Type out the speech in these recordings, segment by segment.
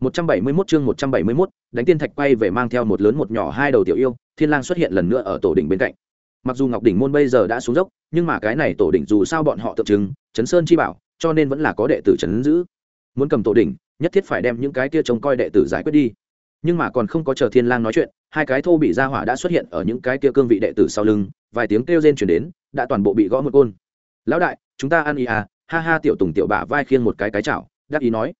171 chương 171, đánh tiên thạch quay về mang theo một lớn một nhỏ hai đầu tiểu yêu, Thiên Lang xuất hiện lần nữa ở tổ đỉnh bên cạnh. Mặc dù Ngọc đỉnh môn bây giờ đã xuống dốc, nhưng mà cái này tổ đỉnh dù sao bọn họ tượng trưng, Trấn Sơn chi bảo, cho nên vẫn là có đệ tử trấn giữ. Muốn cầm tổ đỉnh, nhất thiết phải đem những cái kia trông coi đệ tử giải quyết đi. Nhưng mà còn không có chờ Thiên Lang nói chuyện, hai cái thô bị ra hỏa đã xuất hiện ở những cái kia cương vị đệ tử sau lưng, vài tiếng kêu rên truyền đến, đã toàn bộ bị gõ một côn. "Lão đại, chúng ta ăn ý à?" Ha ha tiểu Tùng tiểu bả vai khiêng một cái cái chảo, đáp ý nói.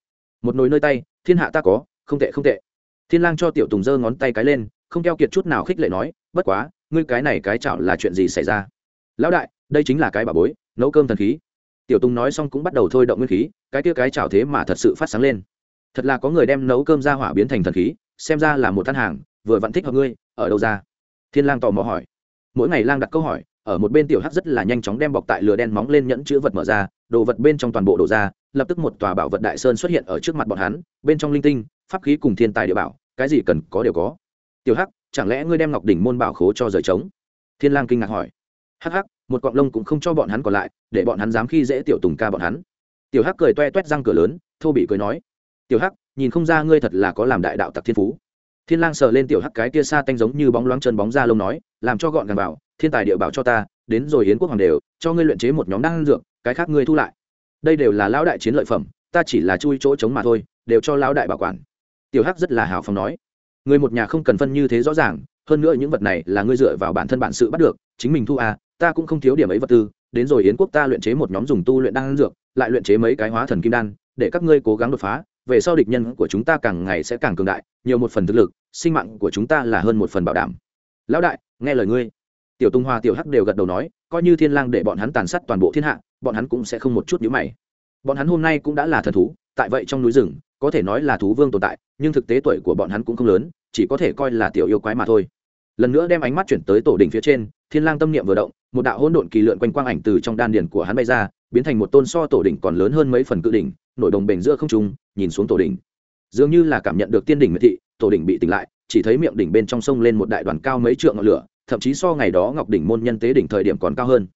"Một nồi nơi tay, thiên hạ ta có, không tệ không tệ. Thiên lang cho tiểu tùng giơ ngón tay cái lên không keo kiệt chút nào khích lệ nói bất quá ngươi cái này cái chảo là chuyện gì xảy ra? Lão đại đây chính là cái bà bối nấu cơm thần khí. Tiểu tùng nói xong cũng bắt đầu thôi động nguyên khí cái kia cái chảo thế mà thật sự phát sáng lên. Thật là có người đem nấu cơm ra hỏa biến thành thần khí xem ra là một thân hàng vừa vặn thích hợp ngươi ở đâu ra? Thiên lang tò mò hỏi. Mỗi ngày lang đặt câu hỏi ở một bên tiểu hắc rất là nhanh chóng đem bọc tại lửa đen móng lên nhẫn chữ vật mở ra đồ vật bên trong toàn bộ đổ ra lập tức một tòa bảo vật đại sơn xuất hiện ở trước mặt bọn hắn, bên trong linh tinh, pháp khí cùng thiên tài địa bảo, cái gì cần có đều có. Tiểu hắc, chẳng lẽ ngươi đem ngọc đỉnh môn bảo khố cho rời trống? Thiên lang kinh ngạc hỏi. Hắc hắc, một cọng lông cũng không cho bọn hắn còn lại, để bọn hắn dám khi dễ tiểu tùng ca bọn hắn. Tiểu hắc cười toe toét răng cửa lớn, thô bị cười nói. Tiểu hắc, nhìn không ra ngươi thật là có làm đại đạo tặc thiên phú. Thiên lang sờ lên tiểu hắc cái kia xa tanh giống như bóng loáng chân bóng da lông nói, làm cho gọn gàng bảo, thiên tài địa bảo cho ta, đến rồi hiến quốc hoàng đều, cho ngươi luyện chế một nhóm đan dược, cái khác ngươi thu lại đây đều là lão đại chiến lợi phẩm, ta chỉ là chui chỗ chống mà thôi, đều cho lão đại bảo quản. Tiểu hắc rất là hào phóng nói. Người một nhà không cần phân như thế rõ ràng, hơn nữa những vật này là ngươi dựa vào bản thân bản sự bắt được, chính mình thu à ta cũng không thiếu điểm ấy vật tư, đến rồi yến quốc ta luyện chế một nhóm dùng tu luyện đan dược, lại luyện chế mấy cái hóa thần kim đan, để các ngươi cố gắng đột phá, về sau địch nhân của chúng ta càng ngày sẽ càng cường đại, nhiều một phần thực lực, sinh mạng của chúng ta là hơn một phần bảo đảm. Lão đại, nghe lời ngươi tiểu tung hoa, tiểu hắc đều gật đầu nói, coi như thiên lang để bọn hắn tàn sát toàn bộ thiên hạ, bọn hắn cũng sẽ không một chút nhíu mày. Bọn hắn hôm nay cũng đã là thần thú, tại vậy trong núi rừng, có thể nói là thú vương tồn tại, nhưng thực tế tuổi của bọn hắn cũng không lớn, chỉ có thể coi là tiểu yêu quái mà thôi. Lần nữa đem ánh mắt chuyển tới tổ đỉnh phía trên, thiên lang tâm niệm vừa động, một đạo hỗn độn kỳ lượn quanh quang ảnh từ trong đan điền của hắn bay ra, biến thành một tôn so tổ đỉnh còn lớn hơn mấy phần cự đỉnh, nổi đồng bền giữa không trung, nhìn xuống tổ đỉnh. Dường như là cảm nhận được tiên đỉnh miệt thị, tổ đỉnh bị tỉnh lại, chỉ thấy miệng đỉnh bên trong sông lên một đại đoàn cao mấy trượng ngọn lửa thậm chí so ngày đó ngọc đỉnh môn nhân tế đỉnh thời điểm còn cao hơn.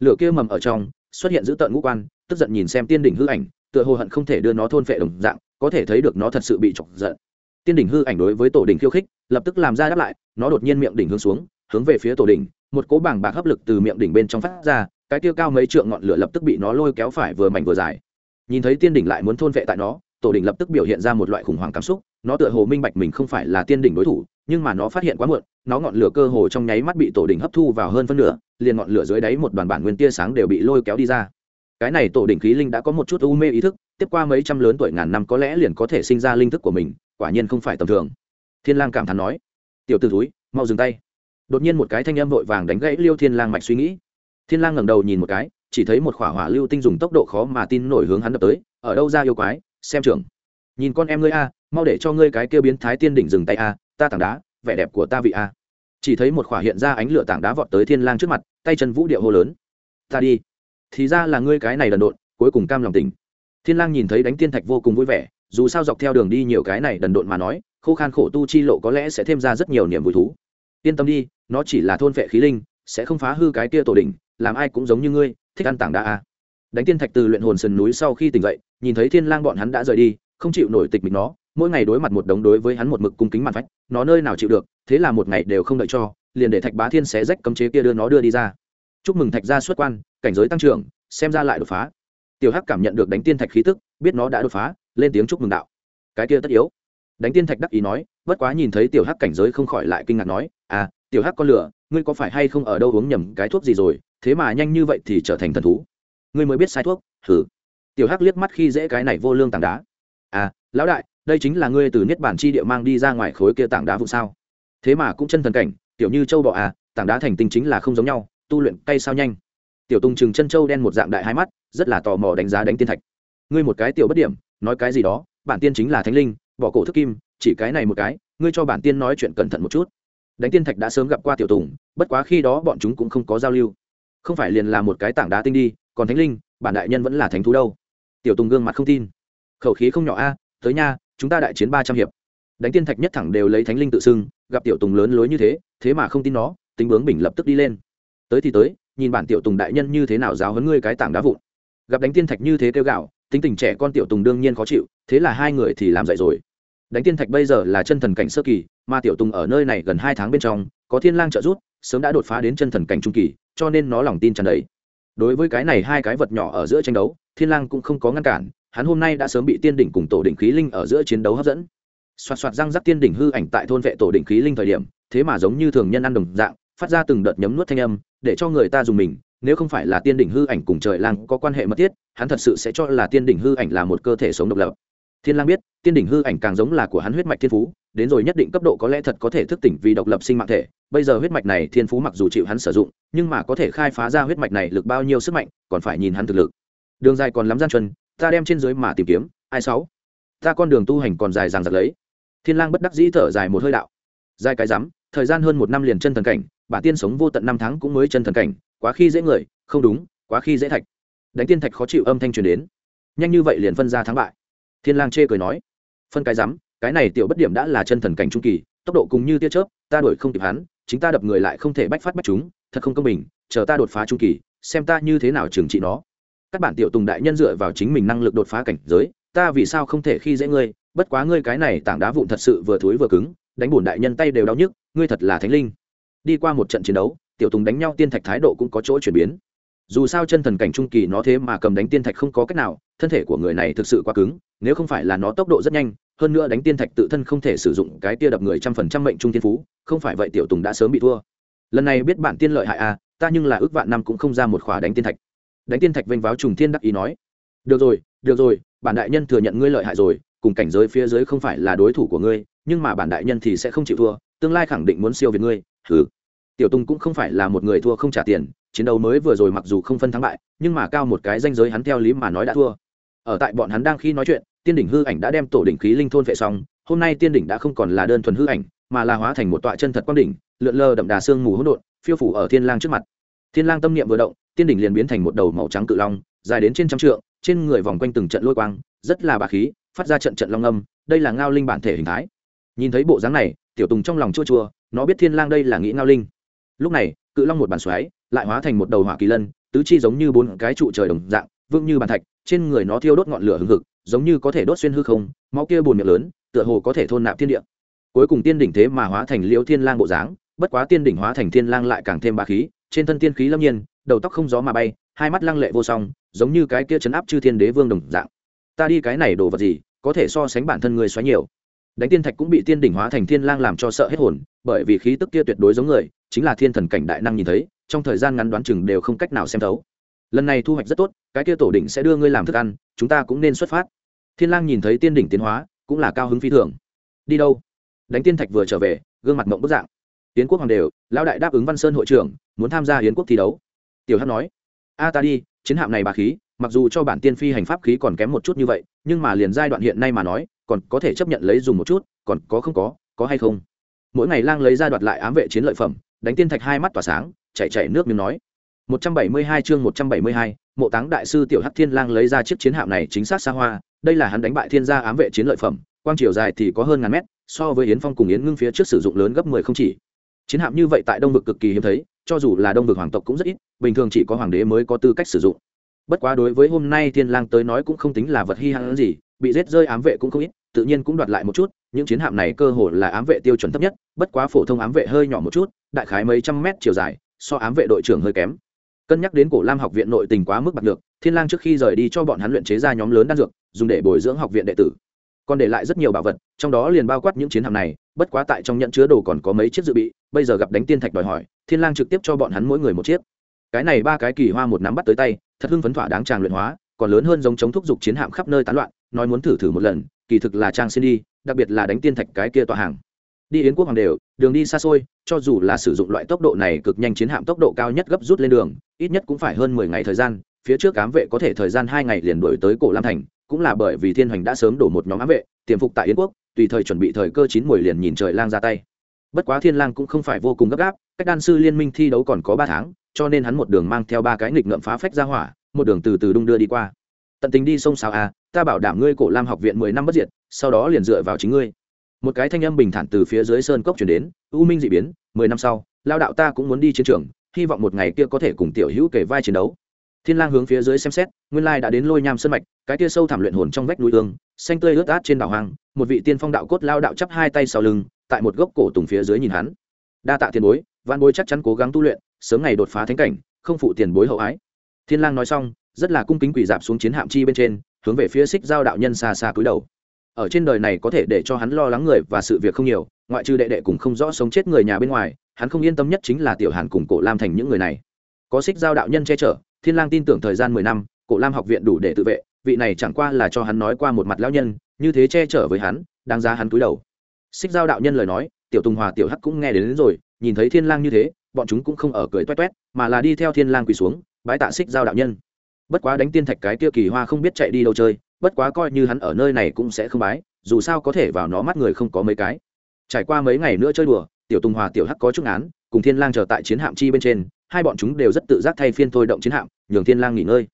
Lửa kia mầm ở trong, xuất hiện giữ tợn ngũ quan, tức giận nhìn xem tiên đỉnh hư ảnh, tựa hồ hận không thể đưa nó thôn phệ đồng dạng, có thể thấy được nó thật sự bị chọc giận. Tiên đỉnh hư ảnh đối với tổ đỉnh khiêu khích, lập tức làm ra đáp lại, nó đột nhiên miệng đỉnh hướng xuống, hướng về phía tổ đỉnh, một cỗ bảng bạc hấp lực từ miệng đỉnh bên trong phát ra, cái tiêu cao mấy trượng ngọn lửa lập tức bị nó lôi kéo phải vừa mảnh vừa dài. Nhìn thấy tiên đỉnh lại muốn thôn vệ tại nó, tổ đỉnh lập tức biểu hiện ra một loại khủng hoảng cảm xúc nó tựa hồ minh bạch mình không phải là tiên đỉnh đối thủ, nhưng mà nó phát hiện quá muộn, nó ngọn lửa cơ hồ trong nháy mắt bị tổ đỉnh hấp thu vào hơn phân nửa, liền ngọn lửa dưới đáy một đoàn bản nguyên tia sáng đều bị lôi kéo đi ra. Cái này tổ đỉnh khí linh đã có một chút u mê ý thức, tiếp qua mấy trăm lớn tuổi ngàn năm có lẽ liền có thể sinh ra linh thức của mình, quả nhiên không phải tầm thường. Thiên lang cảm thán nói. Tiểu t ử túi mau dừng tay. Đột nhiên một cái thanh âm vội vàng đánh gãy liêu thiên lang mạch suy nghĩ. Thiên lang ngẩng đầu nhìn một cái, chỉ thấy một khỏa hỏa lưu tinh dùng tốc độ khó mà tin nổi hướng hắn đập tới, ở đâu ra yêu quái, xem trưởng nhìn con em ngươi a mau để cho ngươi cái kia biến thái tiên đỉnh dừng tay a, ta tảng đá, vẻ đẹp của ta vị a. Chỉ thấy một khỏa hiện ra ánh lửa tảng đá vọt tới thiên lang trước mặt, tay chân vũ điệu hô lớn. Ta đi. Thì ra là ngươi cái này đần độn, cuối cùng cam lòng tình thiên lang nhìn thấy đánh tiên thạch vô cùng vui vẻ, dù sao dọc theo đường đi nhiều cái này đần độn mà nói, khô khan khổ tu chi lộ có lẽ sẽ thêm ra rất nhiều niềm vui thú. Yên tâm đi, nó chỉ là thôn vệ khí linh, sẽ không phá hư cái kia tổ đỉnh, làm ai cũng giống như ngươi, thích ăn tảng đá a. Đánh tiên thạch từ luyện hồn sườn núi sau khi tỉnh dậy, nhìn thấy thiên lang bọn hắn đã rời đi, không chịu nổi tịch mình nó mỗi ngày đối mặt một đống đối với hắn một mực cung kính mặt vách, nó nơi nào chịu được thế là một ngày đều không đợi cho liền để thạch bá thiên xé rách cấm chế kia đưa nó đưa đi ra. Chúc mừng thạch gia xuất quan cảnh giới tăng trưởng xem ra lại đột phá. Tiểu hắc cảm nhận được đánh tiên thạch khí tức biết nó đã đột phá lên tiếng chúc mừng đạo. Cái kia tất yếu. Đánh tiên thạch đắc ý nói bất quá nhìn thấy tiểu hắc cảnh giới không khỏi lại kinh ngạc nói à tiểu hắc con lửa ngươi có phải hay không ở đâu uống nhầm cái thuốc gì rồi thế mà nhanh như vậy thì trở thành thần thú? Ngươi mới biết sai thuốc thử tiểu hắc liếc mắt khi dễ cái này vô lương tảng đá. À lão đại, đây chính là ngươi từ niết bản chi địa mang đi ra ngoài khối kia tảng đá vụ sao? Thế mà cũng chân thần cảnh, tiểu như châu bọ à tảng đá thành tinh chính là không giống nhau, tu luyện cay sao nhanh. Tiểu tùng chừng chân châu đen một dạng đại hai mắt, rất là tò mò đánh giá đánh tiên thạch. Ngươi một cái tiểu bất điểm, nói cái gì đó, bản tiên chính là thánh linh, bỏ cổ thức kim, chỉ cái này một cái, ngươi cho bản tiên nói chuyện cẩn thận một chút. Đánh tiên thạch đã sớm gặp qua tiểu tùng, bất quá khi đó bọn chúng cũng không có giao lưu. Không phải liền là một cái tảng đá tinh đi, còn thánh linh, bản đại nhân vẫn là thánh thú đâu. Tiểu tùng gương mặt không tin. Khẩu khí không nhỏ a tới nha, chúng ta đại chiến ba trăm hiệp. Đánh tiên thạch nhất thẳng đều lấy thánh linh tự xưng, gặp tiểu tùng lớn lối như thế thế mà không tin nó, tính bướng bình lập tức đi lên. Tới thì tới, nhìn bản tiểu tùng đại nhân như thế nào giáo hấn ngươi cái tảng đá vụn. Gặp đánh tiên thạch như thế kêu gạo, tính tình trẻ con tiểu tùng đương nhiên khó chịu, thế là hai người thì làm dậy rồi. Đánh tiên thạch bây giờ là chân thần cảnh sơ kỳ, mà tiểu tùng ở nơi này gần hai tháng bên trong, có thiên lang trợ giúp, sớm đã đột phá đến chân thần cảnh trung kỳ, cho nên nó lòng tin tràn đầy. Đối với cái này hai cái vật nhỏ ở giữa tranh đấu, thiên lang cũng không có ngăn cản hắn hôm nay đã sớm bị tiên đỉnh cùng tổ đỉnh khí linh ở giữa chiến đấu hấp dẫn. Xoạt xoạt răng rắc tiên đỉnh hư ảnh tại thôn vệ tổ đỉnh khí linh thời điểm, thế mà giống như thường nhân ăn đồng dạng, phát ra từng đợt nhấm nuốt thanh âm, để cho người ta dùng mình, nếu không phải là tiên đỉnh hư ảnh cùng trời lang có quan hệ mật thiết, hắn thật sự sẽ cho là tiên đỉnh hư ảnh là một cơ thể sống độc lập. Thiên lang biết, tiên đỉnh hư ảnh càng giống là của hắn huyết mạch thiên phú, đến rồi nhất định cấp độ có lẽ thật có thể thức tỉnh vì độc lập sinh mạng thể. Bây giờ huyết mạch này thiên phú mặc dù chịu hắn sử dụng, nhưng mà có thể khai phá ra huyết mạch này lực bao nhiêu sức mạnh, còn phải nhìn hắn thực lực. Đường dài còn lắm gian chân ta đem trên dưới mà tìm kiếm, ai sáu? Ta con đường tu hành còn dài dằng dặc lấy. Thiên lang bất đắc dĩ thở dài một hơi đạo. Dài cái rắm, thời gian hơn một năm liền chân thần cảnh bản tiên sống vô tận năm tháng cũng mới chân thần cảnh, quá khi dễ người, không đúng, quá khi dễ thạch. Đánh tiên thạch khó chịu âm thanh truyền đến. Nhanh như vậy liền phân ra thắng bại. Thiên lang chê cười nói. Phân cái rắm, cái này tiểu bất điểm đã là chân thần cảnh trung kỳ, tốc độ cùng như tia chớp, ta đuổi không kịp hắn, chính ta đập người lại không thể bách phát bách chúng, thật không công bình, chờ ta đột phá trung kỳ, xem ta như thế nào trừng trị nó các bản tiểu tùng đại nhân dựa vào chính mình năng lực đột phá cảnh giới, ta vì sao không thể khi dễ ngươi, bất quá ngươi cái này tảng đá vụn thật sự vừa thối vừa cứng, đánh bùn đại nhân tay đều đau nhức, ngươi thật là thánh linh. Đi qua một trận chiến đấu, tiểu tùng đánh nhau tiên thạch thái độ cũng có chỗ chuyển biến. Dù sao chân thần cảnh trung kỳ nó thế mà cầm đánh tiên thạch không có cách nào, thân thể của người này thực sự quá cứng, nếu không phải là nó tốc độ rất nhanh, hơn nữa đánh tiên thạch tự thân không thể sử dụng cái tia đập người trăm phần trăm mệnh trung tiên phú, không phải vậy tiểu tùng đã sớm bị thua. Lần này biết bản tiên lợi hại à ta nhưng là ước vạn năm cũng không ra một khóa đánh tiên thạch đánh tiên thạch vênh váo trùng thiên đắc ý nói, được rồi được rồi, bản đại nhân thừa nhận ngươi lợi hại rồi, cùng cảnh giới phía dưới không phải là đối thủ của ngươi, nhưng mà bản đại nhân thì sẽ không chịu thua, tương lai khẳng định muốn siêu việt ngươi. Thử tiểu tùng cũng không phải là một người thua không trả tiền, chiến đấu mới vừa rồi mặc dù không phân thắng bại, nhưng mà cao một cái danh giới hắn theo lý mà nói đã thua. Ở tại bọn hắn đang khi nói chuyện, tiên đỉnh hư ảnh đã đem tổ đỉnh khí linh thôn vệ xong, hôm nay tiên đỉnh đã không còn là đơn thuần hư ảnh, mà là hóa thành một tọa chân thật quang đỉnh, lượn lờ đậm đà sương mù hỗn độn, phiêu phủ ở thiên lang trước mặt thiên lang tâm niệm vừa động, tiên đỉnh liền biến thành một đầu màu trắng cự long, dài đến trên trăm trượng, trên người vòng quanh từng trận lôi quang, rất là bà khí, phát ra trận trận long âm, đây là ngao linh bản thể hình thái. Nhìn thấy bộ dáng này, tiểu tùng trong lòng chua chua, nó biết thiên lang đây là nghĩ ngao linh. Lúc này, cự long một bàn xoáy, lại hóa thành một đầu hỏa kỳ lân, tứ chi giống như bốn cái trụ trời đồng dạng, vững như bàn thạch, trên người nó thiêu đốt ngọn lửa hừng hực, giống như có thể đốt xuyên hư không, máu kia bồn miệng lớn, tựa hồ có thể thôn nạp thiên địa. Cuối cùng tiên đỉnh thế mà hóa thành liễu thiên lang bộ dáng, bất quá tiên đỉnh hóa thành thiên lang lại càng thêm bá khí trên thân tiên khí lâm nhiên, đầu tóc không gió mà bay, hai mắt lăng lệ vô song, giống như cái kia chấn áp chư thiên đế vương đồng dạng. Ta đi cái này đồ vật gì, có thể so sánh bản thân người xoáy nhiều. Đánh tiên thạch cũng bị tiên đỉnh hóa thành thiên lang làm cho sợ hết hồn, bởi vì khí tức kia tuyệt đối giống người, chính là thiên thần cảnh đại năng nhìn thấy, trong thời gian ngắn đoán chừng đều không cách nào xem thấu. Lần này thu hoạch rất tốt, cái kia tổ đỉnh sẽ đưa ngươi làm thức ăn, chúng ta cũng nên xuất phát. Thiên lang nhìn thấy tiên đỉnh tiến hóa, cũng là cao hứng phi thường. Đi đâu? Đánh tiên thạch vừa trở về, gương mặt mộng bức dạng. Tiến quốc hoàng đều, lão đại đáp ứng văn sơn hội trưởng muốn tham gia yến quốc thi đấu tiểu hắc nói a ta đi chiến hạm này bà khí mặc dù cho bản tiên phi hành pháp khí còn kém một chút như vậy nhưng mà liền giai đoạn hiện nay mà nói còn có thể chấp nhận lấy dùng một chút còn có không có có hay không mỗi ngày lang lấy ra đoạt lại ám vệ chiến lợi phẩm đánh tiên thạch hai mắt tỏa sáng chạy chạy nước miếng nói 172 chương 172, Mộ Táng đại sư Tiểu Hắc Thiên Lang lấy ra chiếc chiến hạm này chính xác xa hoa, đây là hắn đánh bại thiên gia ám vệ chiến lợi phẩm, quang chiều dài thì có hơn ngàn mét, so với Yến Phong cùng Yến Ngưng phía trước sử dụng lớn gấp 10 không chỉ. Chiến hạm như vậy tại Đông vực cực kỳ hiếm thấy, cho dù là Đông vực hoàng tộc cũng rất ít, bình thường chỉ có hoàng đế mới có tư cách sử dụng. Bất quá đối với hôm nay Thiên Lang tới nói cũng không tính là vật hi hãn gì, bị giết rơi ám vệ cũng không ít, tự nhiên cũng đoạt lại một chút, những chiến hạm này cơ hồ là ám vệ tiêu chuẩn thấp nhất, bất quá phổ thông ám vệ hơi nhỏ một chút, đại khái mấy trăm mét chiều dài, so ám vệ đội trưởng hơi kém cân nhắc đến cổ lam học viện nội tình quá mức bạc được thiên lang trước khi rời đi cho bọn hắn luyện chế ra nhóm lớn đan dược dùng để bồi dưỡng học viện đệ tử còn để lại rất nhiều bảo vật trong đó liền bao quát những chiến hạm này bất quá tại trong nhận chứa đồ còn có mấy chiếc dự bị, bây giờ gặp đánh tiên thạch đòi hỏi, thiên lang trực tiếp cho bọn hắn mỗi người một chiếc. Cái này ba cái kỳ hoa một nắm bắt tới tay, thật hưng phấn thỏa đáng tràng luyện hóa, còn lớn hơn giống chống thúc dục chiến hạm khắp nơi tán loạn, nói muốn thử thử một lần, kỳ thực là trang xin đi, đặc biệt là đánh tiên thạch cái kia tòa hàng. Đi yến quốc hoàng đều, đường đi xa xôi, cho dù là sử dụng loại tốc độ này cực nhanh chiến hạm tốc độ cao nhất gấp rút lên đường, ít nhất cũng phải hơn mười ngày thời gian, phía trước cám vệ có thể thời gian hai ngày liền đổi tới cổ lam thành cũng là bởi vì thiên hoành đã sớm đổ một nhóm ám vệ, tiềm phục tại yến quốc, tùy thời chuẩn bị thời cơ chín mùi liền nhìn trời lang ra tay. Bất quá thiên lang cũng không phải vô cùng gấp gáp, cách đan sư liên minh thi đấu còn có ba tháng, cho nên hắn một đường mang theo ba cái nghịch ngợm phá phách ra hỏa, một đường từ từ đung đưa đi qua. Tận tình đi sông sao a, ta bảo đảm ngươi cổ lam học viện mười năm bất diệt, sau đó liền dựa vào chính ngươi. Một cái thanh âm bình thản từ phía dưới sơn cốc chuyển đến, u minh dị biến, mười năm sau, lao đạo ta cũng muốn đi chiến trường, hy vọng một ngày kia có thể cùng tiểu hữu kể vai chiến đấu. Thiên lang hướng phía dưới xem xét, nguyên lai đã đến lôi nham sơn mạch cái tia sâu thảm luyện hồn trong vách núi ương xanh tươi ướt át trên đảo hoang, một vị tiên phong đạo cốt lao đạo chắp hai tay sau lưng, tại một gốc cổ tùng phía dưới nhìn hắn. Đa tạ tiền bối văn bối chắc chắn cố gắng tu luyện, sớm ngày đột phá thánh cảnh, không phụ tiền bối hậu ái. Thiên lang nói xong, rất là cung kính quỳ dạp xuống chiến hạm chi bên trên, hướng về phía xích giao đạo nhân xa xa cúi đầu. Ở trên đời này có thể để cho hắn lo lắng người và sự việc không nhiều, ngoại trừ đệ đệ cùng không rõ sống chết người nhà bên ngoài, hắn không yên tâm nhất chính là tiểu hàn cùng cổ lam thành những người này. Có xích giao đạo nhân che chở, thiên lang tin tưởng thời gian mười năm, cổ lam học viện đủ để tự vệ vị này chẳng qua là cho hắn nói qua một mặt lão nhân như thế che chở với hắn đáng giá hắn cúi đầu. Xích giao đạo nhân lời nói tiểu tùng hòa tiểu hắc cũng nghe đến, đến rồi nhìn thấy thiên lang như thế bọn chúng cũng không ở cười toét toét mà là đi theo thiên lang quỳ xuống bái tạ xích giao đạo nhân. Bất quá đánh tiên thạch cái kia kỳ hoa không biết chạy đi đâu chơi bất quá coi như hắn ở nơi này cũng sẽ không bái dù sao có thể vào nó mắt người không có mấy cái. Trải qua mấy ngày nữa chơi đùa tiểu tùng hòa tiểu hắc có chút án cùng thiên lang chờ tại chiến hạm chi bên trên hai bọn chúng đều rất tự giác thay phiên thôi động chiến hạm nhường thiên lang nghỉ ngơi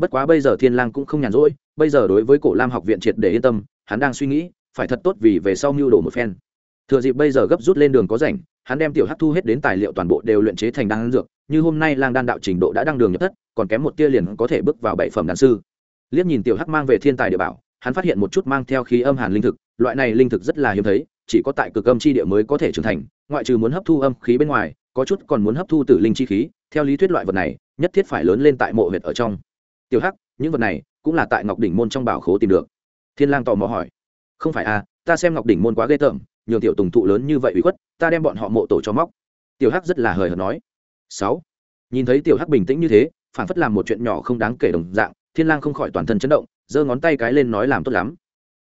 bất quá bây giờ thiên lang cũng không nhàn rỗi, bây giờ đối với cổ lam học viện triệt để yên tâm, hắn đang suy nghĩ, phải thật tốt vì về sau mưu đồ một phen. Thừa dịp bây giờ gấp rút lên đường có rảnh, hắn đem tiểu hắc thu hết đến tài liệu toàn bộ đều luyện chế thành đan dược, như hôm nay lang đan đạo trình độ đã đăng đường nhập thất, còn kém một tia liền có thể bước vào bảy phẩm đan sư. Liếc nhìn tiểu hắc mang về thiên tài địa bảo, hắn phát hiện một chút mang theo khí âm hàn linh thực, loại này linh thực rất là hiếm thấy, chỉ có tại cực âm chi địa mới có thể trưởng thành, ngoại trừ muốn hấp thu âm khí bên ngoài, có chút còn muốn hấp thu tử linh chi khí, theo lý thuyết loại vật này, nhất thiết phải lớn lên tại mộ huyệt ở trong tiểu hắc, những vật này cũng là tại ngọc đỉnh môn trong bảo khố tìm được. Thiên lang tò mò hỏi. Không phải à ta xem ngọc đỉnh môn quá ghê tởm, nhường tiểu tùng thụ lớn như vậy ủy khuất, ta đem bọn họ mộ tổ cho móc. Tiểu hắc rất là hời hợt nói. Sáu. Nhìn thấy tiểu hắc bình tĩnh như thế phản phất làm một chuyện nhỏ không đáng kể đồng dạng, thiên lang không khỏi toàn thân chấn động, giơ ngón tay cái lên nói làm tốt lắm.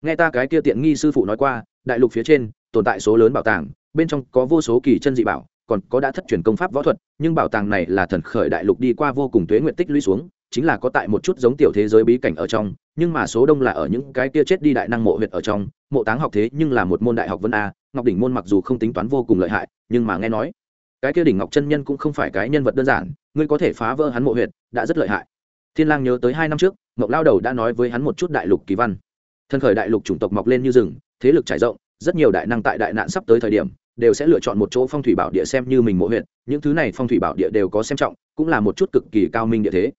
Nghe ta cái kia tiện nghi sư phụ nói qua, đại lục phía trên, tồn tại số lớn bảo tàng, bên trong có vô số kỳ chân dị bảo, còn có đã thất truyền công pháp võ thuật, nhưng bảo tàng này là thần khởi đại lục đi qua vô cùng tuế nguyện tích lũy xuống chính là có tại một chút giống tiểu thế giới bí cảnh ở trong, nhưng mà số đông là ở những cái kia chết đi đại năng mộ huyệt ở trong, mộ táng học thế nhưng là một môn đại học vân a, ngọc đỉnh môn mặc dù không tính toán vô cùng lợi hại, nhưng mà nghe nói, cái kia đỉnh ngọc chân nhân cũng không phải cái nhân vật đơn giản, ngươi có thể phá vỡ hắn mộ huyệt, đã rất lợi hại. Thiên lang nhớ tới hai năm trước, ngọc lao đầu đã nói với hắn một chút đại lục kỳ văn. Thân khởi đại lục chủng tộc mọc lên như rừng, thế lực trải rộng, rất nhiều đại năng tại đại nạn sắp tới thời điểm, đều sẽ lựa chọn một chỗ phong thủy bảo địa xem như mình mộ huyện những thứ này phong thủy bảo địa đều có xem trọng, cũng là một chút cực kỳ cao minh địa thế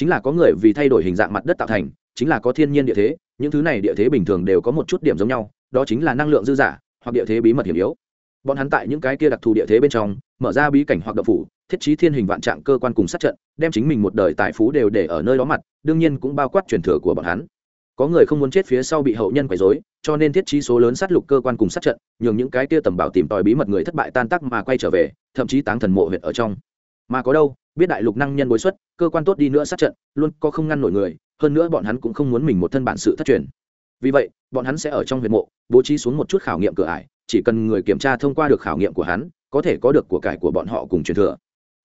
chính là có người vì thay đổi hình dạng mặt đất tạo thành, chính là có thiên nhiên địa thế, những thứ này địa thế bình thường đều có một chút điểm giống nhau, đó chính là năng lượng dư giả hoặc địa thế bí mật hiểm yếu. Bọn hắn tại những cái kia đặc thù địa thế bên trong, mở ra bí cảnh hoặc đậu phủ, thiết trí thiên hình vạn trạng cơ quan cùng sát trận, đem chính mình một đời tài phú đều để ở nơi đó mặt, đương nhiên cũng bao quát truyền thừa của bọn hắn. Có người không muốn chết phía sau bị hậu nhân quấy rối, cho nên thiết trí số lớn sát lục cơ quan cùng sát trận, nhường những cái kia tầm bảo tìm tòi bí mật người thất bại tan tác mà quay trở về, thậm chí táng thần mộ huyệt ở trong. Mà có đâu biết đại lục năng nhân bối xuất, cơ quan tốt đi nữa sát trận, luôn có không ngăn nổi người, hơn nữa bọn hắn cũng không muốn mình một thân bản sự thất truyền. Vì vậy, bọn hắn sẽ ở trong huyệt mộ, bố trí xuống một chút khảo nghiệm cửa ải, chỉ cần người kiểm tra thông qua được khảo nghiệm của hắn, có thể có được của cải của bọn họ cùng truyền thừa.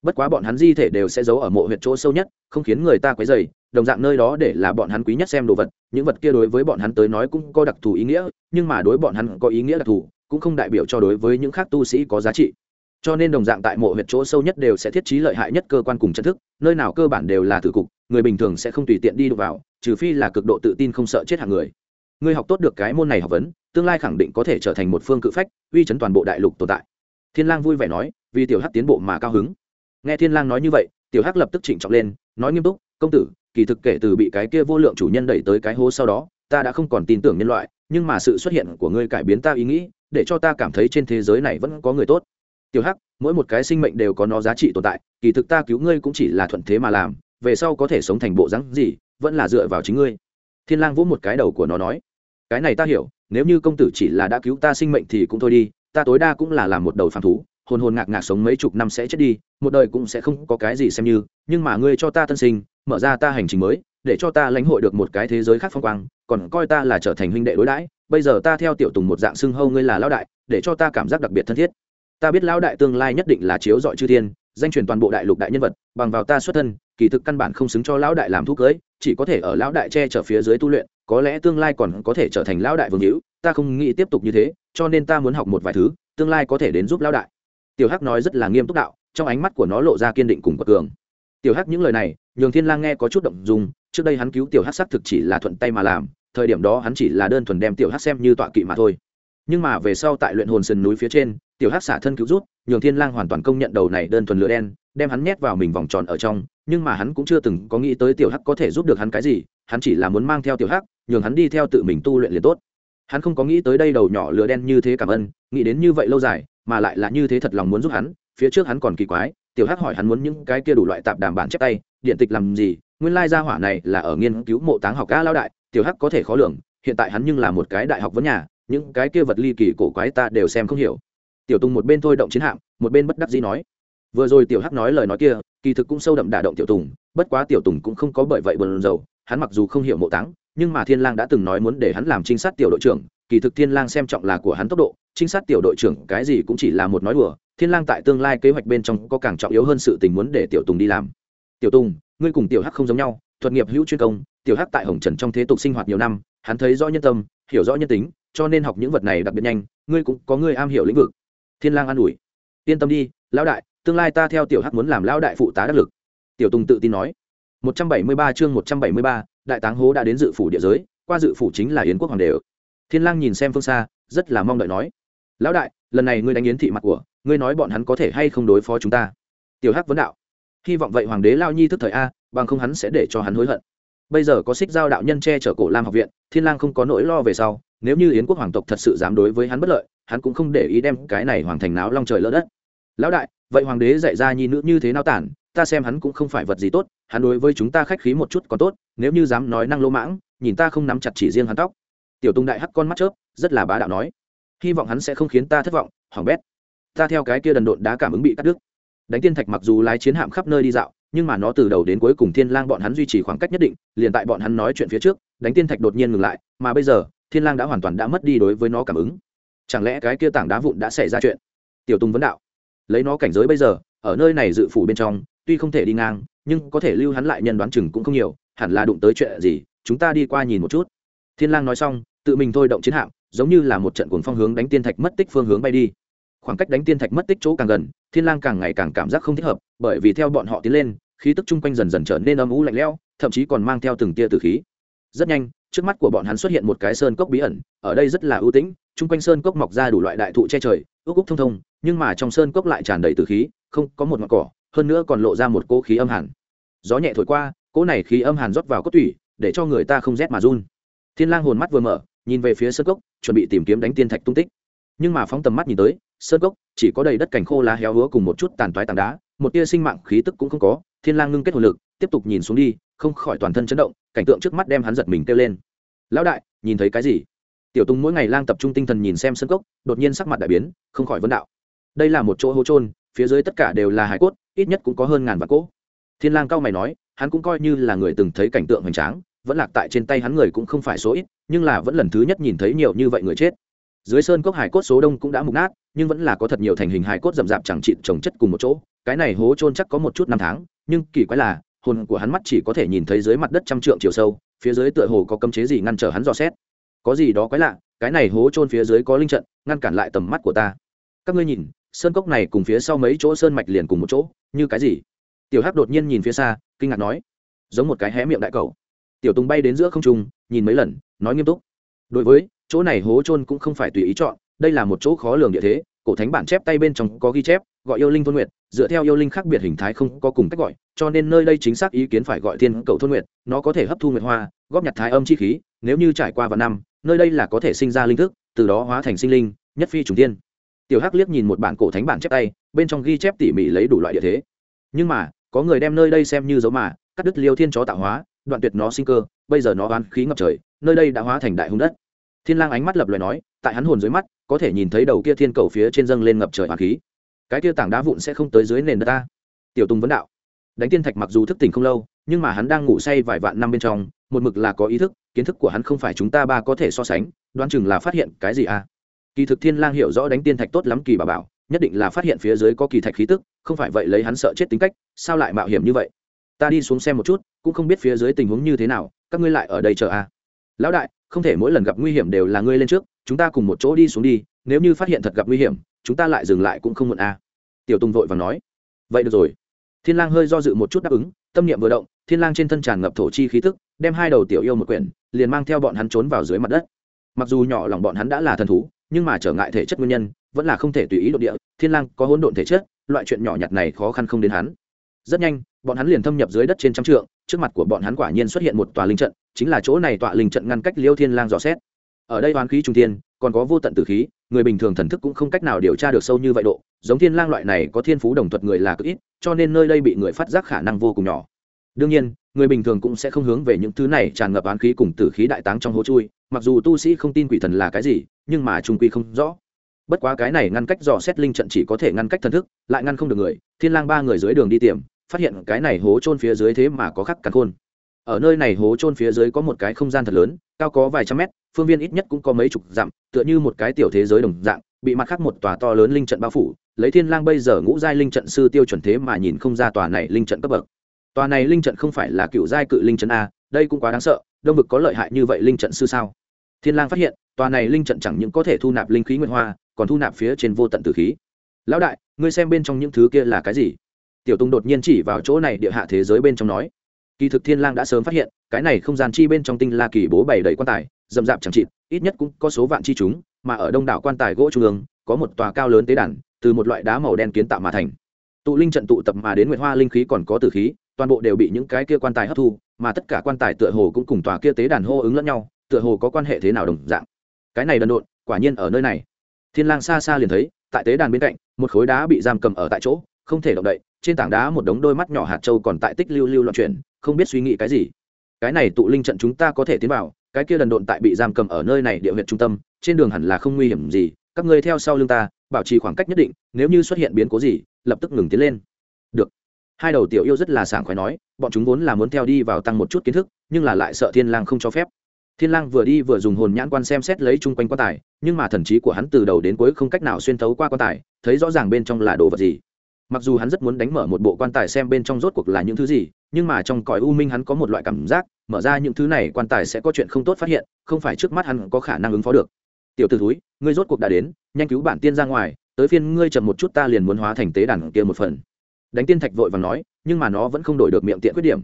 Bất quá bọn hắn di thể đều sẽ giấu ở mộ huyệt chỗ sâu nhất, không khiến người ta quấy dày đồng dạng nơi đó để là bọn hắn quý nhất xem đồ vật, những vật kia đối với bọn hắn tới nói cũng có đặc thù ý nghĩa, nhưng mà đối bọn hắn có ý nghĩa đặc thù, cũng không đại biểu cho đối với những khác tu sĩ có giá trị cho nên đồng dạng tại mộ huyệt chỗ sâu nhất đều sẽ thiết trí lợi hại nhất cơ quan cùng chân thức, nơi nào cơ bản đều là tử cục, người bình thường sẽ không tùy tiện đi đụng vào, trừ phi là cực độ tự tin không sợ chết hàng người. Người học tốt được cái môn này học vấn, tương lai khẳng định có thể trở thành một phương cự phách, uy chấn toàn bộ đại lục tồn tại. Thiên lang vui vẻ nói, vì tiểu hắc tiến bộ mà cao hứng. Nghe thiên lang nói như vậy, tiểu hắc lập tức chỉnh trọng lên, nói nghiêm túc, công tử, kỳ thực kể từ bị cái kia vô lượng chủ nhân đẩy tới cái hố sau đó, ta đã không còn tin tưởng nhân loại, nhưng mà sự xuất hiện của ngươi cải biến ta ý nghĩ, để cho ta cảm thấy trên thế giới này vẫn có người tốt tiểu hắc, mỗi một cái sinh mệnh đều có nó giá trị tồn tại, kỳ thực ta cứu ngươi cũng chỉ là thuận thế mà làm, về sau có thể sống thành bộ rắn gì, vẫn là dựa vào chính ngươi. Thiên lang vỗ một cái đầu của nó nói, cái này ta hiểu, nếu như công tử chỉ là đã cứu ta sinh mệnh thì cũng thôi đi, ta tối đa cũng là làm một đầu phàm thú, hồn hồn ngạc ngạc sống mấy chục năm sẽ chết đi, một đời cũng sẽ không có cái gì xem như, nhưng mà ngươi cho ta tân sinh, mở ra ta hành trình mới, để cho ta lãnh hội được một cái thế giới khác phong quang, còn coi ta là trở thành huynh đệ đối đãi, bây giờ ta theo tiểu tùng một dạng xưng hâu ngươi là lão đại, để cho ta cảm giác đặc biệt thân thiết ta biết lão đại tương lai nhất định là chiếu dọi chư thiên, danh truyền toàn bộ đại lục đại nhân vật, bằng vào ta xuất thân, kỳ thực căn bản không xứng cho lão đại làm thuốc cưới, chỉ có thể ở lão đại che chở phía dưới tu luyện, có lẽ tương lai còn có thể trở thành lão đại vương hữu, ta không nghĩ tiếp tục như thế, cho nên ta muốn học một vài thứ, tương lai có thể đến giúp lão đại. Tiểu hắc nói rất là nghiêm túc đạo, trong ánh mắt của nó lộ ra kiên định cùng quật cường. Tiểu hắc những lời này, nhường thiên lang nghe có chút động dung, trước đây hắn cứu tiểu hắc xác thực chỉ là thuận tay mà làm, thời điểm đó hắn chỉ là đơn thuần đem tiểu hắc xem như tọa kỵ mà thôi nhưng mà về sau tại luyện hồn sườn núi phía trên, tiểu hắc xả thân cứu rút nhường thiên lang hoàn toàn công nhận đầu này đơn thuần lửa đen, đem hắn nhét vào mình vòng tròn ở trong, nhưng mà hắn cũng chưa từng có nghĩ tới tiểu hắc có thể giúp được hắn cái gì, hắn chỉ là muốn mang theo tiểu hắc, nhường hắn đi theo tự mình tu luyện liền tốt. Hắn không có nghĩ tới đây đầu nhỏ lửa đen như thế cảm ơn, nghĩ đến như vậy lâu dài, mà lại là như thế thật lòng muốn giúp hắn, phía trước hắn còn kỳ quái, tiểu hắc hỏi hắn muốn những cái kia đủ loại tạp đàm bản chép tay, điện tịch làm gì, nguyên lai gia hỏa này là ở nghiên cứu mộ táng học ca lao đại, tiểu hắc có thể khó lường, hiện tại hắn nhưng là một cái đại học vấn nhà những cái kia vật ly kỳ cổ quái ta đều xem không hiểu. Tiểu tùng một bên thôi động chiến hạm, một bên bất đắc dĩ nói. Vừa rồi tiểu hắc nói lời nói kia, kỳ thực cũng sâu đậm đả động tiểu tùng, bất quá tiểu tùng cũng không có bởi vậy buồn dầu hắn mặc dù không hiểu mộ táng, nhưng mà thiên lang đã từng nói muốn để hắn làm trinh sát tiểu đội trưởng, kỳ thực thiên lang xem trọng là của hắn tốc độ, trinh sát tiểu đội trưởng cái gì cũng chỉ là một nói đùa, thiên lang tại tương lai kế hoạch bên trong có càng trọng yếu hơn sự tình muốn để tiểu tùng đi làm. Tiểu tùng, ngươi cùng tiểu hắc không giống nhau, thuật nghiệp hữu chuyên công, tiểu hắc tại hồng trần trong thế tục sinh hoạt nhiều năm, hắn thấy rõ nhân tâm hiểu rõ nhân tính cho nên học những vật này đặc biệt nhanh ngươi cũng có ngươi am hiểu lĩnh vực. Thiên lang an ủi. Yên tâm đi lão đại tương lai ta theo tiểu hắc muốn làm lão đại phụ tá đắc lực. Tiểu tùng tự tin nói. 173 chương 173, đại táng hố đã đến dự phủ địa giới qua dự phủ chính là yến quốc hoàng đế. Thiên lang nhìn xem phương xa rất là mong đợi nói. Lão đại lần này ngươi đánh yến thị mặt của ngươi nói bọn hắn có thể hay không đối phó chúng ta? Tiểu hắc vấn đạo. Hy vọng vậy hoàng đế lao nhi thức thời a bằng không hắn sẽ để cho hắn hối hận bây giờ có xích giao đạo nhân che chở cổ lam học viện, thiên lang không có nỗi lo về sau, nếu như yến quốc hoàng tộc thật sự dám đối với hắn bất lợi, hắn cũng không để ý đem cái này hoàng thành náo long trời lỡ đất. Lão đại, vậy hoàng đế dạy ra nhi nữ như thế nào tản, ta xem hắn cũng không phải vật gì tốt, hắn đối với chúng ta khách khí một chút còn tốt, nếu như dám nói năng lỗ mãng, nhìn ta không nắm chặt chỉ riêng hắn tóc. Tiểu tung đại hắc con mắt chớp, rất là bá đạo nói. Hy vọng hắn sẽ không khiến ta thất vọng hỏng bét. Ta theo cái kia đần độn đá cảm ứng bị cắt đứt. Đánh tiên thạch mặc dù lái chiến hạm khắp nơi đi dạo nhưng mà nó từ đầu đến cuối cùng thiên lang bọn hắn duy trì khoảng cách nhất định, liền tại bọn hắn nói chuyện phía trước, đánh tiên thạch đột nhiên ngừng lại, mà bây giờ, thiên lang đã hoàn toàn đã mất đi đối với nó cảm ứng. Chẳng lẽ cái kia tảng đá vụn đã xảy ra chuyện? Tiểu tùng vấn đạo. Lấy nó cảnh giới bây giờ, ở nơi này dự phủ bên trong, tuy không thể đi ngang, nhưng có thể lưu hắn lại nhân đoán chừng cũng không nhiều, hẳn là đụng tới chuyện gì, chúng ta đi qua nhìn một chút. Thiên lang nói xong, tự mình thôi động chiến hạm, giống như là một trận cuồng phong hướng đánh tiên thạch mất tích phương hướng bay đi. Khoảng cách đánh tiên thạch mất tích chỗ càng gần thiên lang càng ngày càng cảm giác không thích hợp, bởi vì theo bọn họ tiến lên, khí tức chung quanh dần dần trở nên âm u lạnh lẽo, thậm chí còn mang theo từng tia tử khí. Rất nhanh, trước mắt của bọn hắn xuất hiện một cái sơn cốc bí ẩn, ở đây rất là ưu tĩnh, chung quanh sơn cốc mọc ra đủ loại đại thụ che trời, ước úc thông thông, nhưng mà trong sơn cốc lại tràn đầy tử khí, không có một ngọn cỏ, hơn nữa còn lộ ra một cỗ khí âm hàn. Gió nhẹ thổi qua, cỗ này khí âm hàn rót vào cốt tủy, để cho người ta không rét mà run. Thiên lang hồn mắt vừa mở, nhìn về phía sơn cốc, chuẩn bị tìm kiếm đánh tiên thạch tung tích. Nhưng mà phóng tầm mắt nhìn tới sơn cốc, chỉ có đầy đất cành khô lá héo húa cùng một chút tàn toái tảng đá, một tia sinh mạng khí tức cũng không có, thiên lang ngưng kết hồn lực, tiếp tục nhìn xuống đi, không khỏi toàn thân chấn động, cảnh tượng trước mắt đem hắn giật mình kêu lên. Lão đại, nhìn thấy cái gì? Tiểu tùng mỗi ngày lang tập trung tinh thần nhìn xem sơn cốc, đột nhiên sắc mặt đại biến, không khỏi vấn đạo. Đây là một chỗ hố trôn phía dưới tất cả đều là hải cốt, ít nhất cũng có hơn ngàn vạn cỗ. Thiên lang cao mày nói, hắn cũng coi như là người từng thấy cảnh tượng hoành tráng, vẫn lạc tại trên tay hắn người cũng không phải số ít, nhưng là vẫn lần thứ nhất nhìn thấy nhiều như vậy người chết dưới sơn cốc hải cốt số đông cũng đã mục nát, nhưng vẫn là có thật nhiều thành hình hải cốt rậm rạp chẳng chịt trồng chất cùng một chỗ. Cái này hố trôn chắc có một chút năm tháng, nhưng kỳ quái là, hồn của hắn mắt chỉ có thể nhìn thấy dưới mặt đất trăm trượng chiều sâu, phía dưới tựa hồ có cấm chế gì ngăn trở hắn dò xét. Có gì đó quái lạ, cái này hố trôn phía dưới có linh trận, ngăn cản lại tầm mắt của ta. Các ngươi nhìn, sơn cốc này cùng phía sau mấy chỗ sơn mạch liền cùng một chỗ, như cái gì? Tiểu hắc đột nhiên nhìn phía xa, kinh ngạc nói, giống một cái hé miệng đại cầu. Tiểu tùng bay đến giữa không trung, nhìn mấy lần, nói nghiêm túc. Đối với chỗ này hố trôn cũng không phải tùy ý chọn, đây là một chỗ khó lường địa thế, cổ thánh bản chép tay bên trong có ghi chép, gọi yêu linh thôn nguyệt, dựa theo yêu linh khác biệt hình thái không có cùng cách gọi, cho nên nơi đây chính xác ý kiến phải gọi thiên cầu thôn nguyệt, nó có thể hấp thu nguyệt hoa, góp nhặt thái âm chi khí, nếu như trải qua vạn năm, nơi đây là có thể sinh ra linh thức, từ đó hóa thành sinh linh, nhất phi trùng tiên tiểu hắc liếc nhìn một bản cổ thánh bản chép tay, bên trong ghi chép tỉ mỉ lấy đủ loại địa thế. Nhưng mà, có người đem nơi đây xem như dấu mà, cắt đứt liêu thiên chó tạo hóa, đoạn tuyệt nó sinh cơ, bây giờ nó oán khí ngập trời, nơi đây đã hóa thành đại hung đất thiên lang ánh mắt lập loè nói, tại hắn hồn dưới mắt, có thể nhìn thấy đầu kia thiên cầu phía trên dâng lên ngập trời oán khí. Cái kia tảng đá vụn sẽ không tới dưới nền đất ta. Tiểu tùng vấn đạo. Đánh tiên thạch mặc dù thức tỉnh không lâu, nhưng mà hắn đang ngủ say vài vạn năm bên trong, một mực là có ý thức, kiến thức của hắn không phải chúng ta ba có thể so sánh, đoán chừng là phát hiện cái gì à? Kỳ thực thiên lang hiểu rõ đánh tiên thạch tốt lắm kỳ bà bảo, nhất định là phát hiện phía dưới có kỳ thạch khí tức, không phải vậy lấy hắn sợ chết tính cách, sao lại mạo hiểm như vậy? Ta đi xuống xem một chút, cũng không biết phía dưới tình huống như thế nào, các ngươi lại ở đây chờ à lão đại, không thể mỗi lần gặp nguy hiểm đều là ngươi lên trước, chúng ta cùng một chỗ đi xuống đi, nếu như phát hiện thật gặp nguy hiểm, chúng ta lại dừng lại cũng không muộn à. tiểu tùng vội và nói. Vậy được rồi. Thiên lang hơi do dự một chút đáp ứng, tâm niệm vừa động, thiên lang trên thân tràn ngập thổ chi khí tức, đem hai đầu tiểu yêu một quyển, liền mang theo bọn hắn trốn vào dưới mặt đất. Mặc dù nhỏ lòng bọn hắn đã là thần thú, nhưng mà trở ngại thể chất nguyên nhân, vẫn là không thể tùy ý độ địa, thiên lang có hỗn độn thể chất, loại chuyện nhỏ nhặt này khó khăn không đến hắn. Rất nhanh, bọn hắn liền thâm nhập dưới đất trên trăm trượng, trước mặt của bọn hắn quả nhiên xuất hiện một tòa linh trận chính là chỗ này tọa linh trận ngăn cách liêu thiên lang dò xét. Ở đây oán khí trung thiên, còn có vô tận tử khí, người bình thường thần thức cũng không cách nào điều tra được sâu như vậy độ, giống thiên lang loại này có thiên phú đồng thuật người là cực ít, cho nên nơi đây bị người phát giác khả năng vô cùng nhỏ. Đương nhiên, người bình thường cũng sẽ không hướng về những thứ này tràn ngập oán khí cùng tử khí đại táng trong hố chui, mặc dù tu sĩ không tin quỷ thần là cái gì, nhưng mà trung quy không rõ. Bất quá cái này ngăn cách dò xét linh trận chỉ có thể ngăn cách thần thức, lại ngăn không được người, thiên lang ba người dưới đường đi tiệm, phát hiện cái này hố trôn phía dưới thế mà có khắc cắn khôn ở nơi này hố trôn phía dưới có một cái không gian thật lớn, cao có vài trăm mét, phương viên ít nhất cũng có mấy chục dặm, tựa như một cái tiểu thế giới đồng dạng, bị mặt khác một tòa to lớn linh trận bao phủ. Lấy thiên lang bây giờ ngũ giai linh trận sư tiêu chuẩn thế mà nhìn không ra tòa này linh trận cấp bậc. Tòa này linh trận không phải là cựu giai cự linh trận a, đây cũng quá đáng sợ, đông vực có lợi hại như vậy linh trận sư sao? Thiên lang phát hiện, tòa này linh trận chẳng những có thể thu nạp linh khí nguyên hoa, còn thu nạp phía trên vô tận tử khí. Lão đại, ngươi xem bên trong những thứ kia là cái gì? Tiểu Tung đột nhiên chỉ vào chỗ này địa hạ thế giới bên trong nói kỳ thực thiên lang đã sớm phát hiện, cái này không gian chi bên trong tinh la kỳ bố bày đầy quan tài dầm dạp chẳng chịt, ít nhất cũng có số vạn chi chúng, mà ở đông đảo quan tài gỗ trung ương, có một tòa cao lớn tế đàn, từ một loại đá màu đen kiến tạo mà thành. Tụ linh trận tụ tập mà đến nguyệt hoa linh khí còn có tử khí, toàn bộ đều bị những cái kia quan tài hấp thu, mà tất cả quan tài tựa hồ cũng cùng tòa kia tế đàn hô ứng lẫn nhau, tựa hồ có quan hệ thế nào đồng dạng. Cái này đần độn, quả nhiên ở nơi này. Thiên lang xa xa liền thấy, tại tế đàn bên cạnh, một khối đá bị giam cầm ở tại chỗ, không thể động đậy, trên tảng đá một đống đôi mắt nhỏ hạt châu còn tại tích lưu lưu loạn chuyển không biết suy nghĩ cái gì. Cái này tụ linh trận chúng ta có thể tiến vào, cái kia đần độn tại bị giam cầm ở nơi này địa huyệt trung tâm, trên đường hẳn là không nguy hiểm gì, các ngươi theo sau lưng ta, bảo trì khoảng cách nhất định, nếu như xuất hiện biến cố gì, lập tức ngừng tiến lên. Được. Hai đầu tiểu yêu rất là sảng khoái nói, bọn chúng vốn là muốn theo đi vào tăng một chút kiến thức, nhưng là lại sợ thiên lang không cho phép. Thiên lang vừa đi vừa dùng hồn nhãn quan xem xét lấy chung quanh quan tài, nhưng mà thần trí của hắn từ đầu đến cuối không cách nào xuyên thấu qua quan tài, thấy rõ ràng bên trong là đồ vật gì mặc dù hắn rất muốn đánh mở một bộ quan tài xem bên trong rốt cuộc là những thứ gì, nhưng mà trong cõi u minh hắn có một loại cảm giác, mở ra những thứ này quan tài sẽ có chuyện không tốt phát hiện, không phải trước mắt hắn có khả năng ứng phó được. Tiểu t ử thúi, ngươi rốt cuộc đã đến, nhanh cứu bản tiên ra ngoài, tới phiên ngươi chậm một chút ta liền muốn hóa thành tế đàn kia một phần. Đánh tiên thạch vội và nói, nhưng mà nó vẫn không đổi được miệng tiện khuyết điểm.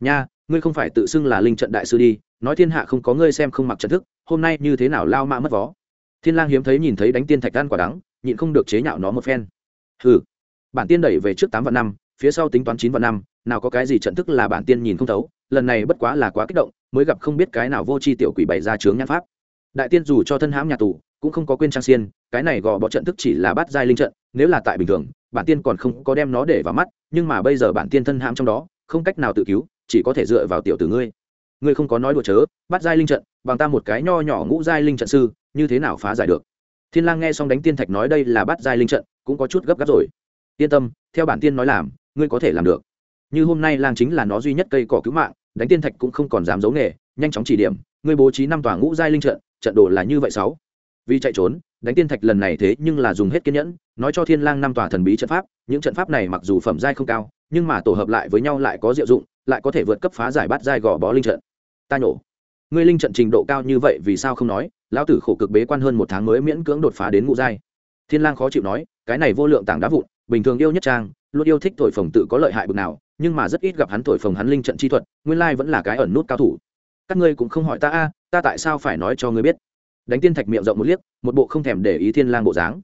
Nha, ngươi không phải tự xưng là linh trận đại sư đi, nói thiên hạ không có ngươi xem không mặc trận thức, hôm nay như thế nào lao mã mất vó. Thiên lang hiếm thấy nhìn thấy đánh tiên thạch gan quả đắng, nhịn không được chế nhạo nó một phen. Hừ bản tiên đẩy về trước tám vạn năm, phía sau tính toán chín vạn năm, nào có cái gì trận thức là bản tiên nhìn không thấu, lần này bất quá là quá kích động, mới gặp không biết cái nào vô tri tiểu quỷ bày ra chướng nhãn pháp. Đại tiên dù cho thân hãm nhà tù, cũng không có quên trang xiên, cái này gò bỏ trận thức chỉ là bát giai linh trận, nếu là tại bình thường, bản tiên còn không có đem nó để vào mắt, nhưng mà bây giờ bản tiên thân hãm trong đó, không cách nào tự cứu, chỉ có thể dựa vào tiểu tử ngươi. Ngươi không có nói đùa chớ bắt giai linh trận, bằng ta một cái nho nhỏ ngũ giai linh trận sư, như thế nào phá giải được? Thiên lang nghe xong đánh tiên thạch nói đây là bắt giai linh trận, cũng có chút gấp gáp rồi yên tâm, theo bản tiên nói làm, ngươi có thể làm được. Như hôm nay lang chính là nó duy nhất cây cỏ cứu mạng, đánh tiên thạch cũng không còn dám giấu nghề, nhanh chóng chỉ điểm, ngươi bố trí năm tòa ngũ giai linh trận trận đồ là như vậy sáu. Vì chạy trốn, đánh tiên thạch lần này thế nhưng là dùng hết kiên nhẫn, nói cho thiên lang năm tòa thần bí trận pháp, những trận pháp này mặc dù phẩm giai không cao, nhưng mà tổ hợp lại với nhau lại có diệu dụng, lại có thể vượt cấp phá giải bát giai gò bó linh trận. Ta nhổ. Ngươi linh trận trình độ cao như vậy vì sao không nói, lão tử khổ cực bế quan hơn một tháng mới miễn cưỡng đột phá đến ngũ giai. Thiên lang khó chịu nói cái này vô lượng tảng đá vụn bình thường yêu nhất trang luôn yêu thích thổi phồng tự có lợi hại bực nào nhưng mà rất ít gặp hắn thổi phồng hắn linh trận chi thuật nguyên lai vẫn là cái ẩn nút cao thủ. Các ngươi cũng không hỏi ta a ta tại sao phải nói cho ngươi biết? Đánh tiên thạch miệng rộng một liếc một bộ không thèm để ý thiên lang bộ dáng.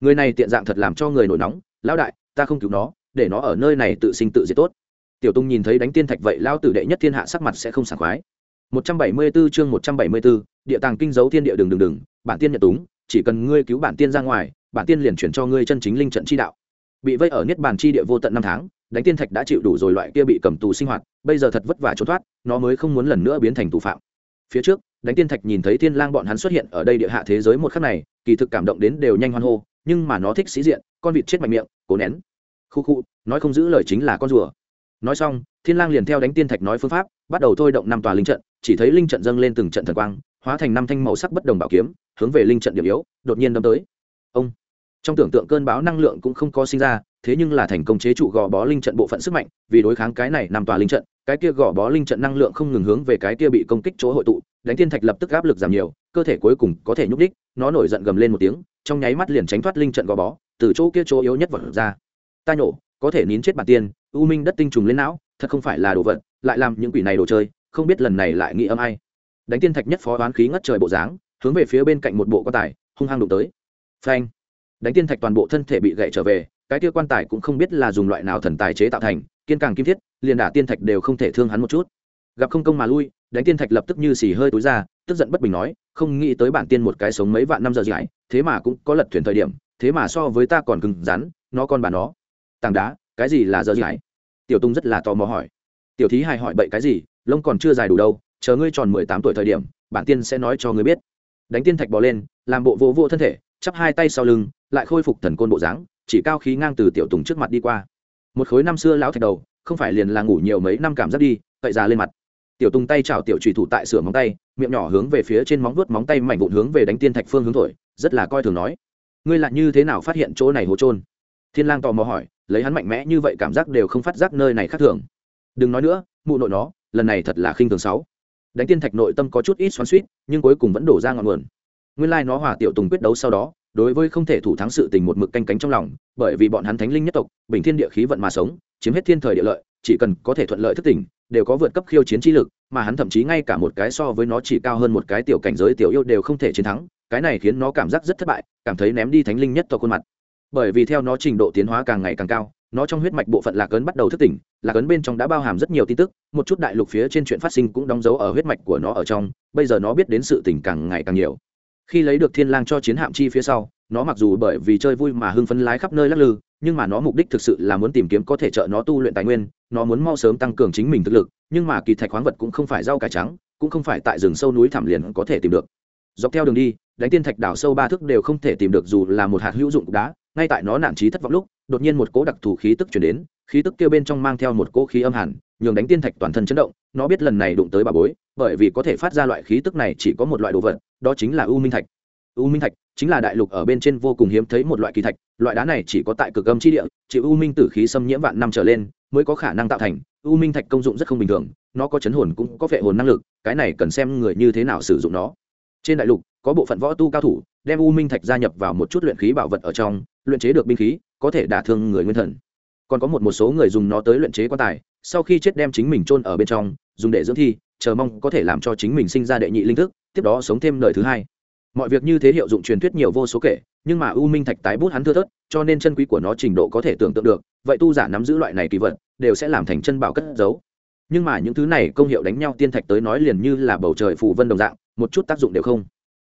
Người này tiện dạng thật làm cho người nổi nóng lão đại ta không cứu nó để nó ở nơi này tự sinh tự diệt tốt. Tiểu tung nhìn thấy đánh tiên thạch vậy lao tử đệ nhất thiên hạ sắc mặt sẽ không sảng khoái. 174 chương 174, địa tàng kinh dấu thiên địa đường đường đường bản tiên nhận túng chỉ cần ngươi cứu bản tiên ra ngoài bản tiên liền chuyển cho ngươi chân chính linh trận chi đạo. Bị vây ở niết bàn chi địa vô tận năm tháng, đánh tiên thạch đã chịu đủ rồi loại kia bị cầm tù sinh hoạt, bây giờ thật vất vả trốn thoát, nó mới không muốn lần nữa biến thành tù phạm. Phía trước, đánh tiên thạch nhìn thấy thiên lang bọn hắn xuất hiện ở đây địa hạ thế giới một khắc này, kỳ thực cảm động đến đều nhanh hoan hô, nhưng mà nó thích sĩ diện, con vịt chết mạnh miệng, cố nén. Khu khu, nói không giữ lời chính là con rùa. Nói xong, thiên lang liền theo đánh tiên thạch nói phương pháp, bắt đầu thôi động năm tòa linh trận, chỉ thấy linh trận dâng lên từng trận thần quang, hóa thành năm thanh màu sắc bất đồng bảo kiếm, hướng về linh trận điểm yếu, đột nhiên đâm tới. Ông! Trong tưởng tượng cơn bão năng lượng cũng không có sinh ra, thế nhưng là thành công chế trụ gò bó linh trận bộ phận sức mạnh, vì đối kháng cái này nằm tòa linh trận, cái kia gò bó linh trận năng lượng không ngừng hướng về cái kia bị công kích chỗ hội tụ, đánh thiên thạch lập tức áp lực giảm nhiều, cơ thể cuối cùng có thể nhúc đích nó nổi giận gầm lên một tiếng, trong nháy mắt liền tránh thoát linh trận gò bó, từ chỗ kia chỗ yếu nhất vật ra. Ta nhổ, có thể nín chết bản tiên, u minh đất tinh trùng lên não, thật không phải là đồ vật, lại làm những quỷ này đồ chơi, không biết lần này lại nghĩ âm ai. Đánh tiên thạch nhất phó đoán khí ngất trời bộ dáng, hướng về phía bên cạnh một bộ quan tài, hung hăng đụng tới. Phanh đánh tiên thạch toàn bộ thân thể bị gãy trở về, cái kia quan tài cũng không biết là dùng loại nào thần tài chế tạo thành, kiên càng kim thiết, liền đả tiên thạch đều không thể thương hắn một chút. Gặp không công mà lui, đánh tiên thạch lập tức như xì hơi túi ra, tức giận bất bình nói, không nghĩ tới bản tiên một cái sống mấy vạn năm giờ dài, thế mà cũng có lật thuyền thời điểm, thế mà so với ta còn cứng rắn, nó còn bà nó. Tảng đá, cái gì là giờ dài? Tiểu tung rất là tò mò hỏi. Tiểu thí hài hỏi bậy cái gì, lông còn chưa dài đủ đâu, chờ ngươi tròn mười tám tuổi thời điểm, bản tiên sẽ nói cho ngươi biết. Đánh tiên thạch bò lên, làm bộ vô vô thân thể chắp hai tay sau lưng lại khôi phục thần côn bộ dáng chỉ cao khí ngang từ tiểu tùng trước mặt đi qua. Một khối năm xưa lão thạch đầu không phải liền là ngủ nhiều mấy năm cảm giác đi cậy ra lên mặt. Tiểu tùng tay chảo tiểu trùy thủ tại sửa móng tay miệng nhỏ hướng về phía trên móng vuốt móng tay mảnh vụn hướng về đánh tiên thạch phương hướng thổi rất là coi thường nói. Ngươi lại như thế nào phát hiện chỗ này hố trôn thiên lang tò mò hỏi lấy hắn mạnh mẽ như vậy cảm giác đều không phát giác nơi này khác thường. Đừng nói nữa mụ nội nó lần này thật là khinh thường sáu. Đánh tiên thạch nội tâm có chút ít xoắn xuýt, nhưng cuối cùng vẫn đổ ra ngọn nguồn nguyên lai nó hòa tiểu tùng quyết đấu sau đó, đối với không thể thủ thắng sự tình một mực canh cánh trong lòng, bởi vì bọn hắn thánh linh nhất tộc, bình thiên địa khí vận mà sống, chiếm hết thiên thời địa lợi, chỉ cần có thể thuận lợi thức tỉnh, đều có vượt cấp khiêu chiến chi lực, mà hắn thậm chí ngay cả một cái so với nó chỉ cao hơn một cái tiểu cảnh giới tiểu yêu đều không thể chiến thắng, cái này khiến nó cảm giác rất thất bại, cảm thấy ném đi thánh linh nhất tộc khuôn mặt. Bởi vì theo nó trình độ tiến hóa càng ngày càng cao, nó trong huyết mạch bộ phận lạc ấn bắt đầu thức tỉnh, lạc ấn bên trong đã bao hàm rất nhiều tin tức, một chút đại lục phía trên chuyện phát sinh cũng đóng dấu ở huyết mạch của nó ở trong, bây giờ nó biết đến sự tỉnh càng ngày càng nhiều khi lấy được thiên lang cho chiến hạm chi phía sau, nó mặc dù bởi vì chơi vui mà hưng phấn lái khắp nơi lắc lư, nhưng mà nó mục đích thực sự là muốn tìm kiếm có thể trợ nó tu luyện tài nguyên, nó muốn mau sớm tăng cường chính mình thực lực, nhưng mà kỳ thạch khoáng vật cũng không phải rau cải trắng, cũng không phải tại rừng sâu núi thẳm liền có thể tìm được. Dọc theo đường đi, đánh tiên thạch đảo sâu ba thước đều không thể tìm được dù là một hạt hữu dụng cục đá, ngay tại nó nản trí thất vọng lúc, đột nhiên một cỗ đặc thù khí tức chuyển đến, khí tức kia bên trong mang theo một cỗ khí âm hẳn, nhường đánh tiên thạch toàn thân chấn động, nó biết lần này đụng tới bà bối, bởi vì có thể phát ra loại khí tức này chỉ có một loại đồ vật đó chính là u minh thạch. U minh thạch chính là đại lục ở bên trên vô cùng hiếm thấy một loại kỳ thạch, loại đá này chỉ có tại cực âm chi địa chịu u minh tử khí xâm nhiễm vạn năm trở lên mới có khả năng tạo thành. U minh thạch công dụng rất không bình thường, nó có chấn hồn cũng có vệ hồn năng lực, cái này cần xem người như thế nào sử dụng nó. Trên đại lục, có bộ phận võ tu cao thủ đem u minh thạch gia nhập vào một chút luyện khí bảo vật ở trong, luyện chế được binh khí, có thể đả thương người nguyên thần. Còn có một một số người dùng nó tới luyện chế quan tài, sau khi chết đem chính mình chôn ở bên trong, dùng để dưỡng thi, chờ mong có thể làm cho chính mình sinh ra đệ nhị linh thức tiếp đó sống thêm đời thứ hai. Mọi việc như thế hiệu dụng truyền thuyết nhiều vô số kể, nhưng mà u minh thạch tái bút hắn thưa thớt, cho nên chân quý của nó trình độ có thể tưởng tượng được, vậy tu giả nắm giữ loại này kỳ vật, đều sẽ làm thành chân bảo cất giấu. Nhưng mà những thứ này công hiệu đánh nhau tiên thạch tới nói liền như là bầu trời phù vân đồng dạng, một chút tác dụng đều không.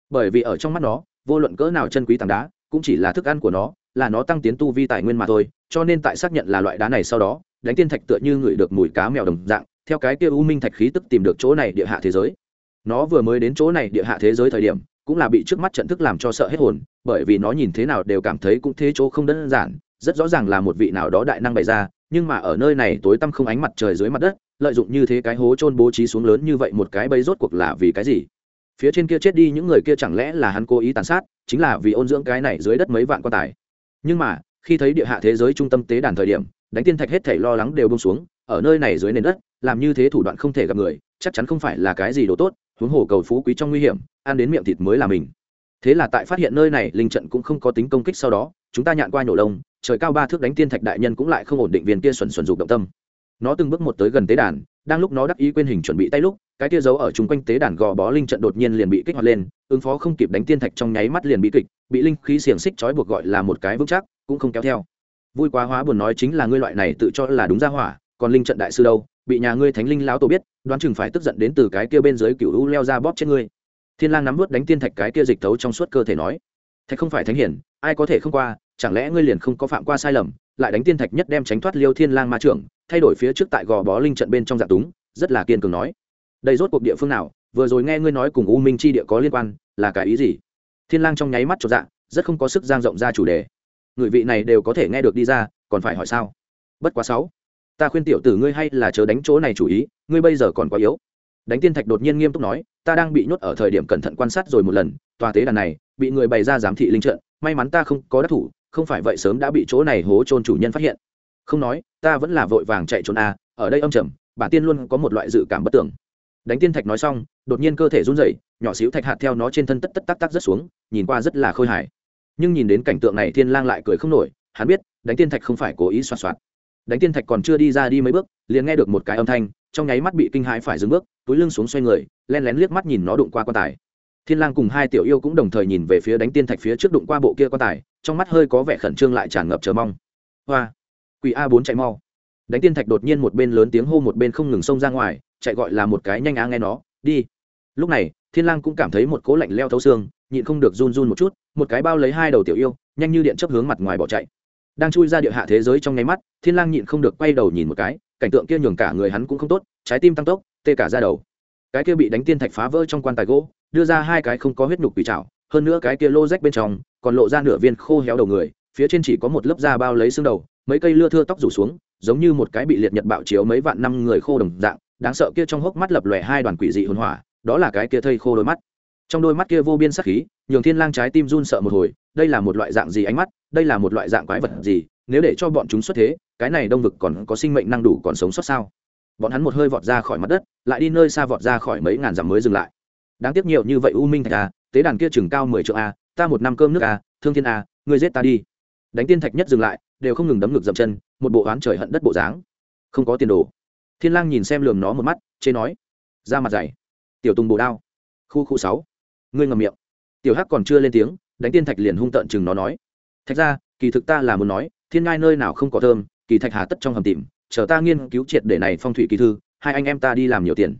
Bởi vì ở trong mắt nó, vô luận cỡ nào chân quý tảng đá, cũng chỉ là thức ăn của nó, là nó tăng tiến tu vi tài nguyên mà thôi, cho nên tại xác nhận là loại đá này sau đó, đánh tiên thạch tựa như ngửi được mùi cá mèo đồng dạng, theo cái kia u minh thạch khí tức tìm được chỗ này địa hạ thế giới nó vừa mới đến chỗ này địa hạ thế giới thời điểm, cũng là bị trước mắt trận thức làm cho sợ hết hồn, bởi vì nó nhìn thế nào đều cảm thấy cũng thế chỗ không đơn giản, rất rõ ràng là một vị nào đó đại năng bày ra, nhưng mà ở nơi này tối tăm không ánh mặt trời dưới mặt đất, lợi dụng như thế cái hố trôn bố trí xuống lớn như vậy một cái bẫy rốt cuộc là vì cái gì? Phía trên kia chết đi những người kia chẳng lẽ là hắn cố ý tàn sát, chính là vì ôn dưỡng cái này dưới đất mấy vạn quan tài. Nhưng mà, khi thấy địa hạ thế giới trung tâm tế đàn thời điểm, đánh tiên thạch hết thảy lo lắng đều bông xuống, ở nơi này dưới nền đất, làm như thế thủ đoạn không thể gặp người, chắc chắn không phải là cái gì đồ tốt huống hồ cầu phú quý trong nguy hiểm, ăn đến miệng thịt mới là mình. Thế là tại phát hiện nơi này, linh trận cũng không có tính công kích sau đó, chúng ta nhạn qua nhổ lông, trời cao ba thước đánh tiên thạch đại nhân cũng lại không ổn định viên kia xuẩn xuẩn dục động tâm. Nó từng bước một tới gần tế đàn, đang lúc nó đắc ý quên hình chuẩn bị tay lúc, cái tia giấu ở chung quanh tế đàn gò bó linh trận đột nhiên liền bị kích hoạt lên, ứng phó không kịp đánh tiên thạch trong nháy mắt liền bị kịch, bị linh khí xiềng xích trói buộc gọi là một cái vững chắc, cũng không kéo theo. Vui quá hóa buồn nói chính là ngươi loại này tự cho là đúng ra hỏa, còn linh trận đại sư đâu? Bị nhà ngươi thánh linh lão tổ biết, đoán chừng phải tức giận đến từ cái kia bên dưới cựu u leo ra bóp chết ngươi. Thiên lang nắm vút đánh tiên thạch cái kia dịch tấu trong suốt cơ thể nói. Thạch không phải thánh hiển, ai có thể không qua, chẳng lẽ ngươi liền không có phạm qua sai lầm, lại đánh tiên thạch nhất đem tránh thoát liêu thiên lang ma trưởng, thay đổi phía trước tại gò bó linh trận bên trong dạng túng, rất là kiên cường nói. Đây rốt cuộc địa phương nào, vừa rồi nghe ngươi nói cùng u minh chi địa có liên quan, là cái ý gì? Thiên lang trong nháy mắt chột dạ rất không có sức giang rộng ra chủ đề. Người vị này đều có thể nghe được đi ra, còn phải hỏi sao? Bất quá sáu ta khuyên tiểu tử ngươi hay là chờ đánh chỗ này chủ ý, ngươi bây giờ còn quá yếu. Đánh tiên thạch đột nhiên nghiêm túc nói, ta đang bị nhốt ở thời điểm cẩn thận quan sát rồi một lần, tòa tế đàn này, bị người bày ra giám thị linh trận, may mắn ta không có đắc thủ, không phải vậy sớm đã bị chỗ này hố trôn chủ nhân phát hiện. Không nói, ta vẫn là vội vàng chạy trốn a, ở đây âm trầm, bản tiên luôn có một loại dự cảm bất tưởng đánh tiên thạch nói xong, đột nhiên cơ thể run rẩy, nhỏ xíu thạch hạt theo nó trên thân tất tất tắc tắc rất xuống, nhìn qua rất là khôi hài. Nhưng nhìn đến cảnh tượng này thiên lang lại cười không nổi, hắn biết, đánh tiên thạch không phải cố ý xoa xoạt đánh tiên thạch còn chưa đi ra đi mấy bước, liền nghe được một cái âm thanh, trong nháy mắt bị kinh hãi phải dừng bước, túi lưng xuống xoay người, len lén liếc mắt nhìn nó đụng qua quan tài. Thiên lang cùng hai tiểu yêu cũng đồng thời nhìn về phía đánh tiên thạch phía trước đụng qua bộ kia quan tài, trong mắt hơi có vẻ khẩn trương lại tràn ngập chờ mong. Hoa! Quỷ a bốn chạy mau. Đánh tiên thạch đột nhiên một bên lớn tiếng hô một bên không ngừng xông ra ngoài, chạy gọi là một cái nhanh á nghe nó, đi. Lúc này, thiên lang cũng cảm thấy một cỗ lạnh leo thấu xương, nhịn không được run run một chút, một cái bao lấy hai đầu tiểu yêu, nhanh như điện chớp hướng mặt ngoài bỏ chạy đang chui ra địa hạ thế giới trong nháy mắt, thiên lang nhịn không được quay đầu nhìn một cái, cảnh tượng kia nhường cả người hắn cũng không tốt, trái tim tăng tốc, tê cả ra đầu. Cái kia bị đánh tiên thạch phá vỡ trong quan tài gỗ, đưa ra hai cái không có huyết nhục quỷ trảo, hơn nữa cái kia lô rách bên trong còn lộ ra nửa viên khô héo đầu người, phía trên chỉ có một lớp da bao lấy xương đầu, mấy cây lưa thưa tóc rủ xuống, giống như một cái bị liệt nhật bạo chiếu mấy vạn năm người khô đồng dạng, đáng sợ kia trong hốc mắt lập lòe hai đoàn quỷ dị hồn hỏa, đó là cái kia thây khô đôi mắt. Trong đôi mắt kia vô biên sắc khí, nhường thiên lang trái tim run sợ một hồi đây là một loại dạng gì ánh mắt, đây là một loại dạng quái vật gì, nếu để cho bọn chúng xuất thế, cái này đông vực còn có sinh mệnh năng đủ còn sống sót sao? Bọn hắn một hơi vọt ra khỏi mặt đất, lại đi nơi xa vọt ra khỏi mấy ngàn dặm mới dừng lại. Đáng tiếc nhiều như vậy u minh thạch a, tế đàn kia chừng cao mười triệu a, ta một năm cơm nước a, thương thiên a, ngươi giết ta đi. Đánh tiên thạch nhất dừng lại, đều không ngừng đấm ngực dậm chân, một bộ oán trời hận đất bộ dáng. Không có tiền đồ. Thiên lang nhìn xem lườm nó một mắt chế nói. Ra mặt dày. Tiểu tùng bồ đao. Khu khu sáu. Ngươi ngậm miệng. Tiểu hắc còn chưa lên tiếng đánh tiên thạch liền hung tợn chừng nó nói. Thạch ra, kỳ thực ta là muốn nói, thiên ngai nơi nào không có thơm, kỳ thạch hà tất trong hầm tìm, chờ ta nghiên cứu triệt để này phong thủy kỳ thư, hai anh em ta đi làm nhiều tiền.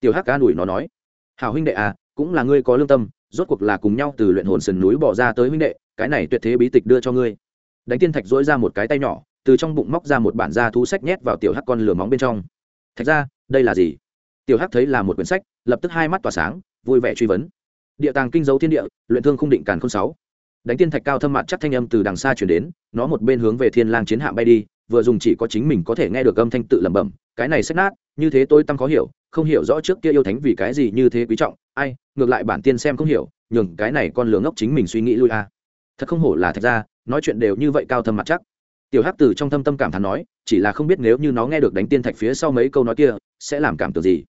Tiểu hắc ca đùi nó nói. Hảo huynh đệ à cũng là ngươi có lương tâm, rốt cuộc là cùng nhau từ luyện hồn sườn núi bỏ ra tới huynh đệ, cái này tuyệt thế bí tịch đưa cho ngươi. Đánh tiên thạch dỗi ra một cái tay nhỏ, từ trong bụng móc ra một bản da thú sách nhét vào tiểu hắc con lửa móng bên trong. Thạch ra, đây là gì? Tiểu hắc thấy là một quyển sách, lập tức hai mắt tỏa sáng, vui vẻ truy vấn địa tàng kinh dấu thiên địa, luyện thương không định càn không sáu. Đánh tiên thạch cao thâm mặt chắc thanh âm từ đằng xa chuyển đến, nó một bên hướng về thiên lang chiến hạm bay đi, vừa dùng chỉ có chính mình có thể nghe được âm thanh tự lẩm bẩm, cái này sách nát, như thế tôi tăng khó hiểu, không hiểu rõ trước kia yêu thánh vì cái gì như thế quý trọng, ai, ngược lại bản tiên xem không hiểu, nhường cái này con lường ngốc chính mình suy nghĩ lui a. Thật không hổ là thật ra nói chuyện đều như vậy cao thâm mặt chắc. Tiểu hắc từ trong thâm tâm cảm thán nói, chỉ là không biết nếu như nó nghe được đánh tiên thạch phía sau mấy câu nói kia, sẽ làm cảm tưởng gì.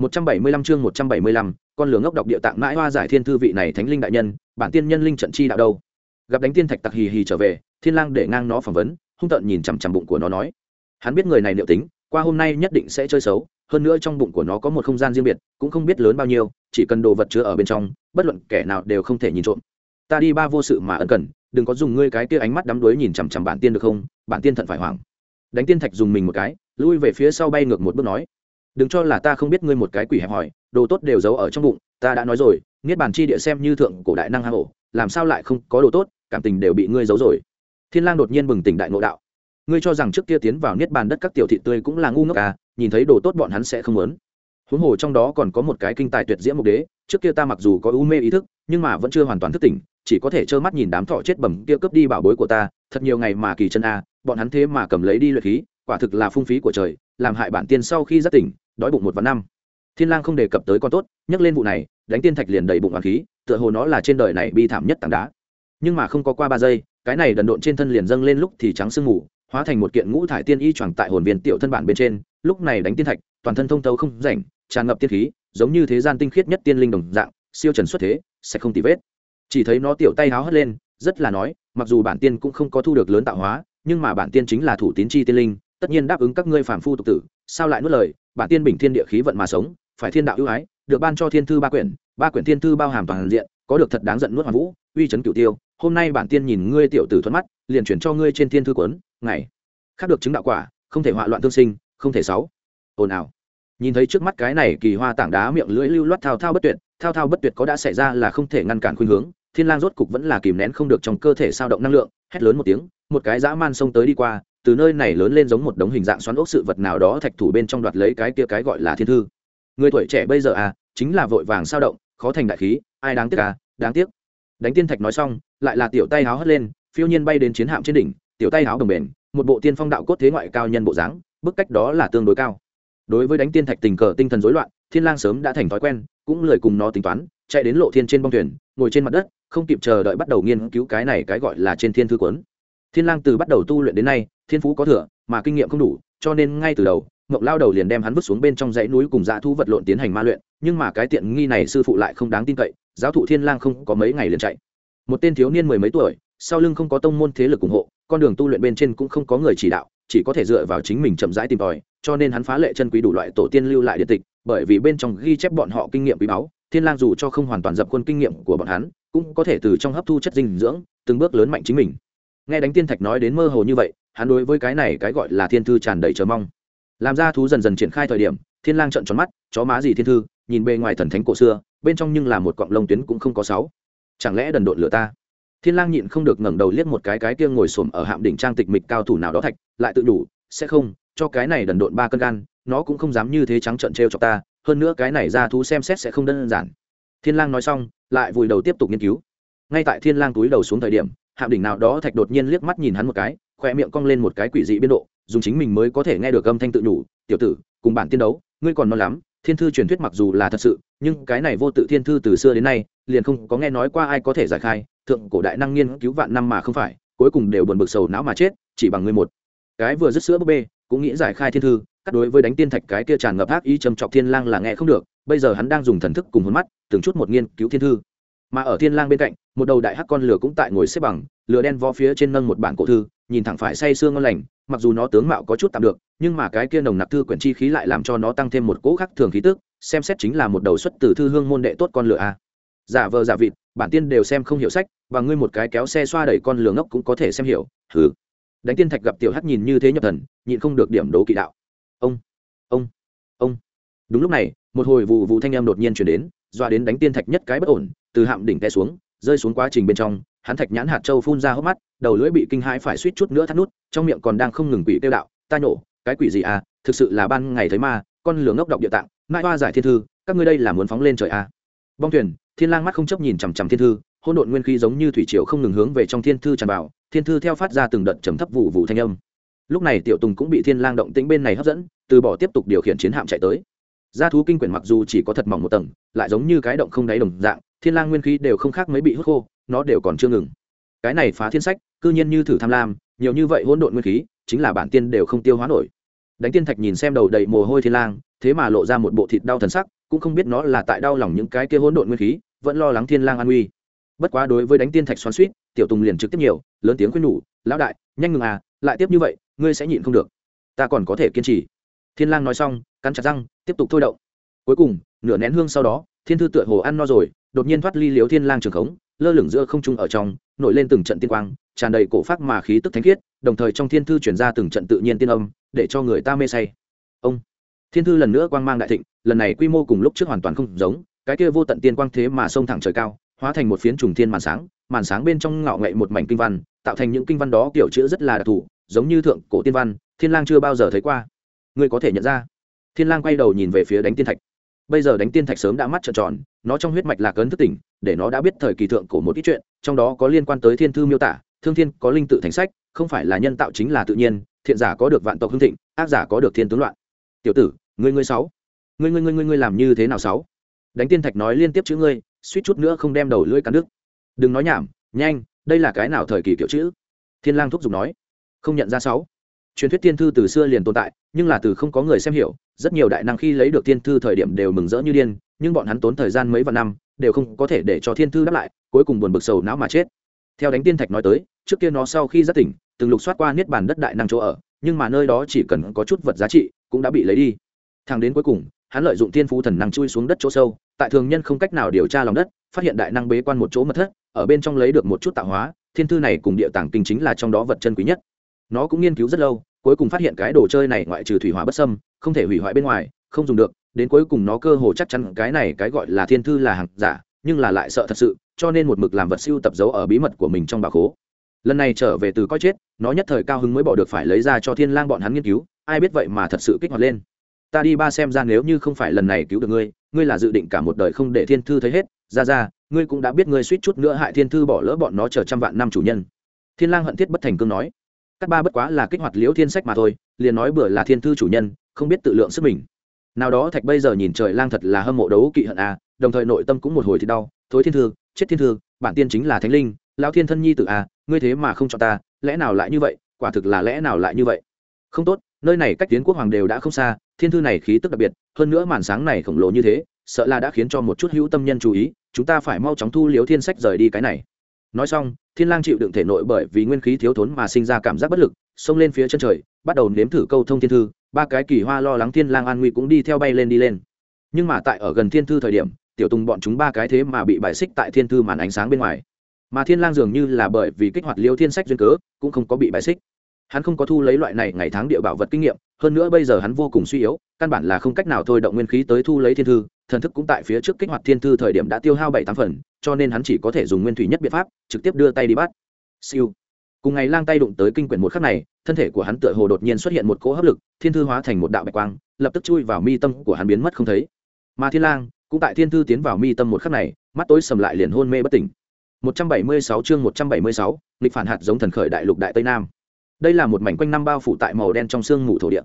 175 chương 175, con lửa ngốc đọc địa tạng mãi hoa giải thiên thư vị này thánh linh đại nhân bản tiên nhân linh trận chi đạo đâu? Gặp đánh tiên thạch tặc hì hì trở về thiên lang để ngang nó phỏng vấn hung tợn nhìn chằm chằm bụng của nó nói. Hắn biết người này liệu tính qua hôm nay nhất định sẽ chơi xấu hơn nữa trong bụng của nó có một không gian riêng biệt cũng không biết lớn bao nhiêu chỉ cần đồ vật chứa ở bên trong bất luận kẻ nào đều không thể nhìn trộm. Ta đi ba vô sự mà ân cần đừng có dùng ngươi cái kia ánh mắt đắm đuối nhìn chằm chằm bản tiên được không? Bản tiên thận phải hoảng. Đánh tiên thạch dùng mình một cái lui về phía sau bay ngược một bước nói đừng cho là ta không biết ngươi một cái quỷ hẹp hỏi đồ tốt đều giấu ở trong bụng, ta đã nói rồi, niết bàn chi địa xem như thượng cổ đại năng hang ổ, làm sao lại không có đồ tốt, cảm tình đều bị ngươi giấu rồi. Thiên lang đột nhiên bừng tỉnh đại ngộ đạo. Ngươi cho rằng trước kia tiến vào niết bàn đất các tiểu thị tươi cũng là ngu ngốc à nhìn thấy đồ tốt bọn hắn sẽ không muốn. Huống hồ trong đó còn có một cái kinh tài tuyệt diễm mục đế, trước kia ta mặc dù có u mê ý thức, nhưng mà vẫn chưa hoàn toàn thức tỉnh, chỉ có thể trơ mắt nhìn đám thọ chết bẩm kia cướp đi bảo bối của ta, thật nhiều ngày mà kỳ chân a bọn hắn thế mà cầm lấy đi luyện khí quả thực là phung phí của trời, làm hại bản tiên sau khi giác tỉnh, đói bụng một vạn năm. Thiên lang không đề cập tới con tốt, nhắc lên vụ này, đánh tiên thạch liền đầy bụng hoàng khí, tựa hồ nó là trên đời này bi thảm nhất tảng đá. Nhưng mà không có qua ba giây, cái này đần độn trên thân liền dâng lên lúc thì trắng sương mù, hóa thành một kiện ngũ thải tiên y choàng tại hồn viên tiểu thân bản bên trên, lúc này đánh tiên thạch, toàn thân thông tấu không rảnh, tràn ngập tiên khí, giống như thế gian tinh khiết nhất tiên linh đồng dạng, siêu trần xuất thế sẽ không tì vết. Chỉ thấy nó tiểu tay háo hất lên, rất là nói, mặc dù bản tiên cũng không có thu được lớn tạo hóa, nhưng mà bản tiên chính là thủ tín chi tiên linh tất nhiên đáp ứng các ngươi phàm phu tục tử, sao lại nuốt lời? Bản tiên bình thiên địa khí vận mà sống, phải thiên đạo ưu ái, được ban cho thiên thư ba quyển ba quyển thiên thư bao hàm toàn diện, có được thật đáng giận nuốt hoàng vũ, uy chấn cửu tiêu. Hôm nay bản tiên nhìn ngươi tiểu tử thuận mắt, liền chuyển cho ngươi trên thiên thư quấn ngày. Khác được chứng đạo quả, không thể họa loạn thương sinh, không thể sáu. Ồn ào. Nhìn thấy trước mắt cái này kỳ hoa tảng đá miệng lưỡi lưu loát thao thao bất tuyệt, thao thao bất tuyệt có đã xảy ra là không thể ngăn cản khuynh hướng, thiên lang rốt cục vẫn là kìm nén không được trong cơ thể sao động năng lượng, hét lớn một tiếng, một cái dã man xông tới đi qua từ nơi này lớn lên giống một đống hình dạng xoắn ốc sự vật nào đó thạch thủ bên trong đoạt lấy cái kia cái gọi là thiên thư. Người tuổi trẻ bây giờ à chính là vội vàng sao động, khó thành đại khí, ai đáng tiếc à đáng tiếc. Đánh tiên thạch nói xong, lại là tiểu tay háo hất lên, phiêu nhiên bay đến chiến hạm trên đỉnh, tiểu tay háo đồng bền, một bộ tiên phong đạo cốt thế ngoại cao nhân bộ dáng, bức cách đó là tương đối cao. Đối với đánh tiên thạch tình cờ tinh thần rối loạn, thiên lang sớm đã thành thói quen, cũng lười cùng nó tính toán, chạy đến lộ thiên trên bong thuyền, ngồi trên mặt đất, không kịp chờ đợi bắt đầu nghiên cứu cái này cái gọi là trên thiên thư cuốn thiên lang từ bắt đầu tu luyện đến nay, thiên phú có thừa, mà kinh nghiệm không đủ, cho nên ngay từ đầu, mộng lao đầu liền đem hắn vứt xuống bên trong dãy núi cùng dã thu vật lộn tiến hành ma luyện, nhưng mà cái tiện nghi này sư phụ lại không đáng tin cậy, giáo thụ thiên lang không có mấy ngày liền chạy. Một tên thiếu niên mười mấy tuổi, sau lưng không có tông môn thế lực ủng hộ, con đường tu luyện bên trên cũng không có người chỉ đạo, chỉ có thể dựa vào chính mình chậm rãi tìm tòi, cho nên hắn phá lệ chân quý đủ loại tổ tiên lưu lại điện tịch, bởi vì bên trong ghi chép bọn họ kinh nghiệm quý báu, thiên lang dù cho không hoàn toàn dập khuôn kinh nghiệm của bọn hắn, cũng có thể từ trong hấp thu chất dinh dưỡng, từng bước lớn mạnh chính mình nghe đánh tiên thạch nói đến mơ hồ như vậy, hắn đối với cái này cái gọi là thiên thư tràn đầy chờ mong. Làm ra thú dần dần triển khai thời điểm, thiên lang trợn tròn mắt, chó má gì thiên thư, nhìn bề ngoài thần thánh cổ xưa, bên trong nhưng là một cọng lông tuyến cũng không có sáu. Chẳng lẽ đần độn lửa ta? Thiên lang nhịn không được ngẩng đầu liếc một cái cái kia ngồi xổm ở hạm đỉnh trang tịch mịch cao thủ nào đó thạch, lại tự đủ, sẽ không, cho cái này đần độn ba cân gan, nó cũng không dám như thế trắng trợn trêu cho ta, hơn nữa cái này ra thú xem xét sẽ không đơn giản. Thiên lang nói xong, lại vùi đầu tiếp tục nghiên cứu. Ngay tại thiên lang túi đầu xuống thời điểm hạm đỉnh nào đó thạch đột nhiên liếc mắt nhìn hắn một cái khoe miệng cong lên một cái quỷ dị biên độ, dùng chính mình mới có thể nghe được âm thanh tự nhủ, tiểu tử, cùng bản tiên đấu, ngươi còn non lắm, thiên thư truyền thuyết mặc dù là thật sự, nhưng cái này vô tự thiên thư từ xưa đến nay, liền không có nghe nói qua ai có thể giải khai, thượng cổ đại năng nghiên cứu vạn năm mà không phải, cuối cùng đều buồn bực sầu não mà chết, chỉ bằng ngươi một. Cái vừa dứt sữa búp bê, cũng nghĩ giải khai thiên thư, cắt đối với đánh tiên thạch cái kia tràn ngập ác ý trầm trọc thiên lang là nghe không được, bây giờ hắn đang dùng thần thức cùng hồn mắt, từng chút một nghiên cứu thiên thư mà ở thiên lang bên cạnh, một đầu đại hắc con lửa cũng tại ngồi xếp bằng, lửa đen vó phía trên nâng một bản cổ thư, nhìn thẳng phải say sương ngon lành, mặc dù nó tướng mạo có chút tạm được, nhưng mà cái kia nồng nặc thư quyển chi khí lại làm cho nó tăng thêm một cỗ khắc thường khí tức, xem xét chính là một đầu xuất từ thư hương môn đệ tốt con lửa a. Giả vờ giả vịt, bản tiên đều xem không hiểu sách, và ngươi một cái kéo xe xoa đẩy con lửa ngốc cũng có thể xem hiểu, hừ. Đánh tiên thạch gặp tiểu hắc nhìn như thế nhập thần, nhịn không được điểm đố kỵ đạo. Ông ông ông. Đúng lúc này, một hồi vụ vụ thanh em đột nhiên chuyển đến, dọa đến đánh tiên thạch nhất cái bất ổn từ hạm đỉnh té xuống, rơi xuống quá trình bên trong, hắn thạch nhãn hạt châu phun ra hốc mắt, đầu lưỡi bị kinh hãi phải suýt chút nữa thắt nút, trong miệng còn đang không ngừng quỷ tiêu đạo, ta nhổ, cái quỷ gì à? Thực sự là ban ngày thấy ma, con lửa ngốc độc địa tạng, mãi hoa giải thiên thư, các ngươi đây là muốn phóng lên trời à? Bong thuyền, thiên lang mắt không chấp nhìn chằm chằm thiên thư, hỗn độn nguyên khí giống như thủy triều không ngừng hướng về trong thiên thư tràn vào, thiên thư theo phát ra từng đợt trầm thấp vụ vụ thanh âm. Lúc này tiểu tùng cũng bị thiên lang động tĩnh bên này hấp dẫn, từ bỏ tiếp tục điều khiển chiến hạm chạy tới. Gia thú kinh quyển mặc dù chỉ có thật mỏng một tầng, lại giống như cái động không đáy đồng dạng thiên lang nguyên khí đều không khác mấy bị hút khô, nó đều còn chưa ngừng. Cái này phá thiên sách, cư nhiên như thử tham lam, nhiều như vậy hỗn độn nguyên khí, chính là bản tiên đều không tiêu hóa nổi. Đánh tiên thạch nhìn xem đầu đầy mồ hôi thiên lang, thế mà lộ ra một bộ thịt đau thần sắc, cũng không biết nó là tại đau lòng những cái kia hỗn độn nguyên khí, vẫn lo lắng thiên lang an nguy bất quá đối với đánh tiên thạch xoắn xuýt, tiểu tùng liền trực tiếp nhiều, lớn tiếng khuyên nhủ, lão đại, nhanh ngừng à lại tiếp như vậy, ngươi sẽ nhịn không được. Ta còn có thể kiên trì. Thiên lang nói xong, cắn chặt răng, tiếp tục thôi động. Cuối cùng, nửa nén hương sau đó, thiên thư tựa hồ ăn no rồi đột nhiên thoát ly liếu thiên lang trường khống, lơ lửng giữa không trung ở trong, nổi lên từng trận tiên quang, tràn đầy cổ phát mà khí tức thánh khiết, đồng thời trong thiên thư chuyển ra từng trận tự nhiên tiên âm, để cho người ta mê say. Ông, thiên thư lần nữa quang mang đại thịnh, lần này quy mô cùng lúc trước hoàn toàn không giống, cái kia vô tận tiên quang thế mà sông thẳng trời cao, hóa thành một phiến trùng thiên màn sáng màn sáng bên trong ngạo nghệ một mảnh kinh văn, tạo thành những kinh văn đó kiểu chữ rất là đặc thù, giống như thượng cổ tiên văn, thiên lang chưa bao giờ thấy qua. Ngươi có thể nhận ra. Thiên lang quay đầu nhìn về phía đánh tiên thạch. Bây giờ đánh tiên thạch sớm đã mắt trợn tròn nó trong huyết mạch là cấn thức tỉnh, để nó đã biết thời kỳ thượng cổ một ít chuyện, trong đó có liên quan tới thiên thư miêu tả, thương thiên có linh tự thành sách, không phải là nhân tạo chính là tự nhiên, thiện giả có được vạn tộc hưng thịnh, ác giả có được thiên tướng loạn. Tiểu tử, ngươi ngươi sáu, ngươi ngươi ngươi ngươi ngươi làm như thế nào sáu? Đánh tiên thạch nói liên tiếp chữ ngươi, suýt chút nữa không đem đầu lưỡi cắn đứt. Đừng nói nhảm, nhanh, đây là cái nào thời kỳ kiểu chữ? Thiên lang thúc giục nói. Không nhận ra sáu truyền thuyết tiên thư từ xưa liền tồn tại, nhưng là từ không có người xem hiểu, rất nhiều đại năng khi lấy được tiên thư thời điểm đều mừng rỡ như điên, nhưng bọn hắn tốn thời gian mấy vạn năm, đều không có thể để cho thiên thư đáp lại, cuối cùng buồn bực sầu não mà chết. Theo đánh tiên thạch nói tới, trước kia nó sau khi giác tỉnh, từng lục soát qua niết bàn đất đại năng chỗ ở, nhưng mà nơi đó chỉ cần có chút vật giá trị, cũng đã bị lấy đi. Thang đến cuối cùng, hắn lợi dụng tiên phú thần năng chui xuống đất chỗ sâu, tại thường nhân không cách nào điều tra lòng đất, phát hiện đại năng bế quan một chỗ mật thất, ở bên trong lấy được một chút tạo hóa, thiên thư này cùng địa tàng kinh chính là trong đó vật chân quý nhất nó cũng nghiên cứu rất lâu, cuối cùng phát hiện cái đồ chơi này ngoại trừ thủy hỏa bất sâm không thể hủy hoại bên ngoài, không dùng được, đến cuối cùng nó cơ hồ chắc chắn cái này cái gọi là thiên thư là hàng giả, nhưng là lại sợ thật sự, cho nên một mực làm vật siêu tập dấu ở bí mật của mình trong bà khố. Lần này trở về từ coi chết, nó nhất thời cao hứng mới bỏ được phải lấy ra cho thiên lang bọn hắn nghiên cứu, ai biết vậy mà thật sự kích hoạt lên. Ta đi ba xem ra nếu như không phải lần này cứu được ngươi ngươi là dự định cả một đời không để thiên thư thấy hết. Ra ra, ngươi cũng đã biết ngươi suýt chút nữa hại thiên thư bỏ lỡ bọn nó chờ trăm vạn năm chủ nhân. Thiên lang hận thiết bất thành cương nói các ba bất quá là kích hoạt liễu thiên sách mà thôi, liền nói bừa là thiên thư chủ nhân, không biết tự lượng sức mình. Nào đó thạch bây giờ nhìn trời lang thật là hâm mộ đấu kỵ hận à đồng thời nội tâm cũng một hồi thì đau, thối thiên thư, chết thiên thư, bản tiên chính là thánh linh, lão thiên thân nhi tự à ngươi thế mà không cho ta, lẽ nào lại như vậy, quả thực là lẽ nào lại như vậy. Không tốt, nơi này cách tiến quốc hoàng đều đã không xa, thiên thư này khí tức đặc biệt, hơn nữa màn sáng này khổng lồ như thế, sợ là đã khiến cho một chút hữu tâm nhân chú ý, chúng ta phải mau chóng thu liếu thiên sách rời đi cái này nói xong, thiên lang chịu đựng thể nội bởi vì nguyên khí thiếu thốn mà sinh ra cảm giác bất lực, xông lên phía chân trời, bắt đầu nếm thử câu thông thiên thư. Ba cái kỳ hoa lo lắng thiên lang an nguy cũng đi theo bay lên đi lên. Nhưng mà tại ở gần thiên thư thời điểm, tiểu tùng bọn chúng ba cái thế mà bị bài xích tại thiên thư màn ánh sáng bên ngoài. Mà thiên lang dường như là bởi vì kích hoạt liêu thiên sách duyên cớ, cũng không có bị bài xích. Hắn không có thu lấy loại này ngày tháng địa bảo vật kinh nghiệm, hơn nữa bây giờ hắn vô cùng suy yếu, căn bản là không cách nào thôi động nguyên khí tới thu lấy thiên thư, thần thức cũng tại phía trước kích hoạt thiên thư thời điểm đã tiêu hao bảy tám phần cho nên hắn chỉ có thể dùng nguyên thủy nhất biện pháp trực tiếp đưa tay đi bắt. Siêu. Cùng ngày lang tay đụng tới kinh quyển một khắc này thân thể của hắn tựa hồ đột nhiên xuất hiện một cỗ hấp lực thiên thư hóa thành một đạo bạch quang lập tức chui vào mi tâm của hắn biến mất không thấy. Mà thiên lang cũng tại thiên thư tiến vào mi tâm một khắc này mắt tối sầm lại liền hôn mê bất tỉnh. 176 chương 176, lịch phản hạt giống thần khởi đại lục đại tây nam. Đây là một mảnh quanh năm bao phủ tại màu đen trong xương mù thổ địa.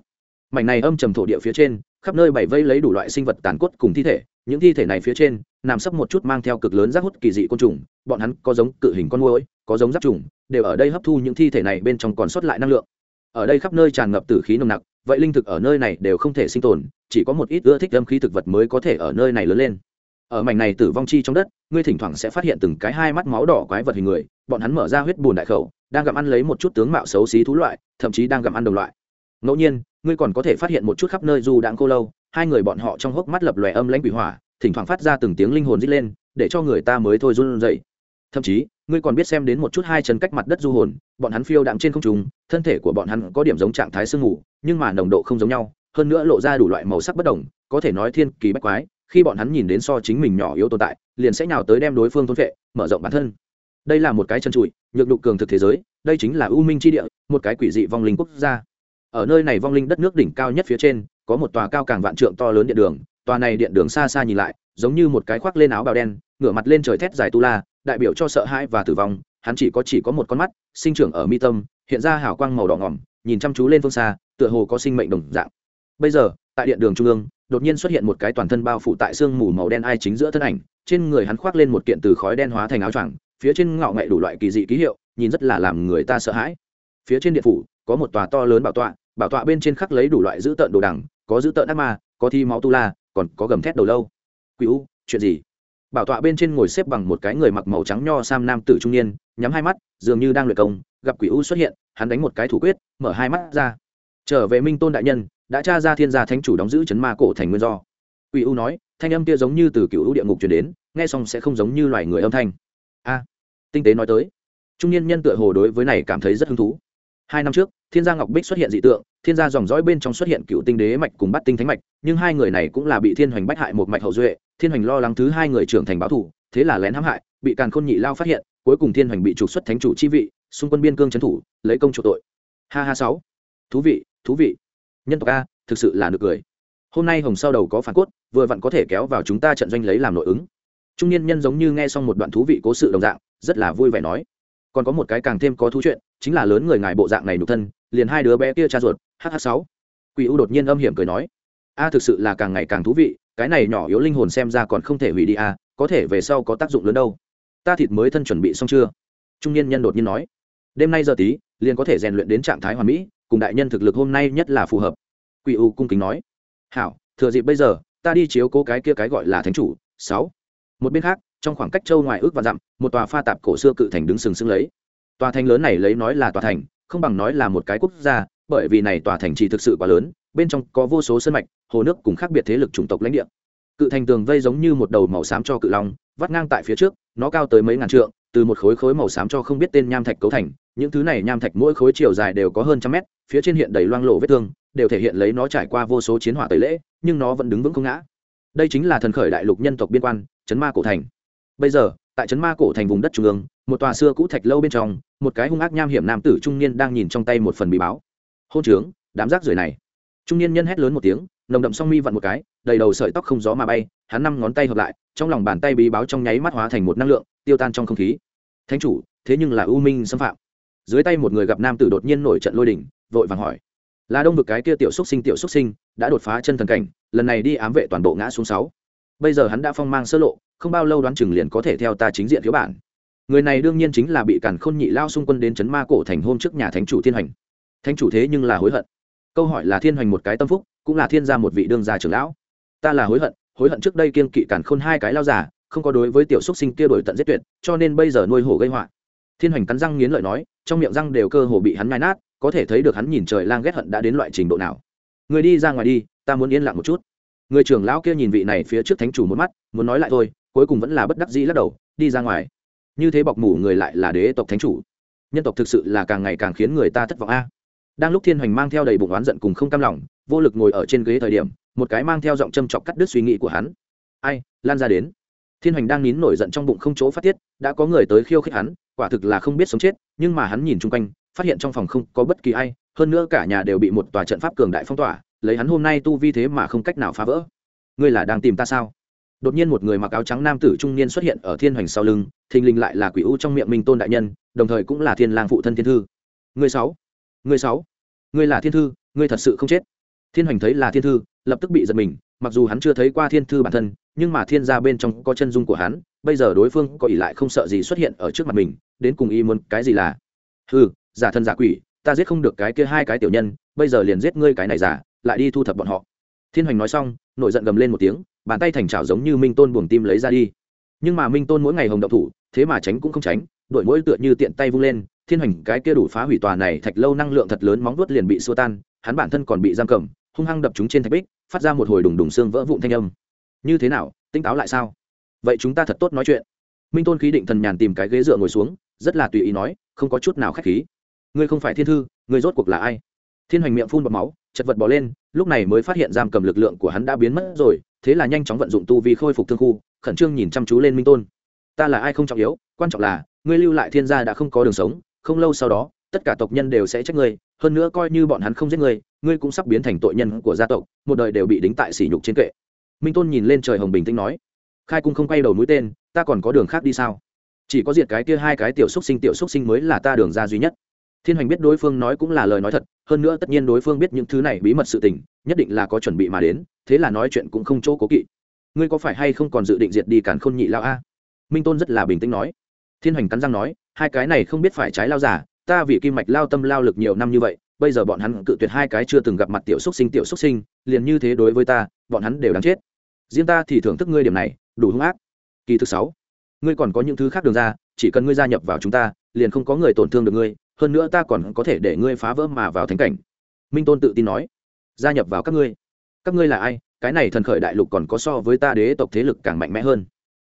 Mảnh này âm trầm thổ địa phía trên khắp nơi bảy vây lấy đủ loại sinh vật tàn cốt cùng thi thể, những thi thể này phía trên, nằm sấp một chút mang theo cực lớn rác hút kỳ dị côn trùng, bọn hắn có giống cự hình con môi có giống giáp trùng, đều ở đây hấp thu những thi thể này bên trong còn sót lại năng lượng. Ở đây khắp nơi tràn ngập tử khí nồng nặc, vậy linh thực ở nơi này đều không thể sinh tồn, chỉ có một ít ưa thích âm khí thực vật mới có thể ở nơi này lớn lên. Ở mảnh này tử vong chi trong đất, ngươi thỉnh thoảng sẽ phát hiện từng cái hai mắt máu đỏ quái vật hình người, bọn hắn mở ra huyết bùn đại khẩu, đang gặm ăn lấy một chút tướng mạo xấu xí thú loại, thậm chí đang gặm ăn đồng loại ngẫu nhiên, ngươi còn có thể phát hiện một chút khắp nơi du đãng cô lâu, hai người bọn họ trong hốc mắt lập lòe âm lãnh quỷ hỏa, thỉnh thoảng phát ra từng tiếng linh hồn rít lên, để cho người ta mới thôi run dậy thậm chí, ngươi còn biết xem đến một chút hai chân cách mặt đất du hồn, bọn hắn phiêu đạm trên không trung, thân thể của bọn hắn có điểm giống trạng thái sương mù, nhưng mà nồng độ không giống nhau, hơn nữa lộ ra đủ loại màu sắc bất đồng, có thể nói thiên kỳ bách quái, khi bọn hắn nhìn đến so chính mình nhỏ yếu tồn tại, liền sẽ nhào tới đem đối phương thôn vệ mở rộng bản thân. Đây là một cái chân trụi, nhược đục cường thực thế giới, đây chính là u minh tri địa, một cái quỷ dị vong linh quốc gia ở nơi này vong linh đất nước đỉnh cao nhất phía trên, có một tòa cao càng vạn trượng to lớn điện đường, tòa này điện đường xa xa nhìn lại, giống như một cái khoác lên áo bào đen, ngửa mặt lên trời thét dài tu la, đại biểu cho sợ hãi và tử vong, hắn chỉ có chỉ có một con mắt, sinh trưởng ở mi tâm, hiện ra hào quang màu đỏ ngỏm, nhìn chăm chú lên phương xa, tựa hồ có sinh mệnh đồng dạng. Bây giờ, tại điện đường trung ương, đột nhiên xuất hiện một cái toàn thân bao phủ tại sương mù màu đen ai chính giữa thân ảnh, trên người hắn khoác lên một kiện từ khói đen hóa thành áo choàng, phía trên ngạo nghệ đủ loại kỳ dị ký hiệu, nhìn rất là làm người ta sợ hãi. Phía trên điện phủ có một tòa to lớn bảo tọa bảo tọa bên trên khắc lấy đủ loại dữ tợn đồ đằng, có dữ tợn ác ma, có thi máu tu la, còn có gầm thét đầu lâu. Quỷ u, chuyện gì? Bảo tọa bên trên ngồi xếp bằng một cái người mặc màu trắng nho sam nam tử trung niên, nhắm hai mắt, dường như đang luyện công, gặp quỷ u xuất hiện, hắn đánh một cái thủ quyết, mở hai mắt ra. Trở về minh tôn đại nhân, đã tra ra thiên gia thánh chủ đóng giữ chấn ma cổ thành nguyên do. Quỷ u nói, thanh âm kia giống như từ cựu địa ngục chuyển đến, nghe xong sẽ không giống như loài người âm thanh. A, tinh tế nói tới. Trung niên nhân tựa hồ đối với này cảm thấy rất hứng thú hai năm trước, thiên gia ngọc bích xuất hiện dị tượng, thiên gia dòng dõi bên trong xuất hiện cựu tinh đế mạch cùng bắt tinh thánh mạch, nhưng hai người này cũng là bị thiên hoành bách hại một mạch hậu duệ, thiên hoành lo lắng thứ hai người trưởng thành báo thủ thế là lén hãm hại, bị càn khôn nhị lao phát hiện, cuối cùng thiên hoành bị trục xuất thánh chủ chi vị, xung quân biên cương trấn thủ, lấy công chủ tội. Ha ha sáu. Thú vị thú vị. Nhân tộc a, thực sự là nực cười. Hôm nay hồng sau đầu có phản cốt, vừa vặn có thể kéo vào chúng ta trận doanh lấy làm nội ứng. Trung niên nhân giống như nghe xong một đoạn thú vị cố sự đồng dạng, rất là vui vẻ nói. Còn có một cái càng thêm có thú chuyện chính là lớn người ngài bộ dạng này nhục thân, liền hai đứa bé kia cha ruột hh sáu. Quỷ u đột nhiên âm hiểm cười nói, a, thực sự là càng ngày càng thú vị, cái này nhỏ yếu linh hồn xem ra còn không thể hủy đi a, có thể về sau có tác dụng lớn đâu. Ta thịt mới thân chuẩn bị xong chưa? Trung niên nhân đột nhiên nói, đêm nay giờ tí, liền có thể rèn luyện đến trạng thái hoàn mỹ, cùng đại nhân thực lực hôm nay nhất là phù hợp. Quỷ u cung kính nói, hảo, thừa dịp bây giờ, ta đi chiếu cố cái kia cái gọi là thánh chủ, sáu. Một bên khác, trong khoảng cách châu ngoài ước và dặm, một tòa pha tạp cổ xưa cự thành đứng sừng sững lấy tòa thành lớn này lấy nói là tòa thành, không bằng nói là một cái quốc gia, bởi vì này tòa thành chỉ thực sự quá lớn, bên trong có vô số sân mạch, hồ nước cùng khác biệt thế lực chủng tộc lãnh địa. Cự thành tường vây giống như một đầu màu xám cho cự long, vắt ngang tại phía trước, nó cao tới mấy ngàn trượng, từ một khối khối màu xám cho không biết tên nham thạch cấu thành, những thứ này nham thạch mỗi khối chiều dài đều có hơn trăm mét, phía trên hiện đầy loang lộ vết thương, đều thể hiện lấy nó trải qua vô số chiến hỏa tẩy lễ, nhưng nó vẫn đứng vững không ngã. Đây chính là thần khởi đại lục nhân tộc biên quan, chấn ma cổ thành. Bây giờ tại trấn ma cổ thành vùng đất trung ương, một tòa xưa cũ thạch lâu bên trong, một cái hung ác nham hiểm nam tử trung niên đang nhìn trong tay một phần bí báo. Hôn trướng, đám rác rưởi này. Trung niên nhân hét lớn một tiếng, nồng đậm song mi vặn một cái, đầy đầu sợi tóc không gió mà bay, hắn năm ngón tay hợp lại, trong lòng bàn tay bí báo trong nháy mắt hóa thành một năng lượng, tiêu tan trong không khí. Thánh chủ, thế nhưng là u minh xâm phạm. Dưới tay một người gặp nam tử đột nhiên nổi trận lôi đỉnh vội vàng hỏi. Là đông vực cái kia tiểu xúc sinh, tiểu xúc sinh, đã đột phá chân thần cảnh, lần này đi ám vệ toàn bộ ngã xuống sáu. Bây giờ hắn đã phong mang sơ lộ không bao lâu đoán chừng liền có thể theo ta chính diện thiếu bản. Người này đương nhiên chính là bị cản khôn nhị lao xung quân đến chấn ma cổ thành hôm trước nhà thánh chủ thiên hành thánh chủ thế nhưng là hối hận. Câu hỏi là thiên hoành một cái tâm phúc, cũng là thiên gia một vị đương gia trưởng lão. Ta là hối hận hối hận trước đây kiên kỵ cản khôn hai cái lao giả không có đối với tiểu xúc sinh kia đổi tận giết tuyệt, cho nên bây giờ nuôi hổ gây họa. Thiên hoành cắn răng nghiến lợi nói, trong miệng răng đều cơ hồ bị hắn nhai nát, có thể thấy được hắn nhìn trời lang ghét hận đã đến loại trình độ nào. Người đi ra ngoài đi, ta muốn yên lặng một chút. Người trưởng lão kia nhìn vị này phía trước thánh chủ một mắt, muốn nói lại thôi cuối cùng vẫn là bất đắc dĩ lắc đầu, đi ra ngoài. Như thế bọc mủ người lại là đế tộc thánh chủ. Nhân tộc thực sự là càng ngày càng khiến người ta thất vọng a. Đang lúc thiên hoành mang theo đầy bụng oán giận cùng không cam lòng, vô lực ngồi ở trên ghế thời điểm, một cái mang theo giọng châm chọc cắt đứt suy nghĩ của hắn. Ai, lan ra đến. Thiên hoành đang nín nổi giận trong bụng không chỗ phát tiết, đã có người tới khiêu khích hắn, quả thực là không biết sống chết, nhưng mà hắn nhìn chung quanh, phát hiện trong phòng không có bất kỳ ai, hơn nữa cả nhà đều bị một tòa trận pháp cường đại phong tỏa, lấy hắn hôm nay tu vi thế mà không cách nào phá vỡ. Ngươi là đang tìm ta sao? Đột nhiên một người mặc áo trắng nam tử trung niên xuất hiện ở thiên hoành sau lưng, thình lình lại là quỷ u trong miệng minh tôn đại nhân, đồng thời cũng là thiên lang phụ thân thiên thư. Người sáu người sáu ngươi là thiên thư ngươi thật sự không chết. Thiên hoành thấy là thiên thư, lập tức bị giật mình, mặc dù hắn chưa thấy qua thiên thư bản thân, nhưng mà thiên gia bên trong có chân dung của hắn, bây giờ đối phương có ỷ lại không sợ gì xuất hiện ở trước mặt mình, đến cùng y muốn cái gì là? Hừ, giả thân giả quỷ, ta giết không được cái kia hai cái tiểu nhân, bây giờ liền giết ngươi cái này giả, lại đi thu thập bọn họ. Thiên hoành nói xong, nổi giận gầm lên một tiếng bàn tay thành trào giống như minh tôn buồng tim lấy ra đi. Nhưng mà minh tôn mỗi ngày hồng động thủ, thế mà tránh cũng không tránh, đội mỗi tựa như tiện tay vung lên, thiên hoành cái kia đủ phá hủy tòa này thạch lâu năng lượng thật lớn móng vuốt liền bị xua tan, hắn bản thân còn bị giam cầm, hung hăng đập chúng trên thạch bích, phát ra một hồi đùng đùng xương vỡ vụn thanh âm. Như thế nào tinh táo lại sao? Vậy chúng ta thật tốt nói chuyện. Minh tôn khí định thần nhàn tìm cái ghế dựa ngồi xuống, rất là tùy ý nói, không có chút nào khách khí. Ngươi không phải thiên thư, ngươi rốt cuộc là ai? Thiên hoành miệng phun bọt máu chật vật bỏ lên, lúc này mới phát hiện giam cầm lực lượng của hắn đã biến mất rồi, thế là nhanh chóng vận dụng tu vi khôi phục thương khu, khẩn trương nhìn chăm chú lên minh tôn. Ta là ai không trọng yếu, quan trọng là, ngươi lưu lại thiên gia đã không có đường sống, không lâu sau đó, tất cả tộc nhân đều sẽ trách ngươi, hơn nữa coi như bọn hắn không giết ngươi ngươi cũng sắp biến thành tội nhân của gia tộc, một đời đều bị đính tại sỉ nhục trên kệ. Minh tôn nhìn lên trời hồng bình tĩnh nói, khai cung không quay đầu mũi tên, ta còn có đường khác đi sao? Chỉ có diệt cái kia hai cái tiểu xúc sinh, tiểu xúc sinh mới là ta đường ra duy nhất thiên hoành biết đối phương nói cũng là lời nói thật, hơn nữa tất nhiên đối phương biết những thứ này bí mật sự tình, nhất định là có chuẩn bị mà đến, thế là nói chuyện cũng không chỗ cố kỵ. Ngươi có phải hay không còn dự định diệt đi cản khôn nhị lao a? Minh tôn rất là bình tĩnh nói. Thiên hoành cắn răng nói, hai cái này không biết phải trái lao giả, ta vì kim mạch lao tâm lao lực nhiều năm như vậy, bây giờ bọn hắn cự tuyệt hai cái chưa từng gặp mặt tiểu xúc sinh tiểu xúc sinh, liền như thế đối với ta, bọn hắn đều đáng chết. Riêng ta thì thưởng thức ngươi điểm này, đủ hung ác. Kỳ thứ sáu, ngươi còn có những thứ khác đường ra, chỉ cần ngươi gia nhập vào chúng ta, liền không có người tổn thương được ngươi hơn nữa ta còn có thể để ngươi phá vỡ mà vào thánh cảnh. Minh tôn tự tin nói, gia nhập vào các ngươi. Các ngươi là ai? Cái này thần khởi đại lục còn có so với ta đế tộc thế lực càng mạnh mẽ hơn.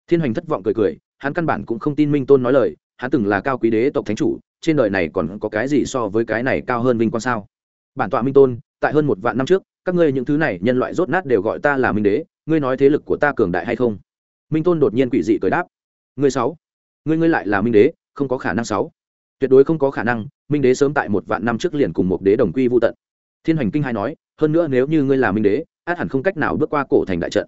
Thiên hoành thất vọng cười cười, hắn căn bản cũng không tin minh tôn nói lời, hắn từng là cao quý đế tộc thánh chủ, trên đời này còn có cái gì so với cái này cao hơn vinh quang sao? Bản tọa minh tôn, tại hơn một vạn năm trước, các ngươi những thứ này nhân loại rốt nát đều gọi ta là minh đế, ngươi nói thế lực của ta cường đại hay không? Minh tôn đột nhiên quỷ dị cười đáp, ngươi sáu, ngươi ngươi lại là minh đế, không có khả năng sáu tuyệt đối không có khả năng, minh đế sớm tại một vạn năm trước liền cùng một đế đồng quy vô tận. Thiên hoành kinh hai nói, hơn nữa nếu như ngươi là minh đế, át hẳn không cách nào bước qua cổ thành đại trận.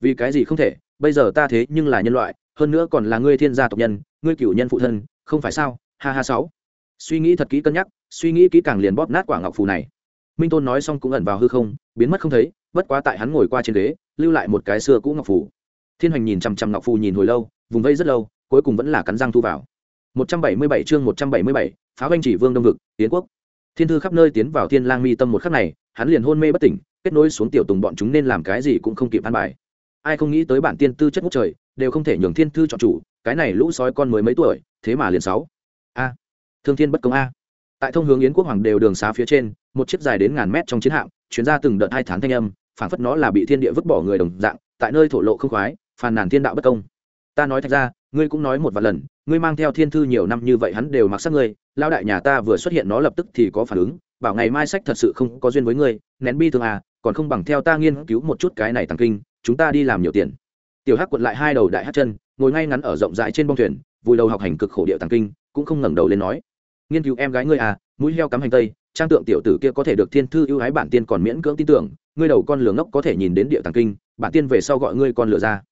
Vì cái gì không thể, bây giờ ta thế nhưng là nhân loại, hơn nữa còn là ngươi thiên gia tộc nhân, ngươi cửu nhân phụ thân, không phải sao? Ha ha sáu. Suy nghĩ thật kỹ cân nhắc, suy nghĩ kỹ càng liền bóp nát quả ngọc phù này. Minh tôn nói xong cũng ẩn vào hư không, biến mất không thấy, bất quá tại hắn ngồi qua trên ghế lưu lại một cái xưa cũ ngọc phù. Thiên hoành nhìn chằm chằm ngọc phù nhìn hồi lâu, vùng vây rất lâu, cuối cùng vẫn là cắn răng thu vào. 177 chương 177, phá banh chỉ vương đông vực tiến quốc. Thiên thư khắp nơi tiến vào thiên lang mi tâm một khắc này hắn liền hôn mê bất tỉnh kết nối xuống tiểu tùng bọn chúng nên làm cái gì cũng không kịp an bài. Ai không nghĩ tới bản tiên tư chất ngút trời đều không thể nhường thiên thư chọn chủ cái này lũ sói con mới mấy tuổi thế mà liền sáu. A thương thiên bất công a. Tại thông hướng yến quốc hoàng đều đường xá phía trên một chiếc dài đến ngàn mét trong chiến hạm chuyến ra từng đợt hai thán thanh âm phản phất nó là bị thiên địa vứt bỏ người đồng dạng tại nơi thổ lộ không khoái phàn nàn thiên đạo bất công ta nói thật ra, ngươi cũng nói một vài lần, ngươi mang theo thiên thư nhiều năm như vậy hắn đều mặc sắc ngươi lao đại nhà ta vừa xuất hiện nó lập tức thì có phản ứng, bảo ngày mai sách thật sự không có duyên với ngươi, nén bi thương à còn không bằng theo ta nghiên cứu một chút cái này tăng kinh, chúng ta đi làm nhiều tiền. Tiểu hắc quật lại hai đầu đại hát chân, ngồi ngay ngắn ở rộng rãi trên bông thuyền, vùi đầu học hành cực khổ điệu tăng kinh, cũng không ngẩng đầu lên nói. Nghiên cứu em gái ngươi à mũi heo cắm hành tây, trang tượng tiểu tử kia có thể được thiên thư ưu ái bản tiên còn miễn cưỡng tin tưởng, ngươi đầu con lửa ngốc có thể nhìn đến địa tàng kinh, bản tiên về sau gọi ngươi con lửa ra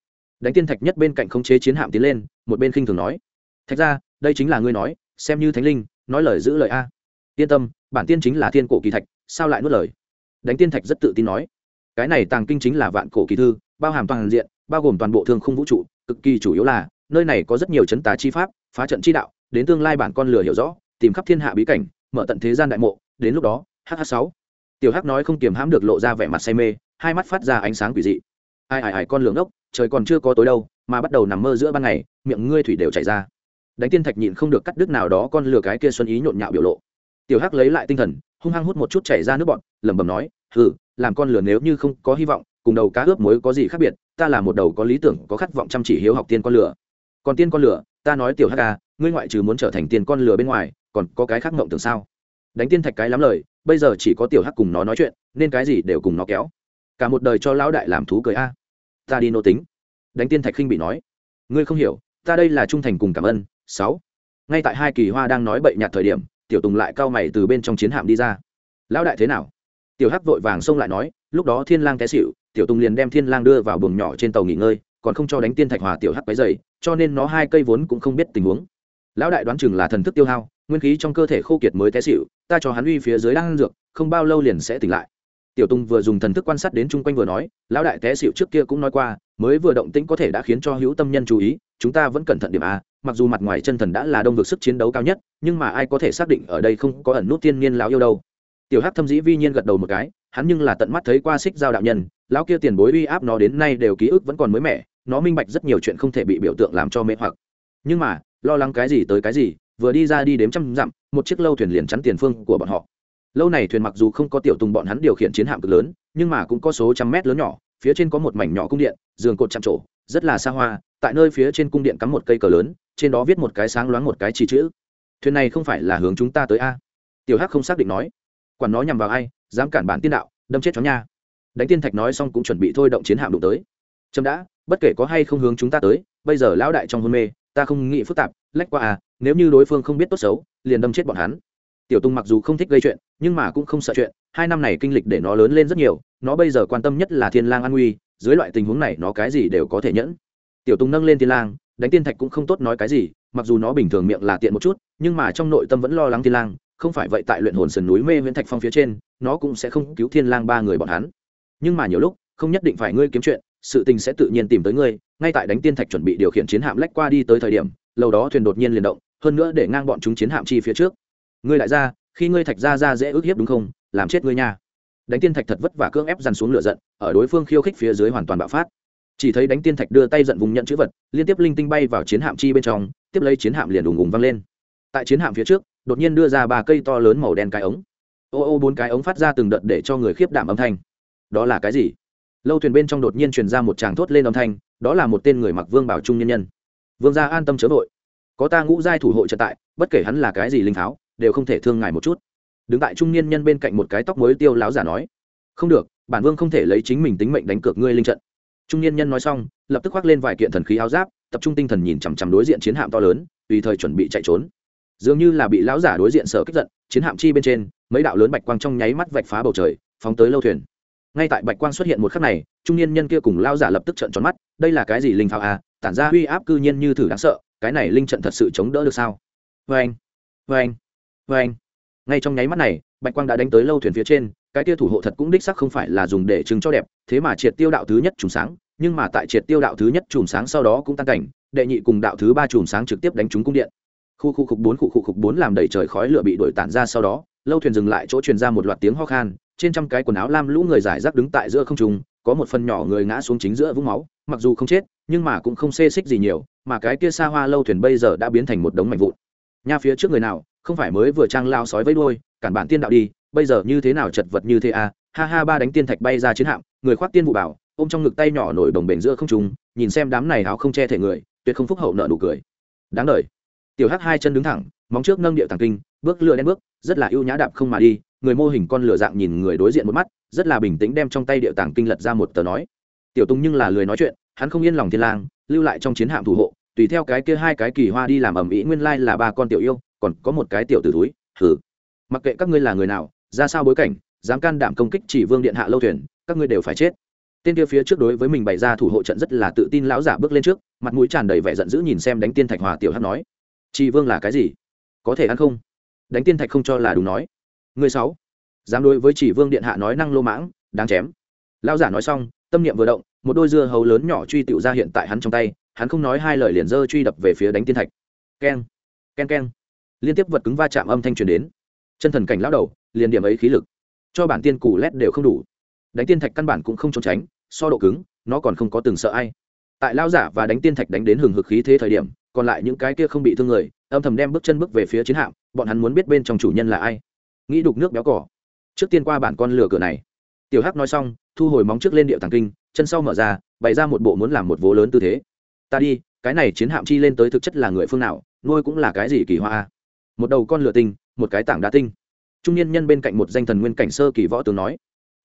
đánh tiên thạch nhất bên cạnh khống chế chiến hạm tiến lên, một bên khinh thường nói. Thạch ra, đây chính là ngươi nói, xem như thánh linh, nói lời giữ lời a. Yên tâm, bản tiên chính là thiên cổ kỳ thạch, sao lại nuốt lời? Đánh tiên thạch rất tự tin nói. Cái này tàng kinh chính là vạn cổ kỳ thư, bao hàm toàn diện, bao gồm toàn bộ thương không vũ trụ, cực kỳ chủ yếu là, nơi này có rất nhiều chấn tà chi pháp, phá trận chi đạo, đến tương lai bản con lửa hiểu rõ, tìm khắp thiên hạ bí cảnh, mở tận thế gian đại mộ, đến lúc đó hh sáu. Tiểu hắc nói không kiềm hãm được lộ ra vẻ mặt say mê, hai mắt phát ra ánh sáng quỷ dị. Ai ai ai, con lường ốc trời còn chưa có tối đâu, mà bắt đầu nằm mơ giữa ban ngày, miệng ngươi thủy đều chảy ra. Đánh tiên thạch nhịn không được cắt đứt nào đó con lừa cái kia xuân ý nhộn nhạo biểu lộ. Tiểu hắc lấy lại tinh thần, hung hăng hút một chút chảy ra nước bọn lẩm bẩm nói, hừ, làm con lừa nếu như không có hy vọng, cùng đầu cá ướp muối có gì khác biệt, ta là một đầu có lý tưởng, có khát vọng chăm chỉ hiếu học tiên con lừa. Còn tiên con lừa, ta nói tiểu hắc à ngươi ngoại trừ muốn trở thành tiên con lừa bên ngoài, còn có cái khác ngộng tưởng sao? Đánh tiên thạch cái lắm lời, bây giờ chỉ có tiểu hắc cùng nó nói chuyện, nên cái gì đều cùng nó kéo. Cả một đời cho lão đại làm thú cười a ta đi nô tính. Đánh tiên thạch khinh bị nói. Ngươi không hiểu, ta đây là trung thành cùng cảm ơn. Sáu. Ngay tại hai kỳ hoa đang nói bậy nhạt thời điểm, tiểu tùng lại cao mày từ bên trong chiến hạm đi ra. Lão đại thế nào? Tiểu hắc vội vàng xông lại nói, lúc đó thiên lang té xịu tiểu tùng liền đem thiên lang đưa vào buồng nhỏ trên tàu nghỉ ngơi, còn không cho đánh tiên thạch hòa tiểu hắc quấy dày cho nên nó hai cây vốn cũng không biết tình huống. Lão đại đoán chừng là thần thức tiêu hao, nguyên khí trong cơ thể khô kiệt mới té xịu ta cho hắn uy phía dưới đang dược, không bao lâu liền sẽ tỉnh lại tiểu tùng vừa dùng thần thức quan sát đến chung quanh vừa nói, lão đại té xịu trước kia cũng nói qua, mới vừa động tĩnh có thể đã khiến cho hữu tâm nhân chú ý, chúng ta vẫn cẩn thận điểm a, mặc dù mặt ngoài chân thần đã là đông vực sức chiến đấu cao nhất, nhưng mà ai có thể xác định ở đây không có ẩn nút tiên niên lão yêu đâu. Tiểu hắc thâm dĩ vi nhiên gật đầu một cái, hắn nhưng là tận mắt thấy qua xích giao đạo nhân, lão kia tiền bối uy áp nó đến nay đều ký ức vẫn còn mới mẻ, nó minh bạch rất nhiều chuyện không thể bị biểu tượng làm cho mê hoặc. Nhưng mà, lo lắng cái gì tới cái gì, vừa đi ra đi đếm trăm dặm, một chiếc lâu thuyền liền chắn tiền phương của bọn họ lâu này thuyền mặc dù không có tiểu tùng bọn hắn điều khiển chiến hạm cực lớn, nhưng mà cũng có số trăm mét lớn nhỏ, phía trên có một mảnh nhỏ cung điện, giường cột chạm trổ, rất là xa hoa, tại nơi phía trên cung điện cắm một cây cờ lớn, trên đó viết một cái sáng loáng một cái chỉ chữ. Thuyền này không phải là hướng chúng ta tới a. Tiểu hắc không xác định nói. Quản nó nhằm vào ai, dám cản bản tiên đạo, đâm chết chó nha. Đánh tiên thạch nói xong cũng chuẩn bị thôi động chiến hạm đụng tới. Trâm đã, bất kể có hay không hướng chúng ta tới, bây giờ lão đại trong hôn mê, ta không nghĩ phức tạp, lách qua à nếu như đối phương không biết tốt xấu, liền đâm chết bọn hắn tiểu tung mặc dù không thích gây chuyện, nhưng mà cũng không sợ chuyện, hai năm này kinh lịch để nó lớn lên rất nhiều, nó bây giờ quan tâm nhất là thiên lang an nguy, dưới loại tình huống này nó cái gì đều có thể nhẫn. Tiểu tung nâng lên thiên lang, đánh tiên thạch cũng không tốt nói cái gì, mặc dù nó bình thường miệng là tiện một chút, nhưng mà trong nội tâm vẫn lo lắng thiên lang, không phải vậy tại luyện hồn sườn núi mê viễn thạch phong phía trên, nó cũng sẽ không cứu thiên lang ba người bọn hắn. Nhưng mà nhiều lúc, không nhất định phải ngươi kiếm chuyện, sự tình sẽ tự nhiên tìm tới ngươi, ngay tại đánh tiên thạch chuẩn bị điều khiển chiến hạm lách qua đi tới thời điểm, lâu đó thuyền đột nhiên liền động, hơn nữa để ngang bọn chúng chiến hạm chi phía trước ngươi lại ra, khi ngươi thạch ra ra dễ ức hiếp đúng không? Làm chết ngươi nha. Đánh tiên thạch thật vất vả cưỡng ép dằn xuống lửa giận, ở đối phương khiêu khích phía dưới hoàn toàn bạo phát. Chỉ thấy đánh tiên thạch đưa tay giận vùng nhận chữ vật, liên tiếp linh tinh bay vào chiến hạm chi bên trong, tiếp lấy chiến hạm liền đùng ùng văng lên. Tại chiến hạm phía trước, đột nhiên đưa ra ba cây to lớn màu đen cái ống. Ô ô bốn cái ống phát ra từng đợt để cho người khiếp đảm âm thanh. Đó là cái gì? Lâu thuyền bên trong đột nhiên truyền ra một tràng thốt lên âm thanh, đó là một tên người mặc vương bảo trung nhân nhân. Vương gia an tâm chớ vội. Có ta ngũ giai thủ hộ trận tại, bất kể hắn là cái gì linh tháo đều không thể thương ngài một chút. Đứng tại trung niên nhân bên cạnh một cái tóc mới tiêu láo giả nói, không được, bản vương không thể lấy chính mình tính mệnh đánh cược ngươi linh trận. Trung niên nhân nói xong, lập tức khoác lên vài kiện thần khí áo giáp, tập trung tinh thần nhìn chằm chằm đối diện chiến hạm to lớn, tùy thời chuẩn bị chạy trốn. Dường như là bị lão giả đối diện sở kích giận, chiến hạm chi bên trên, mấy đạo lớn bạch quang trong nháy mắt vạch phá bầu trời, phóng tới lâu thuyền. Ngay tại bạch quang xuất hiện một khắc này, trung niên nhân kia cùng lao giả lập tức trợn tròn mắt, đây là cái gì linh pháo à? Tản ra uy áp cư nhiên như thử đáng sợ, cái này linh trận thật sự chống đỡ được sao? Vê anh vê anh vê anh, ngay trong nháy mắt này, bạch quang đã đánh tới lâu thuyền phía trên, cái tia thủ hộ thật cũng đích sắc không phải là dùng để chứng cho đẹp, thế mà triệt tiêu đạo thứ nhất chùm sáng, nhưng mà tại triệt tiêu đạo thứ nhất chùm sáng sau đó cũng tăng cảnh, đệ nhị cùng đạo thứ ba chùm sáng trực tiếp đánh trúng cung điện. Khu khu khục bốn, khu khu khục bốn làm đầy trời khói lửa bị đổi tản ra sau đó, lâu thuyền dừng lại chỗ truyền ra một loạt tiếng ho khan, trên trăm cái quần áo lam lũ người giải rác đứng tại giữa không trung, có một phần nhỏ người ngã xuống chính giữa vũng máu, mặc dù không chết, nhưng mà cũng không xê xích gì nhiều, mà cái kia xa hoa lâu thuyền bây giờ đã biến thành một đống mảnh vụn. Nha phía trước người nào không phải mới vừa trang lao sói với đuôi, cản bản tiên đạo đi, bây giờ như thế nào chật vật như thế à? Ha ha, ba đánh tiên thạch bay ra chiến hạm, người khoác tiên vụ bảo, ôm trong ngực tay nhỏ nổi đồng bền giữa không trung, nhìn xem đám này áo không che thể người, tuyệt không phúc hậu nợ nụ cười. Đáng đời. Tiểu hắc hai chân đứng thẳng, móng trước nâng điệu thẳng kinh, bước lừa đen bước, rất là ưu nhã đạp không mà đi, người mô hình con lửa dạng nhìn người đối diện một mắt, rất là bình tĩnh đem trong tay điệu tàng kinh lật ra một tờ nói. Tiểu Tung nhưng là lười nói chuyện, hắn không yên lòng thiên lang, lưu lại trong chiến hạm thủ hộ, tùy theo cái kia hai cái kỳ hoa đi làm ẩm ý nguyên lai là ba con tiểu yêu còn có một cái tiểu tử túi thử mặc kệ các ngươi là người nào, ra sao bối cảnh, dám can đảm công kích chỉ vương điện hạ lâu thuyền, các ngươi đều phải chết. Tên kia phía trước đối với mình bày ra thủ hộ trận rất là tự tin lão giả bước lên trước, mặt mũi tràn đầy vẻ giận dữ nhìn xem đánh tiên thạch hòa tiểu hắc nói. Chỉ vương là cái gì? Có thể ăn không? Đánh tiên thạch không cho là đúng nói. Người sáu. Dám đối với chỉ vương điện hạ nói năng lô mãng, đáng chém. Lão giả nói xong, tâm niệm vừa động, một đôi dưa hấu lớn nhỏ truy tựu ra hiện tại hắn trong tay, hắn không nói hai lời liền dơ truy đập về phía đánh tiên thạch. Keng. Keng keng liên tiếp vật cứng va chạm âm thanh truyền đến. Chân thần cảnh lão đầu, liền điểm ấy khí lực. Cho bản tiên củ lét đều không đủ. Đánh tiên thạch căn bản cũng không trốn tránh, so độ cứng, nó còn không có từng sợ ai. Tại lao giả và đánh tiên thạch đánh đến hừng hực khí thế thời điểm, còn lại những cái kia không bị thương người, âm thầm đem bước chân bước về phía chiến hạm, bọn hắn muốn biết bên trong chủ nhân là ai. Nghĩ đục nước béo cỏ. Trước tiên qua bản con lửa cửa này. Tiểu hắc nói xong, thu hồi móng trước lên điệu thằng kinh, chân sau mở ra, bày ra một bộ muốn làm một vố lớn tư thế. Ta đi, cái này chiến hạm chi lên tới thực chất là người phương nào, nuôi cũng là cái gì kỳ hoa một đầu con lửa tinh, một cái tảng đá tinh. Trung niên nhân bên cạnh một danh thần nguyên cảnh sơ kỳ võ tướng nói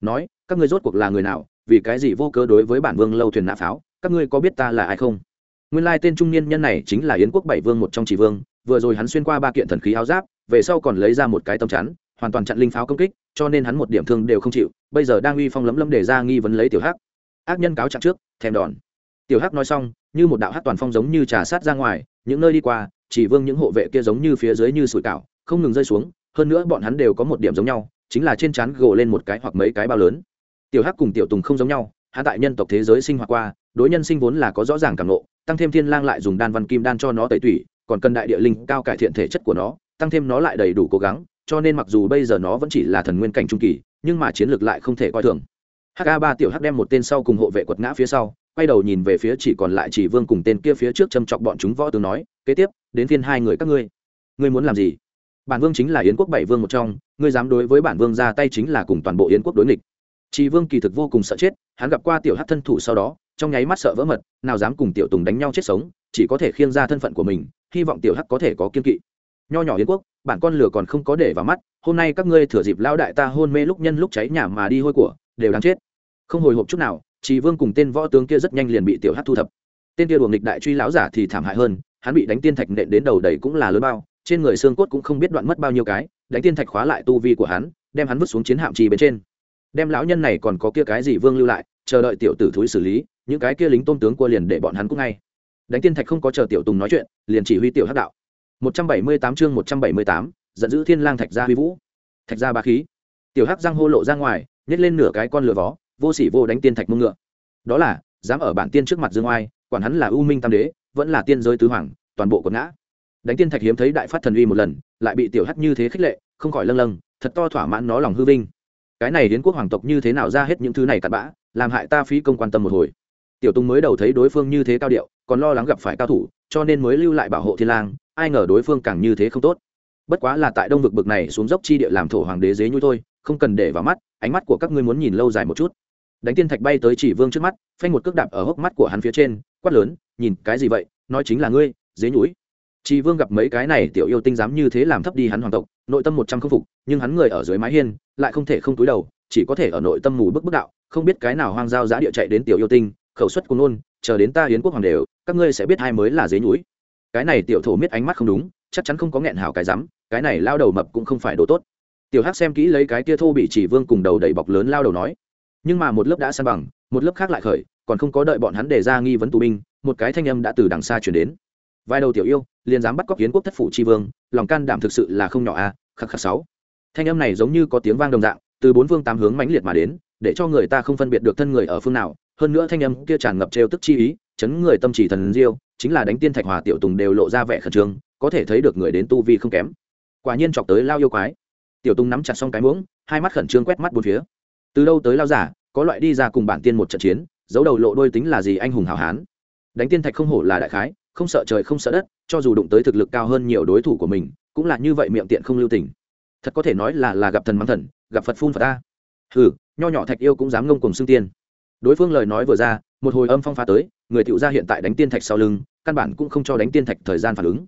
nói, các ngươi rốt cuộc là người nào? Vì cái gì vô cớ đối với bản vương lâu thuyền nã pháo? Các ngươi có biết ta là ai không? Nguyên lai tên trung niên nhân này chính là yến quốc bảy vương một trong chỉ vương, vừa rồi hắn xuyên qua ba kiện thần khí áo giáp, về sau còn lấy ra một cái tấm chắn, hoàn toàn chặn linh pháo công kích, cho nên hắn một điểm thương đều không chịu, bây giờ đang uy phong lấm lấm để ra nghi vấn lấy tiểu hắc. Ác nhân cáo trạng trước, thèm đòn. Tiểu hắc nói xong, như một đạo hắc toàn phong giống như trà sát ra ngoài, những nơi đi qua chỉ vương những hộ vệ kia giống như phía dưới như sủi cảo, không ngừng rơi xuống, hơn nữa bọn hắn đều có một điểm giống nhau, chính là trên trán gồ lên một cái hoặc mấy cái bao lớn. Tiểu hắc cùng tiểu tùng không giống nhau hạ tại nhân tộc thế giới sinh hoạt qua, đối nhân sinh vốn là có rõ ràng cảm nộ tăng thêm thiên lang lại dùng đan văn kim đan cho nó tẩy tủy, còn cần đại địa linh cao cải thiện thể chất của nó, tăng thêm nó lại đầy đủ cố gắng, cho nên mặc dù bây giờ nó vẫn chỉ là thần nguyên cảnh trung kỳ, nhưng mà chiến lược lại không thể coi thường. Hk ba tiểu hắc đem một tên sau cùng hộ vệ quật ngã phía sau, quay đầu nhìn về phía chỉ còn lại chỉ vương cùng tên kia phía trước châm chọc bọn chúng võ tướng nói kế tiếp, đến phiên hai người các ngươi. Ngươi muốn làm gì? Bản vương chính là yến quốc bảy vương một trong, ngươi dám đối với bản vương ra tay chính là cùng toàn bộ yến quốc đối nghịch. Chị vương kỳ thực vô cùng sợ chết, hắn gặp qua tiểu hát thân thủ sau đó, trong nháy mắt sợ vỡ mật, nào dám cùng tiểu tùng đánh nhau chết sống, chỉ có thể khiêng ra thân phận của mình, hy vọng tiểu hắc có thể có kiên kỵ. Nho nhỏ yến quốc, bản con lửa còn không có để vào mắt, hôm nay các ngươi thừa dịp lao đại ta hôn mê lúc nhân lúc cháy nhà mà đi hôi của, đều đáng chết. Không hồi hộp chút nào chị vương cùng tên võ tướng kia rất nhanh liền bị tiểu hắc thu thập. Tên kia đuồng nghịch đại truy lão giả thì thảm hại hơn hắn bị đánh tiên thạch nện đến đầu đầy cũng là lớn bao trên người xương cốt cũng không biết đoạn mất bao nhiêu cái đánh tiên thạch khóa lại tu vi của hắn đem hắn vứt xuống chiến hạm trì bên trên. Đem lão nhân này còn có kia cái gì vương lưu lại chờ đợi tiểu tử thúi xử lý những cái kia lính tôn tướng qua liền để bọn hắn cũng ngay. Đánh tiên thạch không có chờ tiểu tùng nói chuyện liền chỉ huy tiểu hắc đạo. 178 chương 178, giận dữ thiên lang thạch gia huy vũ. Thạch gia ba khí. Tiểu hắc răng hô lộ ra ngoài nhét lên nửa cái con lừa vó vô sỉ vô đánh tiên thạch mông ngựa. Đó là dám ở bản tiên trước mặt dương oai quản hắn là ưu minh tam đế vẫn là tiên giới tứ hoàng, toàn bộ quần ngã. Đánh tiên thạch hiếm thấy đại phát thần uy một lần, lại bị tiểu hắc như thế khích lệ, không khỏi lâng lâng, thật to thỏa mãn nó lòng hư vinh. Cái này đến quốc hoàng tộc như thế nào ra hết những thứ này cặn bã, làm hại ta phí công quan tâm một hồi. Tiểu tùng mới đầu thấy đối phương như thế cao điệu, còn lo lắng gặp phải cao thủ, cho nên mới lưu lại bảo hộ thiên lang, ai ngờ đối phương càng như thế không tốt. Bất quá là tại đông vực bực này xuống dốc chi địa làm thổ hoàng đế dế nhui thôi, không cần để vào mắt, ánh mắt của các ngươi muốn nhìn lâu dài một chút. Đánh tiên thạch bay tới chỉ vương trước mắt, phanh một cước đạp ở hốc mắt của hắn phía trên, quát lớn nhìn, cái gì vậy? Nói chính là ngươi, dế nhúi chỉ vương gặp mấy cái này tiểu yêu tinh dám như thế làm thấp đi hắn hoàng tộc, nội tâm một trăm không phục, nhưng hắn người ở dưới mái hiên, lại không thể không túi đầu, chỉ có thể ở nội tâm mù bức bức đạo, không biết cái nào hoang giao giá địa chạy đến tiểu yêu tinh, khẩu suất cùng nôn, chờ đến ta hiến quốc hoàng đều, các ngươi sẽ biết hai mới là dế nhúi cái này tiểu thổ miết ánh mắt không đúng, chắc chắn không có nghẹn hảo cái rắm, cái này lao đầu mập cũng không phải đồ tốt. Tiểu hắc xem kỹ lấy cái tia thô bị chỉ vương cùng đầu đầy bọc lớn lao đầu nói. Nhưng mà một lớp đã san bằng, một lớp khác lại khởi, còn không có đợi bọn hắn đề ra nghi vấn tù binh một cái thanh âm đã từ đằng xa chuyển đến. Vài đầu tiểu yêu liền dám bắt cóc kiến quốc thất phủ tri vương lòng can đảm thực sự là không nhỏ a à, khắc khắc sáu. Thanh âm này giống như có tiếng vang đồng dạng từ bốn phương tám hướng mãnh liệt mà đến để cho người ta không phân biệt được thân người ở phương nào. Hơn nữa thanh âm kia tràn ngập trêu tức chi ý chấn người tâm chỉ thần diêu chính là đánh tiên thạch hòa tiểu tùng đều lộ ra vẻ khẩn trương có thể thấy được người đến tu vi không kém. Quả nhiên chọc tới lao yêu quái. Tiểu tùng nắm chặt xong cái muỗng hai mắt khẩn trương quét mắt bốn phía. Từ đâu tới lao giả có loại đi ra cùng bản tiên một trận chiến giấu đầu lộ đôi tính là gì anh hùng hào hán đánh tiên thạch không hổ là đại khái, không sợ trời không sợ đất, cho dù đụng tới thực lực cao hơn nhiều đối thủ của mình, cũng là như vậy miệng tiện không lưu tình. Thật có thể nói là là gặp thần mắng thần, gặp phật phun phật ta. Hừ, nho nhỏ thạch yêu cũng dám ngông cùng xưng tiên. Đối phương lời nói vừa ra, một hồi âm phong phá tới, người tiểu gia hiện tại đánh tiên thạch sau lưng, căn bản cũng không cho đánh tiên thạch thời gian phản ứng.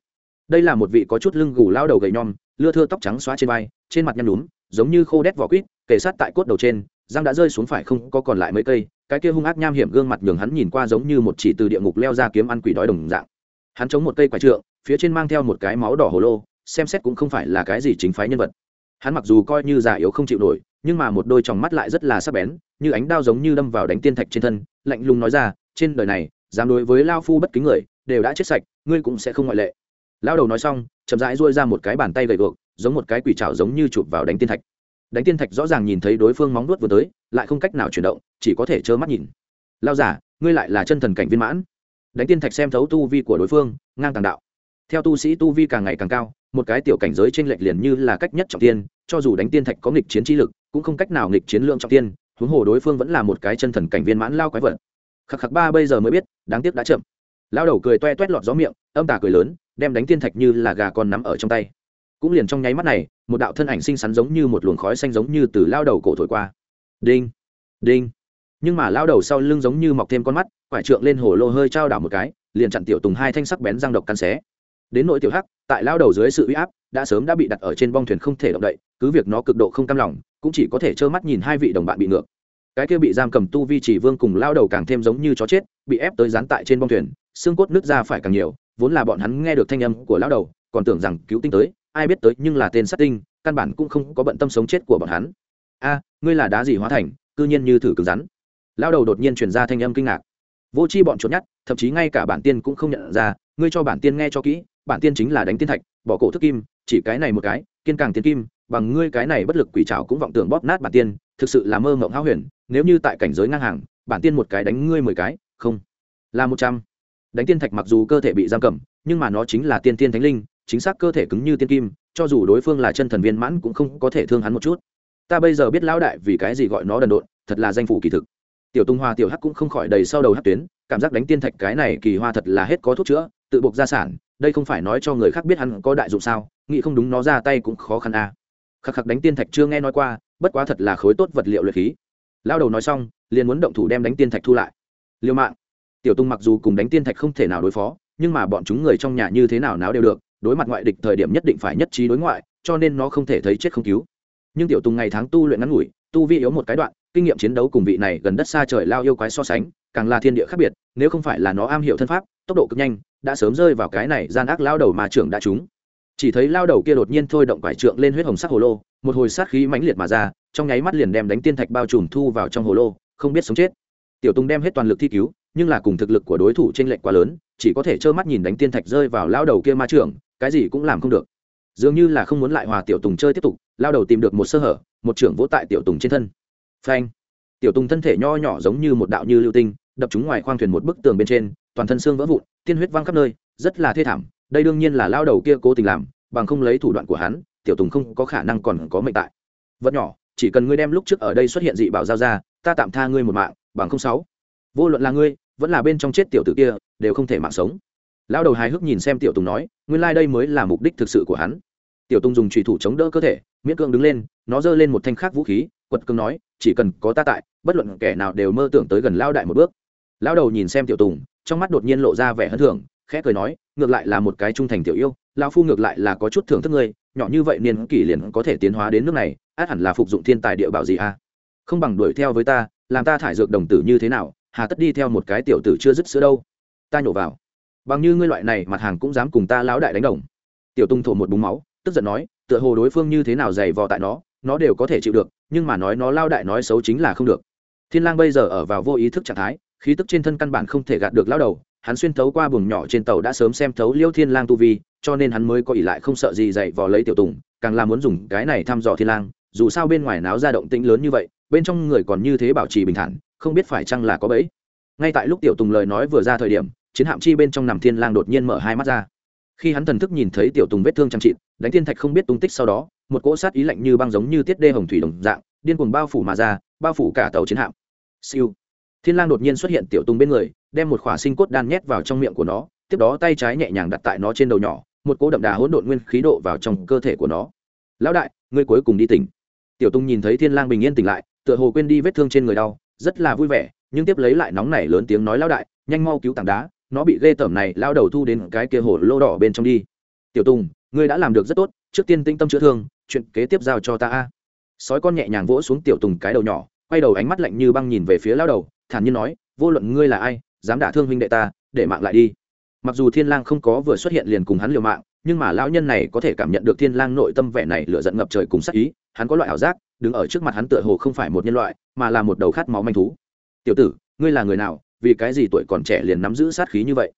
Đây là một vị có chút lưng gù lao đầu gầy nhom, lưa thưa tóc trắng xóa trên vai, trên mặt nhăn nhúm, giống như khô đét vỏ quýt, kề sát tại cốt đầu trên, răng đã rơi xuống phải không có còn lại mấy cây cái kia hung ác nham hiểm gương mặt nhường hắn nhìn qua giống như một chỉ từ địa ngục leo ra kiếm ăn quỷ đói đồng dạng. Hắn chống một cây quả trượng, phía trên mang theo một cái máu đỏ hồ lô, xem xét cũng không phải là cái gì chính phái nhân vật. Hắn mặc dù coi như già yếu không chịu nổi, nhưng mà một đôi tròng mắt lại rất là sắc bén, như ánh đao giống như đâm vào đánh tiên thạch trên thân, lạnh lùng nói ra, trên đời này, dám đối với lao phu bất kính người, đều đã chết sạch, ngươi cũng sẽ không ngoại lệ. Lao đầu nói xong, chậm rãi duỗi ra một cái bàn tay gầy gộc giống một cái quỷ trào giống như chụp vào đánh tiên thạch đánh tiên thạch rõ ràng nhìn thấy đối phương móng nuốt vừa tới, lại không cách nào chuyển động, chỉ có thể trơ mắt nhìn. Lao giả, ngươi lại là chân thần cảnh viên mãn. Đánh tiên thạch xem thấu tu vi của đối phương, ngang tàng đạo. Theo tu sĩ tu vi càng ngày càng cao, một cái tiểu cảnh giới t r ê n lệch liền như là cách nhất trọng tiên, cho dù đánh tiên thạch có nghịch chiến trí lực, cũng không cách nào nghịch chiến lượng trọng tiên, huống hồ đối phương vẫn là một cái chân thần cảnh viên mãn lao quái vật. Khắc khắc ba, bây giờ mới biết, đáng tiếc đã chậm. Lao đầu cười toe toét lọt gió miệng, âm tà cười lớn, đem đánh tiên thạch như là gà con nắm ở trong tay cũng liền trong nháy mắt này, một đạo thân ảnh xinh xắn giống như một luồng khói xanh giống như từ lao đầu cổ thổi qua. Đinh đinh. Nhưng mà lao đầu sau lưng giống như mọc thêm con mắt, quải trượng lên hồ lô hơi trao đảo một cái, liền chặn tiểu tùng hai thanh sắc bén răng độc căn xé. Đến nội tiểu hắc, tại lao đầu dưới sự uy áp, đã sớm đã bị đặt ở trên bong thuyền không thể động đậy, cứ việc nó cực độ không cam lòng, cũng chỉ có thể trơ mắt nhìn hai vị đồng bạn bị ngược. Cái kia bị giam cầm tu vi chỉ vương cùng lao đầu càng thêm giống như chó chết, bị ép tới dán tại trên bong thuyền, xương cốt nứt ra phải càng nhiều, vốn là bọn hắn nghe được thanh âm của lao đầu, còn tưởng rằng cứu tinh tới ai biết tới nhưng là tên sát tinh, căn bản cũng không có bận tâm sống chết của bọn hắn. A, ngươi là đá gì hóa thành, cư nhiên như thử cứng rắn. Lao đầu đột nhiên truyền ra thanh âm kinh ngạc. Vô c h i bọn trốn nhát thậm chí ngay cả bản tiên cũng không nhận ra, ngươi cho bản tiên nghe cho kỹ, bản tiên chính là đánh tiên thạch, bỏ cổ thức kim, chỉ cái này một cái, kiên càng tiên kim, bằng ngươi cái này bất lực quỷ trào cũng vọng tưởng bóp nát bản tiên, thực sự là mơ mộng háo huyền, nếu như tại cảnh giới ngang hàng, bản tiên một cái đánh ngươi mười cái, không, là một trăm. Đánh tiên thạch mặc dù cơ thể bị giam cầm, nhưng mà nó chính là tiên tiên thánh linh chính xác cơ thể cứng như tiên kim, cho dù đối phương là chân thần viên mãn cũng không có thể thương hắn một chút. Ta bây giờ biết lão đại vì cái gì gọi nó đần độn, thật là danh phủ kỳ thực. Tiểu tung hoa, tiểu hắc cũng không khỏi đầy sau đầu hắc tuyến, cảm giác đánh tiên thạch cái này kỳ hoa thật là hết có thuốc chữa, tự buộc gia sản, đây không phải nói cho người khác biết hắn có đại dụng sao, nghĩ không đúng nó ra tay cũng khó khăn à. khắc khắc đánh tiên thạch chưa nghe nói qua, bất quá thật là khối tốt vật liệu luyện khí. Lao đầu nói xong, liền muốn động thủ đem đánh tiên thạch thu lại. Liêu mạng. Tiểu tung mặc dù cùng đánh tiên thạch không thể nào đối phó, nhưng mà bọn chúng người trong nhà như thế nào náo đều được đối mặt ngoại địch thời điểm nhất định phải nhất trí đối ngoại, cho nên nó không thể thấy chết không cứu. Nhưng tiểu tùng ngày tháng tu luyện ngắn ngủi, tu vi yếu một cái đoạn, kinh nghiệm chiến đấu cùng vị này gần đất xa trời lao yêu quái so sánh, càng là thiên địa khác biệt, nếu không phải là nó am hiểu thân pháp, tốc độ cực nhanh, đã sớm rơi vào cái này gian ác lao đầu mà trưởng đã trúng. Chỉ thấy lao đầu kia đột nhiên thôi động quải trượng lên huyết hồng sắc hồ lô, một hồi sát khí mãnh liệt mà ra, trong nháy mắt liền đem đánh tiên thạch bao trùm thu vào trong hồ lô, không biết sống chết. Tiểu tùng đem hết toàn lực thi cứu, nhưng là cùng thực lực của đối thủ t r ê n lệch quá lớn, chỉ có thể trơ mắt nhìn đánh tiên thạch rơi vào lao đầu kia ma trưởng cái gì cũng làm không được. Dường như là không muốn lại hòa tiểu tùng chơi tiếp tục, lao đầu tìm được một sơ hở, một trưởng vỗ tại tiểu tùng trên thân. Phanh! Tiểu tùng thân thể nho nhỏ giống như một đạo như lưu tinh, đập chúng ngoài khoang thuyền một bức tường bên trên, toàn thân xương vỡ vụn, tiên huyết văng khắp nơi, rất là thê thảm. Đây đương nhiên là lao đầu kia cố tình làm, bằng không lấy thủ đoạn của hắn, tiểu tùng không có khả năng còn có mệnh tại. Vật nhỏ, chỉ cần ngươi đem lúc trước ở đây xuất hiện dị bảo giao ra, ta tạm tha ngươi một mạng, bằng không sáu. Vô luận là ngươi, vẫn là bên trong chết tiểu tử kia, đều không thể mạng sống lão đầu hài hước nhìn xem tiểu tùng nói, nguyên lai、like、đây mới là mục đích thực sự của hắn. Tiểu tùng dùng trùy thủ chống đỡ cơ thể, miễn cưỡng đứng lên, nó giơ lên một thanh khác vũ khí, quật cương nói, chỉ cần có ta tại, bất luận kẻ nào đều mơ tưởng tới gần lao đại một bước. Lão đầu nhìn xem tiểu tùng, trong mắt đột nhiên lộ ra vẻ hân thưởng, khẽ cười nói, ngược lại là một cái trung thành tiểu yêu, lão phu ngược lại là có chút thưởng thức ngươi, nhỏ như vậy niên kỷ liền có thể tiến hóa đến nước này, át hẳn là phục dụng thiên tài địa bảo gì a à? không bằng đuổi theo với ta, làm ta thải dược đồng tử như thế nào, hà tất đi theo một cái tiểu tử chưa dứt sữa đâu. Ta nhổ vào bằng như ngươi loại này, mặt hàng cũng dám cùng ta lão đại đánh đồng. Tiểu tung thổ một búng máu, tức giận nói, tựa hồ đối phương như thế nào dày vò tại nó nó đều có thể chịu được, nhưng mà nói nó lao đại nói xấu chính là không được. Thiên lang bây giờ ở vào vô ý thức trạng thái, khí tức trên thân căn bản không thể gạt được lao đầu, hắn xuyên thấu qua buồng nhỏ trên tàu đã sớm xem thấu liêu thiên lang tu vi, cho nên hắn mới có ỷ lại không sợ gì dày vò lấy tiểu tùng, càng là muốn dùng cái này thăm dò thiên lang, dù sao bên ngoài náo ra động tĩnh lớn như vậy, bên trong người còn như thế bảo trì bình thản, không biết phải chăng là có bẫy. Ngay tại lúc tiểu tùng lời nói vừa ra thời điểm chiến hạm chi bên trong nằm thiên lang đột nhiên mở hai mắt ra. Khi hắn thần thức nhìn thấy tiểu tùng vết thương chăm trịt đánh thiên thạch không biết tung tích sau đó, một cỗ sát ý lạnh như băng giống như tiết đê hồng thủy đồng dạng, điên cuồng bao phủ mà ra, bao phủ cả tàu chiến hạm. Siêu. Thiên lang đột nhiên xuất hiện tiểu tùng bên người, đem một khỏa sinh cốt đan nhét vào trong miệng của nó, tiếp đó tay trái nhẹ nhàng đặt tại nó trên đầu nhỏ, một cỗ đậm đà hỗn độn nguyên khí độ vào trong cơ thể của nó. Lão đại, ngươi cuối cùng đi tỉnh. Tiểu tùng nhìn thấy thiên lang bình yên tỉnh lại, tựa hồ quên đi vết thương trên người đau, rất là vui vẻ, nhưng tiếp lấy lại nóng nảy lớn tiếng nói, lão đại, nhanh mau cứu tảng đá nó bị ghê tởm này lao đầu thu đến cái kia hồ lô đỏ bên trong đi. Tiểu tùng, ngươi đã làm được rất tốt, trước tiên tinh tâm chữa thương, chuyện kế tiếp giao cho ta a. Sói con nhẹ nhàng vỗ xuống tiểu tùng cái đầu nhỏ, quay đầu ánh mắt lạnh như băng nhìn về phía lao đầu, thản nhiên nói, vô luận ngươi là ai, dám đả thương huynh đệ ta, để mạng lại đi. Mặc dù thiên lang không có vừa xuất hiện liền cùng hắn liều mạng, nhưng mà lão nhân này có thể cảm nhận được thiên lang nội tâm vẻ này lửa giận ngập trời cùng sát ý, hắn có loại ảo giác, đứng ở trước mặt hắn tựa hồ không phải một nhân loại, mà là một đầu khát máu manh thú. Tiểu tử, ngươi là người nào vì cái gì tuổi còn trẻ liền nắm giữ sát khí như vậy?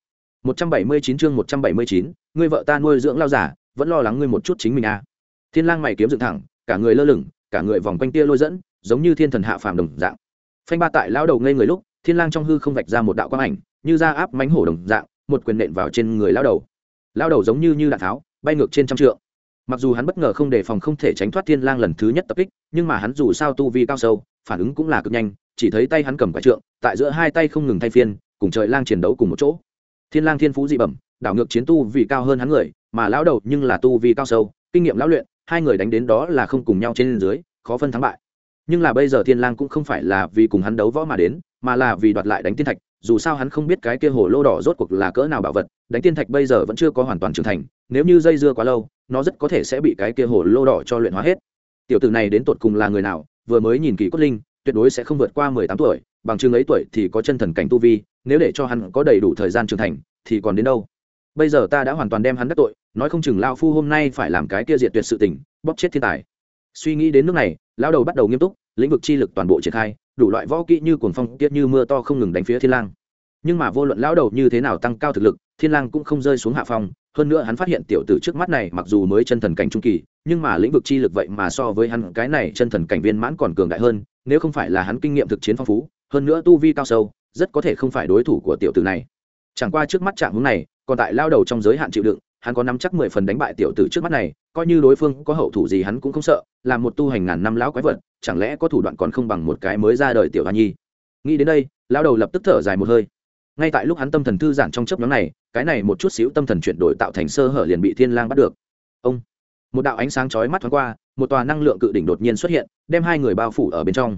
179 chương 179, ngươi vợ ta nuôi dưỡng lao giả vẫn lo lắng ngươi một chút chính mình à. Thiên lang mày kiếm dựng thẳng cả người lơ lửng cả người vòng quanh tia lôi dẫn giống như thiên thần hạ phàm đồng dạng. Phanh ba tại lao đầu ngây người lúc thiên lang trong hư không vạch ra một đạo quang ảnh như ra áp mánh hổ đồng dạng một quyền nện vào trên người lao đầu. Lao đầu giống như như đạn tháo bay ngược trên trăm trượng. Mặc dù hắn bất ngờ không đề phòng không thể tránh thoát thiên lang lần thứ nhất tập kích nhưng mà hắn dù sao tu vi cao sâu phản ứng cũng là cực nhanh chỉ thấy tay hắn cầm quả trượng, tại giữa hai tay không ngừng thay phiên, cùng trời lang chiến đấu cùng một chỗ. Thiên lang thiên phú dị bẩm, đảo ngược chiến tu vì cao hơn hắn người, mà lão đầu nhưng là tu vi cao sâu, kinh nghiệm lão luyện, hai người đánh đến đó là không cùng nhau trên dưới, khó phân thắng bại. Nhưng là bây giờ thiên lang cũng không phải là vì cùng hắn đấu võ mà đến, mà là vì đoạt lại đánh tiên thạch, dù sao hắn không biết cái kia hồ lô đỏ rốt cuộc là cỡ nào bảo vật, đánh tiên thạch bây giờ vẫn chưa có hoàn toàn trưởng thành, nếu như dây dưa quá lâu, nó rất có thể sẽ bị cái kia hồ lô đỏ cho luyện hóa hết. Tiểu tử này đến tột cùng là người nào, vừa mới nhìn kỳ cốt linh tuyệt đối sẽ không vượt qua mười tám tuổi, bằng chừng ấy tuổi thì có chân thần cảnh tu vi, nếu để cho hắn có đầy đủ thời gian trưởng thành, thì còn đến đâu? Bây giờ ta đã hoàn toàn đem hắn đắc tội, nói không chừng lao phu hôm nay phải làm cái kia diệt tuyệt sự tình, bóp chết thiên tài. Suy nghĩ đến nước này lao đầu bắt đầu nghiêm túc, lĩnh vực chi lực toàn bộ triển khai, đủ loại võ kỹ như cuồng phong, tiết như mưa to không ngừng đánh phía thiên lang. Nhưng mà vô luận lão đầu như thế nào tăng cao thực lực, thiên lang cũng không rơi xuống hạ phong, hơn nữa hắn phát hiện tiểu tử trước mắt này mặc dù mới chân thần cảnh trung kỳ, nhưng mà lĩnh vực chi lực vậy mà so với hắn cái này chân thần cảnh viên mãn còn cường đại hơn nếu không phải là hắn kinh nghiệm thực chiến phong phú, hơn nữa tu vi cao sâu, rất có thể không phải đối thủ của tiểu tử này. Chẳng qua trước mắt trạng hướng này, còn tại lao đầu trong giới hạn chịu đựng, hắn có nắm chắc mười phần đánh bại tiểu tử trước mắt này, coi như đối phương có hậu thủ gì hắn cũng không sợ, là một tu hành ngàn năm lão quái vật, chẳng lẽ có thủ đoạn còn không bằng một cái mới ra đời tiểu hoa nhi? Nghĩ đến đây, lao đầu lập tức thở dài một hơi. Ngay tại lúc hắn tâm thần thư giãn trong chấp nhóm này, cái này một chút xíu tâm thần chuyển đổi tạo thành sơ hở liền bị thiên lang bắt được. Ông, một đạo ánh sáng chói mắt thoáng qua một tòa năng lượng cự đỉnh đột nhiên xuất hiện, đem hai người bao phủ ở bên trong.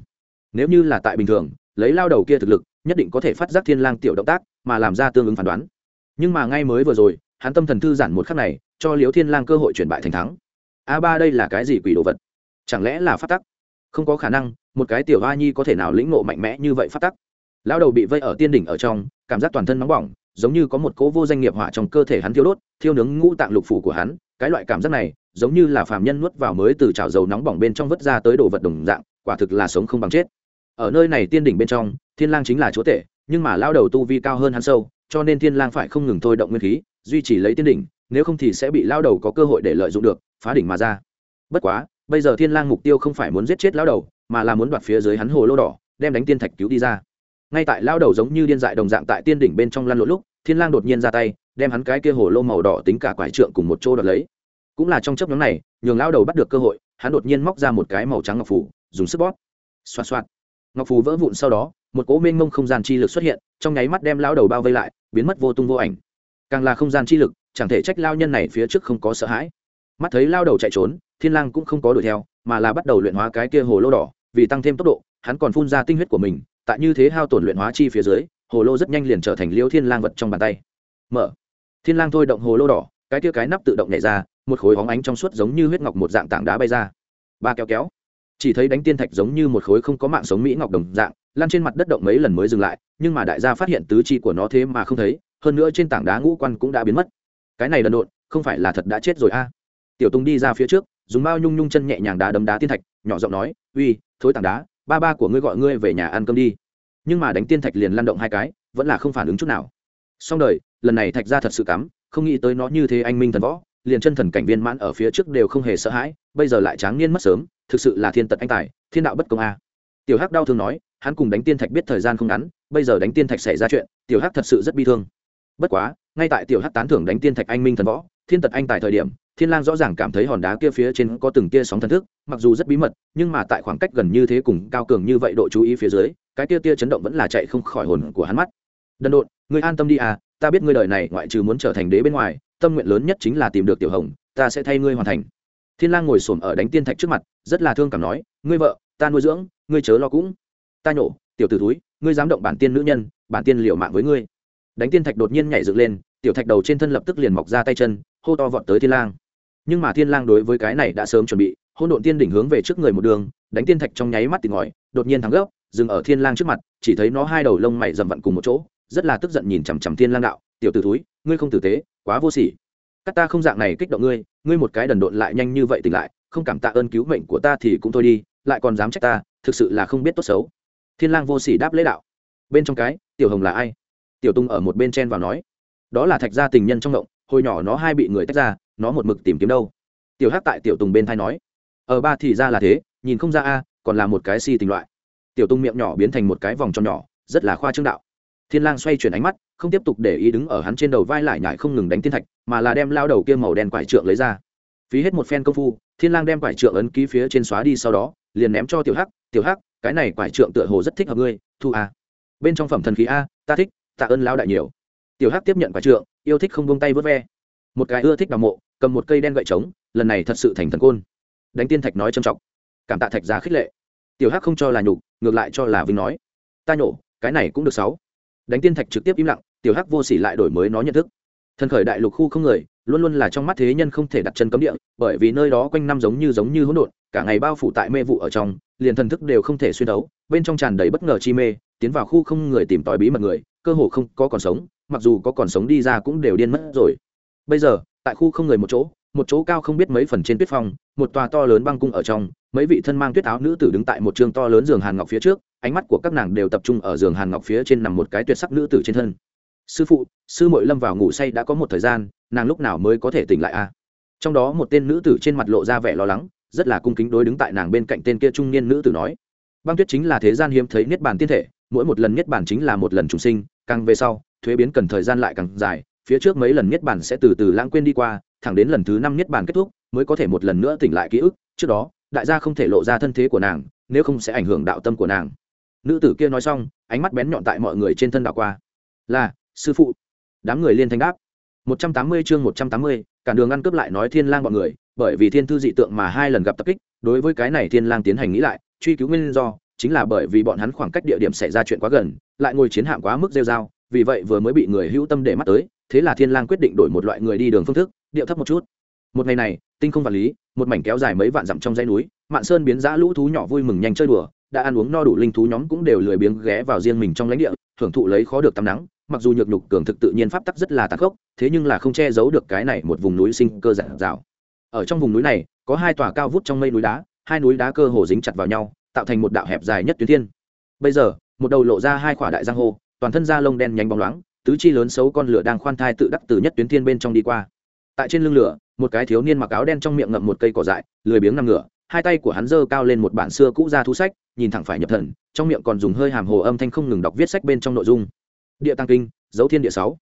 Nếu như là tại bình thường, lấy lao đầu kia thực lực, nhất định có thể phát giác thiên lang tiểu động tác, mà làm ra tương ứng phán đoán. Nhưng mà ngay mới vừa rồi, hắn tâm thần thư giãn một khắc này, cho liếu thiên lang cơ hội chuyển bại thành thắng. A ba đây là cái gì quỷ đồ vật? Chẳng lẽ là phát tắc? Không có khả năng, một cái tiểu hoa nhi có thể nào lĩnh ngộ mạnh mẽ như vậy phát tắc? Lao đầu bị vây ở tiên đỉnh ở trong, cảm giác toàn thân nóng bỏng, giống như có một cỗ vô danh nghiệp hỏa trong cơ thể hắn thiêu đốt, thiêu nướng ngũ tạng lục phủ của hắn cái loại cảm giác này, giống như là phàm nhân nuốt vào mới từ chảo dầu nóng bỏng bên trong vớt ra tới đồ vật đồng dạng, quả thực là sống không bằng chết. Ở nơi này tiên đỉnh bên trong, thiên lang chính là chúa tể, nhưng mà lao đầu tu vi cao hơn hắn sâu, cho nên thiên lang phải không ngừng thôi động nguyên khí, duy trì lấy tiên đỉnh, nếu không thì sẽ bị lao đầu có cơ hội để lợi dụng được, phá đỉnh mà ra. Bất quá, bây giờ thiên lang mục tiêu không phải muốn giết chết lao đầu, mà là muốn đoạt phía dưới hắn hồ lô đỏ, đem đánh tiên thạch cứu đi ra. Ngay tại lao đầu giống như điên dại đồng dạng tại tiên đỉnh bên trong lăn lộn lúc, thiên lang đột nhiên ra tay đem hắn cái kia hồ lô màu đỏ tính cả quải trượng cùng một chỗ đoạt lấy. Cũng là trong chấp nhóm này, nhường lao đầu bắt được cơ hội, hắn đột nhiên móc ra một cái màu trắng ngọc phủ, dùng sức bóp. Xoa xoa ngọc phù vỡ vụn sau đó, một cỗ mênh mông không gian chi lực xuất hiện, trong nháy mắt đem lao đầu bao vây lại, biến mất vô tung vô ảnh. Càng là không gian chi lực, chẳng thể trách lao nhân này phía trước không có sợ hãi. Mắt thấy lao đầu chạy trốn, thiên lang cũng không có đuổi theo, mà là bắt đầu luyện hóa cái kia hồ lô đỏ, vì tăng thêm tốc độ, hắn còn phun ra tinh huyết của mình, tại như thế hao tổn luyện hóa chi phía dưới, hồ lô rất nhanh liền trở thành liêu thiên lang vật trong bàn tay. Mở thiên lang thôi động hồ lô đỏ, cái kia cái nắp tự động nhảy ra, một khối hóng ánh trong suốt giống như huyết ngọc một dạng tảng đá bay ra. Ba kéo kéo. Chỉ thấy đánh tiên thạch giống như một khối không có mạng sống mỹ ngọc đồng dạng lan trên mặt đất động mấy lần mới dừng lại, nhưng mà đại gia phát hiện tứ chi của nó thế mà không thấy, hơn nữa trên tảng đá ngũ quan cũng đã biến mất. Cái này đần độn, không phải là thật đã chết rồi a. Tiểu tùng đi ra phía trước, dùng bao nhung nhung chân nhẹ nhàng đá đấm đá tiên thạch, nhỏ giọng nói, uy, thối tảng đá, ba ba của ngươi gọi ngươi về nhà ăn cơm đi. Nhưng mà đánh tiên thạch liền lăn động hai cái, vẫn là không phản ứng chút nào xong đời, lần này thạch ra thật sự cắm, không nghĩ tới nó như thế anh minh thần võ, liền chân thần cảnh viên mãn ở phía trước đều không hề sợ hãi, bây giờ lại tráng niên mất sớm, thực sự là thiên tật anh tài, thiên đạo bất công a. Tiểu hắc đau thương nói, hắn cùng đánh tiên thạch biết thời gian không ngắn, bây giờ đánh tiên thạch xảy ra chuyện, tiểu hắc thật sự rất bi thương. Bất quá, ngay tại tiểu hắc tán thưởng đánh tiên thạch anh minh thần võ, thiên tật anh tài thời điểm, thiên lang rõ ràng cảm thấy hòn đá kia phía trên có từng tia sóng thần thức, mặc dù rất bí mật, nhưng mà tại khoảng cách gần như thế cùng cao cường như vậy độ chú ý phía dưới, cái tia tia chấn động vẫn là chạy không khỏi hồn của hắn mắt đần độn, ngươi an tâm đi à ta biết ngươi đời này ngoại trừ muốn trở thành đế bên ngoài, tâm nguyện lớn nhất chính là tìm được tiểu hồng, ta sẽ thay ngươi hoàn thành. Thiên lang ngồi xổm ở đánh tiên thạch trước mặt, rất là thương cảm nói, ngươi vợ, ta nuôi dưỡng, ngươi chớ lo cũng. Ta nhổ, tiểu tử túi ngươi dám động bản tiên nữ nhân, bản tiên liều mạng với ngươi. Đánh tiên thạch đột nhiên nhảy dựng lên, tiểu thạch đầu trên thân lập tức liền mọc ra tay chân, hô to vọt tới thiên lang. Nhưng mà thiên lang đối với cái này đã sớm chuẩn bị hôn độn tiên đỉnh hướng về trước người một đường, đánh tiên thạch trong nháy mắt tìm ngòi đột nhiên thắng gấp, dừng ở thiên lang trước mặt, chỉ thấy nó hai đầu lông mày dầm vặn cùng một chỗ rất là tức giận nhìn chằm chằm thiên lang đạo, tiểu tử Thúi, ngươi không tử tế, quá vô sỉ. Các ta không dạng này kích động ngươi ngươi một cái đần độn lại nhanh như vậy tỉnh lại, không cảm tạ ơn cứu mệnh của ta thì cũng thôi đi, lại còn dám trách ta, thực sự là không biết tốt xấu. Thiên lang vô sỉ đáp lễ đạo. Bên trong cái, tiểu hồng là ai? Tiểu tung ở một bên chen vào nói. Đó là thạch gia tình nhân trong động hồi nhỏ nó hai bị người tách ra, nó một mực tìm kiếm đâu. Tiểu hắc tại tiểu tùng bên thai nói. Ở ba thì ra là thế, nhìn không ra a, còn là một cái si tình loại. Tiểu tung miệng nhỏ biến thành một cái vòng tròn nhỏ, rất là khoa trương đạo thiên lang xoay chuyển ánh mắt, không tiếp tục để ý đứng ở hắn trên đầu vai lại nhải không ngừng đánh thiên thạch, mà là đem lao đầu kia màu đen quải trượng lấy ra. Phí hết một phen công phu, thiên lang đem quải trượng ấn ký phía trên xóa đi sau đó, liền ném cho tiểu hắc tiểu hắc, cái này quải trượng tựa hồ rất thích hợp ngươi, thu a. Bên trong phẩm thần khí a, ta thích, tạ ơn lao đại nhiều. Tiểu hắc tiếp nhận quải trượng, yêu thích không buông tay vớt ve. Một cái ưa thích đào mộ, cầm một cây đen gậy trống, lần này thật sự thành thần côn. Đánh tiên thạch nói trầm trọng. Cảm tạ thạch giá khích lệ. Tiểu hắc không cho là nhục, ngược lại cho là vinh nói. Ta nhổ, cái này cũng được sáu đánh tiên thạch trực tiếp im lặng, tiểu hắc vô sỉ lại đổi mới nó nhận thức. Thần khởi đại lục khu không người, luôn luôn là trong mắt thế nhân không thể đặt chân cấm địa, bởi vì nơi đó quanh năm giống như giống như hỗn độn, cả ngày bao phủ tại mê vụ ở trong, liền thần thức đều không thể xuyên đấu bên trong tràn đầy bất ngờ chi mê, tiến vào khu không người tìm tòi bí mật người, cơ hồ không có còn sống, mặc dù có còn sống đi ra cũng đều điên mất rồi. Bây giờ, tại khu không người một chỗ một chỗ cao không biết mấy phần trên tuyết phong, một tòa to lớn băng cung ở trong mấy vị thân mang tuyết áo nữ tử đứng tại một trường to lớn giường hàn ngọc phía trước, ánh mắt của các nàng đều tập trung ở giường hàn ngọc phía trên nằm một cái tuyệt sắc nữ tử trên thân. Sư phụ, sư mội lâm vào ngủ say đã có một thời gian, nàng lúc nào mới có thể tỉnh lại a? Trong đó một tên nữ tử trên mặt lộ ra vẻ lo lắng, rất là cung kính đối đứng tại nàng bên cạnh tên kia trung niên nữ tử nói. Băng tuyết chính là thế gian hiếm thấy niết bàn tiên thể, mỗi một lần niết bàn chính là một lần trùng sinh, càng về sau, thuế biến cần thời gian lại càng dài, phía trước mấy lần niết bàn sẽ từ từ lãng quên đi qua, thẳng đến lần thứ năm niết bàn kết thúc, mới có thể một lần nữa tỉnh lại ký ức, trước đó đại gia không thể lộ ra thân thế của nàng, nếu không sẽ ảnh hưởng đạo tâm của nàng. Nữ tử kia nói xong, ánh mắt bén nhọn tại mọi người trên thân đạo qua. Là, sư phụ. Đám người liên thanh đáp. Một trăm tám mươi chương một trăm tám mươi cản đường ăn cướp lại nói thiên lang bọn người, bởi vì thiên thư dị tượng mà hai lần gặp tập kích, đối với cái này thiên lang tiến hành nghĩ lại, truy cứu nguyên do, chính là bởi vì bọn hắn khoảng cách địa điểm xảy ra chuyện quá gần, lại ngồi chiến hạm quá mức rêu dao vì vậy vừa mới bị người hữu tâm để mắt tới, thế là thiên lang quyết định đổi một loại người đi đường phương thức, điệu thấp một chút một ngày này, tinh không vật lý, một mảnh kéo dài mấy vạn dặm trong dãy núi, mạn sơn biến dã lũ thú nhỏ vui mừng nhanh chơi đùa, đã ăn uống no đủ linh thú nhóm cũng đều lười biếng ghé vào riêng mình trong lãnh địa, thưởng thụ lấy khó được tắm nắng, mặc dù nhược nhục cường thực tự nhiên pháp tắc rất là tàn khốc, thế nhưng là không che giấu được cái này một vùng núi sinh cơ giản dạo ở trong vùng núi này, có hai tòa cao vút trong mây núi đá, hai núi đá cơ hồ dính chặt vào nhau, tạo thành một đạo hẹp dài nhất tuyến thiên. Bây giờ, một đầu lộ ra hai khỏa đại giang hồ, toàn thân da lông đen nhánh bóng loáng, tứ chi lớn xấu con lửa đang khoan thai tự đắc từ nhất tuyến thiên bên trong đi qua tại trên lưng lửa, một cái thiếu niên mặc áo đen trong miệng ngậm một cây cỏ dại, lười biếng nằm ngửa, hai tay của hắn giơ cao lên một bản xưa cũ ra thu sách, nhìn thẳng phải nhập thần, trong miệng còn dùng hơi hàm hồ âm thanh không ngừng đọc viết sách bên trong nội dung. Địa tăng kinh, dấu thiên địa sáu.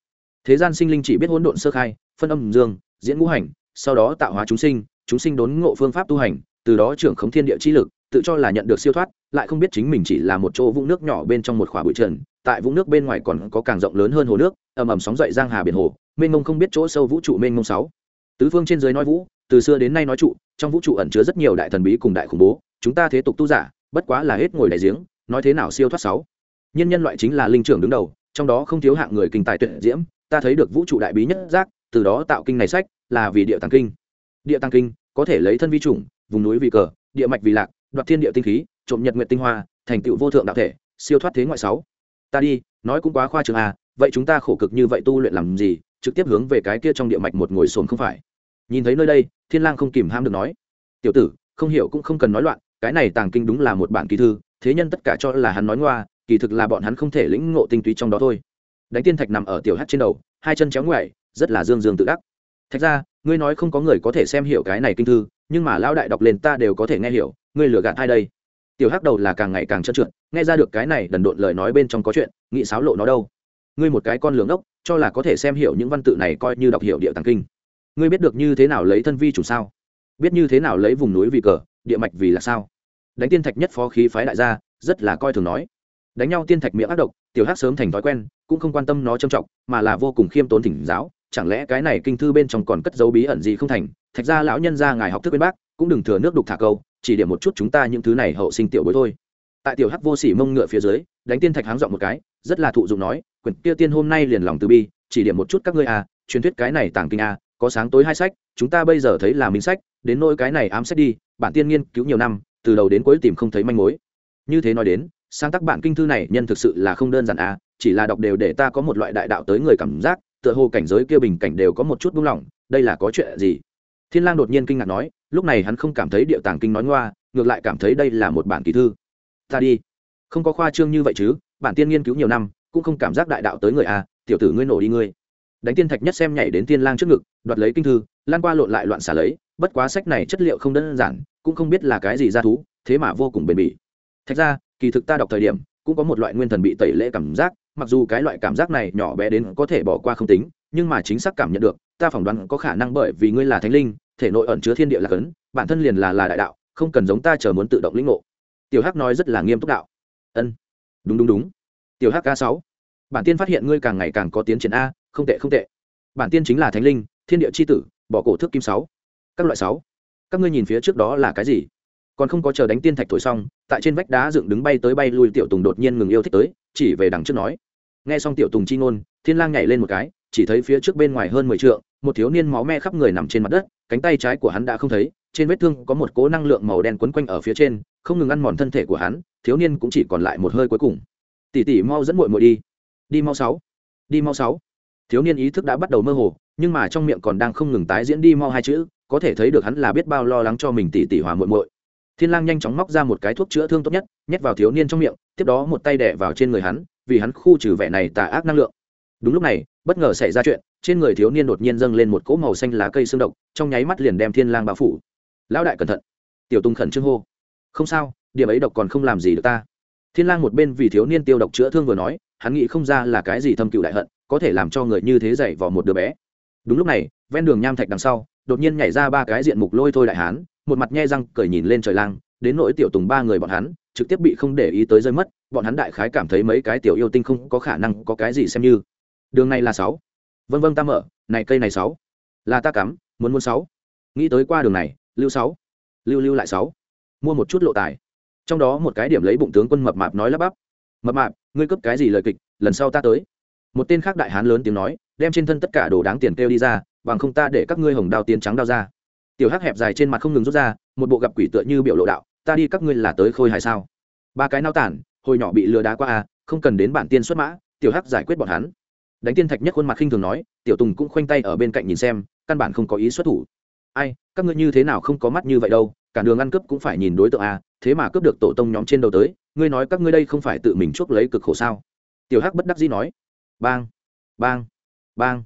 Thế gian sinh linh chỉ biết hỗn độn sơ khai, phân âm dương, diễn ngũ hành, sau đó tạo hóa chúng sinh chúng sinh đốn ngộ phương pháp tu hành, từ đó trưởng khống thiên địa chi lực, tự cho là nhận được siêu thoát, lại không biết chính mình chỉ là một chỗ vũng nước nhỏ bên trong một khỏa bụi trần, tại vũng nước bên ngoài còn có càng rộng lớn hơn hồ nước, ầm ầm sóng dậy giang hà biển hồ mênh mông không biết chỗ sâu vũ trụ mênh mông sáu. Tứ phương trên dưới nói vũ, từ xưa đến nay nói trụ, trong vũ trụ ẩn chứa rất nhiều đại thần bí cùng đại khủng bố, chúng ta thế tục tu giả, bất quá là hết ngồi đại giếng, nói thế nào siêu thoát sáu. Nhân nhân loại chính là linh trưởng đứng đầu, trong đó không thiếu hạng người kinh tài tuyệt diễm, ta thấy được vũ trụ đại bí nhất giác, từ đó tạo kinh này sách, là vì địa tăng kinh. Địa tăng kinh, có thể lấy thân vi chủng, vùng núi vì cờ, địa mạch vì lạc, đoạt thiên địa tinh khí, trộm nhật nguyện tinh hoa, thành tựu vô thượng đạo thể, siêu thoát thế ngoại sáu. Ta đi, nói cũng quá khoa trường à vậy chúng ta khổ cực như vậy tu luyện làm gì trực tiếp hướng về cái kia trong địa mạch một ngồi sồn không phải. Nhìn thấy nơi đây, thiên lang không kìm ham được nói, tiểu tử, không hiểu cũng không cần nói loạn, cái này tàng kinh đúng là một bản kỳ thư, thế nhân tất cả cho là hắn nói ngoa, kỳ thực là bọn hắn không thể lĩnh ngộ tinh túy trong đó thôi. Đánh tiên thạch nằm ở tiểu hắt trên đầu, hai chân chéo ngoại rất là dương dương tự đắc. Thạch ra ngươi nói không có người có thể xem hiểu cái này kinh thư, nhưng mà lão đại đọc lên ta đều có thể nghe hiểu, ngươi lừa gạt ai đây? Tiểu hắc đầu là càng ngày càng trơn trượt, nghe ra được cái này đần độn lời nói bên trong có chuyện nghị sáo lộ nó đâu ngươi một cái con lường ốc, cho là có thể xem hiểu những văn tự này coi như đọc hiểu địa tàng kinh. Ngươi biết được như thế nào lấy thân vi chủ sao? Biết như thế nào lấy vùng núi vì cờ, địa mạch vì là sao? Đánh tiên thạch nhất phó khí phái đại gia, rất là coi thường nói. Đánh nhau tiên thạch miệng ác độc, tiểu hắc sớm thành thói quen, cũng không quan tâm nó trầm trọng, mà là vô cùng khiêm tốn thỉnh giáo. Chẳng lẽ cái này kinh thư bên trong còn cất dấu bí ẩn gì không thành? Thạch ra lão nhân ra ngài học thức bên bác, cũng đừng thừa nước đục thả câu, chỉ điểm một chút chúng ta những thứ này hậu sinh tiểu bối thôi. Tại tiểu hắc vô sỉ mông ngựa phía dưới, đánh tiên thạch háng dọn một cái rất là thụ dụng nói, quyển kia tiên hôm nay liền lòng từ bi, chỉ điểm một chút các ngươi à truyền thuyết cái này tàng kinh à có sáng tối hai sách, chúng ta bây giờ thấy là minh sách, đến nỗi cái này ám sách đi, bản tiên nghiên cứu nhiều năm, từ đầu đến cuối tìm không thấy manh mối. Như thế nói đến, sáng tác bản kinh thư này nhân thực sự là không đơn giản à chỉ là đọc đều để ta có một loại đại đạo tới người cảm giác, tựa hồ cảnh giới kia bình cảnh đều có một chút buông lỏng, đây là có chuyện gì? Thiên lang đột nhiên kinh ngạc nói, lúc này hắn không cảm thấy địa tàng kinh nói ngoa, ngược lại cảm thấy đây là một bản kỳ thư. Ta đi. Không có khoa trương như vậy chứ bản tiên nghiên cứu nhiều năm, cũng không cảm giác đại đạo tới người à tiểu tử ngươi nổ đi ngươi. Đánh tiên thạch nhất xem nhảy đến tiên lang trước ngực, đoạt lấy kinh thư, lan qua lộn lại loạn xả lấy, bất quá sách này chất liệu không đơn giản, cũng không biết là cái gì ra thú, thế mà vô cùng bền bỉ. Thạch ra, kỳ thực ta đọc thời điểm, cũng có một loại nguyên thần bị tẩy lễ cảm giác, mặc dù cái loại cảm giác này nhỏ bé đến có thể bỏ qua không tính, nhưng mà chính xác cảm nhận được, ta phỏng đoán có khả năng bởi vì ngươi là thánh linh, thể nội ẩn chứa thiên địa là cấn, bản thân liền là là đại đạo, không cần giống ta chờ muốn tự động lĩnh ngộ. Tiểu hắc nói rất là nghiêm túc đạo. Ân đúng đúng đúng. Tiểu hắc sáu. Bản tiên phát hiện ngươi càng ngày càng có tiến triển a, không tệ không tệ. Bản tiên chính là thánh linh, thiên địa c h i tử, bỏ cổ thước kim sáu. Các loại sáu. Các ngươi nhìn phía trước đó là cái gì? Còn không có chờ đánh tiên thạch thổi xong, tại trên vách đá dựng đứng bay tới bay lui tiểu tùng đột nhiên ngừng yêu thích tới, chỉ về đằng trước nói. Nghe xong tiểu tùng chi ngôn, thiên lang nhảy lên một cái, chỉ thấy phía trước bên ngoài hơn mười trượng một thiếu niên máu me khắp người nằm trên mặt đất, cánh tay trái của hắn đã không thấy, trên vết thương có một cố năng lượng màu đen quấn quanh ở phía trên, không ngừng ăn mòn thân thể của hắn, thiếu niên cũng chỉ còn lại một hơi cuối cùng. Tỉ tỉ mau dẫn muội muội đi. Đi mau sáu. Đi mau sáu. Thiếu niên ý thức đã bắt đầu mơ hồ, nhưng mà trong miệng còn đang không ngừng tái diễn đi mau hai chữ, có thể thấy được hắn là biết bao lo lắng cho mình tỉ tỉ hòa muội muội. Thiên lang nhanh chóng móc ra một cái thuốc chữa thương tốt nhất, nhét vào thiếu niên trong miệng, tiếp đó một tay đè vào trên người hắn, vì hắn khu trừ vẻ này tà ác năng lượng đúng lúc này, bất ngờ xảy ra chuyện, trên người thiếu niên đột nhiên dâng lên một cỗ màu xanh lá cây xương độc, trong nháy mắt liền đem thiên lang bao phủ. Lão đại cẩn thận. Tiểu tung khẩn trương hô. Không sao, điểm ấy độc còn không làm gì được ta. Thiên lang một bên vì thiếu niên tiêu độc chữa thương vừa nói, hắn nghĩ không ra là cái gì thâm cựu đại hận, có thể làm cho người như thế dạy vào một đứa bé. Đúng lúc này, ven đường nham thạch đằng sau, đột nhiên nhảy ra ba cái diện mục lôi thôi đại hán, một mặt nhe răng cười nhìn lên trời lang, đến nỗi tiểu tùng ba người bọn hắn, trực tiếp bị không để ý tới rơi mất, bọn hắn đại khái cảm thấy mấy cái tiểu yêu tinh không có khả năng có cái gì xem như đường này là sáu. Vân vân ta mở. Này, cây này sáu. Là ta cắm, muốn muốn sáu. Nghĩ tới qua đường này, lưu sáu. Lưu lưu lại sáu. Mua một chút lộ tài. Trong đó một cái điểm lấy bụng tướng quân mập mạp nói lắp bắp. Mập mạp, ngươi cấp cái gì lời kịch, lần sau ta tới. Một tên khác đại hán lớn tiếng nói, đem trên thân tất cả đồ đáng tiền kêu đi ra, bằng không ta để các ngươi hồng đao tiền trắng đao ra. Tiểu hắc hẹp dài trên mặt không ngừng rút ra, một bộ gặp quỷ tựa như biểu lộ đạo, ta đi các ngươi là tới khôi hài sao? Ba cái nao tản, hồi nhỏ bị lừa đá qua à không cần đến bản tiên xuất mã, tiểu hắc giải quyết bọn hắn đánh tiên thạch nhất khuôn mặt khinh thường nói, tiểu tùng cũng khoanh tay ở bên cạnh nhìn xem, căn bản không có ý xuất thủ. Ai, các ngươi như thế nào không có mắt như vậy đâu, cả đường ăn cướp cũng phải nhìn đối tượng à thế mà cướp được tổ tông nhóm trên đầu tới, ngươi nói các ngươi đây không phải tự mình chuốc lấy cực khổ sao? Tiểu hắc bất đắc dĩ nói, bang bang bang.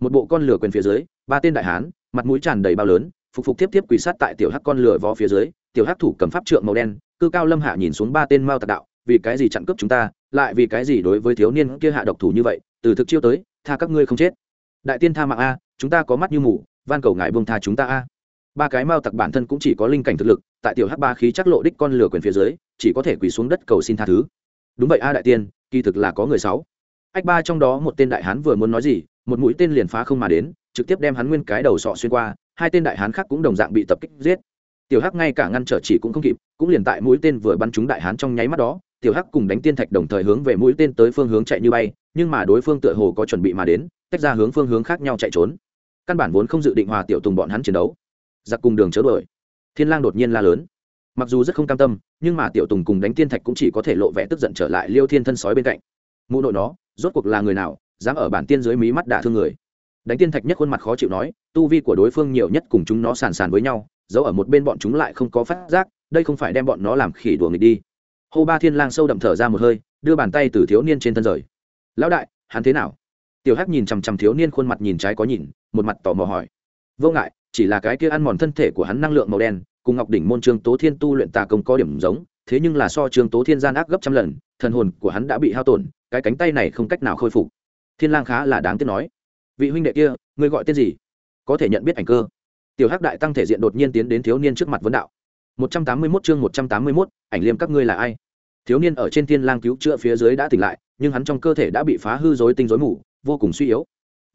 Một bộ con lửa quyền phía dưới, ba tên đại hán, mặt mũi tràn đầy bao lớn, phục phục tiếp tiếp quỳ sát tại tiểu hắc con lửa vó phía dưới, tiểu hắc thủ cầm pháp trượng màu đen, cư cao lâm hạ nhìn xuống ba tên mao tạc đạo, vì cái gì chặn cướp chúng ta, lại vì cái gì đối với thiếu niên kia hạ độc thủ như vậy từ thực chiêu tới, tha các ngươi không chết. Đại tiên tha mạng a, chúng ta có mắt như mù, van cầu ngài buông tha chúng ta a. Ba cái mao tặc bản thân cũng chỉ có linh cảnh thực lực, tại tiểu hắc ba khí chắc lộ đích con lửa quyền phía dưới, chỉ có thể quỳ xuống đất cầu xin tha thứ. Đúng vậy a đại tiên, kỳ thực là có người sáu. Ách ba trong đó một tên đại hán vừa muốn nói gì, một mũi tên liền phá không mà đến, trực tiếp đem hắn nguyên cái đầu sọ xuyên qua, hai tên đại hán khác cũng đồng dạng bị tập kích giết. Tiểu hắc ngay cả ngăn trở chỉ cũng không kịp, cũng liền tại mũi tên vừa bắn trúng đại hán trong nháy mắt đó tiểu hắc cùng đánh tiên thạch đồng thời hướng về mũi tên tới phương hướng chạy như bay, nhưng mà đối phương tựa hồ có chuẩn bị mà đến, tách ra hướng phương hướng khác nhau chạy trốn. Căn bản vốn không dự định hòa tiểu tùng bọn hắn chiến đấu. Giặc cùng đường chớ đuổi. Thiên lang đột nhiên la lớn. Mặc dù rất không cam tâm, nhưng mà tiểu tùng cùng đánh tiên thạch cũng chỉ có thể lộ vẻ tức giận trở lại liêu thiên thân sói bên cạnh. Mụ nội nó, rốt cuộc là người nào, dám ở bản tiên dưới mí mắt đả thương người? Đánh tiên thạch nhất khuôn mặt khó chịu nói, tu vi của đối phương nhiều nhất cùng chúng nó sàn sàn với nhau, giấu ở một bên bọn chúng lại không có phát giác, đây không phải đem bọn nó làm khỉ đùa nghịch đi hô ba thiên lang sâu đậm thở ra một hơi đưa bàn tay từ thiếu niên trên thân rời. Lão đại hắn thế nào? Tiểu hắc nhìn chằm chằm thiếu niên khuôn mặt nhìn trái có nhìn một mặt tò mò hỏi. Vô ngại chỉ là cái kia ăn mòn thân thể của hắn năng lượng màu đen cùng ngọc đỉnh môn trương tố thiên tu luyện tà công có điểm giống thế nhưng là so trương tố thiên gian ác gấp trăm lần thần hồn của hắn đã bị hao tổn cái cánh tay này không cách nào khôi phục. Thiên lang khá là đáng tiếc nói. Vị huynh đệ kia ngươi gọi tên gì? Có thể nhận biết ảnh cơ. Tiểu hắc đại tăng thể diện đột nhiên tiến đến thiếu niên trước mặt vấn đạo. 181 chương 181, ảnh liêm các ngươi là ai? Thiếu niên ở trên thiên lang cứu chữa phía dưới đã tỉnh lại, nhưng hắn trong cơ thể đã bị phá hư rối tinh rối mù, vô cùng suy yếu.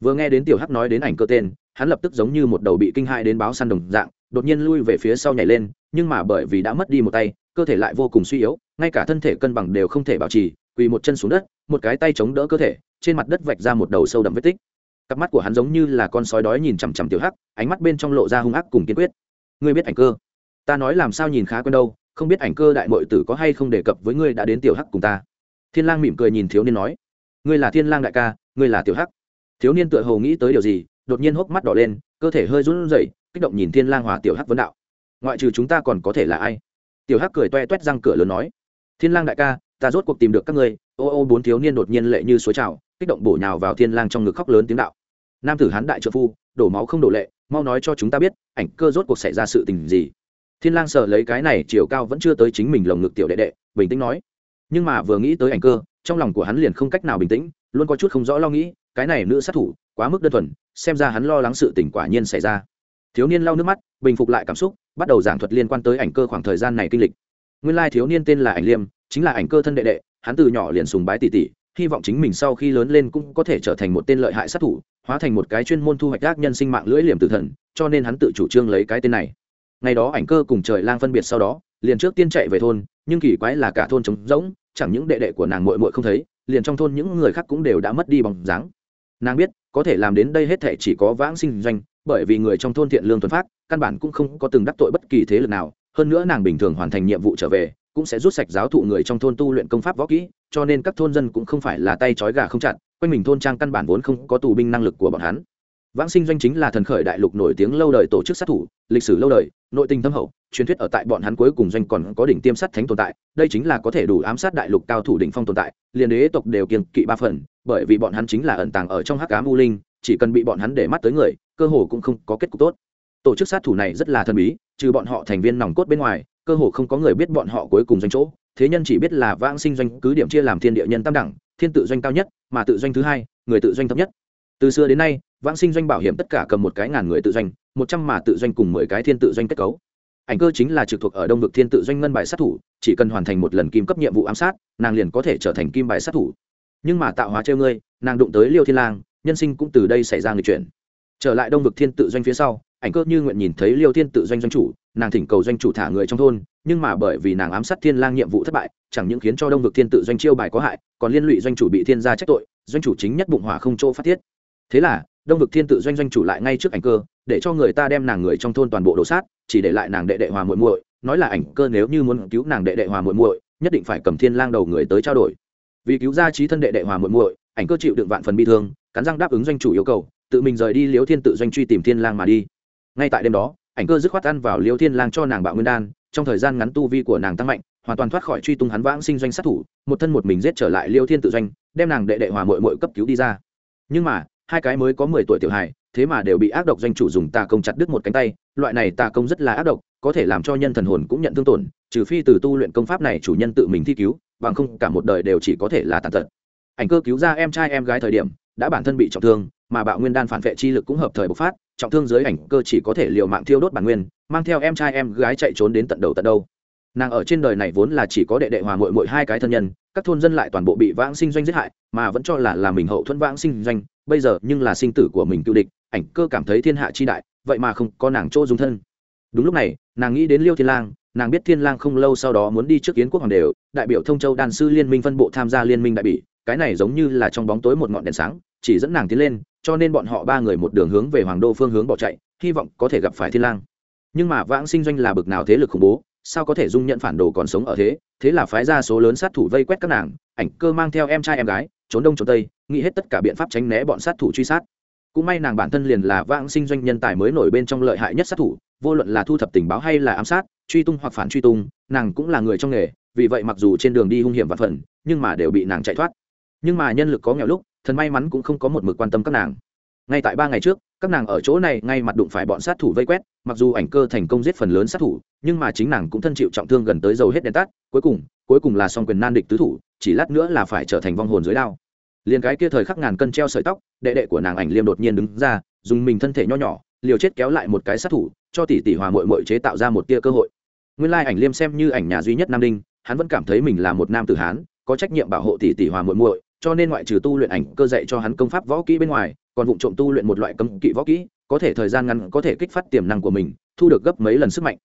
Vừa nghe đến tiểu hắc nói đến ảnh cơ tên, hắn lập tức giống như một đầu bị kinh hại đến báo săn đồng dạng, đột nhiên lui về phía sau nhảy lên, nhưng mà bởi vì đã mất đi một tay, cơ thể lại vô cùng suy yếu, ngay cả thân thể cân bằng đều không thể bảo trì, quỳ một chân xuống đất, một cái tay chống đỡ cơ thể, trên mặt đất vạch ra một đầu sâu đậm vết tích. Cặp mắt của hắn giống như là con sói đói nhìn chằm chằm tiểu hắc, ánh mắt bên trong lộ ra hung ác cùng kiên quyết. Ngươi biết ảnh cơ? Ta nói làm sao nhìn khá quen đâu không biết ảnh cơ đại mội tử có hay không đề cập với ngươi đã đến tiểu hắc cùng ta. Thiên lang mỉm cười nhìn thiếu niên nói, ngươi là thiên lang đại ca, ngươi là tiểu hắc. Thiếu niên tựa hồ nghĩ tới điều gì, đột nhiên hốc mắt đỏ lên, cơ thể hơi run rẩy, kích động nhìn thiên lang hòa tiểu hắc vấn đạo, ngoại trừ chúng ta còn có thể là ai? Tiểu hắc cười toe toét răng cửa lớn nói, thiên lang đại ca, ta rốt cuộc tìm được các ngươi. Ô ô bốn thiếu niên đột nhiên lệ như suối trào, kích động bổ nhào vào thiên lang trong ngực khóc lớn tiếng đạo, nam tử hán đại trợ phu, đổ máu không đổ lệ, mau nói cho chúng ta biết, ảnh cơ rốt cuộc xảy ra sự tình gì thiên lang sợ lấy cái này chiều cao vẫn chưa tới chính mình lồng ngực tiểu đệ đệ, bình tĩnh nói. Nhưng mà vừa nghĩ tới ảnh cơ, trong lòng của hắn liền không cách nào bình tĩnh, luôn có chút không rõ lo nghĩ, cái này nữ sát thủ, quá mức đơn thuần, xem ra hắn lo lắng sự tình quả nhiên xảy ra. Thiếu niên lau nước mắt, bình phục lại cảm xúc, bắt đầu giảng thuật liên quan tới ảnh cơ khoảng thời gian này kinh lịch. Nguyên lai thiếu niên tên là ảnh liêm, chính là ảnh cơ thân đệ đệ, hắn từ nhỏ liền sùng bái tỷ tỷ hy vọng chính mình sau khi lớn lên cũng có thể trở thành một tên lợi hại sát thủ, hóa thành một cái chuyên môn thu hoạch ác nhân sinh mạng lưỡi liềm tử thần, cho nên hắn tự chủ trương lấy cái tên này ngày đó ảnh cơ cùng trời lang phân biệt sau đó, liền trước tiên chạy về thôn, nhưng kỳ quái là cả thôn trống rỗng, chẳng những đệ đệ của nàng mội mội không thấy, liền trong thôn những người khác cũng đều đã mất đi bằng dáng. Nàng biết, có thể làm đến đây hết thể chỉ có vãng sinh doanh, bởi vì người trong thôn thiện lương tuần phát căn bản cũng không có từng đắc tội bất kỳ thế lực nào. Hơn nữa nàng bình thường hoàn thành nhiệm vụ trở về, cũng sẽ rút sạch giáo thụ người trong thôn tu luyện công pháp võ kỹ, cho nên các thôn dân cũng không phải là tay trói gà không chặt, quanh mình thôn trang căn bản vốn không có tù binh năng lực của bọn hắn vãng sinh doanh chính là thần khởi đại lục nổi tiếng lâu đời tổ chức sát thủ, lịch sử lâu đời, nội tình thâm hậu, truyền thuyết ở tại bọn hắn cuối cùng doanh còn có đỉnh tiêm sát thánh tồn tại, đây chính là có thể đủ ám sát đại lục cao thủ đỉnh phong tồn tại, liền đế tộc đều kiêng kỵ ba phần, bởi vì bọn hắn chính là ẩn tàng ở trong hắc ám u linh, chỉ cần bị bọn hắn để mắt tới người, cơ hồ cũng không có kết cục tốt. Tổ chức sát thủ này rất là thần bí, trừ bọn họ thành viên nòng cốt bên ngoài, cơ hồ không có người biết bọn họ cuối cùng doanh chỗ, thế nhân chỉ biết là vãng sinh doanh cứ điểm chia làm thiên địa nhân tam đẳng, thiên tự doanh cao nhất, mà tự doanh thứ hai, người tự doanh thấp nhất. Từ xưa đến nay vãng sinh doanh bảo hiểm tất cả cầm một cái ngàn người tự doanh, một trăm mà tự doanh cùng mười cái thiên tự doanh kết cấu. Ảnh cơ chính là trực thuộc ở đông vực thiên tự doanh ngân bài sát thủ, chỉ cần hoàn thành một lần kim cấp nhiệm vụ ám sát, nàng liền có thể trở thành kim bài sát thủ. Nhưng mà tạo hóa treo ngươi, nàng đụng tới liêu thiên lang, nhân sinh cũng từ đây xảy ra người chuyển. Trở lại đông vực thiên tự doanh phía sau, ảnh cơ như nguyện nhìn thấy liêu thiên tự doanh doanh chủ, nàng thỉnh cầu doanh chủ thả người trong thôn, nhưng mà bởi vì nàng ám sát thiên lang nhiệm vụ thất bại, chẳng những khiến cho đông vực thiên tự doanh chiêu bài có hại, còn liên lụy doanh chủ bị thiên gia trách tội, doanh chủ chính nhất bụng hỏa không chỗ phát tiết. thế là đông vực thiên tự doanh doanh chủ lại ngay trước ảnh cơ, để cho người ta đem nàng người trong thôn toàn bộ đổ sát, chỉ để lại nàng đệ đệ hòa muội muội. Nói là ảnh cơ nếu như muốn cứu nàng đệ đệ hòa muội muội, nhất định phải cầm thiên lang đầu người tới trao đổi. Vì cứu ra trí thân đệ đệ hòa muội muội, ảnh cơ chịu đựng vạn phần bi thương, cắn răng đáp ứng doanh chủ yêu cầu, tự mình rời đi liếu thiên tự doanh truy tìm thiên lang mà đi. Ngay tại đêm đó, ảnh cơ dứt khoát ăn vào liếu thiên lang cho nàng bạo nguyên đan, trong thời gian ngắn tu vi của nàng tăng mạnh, hoàn toàn thoát khỏi truy tung hắn vãng sinh doanh sát thủ, một thân một mình giết trở lại liêu thiên tự doanh, đem nàng đệ đệ hòa muội muội cấp cứu đi ra. Nhưng mà hai cái mới có mười tuổi tiểu hài, thế mà đều bị ác độc doanh chủ dùng tà công chặt đứt một cánh tay, loại này tà công rất là ác độc, có thể làm cho nhân thần hồn cũng nhận thương tổn, trừ phi từ tu luyện công pháp này chủ nhân tự mình thi cứu, bằng không cả một đời đều chỉ có thể là tàn tật. Ảnh cơ cứu ra em trai em gái thời điểm, đã bản thân bị trọng thương, mà bạo nguyên đan phản vệ chi lực cũng hợp thời bộc phát, trọng thương dưới ảnh cơ chỉ có thể liều mạng thiêu đốt bản nguyên, mang theo em trai em gái chạy trốn đến tận đầu tận đâu. Nàng ở trên đời này vốn là chỉ có đệ đệ hòa mội mội hai cái thân nhân, các thôn dân lại toàn bộ bị vãng sinh doanh giết hại, mà vẫn cho là là mình hậu thuẫn vãng sinh doanh bây giờ nhưng là sinh tử của mình cựu địch, ảnh cơ cảm thấy thiên hạ chi đại, vậy mà không có nàng chỗ dung thân. Đúng lúc này, nàng nghĩ đến liêu thiên lang, nàng biết thiên lang không lâu sau đó muốn đi trước kiến quốc hoàng đều, đại biểu thông châu đan sư liên minh phân bộ tham gia liên minh đại bỉ, cái này giống như là trong bóng tối một ngọn đèn sáng, chỉ dẫn nàng tiến lên, cho nên bọn họ ba người một đường hướng về hoàng đô phương hướng bỏ chạy, hy vọng có thể gặp phải thiên lang. Nhưng mà vãng sinh doanh là bực nào thế lực khủng bố, sao có thể dung nhận phản đồ còn sống ở thế? Thế là phái ra số lớn sát thủ vây quét các nàng, ảnh cơ mang theo em trai em gái trốn đông trốn tây, nghĩ hết tất cả biện pháp tránh né bọn sát thủ truy sát. Cũng may nàng bản thân liền là vãng sinh doanh nhân tài mới nổi bên trong lợi hại nhất sát thủ, vô luận là thu thập tình báo hay là ám sát, truy tung hoặc phản truy tung, nàng cũng là người trong nghề, vì vậy mặc dù trên đường đi hung hiểm và phần, nhưng mà đều bị nàng chạy thoát. Nhưng mà nhân lực có nghèo lúc, thần may mắn cũng không có một mực quan tâm các nàng. Ngay tại ba ngày trước, các nàng ở chỗ này ngay mặt đụng phải bọn sát thủ vây quét, mặc dù ảnh cơ thành công giết phần lớn sát thủ, nhưng mà chính nàng cũng thân chịu trọng thương gần tới dầu hết đèn tắt, cuối cùng cuối cùng là song quyền nan địch tứ thủ, chỉ lát nữa là phải trở thành vong hồn dưới đao. Liền cái kia thời khắc ngàn cân treo sợi tóc, đệ đệ của nàng ảnh liêm đột nhiên đứng ra, dùng mình thân thể nho nhỏ, liều chết kéo lại một cái sát thủ, cho tỷ tỷ hòa mội mội chế tạo ra một tia cơ hội. Nguyên lai ảnh liêm xem như ảnh nhà duy nhất nam đinh, hắn vẫn cảm thấy mình là một nam tử hán, có trách nhiệm bảo hộ tỷ tỷ hòa mội mội cho nên ngoại trừ tu luyện ảnh cơ dạy cho hắn công pháp võ kỹ bên ngoài, còn vụ trộm tu luyện một loại cấm kỵ võ kỹ, có thể thời gian ngắn có thể kích phát tiềm năng của mình, thu được gấp mấy lần sức mạnh.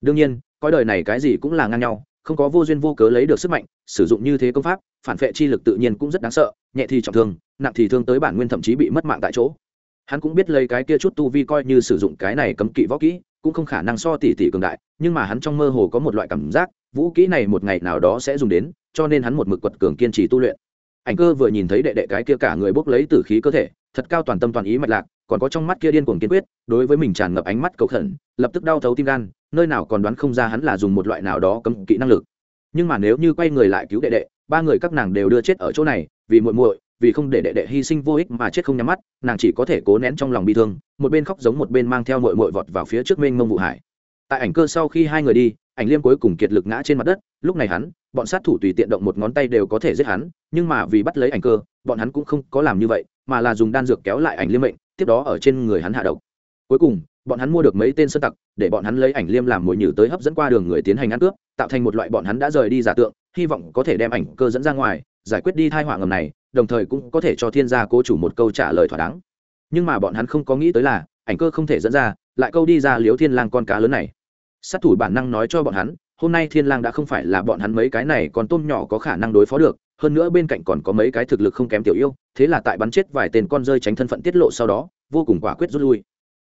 Đương nhiên coi đời này cái gì cũng là ngang nhau không có vô duyên vô cớ lấy được sức mạnh, sử dụng như thế công pháp, phản vệ chi lực tự nhiên cũng rất đáng sợ, nhẹ thì trọng thương, nặng thì thương tới bản nguyên thậm chí bị mất mạng tại chỗ. Hắn cũng biết lấy cái kia chút tu vi coi như sử dụng cái này cấm kỵ võ kỹ, cũng không khả năng so tỉ tỉ cường đại, nhưng mà hắn trong mơ hồ có một loại cảm giác, vũ kỹ này một ngày nào đó sẽ dùng đến, cho nên hắn một mực quật cường kiên trì tu luyện. Ảnh cơ vừa nhìn thấy đệ đệ cái kia cả người bốc lấy tử khí cơ thể, thật cao toàn tâm toàn ý mạch lạc, còn có trong mắt kia điên cuồng kiên quyết, đối với mình tràn ngập ánh mắt cầu khẩn, lập tức đau thấu tim gan nơi nào còn đoán không ra hắn là dùng một loại nào đó cấm kỵ năng lực. Nhưng mà nếu như quay người lại cứu đệ đệ, ba người các nàng đều đưa chết ở chỗ này, vì muội muội, vì không để đệ đệ hy sinh vô ích mà chết không nhắm mắt, nàng chỉ có thể cố nén trong lòng bi thương, một bên khóc giống một bên mang theo muội muội vọt vào phía trước mênh mông vụ hải. Tại ảnh cơ sau khi hai người đi, ảnh liêm cuối cùng kiệt lực ngã trên mặt đất, lúc này hắn, bọn sát thủ tùy tiện động một ngón tay đều có thể giết hắn, nhưng mà vì bắt lấy ảnh cơ, bọn hắn cũng không có làm như vậy, mà là dùng đan dược kéo lại ảnh liêm mệnh, tiếp đó ở trên người hắn hạ độc. Cuối cùng bọn hắn mua được mấy tên sơn tặc, để bọn hắn lấy ảnh liêm làm mồi nhử tới hấp dẫn qua đường người tiến hành ăn cướp, tạo thành một loại bọn hắn đã rời đi giả tượng, hy vọng có thể đem ảnh cơ dẫn ra ngoài, giải quyết đi thai họa ngầm này, đồng thời cũng có thể cho thiên gia cố chủ một câu trả lời thỏa đáng. Nhưng mà bọn hắn không có nghĩ tới là, ảnh cơ không thể dẫn ra, lại câu đi ra liếu thiên lang con cá lớn này. Sát thủ bản năng nói cho bọn hắn, hôm nay thiên lang đã không phải là bọn hắn mấy cái này, còn tôm nhỏ có khả năng đối phó được, hơn nữa bên cạnh còn có mấy cái thực lực không kém tiểu yêu, thế là tại bắn chết vài tên con rơi tránh thân phận tiết lộ sau đó, vô cùng quả quyết rút lui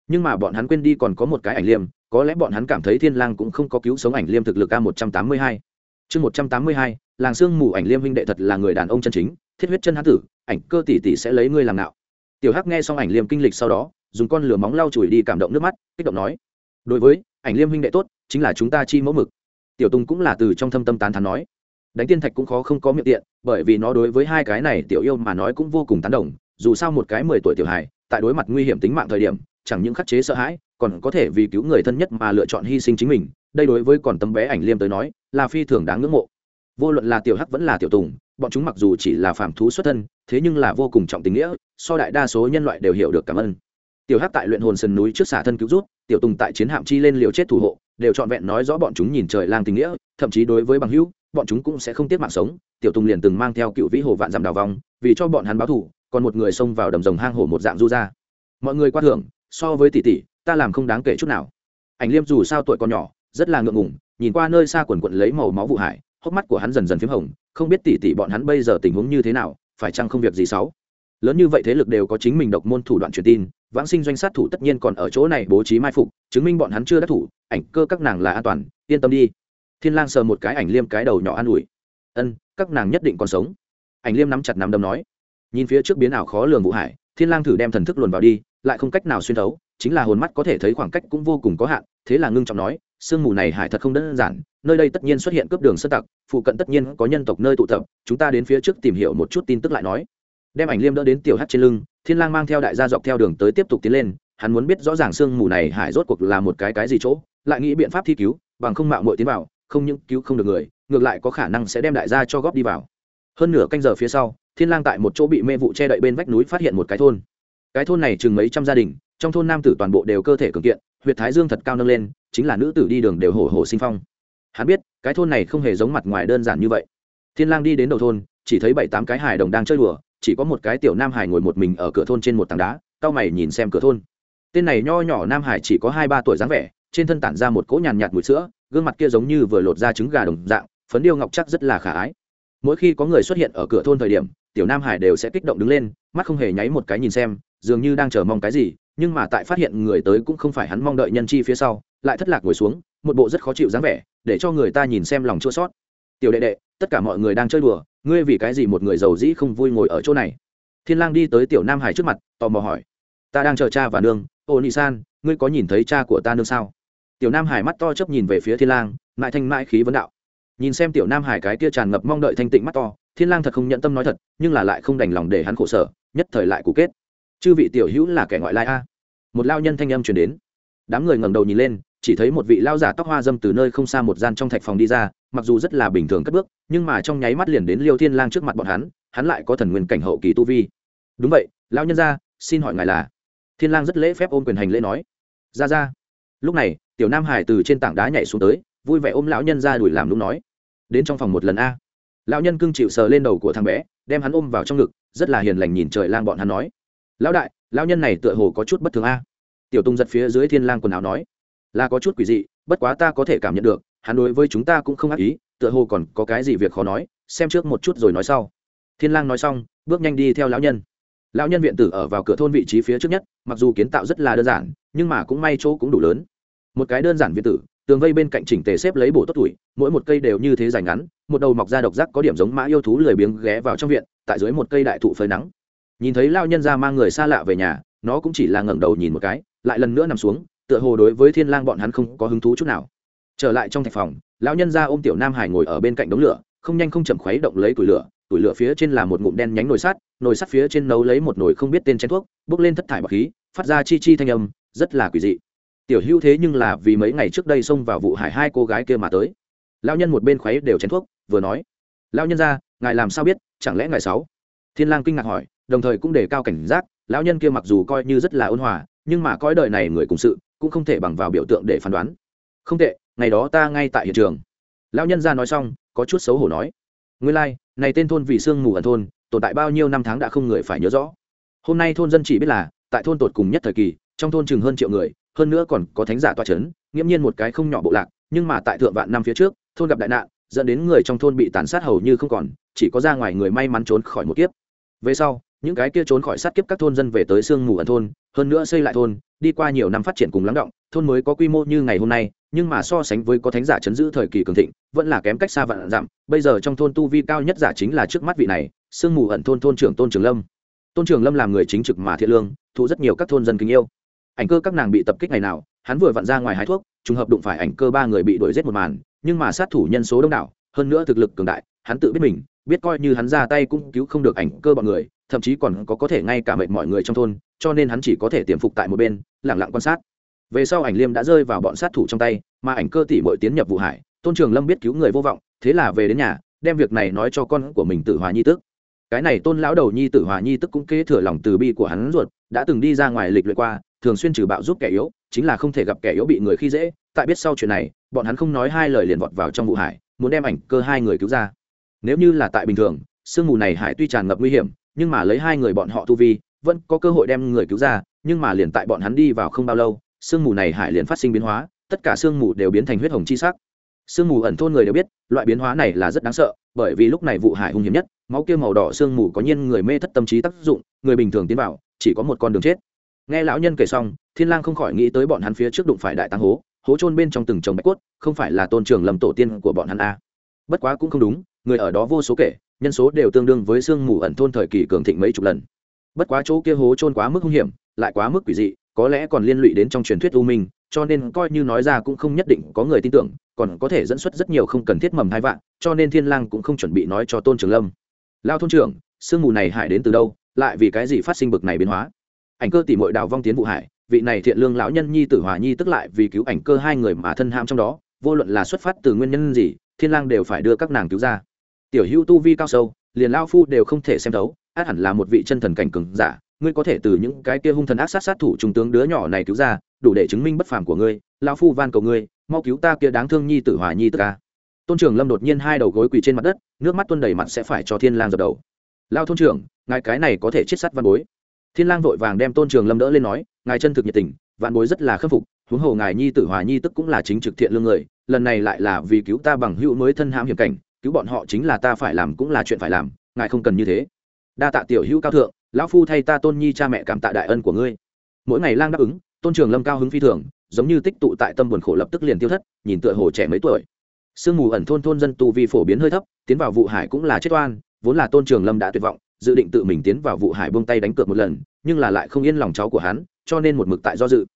nhưng mà bọn hắn quên đi còn có một cái ảnh liêm, có lẽ bọn hắn cảm thấy thiên lang cũng không có cứu sống ảnh liêm thực lực a một trăm tám mươi hai. Chương một trăm tám mươi hai, làng xương mù ảnh liêm huynh đệ thật là người đàn ông chân chính, thiết huyết chân hán tử, ảnh cơ tỷ tỷ sẽ lấy ngươi làm nào tiểu hắc nghe xong ảnh liêm kinh lịch sau đó, dùng con lửa móng lau chùi đi cảm động nước mắt, kích động nói, đối với, ảnh liêm huynh đệ tốt, chính là chúng ta chi mẫu mực. Tiểu tùng cũng là từ trong thâm tâm tán thán nói, đánh tiên thạch cũng khó không có miệng tiện, bởi vì nó đối với hai cái này tiểu yêu mà nói cũng vô cùng tán đồng, dù sao một cái mười tuổi tiểu hài, tại đối mặt nguy hiểm tính mạng thời điểm chẳng những khắc chế sợ hãi, còn có thể vì cứu người thân nhất mà lựa chọn hy sinh chính mình. Đây đối với còn tấm bé ảnh liêm tới nói, là phi thường đáng ngưỡng mộ. Vô luận là tiểu hắc vẫn là tiểu tùng, bọn chúng mặc dù chỉ là phàm thú xuất thân, thế nhưng là vô cùng trọng tình nghĩa, so đại đa số nhân loại đều hiểu được cảm ơn. Tiểu hắc tại luyện hồn sườn núi trước xả thân cứu rút, tiểu tùng tại chiến hạm chi lên liều chết thủ hộ, đều trọn vẹn nói rõ bọn chúng nhìn trời lang tình nghĩa, thậm chí đối với bằng hữu, bọn chúng cũng sẽ không tiếc mạng sống. Tiểu tùng liền từng mang theo cựu vĩ hồ vạn dặm đào vòng vì cho bọn hắn báo thù, còn một người xông vào đầm rồng hang hổ một dạng du ra. Mọi người qua thưởng so với tỷ tỷ, ta làm không đáng kể chút nào. Ảnh liêm dù sao tuổi còn nhỏ, rất là ngượng ngùng, nhìn qua nơi xa quần quận lấy màu máu vụ hải, hốc mắt của hắn dần dần p h í m hồng, không biết tỷ tỷ bọn hắn bây giờ tình huống như thế nào, phải chăng không việc gì xấu? Lớn như vậy thế lực đều có chính mình độc môn thủ đoạn truyền tin, vãng sinh doanh sát thủ tất nhiên còn ở chỗ này bố trí mai phục, chứng minh bọn hắn chưa đắc thủ, ảnh cơ các nàng là an toàn, yên tâm đi. Thiên lang sờ một cái ảnh liêm cái đầu nhỏ an ủi. Ân, các nàng nhất định còn sống. Ảnh liêm nắm chặt nắm đấm nói. Nhìn phía trước biến ảo khó lường vụ hải thiên lang thử đem thần thức luồn vào đi, lại không cách nào xuyên thấu, chính là hồn mắt có thể thấy khoảng cách cũng vô cùng có hạn, thế là ngưng trọng nói, sương mù này hải thật không đơn giản, nơi đây tất nhiên xuất hiện cướp đường sơn tặc, phụ cận tất nhiên có nhân tộc nơi tụ tập, chúng ta đến phía trước tìm hiểu một chút tin tức lại nói. Đem ảnh liêm đỡ đến tiểu hát trên lưng, thiên lang mang theo đại gia dọc theo đường tới tiếp tục tiến lên, hắn muốn biết rõ ràng sương mù này hải rốt cuộc là một cái cái gì chỗ, lại nghĩ biện pháp thi cứu, bằng không mạo muội tiến vào, không những cứu không được người, ngược lại có khả năng sẽ đem đại gia cho góp đi vào. Hơn nửa canh giờ phía sau thiên lang tại một chỗ bị mê vụ che đậy bên vách núi phát hiện một cái thôn. Cái thôn này chừng mấy trăm gia đình, trong thôn nam tử toàn bộ đều cơ thể cường kiện, huyệt thái dương thật cao nâng lên, chính là nữ tử đi đường đều hổ hổ sinh phong. Hắn biết, cái thôn này không hề giống mặt ngoài đơn giản như vậy. Thiên lang đi đến đầu thôn, chỉ thấy bảy tám cái hải đồng đang chơi đùa, chỉ có một cái tiểu nam hải ngồi một mình ở cửa thôn trên một tảng đá cao mày nhìn xem cửa thôn. Tên này nho nhỏ nam hải chỉ có hai ba tuổi dáng vẻ, trên thân tản ra một cỗ nhàn nhạt mùi sữa, gương mặt kia giống như vừa lột ra trứng gà đồng dạng, phấn điêu ngọc chắc rất là khả ái. Mỗi khi có người xuất hiện ở cửa thôn thời điểm tiểu nam hải đều sẽ kích động đứng lên, mắt không hề nháy một cái nhìn xem, dường như đang chờ mong cái gì, nhưng mà tại phát hiện người tới cũng không phải hắn mong đợi nhân chi phía sau, lại thất lạc ngồi xuống, một bộ rất khó chịu dáng vẻ, để cho người ta nhìn xem lòng chua sót tiểu đệ đệ, tất cả mọi người đang chơi đùa, ngươi vì cái gì một người giàu dĩ không vui ngồi ở chỗ này? Thiên lang đi tới tiểu nam hải trước mặt, tò mò hỏi. Ta đang chờ cha và nương. Ô nị san, ngươi có nhìn thấy cha của ta nương sao? Tiểu nam hải mắt to chớp nhìn về phía thiên lang, mãi thanh mãi khí vấn đạo. Nhìn xem tiểu nam hải cái kia tràn ngập mong đợi thanh tịnh mắt to thiên lang thật không nhận tâm nói thật, nhưng là lại không đành lòng để hắn khổ sở, nhất thời lại cụ kết. Chư vị tiểu hữu là kẻ ngoại lai a. Một lao nhân thanh âm truyền đến. Đám người ngẩng đầu nhìn lên, chỉ thấy một vị lao giả tóc hoa dâm từ nơi không xa một gian trong thạch phòng đi ra, mặc dù rất là bình thường cất bước, nhưng mà trong nháy mắt liền đến liêu thiên lang trước mặt bọn hắn hắn lại có thần nguyên cảnh hậu kỳ tu vi. Đúng vậy lao nhân gia, xin hỏi ngài là? Thiên lang rất lễ phép ôm quyền hành lễ nói. Ra ra lúc này, tiểu nam hải từ trên tảng đá nhảy xuống tới, vui vẻ ôm lão nhân ra đuổi làm lúc nói. Đến trong phòng một lần a lão nhân cưng chịu sờ lên đầu của thằng bé, đem hắn ôm vào trong ngực, rất là hiền lành nhìn trời lang bọn hắn nói. Lão đại, lão nhân này tựa hồ có chút bất thường a. Tiểu tung giật phía dưới thiên lang quần áo nói. Là có chút quỷ dị, bất quá ta có thể cảm nhận được, hắn đối với chúng ta cũng không ác ý, tựa hồ còn có cái gì việc khó nói, xem trước một chút rồi nói sau. Thiên lang nói xong, bước nhanh đi theo lão nhân. Lão nhân viện tử ở vào cửa thôn vị trí phía trước nhất, mặc dù kiến tạo rất là đơn giản, nhưng mà cũng may chỗ cũng đủ lớn. Một cái đơn giản viện tử tường vây bên cạnh chỉnh tề xếp lấy bổ tốt tuổi, mỗi một cây đều như thế dài ngắn, một đầu mọc ra độc giác có điểm giống mã yêu thú lười biếng ghé vào trong viện, tại dưới một cây đại thụ phơi nắng. Nhìn thấy lao nhân ra mang người xa lạ về nhà, nó cũng chỉ là ngẩng đầu nhìn một cái, lại lần nữa nằm xuống, tựa hồ đối với thiên lang bọn hắn không có hứng thú chút nào. Trở lại trong thạch phòng, lão nhân ra ôm tiểu nam hải ngồi ở bên cạnh đống lửa, không nhanh không chậm khuấy động lấy củi lửa củi lửa phía trên là một ngụm đen nhánh nồi sắt nồi sắt phía trên nấu lấy một nồi không biết tên chén thuốc, bốc lên thất thải bọc khí, phát ra chi chi thanh âm, rất là quỷ dị tiểu hữu thế nhưng là vì mấy ngày trước đây xông vào vụ hải hai cô gái kia mà tới. Lao nhân một bên khuấy đều chén thuốc vừa nói lao nhân ra ngài làm sao biết chẳng lẽ ngài sáu? Thiên lang kinh ngạc hỏi đồng thời cũng đề cao cảnh giác lão nhân kia mặc dù coi như rất là ôn hòa nhưng mà coi đời này người cùng sự cũng không thể bằng vào biểu tượng để phán đoán. Không tệ ngày đó ta ngay tại hiện trường. Lão nhân ra nói xong có chút xấu hổ nói nguyên lai like, này tên thôn vì sương mù ẩn thôn tồn tại bao nhiêu năm tháng đã không người phải nhớ rõ. Hôm nay thôn dân chỉ biết là tại thôn tột cùng nhất thời kỳ trong thôn chừng hơn triệu người hơn nữa còn có thánh giả toa chấn, h nghiễm nhiên một cái không nhỏ bộ lạc nhưng mà tại thượng vạn năm phía trước thôn gặp đại nạn dẫn đến người trong thôn bị tàn sát hầu như không còn chỉ có ra ngoài người may mắn trốn khỏi một kiếp. Về sau những cái kia trốn khỏi sát kiếp các thôn dân về tới sương mù ẩn thôn hơn nữa xây lại thôn đi qua nhiều năm phát triển cùng lắng động thôn mới có quy mô như ngày hôm nay nhưng mà so sánh với có thánh giả chấn giữ thời kỳ cường thịnh vẫn là kém cách xa vạn dặm bây giờ trong thôn tu vi cao nhất giả chính là trước mắt vị này sương mù ẩn thôn thôn trưởng tôn trường lâm. Tôn trường lâm làm người chính trực mà thiện lương thu rất nhiều các thôn dân kính yêu ảnh cơ các nàng bị tập kích ngày nào, hắn vừa vặn ra ngoài hái thuốc, trùng hợp đụng phải ảnh cơ ba người bị đuổi giết một màn, nhưng mà sát thủ nhân số đông đảo, hơn nữa thực lực cường đại, hắn tự biết mình, biết coi như hắn ra tay cũng cứu không được ảnh cơ bọn người, thậm chí còn có có thể ngay cả mệt mọi người trong thôn, cho nên hắn chỉ có thể tiềm phục tại một bên lẳng lặng quan sát. Về sau ảnh liêm đã rơi vào bọn sát thủ trong tay, mà ảnh cơ tỷ bội tiến nhập vụ hải, tôn trường lâm biết cứu người vô vọng, thế là về đến nhà, đem việc này nói cho con của mình tử hòa nhi tức. Cái này tôn lão đầu nhi tử hòa nhi tức cũng kế thừa lòng từ bi của hắn ruột, đã từng đi ra ngoài lịch luyện qua thường xuyên trừ bạo giúp kẻ yếu, chính là không thể gặp kẻ yếu bị người khi dễ. Tại biết sau chuyện này, bọn hắn không nói hai lời liền vọt vào trong vụ hải, muốn đem ảnh cơ hai người cứu ra. Nếu như là tại bình thường, sương mù này hải tuy tràn ngập nguy hiểm, nhưng mà lấy hai người bọn họ tu vi, vẫn có cơ hội đem người cứu ra, nhưng mà liền tại bọn hắn đi vào không bao lâu, sương mù này hải liền phát sinh biến hóa, tất cả sương mù đều biến thành huyết hồng chi sắc. Sương mù ẩn thôn người đều biết, loại biến hóa này là rất đáng sợ, bởi vì lúc này vụ hải hung hiểm nhất, máu kia màu đỏ sương mù có nhiên người mê thất tâm trí tác dụng, người bình thường tiến vào, chỉ có một con đường chết nghe lão nhân kể xong, thiên lang không khỏi nghĩ tới bọn hắn phía trước đụng phải đại tăng hố hố trôn bên trong từng chồng bạch cốt, không phải là tôn trường lầm tổ tiên của bọn hắn a. À. bất quá cũng không đúng, người ở đó vô số kể, nhân số đều tương đương với sương mù ẩn thôn thời kỳ cường thịnh mấy chục lần. Bất quá chỗ kia hố trôn quá mức hung hiểm, lại quá mức quỷ dị, có lẽ còn liên lụy đến trong truyền thuyết u minh, cho nên coi như nói ra cũng không nhất định có người tin tưởng, còn có thể dẫn xuất rất nhiều không cần thiết mầm hai vạn, cho nên thiên lang cũng không chuẩn bị nói cho tôn trường lâm. Lao thôn trưởng, sương mù này hại đến từ đâu, lại vì cái gì phát sinh bực này biến hóa? Ảnh cơ tỷ muội đào vong tiến vụ hải, vị này thiện lương lão nhân nhi tử hòa nhi tức lại vì cứu ảnh cơ hai người mà thân ham trong đó, vô luận là xuất phát từ nguyên nhân gì, thiên lang đều phải đưa các nàng cứu ra. Tiểu hữu tu vi cao sâu, liền lao phu đều không thể xem thấu, át hẳn là một vị chân thần cảnh cường giả, ngươi có thể từ những cái kia hung thần ác sát sát thủ trung tướng đứa nhỏ này cứu ra, đủ để chứng minh bất phàm của ngươi lao phu van cầu ngươi, mau cứu ta kia đáng thương nhi tử hòa nhi tức ca. Tôn trưởng lâm đột nhiên hai đầu gối quỳ trên mặt đất, nước mắt tuôn đầy mặt sẽ phải cho thiên lang dập đầu. Lao thôn trưởng, ngài cái này có thể chết sắt văn bối thiên lang vội vàng đem tôn trường lâm đỡ lên nói, ngài chân thực nhiệt tình, vạn bối rất là khâm phục, huống hồ ngài nhi tử hòa nhi tức cũng là chính trực thiện lương người, lần này lại là vì cứu ta bằng hữu mới thân hãm hiểm cảnh, cứu bọn họ chính là ta phải làm cũng là chuyện phải làm, ngài không cần như thế. Đa tạ tiểu hữu cao thượng, lão phu thay ta tôn nhi cha mẹ cảm tạ đại ân của ngươi. Mỗi ngày lang đáp ứng, tôn trường lâm cao hứng phi thường, giống như tích tụ tại tâm buồn khổ lập tức liền tiêu thất, nhìn tựa hồ trẻ mấy tuổi. Sương mù ẩn thôn thôn dân tu vi phổ biến hơi thấp, tiến vào vụ hải cũng là chết oan, vốn là tôn trường lâm đã tuyệt vọng dự định tự mình tiến vào vụ hải buông tay đánh cược một lần, nhưng là lại không yên lòng cháu của hắn, cho nên một mực tại do dự.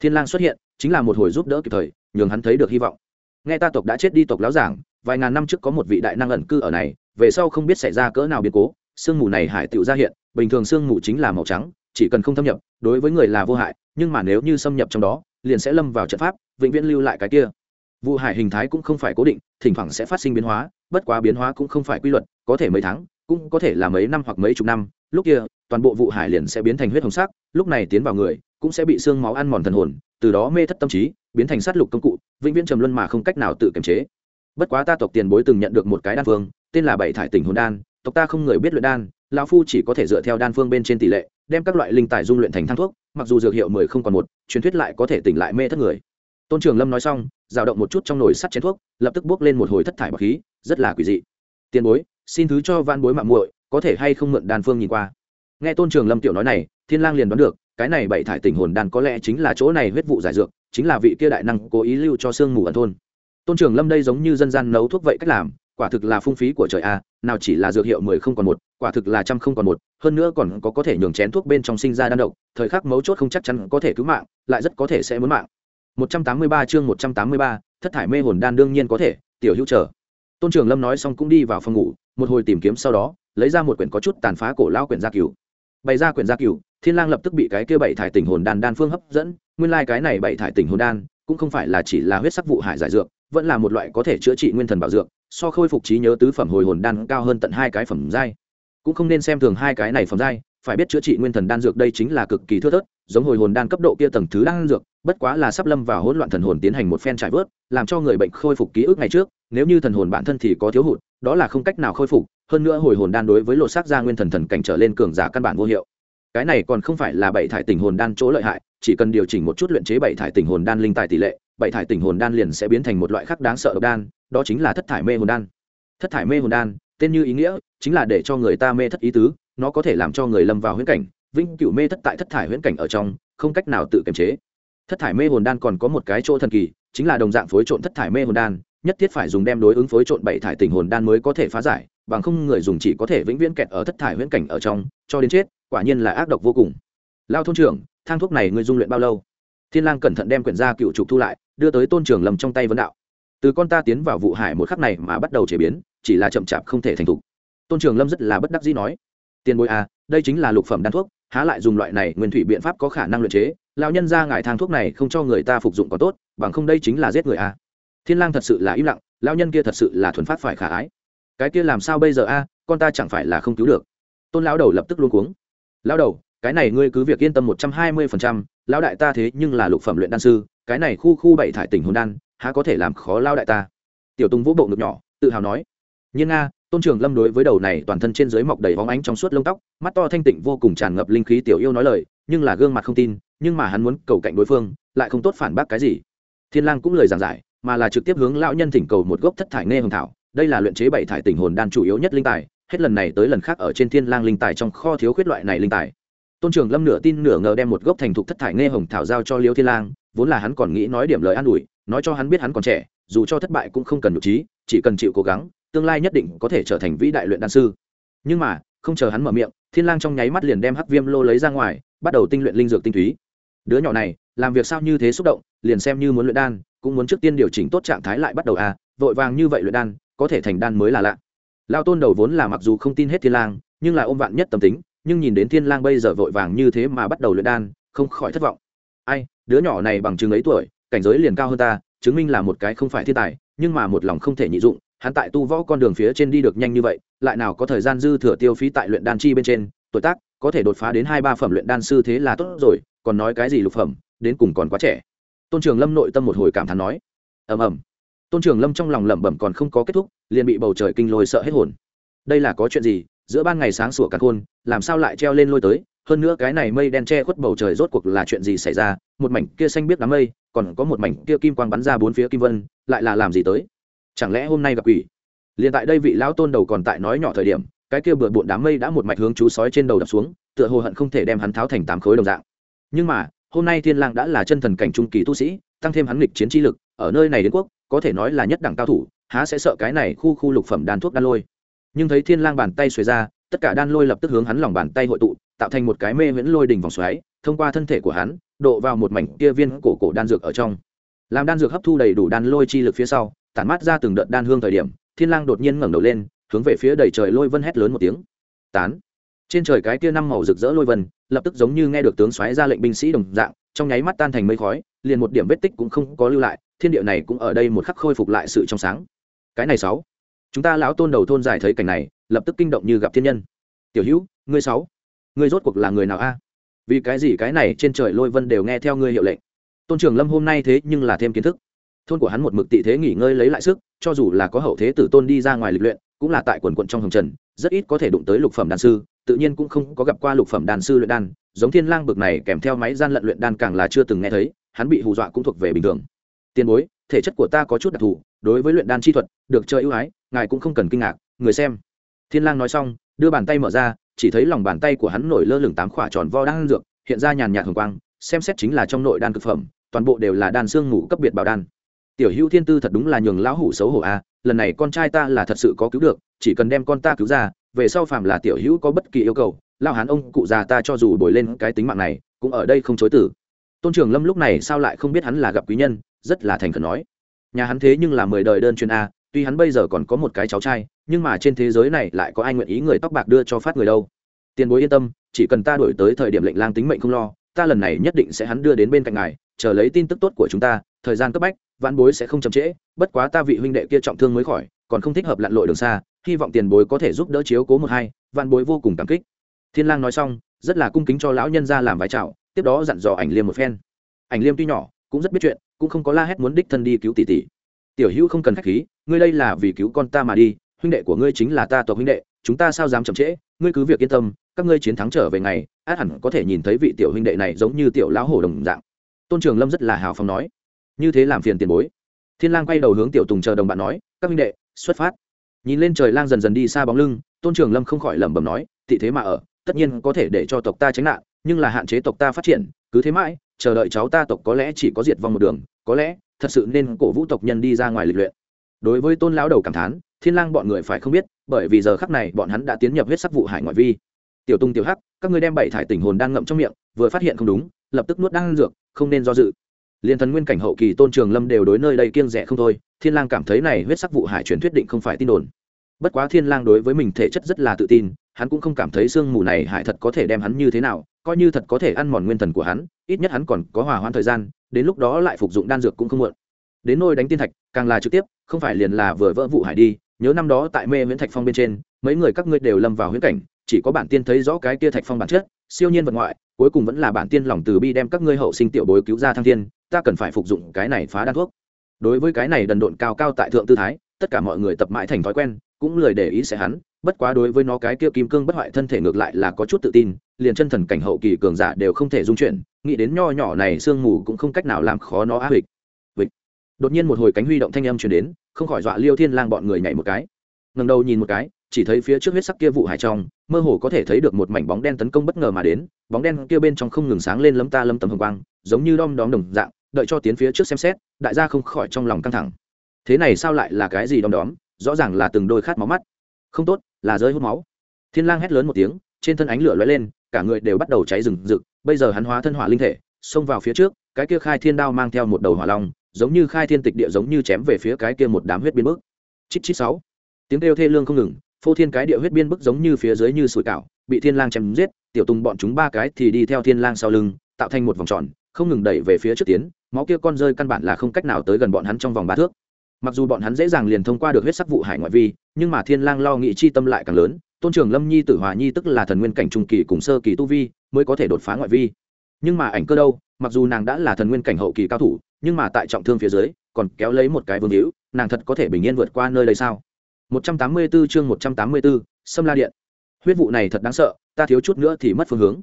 Thiên lang xuất hiện, chính là một hồi giúp đỡ kịp thời, nhường hắn thấy được hy vọng. Nghe ta tộc đã chết đi tộc láo giảng, vài ngàn năm trước có một vị đại năng ẩn cư ở này, về sau không biết xảy ra cỡ nào biến cố, sương mù này hải tựu ra hiện, bình thường sương mù chính là màu trắng, chỉ cần không thâm nhập, đối với người là vô hại, nhưng mà nếu như xâm nhập trong đó, liền sẽ lâm vào trận pháp, vĩnh viễn lưu lại cái kia. Vụ hải hình thái cũng không phải cố định, thỉnh thoảng sẽ phát sinh biến hóa, bất quá biến hóa cũng không phải quy luật, có thể mấy tháng cũng có thể là mấy năm hoặc mấy chục năm, lúc kia, toàn bộ vụ hải liền sẽ biến thành huyết hồng sắc, lúc này tiến vào người, cũng sẽ bị xương máu ăn mòn thần hồn, từ đó mê thất tâm trí, biến thành sát lục công cụ, vĩnh viễn trầm luân mà không cách nào tự kiềm chế. Bất quá ta tộc tiền bối từng nhận được một cái đan phương, tên là bảy thải tỉnh hồn đan, tộc ta không người biết luyện đan, lão phu chỉ có thể dựa theo đan phương bên trên tỷ lệ, đem các loại linh tài dung luyện thành thang thuốc, mặc dù dược hiệu mười không còn một, truyền thuyết lại có thể tỉnh lại mê thất người. Tôn trường lâm nói xong dao động một chút trong nồi sắt chén thuốc, lập tức bước lên một hồi thất thải bọc khí, rất là quỷ dị. Tiền bối xin thứ cho van bối mạng muội có thể hay không mượn đan phương nhìn qua. Nghe tôn trường lâm tiểu nói này thiên lang liền đoán được cái này bảy thải tình hồn đan có lẽ chính là chỗ này huyết vụ giải dược chính là vị kia đại năng cố ý lưu cho xương mù ẩn thôn. Tôn trường lâm đây giống như dân gian nấu thuốc vậy cách làm quả thực là phung phí của trời a nào chỉ là dược hiệu mười không còn một quả thực là trăm không còn một hơn nữa còn có có thể nhường chén thuốc bên trong sinh ra đan độc thời khắc mấu chốt không chắc chắn có thể cứu mạng lại rất có thể sẽ muốn mạng. 183 chương 183, thất thải mê hồn đan đương nhiên có thể tiểu hữu trở tôn trường lâm nói xong cũng đi vào phòng ngủ một hồi tìm kiếm sau đó, lấy ra một quyển có chút tàn phá cổ lao quyển gia cửu. Bày ra quyển gia cửu, thiên lang lập tức bị cái kia bảy thải tình hồn đan đan phương hấp dẫn. Nguyên lai like cái này bảy thải tình hồn đan, cũng không phải là chỉ là huyết sắc vụ hải giải dược, vẫn là một loại có thể chữa trị nguyên thần bảo dược, so khôi phục trí nhớ tứ phẩm hồi hồn đan cao hơn tận hai cái phẩm giai. Cũng không nên xem thường hai cái này phẩm giai, phải biết chữa trị nguyên thần đan dược đây chính là cực kỳ thưa thớt, giống hồi hồn đan cấp độ kia tầng thứ đan dược, bất quá là sắp lâm vào hỗn loạn thần hồn tiến hành một phen trải vớt, làm cho người bệnh khôi phục ký ức ngày trước nếu như thần hồn bản thân thì có thiếu hụt, đó là không cách nào khôi phục, hơn nữa hồi hồn đan đối với lộ sắc gia nguyên thần thần cảnh trở lên cường giả căn bản vô hiệu. Cái này còn không phải là bảy thải tình hồn đan chỗ lợi hại, chỉ cần điều chỉnh một chút luyện chế bảy thải tình hồn đan linh tài tỷ lệ, bảy thải tình hồn đan liền sẽ biến thành một loại khác đáng sợ độc đan, đó chính là thất thải mê hồn đan. Thất thải mê hồn đan, tên như ý nghĩa, chính là để cho người ta mê thất ý tứ, nó có thể làm cho người lâm vào huyễn cảnh, vĩnh cửu mê thất tại thất thải huyễn cảnh ở trong, không cách nào tự kiềm chế. Thất thải mê hồn đan còn có một cái chỗ thần kỳ, chính là đồng dạng phối trộn thất thải mê hồn đan nhất thiết phải dùng đem đối ứng phối trộn bảy thải tình hồn đan mới có thể phá giải, bằng không người dùng chỉ có thể vĩnh viễn kẹt ở thất thải huyễn cảnh ở trong, cho đến chết, quả nhiên là ác độc vô cùng. Lao thôn trưởng, thang thuốc này ngươi dung luyện bao lâu? Thiên lang cẩn thận đem quyển gia cựu trục thu lại, đưa tới tôn trưởng lầm trong tay vấn đạo. Từ con ta tiến vào vụ hải một khắc này mà bắt đầu chế biến, chỉ là chậm chạp không thể thành thục. Tôn trường lâm rất là bất đắc dĩ nói, tiền bối à đây chính là lục phẩm đan thuốc, há lại dùng loại này nguyên thủy biện pháp có khả năng luyện chế, Lão nhân ra ngài thang thuốc này không cho người ta phục dụng có tốt, bằng không đây chính là giết người à thiên lang thật sự là im lặng, lão nhân kia thật sự là thuần phát phải khả ái. Cái kia làm sao bây giờ a, con ta chẳng phải là không cứu được. Tôn lão đầu lập tức luôn cuống. Lão đầu, cái này ngươi cứ việc yên tâm một trăm hai mươi phần trăm, lão đại ta thế nhưng là lục phẩm luyện đan sư, cái này khu khu bảy thải tỉnh hồn đan, há có thể làm khó lão đại ta. Tiểu tùng vũ bộ ngực nhỏ, tự hào nói. Nhưng nga tôn trường lâm đối với đầu này toàn thân trên dưới mọc đầy vóng ánh trong suốt lông tóc, mắt to thanh tịnh vô cùng tràn ngập linh khí tiểu yêu nói lời, nhưng là gương mặt không tin, nhưng mà hắn muốn cầu cạnh đối phương, lại không tốt phản bác cái gì. Thiên lang cũng lời giảng giải mà là trực tiếp hướng lão nhân thỉnh cầu một gốc thất thải nghe hồng thảo. Đây là luyện chế bảy thải tình hồn đan chủ yếu nhất linh tài, hết lần này tới lần khác ở trên thiên lang linh tài trong kho thiếu khuyết loại này linh tài. Tôn trường lâm nửa tin nửa ngờ đem một gốc thành thục thất thải nghe hồng thảo giao cho liêu thiên lang, vốn là hắn còn nghĩ nói điểm lời an ủi, nói cho hắn biết hắn còn trẻ, dù cho thất bại cũng không cần nhục trí, chỉ cần chịu cố gắng, tương lai nhất định có thể trở thành vĩ đại luyện đan sư. Nhưng mà, không chờ hắn mở miệng, thiên lang trong nháy mắt liền đem hắc viêm lô lấy ra ngoài, bắt đầu tinh luyện linh dược tinh túy. Đứa nhỏ này, làm việc sao như thế xúc động, liền xem như muốn luyện đan cũng muốn trước tiên điều chỉnh tốt trạng thái lại bắt đầu à vội vàng như vậy luyện đan, có thể thành đan mới là lạ. Lao tôn đầu vốn là mặc dù không tin hết thiên lang, nhưng là ôm vạn nhất tâm tính, nhưng nhìn đến thiên lang bây giờ vội vàng như thế mà bắt đầu luyện đan, không khỏi thất vọng. Ai, đứa nhỏ này bằng chứng ấy tuổi, cảnh giới liền cao hơn ta, chứng minh là một cái không phải thiên tài, nhưng mà một lòng không thể nhị dụng, hắn tại tu võ con đường phía trên đi được nhanh như vậy, lại nào có thời gian dư thừa tiêu phí tại luyện đan chi bên trên, tuổi tác có thể đột phá đến hai ba phẩm luyện đan sư thế là tốt rồi, còn nói cái gì lục phẩm, đến cùng còn quá trẻ tôn trường lâm nội tâm một hồi cảm thán nói. Ầm ầm. Tôn trường lâm trong lòng lẩm bẩm còn không có kết thúc, liền bị bầu trời kinh lôi sợ hết hồn. Đây là có chuyện gì? Giữa ban ngày sáng sủa cả khôn, làm sao lại treo lên lôi tới? Hơn nữa cái này mây đen che khuất bầu trời rốt cuộc là chuyện gì xảy ra? Một mảnh kia xanh biết đám mây, còn có một mảnh kia kim quang bắn ra bốn phía kim vân, lại là làm gì tới? Chẳng lẽ hôm nay gặp quỷ? Liền tại đây vị lão tôn đầu còn tại nói nhỏ thời điểm, cái kia bừa bộn đám mây đã một mạch hướng chú sói trên đầu đập xuống, tựa hồ hận không thể đem hắn tháo thành tám khối đồng dạng. Nhưng mà hôm nay thiên lang đã là chân thần cảnh trung kỳ tu sĩ, tăng thêm hắn lịch chiến chi lực, ở nơi này đến quốc, có thể nói là nhất đẳng cao thủ, há sẽ sợ cái này khu khu lục phẩm đan thuốc đan lôi. Nhưng thấy thiên lang bàn tay xuề ra, tất cả đan lôi lập tức hướng hắn lòng bàn tay hội tụ, tạo thành một cái mê huyễn lôi đỉnh vòng xoáy, thông qua thân thể của hắn, độ vào một mảnh kia viên cổ cổ đan dược ở trong. Làm đan dược hấp thu đầy đủ đan lôi chi lực phía sau, tản mát ra từng đợt đan hương thời điểm, thiên lang đột nhiên ngẩng đầu lên, hướng về phía đầy trời lôi vân hét lớn một tiếng. Tán. Trên trời cái kia năm màu rực rỡ lôi vân lập tức giống như nghe được tướng xoáy ra lệnh binh sĩ đồng dạng, trong nháy mắt tan thành mây khói, liền một điểm vết tích cũng không có lưu lại, thiên địa này cũng ở đây một khắc khôi phục lại sự trong sáng. Cái này sáu. Chúng ta lão tôn đầu thôn giải thấy cảnh này, lập tức kinh động như gặp thiên nhân. Tiểu hữu, ngươi sáu. Ngươi rốt cuộc là người nào a? Vì cái gì cái này trên trời lôi vân đều nghe theo ngươi hiệu lệnh? Tôn trưởng lâm hôm nay thế nhưng là thêm kiến thức. Thôn của hắn một mực tị thế nghỉ ngơi lấy lại sức, cho dù là có hậu thế tử tôn đi ra ngoài lịch luyện, cũng là tại quần quận trong hồng trần, rất ít có thể đụng tới lục phẩm đan sư tự nhiên cũng không có gặp qua lục phẩm đàn sư luyện đan, giống thiên lang bực này kèm theo máy gian lận luyện đan càng là chưa từng nghe thấy, hắn bị hù dọa cũng thuộc về bình thường. Tiền bối, thể chất của ta có chút đặc thù, đối với luyện đan chi thuật, được chơi ưu ái, ngài cũng không cần kinh ngạc, người xem. Thiên lang nói xong, đưa bàn tay mở ra, chỉ thấy lòng bàn tay của hắn nổi lơ lửng tám khỏa tròn vo đan dược, hiện ra nhàn nhạt hồng quang, xem xét chính là trong nội đan cực phẩm, toàn bộ đều là đan xương ngủ cấp biệt bảo đan tiểu hữu thiên tư thật đúng là nhường lão hủ xấu hổ a lần này con trai ta là thật sự có cứu được, chỉ cần đem con ta cứu ra, về sau phàm là tiểu hữu có bất kỳ yêu cầu lao hán ông cụ già ta cho dù bồi lên cái tính mạng này, cũng ở đây không chối tử tôn trường lâm lúc này sao lại không biết hắn là gặp quý nhân, rất là thành khẩn nói. Nhà hắn thế nhưng là mười đời đơn chuyên a, tuy hắn bây giờ còn có một cái cháu trai, nhưng mà trên thế giới này lại có ai nguyện ý người tóc bạc đưa cho phát người đâu. Tiền bối yên tâm, chỉ cần ta đổi tới thời điểm lệnh lang tính mệnh không lo, ta lần này nhất định sẽ hắn đưa đến bên cạnh ngài chờ lấy tin tức tốt của chúng ta, thời gian cấp bách vạn bối sẽ không chậm trễ, bất quá ta vị huynh đệ kia trọng thương mới khỏi, còn không thích hợp lặn lội đường xa, hy vọng tiền bối có thể giúp đỡ chiếu cố một hai vạn bối vô cùng cảm kích. Thiên lang nói xong, rất là cung kính cho lão nhân ra làm vái chào, tiếp đó dặn dò ảnh liêm một phen. Ảnh liêm tuy nhỏ, cũng rất biết chuyện, cũng không có la hét muốn đích thân đi cứu tỷ tỷ. Tiểu hữu không cần khách khí, ngươi đây là vì cứu con ta mà đi, huynh đệ của ngươi chính là ta tộc huynh đệ, chúng ta sao dám chậm trễ, ngươi cứ việc yên tâm, các ngươi chiến thắng trở về ngày, át hẳn có thể nhìn thấy vị tiểu huynh đệ này giống như tiểu lão hổ đồng dạng tôn trường lâm rất là hào phóng nói, như thế làm phiền tiền bối. Thiên lang quay đầu hướng tiểu tùng chờ đồng bạn nói, các minh đệ, xuất phát. Nhìn lên trời lang dần dần đi xa bóng lưng, tôn trường lâm không khỏi lẩm bẩm nói thị thế mà ở, tất nhiên có thể để cho tộc ta tránh nạn, nhưng là hạn chế tộc ta phát triển, cứ thế mãi, chờ đợi cháu ta tộc có lẽ chỉ có diệt vong một đường, có lẽ thật sự nên cổ vũ tộc nhân đi ra ngoài lịch luyện. Đối với tôn lão đầu cảm thán, thiên lang bọn người phải không biết, bởi vì giờ khắc này bọn hắn đã tiến nhập huyết sắc vụ hải ngoại vi. Tiểu tung tiểu hắc, các ngươi đem bảy thải tình hồn đang ngậm trong miệng, vừa phát hiện không đúng lập tức nuốt đan dược, không nên do dự. Liên thần nguyên cảnh hậu kỳ tôn trường lâm đều đối nơi đây kiêng rẻ không thôi, thiên lang cảm thấy này huyết sắc vụ hải truyền thuyết định không phải tin đồn. Bất quá thiên lang đối với mình thể chất rất là tự tin, hắn cũng không cảm thấy sương mù này hại thật có thể đem hắn như thế nào, coi như thật có thể ăn mòn nguyên thần của hắn, ít nhất hắn còn có hòa hoãn thời gian, đến lúc đó lại phục dụng đan dược cũng không muộn. Đến nôi đánh tiên thạch, càng là trực tiếp, không phải liền là vừa vỡ vụ hải đi, nhớ năm đó tại mê nguyễn thạch phong bên trên, mấy người các ngươi đều lâm vào huyễn cảnh, chỉ có bản tiên thấy rõ cái kia thạch phong bản chất, siêu nhiên vật ngoại cuối cùng vẫn là bản tiên lòng từ bi đem các ngươi hậu sinh tiểu bối cứu ra thăng thiên, ta cần phải phục dụng cái này phá đan thuốc. Đối với cái này đần độn cao cao tại thượng tư thái, tất cả mọi người tập mãi thành thói quen, cũng lười để ý sẽ hắn, bất quá đối với nó cái kia kim cương bất hoại thân thể ngược lại là có chút tự tin, liền chân thần cảnh hậu kỳ cường giả đều không thể dung chuyển, nghĩ đến nho nhỏ này sương mù cũng không cách nào làm khó nó á hịch vịch đột nhiên một hồi cánh huy động thanh âm chuyển đến, không khỏi dọa liêu thiên lang bọn người nhảy một cái. Ngẩng đầu nhìn một cái chỉ thấy phía trước huyết sắc kia vụ hải trong, mơ hồ có thể thấy được một mảnh bóng đen tấn công bất ngờ mà đến, bóng đen kia bên trong không ngừng sáng lên lấm ta lâm tầm hồng quang, giống như đom đóm đồng dạng, đợi cho tiến phía trước xem xét, đại gia không khỏi trong lòng căng thẳng. Thế này sao lại là cái gì đom đóm? Rõ ràng là từng đôi khát máu mắt. Không tốt, là rơi hút máu. Thiên lang hét lớn một tiếng, trên thân ánh lửa lóe lên, cả người đều bắt đầu cháy rừng rực, bây giờ hắn hóa thân hỏa linh thể, xông vào phía trước, cái kia khai thiên đao mang theo một đầu hỏa long, giống như khai thiên tịch địa giống như chém về phía cái kia một đám huyết biến bước chít chít sáu. Tiếng kêu thê lương không ngừng phô thiên cái địa huyết biên bức giống như phía dưới như sủi cảo, bị thiên lang chém giết, tiểu tùng bọn chúng ba cái thì đi theo thiên lang sau lưng, tạo thành một vòng tròn, không ngừng đẩy về phía trước tiến, máu kia con rơi căn bản là không cách nào tới gần bọn hắn trong vòng ba thước. Mặc dù bọn hắn dễ dàng liền thông qua được huyết sắc vụ hải ngoại vi, nhưng mà thiên lang lo nghĩ chi tâm lại càng lớn, tôn trường lâm nhi tử hòa nhi tức là thần nguyên cảnh trung kỳ cùng sơ kỳ tu vi, mới có thể đột phá ngoại vi. Nhưng mà ảnh cơ đâu, mặc dù nàng đã là thần nguyên cảnh hậu kỳ cao thủ, nhưng mà tại trọng thương phía dưới, còn kéo lấy một cái vương hữu, nàng thật có thể bình yên vượt qua nơi đây sao? 184 chương 184, Sâm La Điện. Huyết vụ này thật đáng sợ, ta thiếu chút nữa thì mất phương hướng.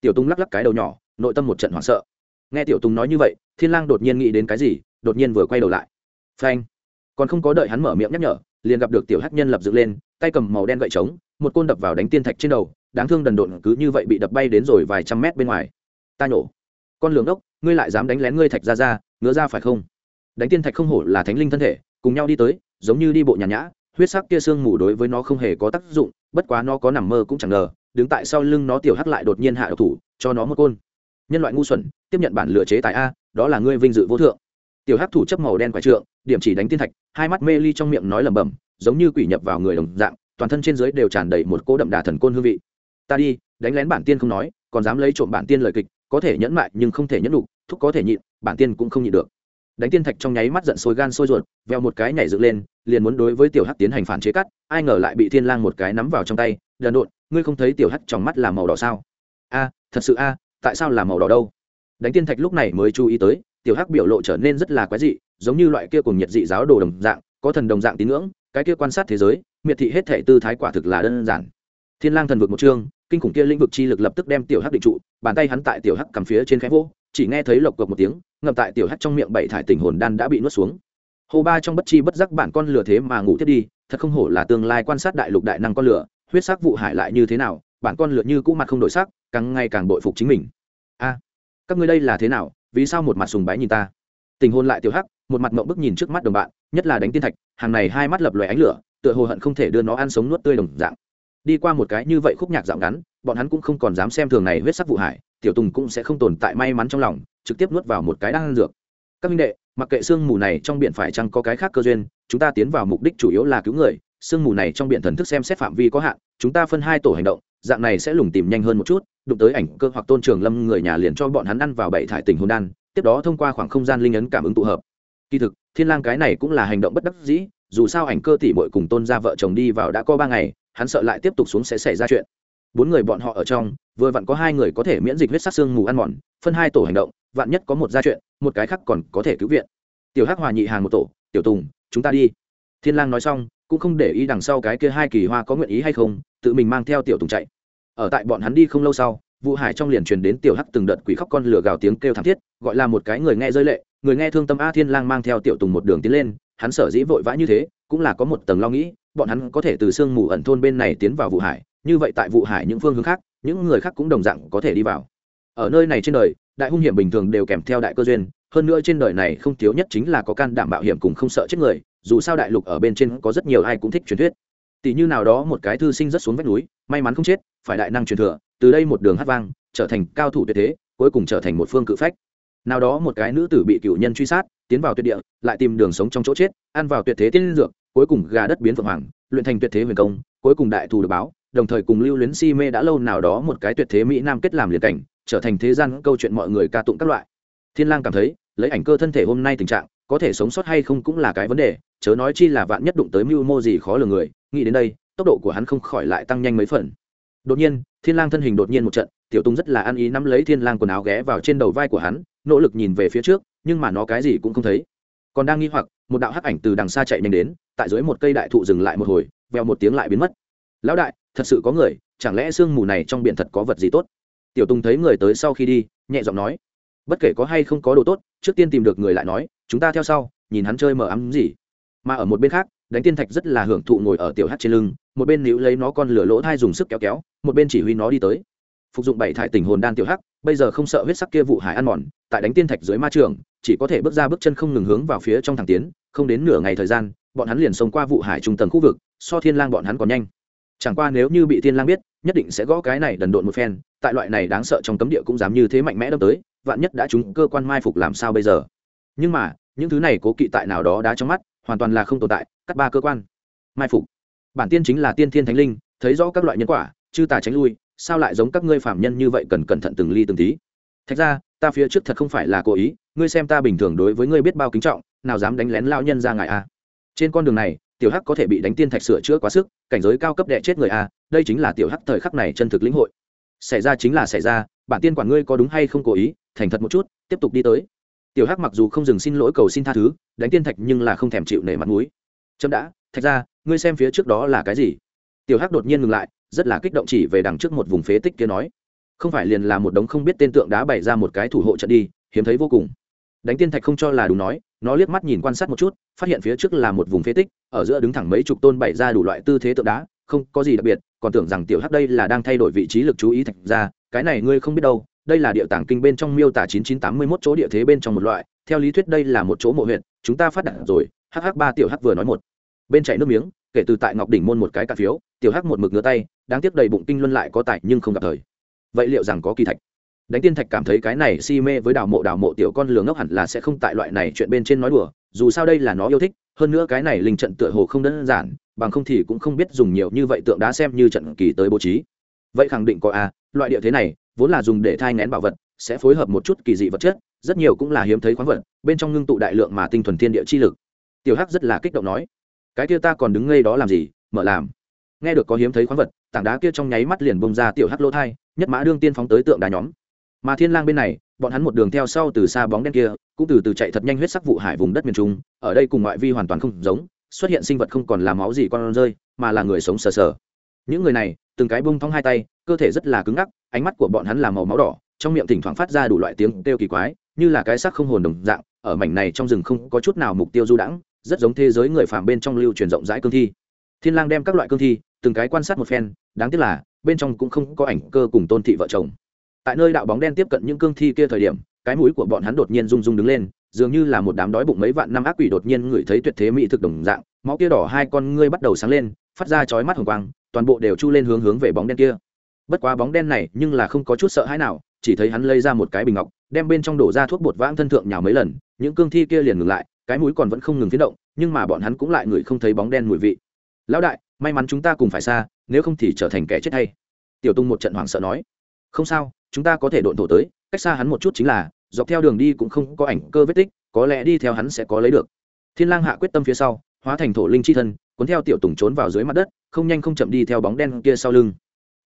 Tiểu Tung lắc lắc cái đầu nhỏ, nội tâm một trận hoảng sợ. Nghe Tiểu Tung nói như vậy, Thiên Lang đột nhiên nghĩ đến cái gì, đột nhiên vừa quay đầu lại. Phanh! Còn không có đợi hắn mở miệng nhắc nhở, liền gặp được tiểu hắc nhân lập dựng lên, tay cầm màu đen gậy trống, một côn đập vào đánh tiên thạch trên đầu, đáng thương đần độn cứ như vậy bị đập bay đến rồi vài trăm mét bên ngoài. Ta nổ. Con lường đốc, ngươi lại dám đánh lén ngươi thạch ra ra, ngứa ra phải không? Đánh tiên thạch không hổ là thánh linh thân thể, cùng nhau đi tới, giống như đi bộ nhàn nhã, huyết sắc kia xương mù đối với nó không hề có tác dụng, bất quá nó có nằm mơ cũng chẳng ngờ, đứng tại sau lưng nó tiểu hắc lại đột nhiên hạ độc thủ, cho nó một côn. Nhân loại ngu xuẩn, tiếp nhận bản lựa chế tài a, đó là ngươi vinh dự vô thượng. Tiểu hắc thủ chấp màu đen quái trượng, điểm chỉ đánh tiên thạch, hai mắt mê ly trong miệng nói lẩm bẩm, giống như quỷ nhập vào người đồng dạng, toàn thân trên dưới đều tràn đầy một cỗ đậm đà thần côn hương vị. Ta đi, đánh lén bản tiên không nói, còn dám lấy trộm bản tiên lời kịch, có thể nhẫn mại nhưng không thể nhẫn đủ thúc có thể nhịn, bản tiên cũng không nhịn được đánh tiên thạch trong nháy mắt giận sôi gan sôi ruột veo một cái nhảy dựng lên, liền muốn đối với tiểu hắc tiến hành phản chế cắt, ai ngờ lại bị thiên lang một cái nắm vào trong tay, đần độn, ngươi không thấy tiểu hắc trong mắt là màu đỏ sao? A, thật sự a, tại sao là màu đỏ đâu? Đánh tiên thạch lúc này mới chú ý tới, tiểu hắc biểu lộ trở nên rất là quái dị, giống như loại kia cùng nhiệt dị giáo đồ đồng dạng, có thần đồng dạng tín ngưỡng, cái kia quan sát thế giới, miệt thị hết thể tư thái quả thực là đơn giản. Thiên lang thần vực một chương, kinh khủng kia lĩnh vực chi lực lập tức đem tiểu hắc định trụ, bàn tay hắn tại tiểu hắc cầm phía trên khẽ vô chỉ nghe thấy lộc cộc một tiếng ngậm tại tiểu hắc trong miệng bảy thải tình hồn đan đã bị nuốt xuống. Hồ ba trong bất chi bất giác bản con lửa thế mà ngủ thiết đi, thật không hổ là tương lai quan sát đại lục đại năng con lửa, huyết sắc vụ hải lại như thế nào, bản con lửa như cũ mặt không đổi sắc, càng ngày càng bội phục chính mình. A, các ngươi đây là thế nào, vì sao một mặt sùng bái nhìn ta? Tình hôn lại tiểu hắc, một mặt mộng bức nhìn trước mắt đồng bạn, nhất là đánh tiên thạch, hàng này hai mắt lập lòe ánh lửa, tựa hồ hận không thể đưa nó ăn sống nuốt tươi đồng dạng. Đi qua một cái như vậy khúc nhạc dạo ngắn, bọn hắn cũng không còn dám xem thường này huyết sắc vụ hải tiểu tùng cũng sẽ không tồn tại may mắn trong lòng, trực tiếp nuốt vào một cái đan dược. Các minh đệ, mặc kệ sương mù này trong biển phải chăng có cái khác cơ duyên, chúng ta tiến vào mục đích chủ yếu là cứu người. Sương mù này trong biển thần thức xem xét phạm vi có hạn, chúng ta phân hai tổ hành động, dạng này sẽ lùng tìm nhanh hơn một chút, đụng tới ảnh cơ hoặc tôn trường lâm người nhà liền cho bọn hắn ăn vào bảy thải tình hồn đan, tiếp đó thông qua khoảng không gian linh ấn cảm ứng tụ hợp. Kỳ thực, thiên lang cái này cũng là hành động bất đắc dĩ, dù sao ảnh cơ tỷ muội cùng tôn gia vợ chồng đi vào đã có ba ngày, hắn sợ lại tiếp tục xuống sẽ xảy ra chuyện bốn người bọn họ ở trong, vừa vặn có hai người có thể miễn dịch huyết sắc xương mù ăn mòn, phân hai tổ hành động, vạn nhất có một gia chuyện, một cái khác còn có thể cứu viện. Tiểu hắc hòa nhị hàng một tổ, tiểu tùng, chúng ta đi. Thiên lang nói xong, cũng không để ý đằng sau cái kia hai kỳ hoa có nguyện ý hay không, tự mình mang theo tiểu tùng chạy. Ở tại bọn hắn đi không lâu sau vụ hải trong liền truyền đến tiểu hắc từng đợt quỷ khóc con lửa gào tiếng kêu thảm thiết, gọi là một cái người nghe rơi lệ, người nghe thương tâm a thiên lang mang theo tiểu tùng một đường tiến lên, hắn sở dĩ vội vã như thế, cũng là có một tầng lo nghĩ, bọn hắn có thể từ sương mù ẩn thôn bên này tiến vào vụ hải như vậy tại vụ hải những phương hướng khác, những người khác cũng đồng dạng có thể đi vào. Ở nơi này trên đời, đại hung hiểm bình thường đều kèm theo đại cơ duyên, hơn nữa trên đời này không thiếu nhất chính là có can đảm bảo hiểm cùng không sợ chết người, dù sao đại lục ở bên trên có rất nhiều ai cũng thích truyền thuyết. Tỷ như nào đó một cái thư sinh rất xuống vách núi, may mắn không chết, phải đại năng truyền thừa, từ đây một đường hát vang, trở thành cao thủ tuyệt thế, cuối cùng trở thành một phương cự phách. Nào đó một cái nữ tử bị cựu nhân truy sát, tiến vào tuyệt địa, lại tìm đường sống trong chỗ chết, ăn vào tuyệt thế tiên dược, cuối cùng gà đất biến phượng hoàng, luyện thành tuyệt thế huyền công, cuối cùng đại thù được báo đồng thời cùng lưu luyến si mê đã lâu nào đó một cái tuyệt thế mỹ nam kết làm liền cảnh, trở thành thế gian câu chuyện mọi người ca tụng các loại. Thiên lang cảm thấy, lấy ảnh cơ thân thể hôm nay tình trạng, có thể sống sót hay không cũng là cái vấn đề, chớ nói chi là vạn nhất đụng tới mưu mô gì khó lường người, nghĩ đến đây, tốc độ của hắn không khỏi lại tăng nhanh mấy phần. Đột nhiên, thiên lang thân hình đột nhiên một trận, tiểu tung rất là ăn ý nắm lấy thiên lang quần áo ghé vào trên đầu vai của hắn, nỗ lực nhìn về phía trước, nhưng mà nó cái gì cũng không thấy. Còn đang nghi hoặc, một đạo hắc ảnh từ đằng xa chạy nhanh đến, tại dưới một cây đại thụ dừng lại một hồi veo một tiếng lại biến mất. Lão đại thật sự có người, chẳng lẽ sương mù này trong biển thật có vật gì tốt? Tiểu tùng thấy người tới sau khi đi, nhẹ giọng nói, bất kể có hay không có đồ tốt, trước tiên tìm được người lại nói, chúng ta theo sau, nhìn hắn chơi mờ ấm gì. Mà ở một bên khác, đánh tiên thạch rất là hưởng thụ ngồi ở tiểu hát trên lưng, một bên níu lấy nó con lửa lỗ thai dùng sức kéo kéo, một bên chỉ huy nó đi tới. Phục dụng bảy thải tình hồn đan tiểu hắc, bây giờ không sợ huyết sắc kia vụ hải ăn mòn, tại đánh tiên thạch dưới ma trường, chỉ có thể bước ra bước chân không ngừng hướng vào phía trong thẳng tiến, không đến nửa ngày thời gian, bọn hắn liền xông qua vụ hải trung tầng khu vực, so thiên lang bọn hắn còn nhanh chẳng qua nếu như bị thiên lang biết, nhất định sẽ gõ cái này đần độn một phen, tại loại này đáng sợ trong cấm địa cũng dám như thế mạnh mẽ đâm tới, vạn nhất đã chúng cơ quan mai phục làm sao bây giờ? Nhưng mà, những thứ này cố kỵ tại nào đó đã trong mắt, hoàn toàn là không tồn tại, cắt ba cơ quan. Mai phục. Bản tiên chính là tiên thiên thánh linh, thấy rõ các loại nhân quả, chư tà tránh lui, sao lại giống các ngươi phạm nhân như vậy cần cẩn thận từng ly từng tí? Thạch ra, ta phía trước thật không phải là cố ý, ngươi xem ta bình thường đối với ngươi biết bao kính trọng, nào dám đánh lén lao nhân ra ngài a trên con đường này tiểu hắc có thể bị đánh tiên thạch sửa chữa quá sức, cảnh giới cao cấp đệ chết người a, đây chính là tiểu hắc thời khắc này chân thực lĩnh hội. Xảy ra chính là xảy ra, bản tiên quản ngươi có đúng hay không cố ý, thành thật một chút, tiếp tục đi tới. Tiểu hắc mặc dù không dừng xin lỗi cầu xin tha thứ, đánh tiên thạch nhưng là không thèm chịu nể mặt mũi. Chậm đã, thạch ra, ngươi xem phía trước đó là cái gì? Tiểu hắc đột nhiên ngừng lại, rất là kích động chỉ về đằng trước một vùng phế tích kia nói. Không phải liền là một đống không biết tên tượng đá bày ra một cái thủ hộ trận đi, hiếm thấy vô cùng. Đánh tiên thạch không cho là đúng nói nó liếc mắt nhìn quan sát một chút, phát hiện phía trước là một vùng phế tích, ở giữa đứng thẳng mấy chục tôn bày ra đủ loại tư thế tượng đá, không có gì đặc biệt, còn tưởng rằng tiểu hắc đây là đang thay đổi vị trí lực chú ý thạch ra, cái này ngươi không biết đâu, đây là địa tàng kinh bên trong miêu tả 9981 chỗ địa thế bên trong một loại, theo lý thuyết đây là một chỗ mộ huyện chúng ta phát đạt rồi hh ba tiểu hắc vừa nói một. Bên chảy nước miếng, kể từ tại ngọc đỉnh môn một cái cà phiếu, tiểu hắc một mực ngửa tay, đáng tiếc đầy bụng kinh luân lại có tài nhưng không gặp thời. Vậy liệu rằng có kỳ thạch? Đánh tiên thạch cảm thấy cái này si mê với đào mộ đào mộ tiểu con lừa ngốc hẳn là sẽ không tại loại này chuyện bên trên nói đùa, dù sao đây là nó yêu thích, hơn nữa cái này linh trận tựa hồ không đơn giản, bằng không thì cũng không biết dùng nhiều như vậy tượng đá xem như trận kỳ tới bố trí. Vậy khẳng định có a loại địa thế này, vốn là dùng để thai ngén bảo vật, sẽ phối hợp một chút kỳ dị vật chất, rất nhiều cũng là hiếm thấy khoáng vật, bên trong ngưng tụ đại lượng mà tinh thuần thiên địa chi lực. Tiểu hắc rất là kích động nói, cái kia ta còn đứng ngây đó làm gì, mở làm. Nghe được có hiếm thấy khoáng vật, tảng đá kia trong nháy mắt liền bông ra tiểu hắc lỗ thai, nhất mã đương tiên phóng tới tượng đá nhóm mà thiên lang bên này, bọn hắn một đường theo sau từ xa bóng đen kia, cũng từ từ chạy thật nhanh huyết sắc vụ hải vùng đất miền trung. Ở đây cùng ngoại vi hoàn toàn không giống, xuất hiện sinh vật không còn là máu gì con rơi, mà là người sống sờ sờ. Những người này, từng cái bung thong hai tay, cơ thể rất là cứng ngắc, ánh mắt của bọn hắn là màu máu đỏ, trong miệng thỉnh thoảng phát ra đủ loại tiếng kêu kỳ quái, như là cái xác không hồn đồng dạng, ở mảnh này trong rừng không có chút nào mục tiêu du đãng, rất giống thế giới người phàm bên trong lưu truyền rộng rãi cương thi. Thiên lang đem các loại cương thi, từng cái quan sát một phen, đáng tiếc là, bên trong cũng không có ảnh cơ cùng tôn thị vợ chồng tại nơi đạo bóng đen tiếp cận những cương thi kia thời điểm, cái mũi của bọn hắn đột nhiên rung rung đứng lên, dường như là một đám đói bụng mấy vạn năm ác quỷ đột nhiên ngửi thấy tuyệt thế mỹ thực đồng dạng, máu kia đỏ hai con ngươi bắt đầu sáng lên, phát ra chói mắt hồng quang, toàn bộ đều chu lên hướng hướng về bóng đen kia. Bất quá bóng đen này nhưng là không có chút sợ hãi nào, chỉ thấy hắn lấy ra một cái bình ngọc, đem bên trong đổ ra thuốc bột vãng thân thượng nhào mấy lần, những cương thi kia liền ngừng lại, cái mũi còn vẫn không ngừng tiến động, nhưng mà bọn hắn cũng lại ngửi không thấy bóng đen mùi vị. Lão đại, may mắn chúng ta cùng phải xa, nếu không thì trở thành kẻ chết hay. Tiểu tung một trận hoảng sợ nói không sao, chúng ta có thể độn thổ tới, cách xa hắn một chút chính là, dọc theo đường đi cũng không có ảnh cơ vết tích, có lẽ đi theo hắn sẽ có lấy được. Thiên lang hạ quyết tâm phía sau, hóa thành thổ linh chi thân, cuốn theo tiểu tùng trốn vào dưới mặt đất, không nhanh không chậm đi theo bóng đen kia sau lưng.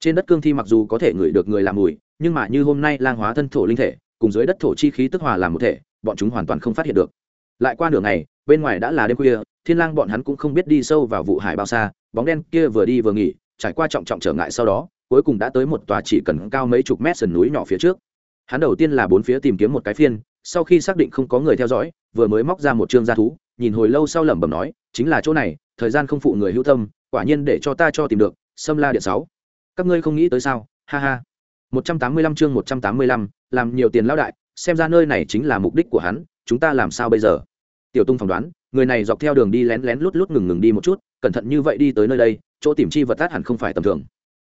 Trên đất cương thi mặc dù có thể ngửi được người làm mùi, nhưng mà như hôm nay lang hóa thân thổ linh thể, cùng dưới đất thổ chi khí tức hòa làm một thể, bọn chúng hoàn toàn không phát hiện được. Lại qua nửa ngày, bên ngoài đã là đêm khuya, thiên lang bọn hắn cũng không biết đi sâu vào vụ hải bao xa, bóng đen kia vừa đi vừa nghỉ, trải qua trọng trọng trở ngại sau đó cuối cùng đã tới một tòa chỉ cần cao mấy chục mét sườn núi nhỏ phía trước. Hắn đầu tiên là bốn phía tìm kiếm một cái phiên, sau khi xác định không có người theo dõi, vừa mới móc ra một chương gia thú, nhìn hồi lâu sau lẩm bẩm nói, chính là chỗ này, thời gian không phụ người hữu tâm, quả nhiên để cho ta cho tìm được, sâm la điện sáu. Các ngươi không nghĩ tới sao? Ha ha. Một trăm tám mươi lăm chương một trăm tám mươi lăm, làm nhiều tiền lão đại, xem ra nơi này chính là mục đích của hắn, chúng ta làm sao bây giờ? Tiểu tung phỏng đoán, người này dọc theo đường đi lén lén lút lút ngừng ngừng đi một chút, cẩn thận như vậy đi tới nơi đây, chỗ tìm chi vật tát hẳn không phải tầm thường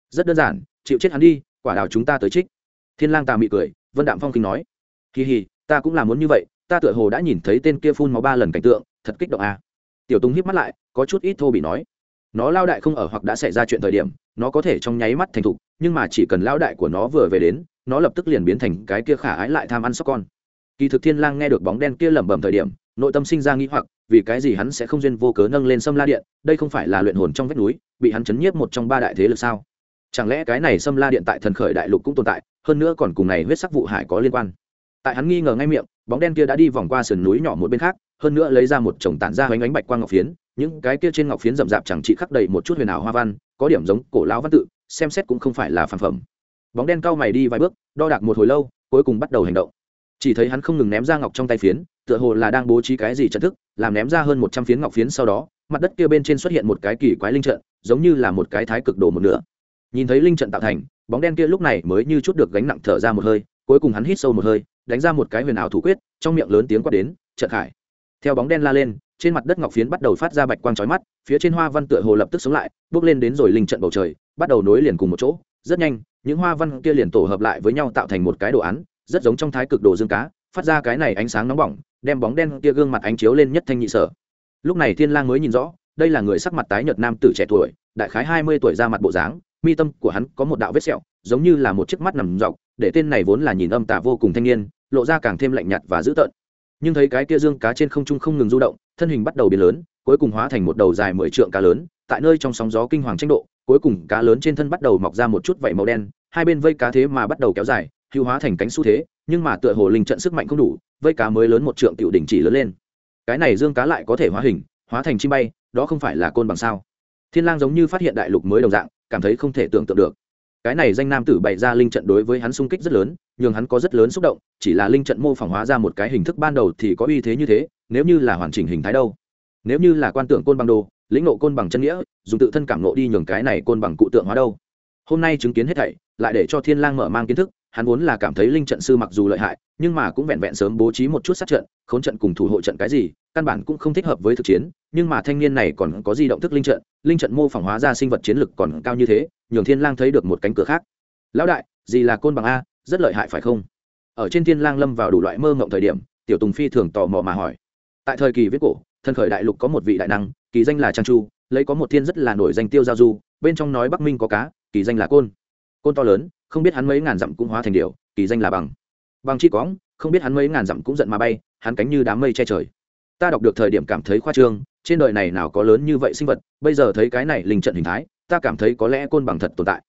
rất đơn giản, chịu chết hắn đi, quả đào chúng ta tới trích. Thiên lang tà mị cười, vân đạm phong kinh nói. Kỳ hì, ta cũng là muốn như vậy, ta tựa hồ đã nhìn thấy tên kia phun máu ba lần cảnh tượng, thật kích động à. tiểu tung híp mắt lại, có chút ít thô bị nói. Nó lao đại không ở hoặc đã xảy ra chuyện thời điểm, nó có thể trong nháy mắt thành thục, nhưng mà chỉ cần lao đại của nó vừa về đến, nó lập tức liền biến thành cái kia khả ái lại tham ăn sóc con. Kỳ thực thiên lang nghe được bóng đen kia lẩm bẩm thời điểm, nội tâm sinh ra nghi hoặc, vì cái gì hắn sẽ không duyên vô cớ nâng lên sâm la điện, đây không phải là luyện hồn trong vách núi, bị hắn chấn nhiếp một trong ba đại thế lực sao? Chẳng lẽ cái này xâm la điện tại thần khởi đại lục cũng tồn tại, hơn nữa còn cùng này huyết sắc vụ hải có liên quan? Tại hắn nghi ngờ ngay miệng, bóng đen kia đã đi vòng qua sườn núi nhỏ một bên khác, hơn nữa lấy ra một chồng tản ra hoành ánh bạch quang ngọc phiến, những cái kia trên ngọc phiến rậm rạp chẳng chỉ khắc đầy một chút huyền ảo hoa văn, có điểm giống cổ lão văn tự, xem xét cũng không phải là phản phẩm. Bóng đen cao mày đi vài bước, đo đạc một hồi lâu, cuối cùng bắt đầu hành động. Chỉ thấy hắn không ngừng ném ra ngọc trong tay phiến, tựa hồ là đang bố trí cái gì trận thức, làm ném ra hơn một trăm phiến ngọc phiến sau đó, mặt đất kia bên trên xuất hiện một cái kỳ quái linh trận, giống như là một cái thái cực đồ một nửa nhìn thấy linh trận tạo thành, bóng đen kia lúc này mới như chút được gánh nặng thở ra một hơi, cuối cùng hắn hít sâu một hơi, đánh ra một cái huyền ảo thủ quyết, trong miệng lớn tiếng quát đến, trận khải. Theo bóng đen la lên, trên mặt đất ngọc phiến bắt đầu phát ra bạch quang chói mắt, phía trên hoa văn tựa hồ lập tức sống lại, bước lên đến rồi linh trận bầu trời, bắt đầu nối liền cùng một chỗ. Rất nhanh, những hoa văn kia liền tổ hợp lại với nhau tạo thành một cái đồ án, rất giống trong thái cực đồ dương cá, phát ra cái này ánh sáng nóng bỏng, đem bóng đen kia gương mặt ánh chiếu lên nhất thanh nhị sở. Lúc này thiên lang mới nhìn rõ, đây là người sắc mặt tái nhợt nam tử trẻ tuổi, đại khái hai mươi tuổi ra mặt bộ dáng mi tâm của hắn có một đạo vết sẹo, giống như là một chiếc mắt nằm dọc, để tên này vốn là nhìn âm tà vô cùng thanh niên, lộ ra càng thêm lạnh nhạt và dữ tợn. Nhưng thấy cái kia dương cá trên không trung không ngừng du động, thân hình bắt đầu biến lớn, cuối cùng hóa thành một đầu dài mười trượng cá lớn, tại nơi trong sóng gió kinh hoàng tranh độ, cuối cùng cá lớn trên thân bắt đầu mọc ra một chút vảy màu đen, hai bên vây cá thế mà bắt đầu kéo dài, hưu hóa thành cánh xu thế, nhưng mà tựa hồ linh trận sức mạnh không đủ, vây cá mới lớn một trượng tiểu đỉnh chỉ lớn lên. Cái này dương cá lại có thể hóa hình, hóa thành chim bay, đó không phải là côn bằng sao? Thiên lang giống như phát hiện đại lục mới đồng dạng cảm thấy không thể tưởng tượng được. Cái này danh nam tử bày ra linh trận đối với hắn sung kích rất lớn nhưng hắn có rất lớn xúc động, chỉ là linh trận mô phỏng hóa ra một cái hình thức ban đầu thì có uy thế như thế, nếu như là hoàn chỉnh hình thái đâu. Nếu như là quan tượng côn bằng đồ, lĩnh nộ côn bằng chân nghĩa, dùng tự thân cảm nộ đi nhường cái này côn bằng cụ tượng hóa đâu. Hôm nay chứng kiến hết thảy, lại để cho thiên lang mở mang kiến thức hắn vốn là cảm thấy linh trận sư mặc dù lợi hại, nhưng mà cũng vẹn vẹn sớm bố trí một chút sát trận, khốn trận cùng thủ hộ trận cái gì, căn bản cũng không thích hợp với thực chiến, nhưng mà thanh niên này còn có di động thức linh trận linh trận mô phỏng hóa ra sinh vật chiến lực còn cao như thế, nhường thiên lang thấy được một cánh cửa khác. Lão đại, gì là côn bằng a, rất lợi hại phải không? Ở trên thiên lang lâm vào đủ loại mơ ngộng thời điểm, tiểu tùng phi thường tò mò mà hỏi. Tại thời kỳ viết cổ, thần khởi đại lục có một vị đại năng, kỳ danh là trang chu, lấy có một thiên rất là nổi danh tiêu giao du, bên trong nói bắc minh có cá, kỳ danh là côn. Côn to lớn không biết hắn mấy ngàn dặm cũng hóa thành điều, kỳ danh là bằng. Bằng chi cóng không biết hắn mấy ngàn dặm cũng giận mà bay, hắn cánh như đám mây che trời. Ta đọc được thời điểm cảm thấy khoa trương, trên đời này nào có lớn như vậy sinh vật, bây giờ thấy cái này linh trận hình thái, ta cảm thấy có lẽ côn bằng thật tồn tại.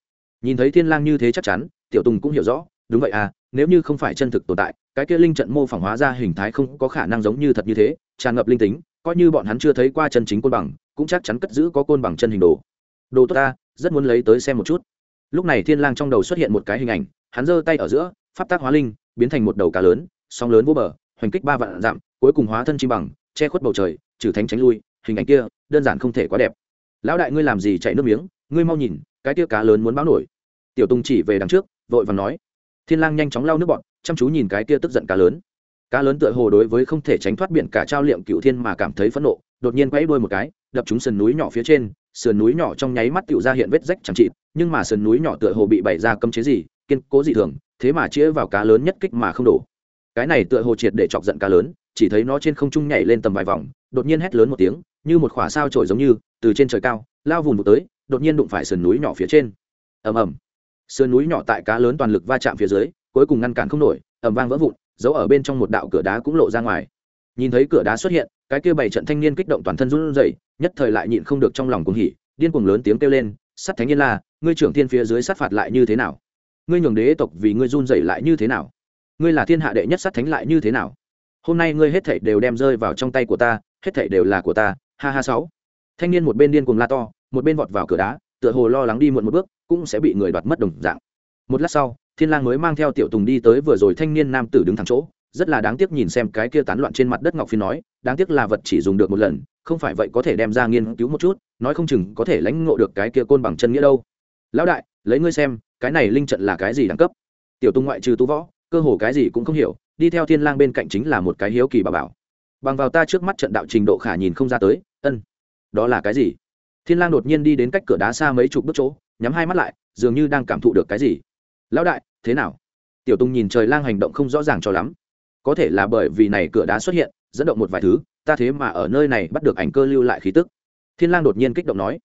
Nhìn thấy thiên lang như thế chắc chắn, tiểu tùng cũng hiểu rõ, đúng vậy à nếu như không phải chân thực tồn tại, cái kia linh trận mô phỏng hóa ra hình thái không có khả năng giống như thật như thế, tràn ngập linh tính, coi như bọn hắn chưa thấy qua chân chính côn bằng, cũng chắc chắn cất giữ có côn bằng chân hình đồ. Đồ tốt ta, rất muốn lấy tới xem một chút lúc này thiên lang trong đầu xuất hiện một cái hình ảnh, hắn giơ tay ở giữa, pháp tác hóa linh, biến thành một đầu cá lớn, sóng lớn vô bờ, hoành kích ba vạn dặm, cuối cùng hóa thân chim bằng, che khuất bầu trời, trừ thánh tránh lui, hình ảnh kia đơn giản không thể quá đẹp. Lão đại ngươi làm gì chạy nước miếng, ngươi mau nhìn, cái tia cá lớn muốn báo nổi. Tiểu tùng chỉ về đằng trước, vội vàng nói. Thiên lang nhanh chóng lau nước bọt chăm chú nhìn cái tia tức giận cá lớn. Cá lớn tựa hồ đối với không thể tránh thoát biển cả trao liệm cựu thiên mà cảm thấy phẫn nộ, đột nhiên quay đuôi một cái, đập trúng sườn núi nhỏ phía trên sườn núi nhỏ trong nháy mắt tựu ra hiện vết rách chẳng trị nhưng mà sườn núi nhỏ tựa hồ bị bày ra cấm chế gì, kiên cố dị thường, thế mà chĩa vào cá lớn nhất kích mà không đổ. Cái này tựa hồ triệt để chọc giận cá lớn, chỉ thấy nó trên không trung nhảy lên tầm vài vòng, đột nhiên hét lớn một tiếng, như một khỏa sao trổi giống như, từ trên trời cao, lao vùng một tới, đột nhiên đụng phải sườn núi nhỏ phía trên. Ầm ầm. Sườn núi nhỏ tại cá lớn toàn lực va chạm phía dưới, cuối cùng ngăn cản không nổi, ầm vang vỡ vụn giấu ở bên trong một đạo cửa đá cũng lộ ra ngoài. Nhìn thấy cửa đá xuất hiện cái kia bảy trận thanh niên kích động toàn thân run rẩy, nhất thời lại nhịn không được trong lòng cuồng hỉ, điên cuồng lớn tiếng kêu lên, sát thánh nhiên la, ngươi trưởng thiên phía dưới sát phạt lại như thế nào? Ngươi nhường đế tộc vì ngươi run rẩy lại như thế nào? Ngươi là thiên hạ đệ nhất sát thánh lại như thế nào? Hôm nay ngươi hết thảy đều đem rơi vào trong tay của ta, hết thảy đều là của ta. Ha ha sáu. Thanh niên một bên điên cuồng la to, một bên vọt vào cửa đá, tựa hồ lo lắng đi muộn một bước, cũng sẽ bị người đoạt mất đồng dạng. Một lát sau, thiên lang mới mang theo tiểu tùng đi tới vừa rồi thanh niên nam tử đứng thẳng chỗ rất là đáng tiếc nhìn xem cái kia tán loạn trên mặt đất ngọc phiến nói, đáng tiếc là vật chỉ dùng được một lần, không phải vậy có thể đem ra nghiên cứu một chút, nói không chừng có thể lãnh ngộ được cái kia côn bằng chân nghĩa đâu. Lão đại, lấy ngươi xem, cái này linh trận là cái gì đẳng cấp? Tiểu tung ngoại trừ tu võ, cơ hồ cái gì cũng không hiểu, đi theo thiên lang bên cạnh chính là một cái hiếu kỳ bà bảo. Bằng vào ta trước mắt trận đạo trình độ khả nhìn không ra tới, ân, đó là cái gì? Thiên lang đột nhiên đi đến cách cửa đá xa mấy chục bước chỗ, nhắm hai mắt lại, dường như đang cảm thụ được cái gì. Lão đại, thế nào? Tiểu tung nhìn trời lang hành động không rõ ràng cho lắm có thể là bởi vì này cửa đá xuất hiện, dẫn động một vài thứ, ta thế mà ở nơi này bắt được ảnh cơ lưu lại khí tức. Thiên lang đột nhiên kích động nói.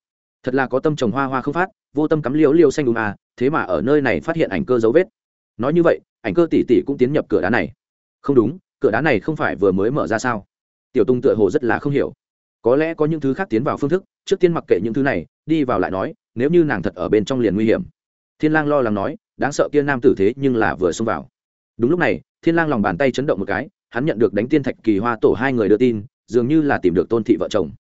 Thật là có tâm trồng hoa hoa không phát, vô tâm cắm liễu liêu xanh đùm à thế mà ở nơi này phát hiện ảnh cơ dấu vết. Nói như vậy, ảnh cơ tỷ tỷ cũng tiến nhập cửa đá này. Không đúng, cửa đá này không phải vừa mới mở ra sao? Tiểu tung tựa hồ rất là không hiểu. Có lẽ có những thứ khác tiến vào phương thức, trước tiên mặc kệ những thứ này, đi vào lại nói, nếu như nàng thật ở bên trong liền nguy hiểm. Thiên lang lo lắng nói, đáng sợ kia nam tử thế nhưng là vừa xông vào. Đúng lúc này thiên lang lòng bàn tay chấn động một cái, hắn nhận được đánh tiên thạch kỳ hoa tổ hai người đưa tin, dường như là tìm được tôn thị vợ chồng.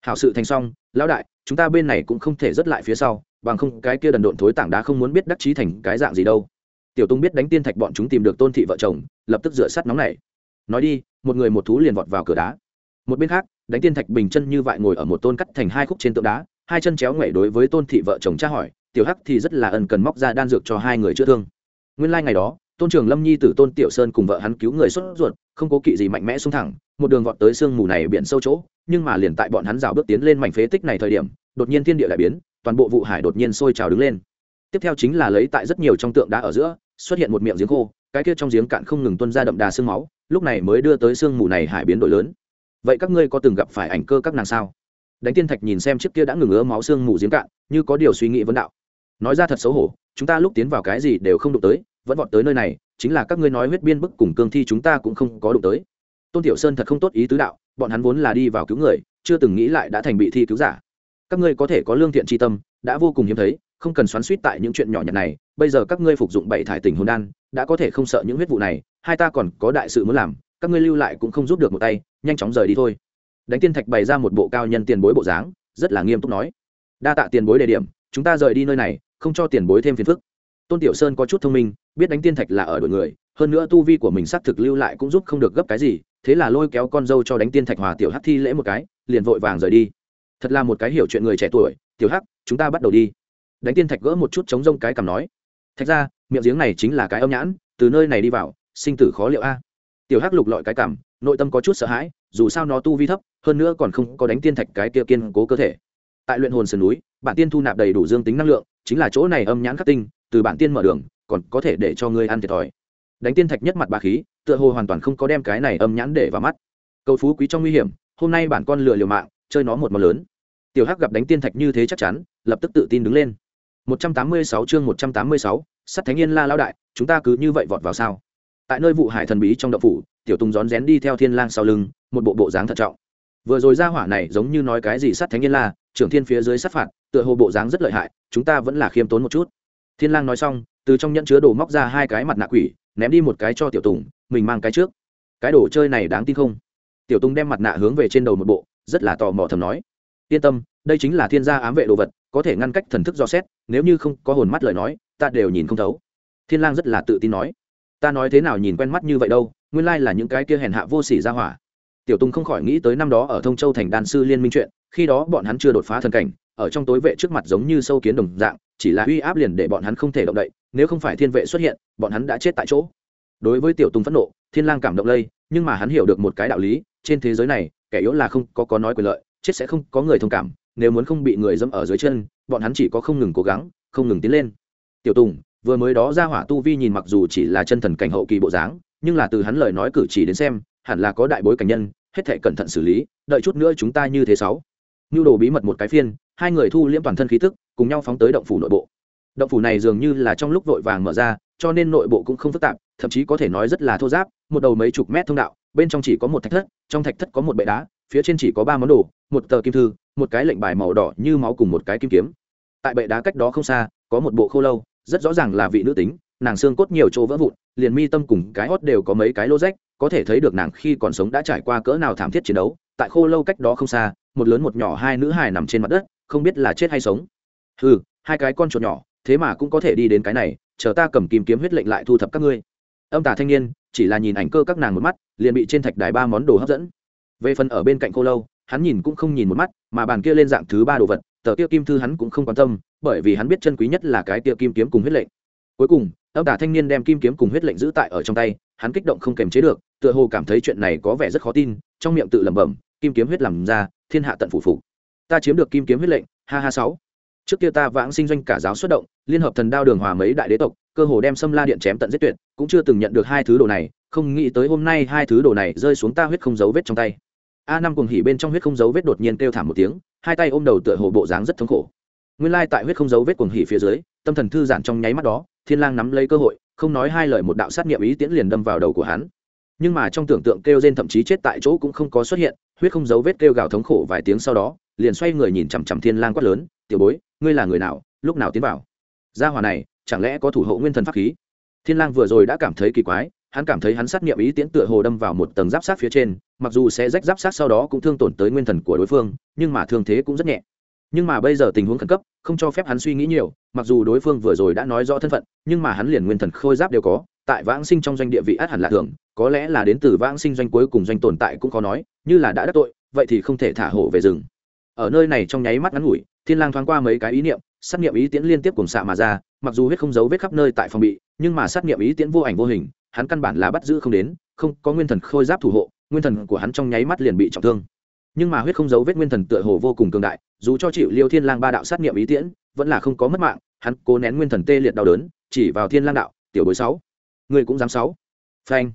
Hảo sự thành xong, lão đại, chúng ta bên này cũng không thể rớt lại phía sau, bằng không cái kia đần độn thối tảng đá không muốn biết đắc chí thành cái dạng gì đâu. Tiểu tung biết đánh tiên thạch bọn chúng tìm được tôn thị vợ chồng, lập tức rửa sắt nóng này nói đi, một người một thú liền vọt vào cửa đá. Một bên khác, đánh tiên thạch bình chân như vậy ngồi ở một tôn cắt thành hai khúc trên tượng đá, hai chân chéo ngoảy đối với tôn thị vợ chồng tra hỏi, tiểu hắc thì rất là ân cần móc ra đan dược cho hai người chữa thương. Nguyên lai ngày đó tôn trường lâm nhi tử tôn tiểu sơn cùng vợ hắn cứu người xuất ruột, không cố kỵ gì mạnh mẽ xung thẳng, một đường vọt tới sương mù này biển sâu chỗ, nhưng mà liền tại bọn hắn rào bước tiến lên mảnh phế tích này thời điểm, đột nhiên thiên địa lại biến, toàn bộ vụ hải đột nhiên sôi trào đứng lên. Tiếp theo chính là lấy tại rất nhiều trong tượng đá ở giữa, xuất hiện một miệng giếng khô, cái kia trong giếng cạn không ngừng tuân ra đậm đà sương máu, lúc này mới đưa tới sương mù này hải biến đổi lớn. Vậy các ngươi có từng gặp phải ảnh cơ các nàng sao? Đánh tiên thạch nhìn xem chiếc kia đã ngừng ứa máu sương mù giếng cạn, như có điều suy nghĩ vấn đạo. Nói ra thật xấu hổ, chúng ta lúc tiến vào cái gì đều không đụng tới vẫn vọt tới nơi này, chính là các ngươi nói huyết biên bức cùng cương thi chúng ta cũng không có đụng tới. Tôn tiểu sơn thật không tốt ý tứ đạo, bọn hắn vốn là đi vào cứu người, chưa từng nghĩ lại đã thành bị thi cứu giả. Các ngươi có thể có lương thiện tri tâm, đã vô cùng hiếm thấy, không cần xoắn suýt tại những chuyện nhỏ nhặt này, bây giờ các ngươi phục dụng bảy thải tình hồn đan, đã có thể không sợ những huyết vụ này, hai ta còn có đại sự muốn làm, các ngươi lưu lại cũng không giúp được một tay, nhanh chóng rời đi thôi. Đánh tiên thạch bày ra một bộ cao nhân tiền bối bộ dáng, rất là nghiêm túc nói. Đa tạ tiền bối đề điểm, chúng ta rời đi nơi này, không cho tiền bối thêm phiền phức tôn tiểu sơn có chút thông minh, biết đánh tiên thạch là ở đội người, hơn nữa tu vi của mình xác thực lưu lại cũng giúp không được gấp cái gì, thế là lôi kéo con dâu cho đánh tiên thạch hòa tiểu hắc thi lễ một cái, liền vội vàng rời đi. Thật là một cái hiểu chuyện người trẻ tuổi, tiểu hắc, chúng ta bắt đầu đi. Đánh tiên thạch gỡ một chút chống rông cái cằm nói. Thạch ra, miệng giếng này chính là cái âm nhãn, từ nơi này đi vào, sinh tử khó liệu a. Tiểu hắc lục lọi cái cằm, nội tâm có chút sợ hãi, dù sao nó tu vi thấp, hơn nữa còn không có đánh tiên thạch cái kia kiên cố cơ thể. Tại luyện hồn sườn núi, bản tiên thu nạp đầy đủ dương tính năng lượng, chính là chỗ này âm nhãn khắc tinh từ bản tiên mở đường còn có thể để cho ngươi ăn thiệt thòi. Đánh tiên thạch nhất mặt bà khí tựa hồ hoàn toàn không có đem cái này âm nhãn để vào mắt. Cầu phú quý trong nguy hiểm hôm nay bản con lừa liều mạng chơi nó một món lớn. Tiểu hắc gặp đánh tiên thạch như thế chắc chắn lập tức tự tin đứng lên. 186 chương 186, sắt thánh yên la lao đại chúng ta cứ như vậy vọt vào sao? Tại nơi vụ hải thần bí trong động phủ tiểu tùng rón rén đi theo thiên lang sau lưng một bộ bộ dáng thận trọng. Vừa rồi ra hỏa này giống như nói cái gì sắt thánh yên la trưởng thiên phía dưới sát phạt tựa hồ bộ dáng rất lợi hại chúng ta vẫn là khiêm tốn một chút thiên lang nói xong, từ trong nhẫn chứa đồ móc ra hai cái mặt nạ quỷ, ném đi một cái cho tiểu tùng, mình mang cái trước. Cái đồ chơi này đáng tin không? Tiểu tùng đem mặt nạ hướng về trên đầu một bộ, rất là tò mò thầm nói. Yên tâm, đây chính là thiên gia ám vệ đồ vật, có thể ngăn cách thần thức do xét, nếu như không có hồn mắt lời nói, ta đều nhìn không thấu. Thiên lang rất là tự tin nói. Ta nói thế nào nhìn quen mắt như vậy đâu, nguyên lai là những cái kia hèn hạ vô sỉ ra hỏa. Tiểu tùng không khỏi nghĩ tới năm đó ở thông châu thành đan sư liên minh chuyện, khi đó bọn hắn chưa đột phá thần cảnh ở trong tối vệ trước mặt giống như sâu kiến đồng dạng, chỉ là uy áp liền để bọn hắn không thể động đậy, nếu không phải thiên vệ xuất hiện, bọn hắn đã chết tại chỗ. Đối với tiểu tùng phẫn nộ, thiên lang cảm động lây, nhưng mà hắn hiểu được một cái đạo lý, trên thế giới này, kẻ yếu là không có có nói quyền lợi, chết sẽ không có người thông cảm, nếu muốn không bị người dẫm ở dưới chân, bọn hắn chỉ có không ngừng cố gắng, không ngừng tiến lên. Tiểu tùng, vừa mới đó ra hỏa tu vi nhìn mặc dù chỉ là chân thần cảnh hậu kỳ bộ dáng, nhưng là từ hắn lời nói cử chỉ đến xem, hẳn là có đại bối cảnh nhân, hết thể cẩn thận xử lý, đợi chút nữa chúng ta như thế sáu. Nhu đồ bí mật một cái phiên hai người thu liễm toàn thân khí tức, cùng nhau phóng tới động phủ nội bộ. Động phủ này dường như là trong lúc vội vàng mở ra, cho nên nội bộ cũng không phức tạp, thậm chí có thể nói rất là thô giáp, một đầu mấy chục mét thông đạo, bên trong chỉ có một thạch thất, trong thạch thất có một bệ đá, phía trên chỉ có ba món đồ, một tờ kim thư, một cái lệnh bài màu đỏ như máu cùng một cái kim kiếm. Tại bệ đá cách đó không xa, có một bộ khô lâu, rất rõ ràng là vị nữ tính, nàng xương cốt nhiều chỗ vỡ vụn, liền mi tâm cùng cái hót đều có mấy cái lô rách, có thể thấy được nàng khi còn sống đã trải qua cỡ nào thảm thiết chiến đấu. Tại khô lâu cách đó không xa, một lớn một nhỏ hai nữ hài nằm trên mặt đất không biết là chết hay sống. Ừ hai cái con chuột nhỏ, thế mà cũng có thể đi đến cái này, chờ ta cầm kim kiếm huyết lệnh lại thu thập các ngươi. Âm tả thanh niên, chỉ là nhìn ảnh cơ các nàng một mắt, liền bị trên thạch đài ba món đồ hấp dẫn. Về phần ở bên cạnh cô lâu, hắn nhìn cũng không nhìn một mắt, mà bàn kia lên dạng thứ ba đồ vật, tờ kia kim thư hắn cũng không quan tâm, bởi vì hắn biết chân quý nhất là cái kia kim kiếm cùng huyết lệnh. Cuối cùng, âm tả thanh niên đem kim kiếm cùng huyết lệnh giữ tại ở trong tay, hắn kích động không kềm chế được, tựa hồ cảm thấy chuyện này có vẻ rất khó tin, trong miệng tự lẩm bẩm, kim kiếm huyết làm ra, thiên hạ tận phủ phục ta chiếm được kim kiếm huyết lệnh, ha ha sáu. Trước kia ta vãng sinh doanh cả giáo xuất động, liên hợp thần đao đường hòa mấy đại đế tộc, cơ hồ đem xâm la điện chém tận giết tuyệt, cũng chưa từng nhận được hai thứ đồ này, không nghĩ tới hôm nay hai thứ đồ này rơi xuống ta huyết không dấu vết trong tay. A năm cùng hỉ bên trong huyết không dấu vết đột nhiên kêu thảm một tiếng, hai tay ôm đầu tựa hồ bộ dáng rất thống khổ. Nguyên lai tại huyết không dấu vết cuồng hỉ phía dưới, tâm thần thư giãn trong nháy mắt đó, thiên lang nắm lấy cơ hội, không nói hai lời một đạo sát nghiệm ý tiễn liền đâm vào đầu của hắn nhưng mà trong tưởng tượng kêu rên thậm chí chết tại chỗ cũng không có xuất hiện, huyết không dấu vết kêu gào thống khổ vài tiếng sau đó, liền xoay người nhìn chằm chằm thiên lang quát lớn, tiểu bối, ngươi là người nào, lúc nào tiến vào? Gia hỏa này, chẳng lẽ có thủ hộ nguyên thần pháp khí? Thiên lang vừa rồi đã cảm thấy kỳ quái, hắn cảm thấy hắn sát nghiệm ý tiễn tựa hồ đâm vào một tầng giáp sát phía trên, mặc dù sẽ rách giáp sát sau đó cũng thương tổn tới nguyên thần của đối phương, nhưng mà thương thế cũng rất nhẹ. Nhưng mà bây giờ tình huống khẩn cấp, không cho phép hắn suy nghĩ nhiều, mặc dù đối phương vừa rồi đã nói rõ thân phận, nhưng mà hắn liền nguyên thần khôi giáp đều có, tại vãng sinh trong doanh địa vị át hẳn là thường có lẽ là đến từ vãng sinh doanh cuối cùng doanh tồn tại cũng có nói, như là đã đắc tội, vậy thì không thể thả hổ về rừng. Ở nơi này trong nháy mắt ngắn ngủi, thiên lang thoáng qua mấy cái ý niệm, sát niệm ý tiễn liên tiếp cùng xạ mà ra, mặc dù huyết không giấu vết khắp nơi tại phòng bị, nhưng mà sát niệm ý tiễn vô ảnh vô hình, hắn căn bản là bắt giữ không đến, không có nguyên thần khôi giáp thủ hộ, nguyên thần của hắn trong nháy mắt liền bị trọng thương. Nhưng mà huyết không giấu vết nguyên thần tựa hồ vô cùng cường đại, dù cho chịu liêu thiên lang ba đạo sát niệm ý tiễn, vẫn là không có mất mạng, hắn cố nén nguyên thần tê liệt đau đớn, chỉ vào thiên lang đạo, tiểu bối sáu người cũng dám sáu. Phanh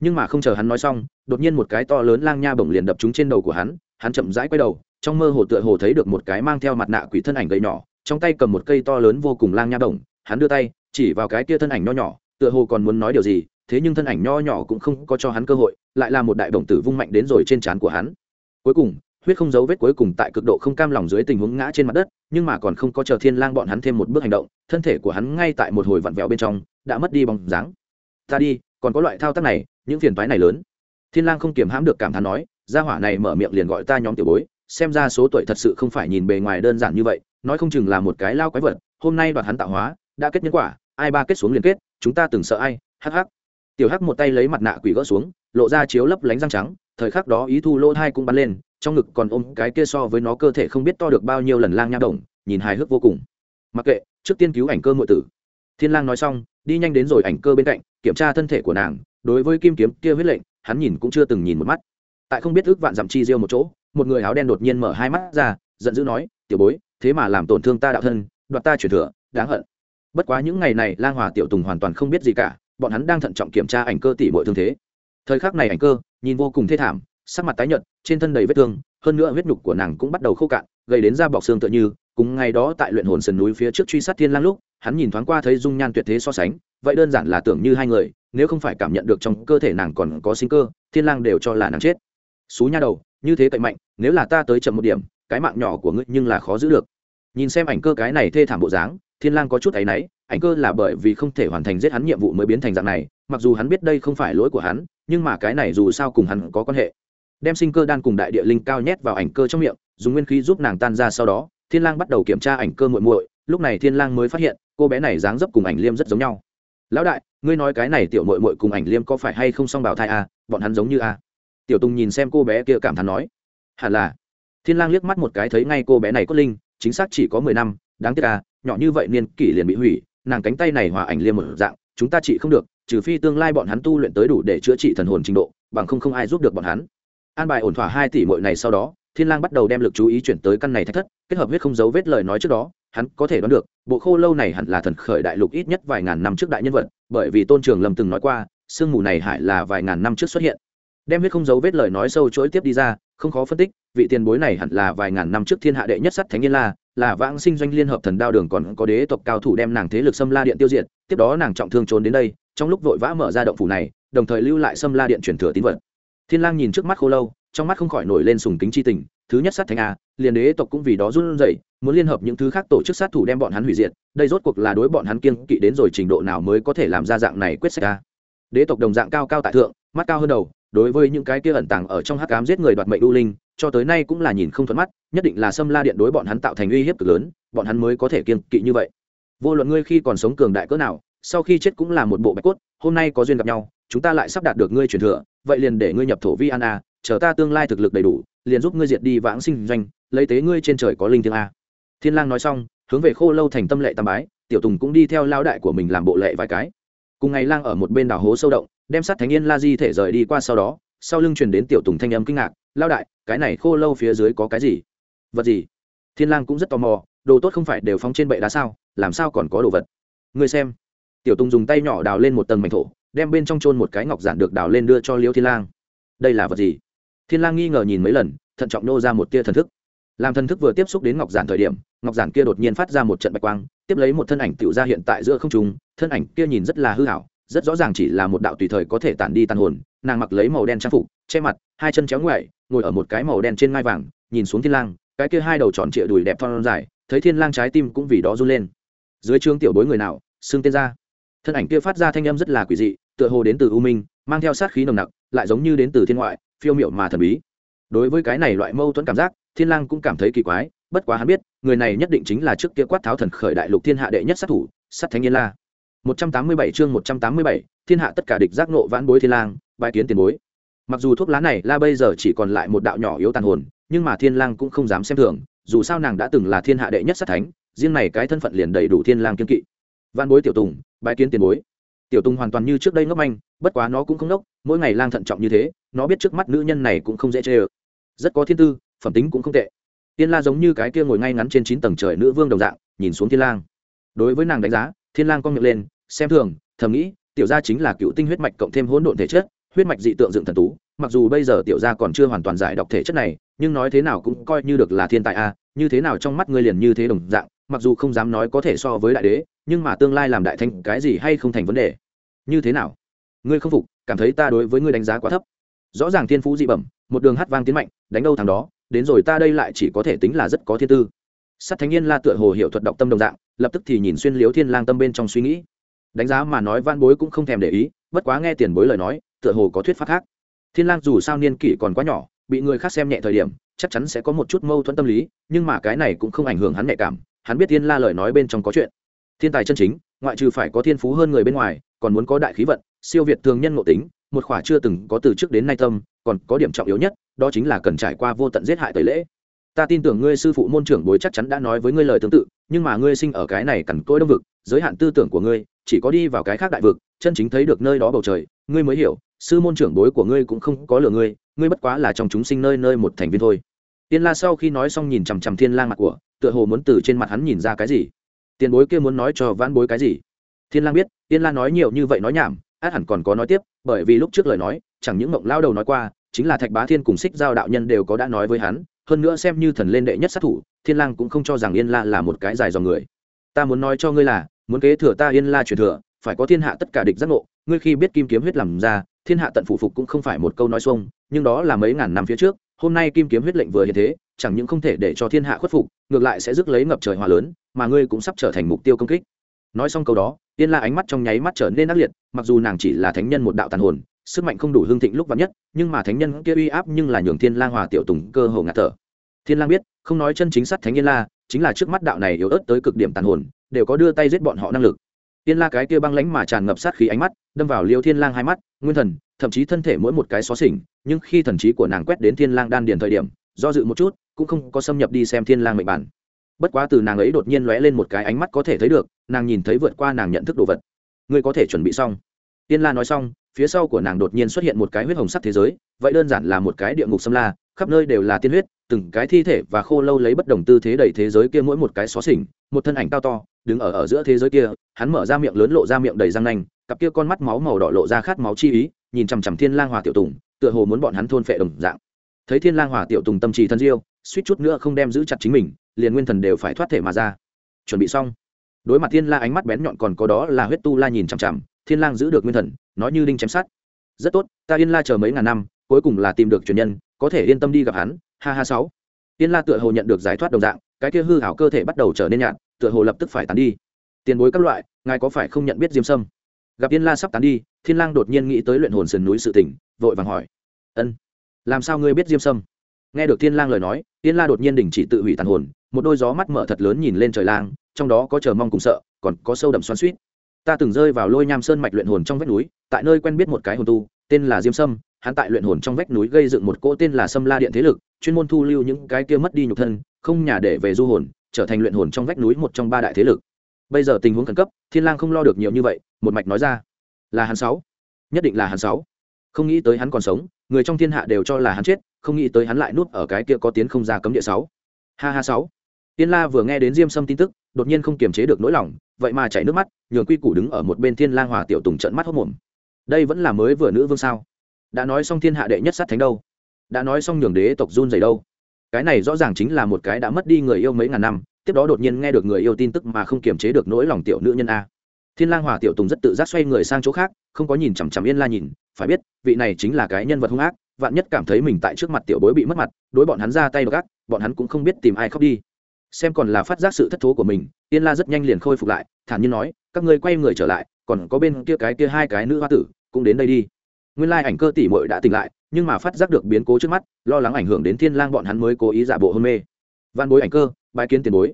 nhưng mà không chờ hắn nói xong, đột nhiên một cái to lớn lang nha bổng liền đập trúng trên đầu của hắn hắn chậm rãi quay đầu, trong mơ hồ tựa hồ thấy được một cái mang theo mặt nạ quỷ thân ảnh gầy nhỏ, trong tay cầm một cây to lớn vô cùng lang nha bổng, hắn đưa tay, chỉ vào cái kia thân ảnh nho nhỏ, tựa hồ còn muốn nói điều gì, thế nhưng thân ảnh nho nhỏ cũng không có cho hắn cơ hội, lại là một đại bổng tử vung mạnh đến rồi trên trán của hắn. Cuối cùng, huyết không dấu vết cuối cùng tại cực độ không cam lòng dưới tình huống ngã trên mặt đất, nhưng mà còn không có chờ thiên lang bọn hắn thêm một bước hành động, thân thể của hắn ngay tại một hồi vặn vẹo bên trong, đã mất đi bóng dáng. Ta đi, còn có loại thao tác này những phiền toái này lớn. Thiên lang không kiềm hãm được cảm thán nói, gia hỏa này mở miệng liền gọi ta nhóm tiểu bối, xem ra số tuổi thật sự không phải nhìn bề ngoài đơn giản như vậy, nói không chừng là một cái lao quái vật, hôm nay đoạt hắn tạo hóa, đã kết nhân quả, ai ba kết xuống liền kết, chúng ta từng sợ ai, hắc hắc. Tiểu hắc một tay lấy mặt nạ quỷ gỡ xuống, lộ ra chiếu lấp lánh răng trắng, thời khắc đó ý thu lỗ thai cũng bắn lên, trong ngực còn ôm cái kia so với nó cơ thể không biết to được bao nhiêu lần lang nha đồng, nhìn hài hước vô cùng. Mặc kệ, trước tiên cứu ảnh cơ ngụy tử. Thiên lang nói xong, đi nhanh đến rồi ảnh cơ bên cạnh, kiểm tra thân thể của nàng đối với kim kiếm kia huyết lệnh, hắn nhìn cũng chưa từng nhìn một mắt. Tại không biết ước vạn dặm chi riêu một chỗ, một người áo đen đột nhiên mở hai mắt ra, giận dữ nói, tiểu bối, thế mà làm tổn thương ta đạo thân, đoạt ta truyền thừa, đáng hận. Bất quá những ngày này, lang hòa tiểu tùng hoàn toàn không biết gì cả, bọn hắn đang thận trọng kiểm tra ảnh cơ tỷ bội thương thế. Thời khắc này ảnh cơ, nhìn vô cùng thê thảm, sắc mặt tái nhợt, trên thân đầy vết thương, hơn nữa huyết nhục của nàng cũng bắt đầu khô cạn, gây đến da bọc xương tựa như, cùng ngày đó tại luyện hồn sườn núi phía trước truy sát thiên lang lúc, hắn nhìn thoáng qua thấy dung nhan tuyệt thế so sánh, vậy đơn giản là tưởng như hai người nếu không phải cảm nhận được trong cơ thể nàng còn có sinh cơ, thiên lang đều cho là nàng chết. Xú nha đầu, như thế cậy mạnh, nếu là ta tới chậm một điểm, cái mạng nhỏ của ngươi nhưng là khó giữ được. Nhìn xem ảnh cơ cái này thê thảm bộ dáng, thiên lang có chút thấy nấy ảnh cơ là bởi vì không thể hoàn thành giết hắn nhiệm vụ mới biến thành dạng này, mặc dù hắn biết đây không phải lỗi của hắn, nhưng mà cái này dù sao cùng hắn có quan hệ. Đem sinh cơ đan cùng đại địa linh cao nhét vào ảnh cơ trong miệng, dùng nguyên khí giúp nàng tan ra sau đó, thiên lang bắt đầu kiểm tra ảnh cơ muội muội, lúc này thiên lang mới phát hiện, cô bé này dáng dấp cùng ảnh liêm rất giống nhau lão đại, ngươi nói cái này tiểu muội muội cùng ảnh liêm có phải hay không song bào thai à? Bọn hắn giống như à? Tiểu tùng nhìn xem cô bé kia cảm thán nói. Hẳn là. Thiên lang liếc mắt một cái thấy ngay cô bé này có linh, chính xác chỉ có mười năm, đáng tiếc à nhỏ như vậy niên kỷ liền bị hủy, nàng cánh tay này hòa ảnh liêm một dạng, chúng ta trị không được, trừ phi tương lai bọn hắn tu luyện tới đủ để chữa trị thần hồn trình độ, bằng không không ai giúp được bọn hắn. An bài ổn thỏa hai tỷ muội này sau đó, thiên lang bắt đầu đem lực chú ý chuyển tới căn này thách thất, kết hợp huyết không giấu vết lời nói trước đó hắn có thể đoán được, bộ khô lâu này hẳn là thần khởi đại lục ít nhất vài ngàn năm trước đại nhân vật, bởi vì tôn trường lâm từng nói qua, sương mù này hải là vài ngàn năm trước xuất hiện. Đem huyết không dấu vết lời nói sâu chối tiếp đi ra, không khó phân tích, vị tiền bối này hẳn là vài ngàn năm trước thiên hạ đệ nhất sắt thánh yên la, là vãng sinh doanh liên hợp thần đao đường còn có đế tộc cao thủ đem nàng thế lực xâm la điện tiêu diệt, tiếp đó nàng trọng thương trốn đến đây, trong lúc vội vã mở ra động phủ này, đồng thời lưu lại xâm la điện truyền thừa tín vật. Thiên lang nhìn trước mắt khô lâu, trong mắt không khỏi nổi lên sùng kính chi tình thứ nhất sát thánh a, liền đế tộc cũng vì đó run rẩy, muốn liên hợp những thứ khác tổ chức sát thủ đem bọn hắn hủy diệt, đây rốt cuộc là đối bọn hắn kiên kỵ đến rồi trình độ nào mới có thể làm ra dạng này quyết sách a. Đế tộc đồng dạng cao cao tại thượng, mắt cao hơn đầu, đối với những cái kia ẩn tàng ở trong hắc ám giết người đoạt mệnh u linh, cho tới nay cũng là nhìn không thuận mắt, nhất định là xâm la điện đối bọn hắn tạo thành uy hiếp cực lớn, bọn hắn mới có thể kiên kỵ như vậy. Vô luận ngươi khi còn sống cường đại cỡ nào, sau khi chết cũng là một bộ bạch cốt, hôm nay có duyên gặp nhau, chúng ta lại sắp đạt được ngươi truyền thừa, vậy liền để ngươi nhập thổ vi an a chờ ta tương lai thực lực đầy đủ, liền giúp ngươi diệt đi vãng sinh doanh, lấy tế ngươi trên trời có linh thiêng a. Thiên lang nói xong, hướng về khô lâu thành tâm lệ tam bái, tiểu tùng cũng đi theo lao đại của mình làm bộ lệ vài cái. Cùng ngày lang ở một bên đào hố sâu động, đem sát thánh yên la di thể rời đi qua sau đó, sau lưng truyền đến tiểu tùng thanh âm kinh ngạc lao đại, cái này khô lâu phía dưới có cái gì? Vật gì? Thiên lang cũng rất tò mò, đồ tốt không phải đều phóng trên bệ đá sao, làm sao còn có đồ vật? Ngươi xem. Tiểu tùng dùng tay nhỏ đào lên một tầng mảnh thổ, đem bên trong chôn một cái ngọc giản được đào lên đưa cho liêu thiên lang. Đây là vật gì? Thiên lang nghi ngờ nhìn mấy lần, thận trọng nô ra một tia thần thức. Làm thần thức vừa tiếp xúc đến ngọc giản thời điểm, ngọc giản kia đột nhiên phát ra một trận bạch quang, tiếp lấy một thân ảnh tiểu ra hiện tại giữa không trung, thân ảnh kia nhìn rất là hư hảo rất rõ ràng chỉ là một đạo tùy thời có thể tản đi tàn hồn, nàng mặc lấy màu đen trang phục, che mặt, hai chân chéo ngoại ngồi ở một cái màu đen trên ngai vàng, nhìn xuống thiên lang, cái kia hai đầu tròn trịa đùi đẹp thon dài, thấy thiên lang trái tim cũng vì đó run lên. Dưới trương tiểu bối người nào xương tên ra. Thân ảnh kia phát ra thanh âm rất là quỷ dị, tựa hồ đến từ u minh, mang theo sát khí nồng nặc, lại giống như đến từ thiên ngoại phiêu miệu mà thần bí. Đối với cái này loại mâu thuẫn cảm giác thiên lang cũng cảm thấy kỳ quái bất quá hắn biết người này nhất định chính là trước kia quát tháo thần khởi đại lục thiên hạ đệ nhất sát thủ sát thánh yên la. 187 chương 187, thiên hạ tất cả địch giác nộ vãn bối thiên lang bài kiến tiền bối. Mặc dù thuốc lá này la bây giờ chỉ còn lại một đạo nhỏ yếu tàn hồn nhưng mà thiên lang cũng không dám xem thường dù sao nàng đã từng là thiên hạ đệ nhất sát thánh riêng này cái thân phận liền đầy đủ thiên lang kiên kỵ. Vãn bối tiểu tùng bài kiến tiền bối. Tiểu tùng hoàn toàn như trước đây ngốc manh bất quá nó cũng không ngốc mỗi ngày lang thận trọng như thế nó biết trước mắt nữ nhân này cũng không dễ chơi rất có thiên tư, phẩm tính cũng không tệ. Thiên la giống như cái kia ngồi ngay ngắn trên chín tầng trời nữ vương đồng dạng, nhìn xuống thiên lang. Đối với nàng đánh giá, thiên lang cong miệng lên, xem thường, thầm nghĩ, tiểu gia chính là cựu tinh huyết mạch cộng thêm hỗn độn thể chất, huyết mạch dị tượng dựng thần tú, mặc dù bây giờ tiểu gia còn chưa hoàn toàn giải đọc thể chất này, nhưng nói thế nào cũng coi như được là thiên tài a, như thế nào trong mắt ngươi liền như thế đồng dạng, mặc dù không dám nói có thể so với đại đế, nhưng mà tương lai làm đại thanh cái gì hay không thành vấn đề. Như thế nào? Ngươi không phục, cảm thấy ta đối với ngươi đánh giá quá thấp rõ ràng thiên phú dị bẩm, một đường hát vang tiến mạnh, đánh đâu thằng đó, đến rồi ta đây lại chỉ có thể tính là rất có thiên tư. Sắt thánh niên la tựa hồ hiệu thuật đọc tâm đồng dạng, lập tức thì nhìn xuyên liếu thiên lang tâm bên trong suy nghĩ. Đánh giá mà nói van bối cũng không thèm để ý, bất quá nghe tiền bối lời nói, tựa hồ có thuyết pháp khác. Thiên lang dù sao niên kỷ còn quá nhỏ, bị người khác xem nhẹ thời điểm, chắc chắn sẽ có một chút mâu thuẫn tâm lý, nhưng mà cái này cũng không ảnh hưởng hắn nhạy cảm, hắn biết thiên la lời nói bên trong có chuyện. Thiên tài chân chính, ngoại trừ phải có thiên phú hơn người bên ngoài, còn muốn có đại khí vận, siêu việt thường nhân ngộ tính một khỏa chưa từng có từ trước đến nay tâm, còn có điểm trọng yếu nhất, đó chính là cần trải qua vô tận giết hại tẩy lễ. Ta tin tưởng ngươi sư phụ môn trưởng bối chắc chắn đã nói với ngươi lời tương tự, nhưng mà ngươi sinh ở cái này cằn cỗi đông vực, giới hạn tư tưởng của ngươi, chỉ có đi vào cái khác đại vực, chân chính thấy được nơi đó bầu trời, ngươi mới hiểu, sư môn trưởng bối của ngươi cũng không có lừa ngươi ngươi bất quá là trong chúng sinh nơi nơi một thành viên thôi. Tiên la sau khi nói xong nhìn chằm chằm thiên lang mặt của, tựa hồ muốn từ trên mặt hắn nhìn ra cái gì. Tiền bối kia muốn nói cho vãn bối cái gì? Thiên lang biết, tiên la nói nhiều như vậy nói nhảm át hẳn còn có nói tiếp, bởi vì lúc trước lời nói, chẳng những mộng lao đầu nói qua, chính là thạch bá thiên cùng xích giao đạo nhân đều có đã nói với hắn, hơn nữa xem như thần lên đệ nhất sát thủ, thiên lang cũng không cho rằng yên la là một cái dài dòng người. Ta muốn nói cho ngươi là, muốn kế thừa ta yên la truyền thừa, phải có thiên hạ tất cả địch giác ngộ, ngươi khi biết kim kiếm huyết làm ra, thiên hạ tận phụ phục cũng không phải một câu nói xuông, nhưng đó là mấy ngàn năm phía trước, hôm nay kim kiếm huyết lệnh vừa hiện thế, chẳng những không thể để cho thiên hạ khuất phục, ngược lại sẽ rước lấy ngập trời hòa lớn, mà ngươi cũng sắp trở thành mục tiêu công kích nói xong câu đó yên la ánh mắt trong nháy mắt trở nên ác liệt mặc dù nàng chỉ là thánh nhân một đạo tàn hồn sức mạnh không đủ hương thịnh lúc vắn nhất nhưng mà thánh nhân kia uy áp nhưng là nhường thiên lang hòa tiểu tùng cơ hồ ngạt thở thiên lang biết không nói chân chính sát thánh yên la chính là trước mắt đạo này yếu ớt tới cực điểm tàn hồn đều có đưa tay giết bọn họ năng lực Tiên La cái kia băng lãnh mà tràn ngập sát khí ánh mắt, đâm vào Liêu Thiên Lang hai mắt, nguyên thần, thậm chí thân thể mỗi một cái xóa xỉnh, nhưng khi thần trí của nàng quét đến Thiên Lang đan điền thời điểm, do dự một chút, cũng không có xâm nhập đi xem Thiên Lang mệnh bản. Bất quá từ nàng ấy đột nhiên lóe lên một cái ánh mắt có thể thấy được, nàng nhìn thấy vượt qua nàng nhận thức đồ vật. Ngươi có thể chuẩn bị xong. Tiên La nói xong, phía sau của nàng đột nhiên xuất hiện một cái huyết hồng sắc thế giới, vậy đơn giản là một cái địa ngục xâm la, khắp nơi đều là tiên huyết, từng cái thi thể và khô lâu lấy bất đồng tư thế đầy thế giới kia mỗi một cái xóa xỉnh, một thân ảnh cao to, đứng ở ở giữa thế giới kia hắn mở ra miệng lớn lộ ra miệng đầy răng nanh cặp kia con mắt máu màu đỏ lộ ra khát máu chi ý nhìn chằm chằm thiên lang hòa tiểu tùng tựa hồ muốn bọn hắn thôn phệ đồng dạng thấy thiên lang hòa tiểu tùng tâm trì thân diêu suýt chút nữa không đem giữ chặt chính mình liền nguyên thần đều phải thoát thể mà ra chuẩn bị xong đối mặt thiên la ánh mắt bén nhọn còn có đó là huyết tu la nhìn chằm chằm, thiên lang giữ được nguyên thần, nói như đinh chém sát rất tốt, ta yên la chờ mấy ngàn năm, cuối cùng là tìm được truyền nhân, có thể yên tâm đi gặp hắn, ha ha sáu. Yên la tựa hồ nhận được giải thoát đồng dạng, cái kia hư hảo cơ thể bắt đầu trở nên nhạt, tựa hồ lập tức phải tán đi. Tiền bối các loại, ngài có phải không nhận biết diêm sâm? Gặp yên la sắp tán đi, thiên lang đột nhiên nghĩ tới luyện hồn sườn núi sự tỉnh vội vàng hỏi. Ân, làm sao ngươi biết diêm sâm? Nghe được thiên lang lời nói, yên la đột nhiên đình chỉ tự hủy tàn hồn một đôi gió mắt mở thật lớn nhìn lên trời lang, trong đó có chờ mong cùng sợ, còn có sâu đậm xoắn suýt ta từng rơi vào lôi nham sơn mạch luyện hồn trong vách núi, tại nơi quen biết một cái hồn tu, tên là diêm sâm, hắn tại luyện hồn trong vách núi gây dựng một cỗ tên là sâm la điện thế lực, chuyên môn thu lưu những cái kia mất đi nhục thân, không nhà để về du hồn, trở thành luyện hồn trong vách núi một trong ba đại thế lực. Bây giờ tình huống khẩn cấp, thiên lang không lo được nhiều như vậy, một mạch nói ra, là hắn sáu, nhất định là hắn sáu. Không nghĩ tới hắn còn sống, người trong thiên hạ đều cho là hắn chết, không nghĩ tới hắn lại nuốt ở cái kia có tiến không ra cấm địa sáu. Ha ha sáu tiên la vừa nghe đến diêm sâm tin tức, đột nhiên không kiềm chế được nỗi lòng, vậy mà chảy nước mắt, nhường quy củ đứng ở một bên thiên lang hòa tiểu tùng trợn mắt hốt mồm. Đây vẫn là mới vừa nữ vương sao? Đã nói xong thiên hạ đệ nhất sát thánh đâu? Đã nói xong nhường đế tộc run rẩy đâu? Cái này rõ ràng chính là một cái đã mất đi người yêu mấy ngàn năm, tiếp đó đột nhiên nghe được người yêu tin tức mà không kiềm chế được nỗi lòng tiểu nữ nhân a. Thiên lang hòa tiểu tùng rất tự giác xoay người sang chỗ khác, không có nhìn chằm chằm yên la nhìn, phải biết, vị này chính là cái nhân vật hung ác, vạn nhất cảm thấy mình tại trước mặt tiểu bối bị mất mặt, đối bọn hắn ra tay gác bọn hắn cũng không biết tìm ai khóc đi xem còn là phát giác sự thất thố của mình, yên la rất nhanh liền khôi phục lại, thản nhiên nói, các ngươi quay người trở lại, còn có bên kia cái kia hai cái nữ hoa tử, cũng đến đây đi. Nguyên lai ảnh cơ tỷ muội đã tỉnh lại, nhưng mà phát giác được biến cố trước mắt, lo lắng ảnh hưởng đến thiên lang bọn hắn mới cố ý giả bộ hôn mê. Văn bối ảnh cơ, bái kiến tiền bối.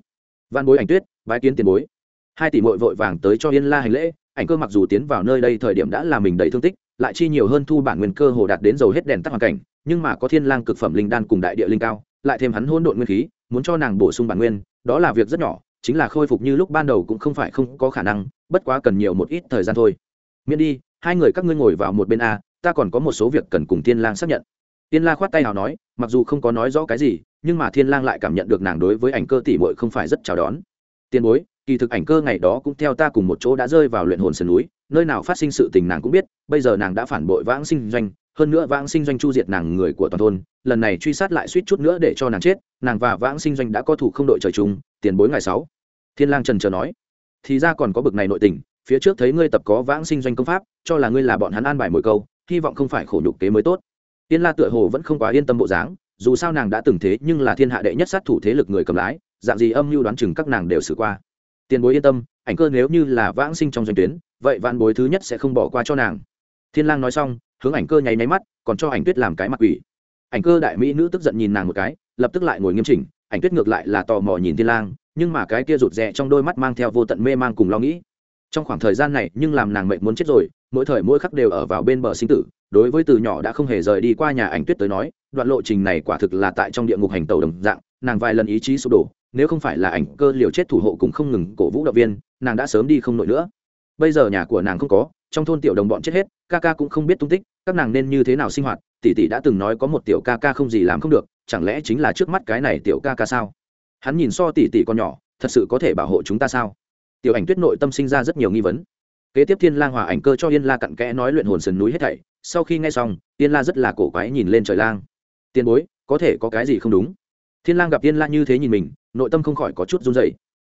Văn bối ảnh tuyết, bái kiến tiền bối. Hai tỷ muội vội vàng tới cho yên la hành lễ, ảnh cơ mặc dù tiến vào nơi đây thời điểm đã làm mình đầy thương tích, lại chi nhiều hơn thu bản nguyên cơ hồ đạt đến dầu hết đèn tắt hoàn cảnh, nhưng mà có thiên lang cực phẩm linh đan cùng đại địa linh cao lại thêm hắn hỗn độn nguyên khí, muốn cho nàng bổ sung bản nguyên, đó là việc rất nhỏ, chính là khôi phục như lúc ban đầu cũng không phải không có khả năng, bất quá cần nhiều một ít thời gian thôi. Miễn đi, hai người các ngươi ngồi vào một bên a, ta còn có một số việc cần cùng thiên lang xác nhận. Thiên la khoát tay nào nói, mặc dù không có nói rõ cái gì, nhưng mà thiên lang lại cảm nhận được nàng đối với ảnh cơ tỷ muội không phải rất chào đón. Tiền bối, kỳ thực ảnh cơ ngày đó cũng theo ta cùng một chỗ đã rơi vào luyện hồn sườn núi, nơi nào phát sinh sự tình nàng cũng biết, bây giờ nàng đã phản bội vãng sinh doanh hơn nữa vãng sinh doanh chu diệt nàng người của toàn thôn, lần này truy sát lại suýt chút nữa để cho nàng chết, nàng và vãng sinh doanh đã có thủ không đội trời chung, tiền bối ngày sáu. Thiên lang trần chờ nói. Thì ra còn có bực này nội tình, phía trước thấy ngươi tập có vãng sinh doanh công pháp, cho là ngươi là bọn hắn an bài mỗi câu, hy vọng không phải khổ nhục kế mới tốt. Tiên la tựa hồ vẫn không quá yên tâm bộ dáng, dù sao nàng đã từng thế nhưng là thiên hạ đệ nhất sát thủ thế lực người cầm lái, dạng gì âm mưu đoán chừng các nàng đều xử qua. Tiền bối yên tâm, ảnh cơ nếu như là vãng sinh trong doanh tuyến, vậy vạn bối thứ nhất sẽ không bỏ qua cho nàng. Thiên lang nói xong hướng ảnh cơ nháy nháy mắt, còn cho ảnh tuyết làm cái mặt quỷ. Ảnh cơ đại mỹ nữ tức giận nhìn nàng một cái, lập tức lại ngồi nghiêm chỉnh, ảnh tuyết ngược lại là tò mò nhìn thiên lang, nhưng mà cái kia rụt rè trong đôi mắt mang theo vô tận mê mang cùng lo nghĩ. Trong khoảng thời gian này, nhưng làm nàng mệnh muốn chết rồi, mỗi thời mỗi khắc đều ở vào bên bờ sinh tử, đối với từ nhỏ đã không hề rời đi qua nhà ảnh tuyết tới nói, đoạn lộ trình này quả thực là tại trong địa ngục hành tàu đồng dạng, nàng vài lần ý chí sụp đổ, nếu không phải là ảnh cơ liều chết thủ hộ cùng không ngừng cổ vũ động viên, nàng đã sớm đi không nổi nữa. Bây giờ nhà của nàng không có trong thôn tiểu đồng bọn chết hết, ca ca cũng không biết tung tích, các nàng nên như thế nào sinh hoạt? Tỷ tỷ đã từng nói có một tiểu ca ca không gì làm không được, chẳng lẽ chính là trước mắt cái này tiểu ca ca sao? Hắn nhìn so tỷ tỷ con nhỏ, thật sự có thể bảo hộ chúng ta sao? Tiểu ảnh tuyết nội tâm sinh ra rất nhiều nghi vấn. Kế tiếp thiên lang hòa ảnh cơ cho yên la cặn kẽ nói luyện hồn sườn núi hết thảy, sau khi nghe xong, yên la rất là cổ quái nhìn lên trời lang. Tiền bối, có thể có cái gì không đúng? Thiên lang gặp yên la như thế nhìn mình, nội tâm không khỏi có chút run rẩy.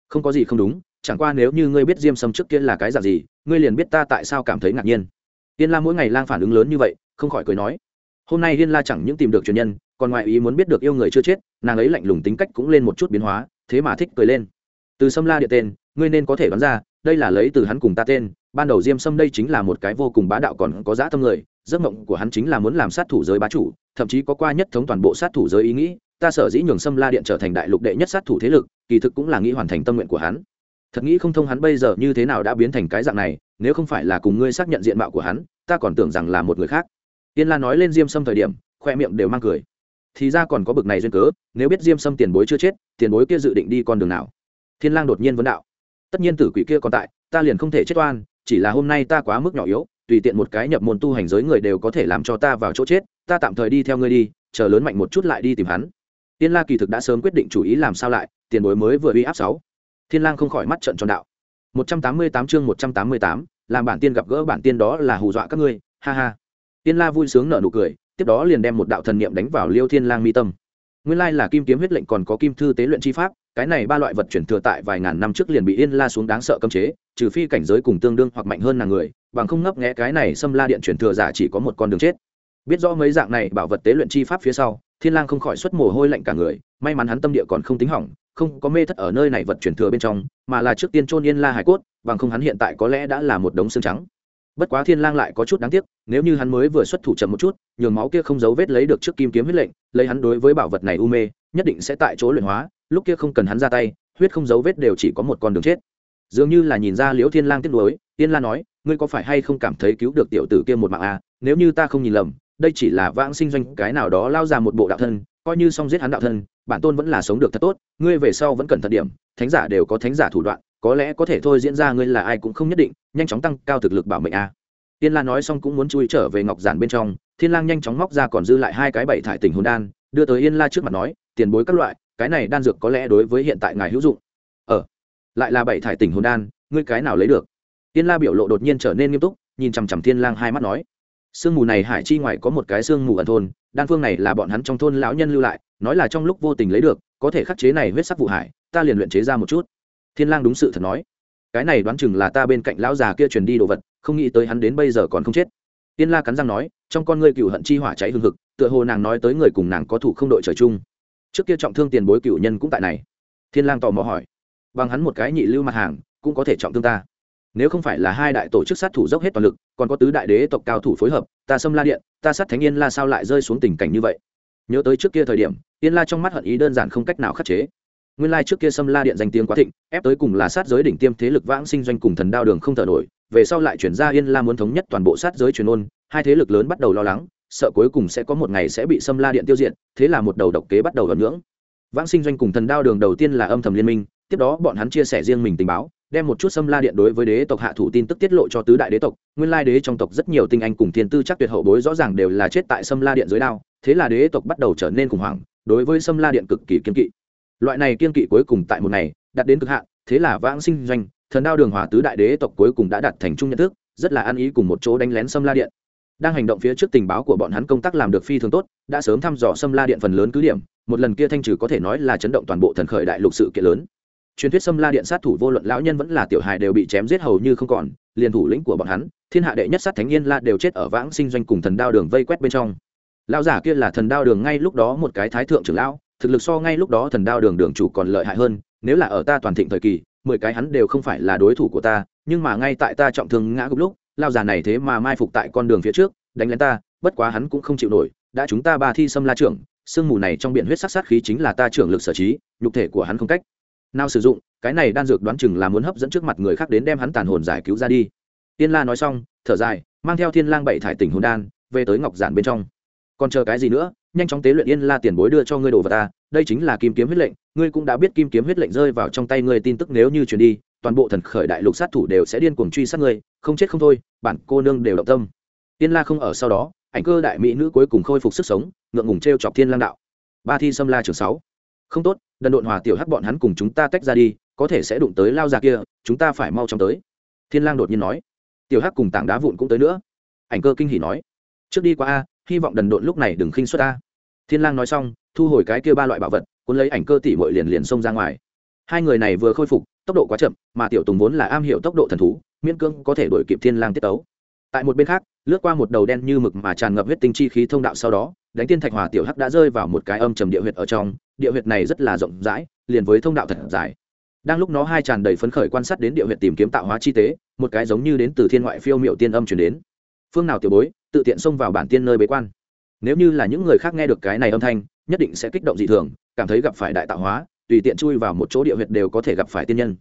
Không có gì không đúng chẳng qua nếu như ngươi biết diêm sâm trước kia là cái dạng gì, ngươi liền biết ta tại sao cảm thấy ngạc nhiên. Yên la mỗi ngày lang phản ứng lớn như vậy, không khỏi cười nói. Hôm nay yên la chẳng những tìm được truyền nhân, còn ngoại ý muốn biết được yêu người chưa chết, nàng ấy lạnh lùng tính cách cũng lên một chút biến hóa, thế mà thích cười lên. Từ sâm la địa tên, ngươi nên có thể đoán ra, đây là lấy từ hắn cùng ta tên, ban đầu diêm sâm đây chính là một cái vô cùng bá đạo còn có dã tâm người, giấc mộng của hắn chính là muốn làm sát thủ giới bá chủ, thậm chí có qua nhất thống toàn bộ sát thủ giới ý nghĩ, ta sở dĩ nhường sâm la điện trở thành đại lục đệ nhất sát thủ thế lực, kỳ thực cũng là nghĩ hoàn thành tâm nguyện của hắn thật nghĩ không thông hắn bây giờ như thế nào đã biến thành cái dạng này, nếu không phải là cùng ngươi xác nhận diện mạo của hắn, ta còn tưởng rằng là một người khác. Yên la nói lên diêm sâm thời điểm, khoe miệng đều mang cười. Thì ra còn có bực này duyên cớ, nếu biết diêm sâm tiền bối chưa chết, tiền bối kia dự định đi con đường nào? Thiên lang đột nhiên vấn đạo. Tất nhiên tử quỷ kia còn tại, ta liền không thể chết oan, chỉ là hôm nay ta quá mức nhỏ yếu, tùy tiện một cái nhập môn tu hành giới người đều có thể làm cho ta vào chỗ chết, ta tạm thời đi theo ngươi đi, chờ lớn mạnh một chút lại đi tìm hắn. Tiên la kỳ thực đã sớm quyết định chủ ý làm sao lại, tiền bối mới vừa uy áp sáu thiên lang không khỏi mắt trợn tròn đạo. 188 chương 188, làm bản tiên gặp gỡ bản tiên đó là hù dọa các ngươi ha ha. Tiên la vui sướng nở nụ cười tiếp đó liền đem một đạo thần niệm đánh vào liêu thiên lang mi tâm. Nguyên lai là kim kiếm huyết lệnh còn có kim thư tế luyện chi pháp cái này ba loại vật chuyển thừa tại vài ngàn năm trước liền bị yên la xuống đáng sợ cấm chế trừ phi cảnh giới cùng tương đương hoặc mạnh hơn nàng người bằng không ngấp nghé cái này xâm la điện chuyển thừa giả chỉ có một con đường chết. Biết rõ mấy dạng này bảo vật tế luyện chi pháp phía sau thiên lang không khỏi xuất mồ hôi lạnh cả người, may mắn hắn tâm địa còn không tính hỏng, không có mê thất ở nơi này vật chuyển thừa bên trong, mà là trước tiên chôn yên la hải cốt, bằng không hắn hiện tại có lẽ đã là một đống xương trắng. Bất quá thiên lang lại có chút đáng tiếc, nếu như hắn mới vừa xuất thủ chậm một chút, nhường máu kia không dấu vết lấy được trước kim kiếm huyết lệnh, lấy hắn đối với bảo vật này u mê, nhất định sẽ tại chỗ luyện hóa, lúc kia không cần hắn ra tay, huyết không dấu vết đều chỉ có một con đường chết. Dường như là nhìn ra liễu thiên lang tiếc nuối thiên la nói, ngươi có phải hay không cảm thấy cứu được tiểu tử kia một mạng à? Nếu như ta không nhìn lầm đây chỉ là vãng sinh doanh cái nào đó lao ra một bộ đạo thân, coi như xong giết hắn đạo thân, bản tôn vẫn là sống được thật tốt, ngươi về sau vẫn cần thận điểm, thánh giả đều có thánh giả thủ đoạn, có lẽ có thể thôi diễn ra ngươi là ai cũng không nhất định, nhanh chóng tăng cao thực lực bảo mệnh a. Tiên la nói xong cũng muốn chui trở về ngọc giản bên trong, thiên lang nhanh chóng móc ra còn dư lại hai cái bảy thải tình hồn đan, đưa tới yên la trước mặt nói, tiền bối các loại, cái này đan dược có lẽ đối với hiện tại ngài hữu dụng. Ờ lại là bảy thải tình hồn đan, ngươi cái nào lấy được? Tiên la biểu lộ đột nhiên trở nên nghiêm túc, nhìn chằm chằm thiên lang hai mắt nói sương mù này hải chi ngoài có một cái sương mù ẩn thôn, đan phương này là bọn hắn trong thôn lão nhân lưu lại, nói là trong lúc vô tình lấy được, có thể khắc chế này huyết sắc vụ hải, ta liền luyện chế ra một chút. Thiên lang đúng sự thật nói. Cái này đoán chừng là ta bên cạnh lão già kia truyền đi đồ vật, không nghĩ tới hắn đến bây giờ còn không chết. Tiên la cắn răng nói, trong con ngươi cựu hận chi hỏa cháy hừng hực, tựa hồ nàng nói tới người cùng nàng có thủ không đội trời chung. Trước kia trọng thương tiền bối cựu nhân cũng tại này. Thiên lang tò mò hỏi. Bằng hắn một cái nhị lưu mặt hàng, cũng có thể trọng thương ta nếu không phải là hai đại tổ chức sát thủ dốc hết toàn lực, còn có tứ đại đế tộc cao thủ phối hợp, ta xâm la điện, ta sát thánh yên la sao lại rơi xuống tình cảnh như vậy? Nhớ tới trước kia thời điểm, yên la trong mắt hận ý đơn giản không cách nào khắc chế. Nguyên lai trước kia xâm la điện danh tiếng quá thịnh, ép tới cùng là sát giới đỉnh tiêm thế lực vãng sinh doanh cùng thần đao đường không thở nổi, về sau lại chuyển ra yên la muốn thống nhất toàn bộ sát giới truyền ôn, hai thế lực lớn bắt đầu lo lắng, sợ cuối cùng sẽ có một ngày sẽ bị xâm la điện tiêu diệt, thế là một đầu độc kế bắt đầu ẩn ngưỡng. Vãng sinh doanh cùng thần đao đường đầu tiên là âm thầm liên minh, tiếp đó bọn hắn chia sẻ riêng mình tình báo đem một chút xâm la điện đối với đế tộc hạ thủ tin tức tiết lộ cho tứ đại đế tộc. Nguyên lai đế trong tộc rất nhiều tinh anh cùng thiên tư chắc tuyệt hậu bối rõ ràng đều là chết tại xâm la điện dưới đao, thế là đế tộc bắt đầu trở nên khủng hoảng, đối với xâm la điện cực kỳ kiên kỵ. Loại này kiên kỵ cuối cùng tại một ngày, đạt đến cực hạn, thế là vãng sinh doanh, thần đao đường hòa tứ đại đế tộc cuối cùng đã đạt thành chung nhận thức, rất là ăn ý cùng một chỗ đánh lén xâm la điện. Đang hành động phía trước tình báo của bọn hắn công tác làm được phi thường tốt, đã sớm thăm dò xâm la điện phần lớn cứ điểm, một lần kia thanh trừ có thể nói là chấn động toàn bộ thần khởi đại lục sự kiện lớn truyền thuyết xâm la điện sát thủ vô luận lão nhân vẫn là tiểu hài đều bị chém giết hầu như không còn, liền thủ lĩnh của bọn hắn, thiên hạ đệ nhất sát thánh yên la đều chết ở vãng sinh doanh cùng thần đao đường vây quét bên trong. Lão giả kia là thần đao đường ngay lúc đó một cái thái thượng trưởng lão, thực lực so ngay lúc đó thần đao đường đường chủ còn lợi hại hơn, nếu là ở ta toàn thịnh thời kỳ, mười cái hắn đều không phải là đối thủ của ta, nhưng mà ngay tại ta trọng thương ngã gục lúc, lão giả này thế mà mai phục tại con đường phía trước, đánh lên ta, bất quá hắn cũng không chịu nổi, đã chúng ta ba thi xâm la trưởng, sương mù này trong biển huyết sắc sát khí chính là ta trưởng lực sở trí, nhục thể của hắn không cách nào sử dụng, cái này đan dược đoán chừng là muốn hấp dẫn trước mặt người khác đến đem hắn tàn hồn giải cứu ra đi. Tiên la nói xong, thở dài, mang theo thiên lang bảy thải tỉnh hồn đan, về tới ngọc giản bên trong. Còn chờ cái gì nữa, nhanh chóng tế luyện yên la tiền bối đưa cho ngươi đồ vật ta, đây chính là kim kiếm huyết lệnh, ngươi cũng đã biết kim kiếm huyết lệnh rơi vào trong tay ngươi tin tức nếu như truyền đi, toàn bộ thần khởi đại lục sát thủ đều sẽ điên cuồng truy sát ngươi, không chết không thôi, bản cô nương đều động tâm. Yên la không ở sau đó, ảnh cơ đại mỹ nữ cuối cùng khôi phục sức sống, ngượng ngùng t chọc thiên lang đạo. Ba thi xâm la trường sáu không tốt, đần độn hòa tiểu hắc bọn hắn cùng chúng ta tách ra đi, có thể sẽ đụng tới lao già kia, chúng ta phải mau chóng tới. Thiên lang đột nhiên nói. Tiểu hắc cùng tảng đá vụn cũng tới nữa. Ảnh cơ kinh hỉ nói. Trước đi qua a, hy vọng đần độn lúc này đừng khinh xuất a. Thiên lang nói xong, thu hồi cái kia ba loại bảo vật, cuốn lấy ảnh cơ tỷ muội liền liền xông ra ngoài. Hai người này vừa khôi phục, tốc độ quá chậm, mà tiểu tùng vốn là am hiểu tốc độ thần thú, miễn cương có thể đuổi kịp thiên lang tiết tấu. Tại một bên khác, lướt qua một đầu đen như mực mà tràn ngập huyết tinh chi khí thông đạo sau đó, đánh tiên thạch hòa tiểu hắc đã rơi vào một cái âm trầm địa huyệt ở trong địa huyệt này rất là rộng rãi, liền với thông đạo thật dài. Đang lúc nó hai tràn đầy phấn khởi quan sát đến địa huyệt tìm kiếm tạo hóa chi tế, một cái giống như đến từ thiên ngoại phiêu miệu tiên âm chuyển đến. Phương nào tiểu bối, tự tiện xông vào bản tiên nơi bế quan. Nếu như là những người khác nghe được cái này âm thanh, nhất định sẽ kích động dị thường, cảm thấy gặp phải đại tạo hóa, tùy tiện chui vào một chỗ địa huyệt đều có thể gặp phải tiên nhân.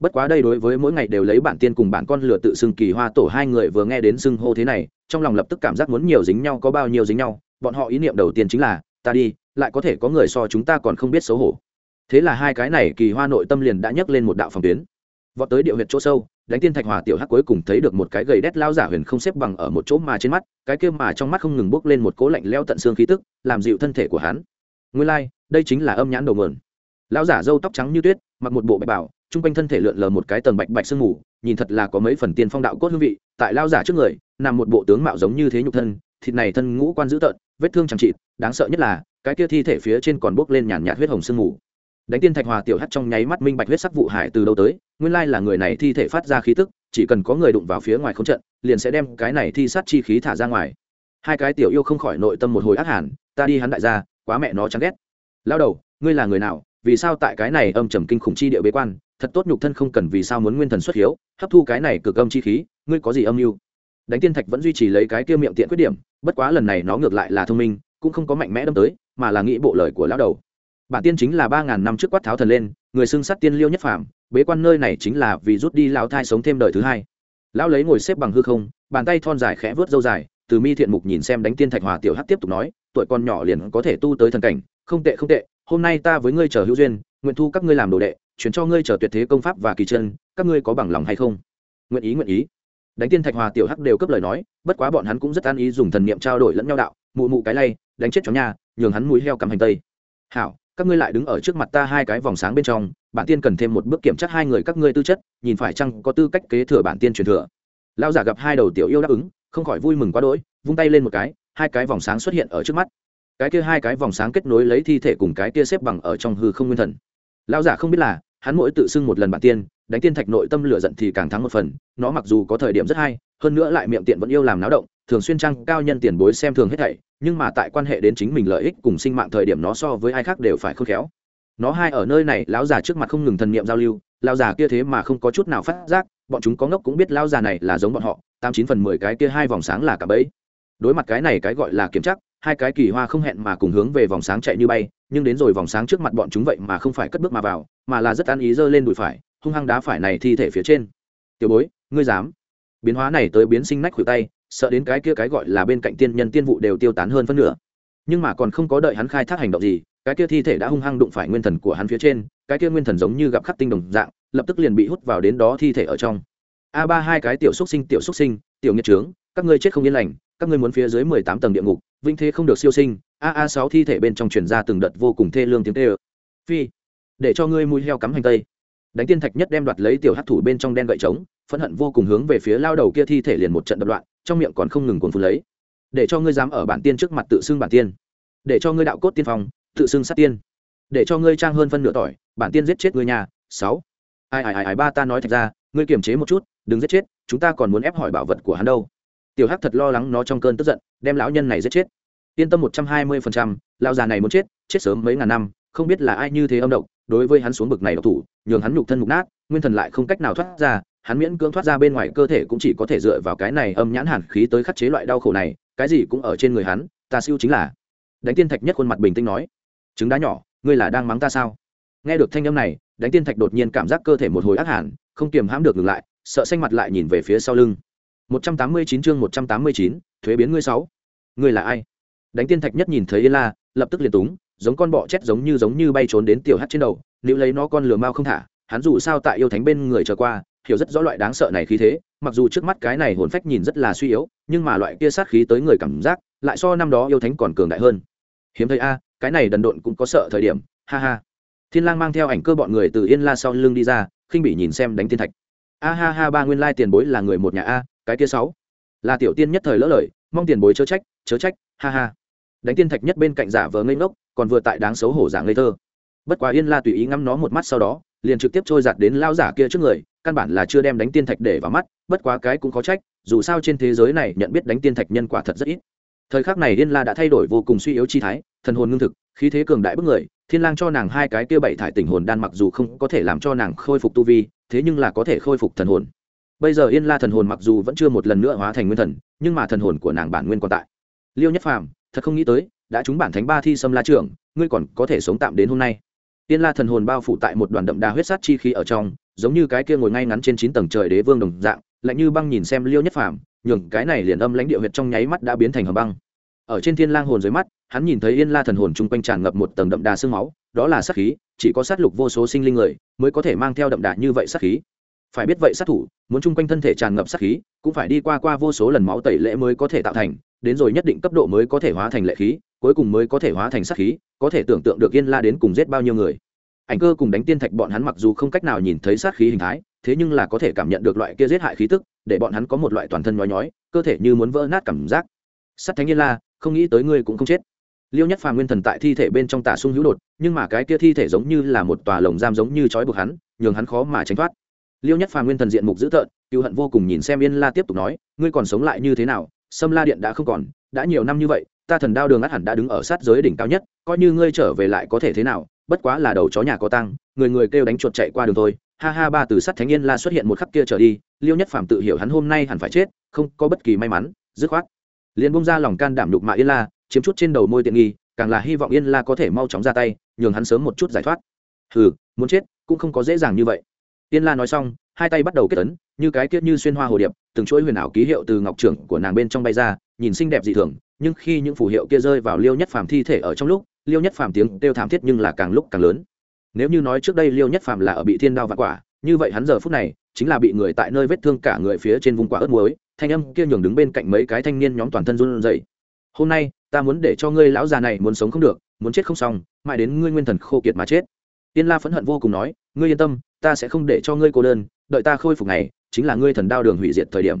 Bất quá đây đối với mỗi ngày đều lấy bản tiên cùng bản con lửa tự xưng kỳ hoa tổ hai người vừa nghe đến xưng hô thế này, trong lòng lập tức cảm giác muốn nhiều dính nhau có bao nhiêu dính nhau, bọn họ ý niệm đầu tiên chính là, ta đi lại có thể có người so chúng ta còn không biết xấu hổ. Thế là hai cái này kỳ hoa nội tâm liền đã nhấc lên một đạo phòng tuyến. Vọt tới địa huyệt chỗ sâu đánh tiên thạch hòa tiểu hắc cuối cùng thấy được một cái gầy đét lao giả huyền không xếp bằng ở một chỗ mà trên mắt cái kia mà trong mắt không ngừng bốc lên một cố lạnh leo tận xương khí tức làm dịu thân thể của hắn. Nguyên lai、like, đây chính là âm nhãn đầu mượn lao giả râu tóc trắng như tuyết mặc một bộ bạch bảo chung quanh thân thể lượn lờ một cái tầng bạch bạch sương mù nhìn thật là có mấy phần tiên phong đạo cốt hương vị tại lao giả trước người nằm một bộ tướng mạo giống như thế nhục thân thịt này thân ngũ quan dữ tợn, vết thương chẳng trị đáng sợ nhất là, cái kia thi thể phía trên còn bốc lên nhàn nhạt huyết hồng sương mù. Đánh tiên thạch hòa tiểu hắt trong nháy mắt minh bạch huyết sắc vụ hải từ đâu tới, nguyên lai là người này thi thể phát ra khí tức, chỉ cần có người đụng vào phía ngoài không trận, liền sẽ đem cái này thi sát chi khí thả ra ngoài. Hai cái tiểu yêu không khỏi nội tâm một hồi ác hẳn ta đi hắn đại gia, quá mẹ nó chán ghét. Lao đầu, ngươi là người nào, vì sao tại cái này âm trầm kinh khủng chi địa bế quan, thật tốt nhục thân không cần vì sao muốn nguyên thần xuất hiếu, hấp thu cái này cực âm chi khí, ngươi có gì âm mưu? Đánh tiên thạch vẫn duy trì lấy cái kia miệng tiện khuyết điểm, bất quá lần này nó ngược lại là thông minh, cũng không có mạnh mẽ đâm tới, mà là nghĩ bộ lời của lão đầu. Bản tiên chính là ba ngàn năm trước quát tháo thần lên, người xưng sát tiên liêu nhất phàm, bế quan nơi này chính là vì rút đi lão thai sống thêm đời thứ hai. Lão lấy ngồi xếp bằng hư không, bàn tay thon dài khẽ vớt dâu dài, từ mi thiện mục nhìn xem đánh tiên thạch hòa tiểu hát tiếp tục nói, tuổi con nhỏ liền có thể tu tới thần cảnh, không tệ không tệ, hôm nay ta với ngươi chờ hữu duyên, nguyện thu các ngươi làm đồ đệ, chuyển cho ngươi chờ tuyệt thế công pháp và kỳ chân, các ngươi có bằng lòng hay không? Nguyện ý nguyện ý đánh tiên thạch hòa tiểu hắc đều cấp lời nói, bất quá bọn hắn cũng rất an ý dùng thần niệm trao đổi lẫn nhau đạo, mụ mụ cái lay, đánh chết chó nhà, nhường hắn mũi heo cắm hành tây. Hảo, các ngươi lại đứng ở trước mặt ta hai cái vòng sáng bên trong, bản tiên cần thêm một bước kiểm tra hai người các ngươi tư chất, nhìn phải chăng có tư cách kế thừa bản tiên truyền thừa. Lao giả gặp hai đầu tiểu yêu đáp ứng, không khỏi vui mừng quá đỗi, vung tay lên một cái, hai cái vòng sáng xuất hiện ở trước mắt. Cái kia hai cái vòng sáng kết nối lấy thi thể cùng cái kia xếp bằng ở trong hư không nguyên thần. Lao giả không biết là hắn mỗi tự xưng một lần bản tiên, đánh tiên thạch nội tâm lửa giận thì càng thắng một phần, nó mặc dù có thời điểm rất hay, hơn nữa lại miệng tiện vẫn yêu làm náo động, thường xuyên trăng cao nhân tiền bối xem thường hết thảy, nhưng mà tại quan hệ đến chính mình lợi ích cùng sinh mạng thời điểm nó so với ai khác đều phải khôn khéo. Nó hai ở nơi này, lão già trước mặt không ngừng thần niệm giao lưu, lão già kia thế mà không có chút nào phát giác, bọn chúng có ngốc cũng biết lão già này là giống bọn họ, tám chín phần mười cái kia hai vòng sáng là cả bấy đối mặt cái này cái gọi là kiểm chắc hai cái kỳ hoa không hẹn mà cùng hướng về vòng sáng chạy như bay, nhưng đến rồi vòng sáng trước mặt bọn chúng vậy mà không phải cất bước mà vào, mà là rất ăn ý giơ lên đùi phải, hung hăng đá phải này thi thể phía trên. Tiểu bối, ngươi dám? Biến hóa này tới biến sinh nách khuỷu tay, sợ đến cái kia cái gọi là bên cạnh tiên nhân tiên vụ đều tiêu tán hơn phân nửa. Nhưng mà còn không có đợi hắn khai thác hành động gì, cái kia thi thể đã hung hăng đụng phải nguyên thần của hắn phía trên, cái kia nguyên thần giống như gặp khắc tinh đồng dạng, lập tức liền bị hút vào đến đó thi thể ở trong. A ba hai cái tiểu xúc sinh, tiểu xúc sinh, tiểu nghiệt trướng, các ngươi chết không yên lành, các ngươi muốn phía dưới mười tám tầng địa ngục vinh thế không được siêu sinh, a a sáu thi thể bên trong truyền ra từng đợt vô cùng thê lương tiếng tê ơ phi, để cho ngươi mùi heo cắm hành tây. Đánh tiên thạch nhất đem đoạt lấy tiểu hát thủ bên trong đen gậy trống, phẫn hận vô cùng hướng về phía lao đầu kia thi thể liền một trận đập loạn, trong miệng còn không ngừng cuồn phun lấy. Để cho ngươi dám ở bản tiên trước mặt tự xưng bản tiên. Để cho ngươi đạo cốt tiên phong, tự xưng sát tiên. Để cho ngươi trang hơn phân nửa tỏi, bản tiên giết chết ngươi nhà. Sáu. Ai ai ai ai, ba ta nói thật ra, ngươi kiềm chế một chút, đừng giết chết, chúng ta còn muốn ép hỏi bảo vật của hắn đâu tiểu hắc thật lo lắng nó trong cơn tức giận, đem lão nhân này giết chết. Yên tâm một trăm hai mươi phần trăm, lão già này muốn chết chết sớm mấy ngàn năm, không biết là ai như thế âm độc, đối với hắn xuống bực này độc thủ, nhường hắn nhục thân mục nát, nguyên thần lại không cách nào thoát ra, hắn miễn cưỡng thoát ra bên ngoài cơ thể cũng chỉ có thể dựa vào cái này âm nhãn hàn khí tới khắc chế loại đau khổ này, cái gì cũng ở trên người hắn, ta siêu chính là. Đánh tiên thạch nhất khuôn mặt bình tĩnh nói, trứng đá nhỏ, ngươi là đang mắng ta sao? Nghe được thanh âm này, đánh tiên thạch đột nhiên cảm giác cơ thể một hồi ác hẳn, không kiềm hãm được ngừng lại, sợ xanh mặt lại nhìn về phía sau lưng. 189 chương 189, thuế biến ngươi sáu. Ngươi là ai? Đánh tiên thạch nhất nhìn thấy yên la lập tức liền túng giống con bọ chết giống như giống như bay trốn đến tiểu hắc trên đầu nếu lấy nó con lừa mau không thả hắn dù sao tại yêu thánh bên người trở qua hiểu rất rõ loại đáng sợ này khí thế mặc dù trước mắt cái này hồn phách nhìn rất là suy yếu nhưng mà loại kia sát khí tới người cảm giác lại so năm đó yêu thánh còn cường đại hơn. Hiếm thấy a cái này đần độn cũng có sợ thời điểm ha ha. Thiên lang mang theo ảnh cơ bọn người từ yên la sau lưng đi ra khinh bị nhìn xem đánh tiên thạch. A ha ha ba nguyên lai tiền bối là người một nhà a cái kia sáu. Là tiểu tiên nhất thời lỡ lời, mong tiền bối chớ trách chớ trách, ha ha. Đánh tiên thạch nhất bên cạnh giả vờ ngây ngốc, còn vừa tại đáng xấu hổ giả ngây thơ. Bất quá yên la tùy ý ngắm nó một mắt sau đó, liền trực tiếp trôi giạt đến lao giả kia trước người, căn bản là chưa đem đánh tiên thạch để vào mắt, bất quá cái cũng có trách, dù sao trên thế giới này nhận biết đánh tiên thạch nhân quả thật rất ít. Thời khắc này yên la đã thay đổi vô cùng suy yếu chi thái, thần hồn ngưng thực, khí thế cường đại bức người, thiên lang cho nàng hai cái kia bảy thải tình hồn đan mặc dù không có thể làm cho nàng khôi phục tu vi, thế nhưng là có thể khôi phục thần hồn bây giờ yên la thần hồn mặc dù vẫn chưa một lần nữa hóa thành nguyên thần, nhưng mà thần hồn của nàng bản nguyên còn tại. Liêu nhất phàm, thật không nghĩ tới, đã trúng bản thánh ba thi xâm la trưởng, ngươi còn có thể sống tạm đến hôm nay. Yên la thần hồn bao phủ tại một đoàn đậm đà huyết sát chi khí ở trong, giống như cái kia ngồi ngay ngắn trên chín tầng trời đế vương đồng dạng, lạnh như băng nhìn xem liêu nhất phàm, nhường cái này liền âm lãnh địa huyệt trong nháy mắt đã biến thành hầm băng. Ở trên thiên lang hồn dưới mắt, hắn nhìn thấy yên la thần hồn chung quanh tràn ngập một tầng đậm đà xương máu, đó là sát khí, chỉ có sát lục vô số sinh linh người mới có thể mang theo đậm đà như vậy sát khí phải biết vậy sát thủ, muốn chung quanh thân thể tràn ngập sát khí, cũng phải đi qua qua vô số lần máu tẩy lễ mới có thể tạo thành, đến rồi nhất định cấp độ mới có thể hóa thành lệ khí, cuối cùng mới có thể hóa thành sát khí, có thể tưởng tượng được yên la đến cùng giết bao nhiêu người. Ảnh cơ cùng đánh tiên thạch bọn hắn mặc dù không cách nào nhìn thấy sát khí hình thái, thế nhưng là có thể cảm nhận được loại kia giết hại khí tức, để bọn hắn có một loại toàn thân nhói nhói, cơ thể như muốn vỡ nát cảm giác. Sát thánh yên la, không nghĩ tới ngươi cũng không chết. Liêu nhất phàm nguyên thần tại thi thể bên trong tả sung hữu đột, nhưng mà cái kia thi thể giống như là một tòa lồng giam giống như trói buộc hắn, nhường hắn khó mà tránh thoát liêu nhất phàm nguyên thần diện mục dữ tợn cựu hận vô cùng nhìn xem yên la tiếp tục nói, ngươi còn sống lại như thế nào? Sâm la điện đã không còn, đã nhiều năm như vậy, ta thần đao đường ắt hẳn đã đứng ở sát giới đỉnh cao nhất, coi như ngươi trở về lại có thể thế nào, bất quá là đầu chó nhà có tăng người người kêu đánh chuột chạy qua đường thôi. Ha ha, ba từ sắt thánh yên la xuất hiện một khắc kia trở đi, liêu nhất phàm tự hiểu hắn hôm nay hẳn phải chết, không có bất kỳ may mắn, dứt khoát. Liền bung ra lòng can đảm đục mạ yên la, chiếm chút trên đầu môi tiện nghi, càng là hy vọng yên la có thể mau chóng ra tay, nhường hắn sớm một chút giải thoát. Hừ, muốn chết cũng không có dễ dàng như vậy. Tiên la nói xong, hai tay bắt đầu kết tấn như cái kiết như xuyên hoa hồ điệp, từng chuỗi huyền ảo ký hiệu từ ngọc trưởng của nàng bên trong bay ra, nhìn xinh đẹp dị thường, nhưng khi những phù hiệu kia rơi vào liêu nhất phàm thi thể ở trong lúc, liêu nhất phàm tiếng kêu thảm thiết nhưng là càng lúc càng lớn. Nếu như nói trước đây liêu nhất phàm là ở bị thiên đao vạn quả, như vậy hắn giờ phút này chính là bị người tại nơi vết thương cả người phía trên vùng quả ớt muối, thanh âm kia nhường đứng bên cạnh mấy cái thanh niên nhóm toàn thân run rẩy. Hôm nay, ta muốn để cho ngươi lão già này muốn sống không được, muốn chết không xong, mãi đến ngươi nguyên thần khô kiệt mà chết. Tiên la phẫn hận vô cùng nói, ngươi yên tâm ta sẽ không để cho ngươi cô đơn, đợi ta khôi phục này chính là ngươi thần đao đường hủy diệt thời điểm.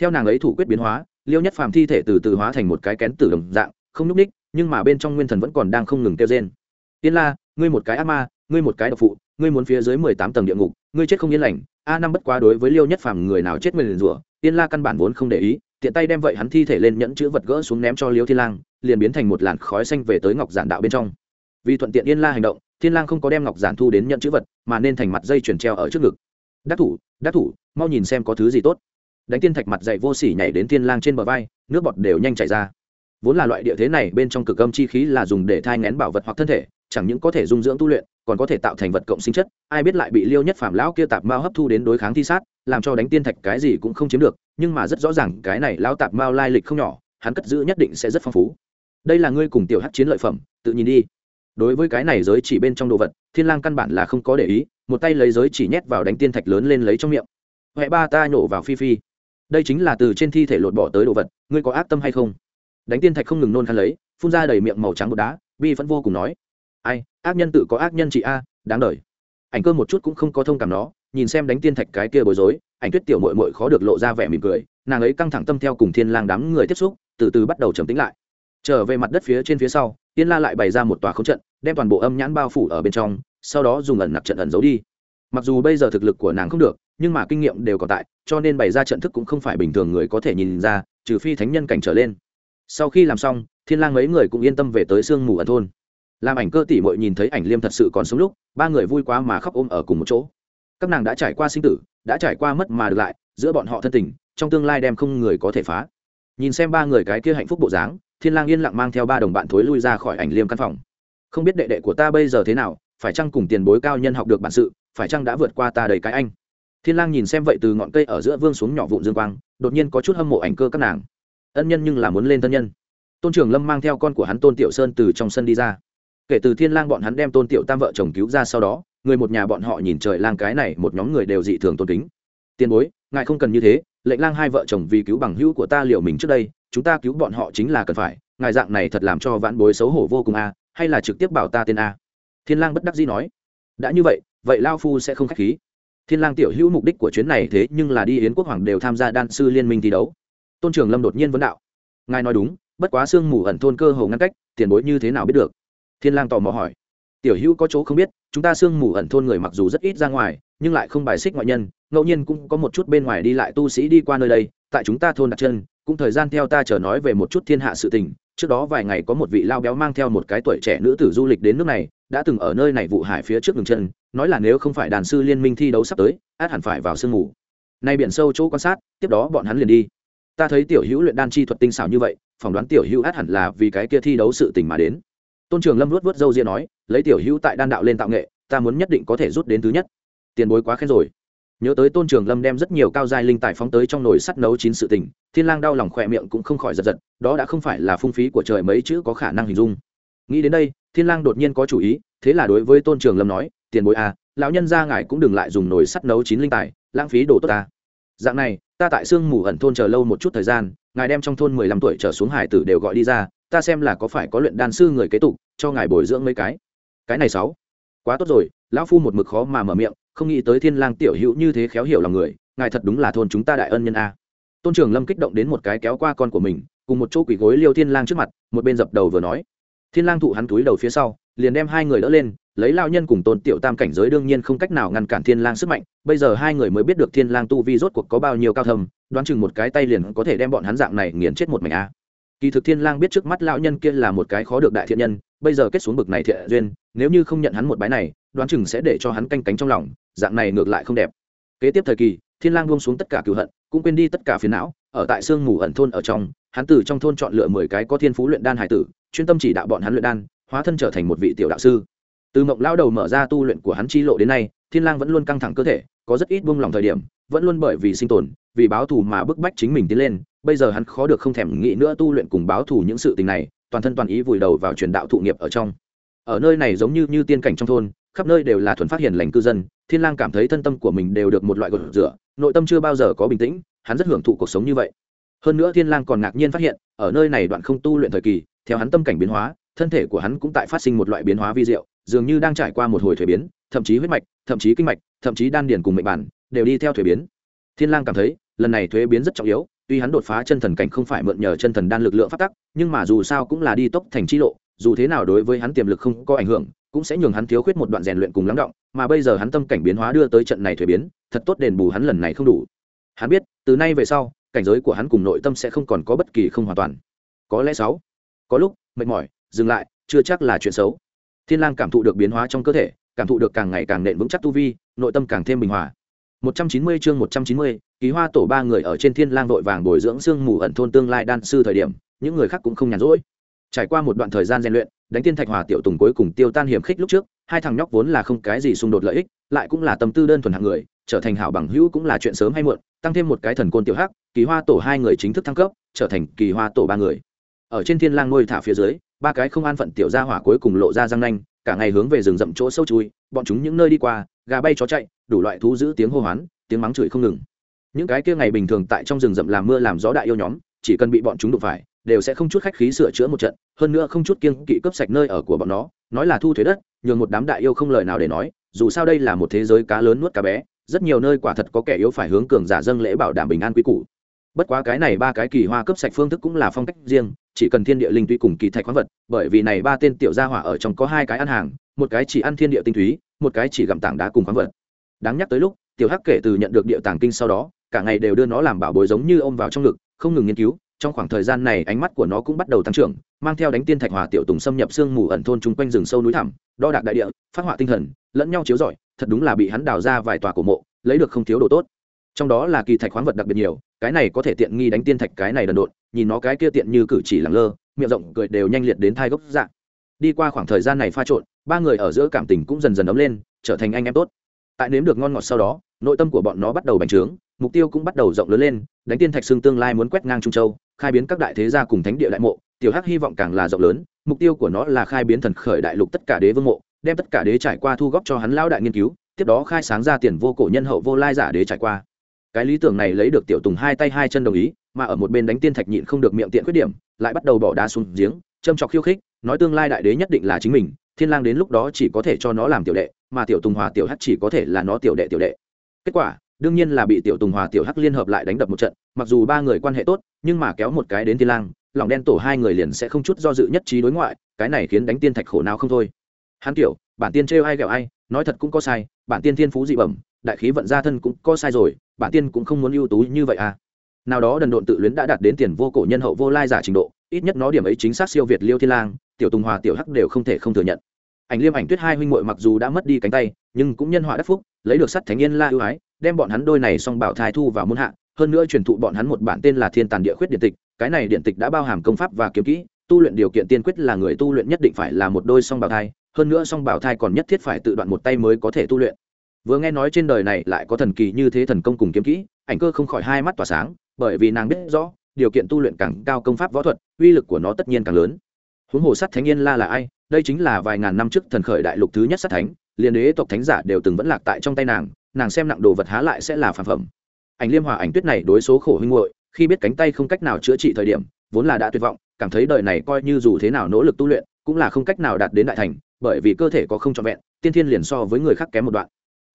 Theo nàng ấy thủ quyết biến hóa, liêu nhất phàm thi thể từ từ hóa thành một cái kén tử đồng dạng, không nhúc ních nhưng mà bên trong nguyên thần vẫn còn đang không ngừng kêu trên yên la, ngươi một cái ác ma, ngươi một cái độc phụ, ngươi muốn phía dưới mười tám tầng địa ngục, ngươi chết không yên lành. A năm bất quá đối với liêu nhất phàm người nào chết mình rủa yên la căn bản vốn không để ý, tiện tay đem vậy hắn thi thể lên nhẫn chữ vật gỡ xuống ném cho liêu thiên lang, liền biến thành một làn khói xanh về tới ngọc giản đạo bên trong. Vì thuận tiện yên la hành động thiên lang không có đem ngọc giản thu đến nhận chữ vật, mà nên thành mặt dây chuyển treo ở trước ngực. Đắc thủ đắc thủ, mau nhìn xem có thứ gì tốt. Đánh tiên thạch mặt dậy vô sỉ nhảy đến thiên lang trên bờ vai, nước bọt đều nhanh chảy ra. Vốn là loại địa thế này, bên trong cực âm chi khí là dùng để thai ngén bảo vật hoặc thân thể, chẳng những có thể dung dưỡng tu luyện, còn có thể tạo thành vật cộng sinh chất, ai biết lại bị liêu nhất phàm lão kia tạp mao hấp thu đến đối kháng thi sát, làm cho đánh tiên thạch cái gì cũng không chiếm được, nhưng mà rất rõ ràng cái này lão tạp mao lai lịch không nhỏ, hắn cất giữ nhất định sẽ rất phong phú. Đây là ngươi cùng tiểu hắc chiến lợi phẩm, tự nhìn đi đối với cái này giới chỉ bên trong đồ vật, thiên lang căn bản là không có để ý, một tay lấy giới chỉ nhét vào đánh tiên thạch lớn lên lấy trong miệng. Huệ ba ta nhổ vào phi phi. Đây chính là từ trên thi thể lột bỏ tới đồ vật, ngươi có ác tâm hay không? Đánh tiên thạch không ngừng nôn khăn lấy, phun ra đầy miệng màu trắng bột đá, bi vẫn vô cùng nói. Ai, ác nhân tự có ác nhân chị a, đáng đời. Ảnh cơ một chút cũng không có thông cảm nó, nhìn xem đánh tiên thạch cái kia bối rối, ảnh tuyết tiểu mội mội khó được lộ ra vẻ mỉm cười, nàng ấy căng thẳng tâm theo cùng thiên lang đám người tiếp xúc, từ từ bắt đầu trầm tĩnh lại. Trở về mặt đất phía trên phía sau tiên la lại bày ra một tòa khống trận, đem toàn bộ âm nhãn bao phủ ở bên trong, sau đó dùng ẩn nặc trận ẩn giấu đi. Mặc dù bây giờ thực lực của nàng không được, nhưng mà kinh nghiệm đều còn tại, cho nên bày ra trận thức cũng không phải bình thường người có thể nhìn ra, trừ phi thánh nhân cảnh trở lên. Sau khi làm xong, thiên lang mấy người cũng yên tâm về tới sương mù ẩn thôn. Làm ảnh cơ tỷ muội nhìn thấy ảnh liêm thật sự còn sống lúc, ba người vui quá mà khóc ôm ở cùng một chỗ. Các nàng đã trải qua sinh tử, đã trải qua mất mà được lại, giữa bọn họ thân tình, trong tương lai đem không người có thể phá. Nhìn xem ba người cái kia hạnh phúc bộ dáng thiên lang yên lặng mang theo ba đồng bạn thối lui ra khỏi ảnh liêm căn phòng. Không biết đệ đệ của ta bây giờ thế nào, phải chăng cùng tiền bối cao nhân học được bản sự, phải chăng đã vượt qua ta đầy cái anh? Thiên lang nhìn xem vậy từ ngọn cây ở giữa vương xuống nhỏ vụn dương quang, đột nhiên có chút hâm mộ ảnh cơ các nàng. Ân nhân nhưng là muốn lên thân nhân. Tôn trường lâm mang theo con của hắn tôn tiểu sơn từ trong sân đi ra. Kể từ thiên lang bọn hắn đem tôn tiểu tam vợ chồng cứu ra sau đó, người một nhà bọn họ nhìn trời lang cái này một nhóm người đều dị thường tôn kính. Tiền bối, ngài không cần như thế, lệnh lang hai vợ chồng vì cứu bằng hữu của ta liệu mình trước đây chúng ta cứu bọn họ chính là cần phải, ngài dạng này thật làm cho vãn bối xấu hổ vô cùng a, hay là trực tiếp bảo ta tên a? Thiên lang bất đắc dĩ nói. Đã như vậy vậy lao phu sẽ không khách khí. Thiên lang tiểu hữu mục đích của chuyến này thế nhưng là đi yến quốc hoàng đều tham gia đan sư liên minh thi đấu. Tôn trường lâm đột nhiên vấn đạo. Ngài nói đúng, bất quá xương mù ẩn thôn cơ hồ ngăn cách, tiền bối như thế nào biết được? Thiên lang tò mò hỏi. Tiểu hữu có chỗ không biết, chúng ta xương mù ẩn thôn người mặc dù rất ít ra ngoài, nhưng lại không bài xích ngoại nhân, ngẫu nhiên cũng có một chút bên ngoài đi lại tu sĩ đi qua nơi đây, tại chúng ta thôn đặt chân cũng thời gian theo ta chờ nói về một chút thiên hạ sự tình, trước đó vài ngày có một vị lao béo mang theo một cái tuổi trẻ nữ tử du lịch đến nước này, đã từng ở nơi này vụ hải phía trước đường chân, nói là nếu không phải đàn sư liên minh thi đấu sắp tới, át hẳn phải vào sương mù. Nay biển sâu chỗ quan sát, tiếp đó bọn hắn liền đi. Ta thấy tiểu hữu luyện đan chi thuật tinh xảo như vậy, phỏng đoán tiểu hữu át hẳn là vì cái kia thi đấu sự tình mà đến. Tôn trường lâm luốt vớt dâu ria nói, lấy tiểu hữu tại đan đạo lên tạo nghệ, ta muốn nhất định có thể rút đến thứ nhất. Tiền bối quá khen rồi nhớ tới tôn trường lâm đem rất nhiều cao giai linh tài phóng tới trong nồi sắt nấu chín sự tình, thiên lang đau lòng khỏe miệng cũng không khỏi giật giật, đó đã không phải là phung phí của trời mấy chữ có khả năng hình dung. Nghĩ đến đây, thiên lang đột nhiên có chủ ý, thế là đối với tôn trường lâm nói, tiền bối à lão nhân gia ngài cũng đừng lại dùng nồi sắt nấu chín linh tài, lãng phí đồ tốt ta. Dạng này, ta tại sương mù ẩn thôn chờ lâu một chút thời gian, ngài đem trong thôn mười lăm tuổi trở xuống hải tử đều gọi đi ra, ta xem là có phải có luyện đan sư người kế tục, cho ngài bồi dưỡng mấy cái. Cái này sáu. Quá tốt rồi, lão phu một mực khó mà mở miệng không nghĩ tới thiên lang tiểu hữu như thế khéo hiểu lòng người, ngài thật đúng là thôn chúng ta đại ân nhân a. Tôn trường lâm kích động đến một cái kéo qua con của mình, cùng một chỗ quỷ gối liêu thiên lang trước mặt, một bên dập đầu vừa nói. Thiên lang thụ hắn túi đầu phía sau, liền đem hai người đỡ lên, lấy lao nhân cùng tôn tiểu tam cảnh giới đương nhiên không cách nào ngăn cản thiên lang sức mạnh, bây giờ hai người mới biết được thiên lang tu vi rốt cuộc có bao nhiêu cao thầm đoán chừng một cái tay liền có thể đem bọn hắn dạng này nghiền chết một mảnh a. Kỳ thực thiên lang biết trước mắt lão nhân kia là một cái khó được đại thiện nhân bây giờ kết xuống bực này thiện duyên, nếu như không nhận hắn một bái này, đoán chừng sẽ để cho hắn canh cánh trong lòng, dạng này ngược lại không đẹp. Kế tiếp thời kỳ, thiên lang buông xuống tất cả cửu hận, cũng quên đi tất cả phiền não, ở tại sương mù ẩn thôn ở trong, hắn từ trong thôn chọn lựa mười cái có thiên phú luyện đan hải tử, chuyên tâm chỉ đạo bọn hắn luyện đan, hóa thân trở thành một vị tiểu đạo sư. Từ mộng lao đầu mở ra tu luyện của hắn chi lộ đến nay, thiên lang vẫn luôn căng thẳng cơ thể, có rất ít buông lòng thời điểm, vẫn luôn bởi vì sinh tồn, vì báo thù mà bức bách chính mình tiến lên, bây giờ hắn khó được không thèm nghĩ nữa tu luyện cùng báo thù những sự tình này toàn thân toàn ý vùi đầu vào truyền đạo thụ nghiệp ở trong. Ở nơi này giống như như tiên cảnh trong thôn, khắp nơi đều là thuần phát hiện lành cư dân, thiên lang cảm thấy thân tâm của mình đều được một loại gột rửa, nội tâm chưa bao giờ có bình tĩnh, hắn rất hưởng thụ cuộc sống như vậy. Hơn nữa thiên lang còn ngạc nhiên phát hiện, ở nơi này đoạn không tu luyện thời kỳ, theo hắn tâm cảnh biến hóa, thân thể của hắn cũng tại phát sinh một loại biến hóa vi diệu, dường như đang trải qua một hồi thuế biến, thậm chí huyết mạch, thậm chí kinh mạch, thậm chí đan điền cùng mệnh bản, đều đi theo thuế biến. Thiên lang cảm thấy, lần này thuế biến rất trọng yếu tuy hắn đột phá chân thần cảnh không phải mượn nhờ chân thần đan lực lượng phát tắc nhưng mà dù sao cũng là đi tốc thành chi lộ dù thế nào đối với hắn tiềm lực không có ảnh hưởng cũng sẽ nhường hắn thiếu khuyết một đoạn rèn luyện cùng lắng động mà bây giờ hắn tâm cảnh biến hóa đưa tới trận này thuế biến thật tốt đền bù hắn lần này không đủ. Hắn biết từ nay về sau cảnh giới của hắn cùng nội tâm sẽ không còn có bất kỳ không hoàn toàn. Có lẽ sáu có lúc mệt mỏi dừng lại chưa chắc là chuyện xấu. Thiên lang cảm thụ được biến hóa trong cơ thể cảm thụ được càng ngày càng nện vững chắc tu vi nội tâm càng thêm bình hòa. 190 chương 190, ký hoa tổ ba người ở trên thiên lang vội vàng bồi dưỡng xương mù ẩn thôn tương lai đan sư thời điểm, những người khác cũng không nhàn rỗi. Trải qua một đoạn thời gian rèn luyện, đánh tiên thạch hòa tiểu tùng cuối cùng tiêu tan hiểm khích lúc trước, hai thằng nhóc vốn là không cái gì xung đột lợi ích, lại cũng là tâm tư đơn thuần hạng người, trở thành hảo bằng hữu cũng là chuyện sớm hay muộn, tăng thêm một cái thần côn tiểu hắc, kỳ hoa tổ hai người chính thức thăng cấp, trở thành kỳ hoa tổ ba người. Ở trên thiên lang nuôi thả phía dưới, ba cái không an phận tiểu gia hỏa cuối cùng lộ ra răng nanh, cả ngày hướng về rừng rậm chỗ sâu chui, bọn chúng những nơi đi qua, gà bay chó chạy, đủ loại thú giữ tiếng hô hoán, tiếng mắng chửi không ngừng những cái kia ngày bình thường tại trong rừng rậm làm mưa làm gió đại yêu nhóm, chỉ cần bị bọn chúng đụng phải, đều sẽ không chút khách khí sửa chữa một trận, hơn nữa không chút kiêng kỵ cướp sạch nơi ở của bọn nó, nói là thu thuế đất, nhường một đám đại yêu không lời nào để nói, dù sao đây là một thế giới cá lớn nuốt cá bé, rất nhiều nơi quả thật có kẻ yếu phải hướng cường giả dâng lễ bảo đảm bình an quý cũ bất quá cái này ba cái kỳ hoa cướp sạch phương thức cũng là phong cách riêng, chỉ cần thiên địa linh tuy cùng kỳ thạch khoáng vật, bởi vì này ba tên tiểu gia hỏa ở trong có hai cái ăn hàng, một cái chỉ ăn thiên địa tinh túy, một cái chỉ gặm tảng đá cùng khoáng vật. Đáng nhắc tới lúc, tiểu hắc kể từ nhận được địa tàng kinh sau đó cả ngày đều đưa nó làm bảo bối giống như ôm vào trong ngực, không ngừng nghiên cứu. Trong khoảng thời gian này, ánh mắt của nó cũng bắt đầu tăng trưởng, mang theo đánh tiên thạch hòa tiểu tùng xâm nhập sương mù ẩn thôn chung quanh rừng sâu núi thẳm, đo đạc đại địa, phát họa tinh thần, lẫn nhau chiếu rọi, thật đúng là bị hắn đào ra vài tòa cổ mộ, lấy được không thiếu đồ tốt. Trong đó là kỳ thạch khoáng vật đặc biệt nhiều, cái này có thể tiện nghi đánh tiên thạch cái này đần độn, nhìn nó cái kia tiện như cử chỉ lẳng lơ, miệng rộng cười đều nhanh liệt đến thai gốc dạng đi qua khoảng thời gian này pha trộn, ba người ở giữa cảm tình cũng dần dần ấm lên, trở thành anh em tốt. Tại nếm được ngon ngọt sau đó nội tâm của bọn nó bắt đầu bành trướng, mục tiêu cũng bắt đầu rộng lớn lên, đánh tiên thạch xương tương lai muốn quét ngang trung châu, khai biến các đại thế gia cùng thánh địa đại mộ, tiểu hắc hy vọng càng là rộng lớn, mục tiêu của nó là khai biến thần khởi đại lục tất cả đế vương mộ, đem tất cả đế trải qua thu góp cho hắn lao đại nghiên cứu, tiếp đó khai sáng ra tiền vô cổ nhân hậu vô lai giả đế trải qua. Cái lý tưởng này lấy được tiểu tùng hai tay hai chân đồng ý, mà ở một bên đánh tiên thạch nhịn không được miệng tiện khuyết điểm, lại bắt đầu bỏ đá xuống giếng, châm trọc khiêu khích, nói tương lai đại đế nhất định là chính mình, thiên lang đến lúc đó chỉ có thể cho nó làm tiểu đệ, mà tiểu tùng hòa tiểu hắc chỉ có thể là nó tiểu đệ tiểu đệ kết quả, đương nhiên là bị tiểu tùng hòa, tiểu hắc liên hợp lại đánh đập một trận, mặc dù ba người quan hệ tốt, nhưng mà kéo một cái đến thiên lang, lòng đen tổ hai người liền sẽ không chút do dự nhất trí đối ngoại, cái này khiến đánh tiên thạch khổ nào không thôi. Hắn tiểu bản tiên trêu ai ghẹo ai, nói thật cũng có sai, bản tiên thiên phú dị bẩm, đại khí vận gia thân cũng có sai rồi, bản tiên cũng không muốn ưu tú như vậy à. Nào đó đần độn tự luyến đã đạt đến tiền vô cổ nhân hậu vô lai giả trình độ, ít nhất nó điểm ấy chính xác siêu việt liêu thiên lang, tiểu tùng hòa, tiểu hắc đều không thể không thừa nhận ảnh liêm ảnh tuyết hai huynh muội mặc dù đã mất đi cánh tay, nhưng cũng nhân họa đắc phúc, lấy được sắt thánh yên la ưu ái, đem bọn hắn đôi này song bảo thai thu vào môn hạ, hơn nữa truyền thụ bọn hắn một bản tên là thiên tàn địa khuyết điện tịch, cái này điện tịch đã bao hàm công pháp và kiếm kỹ, tu luyện điều kiện tiên quyết là người tu luyện nhất định phải là một đôi song bảo thai, hơn nữa song bảo thai còn nhất thiết phải tự đoạn một tay mới có thể tu luyện. Vừa nghe nói trên đời này lại có thần kỳ như thế thần công cùng kiếm kỹ, ảnh cơ không khỏi hai mắt tỏa sáng, bởi vì nàng biết rõ, điều kiện tu luyện càng cao công pháp võ thuật, uy lực của nó tất nhiên càng lớn. Huống hồ sắt thánh yên la là ai? Đây chính là vài ngàn năm trước thần khởi đại lục thứ nhất sát thánh liền đế tộc thánh giả đều từng vẫn lạc tại trong tay nàng nàng xem nặng đồ vật há lại sẽ là phản phẩm. Ảnh liêm hòa ảnh tuyết này đối số khổ huynh hội khi biết cánh tay không cách nào chữa trị thời điểm, vốn là đã tuyệt vọng, cảm thấy đời này coi như dù thế nào nỗ lực tu luyện, cũng là không cách nào đạt đến đại thành, bởi vì cơ thể có không trọn vẹn, tiên thiên liền so với người khác kém một đoạn.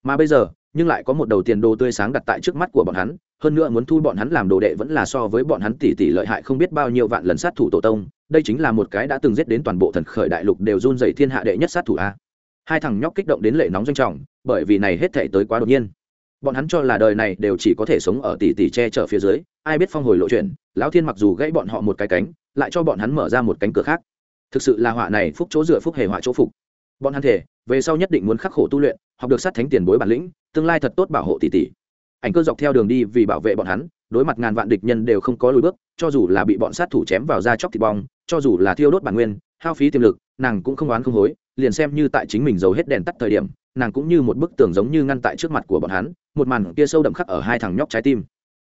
Mà bây giờ, nhưng lại có một đầu tiền đồ tươi sáng đặt tại trước mắt của bọn hắn hơn nữa muốn thu bọn hắn làm đồ đệ vẫn là so với bọn hắn tỷ tỷ lợi hại không biết bao nhiêu vạn lần sát thủ tổ tông, đây chính là một cái đã từng giết đến toàn bộ thần khởi đại lục đều run dày thiên hạ đệ nhất sát thủ a. Hai thằng nhóc kích động đến lệ nóng doanh trọng, bởi vì này hết thể tới quá đột nhiên. Bọn hắn cho là đời này đều chỉ có thể sống ở tỷ tỷ che chở phía dưới, ai biết phong hồi lộ chuyện, lão thiên mặc dù gãy bọn họ một cái cánh, lại cho bọn hắn mở ra một cánh cửa khác. Thực sự là họa này phúc chỗ dựa phúc hề họa chỗ phục. Bọn hắn thể về sau nhất định muốn khắc khổ tu luyện, học được sát thánh tiền bối bản lĩnh, tương lai thật tốt bảo hộ tỷ tỷ ảnh cơ dọc theo đường đi vì bảo vệ bọn hắn, đối mặt ngàn vạn địch nhân đều không có lùi bước, cho dù là bị bọn sát thủ chém vào da chóc thịt bong, cho dù là thiêu đốt bản nguyên, hao phí tiềm lực, nàng cũng không oán không hối, liền xem như tại chính mình giấu hết đèn tắt thời điểm, nàng cũng như một bức tường giống như ngăn tại trước mặt của bọn hắn, một màn kia sâu đậm khắc ở hai thằng nhóc trái tim.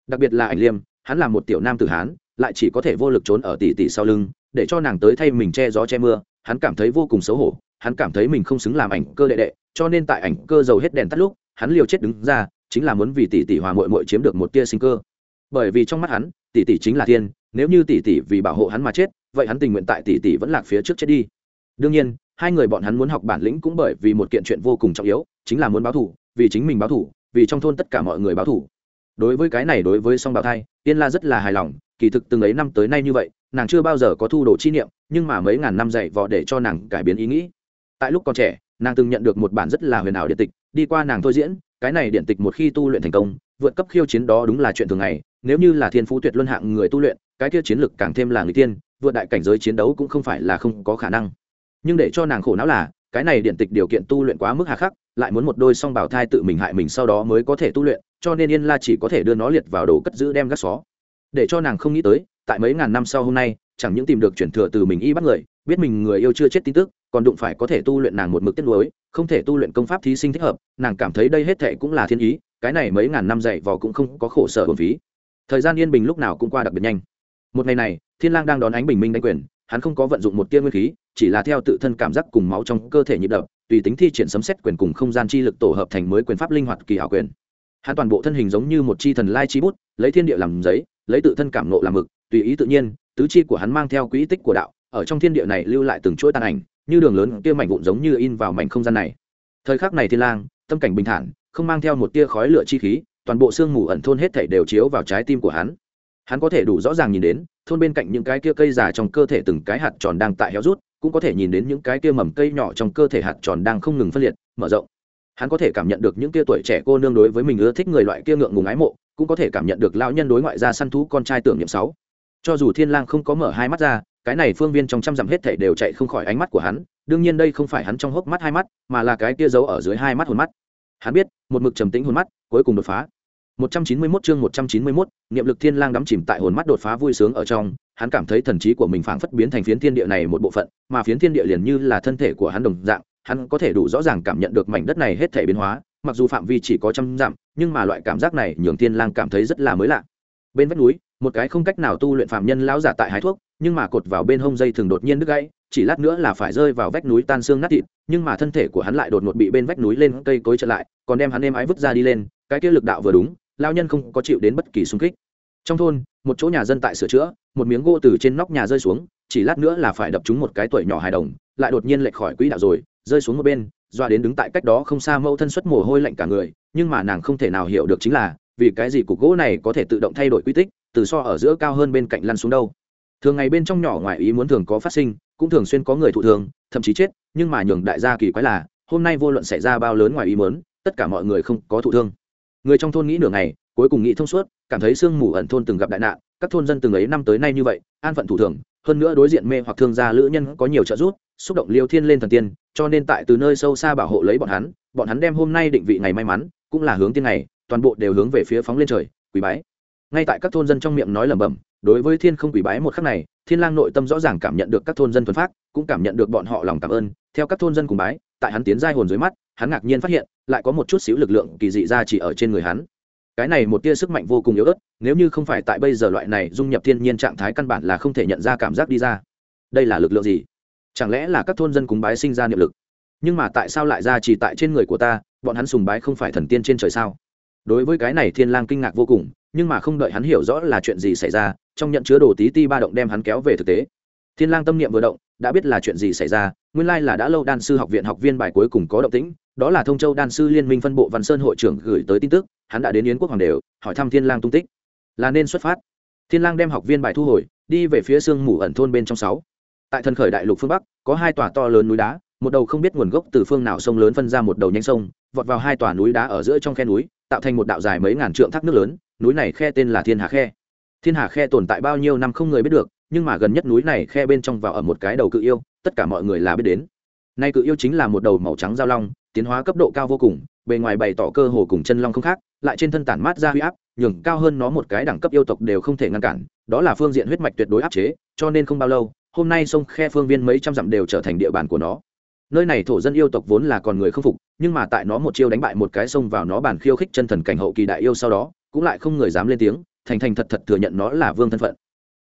Đặc biệt là ảnh liêm, hắn là một tiểu nam tử hán, lại chỉ có thể vô lực trốn ở tỷ tỷ sau lưng, để cho nàng tới thay mình che gió che mưa, hắn cảm thấy vô cùng xấu hổ, hắn cảm thấy mình không xứng làm ảnh cơ đệ đệ, cho nên tại ảnh cơ giàu hết đèn tắt lúc, hắn liều chết đứng ra chính là muốn vì tỷ tỷ hòa muội muội chiếm được một tia sinh cơ. Bởi vì trong mắt hắn tỷ tỷ chính là thiên nếu như tỷ tỷ vì bảo hộ hắn mà chết vậy hắn tình nguyện tại tỷ tỷ vẫn lạc phía trước chết đi. Đương nhiên hai người bọn hắn muốn học bản lĩnh cũng bởi vì một kiện chuyện vô cùng trọng yếu chính là muốn báo thù, vì chính mình báo thù, vì trong thôn tất cả mọi người báo thù. đối với cái này đối với song bào thai tiên la rất là hài lòng kỳ thực từng ấy năm tới nay như vậy nàng chưa bao giờ có thu đồ chi niệm nhưng mà mấy ngàn năm dạy vò để cho nàng cải biến ý nghĩ. Tại lúc còn trẻ nàng từng nhận được một bản rất là huyền ảo điện tịch đi qua nàng thôi diễn, cái này điện tịch một khi tu luyện thành công, vượt cấp khiêu chiến đó đúng là chuyện thường ngày, nếu như là thiên phú tuyệt luân hạng người tu luyện, cái kia chiến lực càng thêm là người tiên, vượt đại cảnh giới chiến đấu cũng không phải là không có khả năng. Nhưng để cho nàng khổ não là, cái này điện tịch điều kiện tu luyện quá mức hà khắc, lại muốn một đôi song bảo thai tự mình hại mình sau đó mới có thể tu luyện, cho nên yên la chỉ có thể đưa nó liệt vào đồ cất giữ đem gác xó. Để cho nàng không nghĩ tới, tại mấy ngàn năm sau hôm nay, chẳng những tìm được chuyển thừa từ mình y bắt người, biết mình người yêu chưa chết tin tức còn đụng phải có thể tu luyện nàng một mực tiết lối không thể tu luyện công pháp thí sinh thích hợp, nàng cảm thấy đây hết thệ cũng là thiên ý, cái này mấy ngàn năm dạy vò cũng không có khổ sở hồn phí. Thời gian yên bình lúc nào cũng qua đặc biệt nhanh. Một ngày này, thiên lang đang đón ánh bình minh đánh quyền, hắn không có vận dụng một tia nguyên khí, chỉ là theo tự thân cảm giác cùng máu trong cơ thể nhịp đập, tùy tính thi triển sấm xét quyền cùng không gian chi lực tổ hợp thành mới quyền pháp linh hoạt kỳ hảo quyền. Hắn toàn bộ thân hình giống như một chi thần lai chi bút, lấy thiên địa làm giấy, lấy tự thân cảm nộ làm mực, tùy ý tự nhiên, tứ chi của hắn mang theo quỹ tích của đạo, ở trong thiên địa này lưu lại từng chuỗi tàn ảnh như đường lớn kia mảnh vụn giống như in vào mảnh không gian này. Thời khắc này thiên lang, tâm cảnh bình thản, không mang theo một tia khói lửa chi khí, toàn bộ xương mù ẩn thôn hết thảy đều chiếu vào trái tim của hắn. Hắn có thể đủ rõ ràng nhìn đến, thôn bên cạnh những cái kia cây già trong cơ thể từng cái hạt tròn đang tại héo rút, cũng có thể nhìn đến những cái kia mầm cây nhỏ trong cơ thể hạt tròn đang không ngừng phân liệt, mở rộng. Hắn có thể cảm nhận được những kia tuổi trẻ cô nương đối với mình ưa thích người loại kia ngượng ngùng ái mộ, cũng có thể cảm nhận được lão nhân đối ngoại ra săn thú con trai tưởng niệm sáu. Cho dù thiên lang không có mở hai mắt ra cái này phương viên trong trăm dặm hết thảy đều chạy không khỏi ánh mắt của hắn đương nhiên đây không phải hắn trong hốc mắt hai mắt mà là cái kia giấu ở dưới hai mắt hồn mắt hắn biết một mực trầm tĩnh hồn mắt cuối cùng đột phá 191 chương 191, niệm lực thiên lang đắm chìm tại hồn mắt đột phá vui sướng ở trong, hắn cảm thấy thần trí của mình phảng phất biến thành phiến thiên địa này một bộ phận, mà phiến thiên địa liền như là thân thể của hắn đồng dạng, hắn có thể đủ rõ ràng cảm nhận được mảnh đất này hết thảy biến hóa, mặc dù phạm vi chỉ có trăm dặm, nhưng mà loại cảm giác này nhường thiên lang cảm thấy rất là mới lạ. Bên vách núi, một cái không cách nào tu luyện phạm nhân lão giả tại hái thuốc, nhưng mà cột vào bên hông dây thường đột nhiên đứt gãy, chỉ lát nữa là phải rơi vào vách núi tan xương nát thịt, nhưng mà thân thể của hắn lại đột ngột bị bên vách núi lên cây cối trở lại, còn đem hắn êm ái vứt ra đi lên, cái kia lực đạo vừa đúng, lao nhân không có chịu đến bất kỳ xung kích. Trong thôn một chỗ nhà dân tại sửa chữa một miếng gỗ từ trên nóc nhà rơi xuống chỉ lát nữa là phải đập trúng một cái tuổi nhỏ hài đồng lại đột nhiên lệch khỏi quỹ đạo rồi rơi xuống một bên doa đến đứng tại cách đó không xa mâu thân xuất mồ hôi lạnh cả người nhưng mà nàng không thể nào hiểu được chính là vì cái gì cục gỗ này có thể tự động thay đổi quy tích từ so ở giữa cao hơn bên cạnh lăn xuống đâu thường ngày bên trong nhỏ ngoài ý muốn thường có phát sinh cũng thường xuyên có người thụ thường thậm chí chết nhưng mà nhường đại gia kỳ quái là hôm nay vô luận xảy ra bao lớn ngoài ý muốn tất cả mọi người không có thụ thương. Người trong thôn nghĩ nửa ngày cuối cùng nghĩ thông suốt cảm thấy sương mù ẩn thôn từng gặp đại nạn các thôn dân từng ấy năm tới nay như vậy an phận thủ thường hơn nữa đối diện mê hoặc thương gia lữ nhân có nhiều trợ giúp xúc động liêu thiên lên thần tiên cho nên tại từ nơi sâu xa bảo hộ lấy bọn hắn bọn hắn đem hôm nay định vị ngày may mắn cũng là hướng tiên này, toàn bộ đều hướng về phía phóng lên trời quý bái ngay tại các thôn dân trong miệng nói lẩm bẩm, đối với thiên không quỷ bái một khắc này, thiên lang nội tâm rõ ràng cảm nhận được các thôn dân thuần phát cũng cảm nhận được bọn họ lòng cảm ơn. Theo các thôn dân cùng bái, tại hắn tiến giai hồn dưới mắt, hắn ngạc nhiên phát hiện, lại có một chút xíu lực lượng kỳ dị ra chỉ ở trên người hắn. Cái này một tia sức mạnh vô cùng yếu ớt, nếu như không phải tại bây giờ loại này dung nhập thiên nhiên trạng thái căn bản là không thể nhận ra cảm giác đi ra. Đây là lực lượng gì? Chẳng lẽ là các thôn dân cúng bái sinh ra niệm lực? Nhưng mà tại sao lại ra chỉ tại trên người của ta? Bọn hắn sùng bái không phải thần tiên trên trời sao? Đối với cái này thiên lang kinh ngạc vô cùng, nhưng mà không đợi hắn hiểu rõ là chuyện gì xảy ra, trong nhận chứa đồ tí ti ba động đem hắn kéo về thực tế. Thiên lang tâm niệm vừa động, đã biết là chuyện gì xảy ra, nguyên lai là đã lâu đan sư học viện học viên bài cuối cùng có động tĩnh, đó là thông châu đan sư liên minh phân bộ văn sơn hội trưởng gửi tới tin tức, hắn đã đến yến quốc hoàng đều, hỏi thăm thiên lang tung tích. Là nên xuất phát. Thiên lang đem học viên bài thu hồi, đi về phía sương mù ẩn thôn bên trong sáu. Tại thần khởi đại lục phương bắc, có hai tòa to lớn núi đá một đầu không biết nguồn gốc từ phương nào sông lớn phân ra một đầu nhánh sông, vọt vào hai tòa núi đá ở giữa trong khe núi, tạo thành một đạo dài mấy ngàn trượng thác nước lớn, núi này khe tên là thiên hà khe. Thiên hà khe tồn tại bao nhiêu năm không người biết được, nhưng mà gần nhất núi này khe bên trong vào ở một cái đầu cự yêu, tất cả mọi người là biết đến. Nay cự yêu chính là một đầu màu trắng giao long, tiến hóa cấp độ cao vô cùng, bề ngoài bày tỏ cơ hồ cùng chân long không khác, lại trên thân tản mát ra huy áp, nhường cao hơn nó một cái đẳng cấp yêu tộc đều không thể ngăn cản, đó là phương diện huyết mạch tuyệt đối áp chế, cho nên không bao lâu, hôm nay sông khe phương viên mấy trăm dặm đều trở thành địa bàn của nó nơi này thổ dân yêu tộc vốn là còn người không phục, nhưng mà tại nó một chiêu đánh bại một cái xông vào nó bàn khiêu khích chân thần cảnh hậu kỳ đại yêu sau đó, cũng lại không người dám lên tiếng, thành thành thật thật thừa nhận nó là vương thân phận.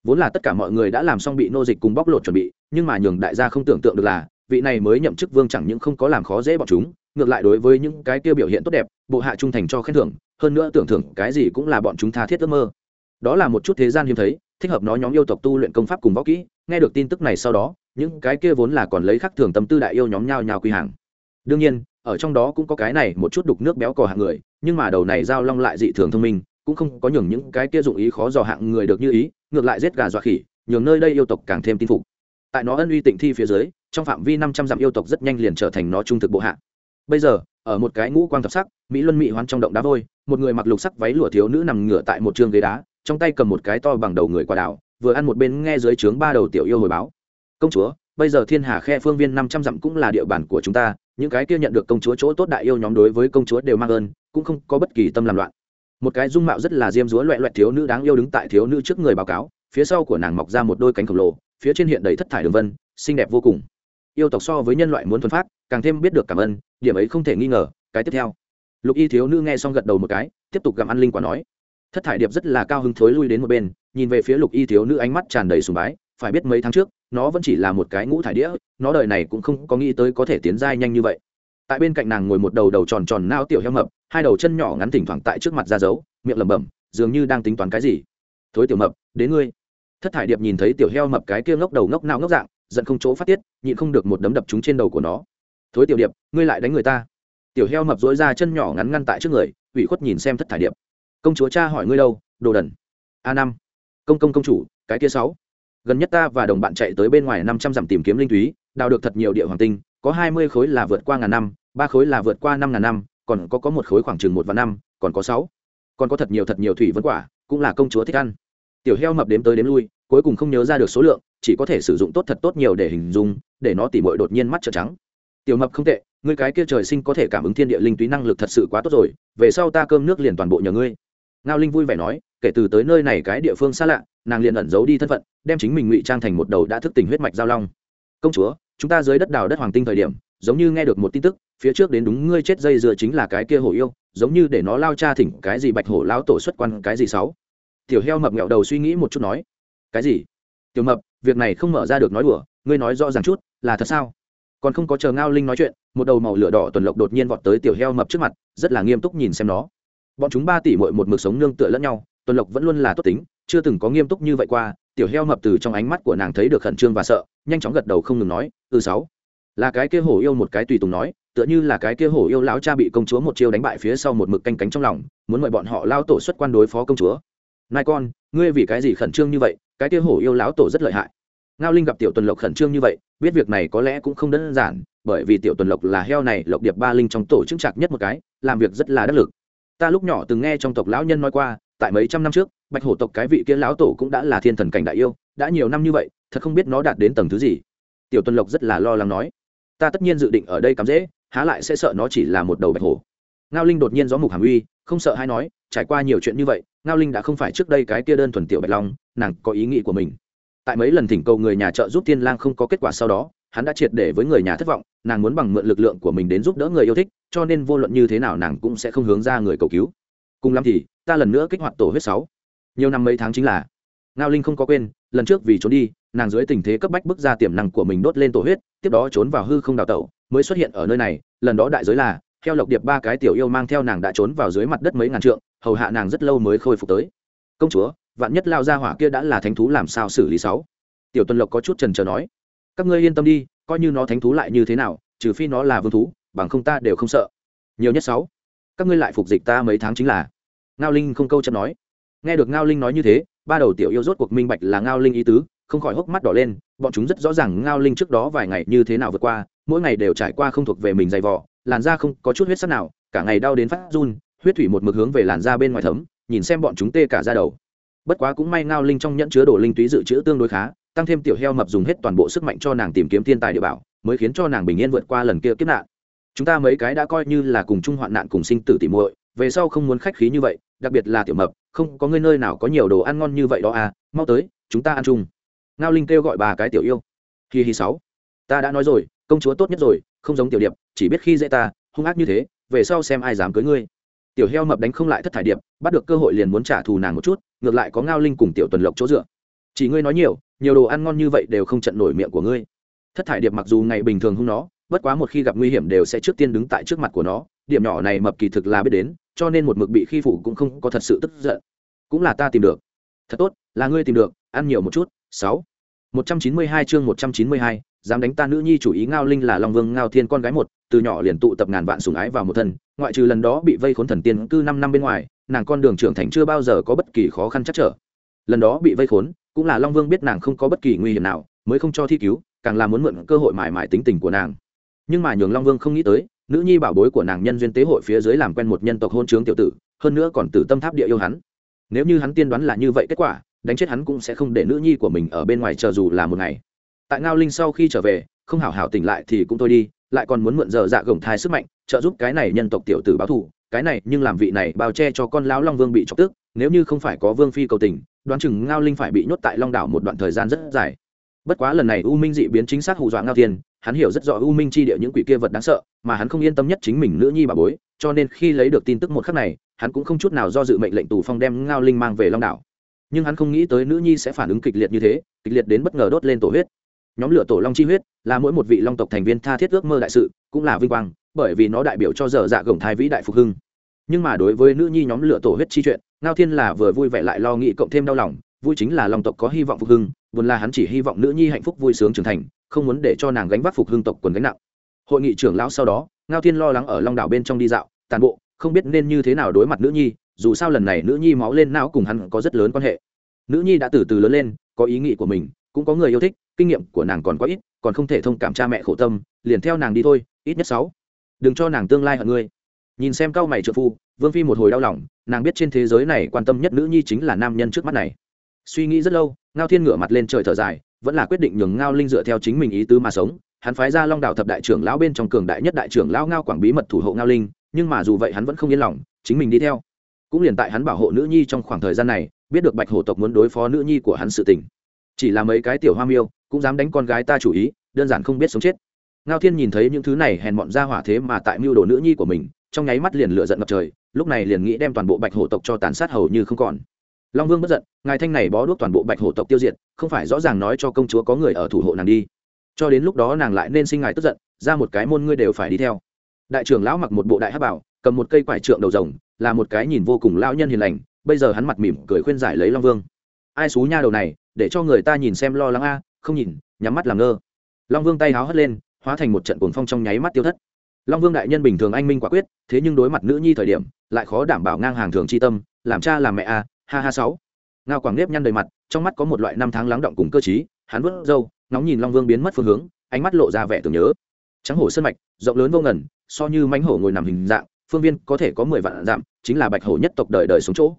Vốn là tất cả mọi người đã làm xong bị nô dịch cùng bóc lột chuẩn bị, nhưng mà nhường đại gia không tưởng tượng được là, vị này mới nhậm chức vương chẳng những không có làm khó dễ bọn chúng, ngược lại đối với những cái tiêu biểu hiện tốt đẹp, bộ hạ trung thành cho khen thưởng, hơn nữa tưởng thưởng cái gì cũng là bọn chúng tha thiết ước mơ. Đó là một chút thế gian hiếm thấy thích hợp nó nhóm yêu tộc tu luyện công pháp cùng võ kỹ, nghe được tin tức này sau đó, những cái kia vốn là còn lấy khắc thường tâm tư đại yêu nhóm nhau nhào quy hàng. Đương nhiên, ở trong đó cũng có cái này một chút đục nước béo cò hạng người, nhưng mà đầu này giao long lại dị thường thông minh, cũng không có nhường những cái kia dụng ý khó dò hạng người được như ý, ngược lại giết gà dọa khỉ, nhường nơi đây yêu tộc càng thêm tin phục. Tại nó ân uy tịnh thi phía dưới, trong phạm vi năm trăm dặm yêu tộc rất nhanh liền trở thành nó trung thực bộ hạ. Bây giờ, ở một cái ngũ quang thập sắc, mỹ luân mỹ hoán trong động đá vôi, một người mặc lục sắc váy lụa thiếu nữ nằm ngửa tại một trường ghế đá trong tay cầm một cái to bằng đầu người quả đảo vừa ăn một bên nghe dưới trướng ba đầu tiểu yêu hồi báo. Công chúa, bây giờ thiên hà khe phương viên năm trăm dặm cũng là địa bàn của chúng ta, những cái kia nhận được công chúa chỗ tốt đại yêu nhóm đối với công chúa đều mang ơn, cũng không có bất kỳ tâm làm loạn. Một cái dung mạo rất là diêm dúa loẹ loẹt thiếu nữ đáng yêu đứng tại thiếu nữ trước người báo cáo, phía sau của nàng mọc ra một đôi cánh khổng lồ, phía trên hiện đầy thất thải đường vân, xinh đẹp vô cùng. Yêu tộc so với nhân loại muốn thuần phát, càng thêm biết được cảm ơn, điểm ấy không thể nghi ngờ, cái tiếp theo. Lục y thiếu nữ nghe xong gật đầu một cái, tiếp tục gặm ăn linh quả nói thất thải điệp rất là cao hứng thối lui đến một bên, nhìn về phía lục y thiếu nữ ánh mắt tràn đầy sùng bái, phải biết mấy tháng trước, nó vẫn chỉ là một cái ngũ thải đĩa, nó đời này cũng không có nghĩ tới có thể tiến giai nhanh như vậy. Tại bên cạnh nàng ngồi một đầu đầu tròn tròn nao tiểu heo mập, hai đầu chân nhỏ ngắn thỉnh thoảng tại trước mặt ra dấu, miệng lẩm bẩm, dường như đang tính toán cái gì. Thối tiểu mập, đến ngươi. Thất thải điệp nhìn thấy tiểu heo mập cái kia ngốc đầu ngốc nao ngốc dạng, giận không chỗ phát tiết, nhịn không được một đấm đập trúng trên đầu của nó. Thối tiểu điệp, ngươi lại đánh người ta. Tiểu heo mập dối ra chân nhỏ ngắn ngăn tại trước người, ủy khuất nhìn xem thất thải điệp công chúa cha hỏi ngươi đâu, đồ đần. A năm. Công công công chủ, cái kia sáu. Gần nhất ta và đồng bạn chạy tới bên ngoài năm trăm dặm tìm kiếm linh thúy đào được thật nhiều địa hoàng tinh, có hai mươi khối là vượt qua ngàn năm, ba khối là vượt qua năm ngàn năm, còn có có một khối khoảng chừng một và năm, còn có sáu. Còn có thật nhiều thật nhiều thủy vân quả, cũng là công chúa thích ăn. Tiểu heo mập đếm tới đếm lui, cuối cùng không nhớ ra được số lượng, chỉ có thể sử dụng tốt thật tốt nhiều để hình dung, để nó tỉ mội đột nhiên mắt trợn trắng. Tiểu mập không tệ, ngươi cái kia trời sinh có thể cảm ứng thiên địa linh túy năng lực thật sự quá tốt rồi, về sau ta cơm nước liền toàn bộ nhờ ngươi ngao linh vui vẻ nói, kể từ tới nơi này cái địa phương xa lạ, nàng liền ẩn giấu đi thân phận, đem chính mình ngụy trang thành một đầu đã thức tỉnh huyết mạch giao long. Công chúa, chúng ta dưới đất đào đất hoàng tinh thời điểm, giống như nghe được một tin tức, phía trước đến đúng ngươi chết dây dựa chính là cái kia hổ yêu, giống như để nó lao cha thỉnh cái gì bạch hổ lao tổ xuất quan, cái gì sáu? Tiểu heo mập nghẹo đầu suy nghĩ một chút nói, cái gì? Tiểu mập, việc này không mở ra được nói đùa, ngươi nói rõ ràng chút, là thật sao? Còn không có chờ ngao linh nói chuyện, một đầu màu lửa đỏ tuần lộc đột nhiên vọt tới tiểu heo mập trước mặt, rất là nghiêm túc nhìn xem nó bọn chúng ba tỷ mội một mực sống nương tựa lẫn nhau, tuần lộc vẫn luôn là tốt tính, chưa từng có nghiêm túc như vậy qua, tiểu heo mập từ trong ánh mắt của nàng thấy được khẩn trương và sợ, nhanh chóng gật đầu không ngừng nói từ sáu. Là cái kia hổ yêu một cái tùy tùng nói, tựa như là cái kia hổ yêu lão cha bị công chúa một chiêu đánh bại phía sau một mực canh cánh trong lòng, muốn mời bọn họ lao tổ xuất quan đối phó công chúa. Nai con, ngươi vì cái gì khẩn trương như vậy? Cái kia hổ yêu lão tổ rất lợi hại. Ngao linh gặp tiểu tuần lộc khẩn trương như vậy, biết việc này có lẽ cũng không đơn giản, bởi vì tiểu tuần lộc là heo này, lộc điệp ba linh trong tổ chứng chặt nhất một cái, làm việc rất là đắc lực ta lúc nhỏ từng nghe trong tộc lão nhân nói qua, tại mấy trăm năm trước, bạch hổ tộc cái vị kia lão tổ cũng đã là thiên thần cảnh đại yêu, đã nhiều năm như vậy, thật không biết nó đạt đến tầng thứ gì. Tiểu tuần lộc rất là lo lắng nói, ta tất nhiên dự định ở đây cắm dễ, há lại sẽ sợ nó chỉ là một đầu bạch hổ. Ngao linh đột nhiên gió mục hàm uy, không sợ hay nói, trải qua nhiều chuyện như vậy, ngao linh đã không phải trước đây cái kia đơn thuần tiểu bạch long, nàng có ý nghĩ của mình. Tại mấy lần thỉnh cầu người nhà trợ giúp tiên lang không có kết quả sau đó hắn đã triệt để với người nhà thất vọng, nàng muốn bằng mượn lực lượng của mình đến giúp đỡ người yêu thích, cho nên vô luận như thế nào nàng cũng sẽ không hướng ra người cầu cứu. Cùng lắm thì, ta lần nữa kích hoạt tổ huyết sáu. Nhiều năm mấy tháng chính là, ngao linh không có quên, lần trước vì trốn đi, nàng dưới tình thế cấp bách bước ra tiềm năng của mình đốt lên tổ huyết, tiếp đó trốn vào hư không đào tẩu, mới xuất hiện ở nơi này, lần đó đại giới là, theo lộc điệp ba cái tiểu yêu mang theo nàng đã trốn vào dưới mặt đất mấy ngàn trượng, hầu hạ nàng rất lâu mới khôi phục tới. Công chúa, vạn nhất lao ra hỏa kia đã là thánh thú làm sao xử lý sáu? Tiểu tuần lộc có chút trần trờ nói các ngươi yên tâm đi, coi như nó thánh thú lại như thế nào, trừ phi nó là vương thú, bằng không ta đều không sợ. Nhiều nhất sáu. Các ngươi lại phục dịch ta mấy tháng chính là. Ngao linh không câu chấp nói. Nghe được ngao linh nói như thế, ba đầu tiểu yêu rốt cuộc minh bạch là ngao linh ý tứ, không khỏi hốc mắt đỏ lên, bọn chúng rất rõ ràng ngao linh trước đó vài ngày như thế nào vượt qua, mỗi ngày đều trải qua không thuộc về mình dày vỏ làn da không có chút huyết sắc nào, cả ngày đau đến phát run, huyết thủy một mực hướng về làn da bên ngoài thấm, nhìn xem bọn chúng tê cả ra đầu. Bất quá cũng may ngao linh trong nhẫn chứa đồ linh túy dự trữ tương đối khá tăng thêm tiểu heo mập dùng hết toàn bộ sức mạnh cho nàng tìm kiếm thiên tài địa bảo, mới khiến cho nàng bình yên vượt qua lần kia kiếp nạn. Chúng ta mấy cái đã coi như là cùng chung hoạn nạn cùng sinh tử tỉ muội, về sau không muốn khách khí như vậy, đặc biệt là tiểu mập, không có ngươi nơi nào có nhiều đồ ăn ngon như vậy đó à mau tới, chúng ta ăn chung. Ngao linh kêu gọi bà cái tiểu yêu. Hi hi sáu, ta đã nói rồi, công chúa tốt nhất rồi, không giống tiểu điệp, chỉ biết khi dễ ta, hung ác như thế, về sau xem ai dám cưới ngươi. Tiểu heo mập đánh không lại thất thải điệp, bắt được cơ hội liền muốn trả thù nàng một chút, ngược lại có ngao linh cùng tiểu tuần lộc chỗ dựa. Chỉ ngươi nói nhiều nhiều đồ ăn ngon như vậy đều không trận nổi miệng của ngươi. Thất thải điệp mặc dù ngày bình thường hung nó, bất quá một khi gặp nguy hiểm đều sẽ trước tiên đứng tại trước mặt của nó. Điểm nhỏ này mập kỳ thực là biết đến, cho nên một mực bị khi phụ cũng không có thật sự tức giận. Cũng là ta tìm được. Thật tốt, là ngươi tìm được, ăn nhiều một chút. Sáu. Một trăm chín mươi hai chương một trăm chín mươi hai, dám đánh ta nữ nhi chủ ý ngao linh là long vương ngao thiên con gái một, từ nhỏ liền tụ tập ngàn vạn sủng ái vào một thân, ngoại trừ lần đó bị vây khốn thần tiên cư năm năm bên ngoài, nàng con đường trưởng thành chưa bao giờ có bất kỳ khó khăn chắc trở. Lần đó bị vây khốn cũng là long vương biết nàng không có bất kỳ nguy hiểm nào, mới không cho thi cứu, càng là muốn mượn cơ hội mải mải tính tình của nàng. Nhưng mà nhường long vương không nghĩ tới, nữ nhi bảo bối của nàng nhân duyên tế hội phía dưới làm quen một nhân tộc hôn trướng tiểu tử, hơn nữa còn từ tâm tháp địa yêu hắn. Nếu như hắn tiên đoán là như vậy kết quả, đánh chết hắn cũng sẽ không để nữ nhi của mình ở bên ngoài chờ dù là một ngày. Tại ngao linh sau khi trở về, không hảo hảo tỉnh lại thì cũng thôi đi, lại còn muốn mượn giờ dạ gồng thai sức mạnh, trợ giúp cái này nhân tộc tiểu tử báo thù. Cái này nhưng làm vị này bao che cho con lão long vương bị chọc tức, nếu như không phải có vương phi cầu tình đoán chừng ngao linh phải bị nhốt tại long đảo một đoạn thời gian rất dài. Bất quá lần này u minh dị biến chính xác hù dọa ngao thiên, hắn hiểu rất rõ u minh chi địa những quỷ kia vật đáng sợ, mà hắn không yên tâm nhất chính mình nữ nhi bà bối, cho nên khi lấy được tin tức một khắc này, hắn cũng không chút nào do dự mệnh lệnh tù phong đem ngao linh mang về long đảo. Nhưng hắn không nghĩ tới nữ nhi sẽ phản ứng kịch liệt như thế, kịch liệt đến bất ngờ đốt lên tổ huyết. Nhóm lửa tổ long chi huyết là mỗi một vị long tộc thành viên tha thiết ước mơ đại sự, cũng là vinh quang, bởi vì nó đại biểu cho dở dạ gồng thai vĩ đại phục hưng nhưng mà đối với nữ nhi nhóm lửa tổ huyết chi chuyện, ngao thiên là vừa vui vẻ lại lo nghĩ cộng thêm đau lòng, vui chính là lòng tộc có hy vọng phục hưng, buồn là hắn chỉ hy vọng nữ nhi hạnh phúc vui sướng trưởng thành, không muốn để cho nàng gánh vác phục hưng tộc quần gánh nặng. Hội nghị trưởng lão sau đó, ngao thiên lo lắng ở long đảo bên trong đi dạo, tàn bộ, không biết nên như thế nào đối mặt nữ nhi, dù sao lần này nữ nhi máu lên não cùng hắn có rất lớn quan hệ. Nữ nhi đã từ từ lớn lên, có ý nghĩ của mình, cũng có người yêu thích, kinh nghiệm của nàng còn quá ít, còn không thể thông cảm cha mẹ khổ tâm, liền theo nàng đi thôi, ít nhất sáu. Đừng cho nàng tương lai hận ngươi nhìn xem cao mày trợ phu, vương phi một hồi đau lòng, nàng biết trên thế giới này quan tâm nhất nữ nhi chính là nam nhân trước mắt này. Suy nghĩ rất lâu, ngao thiên ngửa mặt lên trời thở dài, vẫn là quyết định nhường ngao linh dựa theo chính mình ý tứ mà sống. Hắn phái ra long đạo thập đại trưởng lão bên trong cường đại nhất đại trưởng lão ngao quảng bí mật thủ hộ ngao linh, nhưng mà dù vậy hắn vẫn không yên lòng, chính mình đi theo. Cũng liền tại hắn bảo hộ nữ nhi trong khoảng thời gian này, biết được bạch hổ tộc muốn đối phó nữ nhi của hắn sự tình. Chỉ là mấy cái tiểu hoa miêu, cũng dám đánh con gái ta chủ ý, đơn giản không biết sống chết. Ngao thiên nhìn thấy những thứ này hèn mọn ra hỏa thế mà tại mưu đồ nữ nhi của mình trong nháy mắt liền lửa giận ngập trời, lúc này liền nghĩ đem toàn bộ bạch hổ tộc cho tàn sát hầu như không còn. Long vương bất giận, ngài thanh này bó đuốc toàn bộ bạch hổ tộc tiêu diệt, không phải rõ ràng nói cho công chúa có người ở thủ hộ nàng đi. Cho đến lúc đó nàng lại nên sinh ngài tức giận, ra một cái môn ngươi đều phải đi theo. Đại trưởng lão mặc một bộ đại hát bảo, cầm một cây quải trượng đầu rồng, là một cái nhìn vô cùng lão nhân hiền lành, bây giờ hắn mặt mỉm cười khuyên giải lấy long vương. Ai xú nha đầu này, để cho người ta nhìn xem lo lắng a, không nhìn, nhắm mắt làm ngơ. Long vương tay háo hất lên, hóa thành một trận cuồng phong trong nháy mắt tiêu thất long vương đại nhân bình thường anh minh quả quyết, thế nhưng đối mặt nữ nhi thời điểm, lại khó đảm bảo ngang hàng thường c h i tâm, làm cha làm mẹ a ha ha sáu. Ngao quảng nếp nhăn đầy mặt, trong mắt có một loại năm tháng lắng động cùng cơ t hắn vớt râu nóng nhìn long vương biến mất phương hướng, ánh mắt lộ ra vẻ tưởng nhớ. Trắng hổ sân mạch, rộng lớn vô ngần, so như mánh hổ ngồi nằm hình dạng, phương viên có thể có mười vạn dặm, chính là bạch hổ nhất tộc đời đời sống chỗ.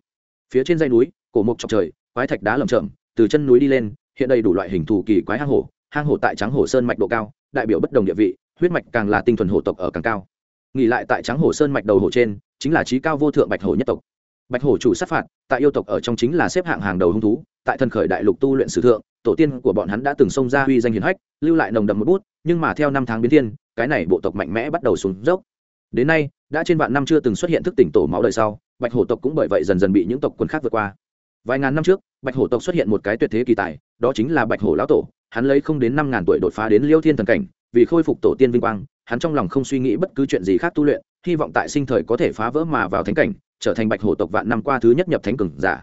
Phía trên dây núi, cổ mộc trọc trời, quái thạch đá lầm chậm từ chân núi đi lên, hiện đây đủ loại hình thù kỳ quái hang hổ hang hổ tại trắng hổ sơn mạch độ cao, đại biểu bất đồng địa vị huyết mạch càng là tinh thuần hổ tộc ở càng cao. Nghỉ lại tại trắng hổ sơn mạch đầu hổ trên, chính là trí cao vô thượng bạch hổ nhất tộc. Bạch hổ chủ sát phạt, tại yêu tộc ở trong chính là xếp hạng hàng đầu hung thú, tại thần khởi đại lục tu luyện sử thượng, tổ tiên của bọn hắn đã từng xông ra uy danh hiển hách, lưu lại nồng đậm một bút, nhưng mà theo năm tháng biến thiên, cái này bộ tộc mạnh mẽ bắt đầu xuống dốc. Đến nay, đã trên vạn năm chưa từng xuất hiện thức tỉnh tổ máu đời sau, bạch hổ tộc cũng bởi vậy dần dần bị những tộc quân khác vượt qua. Vài ngàn năm trước, bạch hổ tộc xuất hiện một cái tuyệt thế kỳ tài, đó chính là bạch hổ lão tổ, hắn lấy không đến năm ngàn tuổi đột phá đến liêu thiên thần cảnh vì khôi phục tổ tiên vinh quang, hắn trong lòng không suy nghĩ bất cứ chuyện gì khác tu luyện, hy vọng tại sinh thời có thể phá vỡ mà vào thánh cảnh, trở thành bạch hổ tộc vạn năm qua thứ nhất nhập thánh cường giả.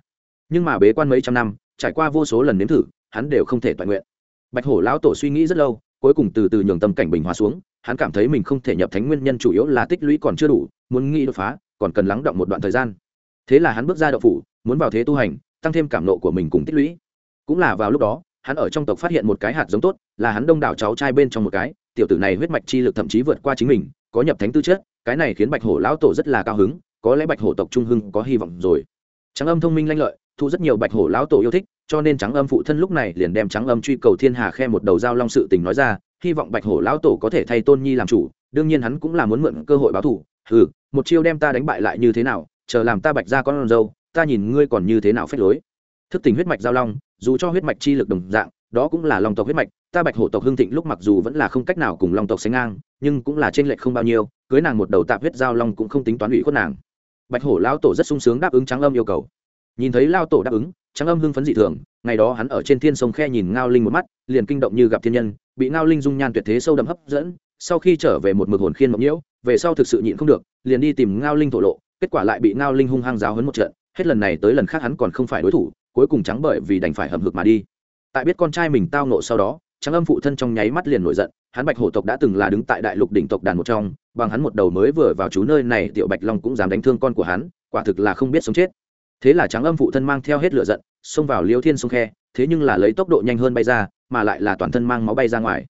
Nhưng mà bế quan mấy trăm năm, trải qua vô số lần nếm thử, hắn đều không thể toàn nguyện. Bạch hổ lão tổ suy nghĩ rất lâu, cuối cùng từ từ nhường tâm cảnh bình hòa xuống, hắn cảm thấy mình không thể nhập thánh nguyên nhân chủ yếu là tích lũy còn chưa đủ, muốn nghĩ đột phá, còn cần lắng động một đoạn thời gian. Thế là hắn bước ra đậu phủ, muốn vào thế tu hành, tăng thêm cảm nộ của mình cùng tích lũy. Cũng là vào lúc đó hắn ở trong tộc phát hiện một cái hạt giống tốt, là hắn đông đảo cháu trai bên trong một cái, tiểu tử này huyết mạch chi lực thậm chí vượt qua chính mình, có nhập thánh tư chất, cái này khiến bạch hổ lão tổ rất là cao hứng, có lẽ bạch hổ tộc trung hưng có hy vọng rồi. Trắng âm thông minh lanh lợi, thu rất nhiều bạch hổ lão tổ yêu thích, cho nên trắng âm phụ thân lúc này liền đem trắng âm truy cầu thiên hà khe một đầu giao long sự tình nói ra, hy vọng bạch hổ lão tổ có thể thay tôn nhi làm chủ, đương nhiên hắn cũng là muốn mượn cơ hội báo thù ừ một chiêu đem ta đánh bại lại như thế nào, chờ làm ta bạch ra con dâu, ta nhìn ngươi còn như thế nào phép lối. Thức tình huyết mạch giao long dù cho huyết mạch chi lực đồng dạng, đó cũng là lòng tộc huyết mạch, ta bạch hổ tộc hưng thịnh lúc mặc dù vẫn là không cách nào cùng long tộc sánh ngang, nhưng cũng là trên lệch không bao nhiêu, cưới nàng một đầu tạp huyết giao long cũng không tính toán ủy khuất nàng. Bạch hổ lão tổ rất sung sướng đáp ứng trắng âm yêu cầu. Nhìn thấy lao tổ đáp ứng trắng âm hưng phấn dị thường, ngày đó hắn ở trên thiên sông khe nhìn ngao linh một mắt, liền kinh động như gặp thiên nhân, bị ngao linh dung nhan tuyệt thế sâu đậm hấp dẫn, sau khi trở về một mực hồn khiên mộng nhiễu, về sau thực sự nhịn không được, liền đi tìm ngao linh thổ lộ, kết quả lại bị ngao linh hung hăng giáo hấn một trận, hết lần này tới lần khác hắn còn không phải đối thủ cuối cùng trắng bởi vì đành phải hầm hực mà đi. Tại biết con trai mình tao nộ sau đó trắng âm phụ thân trong nháy mắt liền nổi giận, hắn bạch hổ tộc đã từng là đứng tại đại lục đỉnh tộc đàn một trong, bằng hắn một đầu mới vừa vào chú nơi này, tiểu bạch long cũng dám đánh thương con của hắn, quả thực là không biết sống chết. Thế là trắng âm phụ thân mang theo hết lửa giận, xông vào liêu thiên sông khe, thế nhưng là lấy tốc độ nhanh hơn bay ra, mà lại là toàn thân mang máu bay ra ngoài.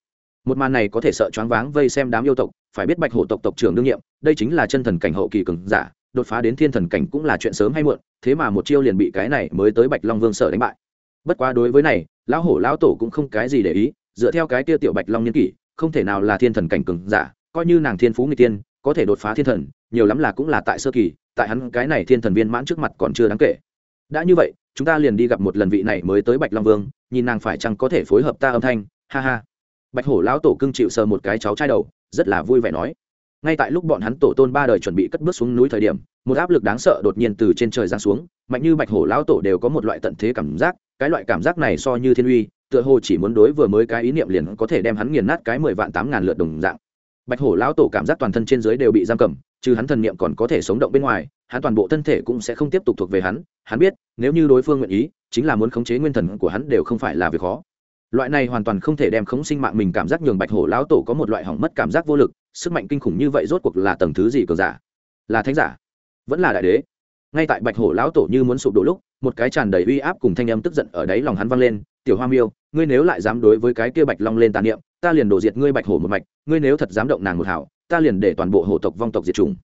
Một màn này có thể sợ choáng váng vây xem đám yêu tộc, phải biết bạch hổ tộc tộc trưởng đương nhiệm, đây chính là chân thần cảnh hậu kỳ cường giả đột phá đến thiên thần cảnh cũng là chuyện sớm hay muộn, thế mà một chiêu liền bị cái này mới tới bạch long vương sở đánh bại. Bất quá đối với này, lão hổ lão tổ cũng không cái gì để ý, dựa theo cái kia tiểu bạch long nhân kỷ, không thể nào là thiên thần cảnh cường giả, coi như nàng thiên phú người tiên, có thể đột phá thiên thần, nhiều lắm là cũng là tại sơ kỳ, tại hắn cái này thiên thần viên mãn trước mặt còn chưa đáng kể. Đã như vậy, chúng ta liền đi gặp một lần vị này mới tới bạch long vương, nhìn nàng phải chăng có thể phối hợp ta âm thanh, ha ha. Bạch hổ lão tổ cưng chịu sờ một cái cháu trai đầu, rất là vui vẻ nói ngay tại lúc bọn hắn tổ tôn ba đời chuẩn bị cất bước xuống núi thời điểm, một áp lực đáng sợ đột nhiên từ trên trời giáng xuống, mạnh như bạch hổ lão tổ đều có một loại tận thế cảm giác, cái loại cảm giác này so như thiên uy, tựa hồ chỉ muốn đối vừa mới cái ý niệm liền có thể đem hắn nghiền nát cái mười vạn tám ngàn lượt đồng dạng. Bạch hổ lão tổ cảm giác toàn thân trên dưới đều bị giam cầm, trừ hắn thần niệm còn có thể sống động bên ngoài, hắn toàn bộ thân thể cũng sẽ không tiếp tục thuộc về hắn. Hắn biết, nếu như đối phương nguyện ý, chính là muốn khống chế nguyên thần của hắn đều không phải là việc khó. Loại này hoàn toàn không thể đem khống sinh mạng mình cảm giác nhường bạch hổ lão tổ có một loại hỏng mất cảm giác vô lực sức mạnh kinh khủng như vậy rốt cuộc là tầng thứ gì cường giả? Là thánh giả? Vẫn là đại đế? Ngay tại bạch hổ lão tổ như muốn sụp đổ lúc, một cái tràn đầy uy áp cùng thanh âm tức giận ở đáy lòng hắn vang lên, tiểu hoa miêu, ngươi nếu lại dám đối với cái kia bạch long lên tàn niệm, ta liền đổ diệt ngươi bạch hổ một mạch, ngươi nếu thật dám động nàng một hảo, ta liền để toàn bộ hổ tộc vong tộc diệt chủng.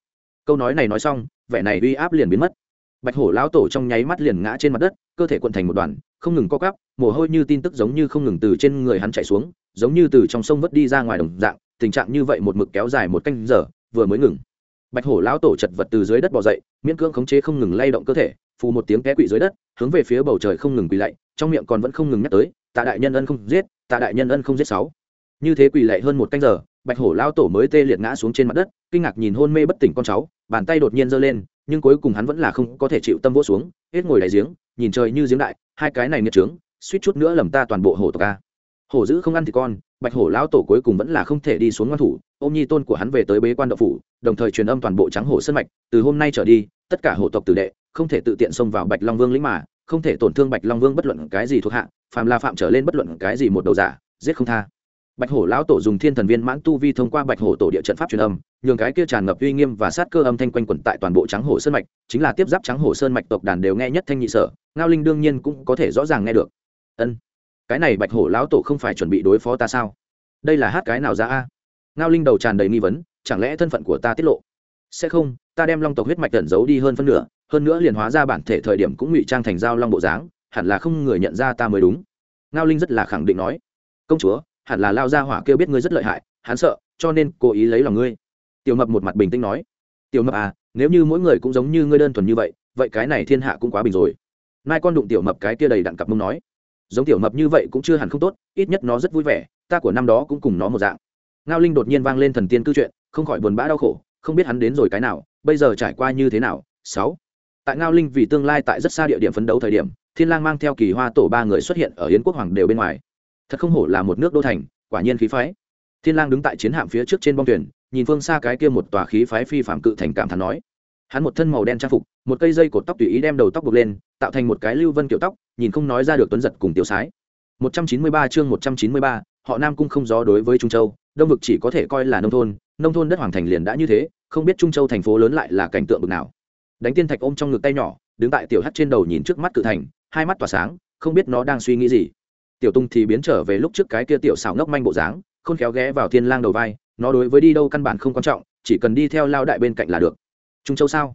Câu nói này nói xong, vẻ này uy áp liền biến mất. Bạch hổ lão tổ trong nháy mắt liền ngã trên mặt đất, cơ thể quận thành một đoàn, không ngừng co cắp mồ hôi như tin tức giống như không ngừng từ trên người hắn chạy xuống, giống như từ trong sông vớt đi ra ngoài đồng dạng tình trạng như vậy một mực kéo dài một canh giờ, vừa mới ngừng. Bạch hổ lão tổ chật vật từ dưới đất bò dậy, miễn cưỡng khống chế không ngừng lay động cơ thể, phù một tiếng té quỵ dưới đất, hướng về phía bầu trời không ngừng quỳ lạy, trong miệng còn vẫn không ngừng nhắc tới, tạ đại nhân ân không giết, tạ đại nhân ân không giết sáu. Như thế quỳ lạy hơn một canh giờ, bạch hổ lão tổ mới tê liệt ngã xuống trên mặt đất, kinh ngạc nhìn hôn mê bất tỉnh con cháu, bàn tay đột nhiên giơ lên, nhưng cuối cùng hắn vẫn là không có thể chịu tâm vỗ xuống, hết ngồi đại giếng, nhìn trời như giếng đại, hai cái này nghiệt trướng, suýt chút nữa lầm ta toàn bộ hổ tộc ca hổ dữ không ăn thì con, bạch hổ lão tổ cuối cùng vẫn là không thể đi xuống ngoan thủ, ôm nhi tôn của hắn về tới bế quan đậu phủ, đồng thời truyền âm toàn bộ trắng hổ sân mạch, từ hôm nay trở đi, tất cả hổ tộc tử đệ, không thể tự tiện xông vào bạch long vương lĩnh mà, không thể tổn thương bạch long vương bất luận cái gì thuộc hạ, phàm là phạm trở lên bất luận cái gì một đầu giả, giết không tha. Bạch hổ lão tổ dùng thiên thần viên mãn tu vi thông qua bạch hổ tổ địa trận pháp truyền âm, nhường cái kia tràn ngập uy nghiêm và sát cơ âm thanh quanh quẩn tại toàn bộ trắng hổ sơn mạch, chính là tiếp giáp trắng hổ sơn mạch tộc đàn đều nghe nhất thanh nhị sở, ngao linh đương nhiên cũng có thể rõ ràng nghe được. Ân cái này bạch hổ lão tổ không phải chuẩn bị đối phó ta sao? Đây là hát cái nào ra a? Ngao linh đầu tràn đầy nghi vấn, chẳng lẽ thân phận của ta tiết lộ? Sẽ không, ta đem long tộc huyết mạch tẩn giấu đi hơn phân nửa, hơn nữa liền hóa ra bản thể thời điểm cũng ngụy trang thành dao long bộ dáng, hẳn là không người nhận ra ta mới đúng. Ngao linh rất là khẳng định nói, công chúa, hẳn là lao ra hỏa kêu biết ngươi rất lợi hại, hắn sợ, cho nên cố ý lấy lòng ngươi. Tiểu mập một mặt bình tĩnh nói, tiểu mập à nếu như mỗi người cũng giống như ngươi đơn thuần như vậy vậy cái này thiên hạ cũng quá bình rồi. Nai con đụng tiểu mập cái kia đầy đặn cặp mông nói giống tiểu mập như vậy cũng chưa hẳn không tốt, ít nhất nó rất vui vẻ, ta của năm đó cũng cùng nó một dạng. Ngao linh đột nhiên vang lên thần tiên cư chuyện không khỏi buồn bã đau khổ, không biết hắn đến rồi cái nào, bây giờ trải qua như thế nào? Sáu. Tại ngao linh vì tương lai tại rất xa địa điểm phấn đấu thời điểm, thiên lang mang theo kỳ hoa tổ ba người xuất hiện ở yến quốc hoàng đều bên ngoài. Thật không hổ là một nước đô thành, quả nhiên khí phái. Thiên lang đứng tại chiến hạm phía trước trên bong thuyền, nhìn phương xa cái kia một tòa khí phái phi phạm cự thành cảm thán nói. Hắn một thân màu đen trang phục một cây dây cột tóc tùy ý đem đầu tóc buộc lên tạo thành một cái lưu vân kiểu tóc nhìn không nói ra được tuấn giật cùng tiểu sái. 193 chương 193, họ nam cung không gió đối với trung châu đông vực chỉ có thể coi là nông thôn nông thôn đất hoàng thành liền đã như thế không biết trung châu thành phố lớn lại là cảnh tượng bực nào. Đánh tiên thạch ôm trong ngực tay nhỏ đứng tại tiểu hắt trên đầu nhìn trước mắt cự thành hai mắt tỏa sáng không biết nó đang suy nghĩ gì. Tiểu tung thì biến trở về lúc trước cái kia tiểu xảo ngốc manh bộ dáng khôn khéo ghé vào thiên lang đầu vai nó đối với đi đâu căn bản không quan trọng chỉ cần đi theo lao đại bên cạnh là được. Trung châu sao?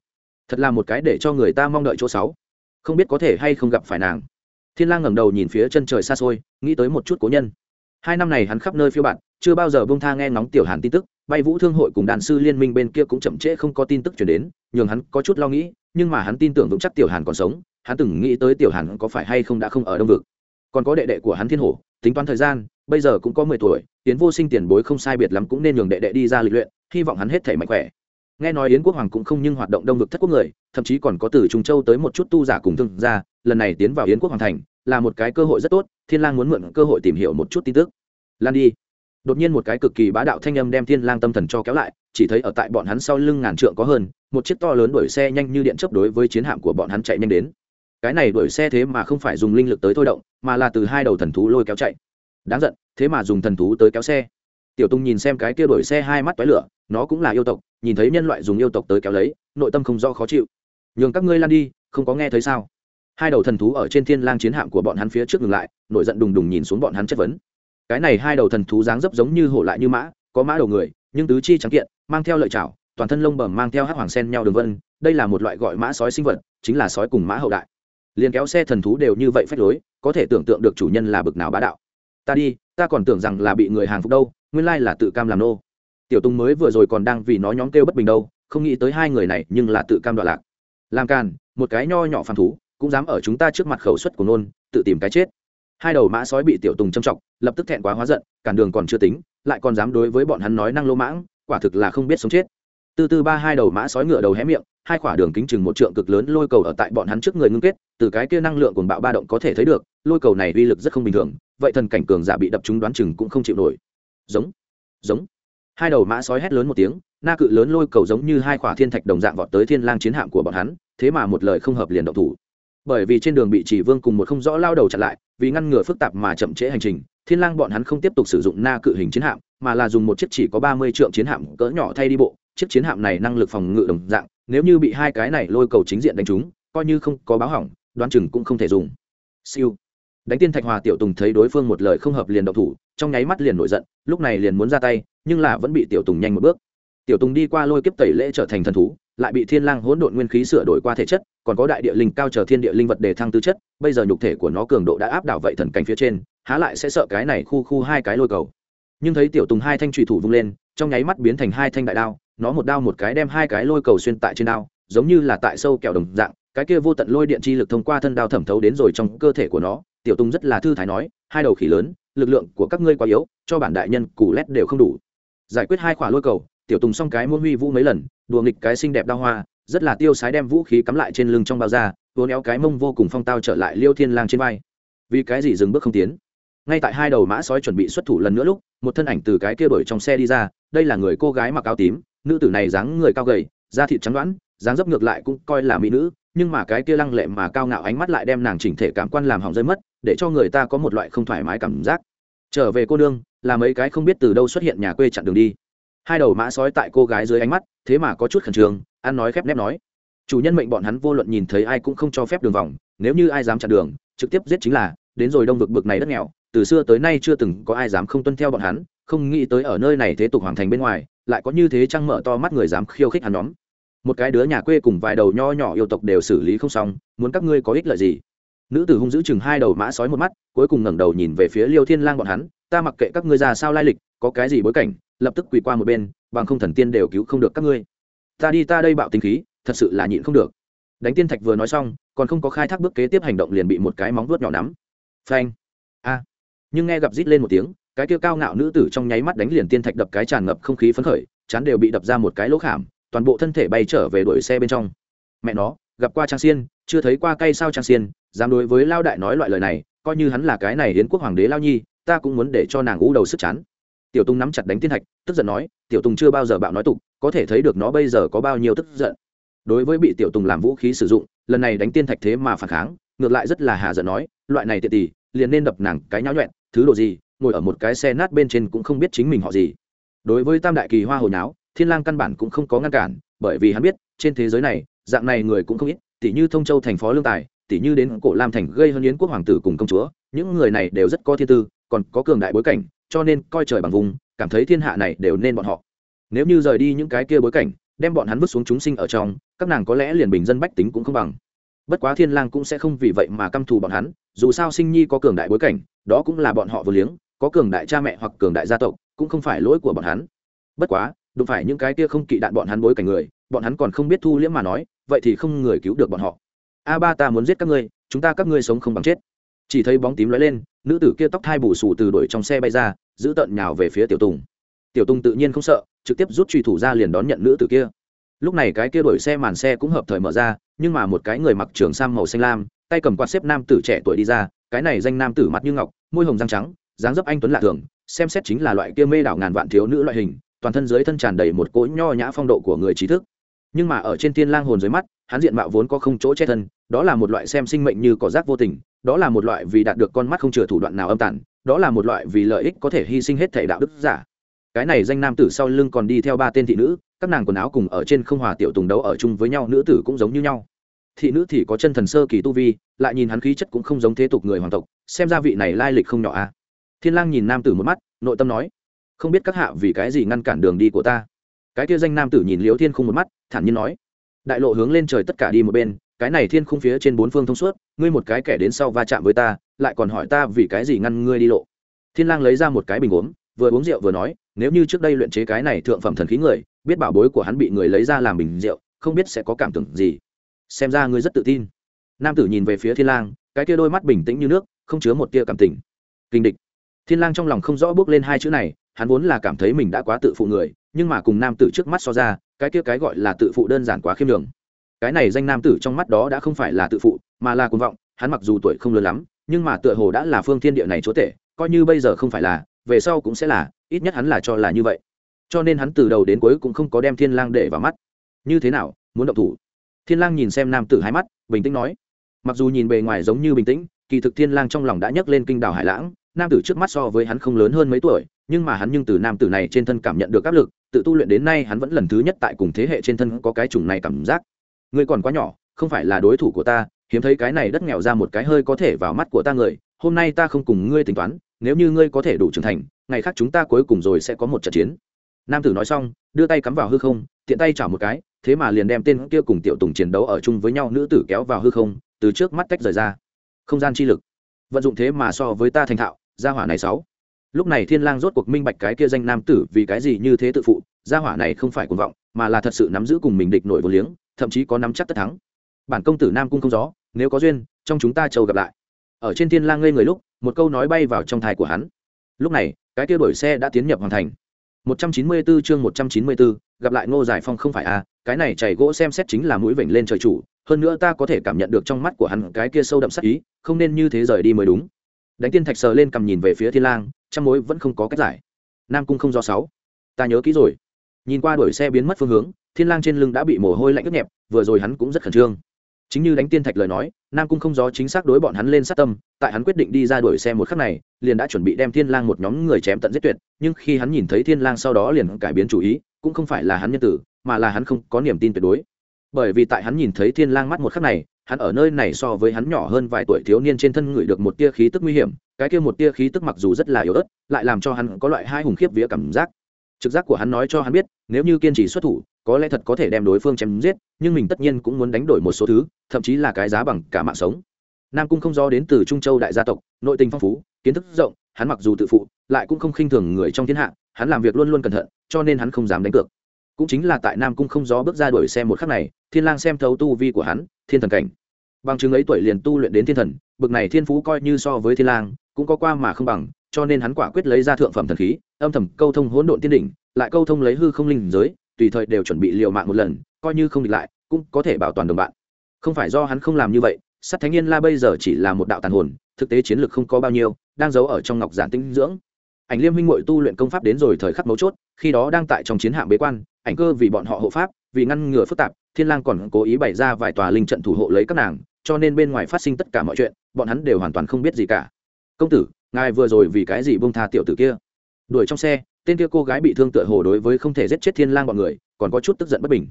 Thật là một cái để cho người ta mong đợi chỗ sáu. Không biết có thể hay không gặp phải nàng. Thiên lang ngẩng đầu nhìn phía chân trời xa xôi, nghĩ tới một chút cố nhân. Hai năm này hắn khắp nơi phiêu bạn, chưa bao giờ bông tha nghe ngóng tiểu hàn tin tức, bay vũ thương hội cùng đàn sư liên minh bên kia cũng chậm trễ không có tin tức chuyển đến, nhường hắn có chút lo nghĩ, nhưng mà hắn tin tưởng vững chắc tiểu hàn còn sống, hắn từng nghĩ tới tiểu hàn có phải hay không đã không ở đông vực. Còn có đệ đệ của hắn thiên hổ, tính toán thời gian, bây giờ cũng có mười tuổi, tiến vô sinh tiền bối không sai biệt lắm cũng nên nhường đệ đệ đi ra lịch luyện, hy vọng hắn hết thể mạnh khỏe nghe nói yến quốc hoàng cũng không nhưng hoạt động đông vực thất quốc người, thậm chí còn có từ trung châu tới một chút tu giả cùng thương gia, lần này tiến vào yến quốc hoàng thành, là một cái cơ hội rất tốt, thiên lang muốn mượn cơ hội tìm hiểu một chút tin tức. Lan đi. Đột nhiên một cái cực kỳ bá đạo thanh âm đem thiên lang tâm thần cho kéo lại, chỉ thấy ở tại bọn hắn sau lưng ngàn trượng có hơn, một chiếc to lớn đuổi xe nhanh như điện chớp đối với chiến hạm của bọn hắn chạy nhanh đến. Cái này đuổi xe thế mà không phải dùng linh lực tới thôi động, mà là từ hai đầu thần thú lôi kéo chạy. Đáng giận, thế mà dùng thần thú tới kéo xe tiểu tung nhìn xem cái kia đuổi xe hai mắt toái lửa, nó cũng là yêu tộc, nhìn thấy nhân loại dùng yêu tộc tới kéo lấy, nội tâm không do khó chịu. Nhường các ngươi lan đi, không có nghe thấy sao? Hai đầu thần thú ở trên thiên lang chiến hạm của bọn hắn phía trước ngừng lại nội giận đùng đùng nhìn xuống bọn hắn chất vấn. Cái này hai đầu thần thú dáng dấp giống như hổ lại như mã, có mã đầu người, nhưng tứ chi trắng kiện, mang theo lợi chảo toàn thân lông bẩm mang theo hắc hoàng sen nhau đường vân, đây là một loại gọi mã sói sinh vật, chính là sói cùng mã hậu đại. Liền kéo xe thần thú đều như vậy phách lối, có thể tưởng tượng được chủ nhân là bực nào bá đạo. Ta đi, ta còn tưởng rằng là bị người hàng phục đâu nguyên lai là tự cam làm nô. Tiểu tùng mới vừa rồi còn đang vì nó nhóm kêu bất bình đâu, không nghĩ tới hai người này nhưng là tự cam đoạn lạc. Làm càn, một cái nho nhỏ phản thú, cũng dám ở chúng ta trước mặt khẩu suất của nôn, tự tìm cái chết. Hai đầu mã sói bị tiểu tùng châm trọng lập tức thẹn quá hóa giận, cản đường còn chưa tính, lại còn dám đối với bọn hắn nói năng lô mãng, quả thực là không biết sống chết. Từ từ ba hai đầu mã sói ngựa đầu hé miệng, hai quả đường kính chừng một trượng cực lớn lôi cầu ở tại bọn hắn trước người ngưng kết, từ cái kia năng lượng cuồng bạo ba động có thể thấy được, lôi cầu này uy lực rất không bình thường, vậy thần cảnh cường giả bị đập chúng đoán chừng cũng không chịu nổi giống giống. Hai đầu mã sói hét lớn một tiếng, na cự lớn lôi cầu giống như hai quả thiên thạch đồng dạng vọt tới thiên lang chiến hạm của bọn hắn, thế mà một lời không hợp liền động thủ. Bởi vì trên đường bị chỉ vương cùng một không rõ lao đầu chặn lại, vì ngăn ngừa phức tạp mà chậm trễ hành trình, thiên lang bọn hắn không tiếp tục sử dụng na cự hình chiến hạm, mà là dùng một chiếc chỉ có ba mươi trượng chiến hạm cỡ nhỏ thay đi bộ, chiếc chiến hạm này năng lực phòng ngự đồng dạng, nếu như bị hai cái này lôi cầu chính diện đánh trúng, coi như không có báo hỏng, đoán chừng cũng không thể dùng. Siêu đánh tiên thạch hòa tiểu tùng thấy đối phương một lời không hợp liền động thủ, trong nháy mắt liền nổi giận, lúc này liền muốn ra tay, nhưng là vẫn bị tiểu tùng nhanh một bước. Tiểu tùng đi qua lôi kiếp tẩy lễ trở thành thần thú, lại bị thiên lang hỗn độn nguyên khí sửa đổi qua thể chất, còn có đại địa linh cao chờ thiên địa linh vật để thăng tư chất, bây giờ nhục thể của nó cường độ đã áp đảo vậy thần cảnh phía trên, há lại sẽ sợ cái này khu khu hai cái lôi cầu. Nhưng thấy tiểu tùng hai thanh trùy thủ vung lên, trong nháy mắt biến thành hai thanh đại đao, nó một đao một cái đem hai cái lôi cầu xuyên tại trên đao, giống như là tại sâu kẹo đồng dạng cái kia vô tận lôi điện chi lực thông qua thân đao thẩm thấu đến rồi trong cơ thể của nó, tiểu tung rất là thư thái nói, hai đầu khỉ lớn, lực lượng của các ngươi quá yếu, cho bản đại nhân củ lét đều không đủ. Giải quyết hai khỏa lôi cầu, tiểu tùng xong cái môn huy vũ mấy lần, đùa nghịch cái xinh đẹp đao hoa, rất là tiêu sái đem vũ khí cắm lại trên lưng trong bao da vốn éo cái mông vô cùng phong tao trở lại liêu thiên lang trên vai. Vì cái gì dừng bước không tiến? Ngay tại hai đầu mã sói chuẩn bị xuất thủ lần nữa lúc, một thân ảnh từ cái kia đổi trong xe đi ra, đây là người cô gái mặc áo tím, nữ tử này dáng người cao gầy, da thịt trắng đoán, dáng dấp ngược lại cũng coi là mỹ nữ nhưng mà cái kia lăng lệ mà cao ngạo ánh mắt lại đem nàng chỉnh thể cảm quan làm hỏng rơi mất, để cho người ta có một loại không thoải mái cảm giác. Trở về cô nương, là mấy cái không biết từ đâu xuất hiện nhà quê chặn đường đi. Hai đầu mã sói tại cô gái dưới ánh mắt, thế mà có chút khẩn trương, ăn nói khép nép nói. Chủ nhân mệnh bọn hắn vô luận nhìn thấy ai cũng không cho phép đường vòng, nếu như ai dám chặn đường, trực tiếp giết chính là, đến rồi đông vực bực này đất nghèo, từ xưa tới nay chưa từng có ai dám không tuân theo bọn hắn, không nghĩ tới ở nơi này thế tục hoàng thành bên ngoài, lại có như thế trăng mở to mắt người dám khiêu khích hắn nhóm một cái đứa nhà quê cùng vài đầu nho nhỏ yêu tộc đều xử lý không xong, muốn các ngươi có ích lợi gì? Nữ tử hung giữ chừng hai đầu mã sói một mắt, cuối cùng ngẩng đầu nhìn về phía liêu thiên lang bọn hắn, ta mặc kệ các ngươi ra sao lai lịch, có cái gì bối cảnh, lập tức quỳ qua một bên, bằng không thần tiên đều cứu không được các ngươi. Ta đi ta đây bạo tinh khí, thật sự là nhịn không được. Đánh tiên thạch vừa nói xong, còn không có khai thác bước kế tiếp hành động liền bị một cái móng vuốt nhỏ nắm. Phanh. A. Nhưng nghe gặp rít lên một tiếng, cái kia cao ngạo nữ tử trong nháy mắt đánh liền tiên thạch đập cái tràn ngập không khí phấn khởi, chán đều bị đập ra một cái lỗ khảm toàn bộ thân thể bay trở về đuổi xe bên trong. Mẹ nó, gặp qua trang xiên, chưa thấy qua cây sao trang xiên, dám đối với lao đại nói loại lời này, coi như hắn là cái này hiến quốc hoàng đế lao nhi, ta cũng muốn để cho nàng ú đầu sức chán. Tiểu tùng nắm chặt đánh tiên thạch, tức giận nói, tiểu tùng chưa bao giờ bạo nói tục, có thể thấy được nó bây giờ có bao nhiêu tức giận. Đối với bị tiểu tùng làm vũ khí sử dụng, lần này đánh tiên thạch thế mà phản kháng, ngược lại rất là hà giận nói, loại này tiện tỷ liền nên đập nàng cái nháo nhuẹn, thứ đồ gì, ngồi ở một cái xe nát bên trên cũng không biết chính mình họ gì. Đối với tam đại kỳ hoa hồi náo thiên lang căn bản cũng không có ngăn cản, bởi vì hắn biết, trên thế giới này, dạng này người cũng không ít tỷ như thông châu thành phó lương tài tỷ như đến cổ lam thành gây hơn yến quốc hoàng tử cùng công chúa, những người này đều rất có thiên tư, còn có cường đại bối cảnh, cho nên coi trời bằng vùng, cảm thấy thiên hạ này đều nên bọn họ. Nếu như rời đi những cái kia bối cảnh, đem bọn hắn vứt xuống chúng sinh ở trong, các nàng có lẽ liền bình dân bách tính cũng không bằng. Bất quá thiên lang cũng sẽ không vì vậy mà căm thù bọn hắn, dù sao sinh nhi có cường đại bối cảnh, đó cũng là bọn họ vừa liếng, có cường đại cha mẹ hoặc cường đại gia tộc, cũng không phải lỗi của bọn hắn. Bất quá đụng phải những cái kia không kỵ đạn bọn hắn bối cảnh người, bọn hắn còn không biết thu liễm mà nói, vậy thì không người cứu được bọn họ. A ba ta muốn giết các ngươi, chúng ta các ngươi sống không bằng chết. Chỉ thấy bóng tím lóe lên, nữ tử kia tóc thai bù sù từ đuổi trong xe bay ra, giữ tận nhào về phía tiểu tùng. Tiểu tùng tự nhiên không sợ, trực tiếp rút truy thủ ra liền đón nhận nữ tử kia. Lúc này cái kia đuổi xe màn xe cũng hợp thời mở ra, nhưng mà một cái người mặc trường sam màu xanh lam, tay cầm quạt xếp nam tử trẻ tuổi đi ra, cái này danh nam tử mặt như ngọc, môi hồng răng trắng, dáng dấp anh tuấn lạ thường, xem xét chính là loại kia mê đảo ngàn vạn thiếu nữ loại hình toàn thân dưới thân tràn đầy một cỗ nho nhã phong độ của người trí thức. Nhưng mà ở trên thiên lang hồn dưới mắt, hắn diện mạo vốn có không chỗ che thân, đó là một loại xem sinh mệnh như cỏ rác vô tình, đó là một loại vì đạt được con mắt không chừa thủ đoạn nào âm tản đó là một loại vì lợi ích có thể hy sinh hết thể đạo đức giả. Cái này danh nam tử sau lưng còn đi theo ba tên thị nữ, các nàng quần áo cùng ở trên không hòa tiểu tùng đấu ở chung với nhau, nữ tử cũng giống như nhau. Thị nữ thì có chân thần sơ kỳ tu vi, lại nhìn hắn khí chất cũng không giống thế tục người hoàng tộc, xem ra vị này lai lịch không nhỏ a à. thiên lang nhìn nam tử một mắt, nội tâm nói không biết các hạ vì cái gì ngăn cản đường đi của ta? Cái kia danh nam tử nhìn liễu thiên khung một mắt, thản nhiên nói. Đại lộ hướng lên trời tất cả đi một bên, cái này thiên khung phía trên bốn phương thông suốt, ngươi một cái kẻ đến sau va chạm với ta, lại còn hỏi ta vì cái gì ngăn ngươi đi lộ. Thiên lang lấy ra một cái bình uống, vừa uống rượu vừa nói, nếu như trước đây luyện chế cái này thượng phẩm thần khí người, biết bảo bối của hắn bị người lấy ra làm bình rượu, không biết sẽ có cảm tưởng gì. Xem ra ngươi rất tự tin. Nam tử nhìn về phía thiên lang, cái kia đôi mắt bình tĩnh như nước, không chứa một tia cảm tình. Kinh địch. Thiên lang trong lòng không rõ bước lên hai chữ này hắn vốn là cảm thấy mình đã quá tự phụ người, nhưng mà cùng nam tử trước mắt so ra, cái kia cái gọi là tự phụ đơn giản quá khiêm đường cái này danh nam tử trong mắt đó đã không phải là tự phụ, mà là cuồng vọng, hắn mặc dù tuổi không lớn lắm, nhưng mà tựa hồ đã là phương thiên địa này chúa tể, coi như bây giờ không phải là, về sau cũng sẽ là, ít nhất hắn là cho là như vậy. Cho nên hắn từ đầu đến cuối cũng không có đem thiên lang để vào mắt. Như thế nào, muốn động thủ? Thiên lang nhìn xem nam tử hai mắt, bình tĩnh nói. Mặc dù nhìn bề ngoài giống như bình tĩnh, kỳ thực thiên lang trong lòng đã nhấc lên kinh đảo hải lãng, nam tử trước mắt so với hắn không lớn hơn mấy tuổi nhưng mà hắn nhưng từ nam tử này trên thân cảm nhận được áp lực, tự tu luyện đến nay hắn vẫn lần thứ nhất tại cùng thế hệ trên thân có cái chủng này cảm giác. Ngươi còn quá nhỏ, không phải là đối thủ của ta, hiếm thấy cái này đất nghèo ra một cái hơi có thể vào mắt của ta người, hôm nay ta không cùng ngươi tính toán, nếu như ngươi có thể đủ trưởng thành, ngày khác chúng ta cuối cùng rồi sẽ có một trận chiến. Nam tử nói xong, đưa tay cắm vào hư không, tiện tay chảo một cái, thế mà liền đem tên kia cùng tiểu tùng chiến đấu ở chung với nhau nữ tử kéo vào hư không, từ trước mắt tách rời ra. Không gian chi lực. Vận dụng thế mà so với ta thành thạo, gia hỏa này sáu lúc này thiên lang rốt cuộc minh bạch cái kia danh nam tử vì cái gì như thế tự phụ gia hỏa này không phải cuồng vọng mà là thật sự nắm giữ cùng mình địch nổi vô liếng thậm chí có nắm chắc tất thắng. Bản công tử nam cung không gió nếu có duyên trong chúng ta châu gặp lại. Ở trên thiên lang ngây người lúc một câu nói bay vào trong thai của hắn. Lúc này cái kia đuổi xe đã tiến nhập hoàn thành. 194 chương 194, gặp lại Ngô Giải Phong không phải a, à, cái này chảy gỗ xem xét chính là mũi vểnh lên trời chủ, hơn nữa ta có thể cảm nhận được trong mắt của hắn cái kia sâu đậm sắc ý, không nên như thế rời đi mới đúng. Đánh Tiên Thạch sờ lên cầm nhìn về phía Thiên Lang, trăm mối vẫn không có cách giải. Nam cung không do sáu, ta nhớ kỹ rồi. Nhìn qua đuổi xe biến mất phương hướng, Thiên Lang trên lưng đã bị mồ hôi lạnh ướt nhẹp, vừa rồi hắn cũng rất khẩn trương chính như đánh tiên thạch lời nói nam cung không gió chính xác đối bọn hắn lên sát tâm tại hắn quyết định đi ra đuổi xe một khắc này liền đã chuẩn bị đem thiên lang một nhóm người chém tận giết tuyệt nhưng khi hắn nhìn thấy thiên lang sau đó liền cải biến chủ ý cũng không phải là hắn nhân tử mà là hắn không có niềm tin tuyệt đối bởi vì tại hắn nhìn thấy thiên lang mắt một khắc này hắn ở nơi này so với hắn nhỏ hơn vài tuổi thiếu niên trên thân ngửi được một tia khí tức nguy hiểm, cái kia một tia khí tức mặc dù rất là yếu ớt, lại làm cho hắn có loại hai hùng khiếp vía cảm giác. Trực giác của hắn nói cho hắn biết, nếu như kiên trì xuất thủ, có lẽ thật có thể đem đối phương chém giết, nhưng mình tất nhiên cũng muốn đánh đổi một số thứ, thậm chí là cái giá bằng cả mạng sống. Nam cung không do đến từ trung châu đại gia tộc, nội tình phong phú, kiến thức rộng, hắn mặc dù tự phụ, lại cũng không khinh thường người trong thiên hạ, hắn làm việc luôn luôn cẩn thận, cho nên hắn không dám đánh cược cũng chính là tại nam cung không gió bước ra đuổi xe một khắc này, thiên lang xem thấu tu vi của hắn, thiên thần cảnh. Bằng chứng ấy tuổi liền tu luyện đến thiên thần, bực này thiên phú coi như so với thiên lang, cũng có qua mà không bằng, cho nên hắn quả quyết lấy ra thượng phẩm thần khí, âm thầm câu thông hỗn độn tiên đỉnh, lại câu thông lấy hư không linh giới, tùy thời đều chuẩn bị liều mạng một lần, coi như không địch lại, cũng có thể bảo toàn đồng bạn. Không phải do hắn không làm như vậy, sát thánh nhiên la bây giờ chỉ là một đạo tàn hồn, thực tế chiến lược không có bao nhiêu, đang giấu ở trong ngọc giản tinh dưỡng ảnh liêm huynh ngội tu luyện công pháp đến rồi thời khắc mấu chốt, khi đó đang tại trong chiến hạm bế quan, ảnh cơ vì bọn họ hộ pháp, vì ngăn ngừa phức tạp, thiên lang còn cố ý bày ra vài tòa linh trận thủ hộ lấy các nàng, cho nên bên ngoài phát sinh tất cả mọi chuyện, bọn hắn đều hoàn toàn không biết gì cả. Công tử, ngài vừa rồi vì cái gì bông tha tiểu tử kia? Đuổi trong xe, tên kia cô gái bị thương tựa hồ đối với không thể giết chết thiên lang bọn người, còn có chút tức giận bất bình.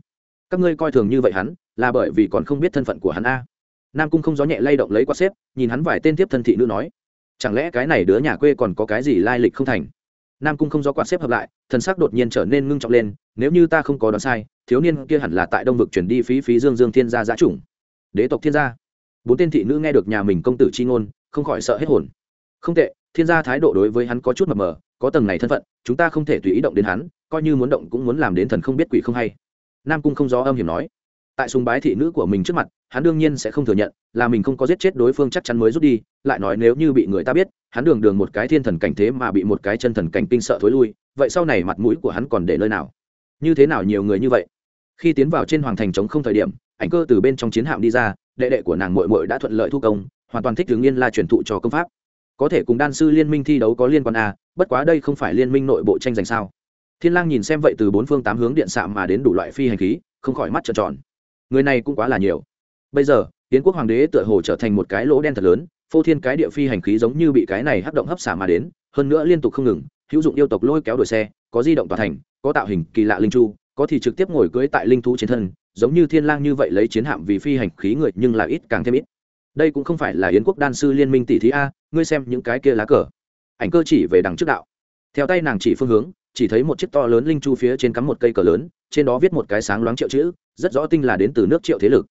Các ngươi coi thường như vậy hắn, là bởi vì còn không biết thân phận của hắn a. Nam cung không gió nhẹ lay động lấy quát xếp, nhìn hắn vài tên tiếp thân thị nữ nói chẳng lẽ cái này đứa nhà quê còn có cái gì lai lịch không thành? Nam cung không do quạt xếp hợp lại, thần sắc đột nhiên trở nên ngưng trọng lên, nếu như ta không có đoán sai, thiếu niên kia hẳn là tại đông vực chuyển đi phí phí dương dương thiên gia giá chủng. Đế tộc thiên gia. Bốn tên thị nữ nghe được nhà mình công tử chi ngôn, không khỏi sợ hết hồn. Không tệ, thiên gia thái độ đối với hắn có chút mập mờ, có tầng này thân phận, chúng ta không thể tùy ý động đến hắn, coi như muốn động cũng muốn làm đến thần không biết quỷ không hay. Nam cung không gió âm hiểm nói tại sùng bái thị nữ của mình trước mặt, hắn đương nhiên sẽ không thừa nhận, là mình không có giết chết đối phương chắc chắn mới rút đi, lại nói nếu như bị người ta biết, hắn đường đường một cái thiên thần cảnh thế mà bị một cái chân thần cảnh kinh sợ thối lui, vậy sau này mặt mũi của hắn còn để nơi nào? Như thế nào nhiều người như vậy? Khi tiến vào trên hoàng thành chống không thời điểm, ảnh cơ từ bên trong chiến hạm đi ra, đệ đệ của nàng mội mội đã thuận lợi thu công, hoàn toàn thích hướng yên la truyền thụ cho công pháp. Có thể cùng đan sư liên minh thi đấu có liên quan à bất quá đây không phải liên minh nội bộ tranh giành sao? Thiên lang nhìn xem vậy từ bốn phương tám hướng điện xạ mà đến đủ loại phi hành khí, không khỏi mắt trợn tròn người này cũng quá là nhiều. Bây giờ, Yến quốc hoàng đế tựa hồ trở thành một cái lỗ đen thật lớn, phô thiên cái địa phi hành khí giống như bị cái này hấp động hấp xả mà đến, hơn nữa liên tục không ngừng, hữu dụng yêu tộc lôi kéo đuổi xe, có di động tòa thành, có tạo hình kỳ lạ linh chu, có thì trực tiếp ngồi cưới tại linh thú trên thân, giống như thiên lang như vậy lấy chiến hạm vì phi hành khí người, nhưng là ít càng thêm ít. Đây cũng không phải là yến quốc đan sư liên minh tỷ thí a, ngươi xem những cái kia lá cờ. Ảnh cơ chỉ về đằng trước đạo. Theo tay nàng chỉ phương hướng, chỉ thấy một chiếc to lớn linh chu phía trên cắm một cây cờ lớn, trên đó viết một cái sáng loáng triệu chữ rất rõ tinh là đến từ nước triệu thế lực.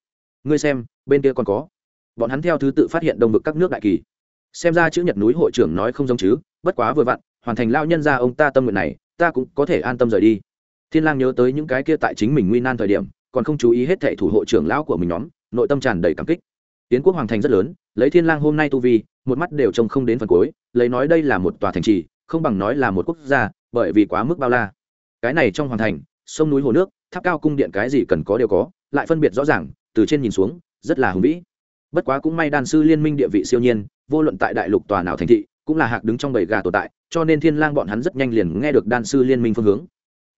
Ngươi xem, bên kia còn có. Bọn hắn theo thứ tự phát hiện đông vực các nước đại kỳ. Xem ra chữ nhật núi hội trưởng nói không giống chứ, bất quá vừa vặn, hoàn thành lao nhân ra ông ta tâm nguyện này, ta cũng có thể an tâm rời đi. Thiên lang nhớ tới những cái kia tại chính mình nguy nan thời điểm, còn không chú ý hết thệ thủ hộ trưởng lão của mình nhóm, nội tâm tràn đầy cảm kích. Tiến quốc hoàng thành rất lớn, lấy thiên lang hôm nay tu vi, một mắt đều trông không đến phần cuối, lấy nói đây là một tòa thành trì, không bằng nói là một quốc gia, bởi vì quá mức bao la. Cái này trong hoàng thành, sông núi hồ nước tháp cao cung điện cái gì cần có đều có, lại phân biệt rõ ràng, từ trên nhìn xuống, rất là hùng vĩ. Bất quá cũng may đan sư liên minh địa vị siêu nhiên, vô luận tại đại lục tòa nào thành thị, cũng là hạc đứng trong bầy gà tồn tại, cho nên thiên lang bọn hắn rất nhanh liền nghe được đan sư liên minh phương hướng.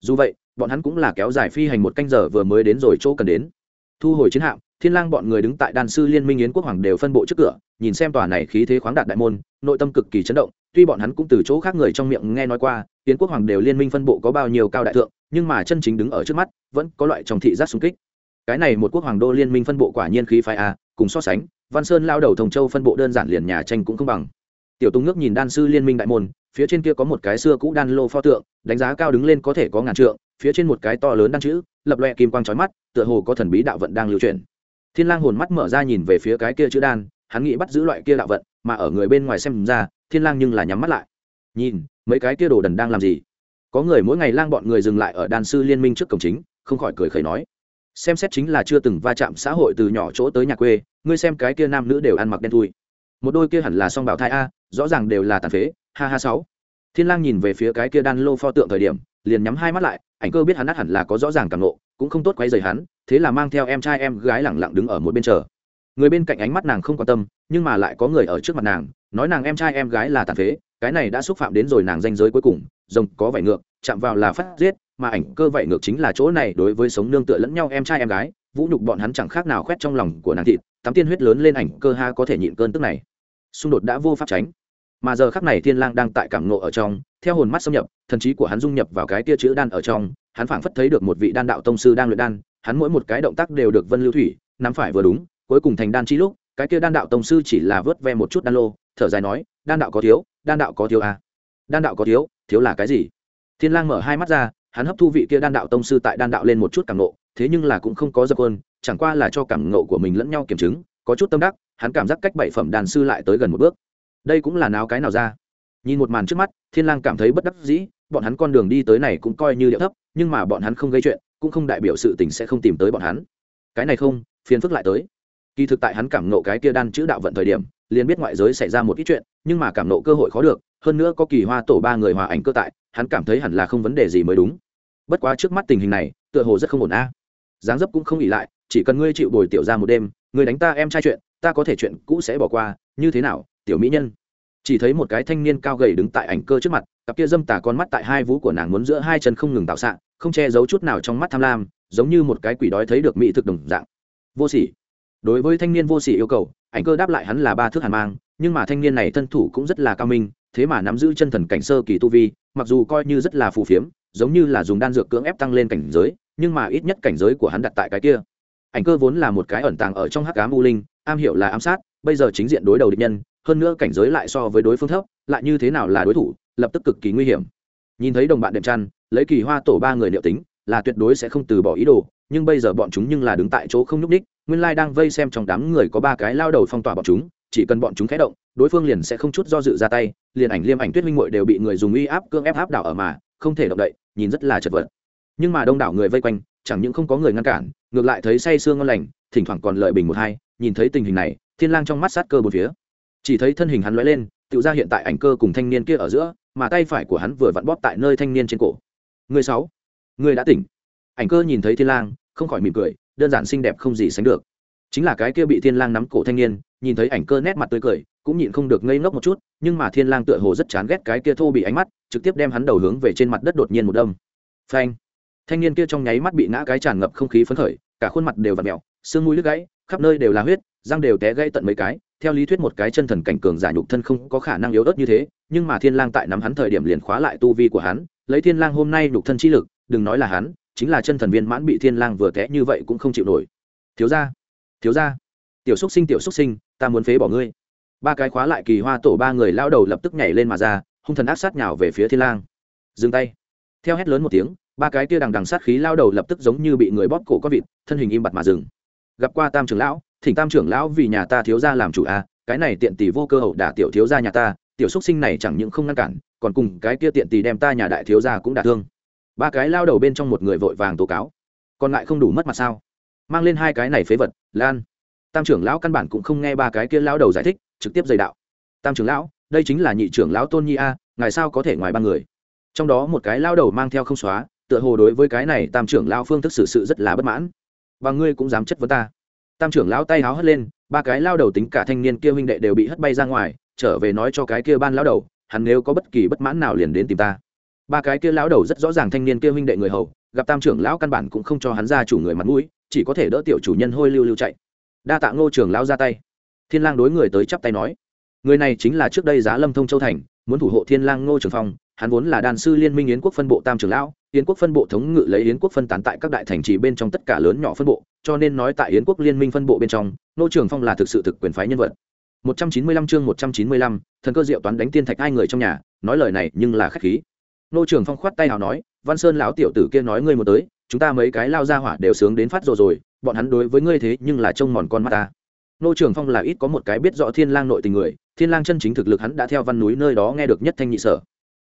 Dù vậy, bọn hắn cũng là kéo dài phi hành một canh giờ vừa mới đến rồi chỗ cần đến. Thu hồi chiến hạm, thiên lang bọn người đứng tại đan sư liên minh yến quốc hoàng đều phân bộ trước cửa, nhìn xem tòa này khí thế khoáng đạt đại môn, nội tâm cực kỳ chấn động, tuy bọn hắn cũng từ chỗ khác người trong miệng nghe nói qua, yến quốc hoàng đều liên minh phân bộ có bao nhiêu cao đại thượng nhưng mà chân chính đứng ở trước mắt, vẫn có loại trong thị giác xung kích. Cái này một quốc hoàng đô liên minh phân bộ quả nhiên khí phái a, cùng so sánh, văn sơn lao đầu thông châu phân bộ đơn giản liền nhà tranh cũng không bằng. Tiểu tùng nước nhìn đan sư liên minh đại môn, phía trên kia có một cái xưa cũ đan lô pho tượng, đánh giá cao đứng lên có thể có ngàn trượng, phía trên một cái to lớn đan chữ, lập loẹ kim quang trói mắt, tựa hồ có thần bí đạo vận đang lưu truyền thiên lang hồn mắt mở ra nhìn về phía cái kia chữ đan, hắn nghĩ bắt giữ loại kia đạo vận, mà ở người bên ngoài xem ra, thiên lang nhưng là nhắm mắt lại. Nhìn, mấy cái kia đồ đần đang làm gì? Có người mỗi ngày lang bọn người dừng lại ở đan sư liên minh trước cổng chính, không khỏi cười khẩy nói, xem xét chính là chưa từng va chạm xã hội từ nhỏ chỗ tới nhà quê, ngươi xem cái kia nam nữ đều ăn mặc đen thui. Một đôi kia hẳn là song bảo thai a, rõ ràng đều là tàn phế, ha ha sáu. Thiên lang nhìn về phía cái kia đan lô pho tượng thời điểm, liền nhắm hai mắt lại, ảnh cơ biết hắn át hẳn là có rõ ràng cảm nộ cũng không tốt quay rời hắn, thế là mang theo em trai em gái lẳng lặng đứng ở một bên chờ. Người bên cạnh ánh mắt nàng không quan tâm, nhưng mà lại có người ở trước mặt nàng nói nàng em trai em gái là tàn phế, cái này đã xúc phạm đến rồi nàng danh giới cuối cùng, rồng có vảy ngược, chạm vào là phát giết, mà ảnh cơ vảy ngược chính là chỗ này đối với sống nương tựa lẫn nhau em trai em gái, vũ nhục bọn hắn chẳng khác nào khoét trong lòng của nàng thịt tắm tiên huyết lớn lên ảnh cơ ha có thể nhịn cơn tức này. Xung đột đã vô pháp tránh. Mà giờ khắc này thiên lang đang tại cảm ngộ ở trong, theo hồn mắt xâm nhập, thần trí của hắn dung nhập vào cái tia chữ đan ở trong, hắn phảng phất thấy được một vị đan đạo tông sư đang luyện đan, hắn mỗi một cái động tác đều được vân lưu thủy nắm phải vừa đúng, cuối cùng thành đan chi lúc, cái kia đan đạo tông sư chỉ là vớt ve một chút đan lô thở dài nói, đan đạo có thiếu, đan đạo có thiếu à. đan đạo có thiếu thiếu là cái gì? Thiên lang mở hai mắt ra, hắn hấp thu vị kia đan đạo tông sư tại đan đạo lên một chút cảm ngộ, thế nhưng là cũng không có dập hơn chẳng qua là cho cảm ngộ của mình lẫn nhau kiểm chứng, có chút tâm đắc, hắn cảm giác cách bảy phẩm đàn sư lại tới gần một bước. Đây cũng là nào cái nào ra? Nhìn một màn trước mắt, thiên lang cảm thấy bất đắc dĩ, bọn hắn con đường đi tới này cũng coi như địa thấp, nhưng mà bọn hắn không gây chuyện, cũng không đại biểu sự tình sẽ không tìm tới bọn hắn. Cái này không, phiền phức lại tới kỳ thực tại hắn cảm nộ cái kia đan chữ đạo vận thời điểm, liền biết ngoại giới xảy ra một ít chuyện, nhưng mà cảm nộ cơ hội khó được, hơn nữa có kỳ hoa tổ ba người hòa ảnh cơ tại, hắn cảm thấy hẳn là không vấn đề gì mới đúng. Bất quá trước mắt tình hình này, tựa hồ rất không ổn a. À. dáng dấp cũng không ỉ lại, chỉ cần ngươi chịu bồi tiểu ra một đêm, ngươi đánh ta em trai chuyện, ta có thể chuyện cũ sẽ bỏ qua, như thế nào, tiểu mỹ nhân? Chỉ thấy một cái thanh niên cao gầy đứng tại ảnh cơ trước mặt, cặp kia dâm tà con mắt tại hai vú của nàng muốn giữa hai chân không ngừng tạo xạ, không che giấu chút nào trong mắt tham lam, giống như một cái quỷ đói thấy được mỹ thực đồng dạng. Vô sỉ đối với thanh niên vô sỉ yêu cầu, ảnh cơ đáp lại hắn là ba thước hàn mang, nhưng mà thanh niên này thân thủ cũng rất là cao minh, thế mà nắm giữ chân thần cảnh sơ kỳ tu vi, mặc dù coi như rất là phù phiếm, giống như là dùng đan dược cưỡng ép tăng lên cảnh giới, nhưng mà ít nhất cảnh giới của hắn đặt tại cái kia. Ảnh cơ vốn là một cái ẩn tàng ở trong hắc ám u linh, am hiểu là ám sát, bây giờ chính diện đối đầu địch nhân, hơn nữa cảnh giới lại so với đối phương thấp, lại như thế nào là đối thủ, lập tức cực kỳ nguy hiểm. Nhìn thấy đồng bạn đệm chăn, lấy kỳ hoa tổ ba người liệu tính, là tuyệt đối sẽ không từ bỏ ý đồ, nhưng bây giờ bọn chúng nhưng là đứng tại chỗ không nhúc ních nguyên lai đang vây xem trong đám người có ba cái lao đầu phong tỏa bọn chúng, chỉ cần bọn chúng khé động, đối phương liền sẽ không chút do dự ra tay, liền ảnh liêm ảnh tuyết minh muội đều bị người dùng uy áp cương ép áp đảo ở mà, không thể động đậy, nhìn rất là chật vật. Nhưng mà đông đảo người vây quanh, chẳng những không có người ngăn cản, ngược lại thấy say sương ngon lành, thỉnh thoảng còn lợi bình một hai, nhìn thấy tình hình này, thiên lang trong mắt sát cơ bốn phía. Chỉ thấy thân hình hắn lóe lên tự ra hiện tại ảnh cơ cùng thanh niên kia ở giữa, mà tay phải của hắn vừa vặn bóp tại nơi thanh niên trên cổ. Người sáu, người đã tỉnh. Ảnh cơ nhìn thấy thiên lang, không khỏi mỉm cười đơn giản xinh đẹp không gì sánh được. Chính là cái kia bị thiên lang nắm cổ thanh niên, nhìn thấy ảnh cơ nét mặt tươi cười, cũng nhịn không được ngây ngốc một chút, nhưng mà thiên lang tựa hồ rất chán ghét cái kia thô bị ánh mắt, trực tiếp đem hắn đầu hướng về trên mặt đất đột nhiên một đâm. Phanh! Thanh niên kia trong nháy mắt bị ngã cái tràn ngập không khí phấn khởi, cả khuôn mặt đều vặn mèo, xương mũi lưỡi gãy, khắp nơi đều là huyết, răng đều té gãy tận mấy cái. Theo lý thuyết một cái chân thần cảnh cường giả nhục thân không có khả năng yếu ớt như thế, nhưng mà thiên lang tại nắm hắn thời điểm liền khóa lại tu vi của hắn, lấy thiên lang hôm nay nhục thân chi lực, đừng nói là hắn chính là chân thần viên mãn bị thiên lang vừa té như vậy cũng không chịu nổi. Thiếu gia thiếu gia tiểu xúc sinh tiểu xúc sinh ta muốn phế bỏ ngươi. Ba cái khóa lại kỳ hoa tổ ba người lao đầu lập tức nhảy lên mà ra hung thần áp sát nhào về phía thiên lang. Dừng tay. Theo hét lớn một tiếng ba cái kia đằng đằng sát khí lao đầu lập tức giống như bị người bóp cổ con vịt thân hình im bặt mà dừng. Gặp qua tam trưởng lão thỉnh tam trưởng lão vì nhà ta thiếu gia làm chủ a à, cái này tiện tỷ vô cơ hậu đả tiểu thiếu gia nhà ta tiểu xúc sinh này chẳng những không ngăn cản còn cùng cái kia tiện tỷ đem ta nhà đại thiếu gia cũng đả thương ba cái lao đầu bên trong một người vội vàng tố cáo. Còn lại không đủ mất mặt sao? Mang lên hai cái này phế vật, lan. Tam trưởng lão căn bản cũng không nghe ba cái kia lao đầu giải thích, trực tiếp dày đạo. Tam trưởng lão, đây chính là nhị trưởng lão tôn nhi a, ngài sao có thể ngoài ba người? Trong đó một cái lao đầu mang theo không xóa, tựa hồ đối với cái này tam trưởng lao phương thức xử sự rất là bất mãn. Và ngươi cũng dám chất vấn ta. Tam trưởng lão tay háo hất lên, ba cái lao đầu tính cả thanh niên kia huynh đệ đều bị hất bay ra ngoài, trở về nói cho cái kia ban lao đầu, hắn nếu có bất kỳ bất mãn nào liền đến tìm ta ba cái kia lão đầu rất rõ ràng thanh niên kia huynh đệ người hầu gặp tam trưởng lão căn bản cũng không cho hắn ra chủ người mặt mũi chỉ có thể đỡ tiểu chủ nhân hôi lưu lưu chạy. Đa tạ ngô trưởng lão ra tay. Thiên lang đối người tới chắp tay nói người này chính là trước đây giá lâm thông châu thành muốn thủ hộ thiên lang ngô trường phong hắn vốn là đàn sư liên minh yến quốc phân bộ tam trưởng lão yến quốc phân bộ thống ngự lấy yến quốc phân tán tại các đại thành trì bên trong tất cả lớn nhỏ phân bộ cho nên nói tại yến quốc liên minh phân bộ bên trong ngô trường phong là thực sự thực quyền phái nhân vật. 195 chương 195, thần cơ diệu toán đánh tiên thạch hai người trong nhà nói lời này nhưng là khách khí nô trường phong khoát tay nào nói, văn sơn lão tiểu tử kia nói ngươi một tới, chúng ta mấy cái lao ra hỏa đều sướng đến phát rồi rồi, bọn hắn đối với ngươi thế nhưng là trông mòn con mắt ta. Nô trường phong là ít có một cái biết rõ thiên lang nội tình người, thiên lang chân chính thực lực hắn đã theo văn núi nơi đó nghe được nhất thanh nhị sở.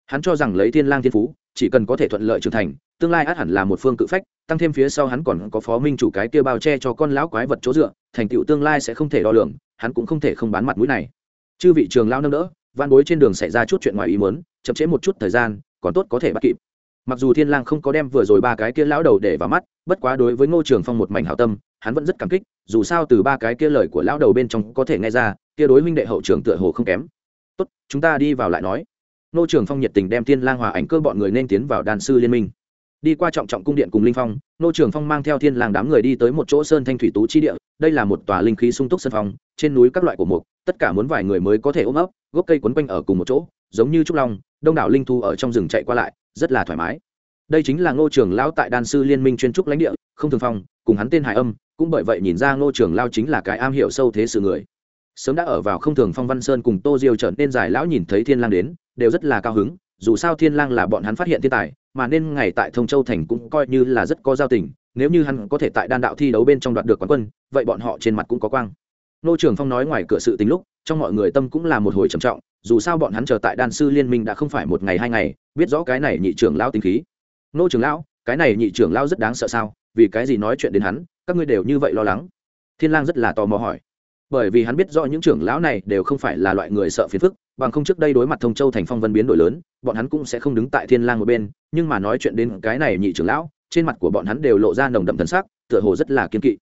Hắn cho rằng lấy thiên lang thiên phú, chỉ cần có thể thuận lợi trưởng thành, tương lai át hẳn là một phương cự phách, tăng thêm phía sau hắn còn có phó minh chủ cái kia bao che cho con lão quái vật chỗ dựa, thành tựu tương lai sẽ không thể đo lường, hắn cũng không thể không bán mặt mũi này. Chư vị trường lao nâng đỡ, văn bối trên đường xảy ra chút chuyện ngoài ý muốn, chậm chế một chút thời gian còn tốt có thể bắt kịp. Mặc dù thiên lang không có đem vừa rồi ba cái kia lão đầu để vào mắt, bất quá đối với ngô trường phong một mảnh hảo tâm, hắn vẫn rất cảm kích, dù sao từ ba cái kia lời của lão đầu bên trong có thể nghe ra, kia đối huynh đệ hậu trưởng tựa hồ không kém. Tốt, chúng ta đi vào lại nói. Ngô trường phong nhiệt tình đem thiên lang hòa ảnh cơ bọn người nên tiến vào đàn sư liên minh. Đi qua trọng trọng cung điện cùng linh phong, ngô trường phong mang theo thiên lang đám người đi tới một chỗ sơn thanh thủy tú chi địa, đây là một tòa linh khí sung túc sân phong, trên núi các loại của mục, tất cả muốn vài người mới có thể ôm ấp, gốc cây quấn quanh ở cùng một chỗ, giống như trúc long đông đảo linh thu ở trong rừng chạy qua lại, rất là thoải mái. Đây chính là ngô trường lão tại đan sư liên minh chuyên trúc lãnh địa, không thường phong, cùng hắn tên hải âm, cũng bởi vậy nhìn ra ngô trường lao chính là cái am hiểu sâu thế sự người. Sớm đã ở vào không thường phong văn sơn cùng tô diêu trở nên dài lão nhìn thấy thiên lang đến, đều rất là cao hứng, dù sao thiên lang là bọn hắn phát hiện thiên tài, mà nên ngày tại thông châu thành cũng coi như là rất có giao tình, nếu như hắn có thể tại đan đạo thi đấu bên trong đoạt được quán quân, vậy bọn họ trên mặt cũng có quang nô trường phong nói ngoài cửa sự tính lúc, trong mọi người tâm cũng là một hồi trầm trọng, dù sao bọn hắn chờ tại đan sư liên minh đã không phải một ngày hai ngày, biết rõ cái này nhị trưởng lão tính khí. Nô trưởng lão, cái này nhị trưởng lão rất đáng sợ sao? Vì cái gì nói chuyện đến hắn, các ngươi đều như vậy lo lắng? Thiên lang rất là tò mò hỏi. Bởi vì hắn biết rõ những trưởng lão này đều không phải là loại người sợ phiền phức, bằng không trước đây đối mặt thông châu thành phong vân biến đổi lớn, bọn hắn cũng sẽ không đứng tại thiên lang một bên, nhưng mà nói chuyện đến cái này nhị trưởng lão, trên mặt của bọn hắn đều lộ ra nồng đậm thần sắc, tựa hồ rất là kiên kỵ.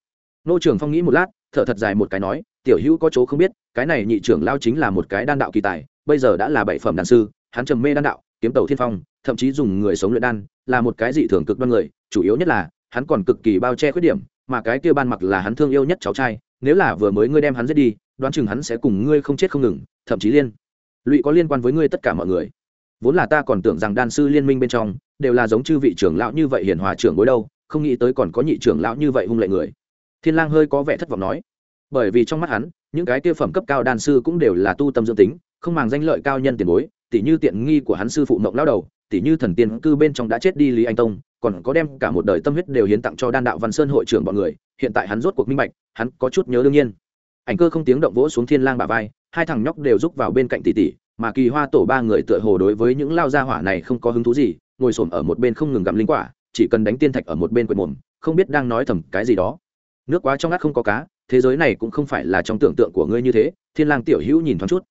Nô trưởng phong nghĩ một lát thở thật dài một cái nói, tiểu hữu có chỗ không biết, cái này nhị trưởng lão chính là một cái đan đạo kỳ tài, bây giờ đã là bảy phẩm đan sư, hắn trầm mê đan đạo, kiếm tàu thiên phong, thậm chí dùng người sống luyện đan, là một cái dị thường cực đoan người, chủ yếu nhất là, hắn còn cực kỳ bao che khuyết điểm, mà cái kia ban mặc là hắn thương yêu nhất cháu trai, nếu là vừa mới ngươi đem hắn giết đi, đoán chừng hắn sẽ cùng ngươi không chết không ngừng, thậm chí liên lụy có liên quan với ngươi tất cả mọi người. Vốn là ta còn tưởng rằng đan sư liên minh bên trong, đều là giống chư vị trưởng lão như vậy hiền hòa trưởng bối đâu, không nghĩ tới còn có nhị trưởng lão như vậy hung lệ người thiên lang hơi có vẻ thất vọng nói, bởi vì trong mắt hắn, những cái tiêu phẩm cấp cao đan sư cũng đều là tu tâm dưỡng tính, không màng danh lợi cao nhân tiền bối tỷ như tiện nghi của hắn sư phụ mộng lão đầu tỷ như thần tiên cư bên trong đã chết đi lý anh tông, còn có đem cả một đời tâm huyết đều hiến tặng cho đan đạo văn sơn hội trưởng bọn người, hiện tại hắn rốt cuộc minh bạch, hắn có chút nhớ đương nhiên. Ảnh cơ không tiếng động vỗ xuống thiên lang bả vai, hai thằng nhóc đều rúc vào bên cạnh tỷ tỷ, mà kỳ hoa tổ ba người tựa hồ đối với những lao gia hỏa này không có hứng thú gì, ngồi xổm ở một bên không ngừng gặm linh quả, chỉ cần đánh tiên thạch ở một bên quệt mồm, không biết đang nói thầm cái gì đó nước quá trong ngắt không có cá, thế giới này cũng không phải là trong tưởng tượng của ngươi như thế, thiên lang tiểu hữu nhìn thoáng chút.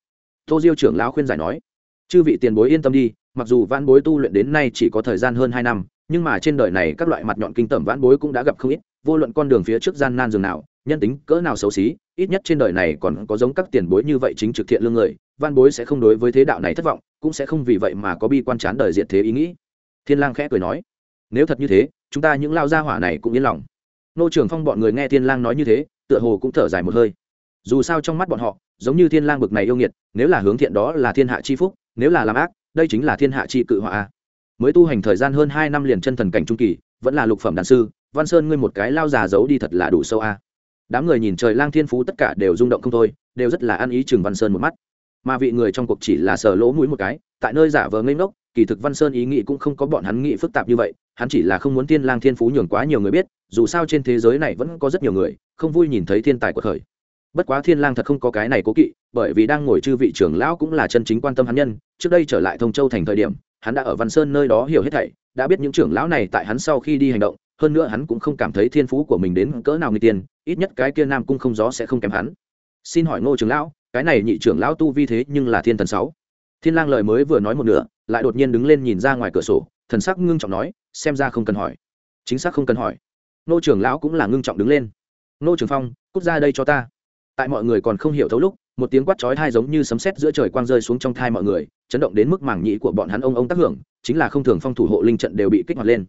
Tô diêu trưởng lão khuyên giải nói, chư vị tiền bối yên tâm đi, mặc dù vãn bối tu luyện đến nay chỉ có thời gian hơn hai năm, nhưng mà trên đời này các loại mặt nhọn kinh tởm vãn bối cũng đã gặp không ít, vô luận con đường phía trước gian nan dường nào, nhân tính cỡ nào xấu xí, ít nhất trên đời này còn có giống các tiền bối như vậy chính trực thiện lương người, vãn bối sẽ không đối với thế đạo này thất vọng, cũng sẽ không vì vậy mà có bi quan chán đời diện thế ý nghĩ. Thiên lang khẽ cười nói, nếu thật như thế, chúng ta những lao gia hỏa này cũng yên lòng nô trưởng phong bọn người nghe thiên lang nói như thế, tựa hồ cũng thở dài một hơi. Dù sao trong mắt bọn họ, giống như thiên lang bực này yêu nghiệt, nếu là hướng thiện đó là thiên hạ chi phúc, nếu là làm ác, đây chính là thiên hạ chi cự họa mới tu hành thời gian hơn hai năm liền chân thần cảnh trung kỳ, vẫn là lục phẩm đàn sư, văn sơn ngươi một cái lao già giấu đi thật là đủ sâu a. Đám người nhìn trời lang thiên phú tất cả đều rung động không thôi, đều rất là ăn ý Trường văn sơn một mắt mà vị người trong cuộc chỉ là sờ lỗ mũi một cái, tại nơi giả vờ ngây ngốc, kỳ thực văn sơn ý nghĩ cũng không có bọn hắn nghĩ phức tạp như vậy, hắn chỉ là không muốn thiên lang thiên phú nhường quá nhiều người biết, dù sao trên thế giới này vẫn có rất nhiều người, không vui nhìn thấy thiên tài của khởi bất quá thiên lang thật không có cái này cố kỵ, bởi vì đang ngồi chư vị trưởng lão cũng là chân chính quan tâm hắn nhân, trước đây trở lại thông châu thành thời điểm, hắn đã ở văn sơn nơi đó hiểu hết thảy, đã biết những trưởng lão này tại hắn sau khi đi hành động, hơn nữa hắn cũng không cảm thấy thiên phú của mình đến cỡ nào người tiền, ít nhất cái kia nam cung không gió sẽ không kém hắn. Xin hỏi ngô trưởng lão cái này nhị trưởng lão tu vi thế nhưng là thiên thần sáu. Thiên lang lời mới vừa nói một nửa, lại đột nhiên đứng lên nhìn ra ngoài cửa sổ, thần sắc ngưng trọng nói, xem ra không cần hỏi. Chính xác không cần hỏi. Nô trưởng lão cũng là ngưng trọng đứng lên. Nô trưởng phong, cút ra đây cho ta. Tại mọi người còn không hiểu thấu lúc, một tiếng quát chói tai giống như sấm sét giữa trời quang rơi xuống trong thai mọi người, chấn động đến mức màng nhĩ của bọn hắn ông ông tác hưởng, chính là không thường phong thủ hộ linh trận đều bị kích hoạt lên.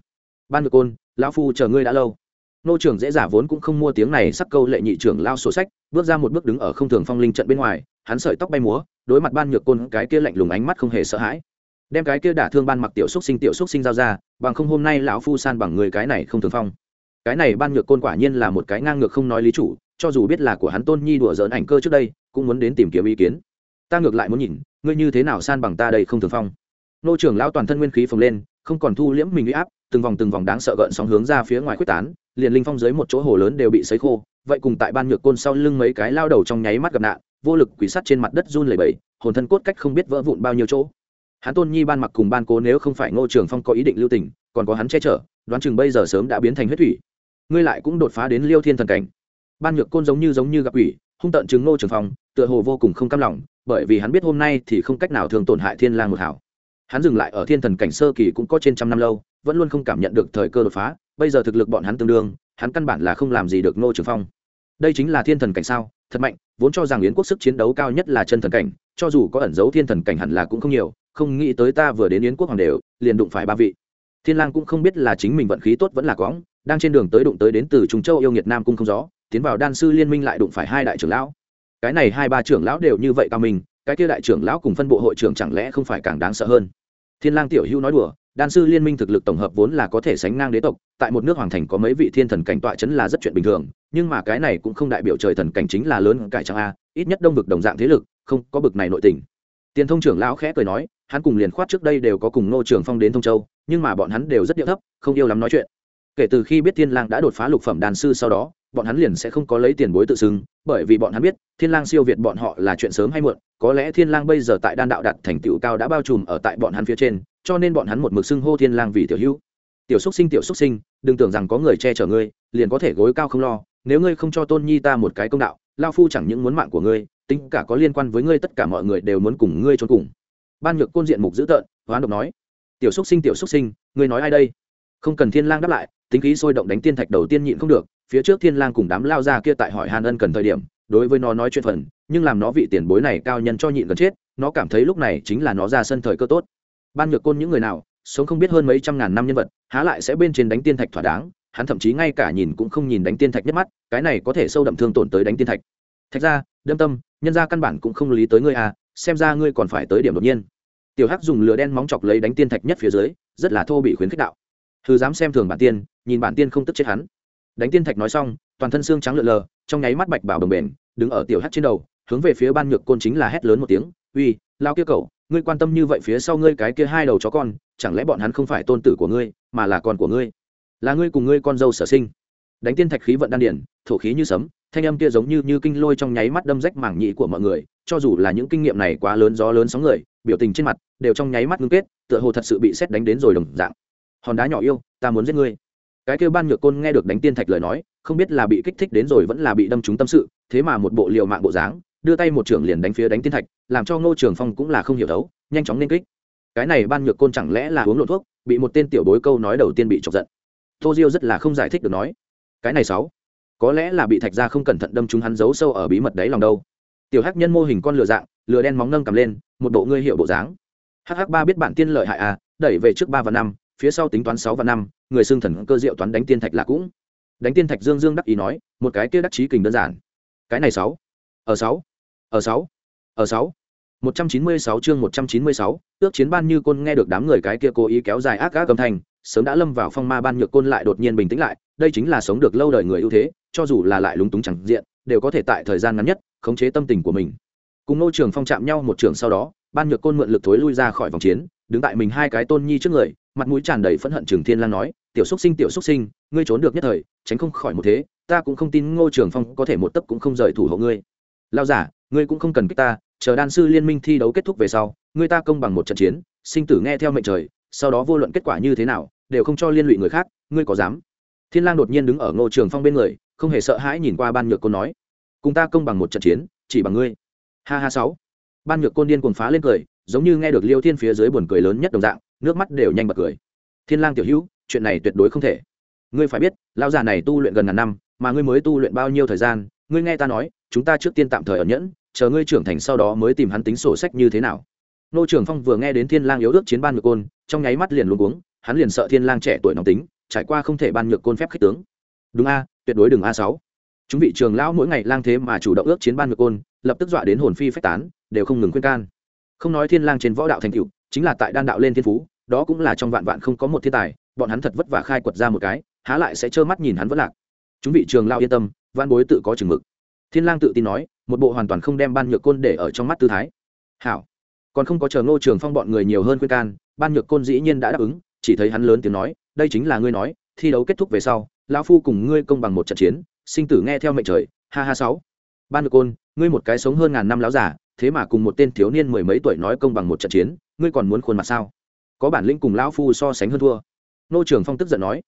Ban được côn, lão phu chờ ngươi đã lâu nô trưởng dễ giả vốn cũng không mua tiếng này sắc câu lệ nhị trưởng lao sổ sách, bước ra một bước đứng ở không thường phong linh trận bên ngoài, hắn sợi tóc bay múa, đối mặt ban nhược côn, cái kia lạnh lùng ánh mắt không hề sợ hãi. Đem cái kia đả thương ban mặc tiểu xúc sinh tiểu xúc sinh giao ra, bằng không hôm nay lão phu san bằng người cái này không thường phong. Cái này ban nhược côn quả nhiên là một cái ngang ngược không nói lý chủ, cho dù biết là của hắn tôn nhi đùa giỡn ảnh cơ trước đây, cũng muốn đến tìm kiếm ý kiến. Ta ngược lại muốn nhìn, ngươi như thế nào san bằng ta đây không thường phong. Nô trưởng lão toàn thân nguyên khí phồng lên, không còn thu liễm mình uy áp từng vòng từng vòng đáng sợ gợn sóng hướng ra phía ngoài quyết tán, liền linh phong dưới một chỗ hồ lớn đều bị sấy khô, vậy cùng tại ban nhược côn sau lưng mấy cái lao đầu trong nháy mắt gặp nạn, vô lực quỷ sắt trên mặt đất run lẩy bẩy, hồn thân cốt cách không biết vỡ vụn bao nhiêu chỗ. Hắn tôn nhi ban mặc cùng ban cố nếu không phải ngô trường phong có ý định lưu tình, còn có hắn che chở, đoán chừng bây giờ sớm đã biến thành huyết thủy. Ngươi lại cũng đột phá đến liêu thiên thần cảnh. Ban nhược côn giống như giống như gặp ủy hung tận chứng ngô trường phong, tựa hồ vô cùng không cam lòng, bởi vì hắn biết hôm nay thì không cách nào thường tổn hại thiên lang một hảo hắn dừng lại ở thiên thần cảnh sơ kỳ cũng có trên trăm năm lâu, vẫn luôn không cảm nhận được thời cơ đột phá, bây giờ thực lực bọn hắn tương đương, hắn căn bản là không làm gì được ngô trường phong. Đây chính là thiên thần cảnh sao? Thật mạnh, vốn cho rằng yến quốc sức chiến đấu cao nhất là chân thần cảnh, cho dù có ẩn dấu thiên thần cảnh hẳn là cũng không nhiều, không nghĩ tới ta vừa đến yến quốc hoàng đều, liền đụng phải ba vị. Thiên lang cũng không biết là chính mình vận khí tốt vẫn là quõng, đang trên đường tới đụng tới đến từ trung châu yêu nghiệt nam cung không gió tiến vào đan sư liên minh lại đụng phải hai đại trưởng lão. Cái này hai ba trưởng lão đều như vậy cao mình, cái kia đại trưởng lão cùng phân bộ hội trưởng chẳng lẽ không phải càng đáng sợ hơn? Thiên lang tiểu hữu nói đùa, đan sư liên minh thực lực tổng hợp vốn là có thể sánh ngang đế tộc, tại một nước hoàng thành có mấy vị thiên thần cảnh tọa chấn là rất chuyện bình thường, nhưng mà cái này cũng không đại biểu trời thần cảnh chính là lớn cải trang a, ít nhất đông vực đồng dạng thế lực, không có bực này nội tình. Tiền thông trưởng lão khẽ cười nói, hắn cùng liền khoát trước đây đều có cùng nô trường phong đến thông châu, nhưng mà bọn hắn đều rất điệu thấp, không yêu lắm nói chuyện. Kể từ khi biết thiên lang đã đột phá lục phẩm đàn sư sau đó bọn hắn liền sẽ không có lấy tiền bối tự xưng, bởi vì bọn hắn biết, thiên lang siêu việt bọn họ là chuyện sớm hay muộn, có lẽ thiên lang bây giờ tại đan đạo đạt thành tựu cao đã bao trùm ở tại bọn hắn phía trên, cho nên bọn hắn một mực xưng hô thiên lang vì tiểu hữu. Tiểu xúc sinh, tiểu xúc sinh, đừng tưởng rằng có người che chở ngươi, liền có thể gối cao không lo, nếu ngươi không cho tôn nhi ta một cái công đạo, lao phu chẳng những muốn mạng của ngươi, tính cả có liên quan với ngươi tất cả mọi người đều muốn cùng ngươi trốn cùng. Ban nhược côn diện mục dữ tợn, hoán độc nói. Tiểu xúc sinh, tiểu xúc sinh, ngươi nói ai đây? Không cần thiên lang đáp lại, tính khí sôi động đánh tiên thạch đầu tiên nhịn không được, phía trước thiên lang cùng đám lao ra kia tại hỏi hàn ân cần thời điểm, đối với nó nói chuyện phần, nhưng làm nó vị tiền bối này cao nhân cho nhịn gần chết, nó cảm thấy lúc này chính là nó ra sân thời cơ tốt. Ban nhược côn những người nào, sống không biết hơn mấy trăm ngàn năm nhân vật, há lại sẽ bên trên đánh tiên thạch thỏa đáng, hắn thậm chí ngay cả nhìn cũng không nhìn đánh tiên thạch nhất mắt, cái này có thể sâu đậm thương tổn tới đánh tiên thạch. Thạch ra đâm tâm, nhân ra căn bản cũng không lý tới ngươi à xem ra ngươi còn phải tới điểm đột nhiên. Tiểu hắc dùng lửa đen móng chọc lấy đánh tiên thạch nhất phía dưới, rất là thô bị khuyến khích đạo thư dám xem thường bản tiên, nhìn bản tiên không tức chết hắn. Đánh tiên thạch nói xong, toàn thân xương trắng lượn lờ, trong nháy mắt bạch bảo đồng bền đứng ở tiểu hát trên đầu, hướng về phía ban nhược côn chính là hét lớn một tiếng, uy, lao kia cậu, ngươi quan tâm như vậy phía sau ngươi cái kia hai đầu chó con, chẳng lẽ bọn hắn không phải tôn tử của ngươi, mà là con của ngươi? Là ngươi cùng ngươi con dâu sở sinh. Đánh tiên thạch khí vận đan điển thổ khí như sấm, thanh âm kia giống như như kinh lôi trong nháy mắt đâm rách mảng nhị của mọi người, cho dù là những kinh nghiệm này quá lớn gió lớn sóng người, biểu tình trên mặt đều trong nháy mắt ngưng kết, tựa hồ thật sự bị xét đánh đến rồi đồng dạng hòn đá nhỏ yêu, ta muốn giết ngươi. Cái kêu ban nhược côn nghe được đánh tiên thạch lời nói, không biết là bị kích thích đến rồi vẫn là bị đâm trúng tâm sự, thế mà một bộ liều mạng bộ dáng, đưa tay một trưởng liền đánh phía đánh tiên thạch, làm cho ngô trường phong cũng là không hiểu đấu, nhanh chóng nên kích. Cái này ban nhược côn chẳng lẽ là uống lộ thuốc, bị một tên tiểu bối câu nói đầu tiên bị chọc giận. Tô diêu rất là không giải thích được nói, cái này sáu, có lẽ là bị thạch ra không cẩn thận đâm chúng hắn giấu sâu ở bí mật đấy lòng đâu. Tiểu hắc nhân mô hình con lửa dạng, lửa đen móng nâng cầm lên, một bộ ngươi hiệu bộ dáng. Hh ba biết bản tiên lợi hại à đẩy về trước ba và năm phía sau tính toán sáu và năm, người xương thần cơ diệu toán đánh tiên thạch là cũng. Đánh tiên thạch dương dương đắc ý nói, một cái kia đắc chí kình đơn giản. Cái này sáu. Ở sáu. Ở sáu. Ở sáu. Một trăm chín mươi sáu chương một trăm chín mươi sáu, ước chiến ban như côn nghe được đám người cái kia cố ý kéo dài ác ác âm thanh, sớm đã lâm vào phong ma ban nhược côn lại đột nhiên bình tĩnh lại, đây chính là sống được lâu đời người ưu thế, cho dù là lại lúng túng chẳng diện, đều có thể tại thời gian ngắn nhất, khống chế tâm tình của mình. Cùng nô trường phong chạm nhau một trường sau đó, ban nhược côn mượn lực thối lui ra khỏi vòng chiến đứng tại mình hai cái tôn nhi trước người, mặt mũi tràn đầy phẫn hận trường thiên lang nói, tiểu xúc sinh, tiểu xúc sinh, ngươi trốn được nhất thời, tránh không khỏi một thế, ta cũng không tin ngô trường phong có thể một tấc cũng không rời thủ hộ ngươi. Lao giả, ngươi cũng không cần kích ta, chờ đan sư liên minh thi đấu kết thúc về sau, ngươi ta công bằng một trận chiến, sinh tử nghe theo mệnh trời, sau đó vô luận kết quả như thế nào, đều không cho liên lụy người khác, ngươi có dám? Thiên lang đột nhiên đứng ở ngô trường phong bên người, không hề sợ hãi nhìn qua ban nhược côn nói, cùng ta công bằng một trận chiến, chỉ bằng ngươi. Ha ha sáu. Ban nhược côn điên cuồng phá lên cười giống như nghe được liêu thiên phía dưới buồn cười lớn nhất đồng dạng, nước mắt đều nhanh bật cười. Thiên lang tiểu hữu, chuyện này tuyệt đối không thể. Ngươi phải biết, lão già này tu luyện gần ngàn năm, mà ngươi mới tu luyện bao nhiêu thời gian, ngươi nghe ta nói, chúng ta trước tiên tạm thời ở nhẫn, chờ ngươi trưởng thành sau đó mới tìm hắn tính sổ sách như thế nào. Nô trưởng phong vừa nghe đến thiên lang yếu ước chiến ban ngược côn, trong nháy mắt liền luống cuống, hắn liền sợ thiên lang trẻ tuổi nóng tính, trải qua không thể ban nhược côn phép khích tướng. Đúng a, tuyệt đối đừng a sáu. Chúng vị trường lão mỗi ngày lang thế mà chủ động ước chiến ban ngược côn, lập tức dọa đến hồn phi phách tán, đều không ngừng khuyên can không nói thiên lang trên võ đạo thành cựu chính là tại đan đạo lên thiên phú, đó cũng là trong vạn vạn không có một thiên tài, bọn hắn thật vất vả khai quật ra một cái, há lại sẽ trơ mắt nhìn hắn vất lạc. Chúng vị trường lao yên tâm văn bối tự có chừng mực. Thiên lang tự tin nói, một bộ hoàn toàn không đem ban nhược côn để ở trong mắt tư thái. Hảo. Còn không có chờ ngô trường phong bọn người nhiều hơn khuyên can, ban nhược côn dĩ nhiên đã đáp ứng, chỉ thấy hắn lớn tiếng nói, đây chính là ngươi nói, thi đấu kết thúc về sau, lão phu cùng ngươi công bằng một trận chiến, sinh tử nghe theo mệnh trời, ha ha sáu. Ban nhược côn, ngươi một cái sống hơn ngàn năm lão giả thế mà cùng một tên thiếu niên mười mấy tuổi nói công bằng một trận chiến, ngươi còn muốn khuôn mặt sao? Có bản lĩnh cùng lão phu so sánh hơn thua. Nô trường phong tức giận nói,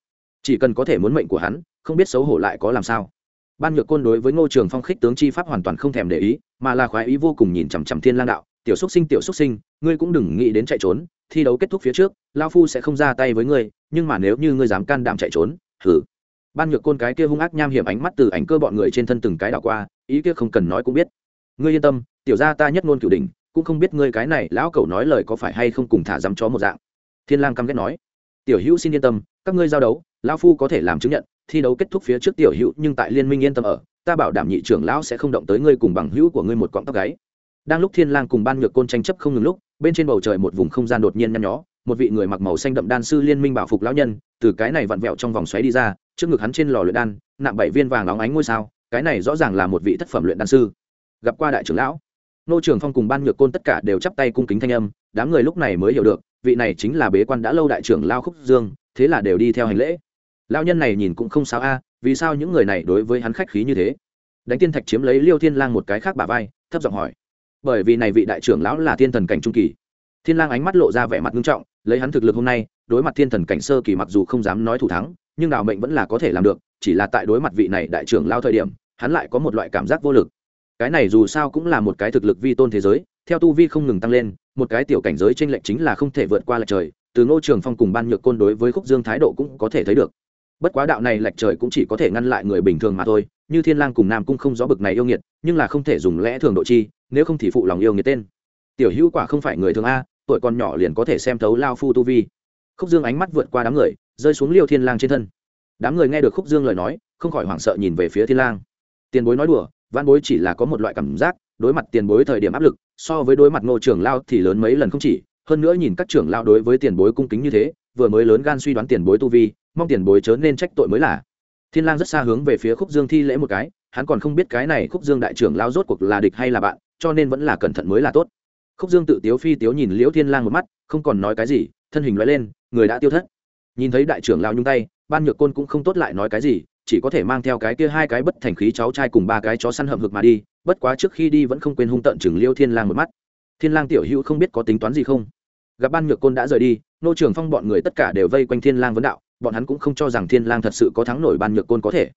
chỉ cần có thể muốn mệnh của hắn, không biết xấu hổ lại có làm sao. Ban nhược côn đối với ngô trường phong khích tướng chi pháp hoàn toàn không thèm để ý, mà là khoái ý vô cùng nhìn chằm chằm thiên lang đạo, tiểu xúc sinh, tiểu xúc sinh, ngươi cũng đừng nghĩ đến chạy trốn, thi đấu kết thúc phía trước lao phu sẽ không ra tay với ngươi, nhưng mà nếu như ngươi dám can đảm chạy trốn thử ban nhược côn cái kia hung ác nham hiểm ánh mắt từ ảnh cơ bọn người trên thân từng cái đảo qua, ý kia không cần nói cũng biết. Ngươi yên tâm tiểu gia ta nhất ngôn cửu đỉnh, cũng không biết ngươi cái này lão cẩu nói lời có phải hay không cùng thả dám chó một dạng. Thiên lang căm ghét nói, tiểu hữu xin yên tâm, các ngươi giao đấu, lão phu có thể làm chứng nhận, thi đấu kết thúc phía trước tiểu hữu nhưng tại liên minh yên tâm ở, ta bảo đảm nhị trưởng lão sẽ không động tới ngươi cùng bằng hữu của ngươi một cọng tóc gáy. Đang lúc thiên lang cùng ban nhược côn tranh chấp không ngừng lúc, bên trên bầu trời một vùng không gian đột nhiên nhăn nhó, một vị người mặc màu xanh đậm đan sư liên minh bảo phục lão nhân, từ cái này vặn vẹo trong vòng xoáy đi ra, trước ngực hắn trên lò luyện đan, nặng bảy viên vàng óng ánh ngôi sao, cái này rõ ràng là một vị thất phẩm luyện đan sư. Gặp qua đại trưởng lão nô trường phong cùng ban nhược côn tất cả đều chắp tay cung kính thanh âm, đám người lúc này mới hiểu được, vị này chính là bế quan đã lâu đại trưởng lao khúc dương, thế là đều đi theo hành lễ. Lao nhân này nhìn cũng không sao a à, vì sao những người này đối với hắn khách khí như thế? Đánh tiên thạch chiếm lấy liêu thiên lang một cái khác bà vai, thấp giọng hỏi. Bởi vì này vị đại trưởng lão là thiên thần cảnh trung kỳ. Thiên lang ánh mắt lộ ra vẻ mặt nghiêm trọng, lấy hắn thực lực hôm nay, đối mặt thiên thần cảnh sơ kỳ mặc dù không dám nói thủ thắng, nhưng đạo mệnh vẫn là có thể làm được, chỉ là tại đối mặt vị này đại trưởng lao thời điểm, hắn lại có một loại cảm giác vô lực cái này dù sao cũng là một cái thực lực vi tôn thế giới, theo tu vi không ngừng tăng lên, một cái tiểu cảnh giới tranh lệch chính là không thể vượt qua lệch trời, từ ngô trường phong cùng ban nhược côn đối với khúc dương thái độ cũng có thể thấy được. Bất quá đạo này lệch trời cũng chỉ có thể ngăn lại người bình thường mà thôi, như thiên lang cùng nam cung không rõ bực này yêu nghiệt, nhưng là không thể dùng lẽ thường độ chi, nếu không thì phụ lòng yêu nghiệt tên. Tiểu hữu quả không phải người thường a, tuổi còn nhỏ liền có thể xem thấu lao phu tu vi. Khúc dương ánh mắt vượt qua đám người, rơi xuống liêu thiên lang trên thân. Đám người nghe được khúc dương lời nói, không khỏi hoảng sợ nhìn về phía thiên lang. Tiền bối nói đùa văn bối chỉ là có một loại cảm giác, đối mặt tiền bối thời điểm áp lực, so với đối mặt ngô trưởng lao thì lớn mấy lần không chỉ. Hơn nữa nhìn các trưởng lao đối với tiền bối cung kính như thế, vừa mới lớn gan suy đoán tiền bối tu vi, mong tiền bối chớ nên trách tội mới là. Thiên lang rất xa hướng về phía khúc dương thi lễ một cái, hắn còn không biết cái này khúc dương đại trưởng lao rốt cuộc là địch hay là bạn, cho nên vẫn là cẩn thận mới là tốt. Khúc dương tự tiếu phi tiếu nhìn liễu thiên lang một mắt, không còn nói cái gì, thân hình lói lên, người đã tiêu thất. Nhìn thấy đại trưởng lao nhung tay, ban nhược côn cũng không tốt lại nói cái gì chỉ có thể mang theo cái kia hai cái bất thành khí cháu trai cùng ba cái chó săn hậm hực mà đi, bất quá trước khi đi vẫn không quên hung tận chừng liêu thiên lang một mắt. Thiên lang tiểu hữu không biết có tính toán gì không? Gặp ban nhược côn đã rời đi, nô trường phong bọn người tất cả đều vây quanh thiên lang vấn đạo, bọn hắn cũng không cho rằng thiên lang thật sự có thắng nổi ban nhược côn có thể.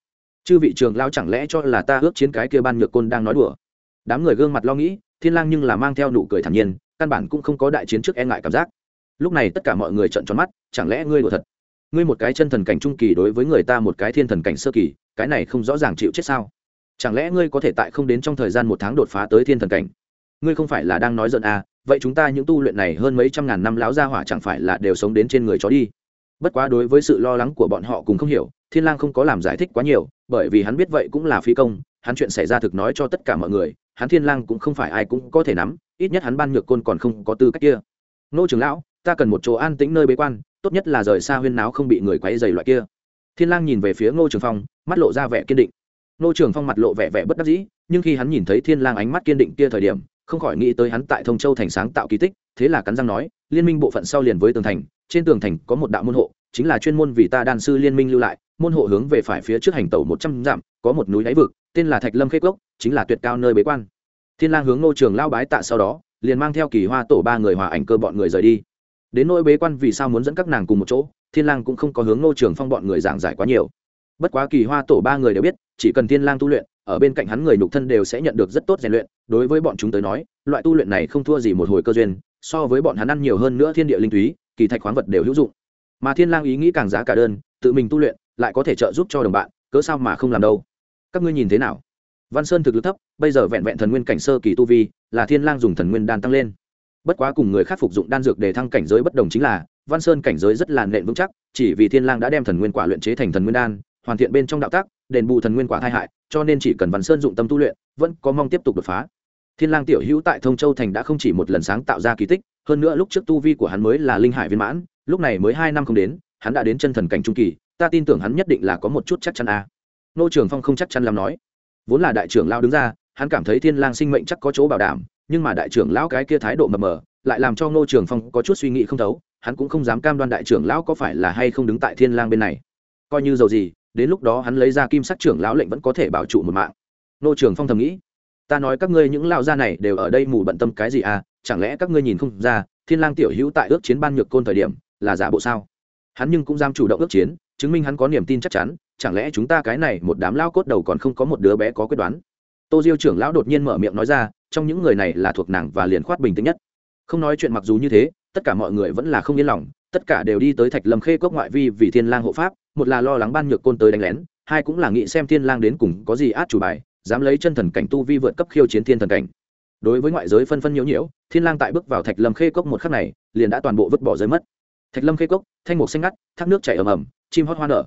Chư vị trường lao chẳng lẽ cho là ta ước chiến cái kia ban nhược côn đang nói đùa? Đám người gương mặt lo nghĩ, thiên lang nhưng là mang theo nụ cười thản nhiên, căn bản cũng không có đại chiến trước e ngại cảm giác. Lúc này tất cả mọi người trợn tròn mắt, chẳng lẽ ngươi đùa thật? Ngươi một cái chân thần cảnh trung kỳ đối với người ta một cái thiên thần cảnh sơ kỳ, cái này không rõ ràng chịu chết sao? Chẳng lẽ ngươi có thể tại không đến trong thời gian một tháng đột phá tới thiên thần cảnh? Ngươi không phải là đang nói giận à vậy chúng ta những tu luyện này hơn mấy trăm ngàn năm láo ra hỏa chẳng phải là đều sống đến trên người chó đi? Bất quá đối với sự lo lắng của bọn họ cũng không hiểu, thiên lang không có làm giải thích quá nhiều, bởi vì hắn biết vậy cũng là phi công, hắn chuyện xảy ra thực nói cho tất cả mọi người, hắn thiên lang cũng không phải ai cũng có thể nắm, ít nhất hắn ban nhược côn còn không có tư cách kia. Nô trưởng lão, ta cần một chỗ an tĩnh nơi bế quan tốt nhất là rời xa huyên náo không bị người quấy dày loại kia. Thiên lang nhìn về phía ngô trường phong, mắt lộ ra vẻ kiên định. Ngô trường phong mặt lộ vẻ vẻ bất đắc dĩ, nhưng khi hắn nhìn thấy thiên lang ánh mắt kiên định kia thời điểm, không khỏi nghĩ tới hắn tại thông châu thành sáng tạo kỳ tích, thế là cắn răng nói, liên minh bộ phận sau liền với tường thành, trên tường thành có một đạo môn hộ, chính là chuyên môn vì ta đan sư liên minh lưu lại, môn hộ hướng về phải phía trước hành tẩu một trăm dặm, có một núi đáy vực, tên là thạch lâm khê cốc, chính là tuyệt cao nơi bế quan. Thiên lang hướng ngô trường lao bái tạ sau đó, liền mang theo kỳ hoa tổ ba người hòa ảnh cơ bọn người rời đi đến nỗi bế quan vì sao muốn dẫn các nàng cùng một chỗ, thiên lang cũng không có hướng ngô trường phong bọn người giảng giải quá nhiều. Bất quá kỳ hoa tổ ba người đều biết, chỉ cần thiên lang tu luyện, ở bên cạnh hắn người nhục thân đều sẽ nhận được rất tốt rèn luyện. Đối với bọn chúng tới nói, loại tu luyện này không thua gì một hồi cơ duyên, so với bọn hắn ăn nhiều hơn nữa thiên địa linh túy, kỳ thạch khoáng vật đều hữu dụng. Mà thiên lang ý nghĩ càng giá cả đơn, tự mình tu luyện, lại có thể trợ giúp cho đồng bạn, cớ sao mà không làm đâu? Các ngươi nhìn thế nào? Văn sơn thực lực thấp, bây giờ vẹn vẹn thần nguyên cảnh sơ kỳ tu vi, là thiên lang dùng thần nguyên đan tăng lên bất quá cùng người khác phục dụng đan dược để thăng cảnh giới bất đồng chính là, văn sơn cảnh giới rất là nện vững chắc, chỉ vì thiên lang đã đem thần nguyên quả luyện chế thành thần nguyên đan, hoàn thiện bên trong đạo tác đền bù thần nguyên quả thai hại, cho nên chỉ cần văn sơn dụng tâm tu luyện, vẫn có mong tiếp tục đột phá. Thiên lang tiểu hữu tại thông châu thành đã không chỉ một lần sáng tạo ra kỳ tích, hơn nữa lúc trước tu vi của hắn mới là linh hải viên mãn, lúc này mới hai năm không đến, hắn đã đến chân thần cảnh trung kỳ, ta tin tưởng hắn nhất định là có một chút chắc chắn a nô trường phong không chắc chắn làm nói. Vốn là đại trưởng lao đứng ra, hắn cảm thấy thiên lang sinh mệnh chắc có chỗ bảo đảm nhưng mà đại trưởng lão cái kia thái độ mờ mờ, lại làm cho ngô trường phong có chút suy nghĩ không thấu, hắn cũng không dám cam đoan đại trưởng lão có phải là hay không đứng tại thiên lang bên này. Coi như dầu gì, đến lúc đó hắn lấy ra kim sắc trưởng lão lệnh vẫn có thể bảo trụ một mạng. Ngô trường phong thầm nghĩ, ta nói các ngươi những lão gia này đều ở đây mù bận tâm cái gì à chẳng lẽ các ngươi nhìn không ra, thiên lang tiểu hữu tại ước chiến ban nhược côn thời điểm, là giả bộ sao? Hắn nhưng cũng dám chủ động ước chiến, chứng minh hắn có niềm tin chắc chắn, chẳng lẽ chúng ta cái này một đám lao cốt đầu còn không có một đứa bé có quyết đoán? Tô diêu trưởng lão đột nhiên mở miệng nói ra trong những người này là thuộc nàng và liền khoát bình tĩnh nhất. Không nói chuyện mặc dù như thế, tất cả mọi người vẫn là không yên lòng, tất cả đều đi tới thạch lâm khê cốc ngoại vi vì thiên lang hộ pháp, một là lo lắng ban nhược côn tới đánh lén, hai cũng là nghĩ xem thiên lang đến cùng có gì át chủ bài, dám lấy chân thần cảnh tu vi vượt cấp khiêu chiến thiên thần cảnh. Đối với ngoại giới phân phân nhiễu nhiễu, thiên lang tại bước vào thạch lâm khê cốc một khắc này, liền đã toàn bộ vứt bỏ rơi mất. Thạch lâm khê cốc thanh mục xanh ngắt, thác nước chảy ầm ầm, chim hót hoa nở.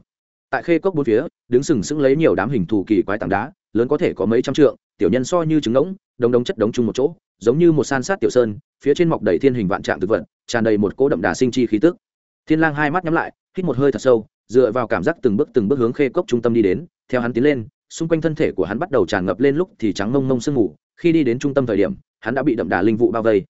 Tại khê cốc bốn phía, đứng sừng sững lấy nhiều đám hình thù kỳ quái tảng đá lớn có thể có mấy trăm trượng, tiểu nhân so như trứng ngỗng đống đống chất đống chung một chỗ, giống như một san sát tiểu sơn, phía trên mọc đầy thiên hình vạn trạng thực vật, tràn đầy một cỗ đậm đà sinh chi khí tức. Thiên lang hai mắt nhắm lại, hít một hơi thật sâu, dựa vào cảm giác từng bước từng bước hướng khê cốc trung tâm đi đến, theo hắn tiến lên, xung quanh thân thể của hắn bắt đầu tràn ngập lên lúc thì trắng mông mông sương mù, khi đi đến trung tâm thời điểm, hắn đã bị đậm đà linh vụ bao vây.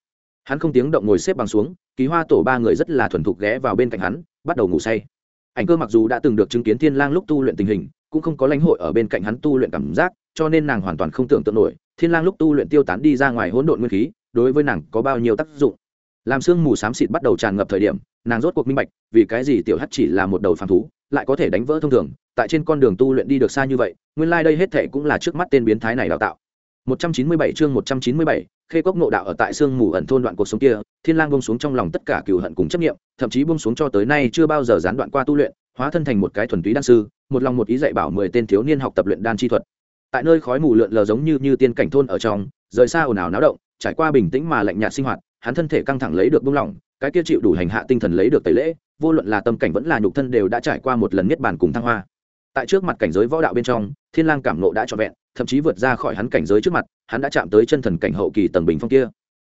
Hắn không tiếng động ngồi xếp bằng xuống ký hoa tổ ba người rất là thuần thục ghé vào bên cạnh hắn, bắt đầu ngủ say. Ảnh cơ mặc dù đã từng được chứng kiến thiên lang lúc tu luyện tình hình cũng không có lãnh hội ở bên cạnh hắn tu luyện cảm giác cho nên nàng hoàn toàn không tưởng tượng nổi thiên lang lúc tu luyện tiêu tán đi ra ngoài hỗn độn nguyên khí đối với nàng có bao nhiêu tác dụng. Làm sương mù xám xịt bắt đầu tràn ngập thời điểm nàng rốt cuộc minh bạch vì cái gì tiểu hắc chỉ là một đầu phàm thú lại có thể đánh vỡ thông thường tại trên con đường tu luyện đi được xa như vậy nguyên lai like đây hết thảy cũng là trước mắt tên biến thái này đào tạo. 197 chương 197, khê cốc ngộ đạo ở tại sương mù ẩn thôn đoạn cuộc sống kia thiên lang buông xuống trong lòng tất cả cừu hận cùng chấp niệm thậm chí buông xuống cho tới nay chưa bao giờ gián đoạn qua tu luyện hóa thân thành một cái thuần túy đan sư một lòng một ý dạy bảo mười tên thiếu niên học tập luyện đan chi thuật. Tại nơi khói mù lượn lờ giống như như tiên cảnh thôn ở trong, rời xa ồn ào náo động, trải qua bình tĩnh mà lạnh nhạt sinh hoạt, hắn thân thể căng thẳng lấy được buông lỏng, cái kia chịu đủ hành hạ tinh thần lấy được tẩy lễ, vô luận là tâm cảnh vẫn là nhục thân đều đã trải qua một lần niết bàn cùng thăng hoa. Tại trước mặt cảnh giới võ đạo bên trong, thiên lang cảm nộ đã trọn vẹn, thậm chí vượt ra khỏi hắn cảnh giới trước mặt, hắn đã chạm tới chân thần cảnh hậu kỳ tầng bình phong kia.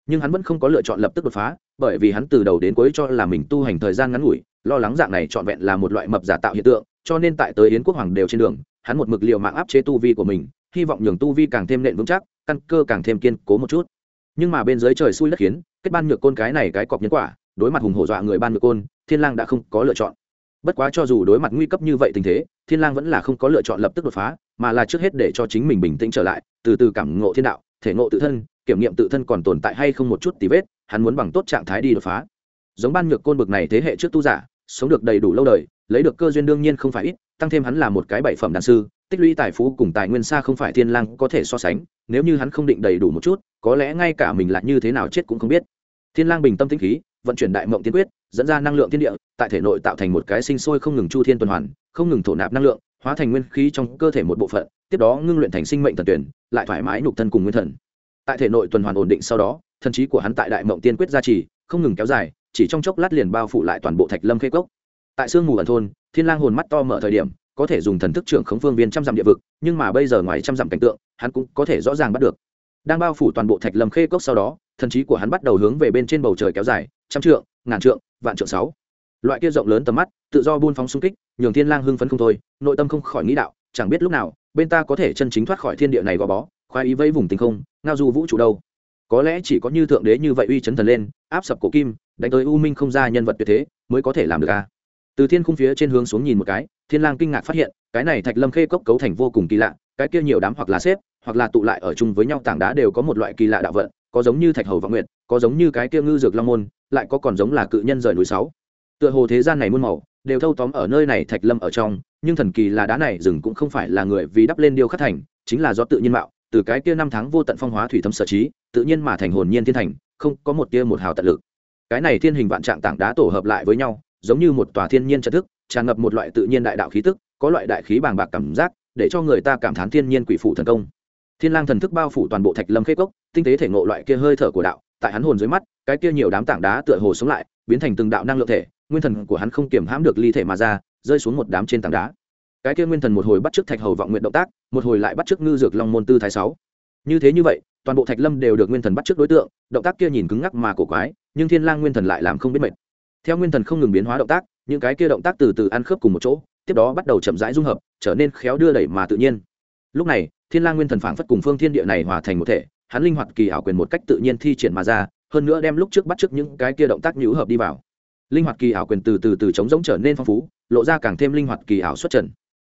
Nhưng hắn vẫn không có lựa chọn lập tức đột phá, bởi vì hắn từ đầu đến cuối cho là mình tu hành thời gian ngắn ngủi, lo lắng dạng này trọn vẹn là một loại mập giả tạo hiện tượng cho nên tại tới yến quốc hoàng đều trên đường, hắn một mực liệu mạng áp chế tu vi của mình, hy vọng nhường tu vi càng thêm nện vững chắc, căn cơ càng thêm kiên cố một chút. Nhưng mà bên dưới trời xui đất khiến, kết ban nhược côn cái này cái cọc nhân quả, đối mặt hùng hổ dọa người ban nhược côn, thiên lang đã không có lựa chọn. Bất quá cho dù đối mặt nguy cấp như vậy tình thế, thiên lang vẫn là không có lựa chọn lập tức đột phá, mà là trước hết để cho chính mình bình tĩnh trở lại, từ từ cảm ngộ thiên đạo, thể ngộ tự thân, kiểm nghiệm tự thân còn tồn tại hay không một chút tí vết, hắn muốn bằng tốt trạng thái đi đột phá. Giống ban nhược côn bực này thế hệ trước tu giả, sống được đầy đủ lâu đời lấy được cơ duyên đương nhiên không phải ít, tăng thêm hắn là một cái bảy phẩm đàn sư, tích lũy tài phú cùng tài nguyên xa không phải thiên lang có thể so sánh, nếu như hắn không định đầy đủ một chút, có lẽ ngay cả mình là như thế nào chết cũng không biết. Thiên lang bình tâm tĩnh khí, vận chuyển đại mộng tiên quyết, dẫn ra năng lượng thiên địa, tại thể nội tạo thành một cái sinh sôi không ngừng chu thiên tuần hoàn, không ngừng thổ nạp năng lượng, hóa thành nguyên khí trong cơ thể một bộ phận, tiếp đó ngưng luyện thành sinh mệnh thần tuyển, lại thoải mái nhục thân cùng nguyên thần. Tại thể nội tuần hoàn ổn định sau đó, thần trí của hắn tại đại mộng tiên quyết gia trì, không ngừng kéo dài, chỉ trong chốc lát liền bao phủ lại toàn bộ thạch lâm khê cốc tại sương mù ẩn thôn, thiên lang hồn mắt to mở thời điểm, có thể dùng thần thức trưởng khống phương viên trăm dặm địa vực, nhưng mà bây giờ ngoài trăm dặm cảnh tượng, hắn cũng có thể rõ ràng bắt được. Đang bao phủ toàn bộ thạch lâm khê cốc sau đó, thần trí của hắn bắt đầu hướng về bên trên bầu trời kéo dài, trăm trượng, ngàn trượng, vạn trượng sáu. Loại kia rộng lớn tầm mắt, tự do buôn phóng xung kích, nhường thiên lang hưng phấn không thôi, nội tâm không khỏi nghĩ đạo, chẳng biết lúc nào, bên ta có thể chân chính thoát khỏi thiên địa này gò bó, khoái ý vây vùng tinh không, ngao du vũ trụ đâu. Có lẽ chỉ có như thượng đế như vậy uy chấn thần lên, áp sập cổ kim, đánh tới u minh không ra nhân vật tuyệt thế, mới có thể làm được a từ thiên khung phía trên hướng xuống nhìn một cái, thiên lang kinh ngạc phát hiện, cái này thạch lâm khê cốc cấu thành vô cùng kỳ lạ, cái kia nhiều đám hoặc là xếp, hoặc là tụ lại ở chung với nhau tảng đá đều có một loại kỳ lạ đạo vận, có giống như thạch hầu vọng nguyện có giống như cái kia ngư dược long môn, lại có còn giống là cự nhân rời núi sáu. Tựa hồ thế gian này muôn màu, đều thâu tóm ở nơi này thạch lâm ở trong, nhưng thần kỳ là đá này rừng cũng không phải là người vì đắp lên điêu khắc thành, chính là do tự nhiên mạo, từ cái kia năm tháng vô tận phong hóa thủy thâm sở trí, tự nhiên mà thành hồn nhiên thiên thành, không có một tia một hào tận lực. Cái này thiên hình vạn trạng tảng đá tổ hợp lại với nhau giống như một tòa thiên nhiên trật thức, tràn ngập một loại tự nhiên đại đạo khí tức, có loại đại khí bàng bạc cảm giác, để cho người ta cảm thán thiên nhiên quỷ phủ thần công. Thiên lang thần thức bao phủ toàn bộ thạch lâm khê cốc, tinh tế thể ngộ loại kia hơi thở của đạo, tại hắn hồn dưới mắt, cái kia nhiều đám tảng đá tựa hồ sống lại, biến thành từng đạo năng lượng thể, nguyên thần của hắn không kiểm hãm được ly thể mà ra, rơi xuống một đám trên tảng đá. Cái kia nguyên thần một hồi bắt trước thạch hầu vọng nguyện động tác, một hồi lại bắt trước ngư dược long môn tư thái sáu. Như thế như vậy, toàn bộ thạch lâm đều được nguyên thần bắt trước đối tượng, động tác kia nhìn cứng ngắc mà cổ quái, nhưng thiên lang nguyên thần lại làm không biết mệt theo nguyên thần không ngừng biến hóa động tác, những cái kia động tác từ từ ăn khớp cùng một chỗ, tiếp đó bắt đầu chậm rãi dung hợp, trở nên khéo đưa đẩy mà tự nhiên. Lúc này, thiên lang nguyên thần phảng phất cùng phương thiên địa này hòa thành một thể, hắn linh hoạt kỳ ảo quyền một cách tự nhiên thi triển mà ra, hơn nữa đem lúc trước bắt trước những cái kia động tác nhũ hợp đi vào. Linh hoạt kỳ ảo quyền từ từ từ chống giống trở nên phong phú, lộ ra càng thêm linh hoạt kỳ ảo xuất trần.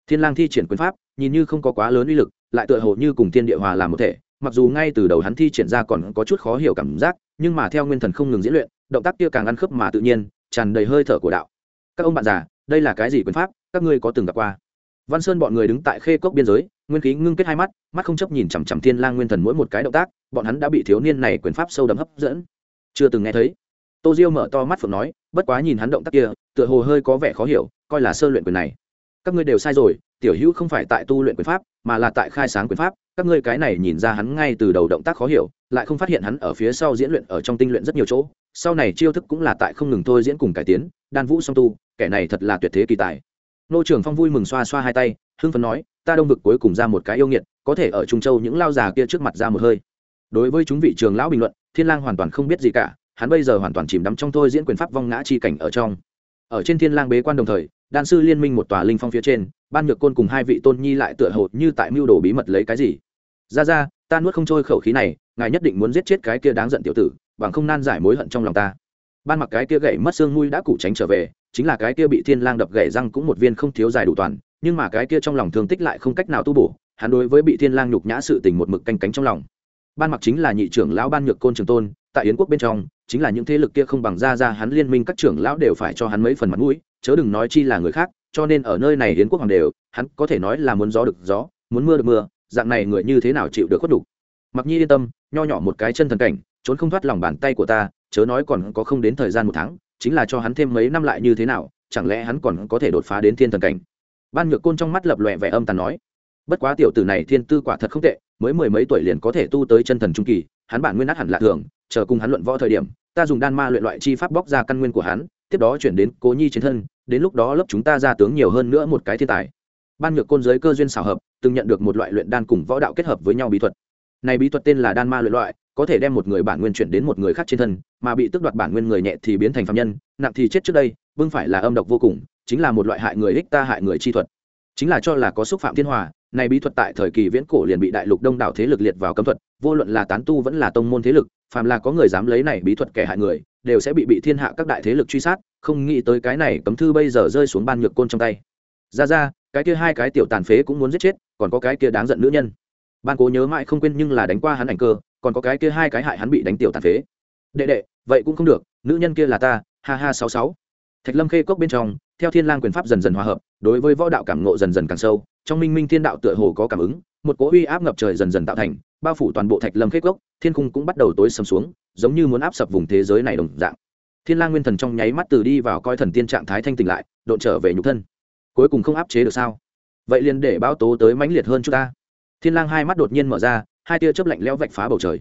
Thiên lang thi triển quyền pháp, nhìn như không có quá lớn uy lực, lại tựa hồ như cùng thiên địa hòa làm một thể, mặc dù ngay từ đầu hắn thi triển ra còn có chút khó hiểu cảm giác, nhưng mà theo nguyên thần không ngừng diễn luyện, động tác kia càng ăn khớp mà tự nhiên tràn đầy hơi thở của đạo. Các ông bạn già, đây là cái gì quyền pháp? Các ngươi có từng gặp qua? Văn sơn bọn người đứng tại khê cốc biên giới, nguyên khí ngưng kết hai mắt mắt không chấp nhìn chằm chằm thiên lang nguyên thần mỗi một cái động tác, bọn hắn đã bị thiếu niên này quyền pháp sâu đậm hấp dẫn. Chưa từng nghe thấy. Tô diêu mở to mắt phượng nói, bất quá nhìn hắn động tác kia, tựa hồ hơi có vẻ khó hiểu, coi là sơ luyện quyền này. Các ngươi đều sai rồi, tiểu hữu không phải tại tu luyện quyền pháp, mà là tại khai sáng quyền pháp. Các ngươi cái này nhìn ra hắn ngay từ đầu động tác khó hiểu, lại không phát hiện hắn ở phía sau diễn luyện ở trong tinh luyện rất nhiều chỗ sau này chiêu thức cũng là tại không ngừng thôi diễn cùng cải tiến, đan vũ song tu, kẻ này thật là tuyệt thế kỳ tài. Nô trưởng phong vui mừng xoa xoa hai tay, hưng phấn nói, ta đông vực cuối cùng ra một cái yêu nghiệt, có thể ở trung châu những lao già kia trước mặt ra một hơi. Đối với chúng vị trường lão bình luận, thiên lang hoàn toàn không biết gì cả, hắn bây giờ hoàn toàn chìm đắm trong thôi diễn quyền pháp vong ngã chi cảnh ở trong. Ở trên thiên lang bế quan đồng thời, đan sư liên minh một tòa linh phong phía trên, ban nhược côn cùng hai vị tôn nhi lại tựa hồ như tại mưu đồ bí mật lấy cái gì. Ra ra, ta nuốt không trôi khẩu khí này, ngài nhất định muốn giết chết cái kia đáng giận tiểu tử bằng không nan giải mối hận trong lòng ta. Ban mặc cái kia gậy mất xương mũi đã cụ tránh trở về, chính là cái kia bị thiên lang đập gậy răng cũng một viên không thiếu dài đủ toàn, nhưng mà cái kia trong lòng thương tích lại không cách nào tu bổ, hắn đối với bị thiên lang nhục nhã sự tình một mực canh cánh trong lòng. Ban mặc chính là nhị trưởng lão ban nhược côn trường tôn, tại yến quốc bên trong, chính là những thế lực kia không bằng ra ra hắn liên minh các trưởng lão đều phải cho hắn mấy phần mặt mũi, chớ đừng nói chi là người khác, cho nên ở nơi này yến quốc hoàng đều, hắn có thể nói là muốn gió được gió, muốn mưa được mưa, dạng này người như thế nào chịu được khuất đủ mặc nhi yên tâm, nho nhỏ một cái chân thần cảnh trốn không thoát lòng bàn tay của ta, chớ nói còn có không đến thời gian một tháng, chính là cho hắn thêm mấy năm lại như thế nào, chẳng lẽ hắn còn có thể đột phá đến thiên thần cảnh? Ban nhược côn trong mắt lập lòe vẻ âm tàn nói, bất quá tiểu tử này thiên tư quả thật không tệ, mới mười mấy tuổi liền có thể tu tới chân thần trung kỳ, hắn bản nguyên nát hẳn lạ thường, chờ cùng hắn luận võ thời điểm, ta dùng đan ma luyện loại chi pháp bóc ra căn nguyên của hắn, tiếp đó chuyển đến cố nhi chiến thân, đến lúc đó lớp chúng ta ra tướng nhiều hơn nữa một cái thiên tài. Ban nhược côn giới cơ duyên xảo hợp, từng nhận được một loại luyện đan cùng võ đạo kết hợp với nhau bí thuật. Này bí thuật tên là đan ma luyện loại có thể đem một người bản nguyên chuyển đến một người khác trên thân, mà bị tước đoạt bản nguyên người nhẹ thì biến thành phạm nhân, nặng thì chết trước đây bưng phải là âm độc vô cùng, chính là một loại hại người ích ta hại người chi thuật. Chính là cho là có xúc phạm thiên hòa, này bí thuật tại thời kỳ viễn cổ liền bị đại lục đông đảo thế lực liệt vào cấm thuật, vô luận là tán tu vẫn là tông môn thế lực, phàm là có người dám lấy này bí thuật kẻ hại người, đều sẽ bị bị thiên hạ các đại thế lực truy sát, không nghĩ tới cái này cấm thư bây giờ rơi xuống ban nhược côn trong tay. Ra ra, cái kia hai cái tiểu tàn phế cũng muốn giết chết, còn có cái kia đáng giận nữ nhân ban cố nhớ mãi không quên nhưng là đánh qua hắn ảnh cơ, còn có cái kia hai cái hại hắn bị đánh tiểu tàn phế. Đệ đệ, vậy cũng không được, nữ nhân kia là ta, ha ha sáu sáu. Thạch lâm khê cốc bên trong, theo thiên lang quyền pháp dần dần hòa hợp, đối với võ đạo cảm ngộ dần dần càng sâu, trong minh minh thiên đạo tựa hồ có cảm ứng, một cỗ uy áp ngập trời dần dần tạo thành, bao phủ toàn bộ thạch lâm khê cốc, thiên cung cũng bắt đầu tối sầm xuống, giống như muốn áp sập vùng thế giới này đồng dạng. Thiên lang nguyên thần trong nháy mắt từ đi vào coi thần tiên trạng thái thanh tỉnh lại, độn trở về nhục thân. Cuối cùng không áp chế được sao? Vậy liền để báo tố tới mãnh liệt hơn chúng ta thiên lang hai mắt đột nhiên mở ra, hai tia chớp lạnh lẽo vạch phá bầu trời.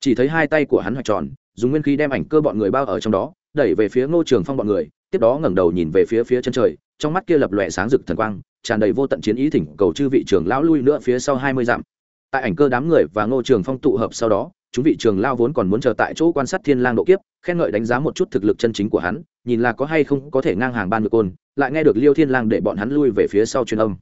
Chỉ thấy hai tay của hắn hoạch tròn, dùng nguyên khí đem ảnh cơ bọn người bao ở trong đó, đẩy về phía ngô trường phong bọn người, tiếp đó ngẩng đầu nhìn về phía phía chân trời, trong mắt kia lập lòe sáng rực thần quang, tràn đầy vô tận chiến ý thỉnh cầu chư vị trưởng lão lui nữa phía sau hai mươi dặm. Tại ảnh cơ đám người và ngô trường phong tụ hợp sau đó, chúng vị trường lao vốn còn muốn chờ tại chỗ quan sát thiên lang độ kiếp, khen ngợi đánh giá một chút thực lực chân chính của hắn, nhìn là có hay không có thể ngang hàng ban ngược côn, lại nghe được liêu thiên lang để bọn hắn lui về phía sau truyền âm.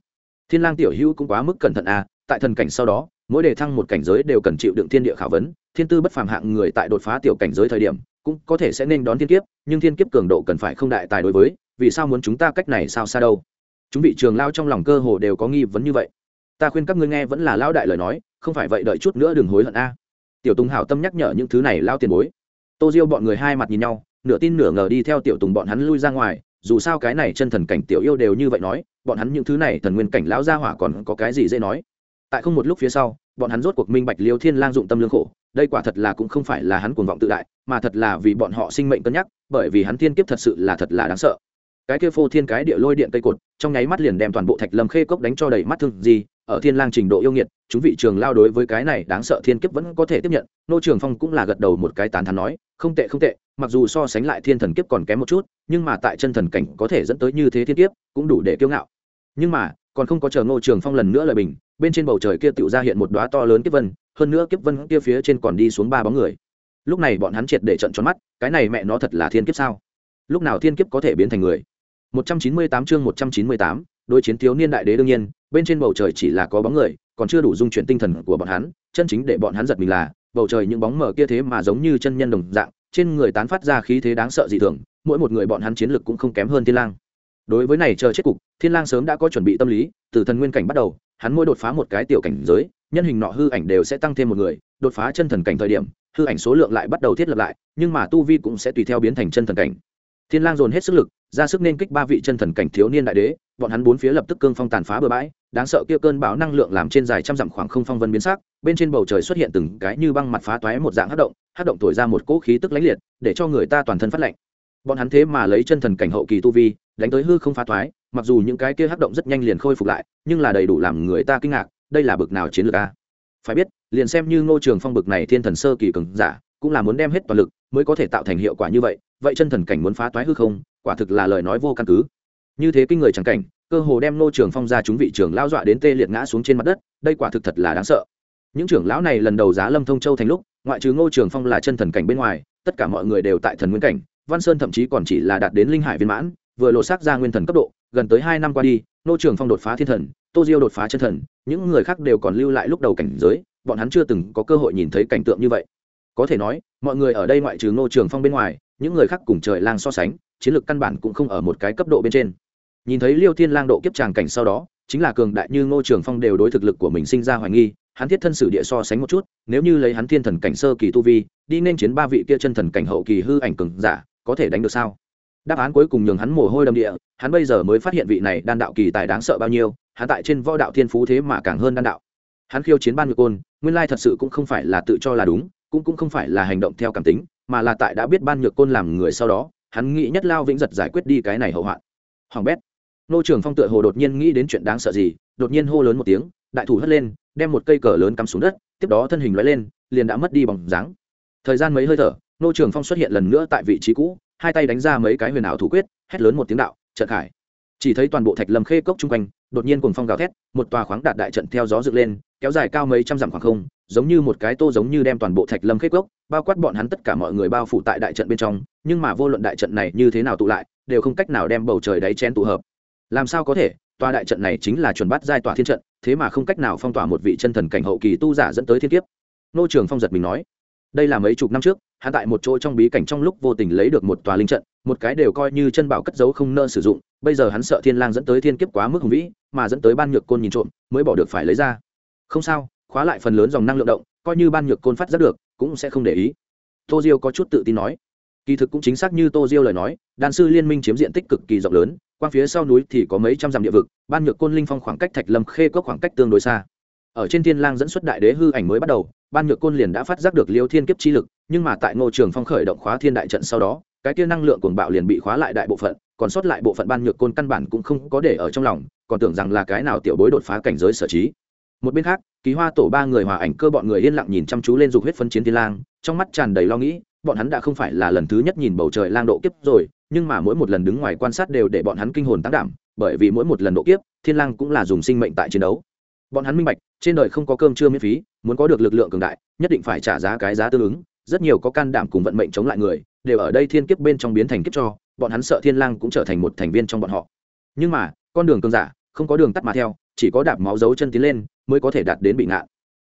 Thiên lang tiểu hữu cũng quá mức cẩn thận à tại thần cảnh sau đó, mỗi đề thăng một cảnh giới đều cần chịu đựng thiên địa khảo vấn, thiên tư bất phàm hạng người tại đột phá tiểu cảnh giới thời điểm, cũng có thể sẽ nên đón thiên kiếp, nhưng thiên kiếp cường độ cần phải không đại tài đối với, vì sao muốn chúng ta cách này sao xa đâu? Chúng vị trường lao trong lòng cơ hồ đều có nghi vấn như vậy. Ta khuyên các ngươi nghe vẫn là lao đại lời nói, không phải vậy đợi chút nữa đừng hối hận a. Tiểu tùng hảo tâm nhắc nhở những thứ này lao tiền bối. Tô diêu bọn người hai mặt nhìn nhau, nửa tin nửa ngờ đi theo tiểu tùng bọn hắn lui ra ngoài, dù sao cái này chân thần cảnh tiểu yêu đều như vậy nói, bọn hắn những thứ này thần nguyên cảnh lão gia hỏa còn có cái gì dễ nói? Tại không một lúc phía sau, bọn hắn rốt cuộc minh bạch liêu thiên lang dụng tâm lương khổ, đây quả thật là cũng không phải là hắn cuồng vọng tự đại, mà thật là vì bọn họ sinh mệnh cân nhắc, bởi vì hắn thiên kiếp thật sự là thật là đáng sợ. Cái kia phô thiên cái địa lôi điện cây cột, trong nháy mắt liền đem toàn bộ thạch lâm khê cốc đánh cho đầy mắt thương gì ở thiên lang trình độ yêu nghiệt, chúng vị trường lao đối với cái này đáng sợ thiên kiếp vẫn có thể tiếp nhận, nô trường phong cũng là gật đầu một cái tán thán nói, không tệ không tệ, mặc dù so sánh lại thiên thần kiếp còn kém một chút, nhưng mà tại chân thần cảnh có thể dẫn tới như thế thiên kiếp, cũng đủ để kiêu ngạo. Nhưng mà, còn không có chờ nô trường phong lần nữa lời bình bên trên bầu trời kia tựu ra hiện một đóa to lớn kiếp vân hơn nữa kiếp vân kia phía trên còn đi xuống ba bóng người. Lúc này bọn hắn triệt để trận tròn mắt cái này mẹ nó thật là thiên kiếp sao? Lúc nào thiên kiếp có thể biến thành người? 198 chương 198, đối chiến thiếu niên đại đế đương nhiên bên trên bầu trời chỉ là có bóng người còn chưa đủ dung chuyển tinh thần của bọn hắn chân chính để bọn hắn giật mình là bầu trời những bóng mờ kia thế mà giống như chân nhân đồng dạng trên người tán phát ra khí thế đáng sợ dị thường mỗi một người bọn hắn chiến lực cũng không kém hơn thiên lang. Đối với này chờ chết cục thiên lang sớm đã có chuẩn bị tâm lý từ thần nguyên cảnh bắt đầu hắn mỗi đột phá một cái tiểu cảnh giới, nhân hình nọ hư ảnh đều sẽ tăng thêm một người, đột phá chân thần cảnh thời điểm, hư ảnh số lượng lại bắt đầu thiết lập lại, nhưng mà tu vi cũng sẽ tùy theo biến thành chân thần cảnh. Thiên lang dồn hết sức lực, ra sức nên kích ba vị chân thần cảnh thiếu niên đại đế, bọn hắn bốn phía lập tức cương phong tàn phá bờ bãi, đáng sợ kia cơn bão năng lượng làm trên dài trăm dặm khoảng không phong vân biến sắc, bên trên bầu trời xuất hiện từng cái như băng mặt phá toái một dạng hất động hất động thổi ra một cỗ khí tức lãnh liệt, để cho người ta toàn thân phát lạnh. Bọn hắn thế mà lấy chân thần cảnh hậu kỳ tu vi, đánh tới hư không phá toái mặc dù những cái kia hấp động rất nhanh liền khôi phục lại, nhưng là đầy đủ làm người ta kinh ngạc, đây là bực nào chiến lược a? Phải biết, liền xem như ngô trường phong bực này thiên thần sơ kỳ cường giả, cũng là muốn đem hết toàn lực mới có thể tạo thành hiệu quả như vậy vậy chân thần cảnh muốn phá toái hư không, quả thực là lời nói vô căn cứ. Như thế kinh người chẳng cảnh, cơ hồ đem ngô trường phong ra chúng vị trưởng lao dọa đến tê liệt ngã xuống trên mặt đất, đây quả thực thật là đáng sợ. Những trưởng lão này lần đầu giá lâm thông châu thành lúc, ngoại trừ ngô trường phong là chân thần cảnh bên ngoài, tất cả mọi người đều tại thần nguyên cảnh, văn sơn thậm chí còn chỉ là đạt đến linh hải viên mãn vừa lộ xác ra nguyên thần cấp độ, gần tới hai năm qua đi ngô trường phong đột phá thiên thần, tô diêu đột phá chân thần, những người khác đều còn lưu lại lúc đầu cảnh giới, bọn hắn chưa từng có cơ hội nhìn thấy cảnh tượng như vậy. Có thể nói, mọi người ở đây ngoại trừ ngô trường phong bên ngoài, những người khác cùng trời lang so sánh, chiến lược căn bản cũng không ở một cái cấp độ bên trên. Nhìn thấy liêu thiên lang độ kiếp tràng cảnh sau đó, chính là cường đại như ngô trường phong đều đối thực lực của mình sinh ra hoài nghi, hắn thiết thân sử địa so sánh một chút, nếu như lấy hắn thiên thần cảnh sơ kỳ tu vi, đi nên chiến ba vị kia chân thần cảnh hậu kỳ hư ảnh cường giả, có thể đánh được sao? Đáp án cuối cùng nhường hắn mồ hôi đầm địa, hắn bây giờ mới phát hiện vị này đan đạo kỳ tài đáng sợ bao nhiêu, hắn tại trên võ đạo thiên phú thế mà càng hơn đan đạo. Hắn khiêu chiến ban ngược côn, nguyên lai thật sự cũng không phải là tự cho là đúng, cũng cũng không phải là hành động theo cảm tính, mà là tại đã biết ban nhược côn làm người sau đó, hắn nghĩ nhất lao vĩnh giật giải quyết đi cái này hậu hoạn. Hoàng bét. Nô trường phong tựa hồ đột nhiên nghĩ đến chuyện đáng sợ gì, đột nhiên hô lớn một tiếng, đại thủ hất lên, đem một cây cờ lớn cắm xuống đất, tiếp đó thân hình loại lên, liền đã mất đi bằng dáng. Thời gian mấy hơi thở, nô trường phong xuất hiện lần nữa tại vị trí cũ hai tay đánh ra mấy cái huyền ảo thủ quyết, hét lớn một tiếng đạo, trận khải. Chỉ thấy toàn bộ thạch lâm khê cốc chung quanh, đột nhiên cùng phong gào thét, một tòa khoáng đạt đại trận theo gió dựng lên, kéo dài cao mấy trăm dặm khoảng không, giống như một cái tô giống như đem toàn bộ thạch lâm khê cốc, bao quát bọn hắn tất cả mọi người bao phủ tại đại trận bên trong, nhưng mà vô luận đại trận này như thế nào tụ lại, đều không cách nào đem bầu trời đáy chén tụ hợp. Làm sao có thể? Tòa đại trận này chính là chuẩn bắt giai tòa thiên trận, thế mà không cách nào phong tỏa một vị chân thần cảnh hậu kỳ tu giả dẫn tới thiên kiếp. Nô trường phong giật mình nói đây là mấy chục năm trước, hắn tại một chỗ trong bí cảnh trong lúc vô tình lấy được một tòa linh trận, một cái đều coi như chân bảo cất giấu không nơ sử dụng, bây giờ hắn sợ thiên lang dẫn tới thiên kiếp quá mức hùng vĩ, mà dẫn tới ban nhược côn nhìn trộm, mới bỏ được phải lấy ra. Không sao, khóa lại phần lớn dòng năng lượng động, coi như ban nhược côn phát rất được, cũng sẽ không để ý. Tô diêu có chút tự tin nói. Kỳ thực cũng chính xác như tô diêu lời nói, đan sư liên minh chiếm diện tích cực kỳ rộng lớn qua phía sau núi thì có mấy trăm dặm địa vực, ban nhược côn linh phong khoảng cách thạch lâm khê cốc khoảng cách tương đối xa. Ở trên thiên lang dẫn xuất đại đế hư ảnh mới bắt đầu ban nhược côn liền đã phát giác được liêu thiên kiếp chi lực, nhưng mà tại ngô trường phong khởi động khóa thiên đại trận sau đó, cái kia năng lượng cuồng bạo liền bị khóa lại đại bộ phận, còn sót lại bộ phận ban nhược côn căn bản cũng không có để ở trong lòng, còn tưởng rằng là cái nào tiểu bối đột phá cảnh giới sở trí. Một bên khác ký hoa tổ ba người hòa ảnh cơ bọn người yên lặng nhìn chăm chú lên dục huyết phân chiến thiên lang, trong mắt tràn đầy lo nghĩ, bọn hắn đã không phải là lần thứ nhất nhìn bầu trời lang độ kiếp rồi, nhưng mà mỗi một lần đứng ngoài quan sát đều để bọn hắn kinh hồn tăng đảm, bởi vì mỗi một lần độ kiếp, thiên lang cũng là dùng sinh mệnh tại chiến đấu bọn hắn minh bạch, trên đời không có cơm trưa miễn phí, muốn có được lực lượng cường đại, nhất định phải trả giá cái giá tương ứng. Rất nhiều có can đảm cùng vận mệnh chống lại người, đều ở đây thiên kiếp bên trong biến thành kiếp cho, bọn hắn sợ thiên lang cũng trở thành một thành viên trong bọn họ. Nhưng mà, con đường cường giả, không có đường tắt mà theo, chỉ có đạp máu dấu chân tiến lên, mới có thể đạt đến bị ngạn.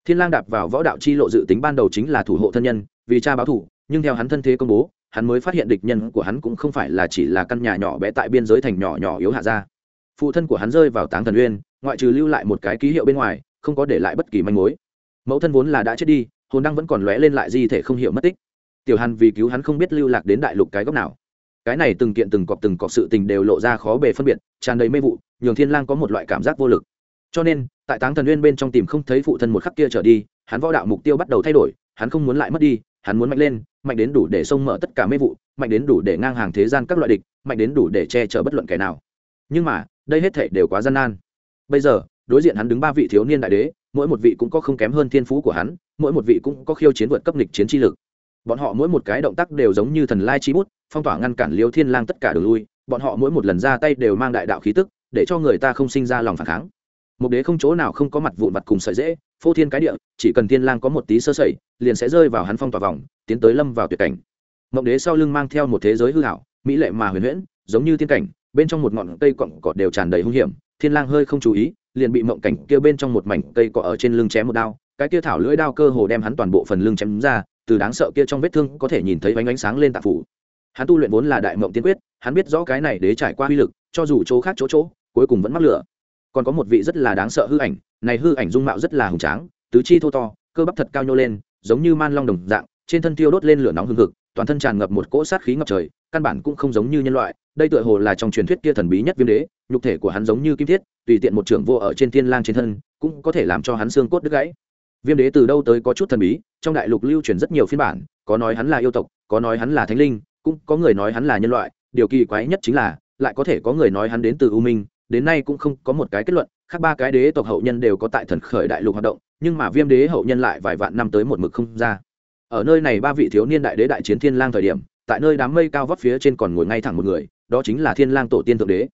Thiên lang đạp vào võ đạo chi lộ dự tính ban đầu chính là thủ hộ thân nhân, vì cha báo thủ, nhưng theo hắn thân thế công bố, hắn mới phát hiện địch nhân của hắn cũng không phải là chỉ là căn nhà nhỏ bé tại biên giới thành nhỏ nhỏ yếu hạ gia phụ thân của hắn rơi vào táng thần uyên, ngoại trừ lưu lại một cái ký hiệu bên ngoài, không có để lại bất kỳ manh mối. Mẫu thân vốn là đã chết đi, hồn đăng vẫn còn lóe lên lại di thể không hiểu mất tích. Tiểu hàn vì cứu hắn không biết lưu lạc đến đại lục cái góc nào. Cái này từng kiện từng cọp từng cọp sự tình đều lộ ra khó bề phân biệt, tràn đầy mê vụ, nhường thiên lang có một loại cảm giác vô lực. Cho nên, tại táng thần nguyên bên trong tìm không thấy phụ thân một khắc kia trở đi, hắn võ đạo mục tiêu bắt đầu thay đổi, hắn không muốn lại mất đi, hắn muốn mạnh lên, mạnh đến đủ để xông mở tất cả mê vụ, mạnh đến đủ để ngang hàng thế gian các loại địch, mạnh đến đủ để che chở bất luận kẻ nào nhưng mà, đây hết thảy đều quá gian nan. Bây giờ, đối diện hắn đứng ba vị thiếu niên đại đế, mỗi một vị cũng có không kém hơn thiên phú của hắn, mỗi một vị cũng có khiêu chiến vượt cấp lịch chiến chi lực. Bọn họ mỗi một cái động tác đều giống như thần lai chi bút, phong tỏa ngăn cản liêu thiên lang tất cả đường lui. Bọn họ mỗi một lần ra tay đều mang đại đạo khí tức, để cho người ta không sinh ra lòng phản kháng. Một đế không chỗ nào không có mặt vụn vặt cùng sợi dễ, phô thiên cái địa, chỉ cần thiên lang có một tí sơ sẩy, liền sẽ rơi vào hắn phong tỏa vòng, tiến tới lâm vào tuyệt cảnh. Mộng đế sau lưng mang theo một thế giới hư hảo mỹ lệ mà huyền huyễn, giống như thiên cảnh bên trong một ngọn cây cọng cọt đều tràn đầy hung hiểm, thiên lang hơi không chú ý, liền bị mộng cảnh kia bên trong một mảnh cây cọ ở trên lưng chém một đao, cái kia thảo lưỡi đao cơ hồ đem hắn toàn bộ phần lưng chém ra, từ đáng sợ kia trong vết thương có thể nhìn thấy ánh ánh sáng lên tạp phủ. Hắn tu luyện vốn là đại mộng tiên quyết, hắn biết rõ cái này để trải qua uy lực, cho dù chỗ khác chỗ chỗ, cuối cùng vẫn mắc lửa. Còn có một vị rất là đáng sợ hư ảnh, này hư ảnh dung mạo rất là hùng tráng, tứ chi thô to, cơ bắp thật cao nhô lên, giống như man long đồng dạng, trên thân tiêu đốt lên lửa nóng hừng hực, toàn thân tràn ngập một cỗ sát khí ngập trời, căn bản cũng không giống như nhân loại đây tựa hồ là trong truyền thuyết kia thần bí nhất viêm đế, nhục thể của hắn giống như kim thiết, tùy tiện một trưởng vô ở trên thiên lang trên thân, cũng có thể làm cho hắn xương cốt đứt gãy. Viêm đế từ đâu tới có chút thần bí, trong đại lục lưu truyền rất nhiều phiên bản, có nói hắn là yêu tộc, có nói hắn là thánh linh, cũng có người nói hắn là nhân loại, điều kỳ quái nhất chính là, lại có thể có người nói hắn đến từ u minh, đến nay cũng không có một cái kết luận, khác ba cái đế tộc hậu nhân đều có tại thần khởi đại lục hoạt động, nhưng mà viêm đế hậu nhân lại vài vạn năm tới một mực không ra. Ở nơi này ba vị thiếu niên đại đế đại chiến thiên lang thời điểm tại nơi đám mây cao vóc phía trên còn ngồi ngay thẳng một người, đó chính là thiên lang tổ tiên thượng đế.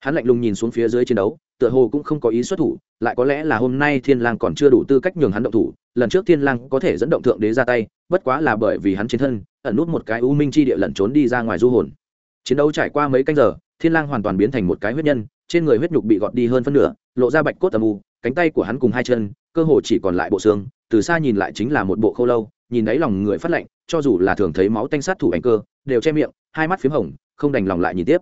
Hắn lạnh lùng nhìn xuống phía dưới chiến đấu, tựa hồ cũng không có ý xuất thủ, lại có lẽ là hôm nay thiên lang còn chưa đủ tư cách nhường hắn động thủ, lần trước thiên lang có thể dẫn động thượng đế ra tay, bất quá là bởi vì hắn chiến thân, ẩn nút một cái u minh chi địa lẩn trốn đi ra ngoài du hồn. Chiến đấu trải qua mấy canh giờ, thiên lang hoàn toàn biến thành một cái huyết nhân, trên người huyết nhục bị gọt đi hơn phân nửa, lộ ra bạch cốt âm u, cánh tay của hắn cùng hai chân, cơ hồ chỉ còn lại bộ xương, từ xa nhìn lại chính là một bộ khâu lâu, nhìn đáy lòng người phát lạnh cho dù là thường thấy máu tanh sát thủ ảnh cơ, đều che miệng, hai mắt p h í m hồng, không đành lòng lại nhìn tiếp.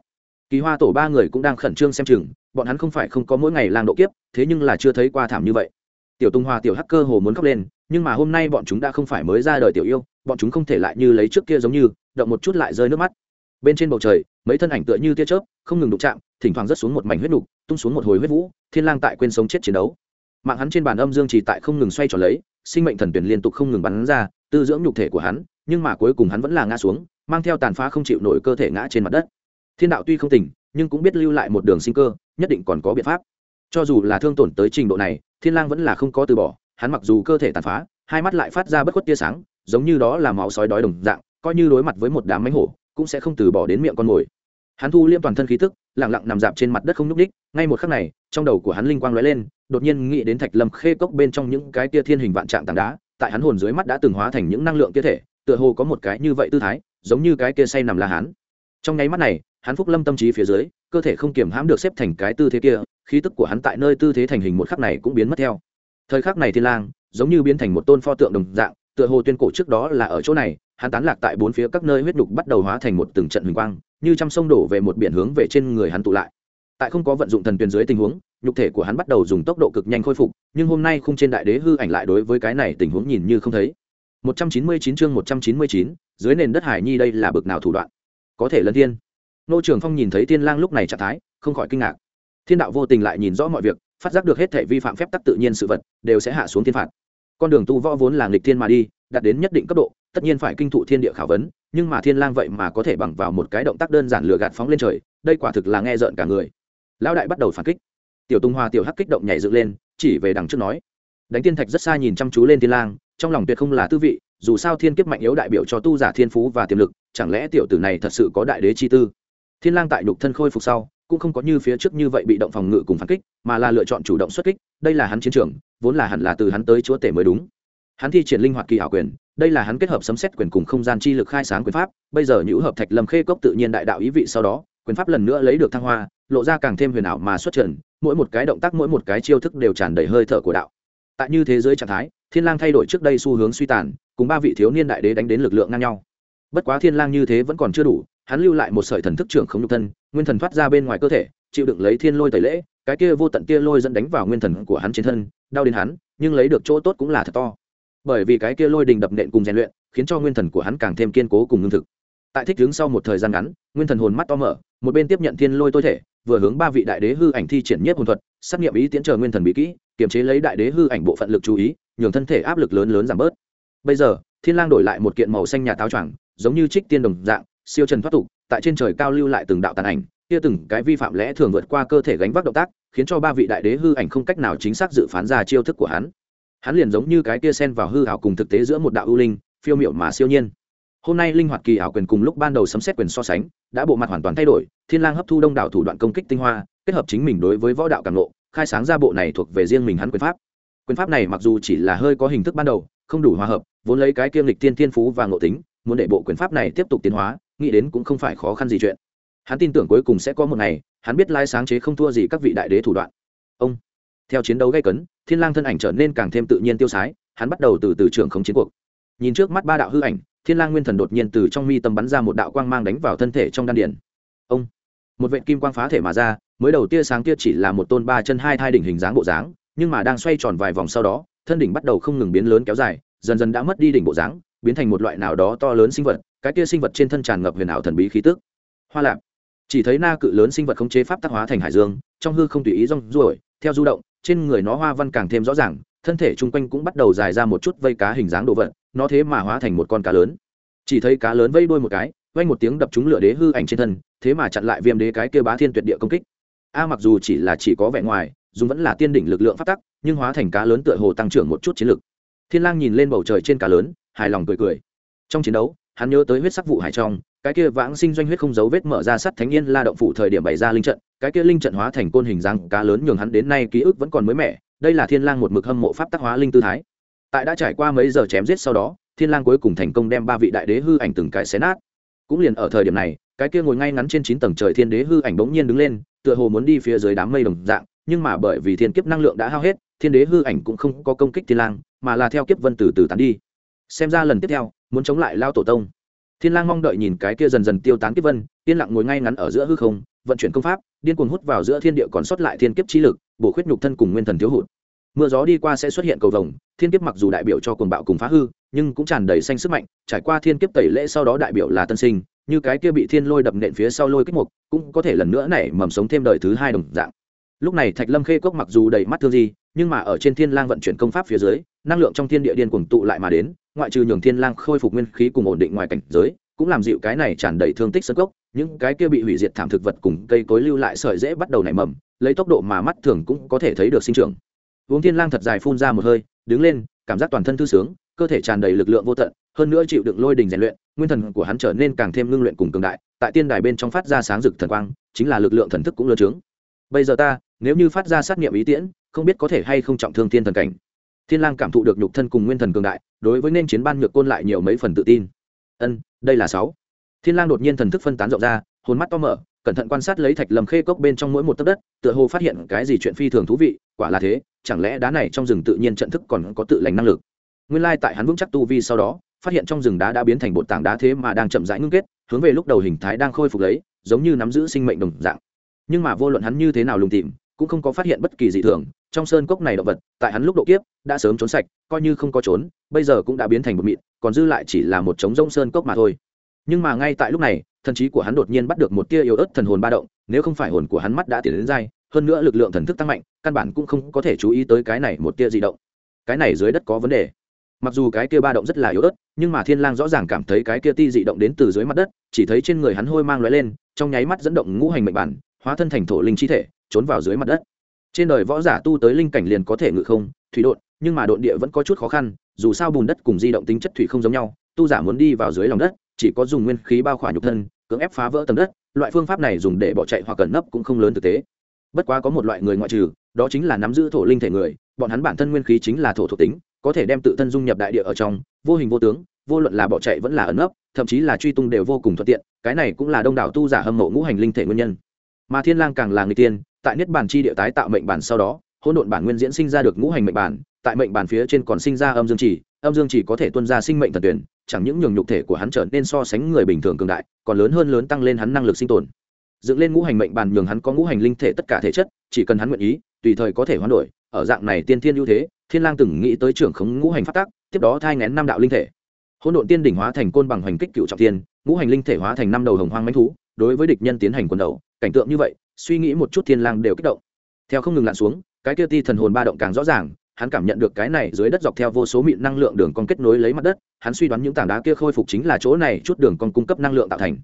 Kỳ hoa tổ ba người cũng đang khẩn trương xem chừng, bọn hắn không phải không có mỗi ngày lang độ kiếp, thế nhưng là chưa thấy qua thảm như vậy. Tiểu tung hoa tiểu hacker cơ hồ muốn khóc lên, nhưng mà hôm nay bọn chúng đã không phải mới ra đời tiểu yêu, bọn chúng không thể lại như lấy trước kia giống như, động một chút lại rơi nước mắt. Bên trên bầu trời, mấy thân ảnh tựa như tia chớp, không ngừng đụng chạm, thỉnh thoảng rớt xuống một mảnh huyết đục tung xuống một hồi huyết vũ, thiên lang tại quên sống chết chiến đấu. Mạng hắn trên bàn âm dương chỉ tại không ngừng xoay tròn lấy, sinh mệnh thần tuyển liên tục không ngừng bắn ra, tư dưỡng nhục thể của hắn nhưng mà cuối cùng hắn vẫn là ngã xuống, mang theo tàn phá không chịu nổi cơ thể ngã trên mặt đất. Thiên đạo tuy không tỉnh, nhưng cũng biết lưu lại một đường sinh cơ, nhất định còn có biện pháp. Cho dù là thương tổn tới trình độ này, thiên lang vẫn là không có từ bỏ, hắn mặc dù cơ thể tàn phá, hai mắt lại phát ra bất khuất tia sáng, giống như đó là máu sói đói đồng dạng, coi như đối mặt với một đám mánh hổ, cũng sẽ không từ bỏ đến miệng con mồi. Hắn thu liêm toàn thân khí tức, lặng lặng nằm dạp trên mặt đất không nhúc ních ngay một khắc này, trong đầu của hắn linh quang lóe lên, đột nhiên nghĩ đến thạch lâm khê cốc bên trong những cái tia thiên hình vạn trạng tảng đá, tại hắn hồn dưới mắt đã từng hóa thành những năng lượng kia thể tựa hồ có một cái như vậy tư thái, giống như cái kia say nằm la hán trong nháy mắt này, hắn phúc lâm tâm trí phía dưới, cơ thể không kiềm hãm được xếp thành cái tư thế kia, khí tức của hắn tại nơi tư thế thành hình một khắc này cũng biến mất theo. Thời khắc này thiên lang, giống như biến thành một tôn pho tượng đồng dạng, tựa hồ tuyên cổ trước đó là ở chỗ này, hắn tán lạc tại bốn phía các nơi huyết đục bắt đầu hóa thành một từng trận huỳnh quang, như trăm sông đổ về một biển hướng về trên người hắn tụ lại. Tại không có vận dụng thần tuyến dưới tình huống, nhục thể của hắn bắt đầu dùng tốc độ cực nhanh khôi phục, nhưng hôm nay khung trên đại đế hư ảnh lại đối với cái này tình huống nhìn như không thấy. 199 chương 199, dưới nền đất hải nhi đây là bực nào thủ đoạn? Có thể lần thiên. Nô trường phong nhìn thấy thiên lang lúc này trạng thái không khỏi kinh ngạc. Thiên đạo vô tình lại nhìn rõ mọi việc phát giác được hết thảy vi phạm phép tắc tự nhiên sự vật đều sẽ hạ xuống thiên phạt. Con đường tu võ vốn là nghịch thiên mà đi đạt đến nhất định cấp độ tất nhiên phải kinh thụ thiên địa khảo vấn nhưng mà thiên lang vậy mà có thể bằng vào một cái động tác đơn giản lừa gạt phóng lên trời đây quả thực là nghe rợn cả người. Lão đại bắt đầu phản kích. Tiểu tung hoa tiểu hắc kích động nhảy dựng lên chỉ về đằng trước nói. Đánh tiên thạch rất xa nhìn chăm chú lên thiên lang trong lòng tuyệt không là tư vị, dù sao thiên kiếp mạnh yếu đại biểu cho tu giả thiên phú và tiềm lực, chẳng lẽ tiểu tử này thật sự có đại đế chi tư? Thiên lang tại nhục thân khôi phục sau, cũng không có như phía trước như vậy bị động phòng ngự cùng phản kích, mà là lựa chọn chủ động xuất kích, đây là hắn chiến trường, vốn là hẳn là từ hắn tới chúa tể mới đúng. Hắn thi triển linh hoạt kỳ hảo quyền, đây là hắn kết hợp sấm xét quyền cùng không gian chi lực khai sáng quyền pháp, bây giờ nhũ hợp thạch lâm khê cốc tự nhiên đại đạo ý vị sau đó, quyền pháp lần nữa lấy được thăng hoa, lộ ra càng thêm huyền ảo mà xuất trần, mỗi một cái động tác, mỗi một cái chiêu thức đều tràn đầy hơi thở của đạo tại như thế giới trạng thái, thiên lang thay đổi trước đây xu hướng suy tàn, cùng ba vị thiếu niên đại đế đánh đến lực lượng ngang nhau. Bất quá thiên lang như thế vẫn còn chưa đủ, hắn lưu lại một sợi thần thức trưởng không nhục thân, nguyên thần thoát ra bên ngoài cơ thể, chịu đựng lấy thiên lôi tẩy lễ, cái kia vô tận kia lôi dẫn đánh vào nguyên thần của hắn trên thân, đau đến hắn, nhưng lấy được chỗ tốt cũng là thật to. Bởi vì cái kia lôi đình đập nện cùng rèn luyện, khiến cho nguyên thần của hắn càng thêm kiên cố cùng ngưng thực. Tại thích đứng sau một thời gian ngắn, nguyên thần hồn mắt to mở, một bên tiếp nhận thiên lôi tôi thể, vừa hướng ba vị đại đế hư ảnh thi triển nhất hồn thuật, xác nghiệm ý tiến chờ nguyên thần bí kỹ kiềm chế lấy đại đế hư ảnh bộ phận lực chú ý, nhường thân thể áp lực lớn lớn giảm bớt. Bây giờ, thiên lang đổi lại một kiện màu xanh nhà táo choàng, giống như trích tiên đồng dạng, siêu trần thoát tục, tại trên trời cao lưu lại từng đạo tàn ảnh, kia từng cái vi phạm lẽ thường vượt qua cơ thể gánh vác động tác, khiến cho ba vị đại đế hư ảnh không cách nào chính xác dự phán ra chiêu thức của hắn. Hắn liền giống như cái kia sen vào hư ảo cùng thực tế giữa một đạo ưu linh, phiêu miệu mà siêu nhiên. Hôm nay linh hoạt kỳ ảo quyền cùng lúc ban đầu sấm xét quyền so sánh, đã bộ mặt hoàn toàn thay đổi, thiên lang hấp thu đông đảo thủ đoạn công kích tinh hoa, kết hợp chính mình đối với võ đạo cản lộ khai sáng ra bộ này thuộc về riêng mình hắn quyền pháp. Quyền pháp này mặc dù chỉ là hơi có hình thức ban đầu, không đủ hòa hợp, vốn lấy cái kiêm lịch tiên thiên phú và ngộ tính, muốn để bộ quyền pháp này tiếp tục tiến hóa, nghĩ đến cũng không phải khó khăn gì chuyện. Hắn tin tưởng cuối cùng sẽ có một ngày, hắn biết lai sáng chế không thua gì các vị đại đế thủ đoạn. Ông, theo chiến đấu gây cấn, thiên lang thân ảnh trở nên càng thêm tự nhiên tiêu sái, hắn bắt đầu từ từ trường không chiến cuộc. Nhìn trước mắt ba đạo hư ảnh, thiên lang nguyên thần đột nhiên từ trong mi tâm bắn ra một đạo quang mang đánh vào thân thể trong đan điền. Ông một vệ kim quang phá thể mà ra, mới đầu tia sáng kia chỉ là một tôn ba chân hai thai đỉnh hình dáng bộ dáng, nhưng mà đang xoay tròn vài vòng sau đó, thân đỉnh bắt đầu không ngừng biến lớn kéo dài, dần dần đã mất đi đỉnh bộ dáng, biến thành một loại nào đó to lớn sinh vật, cái kia sinh vật trên thân tràn ngập huyền ảo thần bí khí tức. Hoa lạp. Chỉ thấy na cự lớn sinh vật khống chế pháp tác hóa thành hải dương, trong hư không tùy ý rong ruổi, theo du động, trên người nó hoa văn càng thêm rõ ràng, thân thể chung quanh cũng bắt đầu dài ra một chút vây cá hình dáng đồ vật, nó thế mà hóa thành một con cá lớn. Chỉ thấy cá lớn vây đuôi một cái vang một tiếng đập trúng lửa đế hư ảnh trên thân, thế mà chặn lại viêm đế cái kia bá thiên tuyệt địa công kích. A, mặc dù chỉ là chỉ có vẻ ngoài, dùng vẫn là tiên đỉnh lực lượng phát tắc, nhưng hóa thành cá lớn tựa hồ tăng trưởng một chút chiến lực. Thiên lang nhìn lên bầu trời trên cá lớn, hài lòng cười cười. Trong chiến đấu, hắn nhớ tới huyết sắc vụ hải trong, cái kia vãng sinh doanh huyết không dấu vết mở ra sắt thánh yên la động phủ thời điểm bày ra linh trận, cái kia linh trận hóa thành côn hình dáng cá lớn nhường hắn đến nay ký ức vẫn còn mới mẻ, đây là thiên lang một mực hâm mộ pháp tác hóa linh tư thái. Tại đã trải qua mấy giờ chém giết sau đó, thiên lang cuối cùng thành công đem ba vị đại đế hư ảnh từng cái xé nát cũng liền ở thời điểm này, cái kia ngồi ngay ngắn trên chín tầng trời thiên đế hư ảnh bỗng nhiên đứng lên, tựa hồ muốn đi phía dưới đám mây đồng dạng, nhưng mà bởi vì thiên kiếp năng lượng đã hao hết, thiên đế hư ảnh cũng không có công kích thiên lang, mà là theo kiếp vân từ từ tán đi. Xem ra lần tiếp theo, muốn chống lại lao tổ tông. Thiên lang mong đợi nhìn cái kia dần dần tiêu tán kiếp vân, yên lặng ngồi ngay ngắn ở giữa hư không, vận chuyển công pháp, điên cuồng hút vào giữa thiên địa còn sót lại thiên kiếp chi lực, bổ khuyết nhục thân cùng nguyên thần thiếu hụt. Mưa gió đi qua sẽ xuất hiện cầu vồng, thiên kiếp mặc dù đại biểu cho cuồng bạo cùng phá hư nhưng cũng tràn đầy xanh sức mạnh, trải qua thiên kiếp tẩy lễ sau đó đại biểu là tân sinh, như cái kia bị thiên lôi đập nện phía sau lôi kích mục, cũng có thể lần nữa nảy mầm sống thêm đời thứ hai đồng dạng. Lúc này thạch lâm khê cốc mặc dù đầy mắt thương gì nhưng mà ở trên thiên lang vận chuyển công pháp phía dưới, năng lượng trong thiên địa điên cuồng tụ lại mà đến, ngoại trừ nhường thiên lang khôi phục nguyên khí cùng ổn định ngoài cảnh giới, cũng làm dịu cái này tràn đầy thương tích sân cốc, những cái kia bị hủy diệt thảm thực vật cùng cây cối lưu lại sợi dễ bắt đầu nảy mầm, lấy tốc độ mà mắt thường cũng có thể thấy được sinh trưởng. Uống thiên lang thật dài phun ra một hơi, đứng lên, cảm giác toàn thân thư sướng cơ thể tràn đầy lực lượng vô tận, hơn nữa chịu đựng lôi đình rèn luyện, nguyên thần của hắn trở nên càng thêm ngưng luyện cùng cường đại, tại tiên đài bên trong phát ra sáng rực thần quang, chính là lực lượng thần thức cũng lớn trướng. Bây giờ ta, nếu như phát ra sát nghiệm ý tiễn, không biết có thể hay không trọng thương thiên thần cảnh. Thiên lang cảm thụ được nhục thân cùng nguyên thần cường đại, đối với nên chiến ban nhược côn lại nhiều mấy phần tự tin. Ân, đây là sáu. Thiên lang đột nhiên thần thức phân tán rộng ra, hồn mắt to mở, cẩn thận quan sát lấy thạch lầm khê cốc bên trong mỗi một tấc đất, tựa hồ phát hiện cái gì chuyện phi thường thú vị, quả là thế, chẳng lẽ đá này trong rừng tự nhiên trận thức còn có tự lành năng lực? Nguyên lai tại hắn vững chắc tu vi sau đó, phát hiện trong rừng đá đã biến thành bột tảng đá thế mà đang chậm rãi ngưng kết, hướng về lúc đầu hình thái đang khôi phục lấy, giống như nắm giữ sinh mệnh đồng dạng. Nhưng mà vô luận hắn như thế nào lùng tìm, cũng không có phát hiện bất kỳ dị thường. Trong sơn cốc này động vật, tại hắn lúc độ kiếp, đã sớm trốn sạch, coi như không có trốn, bây giờ cũng đã biến thành một mịn, còn dư lại chỉ là một trống rông sơn cốc mà thôi. Nhưng mà ngay tại lúc này, thần trí của hắn đột nhiên bắt được một tia yếu ớt thần hồn ba động, nếu không phải hồn của hắn mắt đã tiến đến dai, hơn nữa lực lượng thần thức tăng mạnh, căn bản cũng không có thể chú ý tới cái này một tia di động. Cái này dưới đất có vấn đề mặc dù cái kia ba động rất là yếu ớt, nhưng mà thiên lang rõ ràng cảm thấy cái kia ti dị động đến từ dưới mặt đất, chỉ thấy trên người hắn hôi mang lóe lên, trong nháy mắt dẫn động ngũ hành mệnh bản, hóa thân thành thổ linh chi thể, trốn vào dưới mặt đất. Trên đời võ giả tu tới linh cảnh liền có thể ngự không, thủy đột nhưng mà độn địa vẫn có chút khó khăn, dù sao bùn đất cùng di động tính chất thủy không giống nhau, tu giả muốn đi vào dưới lòng đất, chỉ có dùng nguyên khí bao khỏa nhục thân, cưỡng ép phá vỡ tầng đất, loại phương pháp này dùng để bỏ chạy hoặc cẩn nấp cũng không lớn thực tế. Bất quá có một loại người ngoại trừ, đó chính là nắm giữ thổ linh thể người, bọn hắn bản thân nguyên khí chính là thổ thuộc tính có thể đem tự thân dung nhập đại địa ở trong, vô hình vô tướng, vô luận là bỏ chạy vẫn là ẩn nấp, thậm chí là truy tung đều vô cùng thuận tiện, cái này cũng là đông đảo tu giả hâm mộ ngũ hành linh thể nguyên nhân. Mà thiên lang càng là người tiên, tại niết bàn chi địa tái tạo mệnh bản sau đó, hỗn độn bản nguyên diễn sinh ra được ngũ hành mệnh bản, tại mệnh bản phía trên còn sinh ra âm dương chỉ, âm dương chỉ có thể tuân ra sinh mệnh thần tuyển, chẳng những nhường nhục thể của hắn trở nên so sánh người bình thường cường đại, còn lớn hơn lớn tăng lên hắn năng lực sinh tồn. Dựng lên ngũ hành mệnh bản nhường hắn có ngũ hành linh thể tất cả thể chất, chỉ cần hắn nguyện ý, tùy thời có thể hoán đổi, ở dạng này tiên thiên ưu thế thiên lang từng nghĩ tới trưởng khống ngũ hành phát tác tiếp đó thai ngén năm đạo linh thể. Hỗn độn tiên đỉnh hóa thành côn bằng hoành kích cựu trọng thiên, ngũ hành linh thể hóa thành năm đầu hồng hoang mãnh thú, đối với địch nhân tiến hành quần đầu. Cảnh tượng như vậy, suy nghĩ một chút thiên lang đều kích động. Theo không ngừng lặn xuống, cái kia ti thần hồn ba động càng rõ ràng, hắn cảm nhận được cái này dưới đất dọc theo vô số mịn năng lượng đường con kết nối lấy mặt đất, hắn suy đoán những tảng đá kia khôi phục chính là chỗ này chút đường con cung cấp năng lượng tạo thành.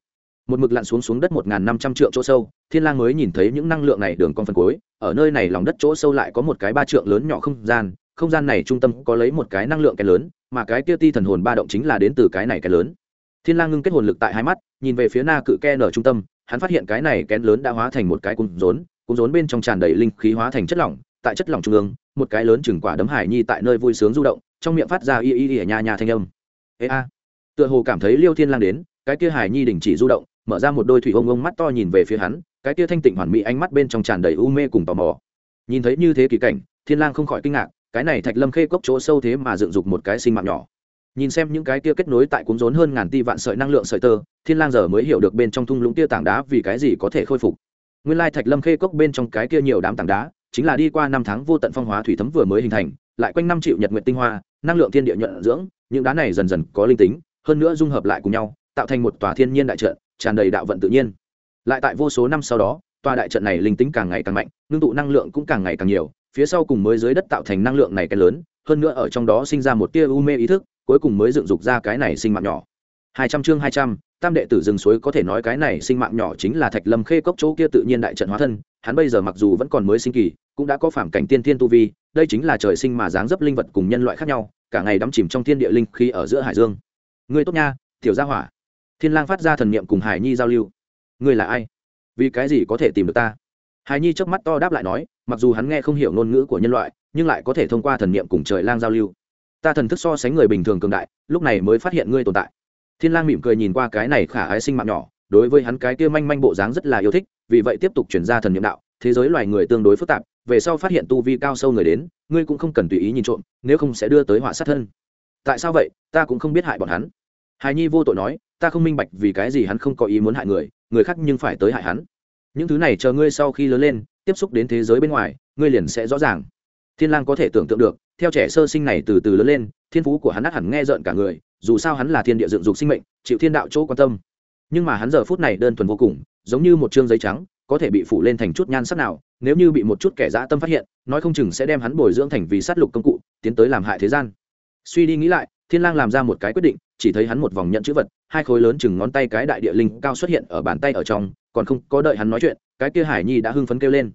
Một mực lặn xuống xuống đất một năm trăm triệu chỗ sâu, thiên lang mới nhìn thấy những năng lượng này đường con phân cuối, ở nơi này lòng đất chỗ sâu lại có một cái ba trượng lớn nhỏ không gian không gian này trung tâm có lấy một cái năng lượng cái lớn, mà cái kia ti thần hồn ba động chính là đến từ cái này cái lớn. Thiên lang ngưng kết hồn lực tại hai mắt, nhìn về phía na cự ke nở trung tâm, hắn phát hiện cái này kén lớn đã hóa thành một cái cung rốn cung rốn bên trong tràn đầy linh khí hóa thành chất lỏng, tại chất lỏng trung ương, một cái lớn chừng quả đấm hải nhi tại nơi vui sướng du động, trong miệng phát ra y y y nhà nhà thanh âm. Ê a. Tựa hồ cảm thấy liêu thiên lang đến, cái kia hải nhi đình chỉ du động, mở ra một đôi thủy ông ông mắt to nhìn về phía hắn, cái kia thanh tịnh hoàn mỹ ánh mắt bên trong tràn đầy u mê cùng tò mò. Nhìn thấy như thế kỳ cảnh, thiên lang không khỏi kinh ngạc cái này thạch lâm khê cốc chỗ sâu thế mà dựng dục một cái sinh mạng nhỏ. Nhìn xem những cái kia kết nối tại cuốn rốn hơn ngàn ti vạn sợi năng lượng sợi tơ, thiên lang giờ mới hiểu được bên trong thung lũng kia tảng đá vì cái gì có thể khôi phục. Nguyên lai thạch lâm khê cốc bên trong cái kia nhiều đám tảng đá, chính là đi qua năm tháng vô tận phong hóa thủy thấm vừa mới hình thành, lại quanh năm triệu nhật nguyện tinh hoa, năng lượng thiên địa nhuận dưỡng, những đá này dần dần có linh tính, hơn nữa dung hợp lại cùng nhau, tạo thành một tòa thiên nhiên đại trận, tràn đầy đạo vận tự nhiên. Lại tại vô số năm sau đó, tòa đại trận này linh tính càng ngày càng mạnh, ngưng tụ năng lượng cũng càng ngày càng nhiều phía sau cùng mới dưới đất tạo thành năng lượng này cái lớn, hơn nữa ở trong đó sinh ra một tia u mê ý thức, cuối cùng mới dựng dục ra cái này sinh mạng nhỏ. Hai trăm chương hai trăm, tam đệ tử rừng suối có thể nói cái này sinh mạng nhỏ chính là thạch lâm khê cốc chỗ kia tự nhiên đại trận hóa thân, hắn bây giờ mặc dù vẫn còn mới sinh kỳ, cũng đã có phản cảnh tiên thiên tu vi, đây chính là trời sinh mà dáng dấp linh vật cùng nhân loại khác nhau, cả ngày đắm chìm trong thiên địa linh khí ở giữa hải dương. Người tốt nha, tiểu gia hỏa. Thiên lang phát ra thần niệm cùng hải nhi giao lưu. Ngươi là ai? Vì cái gì có thể tìm được ta? Hải nhi chớp mắt to đáp lại nói, mặc dù hắn nghe không hiểu ngôn ngữ của nhân loại, nhưng lại có thể thông qua thần niệm cùng trời lang giao lưu. Ta thần thức so sánh người bình thường cường đại, lúc này mới phát hiện ngươi tồn tại. Thiên lang mỉm cười nhìn qua cái này khả ái sinh mạng nhỏ, đối với hắn cái kia manh manh bộ dáng rất là yêu thích, vì vậy tiếp tục chuyển ra thần niệm đạo, thế giới loài người tương đối phức tạp, về sau phát hiện tu vi cao sâu người đến, ngươi cũng không cần tùy ý nhìn trộm, nếu không sẽ đưa tới họa sát thân. Tại sao vậy? Ta cũng không biết hại bọn hắn. Hài nhi vô tội nói, ta không minh bạch vì cái gì hắn không có ý muốn hại người người khác nhưng phải tới hại hắn những thứ này chờ ngươi sau khi lớn lên, tiếp xúc đến thế giới bên ngoài, ngươi liền sẽ rõ ràng. Thiên lang có thể tưởng tượng được, theo trẻ sơ sinh này từ từ lớn lên, thiên phú của hắn ắt hẳn nghe rợn cả người, dù sao hắn là thiên địa dựng dục sinh mệnh, chịu thiên đạo chỗ quan tâm. Nhưng mà hắn giờ phút này đơn thuần vô cùng, giống như một trương giấy trắng, có thể bị phủ lên thành chút nhan sắc nào, nếu như bị một chút kẻ dã tâm phát hiện, nói không chừng sẽ đem hắn bồi dưỡng thành vì sát lục công cụ, tiến tới làm hại thế gian. Suy đi nghĩ lại, thiên lang làm ra một cái quyết định, chỉ thấy hắn một vòng nhận chữ vật, hai khối lớn chừng ngón tay cái đại địa linh cao xuất hiện ở bàn tay ở trong còn không có đợi hắn nói chuyện, cái kia hải nhi đã hưng phấn kêu lên.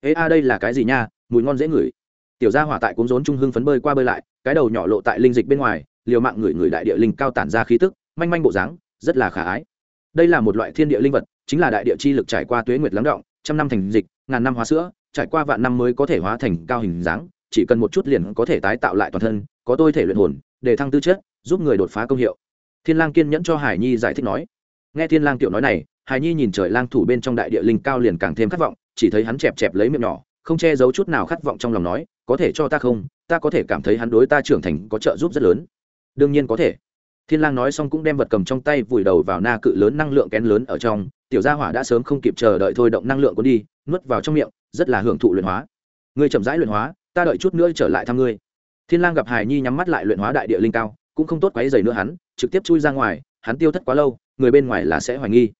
Ế a, đây là cái gì nha? Mùi ngon dễ ngửi. Tiểu gia hỏa tại cuốn rốn trung hưng phấn bơi qua bơi lại, cái đầu nhỏ lộ tại linh dịch bên ngoài, liều mạng người người đại địa linh cao tản ra khí tức, manh manh bộ dáng, rất là khả ái. Đây là một loại thiên địa linh vật, chính là đại địa chi lực trải qua tuế nguyệt lắng động, trăm năm thành dịch, ngàn năm hóa sữa, trải qua vạn năm mới có thể hóa thành cao hình dáng, chỉ cần một chút liền có thể tái tạo lại toàn thân, có tôi thể luyện hồn, để thăng tư chất, giúp người đột phá công hiệu. Thiên lang kiên nhẫn cho hải nhi giải thích nói. Nghe thiên lang tiểu nói này hải nhi nhìn trời lang thủ bên trong đại địa linh cao liền càng thêm khát vọng, chỉ thấy hắn chẹp chẹp lấy miệng nhỏ, không che giấu chút nào khát vọng trong lòng nói, có thể cho ta không? Ta có thể cảm thấy hắn đối ta trưởng thành có trợ giúp rất lớn. Đương nhiên có thể. Thiên lang nói xong cũng đem vật cầm trong tay vùi đầu vào na cự lớn năng lượng kén lớn ở trong, tiểu gia hỏa đã sớm không kịp chờ đợi thôi động năng lượng cuốn đi, nuốt vào trong miệng, rất là hưởng thụ luyện hóa. Ngươi chậm rãi luyện hóa, ta đợi chút nữa trở lại thăm ngươi. Thiên lang gặp hải nhi nhắm mắt lại luyện hóa đại địa linh cao, cũng không tốt quấy giày nữa hắn, trực tiếp chui ra ngoài, hắn tiêu thất quá lâu, người bên ngoài là sẽ hoài nghi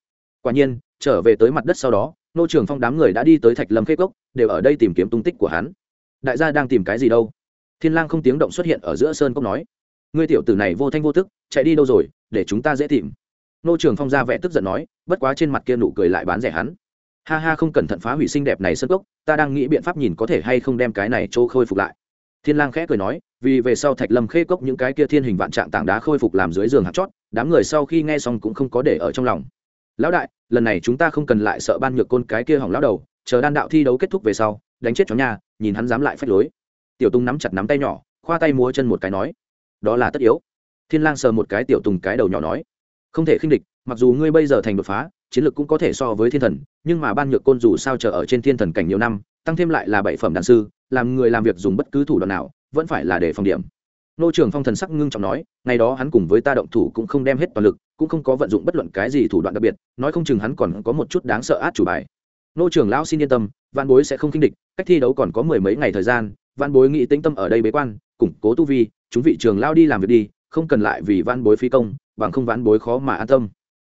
quả nhiên, trở về tới mặt đất sau đó, nô trường phong đám người đã đi tới thạch lâm khê cốc, đều ở đây tìm kiếm tung tích của hắn. Đại gia đang tìm cái gì đâu? Thiên lang không tiếng động xuất hiện ở giữa sơn cốc nói. Ngươi tiểu tử này vô thanh vô tức, chạy đi đâu rồi, để chúng ta dễ tìm. Nô trường phong ra vẻ tức giận nói, bất quá trên mặt kia nụ cười lại bán rẻ hắn. Ha ha, không cẩn thận phá hủy xinh đẹp này sơn cốc, ta đang nghĩ biện pháp nhìn có thể hay không đem cái này chỗ khôi phục lại. Thiên lang khẽ cười nói, vì về sau thạch lâm khê cốc những cái kia thiên hình vạn trạng tảng đá khôi phục làm dưới giường hạt chót, đám người sau khi nghe xong cũng không có để ở trong lòng lão đại, lần này chúng ta không cần lại sợ ban nhược côn cái kia hỏng lão đầu, chờ đan đạo thi đấu kết thúc về sau, đánh chết chó nhà, nhìn hắn dám lại phách lối. Tiểu tùng nắm chặt nắm tay nhỏ, khoa tay múa chân một cái nói, đó là tất yếu. Thiên lang sờ một cái tiểu tùng cái đầu nhỏ nói, không thể khinh địch, mặc dù ngươi bây giờ thành đột phá, chiến lược cũng có thể so với thiên thần, nhưng mà ban nhược côn dù sao chờ ở trên thiên thần cảnh nhiều năm, tăng thêm lại là bảy phẩm đàn sư, làm người làm việc dùng bất cứ thủ đoạn nào, vẫn phải là để phòng điểm nô trưởng phong thần sắc ngưng trọng nói, ngày đó hắn cùng với ta động thủ cũng không đem hết toàn lực, cũng không có vận dụng bất luận cái gì thủ đoạn đặc biệt, nói không chừng hắn còn có một chút đáng sợ át chủ bài. Nô trưởng lão xin yên tâm văn bối sẽ không kinh địch, cách thi đấu còn có mười mấy ngày thời gian văn bối nghĩ tĩnh tâm ở đây bế quan, củng cố tu vi, chúng vị trường lao đi làm việc đi, không cần lại vì văn bối phi công, bằng không văn bối khó mà an tâm.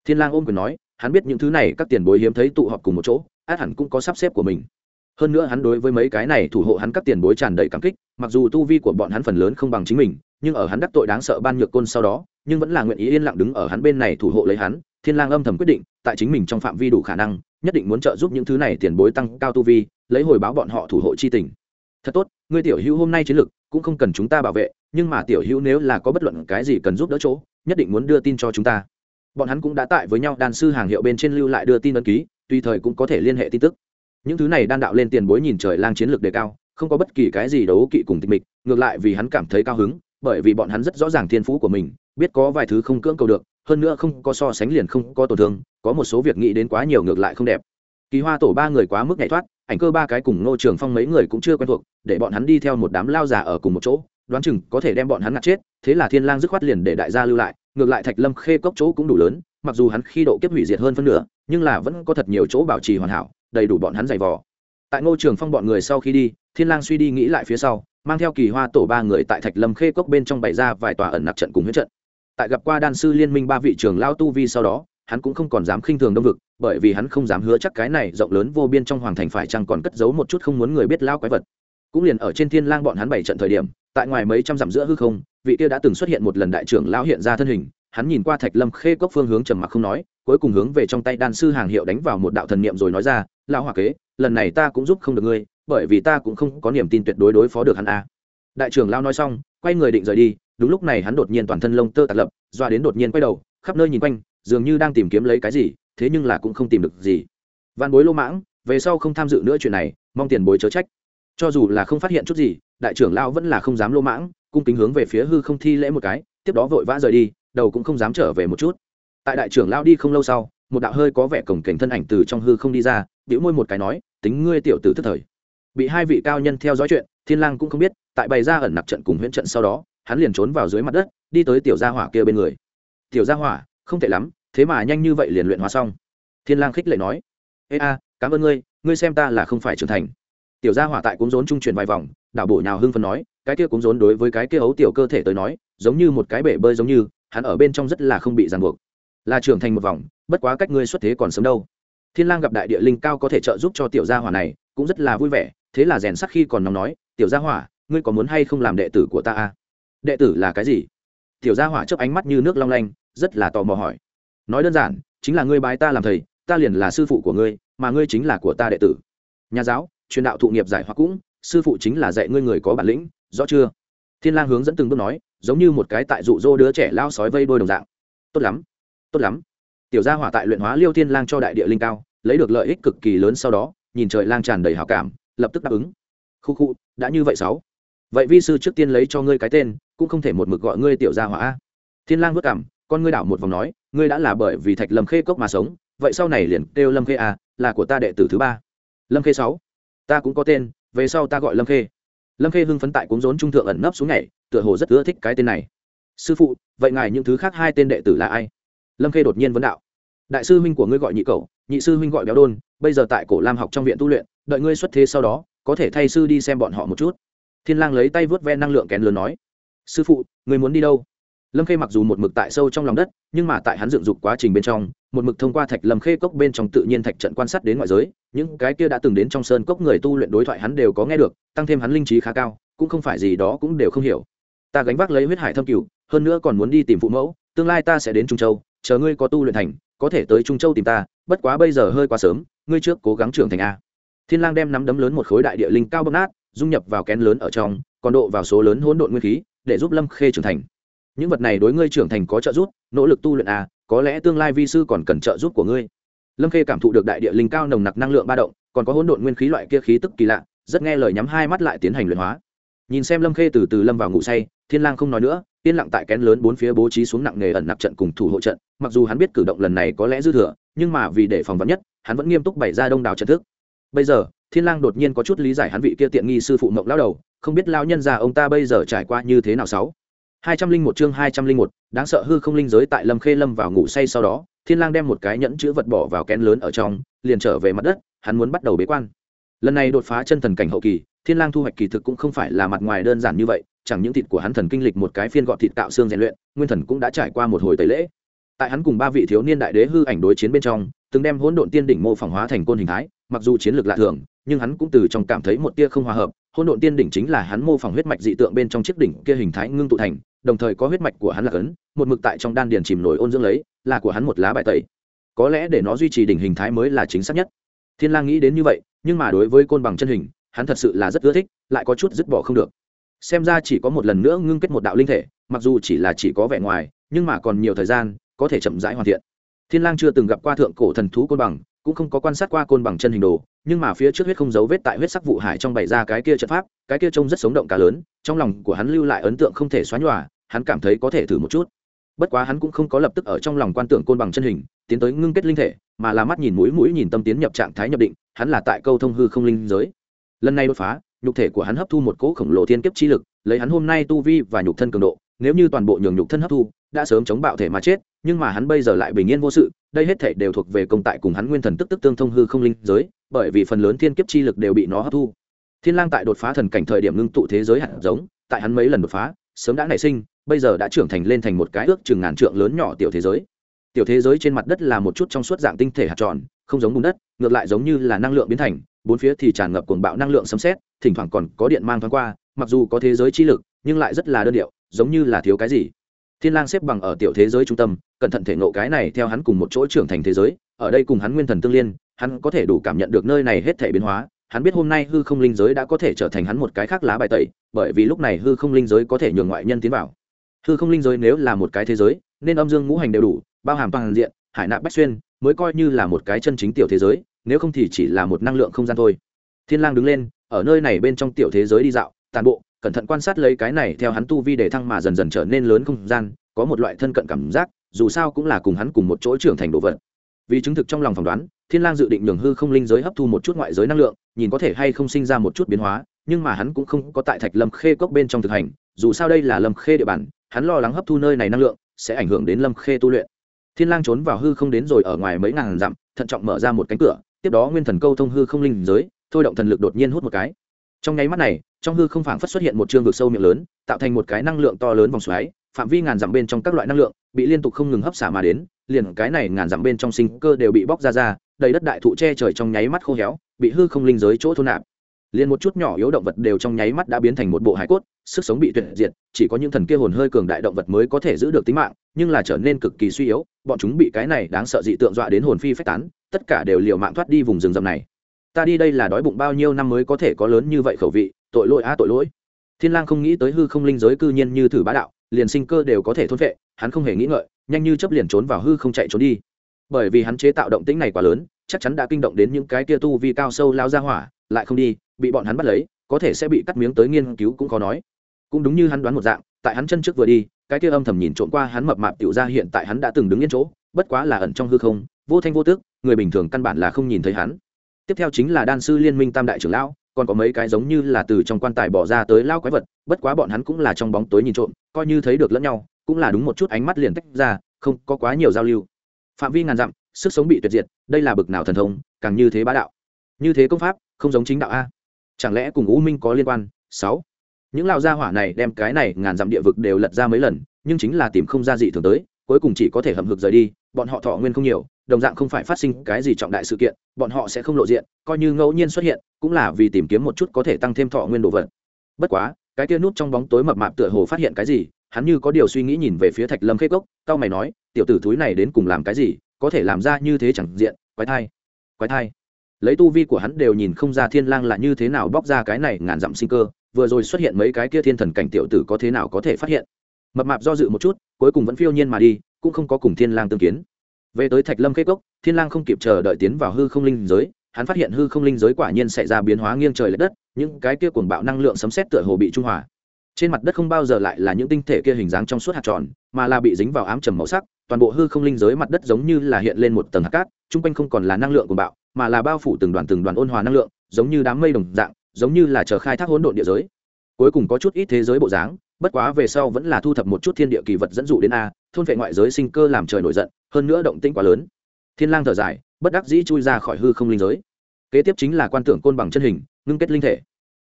Thiên lang ôm quyền nói, hắn biết những thứ này, các tiền bối hiếm thấy tụ họp cùng một chỗ, át hẳn cũng có sắp xếp của mình hơn nữa hắn đối với mấy cái này thủ hộ hắn các tiền bối tràn đầy cảm kích, mặc dù tu vi của bọn hắn phần lớn không bằng chính mình, nhưng ở hắn đắc tội đáng sợ ban nhược côn sau đó, nhưng vẫn là nguyện ý yên lặng đứng ở hắn bên này thủ hộ lấy hắn, thiên lang âm thầm quyết định, tại chính mình trong phạm vi đủ khả năng, nhất định muốn trợ giúp những thứ này tiền bối tăng cao tu vi, lấy hồi báo bọn họ thủ hộ chi tình. Thật tốt, ngươi tiểu hữu hôm nay chiến lực cũng không cần chúng ta bảo vệ, nhưng mà tiểu hữu nếu là có bất luận cái gì cần giúp đỡ chỗ, nhất định muốn đưa tin cho chúng ta. Bọn hắn cũng đã tại với nhau đàn sư hàng hiệu bên trên lưu lại đưa tin ấn ký, tùy thời cũng có thể liên hệ tin tức những thứ này đan đạo lên tiền bối nhìn trời lang chiến lược đề cao, không có bất kỳ cái gì đấu kỵ cùng tịch mịch, ngược lại vì hắn cảm thấy cao hứng, bởi vì bọn hắn rất rõ ràng thiên phú của mình, biết có vài thứ không cưỡng cầu được, hơn nữa không có so sánh liền không có tổn thương, có một số việc nghĩ đến quá nhiều ngược lại không đẹp. Kỳ hoa tổ ba người quá mức nhảy thoát, ảnh cơ ba cái cùng ngô trường phong mấy người cũng chưa quen thuộc, để bọn hắn đi theo một đám lao già ở cùng một chỗ, đoán chừng có thể đem bọn hắn ngạt chết, thế là thiên lang dứt khoát liền để đại gia lưu lại, ngược lại thạch lâm khê cốc chỗ cũng đủ lớn, mặc dù hắn khi độ kiếp hủy diệt hơn phân nửa, nhưng là vẫn có thật nhiều chỗ bảo trì hoàn hảo đầy đủ bọn hắn giày vò. Tại ngô trường phong bọn người sau khi đi, thiên lang suy đi nghĩ lại phía sau, mang theo kỳ hoa tổ ba người tại thạch lâm khê cốc bên trong bày ra vài tòa ẩn nặc trận cùng huyết trận. Tại gặp qua đan sư liên minh ba vị trưởng lao tu vi sau đó, hắn cũng không còn dám khinh thường đông vực, bởi vì hắn không dám hứa chắc cái này rộng lớn vô biên trong hoàng thành phải chăng còn cất giấu một chút không muốn người biết lao quái vật. Cũng liền ở trên thiên lang bọn hắn bảy trận thời điểm, tại ngoài mấy trăm dặm giữa hư không, vị kia đã từng xuất hiện một lần đại trưởng lão hiện ra thân hình, hắn nhìn qua thạch lâm khê cốc phương hướng trầm mặc không nói, cuối cùng hướng về trong tay đan sư hàng hiệu đánh vào một đạo thần niệm rồi nói ra lão hòa kế, lần này ta cũng giúp không được ngươi, bởi vì ta cũng không có niềm tin tuyệt đối đối phó được hắn a. Đại trưởng lão nói xong, quay người định rời đi, đúng lúc này hắn đột nhiên toàn thân lông tơ tạt lập, doa đến đột nhiên quay đầu, khắp nơi nhìn quanh, dường như đang tìm kiếm lấy cái gì, thế nhưng là cũng không tìm được gì. Văn bối lô mãng, về sau không tham dự nữa chuyện này, mong tiền bối chớ trách. Cho dù là không phát hiện chút gì, đại trưởng lão vẫn là không dám lô mãng, cung kính hướng về phía hư không thi lễ một cái, tiếp đó vội vã rời đi, đầu cũng không dám trở về một chút. Tại đại trưởng lão đi không lâu sau, một đạo hơi có vẻ cổng cảnh thân ảnh từ trong hư không đi ra bĩu môi một cái nói, tính ngươi tiểu tử thất thời. Bị hai vị cao nhân theo dõi chuyện, thiên lang cũng không biết, tại bày ra ẩn nặc trận cùng huyễn trận sau đó, hắn liền trốn vào dưới mặt đất, đi tới tiểu gia hỏa kia bên người. Tiểu gia hỏa, không tệ lắm, thế mà nhanh như vậy liền luyện hóa xong. Thiên lang khích lệ nói, ê a, cảm ơn ngươi ngươi xem ta là không phải trưởng thành. Tiểu gia hỏa tại cuốn rốn trung chuyển vài vòng, đảo bộ nhào hưng phấn nói, cái kia cuốn rốn đối với cái kia ấu tiểu cơ thể tới nói, giống như một cái bể bơi giống như, hắn ở bên trong rất là không bị ràng buộc. Là trưởng thành một vòng, bất quá cách ngươi xuất thế còn sớm đâu thiên lang gặp đại địa linh cao có thể trợ giúp cho tiểu gia hỏa này, cũng rất là vui vẻ, thế là rèn sắc khi còn nóng nói, tiểu gia hỏa, ngươi có muốn hay không làm đệ tử của ta a đệ tử là cái gì? Tiểu gia hỏa chớp ánh mắt như nước long lanh, rất là tò mò hỏi. Nói đơn giản, chính là ngươi bái ta làm thầy, ta liền là sư phụ của ngươi, mà ngươi chính là của ta đệ tử. Nhà giáo, truyền đạo thụ nghiệp giải hoặc cũng, sư phụ chính là dạy ngươi người có bản lĩnh, rõ chưa? Thiên lang hướng dẫn từng bước nói, giống như một cái tại dụ dỗ đứa trẻ lao sói vây đôi đồng dạng. Tốt lắm tốt lắm tiểu gia hỏa tại luyện hóa liêu thiên lang cho đại địa linh cao, lấy được lợi ích cực kỳ lớn sau đó, nhìn trời lang tràn đầy hảo cảm, lập tức đáp ứng. Khu khu, đã như vậy sáu. Vậy vi sư trước tiên lấy cho ngươi cái tên, cũng không thể một mực gọi ngươi tiểu gia hỏa thiên lang vất cảm, con ngươi đảo một vòng nói, ngươi đã là bởi vì thạch lâm khê cốc mà sống, vậy sau này liền kêu lâm khê à là của ta đệ tử thứ ba. Lâm khê sáu. Ta cũng có tên, về sau ta gọi lâm khê. Lâm khê hưng phấn tại cuốn rốn trung thượng ẩn nấp xuống nhảy, tựa hồ rất ưa thích cái tên này. Sư phụ, vậy ngài những thứ khác hai tên đệ tử là ai? Lâm khê đột nhiên vấn đạo. Đại sư huynh của ngươi gọi nhị cầu nhị sư huynh gọi béo đôn, bây giờ tại cổ lam học trong viện tu luyện, đợi ngươi xuất thế sau đó, có thể thay sư đi xem bọn họ một chút. Thiên lang lấy tay vớt ve năng lượng kén lớn nói, sư phụ người muốn đi đâu? Lâm khê mặc dù một mực tại sâu trong lòng đất, nhưng mà tại hắn dựng dục quá trình bên trong, một mực thông qua thạch lâm khê cốc bên trong tự nhiên thạch trận quan sát đến ngoại giới, những cái kia đã từng đến trong sơn cốc người tu luyện đối thoại hắn đều có nghe được, tăng thêm hắn linh trí khá cao, cũng không phải gì đó cũng đều không hiểu. Ta gánh vác lấy huyết hải thâm cửu, hơn nữa còn muốn đi tìm phụ mẫu, tương lai ta sẽ đến trung châu chờ ngươi có tu luyện thành, có thể tới trung châu tìm ta, bất quá bây giờ hơi quá sớm, ngươi trước cố gắng trưởng thành a. Thiên lang đem nắm đấm lớn một khối đại địa linh cao bóp nát, dung nhập vào kén lớn ở trong, còn độ vào số lớn hỗn độn nguyên khí, để giúp lâm khê trưởng thành. Những vật này đối ngươi trưởng thành có trợ giúp, nỗ lực tu luyện a, có lẽ tương lai vi sư còn cần trợ giúp của ngươi. Lâm khê cảm thụ được đại địa linh cao nồng nặc năng lượng ba động, còn có hỗn độn nguyên khí loại kia khí tức kỳ lạ, rất nghe lời nhắm hai mắt lại tiến hành luyện hóa. Nhìn xem lâm khê từ từ lâm vào ngủ say, thiên lang không nói nữa yên lặng tại kén lớn bốn phía bố trí xuống nặng nghề ẩn nặc trận cùng thủ hộ trận, mặc dù hắn biết cử động lần này có lẽ dư thừa, nhưng mà vì để phòng vắn nhất, hắn vẫn nghiêm túc bày ra đông đảo trận thức. Bây giờ, thiên lang đột nhiên có chút lý giải hắn vị kia tiện nghi sư phụ mộng lão đầu, không biết lão nhân già ông ta bây giờ trải qua như thế nào sáu. Hai trăm linh một chương hai trăm linh một, đáng sợ hư không linh giới tại lâm khê lâm vào ngủ say sau đó, thiên lang đem một cái nhẫn chữ vật bỏ vào kén lớn ở trong, liền trở về mặt đất, hắn muốn bắt đầu bế quan. Lần này đột phá chân thần cảnh hậu kỳ, thiên lang thu hoạch kỳ thực cũng không phải là mặt ngoài đơn giản như vậy chẳng những thịt của hắn thần kinh lịch một cái phiên gọn thịt tạo xương rèn luyện, nguyên thần cũng đã trải qua một hồi tẩy lễ. Tại hắn cùng ba vị thiếu niên đại đế hư ảnh đối chiến bên trong, từng đem hỗn độn tiên đỉnh mô phỏng hóa thành côn hình thái, mặc dù chiến lược lạ thường, nhưng hắn cũng từ trong cảm thấy một tia không hòa hợp. Hỗn độn tiên đỉnh chính là hắn mô phỏng huyết mạch dị tượng bên trong chiếc đỉnh kia hình thái ngưng tụ thành, đồng thời có huyết mạch của hắn là cấn một mực tại trong đan điền chìm nổi ôn dưỡng lấy, là của hắn một lá bài tẩy. Có lẽ để nó duy trì đỉnh hình thái mới là chính xác nhất. Thiên lang nghĩ đến như vậy, nhưng mà đối với côn bằng chân hình, hắn thật sự là rất ưa thích, lại có chút dứt bỏ không được xem ra chỉ có một lần nữa ngưng kết một đạo linh thể, mặc dù chỉ là chỉ có vẻ ngoài, nhưng mà còn nhiều thời gian, có thể chậm rãi hoàn thiện. Thiên lang chưa từng gặp qua thượng cổ thần thú côn bằng, cũng không có quan sát qua côn bằng chân hình đồ, nhưng mà phía trước huyết không dấu vết tại huyết sắc vụ hải trong bày ra cái kia trận pháp, cái kia trông rất sống động cá lớn, trong lòng của hắn lưu lại ấn tượng không thể xóa nhòa, hắn cảm thấy có thể thử một chút. Bất quá hắn cũng không có lập tức ở trong lòng quan tưởng côn bằng chân hình, tiến tới ngưng kết linh thể, mà là mắt nhìn mũi mũi nhìn tâm tiến nhập trạng thái nhập định, hắn là tại câu thông hư không linh giới. Lần này đột phá nhục thể của hắn hấp thu một cỗ khổng lồ thiên kiếp chi lực, lấy hắn hôm nay tu vi và nhục thân cường độ, nếu như toàn bộ nhường nhục thân hấp thu, đã sớm chống bạo thể mà chết, nhưng mà hắn bây giờ lại bình yên vô sự, đây hết thể đều thuộc về công tại cùng hắn nguyên thần tức tức tương thông hư không linh giới, bởi vì phần lớn thiên kiếp chi lực đều bị nó hấp thu. Thiên lang tại đột phá thần cảnh thời điểm ngưng tụ thế giới hạt giống, tại hắn mấy lần đột phá, sớm đã nảy sinh, bây giờ đã trưởng thành lên thành một cái ước chừng ngàn trượng lớn nhỏ tiểu thế giới. Tiểu thế giới trên mặt đất là một chút trong suốt dạng tinh thể hạt tròn, không giống bùn đất, ngược lại giống như là năng lượng biến thành bốn phía thì tràn ngập cuồng bạo năng lượng sấm xét, thỉnh thoảng còn có điện mang thoáng qua mặc dù có thế giới chi lực nhưng lại rất là đơn điệu giống như là thiếu cái gì. Thiên lang xếp bằng ở tiểu thế giới trung tâm cẩn thận thể ngộ cái này theo hắn cùng một chỗ trưởng thành thế giới ở đây cùng hắn nguyên thần tương liên hắn có thể đủ cảm nhận được nơi này hết thể biến hóa hắn biết hôm nay hư không linh giới đã có thể trở thành hắn một cái khác lá bài tẩy bởi vì lúc này hư không linh giới có thể nhường ngoại nhân tiến vào. Hư không linh giới nếu là một cái thế giới nên âm dương ngũ hành đều đủ bao hàm toàn diện hải nạp bách xuyên mới coi như là một cái chân chính tiểu thế giới nếu không thì chỉ là một năng lượng không gian thôi. Thiên lang đứng lên, ở nơi này bên trong tiểu thế giới đi dạo, tàn bộ, cẩn thận quan sát lấy cái này theo hắn tu vi để thăng mà dần dần trở nên lớn không gian, có một loại thân cận cảm giác, dù sao cũng là cùng hắn cùng một chỗ trưởng thành đồ vật. Vì chứng thực trong lòng phỏng đoán, thiên lang dự định nhường hư không linh giới hấp thu một chút ngoại giới năng lượng, nhìn có thể hay không sinh ra một chút biến hóa, nhưng mà hắn cũng không có tại thạch lâm khê cốc bên trong thực hành, dù sao đây là lâm khê địa bàn, hắn lo lắng hấp thu nơi này năng lượng, sẽ ảnh hưởng đến lâm khê tu luyện. Thiên lang trốn vào hư không đến rồi ở ngoài mấy ngàn dặm, thận trọng mở ra một cánh cửa tiếp đó nguyên thần câu thông hư không linh giới, thôi động thần lực đột nhiên hút một cái. Trong nháy mắt này, trong hư không phảng phất xuất hiện một chương vực sâu miệng lớn, tạo thành một cái năng lượng to lớn vòng xoáy, phạm vi ngàn dặm bên trong các loại năng lượng bị liên tục không ngừng hấp xả mà đến, liền cái này ngàn dặm bên trong sinh cơ đều bị bóc ra ra, đầy đất đại thụ che trời trong nháy mắt khô héo, bị hư không linh giới chỗ thôn nạp. Liền một chút nhỏ yếu động vật đều trong nháy mắt đã biến thành một bộ hải cốt, sức sống bị tuyệt diệt, chỉ có những thần kia hồn hơi cường đại động vật mới có thể giữ được tính mạng, nhưng là trở nên cực kỳ suy yếu bọn chúng bị cái này đáng sợ dị tượng dọa đến hồn phi phách tán, tất cả đều liều mạng thoát đi vùng rừng rậm này. Ta đi đây là đói bụng bao nhiêu năm mới có thể có lớn như vậy khẩu vị, tội lỗi a tội lỗi. Thiên lang không nghĩ tới hư không linh giới cư nhiên như thử bá đạo, liền sinh cơ đều có thể thôn vệ hắn không hề nghĩ ngợi, nhanh như chấp liền trốn vào hư không chạy trốn đi. Bởi vì hắn chế tạo động tĩnh này quá lớn, chắc chắn đã kinh động đến những cái kia tu vi cao sâu lao ra hỏa, lại không đi, bị bọn hắn bắt lấy, có thể sẽ bị cắt miếng tới nghiên cứu cũng khó nói. Cũng đúng như hắn đoán một dạng, tại hắn chân trước vừa đi cái kia âm thầm nhìn trộm qua hắn mập mạp tiểu ra hiện tại hắn đã từng đứng yên chỗ, bất quá là ẩn trong hư không, vô thanh vô tước người bình thường căn bản là không nhìn thấy hắn. Tiếp theo chính là đan sư liên minh tam đại trưởng lão, còn có mấy cái giống như là từ trong quan tài bỏ ra tới lao quái vật, bất quá bọn hắn cũng là trong bóng tối nhìn trộm, coi như thấy được lẫn nhau, cũng là đúng một chút ánh mắt liền tách ra, không có quá nhiều giao lưu. Phạm vi ngàn dặm, sức sống bị tuyệt diệt, đây là bực nào thần thông, càng như thế bá đạo. Như thế công pháp, không giống chính đạo a. Chẳng lẽ cùng u minh có liên quan? Sáu những lao gia hỏa này đem cái này ngàn dặm địa vực đều lật ra mấy lần, nhưng chính là tìm không ra gì thường tới, cuối cùng chỉ có thể hầm hực rời đi, bọn họ thọ nguyên không nhiều, đồng dạng không phải phát sinh cái gì trọng đại sự kiện, bọn họ sẽ không lộ diện, coi như ngẫu nhiên xuất hiện, cũng là vì tìm kiếm một chút có thể tăng thêm thọ nguyên đồ vật. Bất quá, cái kia nút trong bóng tối mập mạp tựa hồ phát hiện cái gì, hắn như có điều suy nghĩ nhìn về phía thạch lâm khế gốc cao mày nói, tiểu tử thúi này đến cùng làm cái gì, có thể làm ra như thế chẳng diện, quái thai quái thai. Lấy tu vi của hắn đều nhìn không ra thiên lang là như thế nào bóc ra cái này ngàn dặm sinh cơ vừa rồi xuất hiện mấy cái kia thiên thần cảnh tiểu tử có thế nào có thể phát hiện? Mập mạp do dự một chút, cuối cùng vẫn phiêu nhiên mà đi, cũng không có cùng thiên lang tương kiến. Về tới thạch lâm khê cốc, thiên lang không kịp chờ đợi tiến vào hư không linh giới, hắn phát hiện hư không linh giới quả nhiên xảy ra biến hóa nghiêng trời lệch đất, những cái kia cuồng bạo năng lượng sấm sét tựa hồ bị trung hòa. Trên mặt đất không bao giờ lại là những tinh thể kia hình dáng trong suốt hạt tròn, mà là bị dính vào ám trầm màu sắc, toàn bộ hư không linh giới mặt đất giống như là hiện lên một tầng hạt cát, chung quanh không còn là năng lượng cuồng bạo, mà là bao phủ từng đoàn từng đoàn ôn hòa năng lượng, giống như đám mây đồng dạng giống như là chờ khai thác hỗn độn địa giới. Cuối cùng có chút ít thế giới bộ dáng, bất quá về sau vẫn là thu thập một chút thiên địa kỳ vật dẫn dụ đến a, thôn vệ ngoại giới sinh cơ làm trời nổi giận, hơn nữa động tĩnh quá lớn. Thiên lang thở dài, bất đắc dĩ chui ra khỏi hư không linh giới. Kế tiếp chính là quan tưởng côn bằng chân hình, ngưng kết linh thể.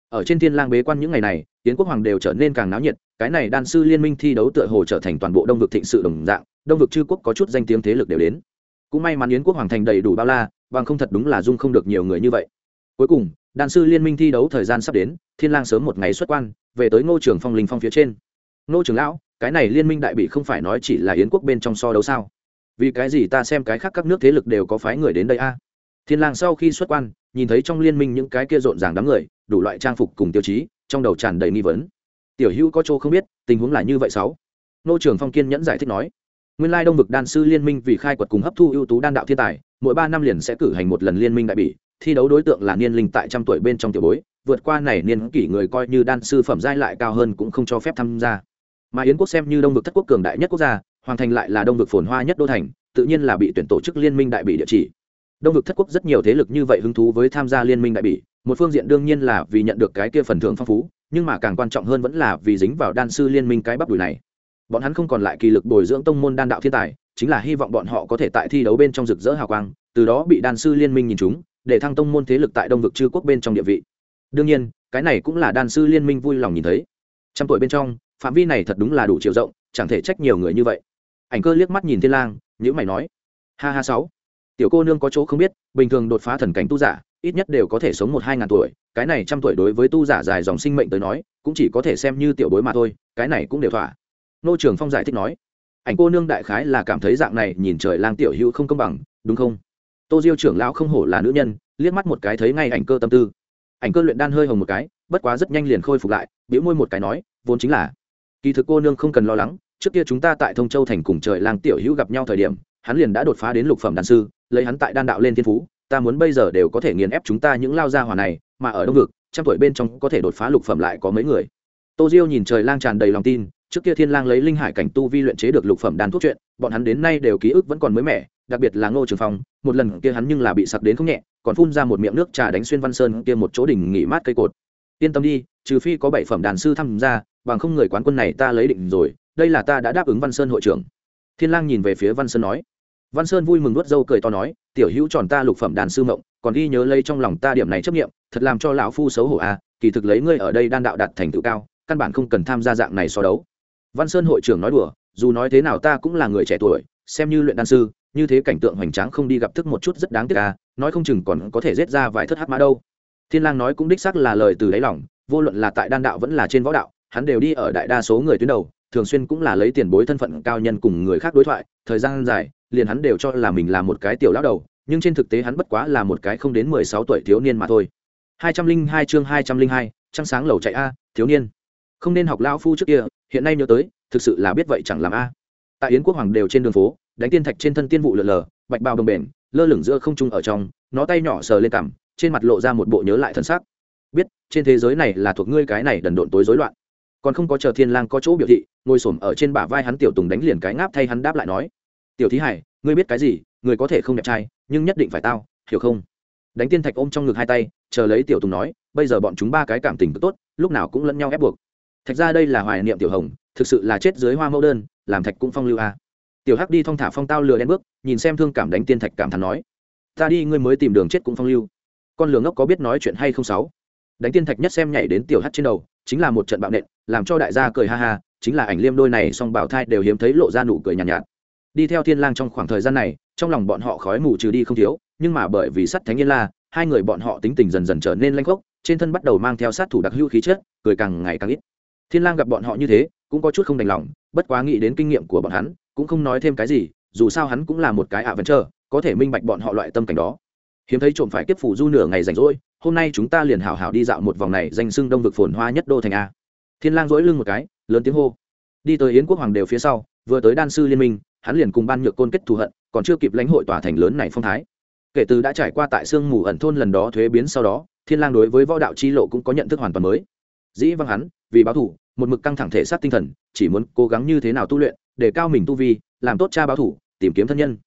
Ở trên thiên lang bế quan những ngày này tiến quốc hoàng đều trở nên càng náo nhiệt, cái này đan sư liên minh thi đấu tựa hồ trở thành toàn bộ đông vực thịnh sự đồng dạng, đông vực chư quốc có chút danh tiếng thế lực đều đến. Cũng may mắn yến quốc hoàng thành đầy đủ bao la, bằng không thật đúng là dung không được nhiều người như vậy. Cuối cùng đan sư liên minh thi đấu thời gian sắp đến, thiên lang sớm một ngày xuất quan, về tới ngô trường phong linh phong phía trên. Ngô trường lão, cái này liên minh đại bị không phải nói chỉ là yến quốc bên trong so đấu sao? Vì cái gì ta xem cái khác các nước thế lực đều có phái người đến đây a? Thiên lang sau khi xuất quan, nhìn thấy trong liên minh những cái kia rộn ràng đám người, đủ loại trang phục cùng tiêu chí, trong đầu tràn đầy nghi vấn. Tiểu hữu có chỗ không biết, tình huống là như vậy sáu. Nô trường phong kiên nhẫn giải thích nói, nguyên lai đông vực đan sư liên minh vì khai quật cùng hấp thu ưu tú đan đạo thiên tài, mỗi ba năm liền sẽ cử hành một lần liên minh đại bỉ thi đấu đối tượng là niên linh tại trăm tuổi bên trong tiểu bối, vượt qua này niên kỷ người coi như đan sư phẩm giai lại cao hơn cũng không cho phép tham gia. Mà yến quốc xem như đông vực thất quốc cường đại nhất quốc gia, hoàng thành lại là đông vực phồn hoa nhất đô thành, tự nhiên là bị tuyển tổ chức liên minh đại bị địa chỉ. Đông vực thất quốc rất nhiều thế lực như vậy hứng thú với tham gia liên minh đại bỉ một phương diện đương nhiên là vì nhận được cái kia phần thưởng phong phú, nhưng mà càng quan trọng hơn vẫn là vì dính vào đan sư liên minh cái bắp đùi này. Bọn hắn không còn lại kỳ lực bồi dưỡng tông môn đan đạo thiên tài, chính là hy vọng bọn họ có thể tại thi đấu bên trong rực rỡ hào quang, từ đó bị đan sư liên minh nhìn chúng để thăng tông môn thế lực tại đông vực chư quốc bên trong địa vị. Đương nhiên, cái này cũng là đan sư liên minh vui lòng nhìn thấy. Trăm tuổi bên trong, phạm vi này thật đúng là đủ chiều rộng, chẳng thể trách nhiều người như vậy. Ảnh cơ liếc mắt nhìn thiên lang nhữ mày nói, ha ha sáu, tiểu cô nương có chỗ không biết, bình thường đột phá thần cảnh tu giả, ít nhất đều có thể sống một hai ngàn tuổi, cái này trăm tuổi đối với tu giả dài dòng sinh mệnh tới nói, cũng chỉ có thể xem như tiểu bối mà thôi, cái này cũng đều thỏa. Nô trường phong giải thích nói, ảnh cô nương đại khái là cảm thấy dạng này, nhìn trời lang tiểu hữu không công bằng, đúng không? Tô diêu trưởng lão không hổ là nữ nhân, liếc mắt một cái thấy ngay ảnh cơ tâm tư. Ảnh cơ luyện đan hơi hồng một cái, bất quá rất nhanh liền khôi phục lại biểu môi một cái nói, vốn chính là, kỳ thực cô nương không cần lo lắng, trước kia chúng ta tại thông châu thành cùng trời lang tiểu hữu gặp nhau thời điểm, hắn liền đã đột phá đến lục phẩm đan sư, lấy hắn tại đan đạo lên thiên phú, ta muốn bây giờ đều có thể nghiền ép chúng ta những lao gia hỏa này, mà ở đông vực, trăm tuổi bên trong có thể đột phá lục phẩm lại có mấy người. Tô diêu nhìn trời lang tràn đầy lòng tin trước kia thiên lang lấy linh hải cảnh tu vi luyện chế được lục phẩm đan thuốc chuyện bọn hắn đến nay đều ký ức vẫn còn mới mẻ, đặc biệt là ngô trường phong, một lần kia hắn nhưng là bị sặc đến không nhẹ, còn phun ra một miệng nước trà đánh xuyên văn sơn kia một chỗ đỉnh nghỉ mát cây cột. Yên tâm đi, trừ phi có bảy phẩm đàn sư tham gia, bằng không người quán quân này ta lấy định rồi, đây là ta đã đáp ứng văn sơn hội trưởng. Thiên lang nhìn về phía văn sơn nói. Văn sơn vui mừng nuốt dâu cười to nói, tiểu hữu tròn ta lục phẩm đàn sư mộng, còn ghi nhớ lấy trong lòng ta điểm này chấp nghiệm thật làm cho lão phu xấu hổ à kỳ thực lấy ngươi ở đây đan đạo đạt thành tựu cao, căn bản không cần tham gia dạng này so đấu văn sơn hội trưởng nói đùa, dù nói thế nào ta cũng là người trẻ tuổi, xem như luyện đan sư, như thế cảnh tượng hoành tráng không đi gặp thức một chút rất đáng tiếc à nói không chừng còn có thể giết ra vài thất hắc mã đâu. Thiên lang nói cũng đích xác là lời từ đáy lòng, vô luận là tại đan đạo vẫn là trên võ đạo, hắn đều đi ở đại đa số người tuyến đầu, thường xuyên cũng là lấy tiền bối thân phận cao nhân cùng người khác đối thoại, thời gian dài, liền hắn đều cho là mình là một cái tiểu lão đầu, nhưng trên thực tế hắn bất quá là một cái không đến mười sáu tuổi thiếu niên mà thôi. Hai trăm linh hai chương hai trăm linh hai, trăng sáng lầu chạy a, thiếu niên. Không nên học lão phu trước kia hiện nay nhớ tới, thực sự là biết vậy chẳng làm a. Tại yến quốc hoàng đều trên đường phố, đánh tiên thạch trên thân tiên vụ lượn lờ, bạch bào đồng bền, lơ lửng giữa không trung ở trong, nó tay nhỏ sờ lên cằm, trên mặt lộ ra một bộ nhớ lại thân xác biết, trên thế giới này là thuộc ngươi cái này đần độn tối rối loạn. Còn không có chờ thiên lang có chỗ biểu thị, ngồi xổm ở trên bả vai hắn tiểu tùng đánh liền cái ngáp thay hắn đáp lại nói. Tiểu thí hải, ngươi biết cái gì? Người có thể không đẹp trai, nhưng nhất định phải tao, hiểu không? Đánh tiên thạch ôm trong ngực hai tay, chờ lấy tiểu tùng nói, bây giờ bọn chúng ba cái cảm tình tốt, lúc nào cũng lẫn nhau ép buộc thạch ra đây là hoài niệm tiểu hồng thực sự là chết dưới hoa mẫu đơn làm thạch cũng phong lưu a. À. tiểu hắc đi thong thả phong tao lừa đen bước nhìn xem thương cảm đánh tiên thạch cảm thán nói ta đi ngươi mới tìm đường chết cũng phong lưu. Con lừa ngốc có biết nói chuyện hay không sáu? Đánh tiên thạch nhất xem nhảy đến tiểu hắc trên đầu chính là một trận bạo nện làm cho đại gia cười ha ha chính là ảnh liêm đôi này song bảo thai đều hiếm thấy lộ ra nụ cười nhàn nhạt, nhạt. Đi theo thiên lang trong khoảng thời gian này trong lòng bọn họ khói mù trừ đi không thiếu nhưng mà bởi vì sắt thánh yên la hai người bọn họ tính tình dần dần trở nên lanh khốc trên thân bắt đầu mang theo sát thủ đặc hữu khí chất cười càng ngày càng ít thiên lang gặp bọn họ như thế, cũng có chút không đành lòng, bất quá nghĩ đến kinh nghiệm của bọn hắn, cũng không nói thêm cái gì, dù sao hắn cũng là một cái ạ vẫn chờ có thể minh bạch bọn họ loại tâm cảnh đó. Hiếm thấy trộm phải kiếp phủ du nửa ngày rảnh rỗi, hôm nay chúng ta liền hảo hảo đi dạo một vòng này danh sưng đông vực phồn hoa nhất đô thành a. Thiên lang dỗi lưng một cái, lớn tiếng hô. Đi tới yến quốc hoàng đều phía sau, vừa tới đan sư liên minh, hắn liền cùng ban nhược côn kết thù hận, còn chưa kịp lãnh hội tòa thành lớn này phong thái. Kể từ đã trải qua tại sương mù ẩn thôn lần đó thuế biến sau đó, thiên lang đối với võ đạo chi lộ cũng có nhận thức hoàn toàn mới dĩ văng hắn, vì báo thủ một mực căng thẳng thể xác tinh thần, chỉ muốn cố gắng như thế nào tu luyện, để cao mình tu vi, làm tốt cha báo thủ tìm kiếm thân nhân.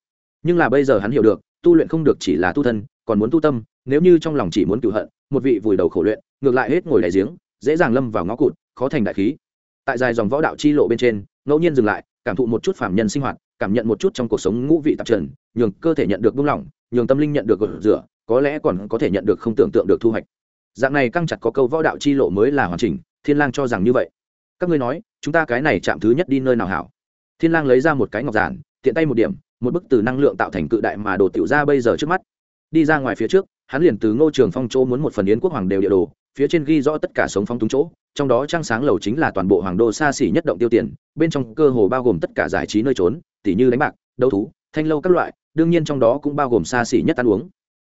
Nhưng là bây giờ hắn hiểu được, tu luyện không được chỉ là tu thân, còn muốn tu tâm, nếu như trong lòng chỉ muốn cựu hận, một vị vùi đầu khổ luyện, ngược lại hết ngồi đại giếng, dễ dàng lâm vào ngõ cụt, khó thành đại khí. Tại dài dòng võ đạo chi lộ bên trên, ngẫu nhiên dừng lại, cảm thụ một chút phạm nhân sinh hoạt, cảm nhận một chút trong cuộc sống ngũ vị tạp trần, nhường cơ thể nhận được buông lỏng, nhường tâm linh nhận được gột rửa, có lẽ còn có thể nhận được không tưởng tượng được thu hoạch dạng này căng chặt có câu võ đạo chi lộ mới là hoàn chỉnh, thiên lang cho rằng như vậy. Các ngươi nói, chúng ta cái này chạm thứ nhất đi nơi nào hảo? Thiên lang lấy ra một cái ngọc giản, tiện tay một điểm, một bức từ năng lượng tạo thành cự đại mà đồ tiểu ra bây giờ trước mắt. Đi ra ngoài phía trước, hắn liền từ ngô trường phong chỗ muốn một phần yến quốc hoàng đều địa đồ, phía trên ghi rõ tất cả sống phong túng chỗ, trong đó trang sáng lầu chính là toàn bộ hoàng đô xa xỉ nhất động tiêu tiền, bên trong cơ hồ bao gồm tất cả giải trí nơi trốn, tỉ như đánh bạc, đấu thú, thanh lâu các loại, đương nhiên trong đó cũng bao gồm xa xỉ nhất ăn uống.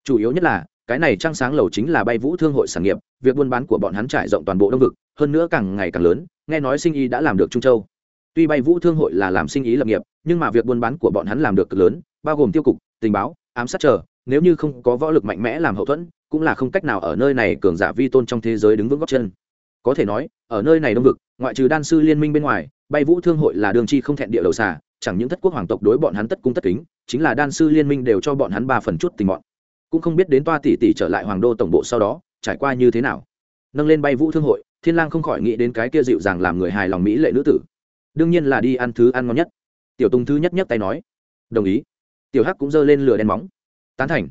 Chủ yếu nhất là cái này trăng sáng lầu chính là bay vũ thương hội sản nghiệp, việc buôn bán của bọn hắn trải rộng toàn bộ đông vực, hơn nữa càng ngày càng lớn, nghe nói sinh ý đã làm được trung châu. Tuy bay vũ thương hội là làm sinh ý lập nghiệp, nhưng mà việc buôn bán của bọn hắn làm được cực lớn, bao gồm tiêu cục, tình báo, ám sát chờ, nếu như không có võ lực mạnh mẽ làm hậu thuẫn, cũng là không cách nào ở nơi này cường giả vi tôn trong thế giới đứng vững góc chân. Có thể nói, ở nơi này đông vực, ngoại trừ đan sư liên minh bên ngoài, bay vũ thương hội là đường chi không thẹn địa đầu xà, chẳng những thất quốc hoàng tộc đối bọn hắn tất cung tất kính, chính là đan sư liên minh đều cho bọn hắn ba phần chút tình bọn cũng không biết đến toa tỷ tỷ trở lại hoàng đô tổng bộ sau đó, trải qua như thế nào. Nâng lên bay vũ thương hội, thiên lang không khỏi nghĩ đến cái kia dịu dàng làm người hài lòng mỹ lệ nữ tử. Đương nhiên là đi ăn thứ ăn ngon nhất. Tiểu tùng thứ nhất nhất tay nói, đồng ý. Tiểu hắc cũng giơ lên lửa đen móng. Tán thành.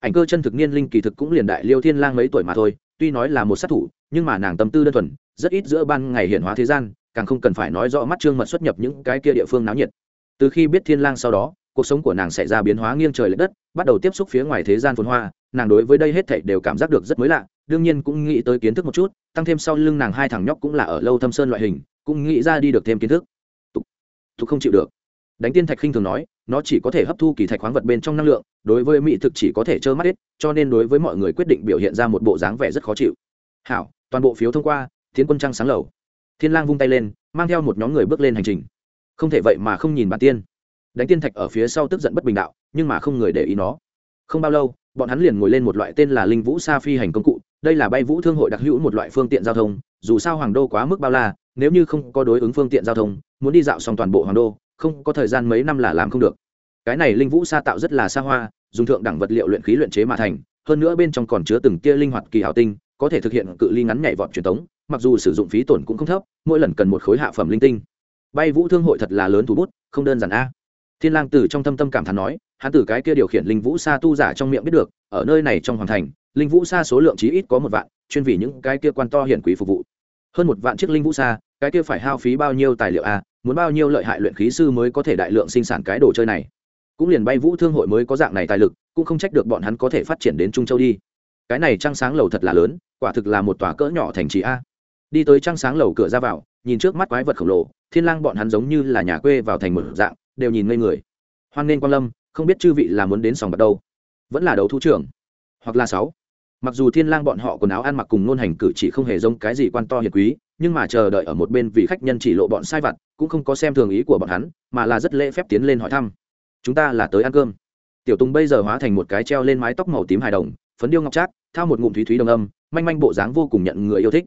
Ảnh cơ chân thực niên linh kỳ thực cũng liền đại liêu thiên lang mấy tuổi mà thôi, tuy nói là một sát thủ, nhưng mà nàng tâm tư đơn thuần, rất ít giữa ban ngày hiển hóa thế gian, càng không cần phải nói rõ mắt trương mật xuất nhập những cái kia địa phương náo nhiệt. Từ khi biết thiên lang sau đó cuộc sống của nàng sẽ ra biến hóa nghiêng trời lệch đất, bắt đầu tiếp xúc phía ngoài thế gian phồn hoa, nàng đối với đây hết thảy đều cảm giác được rất mới lạ, đương nhiên cũng nghĩ tới kiến thức một chút, tăng thêm sau lưng nàng hai thằng nhóc cũng là ở lâu thâm sơn loại hình, cũng nghĩ ra đi được thêm kiến thức. Tục tục không chịu được. Đánh tiên thạch khinh thường nói, nó chỉ có thể hấp thu kỳ thạch khoáng vật bên trong năng lượng, đối với mỹ thực chỉ có thể trơ mắt hết, cho nên đối với mọi người quyết định biểu hiện ra một bộ dáng vẻ rất khó chịu. Hảo, toàn bộ phiếu thông qua tiến quân trăng sáng lầu. Thiên lang vung tay lên, mang theo một nhóm người bước lên hành trình. Không thể vậy mà không nhìn bản tiên đánh tiên thạch ở phía sau tức giận bất bình đạo, nhưng mà không người để ý nó. Không bao lâu, bọn hắn liền ngồi lên một loại tên là linh vũ sa phi hành công cụ, đây là bay vũ thương hội đặc hữu một loại phương tiện giao thông, dù sao hoàng đô quá mức bao la, nếu như không có đối ứng phương tiện giao thông, muốn đi dạo xong toàn bộ hoàng đô, không có thời gian mấy năm là làm không được. Cái này linh vũ sa tạo rất là xa hoa, dùng thượng đẳng vật liệu luyện khí luyện chế mà thành, hơn nữa bên trong còn chứa từng tia linh hoạt kỳ hảo tinh, có thể thực hiện cự ly ngắn nhảy vọt truyền thống mặc dù sử dụng phí tổn cũng không thấp, mỗi lần cần một khối hạ phẩm linh tinh. Bay vũ thương hội thật là lớn thủ bút, không đơn giản a thiên lang từ trong tâm tâm cảm thán nói, hắn từ cái kia điều khiển linh vũ sa tu giả trong miệng biết được, ở nơi này trong hoàng thành, linh vũ sa số lượng chí ít có một vạn, chuyên vì những cái kia quan to hiển quý phục vụ. Hơn một vạn chiếc linh vũ sa, cái kia phải hao phí bao nhiêu tài liệu a muốn bao nhiêu lợi hại luyện khí sư mới có thể đại lượng sinh sản cái đồ chơi này. Cũng liền bay vũ thương hội mới có dạng này tài lực, cũng không trách được bọn hắn có thể phát triển đến trung châu đi. Cái này trăng sáng lầu thật là lớn, quả thực là một tòa cỡ nhỏ thành trì a. Đi tới trăng sáng lầu cửa ra vào, nhìn trước mắt quái vật khổng lồ, thiên lang bọn hắn giống như là nhà quê vào thành một dạng đều nhìn ngây người. Hoan nên quan lâm, không biết chư vị là muốn đến sòng bạc đâu. Vẫn là đấu thú trưởng, hoặc là sáu. Mặc dù thiên lang bọn họ quần áo ăn mặc cùng nôn hành cử chỉ không hề giống cái gì quan to hiền quý, nhưng mà chờ đợi ở một bên vì khách nhân chỉ lộ bọn sai vặt, cũng không có xem thường ý của bọn hắn, mà là rất lễ phép tiến lên hỏi thăm. Chúng ta là tới ăn cơm. Tiểu tùng bây giờ hóa thành một cái treo lên mái tóc màu tím hài đồng, phấn điêu ngọc trác, thao một ngụm thúy thúy đồng âm, manh manh bộ dáng vô cùng nhận người yêu thích.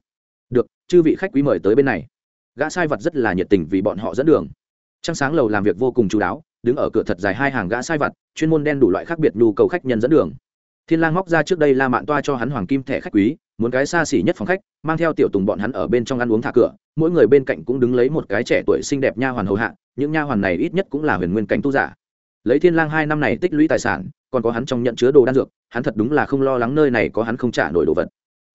Được, chư vị khách quý mời tới bên này. Gã sai vật rất là nhiệt tình vì bọn họ dẫn đường trăng sáng lầu làm việc vô cùng chú đáo, đứng ở cửa thật dài hai hàng gã sai vật chuyên môn đen đủ loại khác biệt nhu cầu khách nhân dẫn đường. Thiên lang móc ra trước đây la mạn toa cho hắn hoàng kim thẻ khách quý, muốn cái xa xỉ nhất phòng khách, mang theo tiểu tùng bọn hắn ở bên trong ăn uống thả cửa, mỗi người bên cạnh cũng đứng lấy một cái trẻ tuổi xinh đẹp nha hoàn hầu hạ, những nha hoàn này ít nhất cũng là huyền nguyên cảnh tu giả. Lấy thiên lang hai năm này tích lũy tài sản, còn có hắn trong nhận chứa đồ đan dược, hắn thật đúng là không lo lắng nơi này có hắn không trả nổi đồ vật.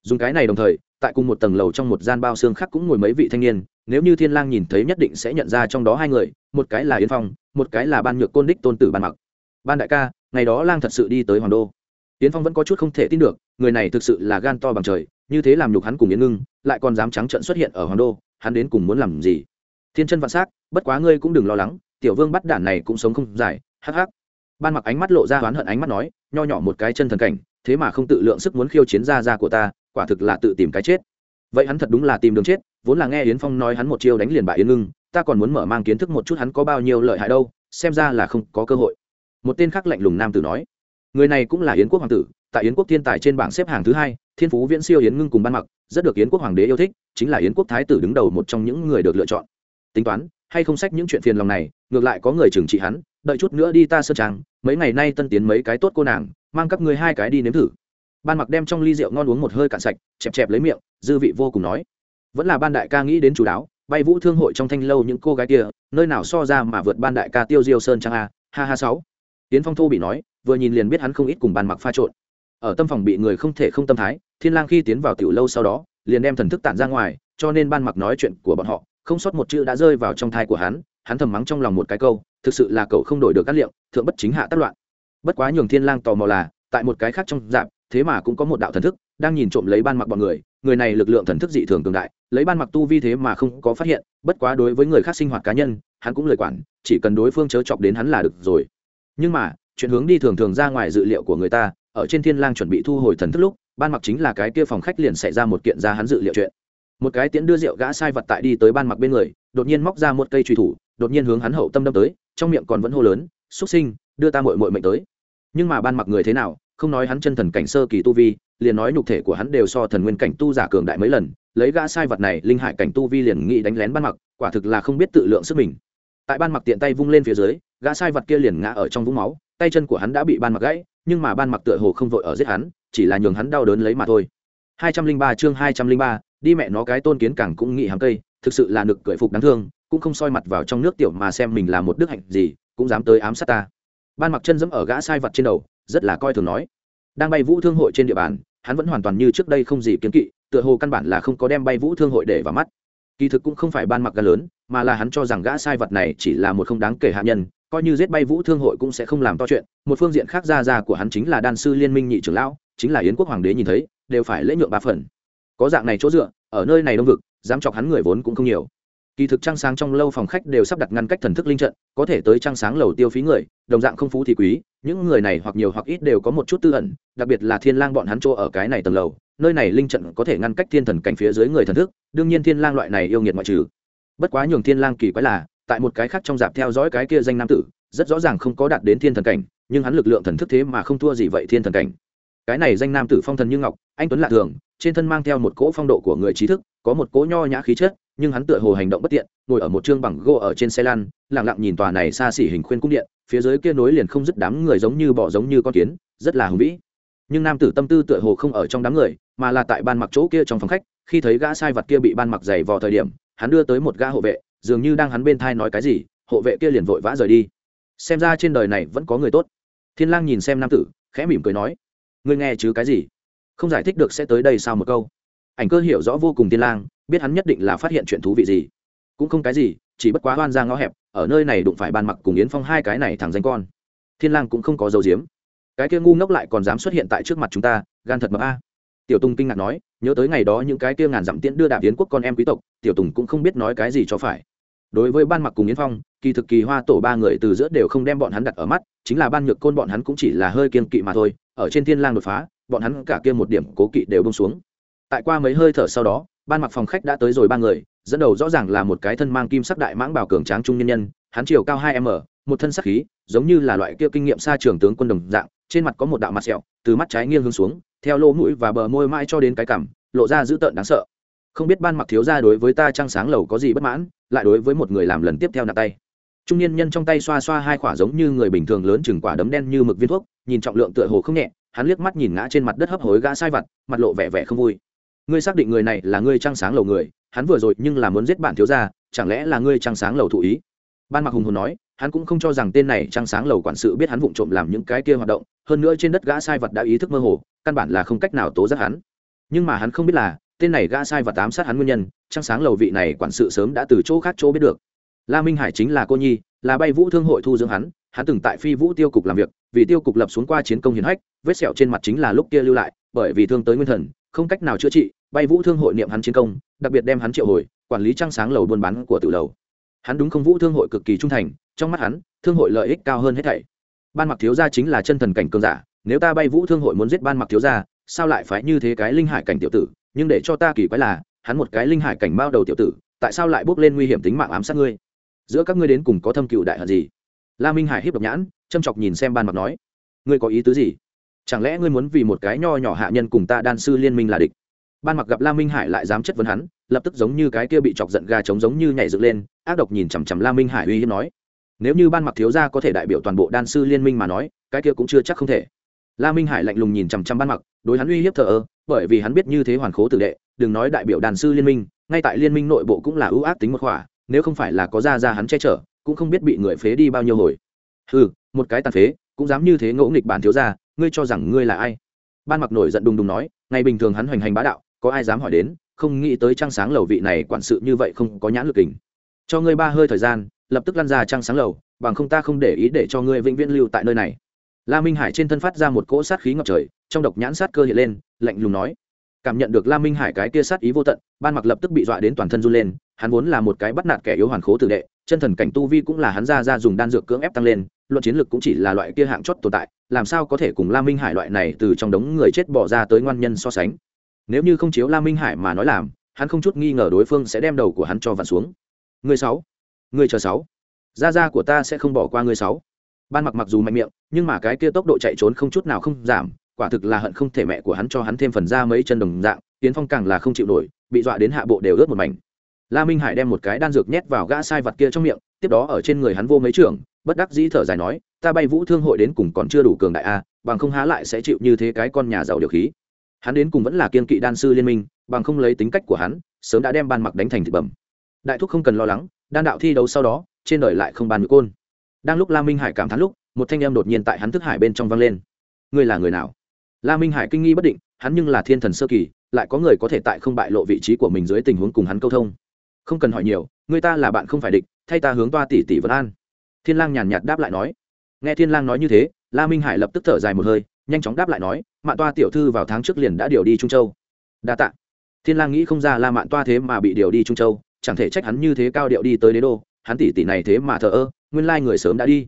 Dùng cái này đồng thời tại cùng một tầng lầu trong một gian bao xương khác cũng ngồi mấy vị thanh niên, nếu như thiên lang nhìn thấy nhất định sẽ nhận ra trong đó hai người, một cái là yến phong, một cái là ban nhược côn đích tôn tử ban mặc. Ban đại ca, ngày đó lang thật sự đi tới hoàng đô. Yến phong vẫn có chút không thể tin được, người này thực sự là gan to bằng trời, như thế làm nhục hắn cùng yến ngưng, lại còn dám trắng trợn xuất hiện ở hoàng đô, hắn đến cùng muốn làm gì? Thiên chân vạn s bất quá ngươi cũng đừng lo lắng, tiểu vương bắt đản này cũng sống không dài, hắc hắc. Ban mặc ánh mắt lộ ra oán hận ánh mắt nói, nho nhỏ một cái chân thần cảnh, thế mà không tự lượng sức muốn khiêu chiến ra ra của ta quả thực là tự tìm cái chết. Vậy hắn thật đúng là tìm đường chết, vốn là nghe yến phong nói hắn một chiêu đánh liền bại yến ngưng, ta còn muốn mở mang kiến thức một chút hắn có bao nhiêu lợi hại đâu, xem ra là không có cơ hội. Một tên khác lạnh lùng nam tử nói, người này cũng là yến quốc hoàng tử, tại yến quốc thiên tài trên bảng xếp hàng thứ hai, thiên phú viễn siêu yến ngưng cùng ban mặc, rất được yến quốc hoàng đế yêu thích, chính là yến quốc thái tử đứng đầu một trong những người được lựa chọn. Tính toán, hay không sách những chuyện phiền lòng này, ngược lại có người trừng trị hắn, đợi chút nữa đi ta sơ trang mấy ngày nay tân tiến mấy cái tốt cô nàng, mang các ngươi hai cái đi nếm thử ban mặc đem trong ly rượu ngon uống một hơi cạn sạch, chẹp chẹp lấy miệng, dư vị vô cùng nói. Vẫn là ban đại ca nghĩ đến chủ đáo, bay vũ thương hội trong thanh lâu những cô gái kia, nơi nào so ra mà vượt ban đại ca tiêu diêu sơn trang a, ha ha sáu. Tiến phong thô bị nói, vừa nhìn liền biết hắn không ít cùng ban mặc pha trộn. Ở tâm phòng bị người không thể không tâm thái, thiên lang khi tiến vào tiểu lâu sau đó, liền đem thần thức tản ra ngoài, cho nên ban mặc nói chuyện của bọn họ, không sót một chữ đã rơi vào trong thai của hắn hắn thầm mắng trong lòng một cái câu, thực sự là cậu không đổi được cát liệu, thượng bất chính hạ tác loạn. Bất quá nhường thiên lang tò mò là, tại một cái khác trong dạp thế mà cũng có một đạo thần thức, đang nhìn trộm lấy ban mặc bọn người. Người này lực lượng thần thức dị thường cường đại, lấy ban mặc tu vi thế mà không có phát hiện, bất quá đối với người khác sinh hoạt cá nhân, hắn cũng lời quản, chỉ cần đối phương chớ chọc đến hắn là được rồi. Nhưng mà, chuyện hướng đi thường thường ra ngoài dự liệu của người ta, ở trên thiên lang chuẩn bị thu hồi thần thức lúc, ban mặc chính là cái kia phòng khách liền xảy ra một kiện ra hắn dự liệu chuyện. Một cái tiễn đưa rượu gã sai vật tại đi tới ban mặc bên người, đột nhiên móc ra một cây truy thủ, đột nhiên hướng hắn hậu tâm đâm tới, trong miệng còn vẫn hô lớn xuất sinh, đưa ta muội muội mệnh tới. Nhưng mà ban mặc người thế nào không nói hắn chân thần cảnh sơ kỳ tu vi liền nói nhục thể của hắn đều so thần nguyên cảnh tu giả cường đại mấy lần lấy gã sai vật này linh hải cảnh tu vi liền nghĩ đánh lén ban mặc quả thực là không biết tự lượng sức mình. Tại ban mặc tiện tay vung lên phía dưới gã sai vật kia liền ngã ở trong vũng máu tay chân của hắn đã bị ban mặc gãy nhưng mà ban mặc tựa hồ không vội ở giết hắn chỉ là nhường hắn đau đớn lấy mà thôi. 203 chương 203, đi mẹ nó cái tôn kiến càng cũng nghĩ hàng cây thực sự là nực cười phục đáng thương cũng không soi mặt vào trong nước tiểu mà xem mình là một đức hạnh gì cũng dám tới ám sát ta. Ban mặc chân dẫm ở gã sai vật trên đầu rất là coi thường nói. Đang bay vũ thương hội trên địa bàn, hắn vẫn hoàn toàn như trước đây không gì kiến kỵ, tựa hồ căn bản là không có đem bay vũ thương hội để vào mắt. Kỳ thực cũng không phải ban mặc gà lớn, mà là hắn cho rằng gã sai vật này chỉ là một không đáng kể hạ nhân, coi như giết bay vũ thương hội cũng sẽ không làm to chuyện. Một phương diện khác ra ra của hắn chính là đan sư liên minh nhị trưởng lão, chính là yến quốc hoàng đế nhìn thấy, đều phải lễ nhượng ba phần. Có dạng này chỗ dựa, ở nơi này đông vực, dám chọc hắn người vốn cũng không nhiều kỳ thực trăng sáng trong lâu phòng khách đều sắp đặt ngăn cách thần thức linh trận, có thể tới trăng sáng lầu tiêu phí người, đồng dạng không phú thì quý, những người này hoặc nhiều hoặc ít đều có một chút tư ẩn, đặc biệt là thiên lang bọn hắn chỗ ở cái này tầng lầu, nơi này linh trận có thể ngăn cách thiên thần cảnh phía dưới người thần thức, đương nhiên thiên lang loại này yêu nghiệt ngoại trừ. Bất quá nhường thiên lang kỳ quái là, tại một cái khác trong dạp theo dõi cái kia danh nam tử, rất rõ ràng không có đạt đến thiên thần cảnh, nhưng hắn lực lượng thần thức thế mà không thua gì vậy thiên thần cảnh. Cái này danh nam tử phong thần như ngọc, anh tuấn lạ thường, trên thân mang theo một cỗ phong độ của người trí thức, có một cỗ nho nhã khí chất nhưng hắn tựa hồ hành động bất tiện, ngồi ở một chương bằng gỗ ở trên xe lăn lẳng lặng nhìn tòa này xa xỉ hình khuyên cung điện, phía dưới kia nối liền không dứt đám người giống như bỏ giống như con kiến, rất là hùng vĩ. Nhưng nam tử tâm tư tựa hồ không ở trong đám người, mà là tại ban mặc chỗ kia trong phòng khách, khi thấy gã sai vật kia bị ban mặc dày vào thời điểm, hắn đưa tới một gã hộ vệ, dường như đang hắn bên thai nói cái gì, hộ vệ kia liền vội vã rời đi. Xem ra trên đời này vẫn có người tốt. Thiên lang nhìn xem nam tử, khẽ mỉm cười nói, ngươi nghe chứ cái gì? Không giải thích được sẽ tới đây sao một câu? Ảnh cơ hiểu rõ vô cùng thiên lang biết hắn nhất định là phát hiện chuyện thú vị gì. Cũng không cái gì, chỉ bất quá hoan ra ngõ hẹp, ở nơi này đụng phải ban mặc cùng yến phong hai cái này thằng danh con. Thiên lang cũng không có dấu diếm cái kia ngu ngốc lại còn dám xuất hiện tại trước mặt chúng ta, gan thật mập a. Tiểu tùng kinh ngạc nói, nhớ tới ngày đó những cái kia ngàn dặm tiễn đưa đạp yến quốc con em quý tộc, tiểu tùng cũng không biết nói cái gì cho phải. Đối với ban mặc cùng yến phong, kỳ thực kỳ hoa tổ ba người từ giữa đều không đem bọn hắn đặt ở mắt, chính là ban nhược côn bọn hắn cũng chỉ là hơi kiên kỵ mà thôi, ở trên thiên lang đột phá, bọn hắn cả kia một điểm cố kỵ đều bông xuống. Tại qua mấy hơi thở sau đó ban mặc phòng khách đã tới rồi ba người, dẫn đầu rõ ràng là một cái thân mang kim sắc đại mãng bảo cường tráng trung nhân nhân, hắn chiều cao hai m, một thân sắc khí, giống như là loại kia kinh nghiệm xa trường tướng quân đồng dạng, trên mặt có một đạo mặt sẹo, từ mắt trái nghiêng hướng xuống, theo lỗ mũi và bờ môi mãi cho đến cái cằm, lộ ra dữ tợn đáng sợ. Không biết ban mặc thiếu ra đối với ta trăng sáng lầu có gì bất mãn, lại đối với một người làm lần tiếp theo nạp tay. Trung niên nhân trong tay xoa xoa hai quả giống như người bình thường lớn chừng quả đấm đen như mực viên thuốc, nhìn trọng lượng tựa hồ không nhẹ, hắn liếc mắt nhìn ngã trên mặt đất hấp hối gã sai vặt, mặt lộ vẻ vẻ không vui ngươi xác định người này là ngươi trăng sáng lầu người, hắn vừa rồi nhưng là muốn giết bạn thiếu gia, chẳng lẽ là ngươi trăng sáng lầu thụ ý? Ban mặc hùng hồn nói, hắn cũng không cho rằng tên này trăng sáng lầu quản sự biết hắn vụng trộm làm những cái kia hoạt động, hơn nữa trên đất gã sai vật đã ý thức mơ hồ, căn bản là không cách nào tố giác hắn. Nhưng mà hắn không biết là, tên này gã sai Vật tám sát hắn nguyên nhân, trăng sáng lầu vị này quản sự sớm đã từ chỗ khác chỗ biết được. La minh hải chính là cô nhi, là bay vũ thương hội thu dưỡng hắn hắn từng tại phi vũ tiêu cục làm việc, vì tiêu cục lập xuống qua chiến công hiển hách, vết sẹo trên mặt chính là lúc kia lưu lại, bởi vì thương tới nguyên thần không cách nào chữa trị, bay vũ thương hội niệm hắn chiến công, đặc biệt đem hắn triệu hồi, quản lý trăng sáng lầu buôn bán của tự lầu. Hắn đúng không vũ thương hội cực kỳ trung thành, trong mắt hắn, thương hội lợi ích cao hơn hết thảy. Ban mặc thiếu gia chính là chân thần cảnh cường giả, nếu ta bay vũ thương hội muốn giết ban mặc thiếu gia, sao lại phải như thế cái linh hải cảnh tiểu tử? Nhưng để cho ta kỳ quái là, hắn một cái linh hải cảnh bao đầu tiểu tử, tại sao lại bước lên nguy hiểm tính mạng ám sát ngươi? Giữa các ngươi đến cùng có thâm cựu đại hận gì? La minh hải hiếp độc nhãn, châm chọc nhìn xem ban mặc nói. Ngươi có ý tứ gì? Chẳng lẽ ngươi muốn vì một cái nho nhỏ hạ nhân cùng ta đan sư liên minh là địch? Ban mặc gặp la minh hải lại dám chất vấn hắn, lập tức giống như cái kia bị chọc giận gà trống giống như nhảy dựng lên, ác độc nhìn chằm chằm la minh hải uy hiếp nói. Nếu như ban mặc thiếu gia có thể đại biểu toàn bộ đan sư liên minh mà nói, cái kia cũng chưa chắc không thể. La minh hải lạnh lùng nhìn chằm chằm ban mặc, đối hắn uy hiếp thờ ơ, bởi vì hắn biết như thế hoàn khố tử đệ, đừng nói đại biểu đàn sư liên minh, ngay tại liên minh nội bộ cũng là ưu ác tính một khỏa, nếu không phải là có ra ra hắn che chở, cũng không biết bị người phế đi bao nhiêu hồi. Ừ một cái tàn phế cũng dám như thế ngỗ nghịch bản thiếu gia, ngươi cho rằng ngươi là ai? Ban mặc nổi giận đùng đùng nói ngày bình thường hắn hoành hành bá đạo có ai dám hỏi đến không nghĩ tới trang sáng lầu vị này quản sự như vậy không có nhãn lực kình. Cho ngươi ba hơi thời gian lập tức lăn ra trang sáng lầu bằng không ta không để ý để cho ngươi vĩnh viễn lưu tại nơi này. La minh hải trên thân phát ra một cỗ sát khí ngập trời trong độc nhãn sát cơ hiện lên lạnh lùng nói. Cảm nhận được la minh hải cái kia sát ý vô tận ban mặc lập tức bị dọa đến toàn thân run lên hắn vốn là một cái bắt nạt kẻ yếu hoàn khố tử đệ chân thần cảnh tu vi cũng là hắn ra ra dùng đan dược cưỡng ép tăng lên luận chiến lược cũng chỉ là loại kia hạng chót tồn tại, làm sao có thể cùng la minh hải loại này từ trong đống người chết bỏ ra tới ngoan nhân so sánh? Nếu như không chiếu la minh hải mà nói làm, hắn không chút nghi ngờ đối phương sẽ đem đầu của hắn cho vặn xuống. Người sáu, người chờ sáu. Gia gia của ta sẽ không bỏ qua người sáu. Ban mặc mặc dù mạnh miệng, nhưng mà cái kia tốc độ chạy trốn không chút nào không giảm, quả thực là hận không thể mẹ của hắn cho hắn thêm phần ra mấy chân đồng dạng, tiến phong càng là không chịu nổi, bị dọa đến hạ bộ đều ướt một mảnh. La minh hải đem một cái đan dược nhét vào gã sai vật kia trong miệng, tiếp đó ở trên người hắn vô mấy trưởng bất đắc dĩ thở dài nói, ta bay vũ thương hội đến cùng còn chưa đủ cường đại a, bằng không há lại sẽ chịu như thế cái con nhà giàu điều khí. Hắn đến cùng vẫn là kiên kỵ đan sư liên minh, bằng không lấy tính cách của hắn, sớm đã đem ban mặc đánh thành thịt bẩm. Đại thúc không cần lo lắng, đan đạo thi đấu sau đó, trên đời lại không bàn ngự côn. Đang lúc la minh hải cảm thán lúc, một thanh em đột nhiên tại hắn thức hải bên trong vang lên. Ngươi là người nào? La minh hải kinh nghi bất định, hắn nhưng là thiên thần sơ kỳ, lại có người có thể tại không bại lộ vị trí của mình dưới tình huống cùng hắn câu thông. Không cần hỏi nhiều, người ta là bạn không phải địch, thay ta hướng toa tỷ tỷ vân an thiên lang nhàn nhạt đáp lại nói. Nghe thiên lang nói như thế, la minh hải lập tức thở dài một hơi, nhanh chóng đáp lại nói mạn toa tiểu thư vào tháng trước liền đã điều đi trung châu. Đa tạ. Thiên lang nghĩ không ra la mạn toa thế mà bị điều đi trung châu, chẳng thể trách hắn như thế cao điệu đi tới đế đô, hắn tỷ tỷ này thế mà thờ ơ, nguyên lai người sớm đã đi.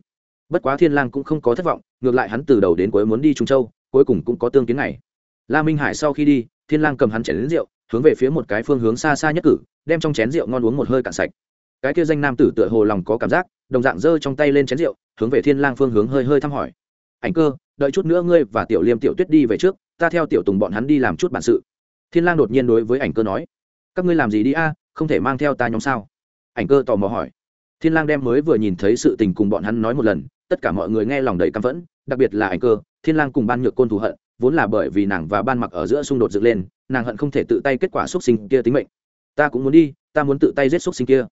Bất quá thiên lang cũng không có thất vọng, ngược lại hắn từ đầu đến cuối muốn đi trung châu, cuối cùng cũng có tương kiến này la minh hải sau khi đi, thiên lang cầm hắn chén rượu, hướng về phía một cái phương hướng xa xa nhất cử, đem trong chén rượu ngon uống một hơi cạn sạch cái kia danh nam tử tựa hồ lòng có cảm giác, đồng dạng giơ trong tay lên chén rượu, hướng về thiên lang phương hướng hơi hơi thăm hỏi. Ảnh cơ, đợi chút nữa ngươi và tiểu liêm tiểu tuyết đi về trước, ta theo tiểu tùng bọn hắn đi làm chút bản sự. Thiên lang đột nhiên đối với ảnh cơ nói, các ngươi làm gì đi a, không thể mang theo ta nhóm sao? Ảnh cơ tò mò hỏi. Thiên lang đem mới vừa nhìn thấy sự tình cùng bọn hắn nói một lần, tất cả mọi người nghe lòng đầy căm phẫn, đặc biệt là ảnh cơ, thiên lang cùng ban nhược côn thù hận, vốn là bởi vì nàng và ban mặc ở giữa xung đột dựng lên, nàng hận không thể tự tay kết quả xuất sinh kia tính mệnh. Ta cũng muốn đi, ta muốn tự tay giết xuất sinh kia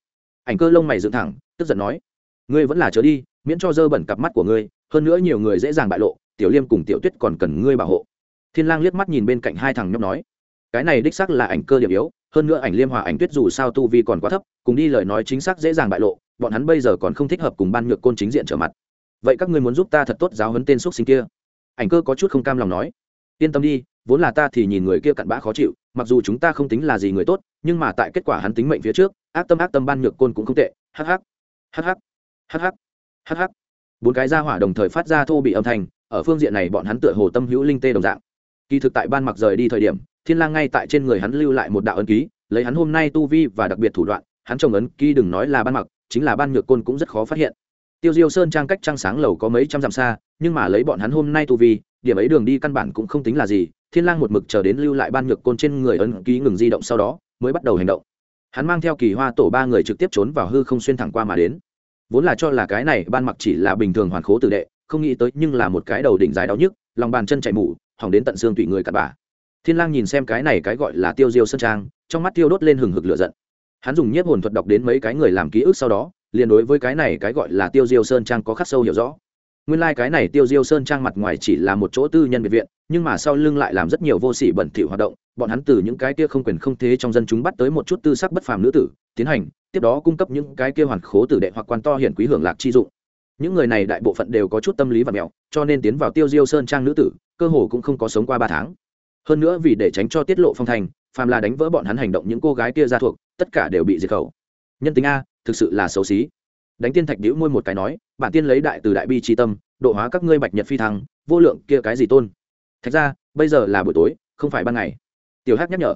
ảnh cơ lông mày dựng thẳng, tức giận nói, ngươi vẫn là chớ đi, miễn cho dơ bẩn cặp mắt của ngươi, hơn nữa nhiều người dễ dàng bại lộ, tiểu liêm cùng tiểu tuyết còn cần ngươi bảo hộ. Thiên lang liếc mắt nhìn bên cạnh hai thằng nhóc nói, cái này đích xác là ảnh cơ điểm yếu, hơn nữa ảnh liêm hòa ảnh tuyết dù sao tu vi còn quá thấp, cùng đi lời nói chính xác dễ dàng bại lộ, bọn hắn bây giờ còn không thích hợp cùng ban nhược côn chính diện trở mặt. Vậy các ngươi muốn giúp ta thật tốt giáo huấn tên xuất sinh kia? Ảnh cơ có chút không cam lòng nói, yên tâm đi, vốn là ta thì nhìn người kia cặn bã khó chịu, mặc dù chúng ta không tính là gì người tốt, nhưng mà tại kết quả hắn tính mệnh phía trước ác tâm ác tâm ban nhược côn cũng không tệ. Hh hh hh hh bốn cái ra hỏa đồng thời phát ra thô bị âm thanh, ở phương diện này bọn hắn tựa hồ tâm hữu linh tê đồng dạng. Kỳ thực tại ban mặc rời đi thời điểm, thiên lang ngay tại trên người hắn lưu lại một đạo ấn ký, lấy hắn hôm nay tu vi và đặc biệt thủ đoạn, hắn trồng ấn ký đừng nói là ban mặc, chính là ban nhược côn cũng rất khó phát hiện. Tiêu diêu sơn trang cách trăng sáng lầu có mấy trăm dặm xa, nhưng mà lấy bọn hắn hôm nay tu vi, điểm ấy đường đi căn bản cũng không tính là gì, thiên lang một mực chờ đến lưu lại ban nhược côn trên người ấn ký ngừng di động sau đó, mới bắt đầu hành động hắn mang theo kỳ hoa tổ ba người trực tiếp trốn vào hư không xuyên thẳng qua mà đến. Vốn là cho là cái này ban mặc chỉ là bình thường hoàn khố tử đệ, không nghĩ tới nhưng là một cái đầu đỉnh dài đau nhức, lòng bàn chân chảy mủ hỏng đến tận xương tủy người cặn bà. Thiên lang nhìn xem cái này cái gọi là tiêu diêu sơn trang, trong mắt tiêu đốt lên hừng hực lửa giận. Hắn dùng nhiếp hồn thuật đọc đến mấy cái người làm ký ức sau đó, liền đối với cái này cái gọi là tiêu diêu sơn trang có khắc sâu hiểu rõ nguyên lai、like、cái này tiêu diêu sơn trang mặt ngoài chỉ là một chỗ tư nhân biệt viện, nhưng mà sau lưng lại làm rất nhiều vô s ỉ bẩn thỉu hoạt động, bọn hắn từ những cái kia không quyền không thế trong dân chúng bắt tới một chút tư sắc bất phàm nữ tử, tiến hành, tiếp đó cung cấp những cái kia hoàn khố tử đệ hoặc quan to hiển quý hưởng lạc chi dụng. Những người này đại bộ phận đều có chút tâm lý và mẹo, cho nên tiến vào tiêu diêu sơn trang nữ tử, cơ hồ cũng không có sống qua ba tháng. Hơn nữa vì để tránh cho tiết lộ phong thành, phàm là đánh vỡ bọn hắn hành động những cô gái kia ra thuộc, tất cả đều bị diệt khẩu. Nhân tính a, thực sự là xấu xí đánh tiên thạch đĩu môi một cái nói, bản tiên lấy đại từ đại bi tri tâm, độ hóa các ngươi bạch nhật phi thăng, vô lượng kia cái gì tôn? Thạch ra, bây giờ là buổi tối, không phải ban ngày. Tiểu hắc nhắc nhở,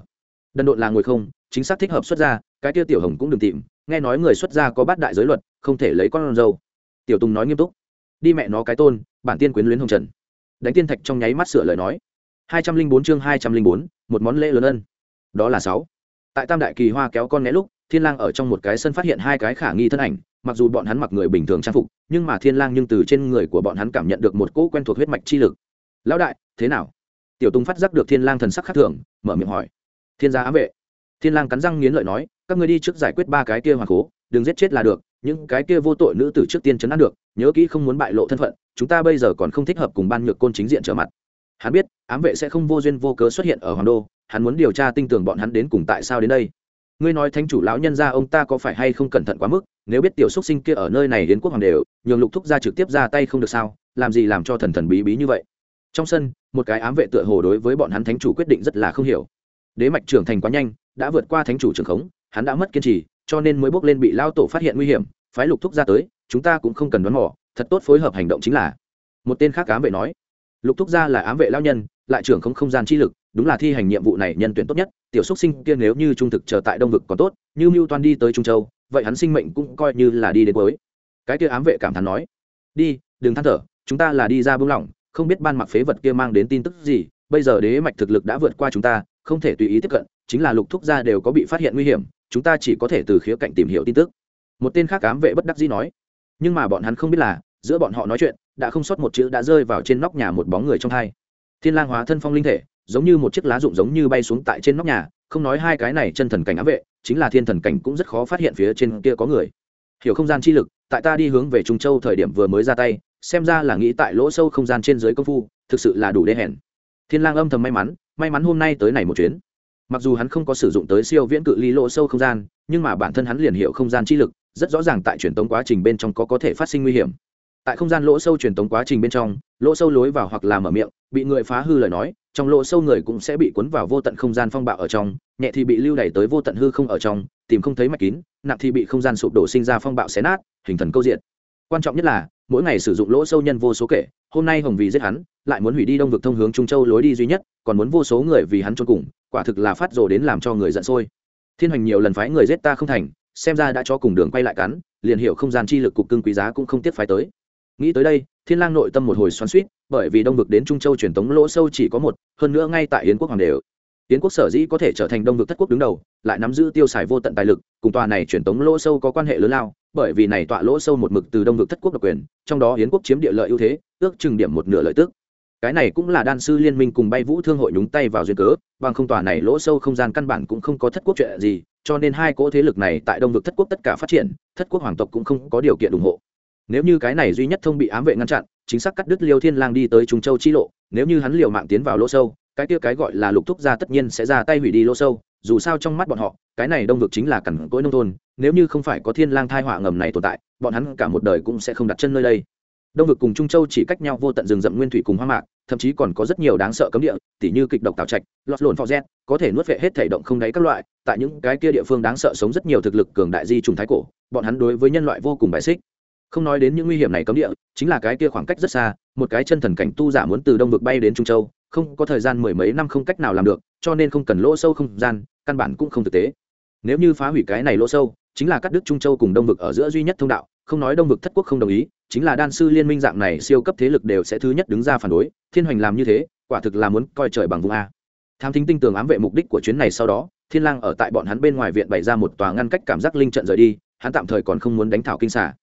đần độn là ngồi không, chính xác thích hợp xuất gia cái kia tiểu hồng cũng đừng tìm, nghe nói người xuất gia có bát đại giới luật, không thể lấy con dâu. Tiểu tùng nói nghiêm túc, đi mẹ nó cái tôn, bản tiên quyến luyến hồng trần. Đánh tiên thạch trong nháy mắt sửa lời nói, hai trăm linh bốn chương hai trăm linh bốn, một món lễ lớn ân. Đó là sáu. Tại tam đại kỳ hoa kéo con né lúc, thiên lang ở trong một cái sân phát hiện hai cái khả nghi thân ảnh mặc dù bọn hắn mặc người bình thường trang phục, nhưng mà thiên lang nhưng từ trên người của bọn hắn cảm nhận được một cỗ quen thuộc huyết mạch chi lực. Lão đại, thế nào? Tiểu tùng phát giác được thiên lang thần sắc khác thường, mở miệng hỏi. Thiên gia ám vệ. Thiên lang cắn răng nghiến lợi nói, các ngươi đi trước giải quyết ba cái kia hoàng cố, đừng giết chết là được, những cái kia vô tội nữ tử trước tiên chấn an được, nhớ kỹ không muốn bại lộ thân phận, chúng ta bây giờ còn không thích hợp cùng ban nhược côn chính diện trở mặt. Hắn biết, ám vệ sẽ không vô duyên vô cớ xuất hiện ở hoàng đô, hắn muốn điều tra tinh tường bọn hắn đến cùng tại sao đến đây ngươi nói thánh chủ lão nhân gia ông ta có phải hay không cẩn thận quá mức, nếu biết tiểu xúc sinh kia ở nơi này đến quốc hoàng đều, nhường lục thúc ra trực tiếp ra tay không được sao, làm gì làm cho thần thần bí bí như vậy? Trong sân, một cái ám vệ tựa hồ đối với bọn hắn thánh chủ quyết định rất là không hiểu. Đế mạch trưởng thành quá nhanh, đã vượt qua thánh chủ trưởng khống, hắn đã mất kiên trì, cho nên mới bước lên bị lao tổ phát hiện nguy hiểm, phái lục thúc ra tới, chúng ta cũng không cần đoán mò, thật tốt phối hợp hành động chính là. Một tên khác ám vệ nói, lục thúc gia là ám vệ lao nhân, lại trưởng không không gian chi lực đúng là thi hành nhiệm vụ này nhân tuyển tốt nhất, tiểu xúc sinh kia nếu như trung thực chờ tại đông vực còn tốt, như mưu toan đi tới trung châu, vậy hắn sinh mệnh cũng coi như là đi đến cuối. Cái kia ám vệ cảm thán nói, đi, đừng than thở, chúng ta là đi ra buông lỏng, không biết ban mặc phế vật kia mang đến tin tức gì, bây giờ đế mạch thực lực đã vượt qua chúng ta, không thể tùy ý tiếp cận, chính là lục thúc gia đều có bị phát hiện nguy hiểm, chúng ta chỉ có thể từ khía cạnh tìm hiểu tin tức. Một tên khác ám vệ bất đắc dĩ nói, nhưng mà bọn hắn không biết là, giữa bọn họ nói chuyện, đã không sót một chữ đã rơi vào trên nóc nhà một bóng người trong hai. Thiên lang hóa thân phong linh thể giống như một chiếc lá rụng giống như bay xuống tại trên nóc nhà, không nói hai cái này chân thần cảnh ám vệ, chính là thiên thần cảnh cũng rất khó phát hiện phía trên kia có người. Hiểu không gian chi lực, tại ta đi hướng về trung châu thời điểm vừa mới ra tay, xem ra là nghĩ tại lỗ sâu không gian trên dưới công phu, thực sự là đủ đê hèn. Thiên lang âm thầm may mắn may mắn hôm nay tới này một chuyến. Mặc dù hắn không có sử dụng tới siêu viễn cự ly lỗ sâu không gian, nhưng mà bản thân hắn liền hiểu không gian chi lực, rất rõ ràng tại truyền tống quá trình bên trong có có thể phát sinh nguy hiểm. Tại không gian lỗ sâu truyền tống quá trình bên trong, lỗ sâu lối vào hoặc là mở miệng, bị người phá hư lời nói trong lỗ sâu người cũng sẽ bị cuốn vào vô tận không gian phong bạo ở trong, nhẹ thì bị lưu đẩy tới vô tận hư không ở trong, tìm không thấy mạch kín, nặng thì bị không gian sụp đổ sinh ra phong bạo xé nát, hình thần câu diện quan trọng nhất là, mỗi ngày sử dụng lỗ sâu nhân vô số kể, hôm nay hồng vì giết hắn, lại muốn hủy đi đông vực thông hướng trung châu lối đi duy nhất, còn muốn vô số người vì hắn cho cùng, quả thực là phát rồ đến làm cho người giận sôi. Thiên hoành nhiều lần phái người giết ta không thành, xem ra đã cho cùng đường quay lại cắn, liền hiểu không gian chi lực cục cưng quý giá cũng không tiếp phái tới. Nghĩ tới đây thiên lang nội tâm một hồi xoắn xuýt, bởi vì đông vực đến trung châu truyền tống lỗ sâu chỉ có một, hơn nữa ngay tại yến quốc hoàng đều yến quốc sở dĩ có thể trở thành đông vực thất quốc đứng đầu, lại nắm giữ tiêu xài vô tận tài lực, cùng tòa này truyền tống lỗ sâu có quan hệ lớn lao, bởi vì này tọa lỗ sâu một mực từ đông vực thất quốc độc quyền, trong đó yến quốc chiếm địa lợi ưu thế, ước chừng điểm một nửa lợi tức. Cái này cũng là đan sư liên minh cùng bay vũ thương hội nhúng tay vào duyên cớ, bằng không tòa này lỗ sâu không gian căn bản cũng không có thất quốc chuyện gì, cho nên hai cỗ thế lực này tại đông vực thất quốc tất cả phát triển, thất quốc hoàng tộc cũng không có điều kiện ủng hộ nếu như cái này duy nhất thông bị ám vệ ngăn chặn, chính xác cắt đứt liêu thiên lang đi tới trung châu chi lộ, nếu như hắn liều mạng tiến vào lỗ sâu, cái kia cái gọi là lục thúc gia tất nhiên sẽ ra tay hủy đi lỗ sâu, dù sao trong mắt bọn họ, cái này đông vực chính là cẩn cỗi nông thôn, nếu như không phải có thiên lang thai họa ngầm này tồn tại, bọn hắn cả một đời cũng sẽ không đặt chân nơi đây. Đông vực cùng trung châu chỉ cách nhau vô tận rừng rậm nguyên thủy cùng hoang mạc, thậm chí còn có rất nhiều đáng sợ cấm địa, tỉ như kịch độc tào trạch, lọt lồn phò gen có thể nuốt vệ hết thể động không đáy các loại, tại những cái kia địa phương đáng sợ sống rất nhiều thực lực cường đại di trùng thái cổ, bọn hắn đối với nhân loại vô cùng bài xích không nói đến những nguy hiểm này cấm địa, chính là cái kia khoảng cách rất xa, một cái chân thần cảnh tu giả muốn từ đông vực bay đến trung châu, không có thời gian mười mấy năm không cách nào làm được, cho nên không cần lỗ sâu không gian, căn bản cũng không thực tế. Nếu như phá hủy cái này lỗ sâu, chính là cắt đứt trung châu cùng đông vực ở giữa duy nhất thông đạo, không nói đông vực thất quốc không đồng ý, chính là đan sư liên minh dạng này siêu cấp thế lực đều sẽ thứ nhất đứng ra phản đối, thiên hoành làm như thế, quả thực là muốn coi trời bằng vùng a. Tham thính tinh tường ám vệ mục đích của chuyến này sau đó, thiên lang ở tại bọn hắn bên ngoài viện bày ra một tòa ngăn cách cảm giác linh trận rời đi, hắn tạm thời còn không muốn đánh thảo kinh xả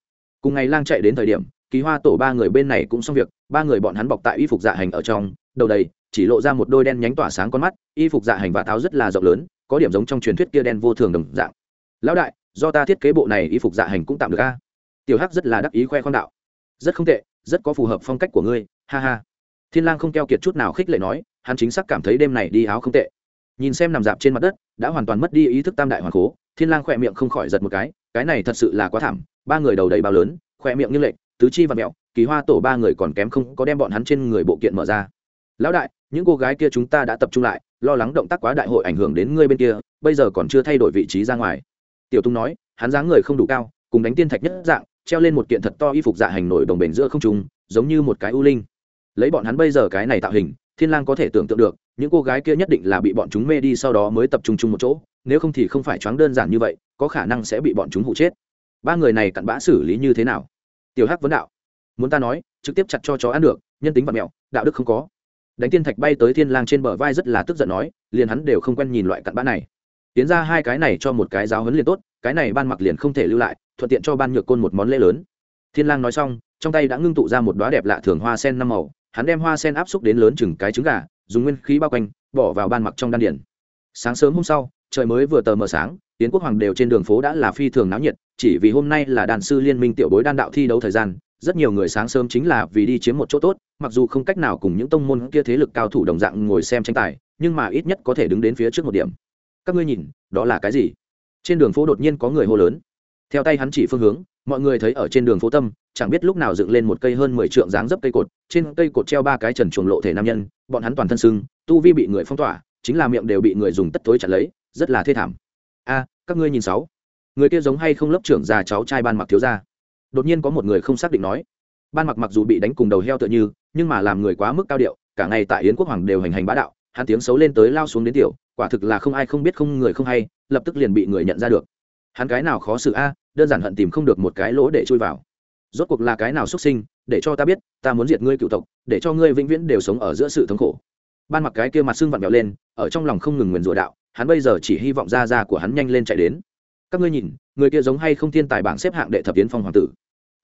cùng ngày lang chạy đến thời điểm, kỳ hoa tổ ba người bên này cũng xong việc, ba người bọn hắn bọc tại y phục dạ hành ở trong, đầu đầy, chỉ lộ ra một đôi đen nhánh tỏa sáng con mắt, y phục dạ hành và tháo rất là rộng lớn, có điểm giống trong truyền thuyết kia đen vô thường đồng dạng. Lão đại, do ta thiết kế bộ này y phục dạ hành cũng tạm được a. Tiểu hắc rất là đắc ý khoe khoang đạo. Rất không tệ, rất có phù hợp phong cách của ngươi, ha ha. Thiên lang không keo kiệt chút nào khích lệ nói, hắn chính xác cảm thấy đêm này đi áo không tệ. Nhìn xem nằm dạp trên mặt đất, đã hoàn toàn mất đi ý thức tam đại hoàng cố, thiên lang khỏe miệng không khỏi giật một cái cái này thật sự là quá thảm ba người đầu đầy bao lớn khỏe miệng như lệch, tứ chi và mẹo, kỳ hoa tổ ba người còn kém không có đem bọn hắn trên người bộ kiện mở ra. Lão đại, những cô gái kia chúng ta đã tập trung lại, lo lắng động tác quá đại hội ảnh hưởng đến ngươi bên kia, bây giờ còn chưa thay đổi vị trí ra ngoài. Tiểu tung nói, hắn dáng người không đủ cao, cùng đánh tiên thạch nhất dạng, treo lên một kiện thật to y phục dạ hành nổi đồng bền giữa không trung, giống như một cái u linh. Lấy bọn hắn bây giờ cái này tạo hình, thiên lang có thể tưởng tượng được, những cô gái kia nhất định là bị bọn chúng mê đi sau đó mới tập trung chung một chỗ, nếu không thì không phải choáng đơn giản như vậy, có khả năng sẽ bị bọn chúng hụ chết ba người này cặn bã xử lý như thế nào? Tiểu hắc vấn đạo. Muốn ta nói, trực tiếp chặt cho chó ăn được, nhân tính vật mẹo, đạo đức không có. Đánh tiên thạch bay tới thiên lang trên bờ vai rất là tức giận nói, liền hắn đều không quen nhìn loại cặn bã này. Tiến ra hai cái này cho một cái giáo huấn liền tốt, cái này ban mặc liền không thể lưu lại, thuận tiện cho ban nhược côn một món lễ lớn. Thiên lang nói xong, trong tay đã ngưng tụ ra một đóa đẹp lạ thường hoa sen năm màu, hắn đem hoa sen áp xúc đến lớn chừng cái trứng gà, dùng nguyên khí bao quanh, bỏ vào ban mặc trong đan điển sáng sớm hôm sau trời mới vừa tờ mờ sáng tiến quốc hoàng đều trên đường phố đã là phi thường náo nhiệt, chỉ vì hôm nay là đàn sư liên minh tiểu bối đan đạo thi đấu thời gian, rất nhiều người sáng sớm chính là vì đi chiếm một chỗ tốt, mặc dù không cách nào cùng những tông môn kia thế lực cao thủ đồng dạng ngồi xem tranh tài, nhưng mà ít nhất có thể đứng đến phía trước một điểm. Các ngươi nhìn, đó là cái gì? Trên đường phố đột nhiên có người hô lớn. Theo tay hắn chỉ phương hướng, mọi người thấy ở trên đường phố tâm, chẳng biết lúc nào dựng lên một cây hơn mười trượng dáng dấp cây cột, trên cây cột treo ba cái trần chuồng lộ thể nam nhân, bọn hắn toàn thân sưng, tu vi bị người phong tỏa, chính là miệng đều bị người dùng tất tối chặt lấy rất là thê thảm. A, các ngươi nhìn sáu. Người kia giống hay không lớp trưởng già cháu trai ban mặc thiếu gia? Đột nhiên có một người không xác định nói. Ban mặc mặc dù bị đánh cùng đầu heo tựa như, nhưng mà làm người quá mức cao điệu, cả ngày tại yến quốc hoàng đều hành hành bá đạo, hắn tiếng xấu lên tới lao xuống đến tiểu, quả thực là không ai không biết không người không hay, lập tức liền bị người nhận ra được. Hắn cái nào khó xử a, đơn giản hận tìm không được một cái lỗ để chui vào. Rốt cuộc là cái nào xuất sinh, để cho ta biết, ta muốn diệt ngươi cựu tộc, để cho ngươi vĩnh viễn đều sống ở giữa sự thống khổ. Ban mặc cái kia mặt xương vặn vẹo lên, ở trong lòng không ngừng nguyền rủa đạo hắn bây giờ chỉ hy vọng ra ra của hắn nhanh lên chạy đến. Các ngươi nhìn, người kia giống hay không thiên tài bảng xếp hạng đệ thập yến phong hoàng tử?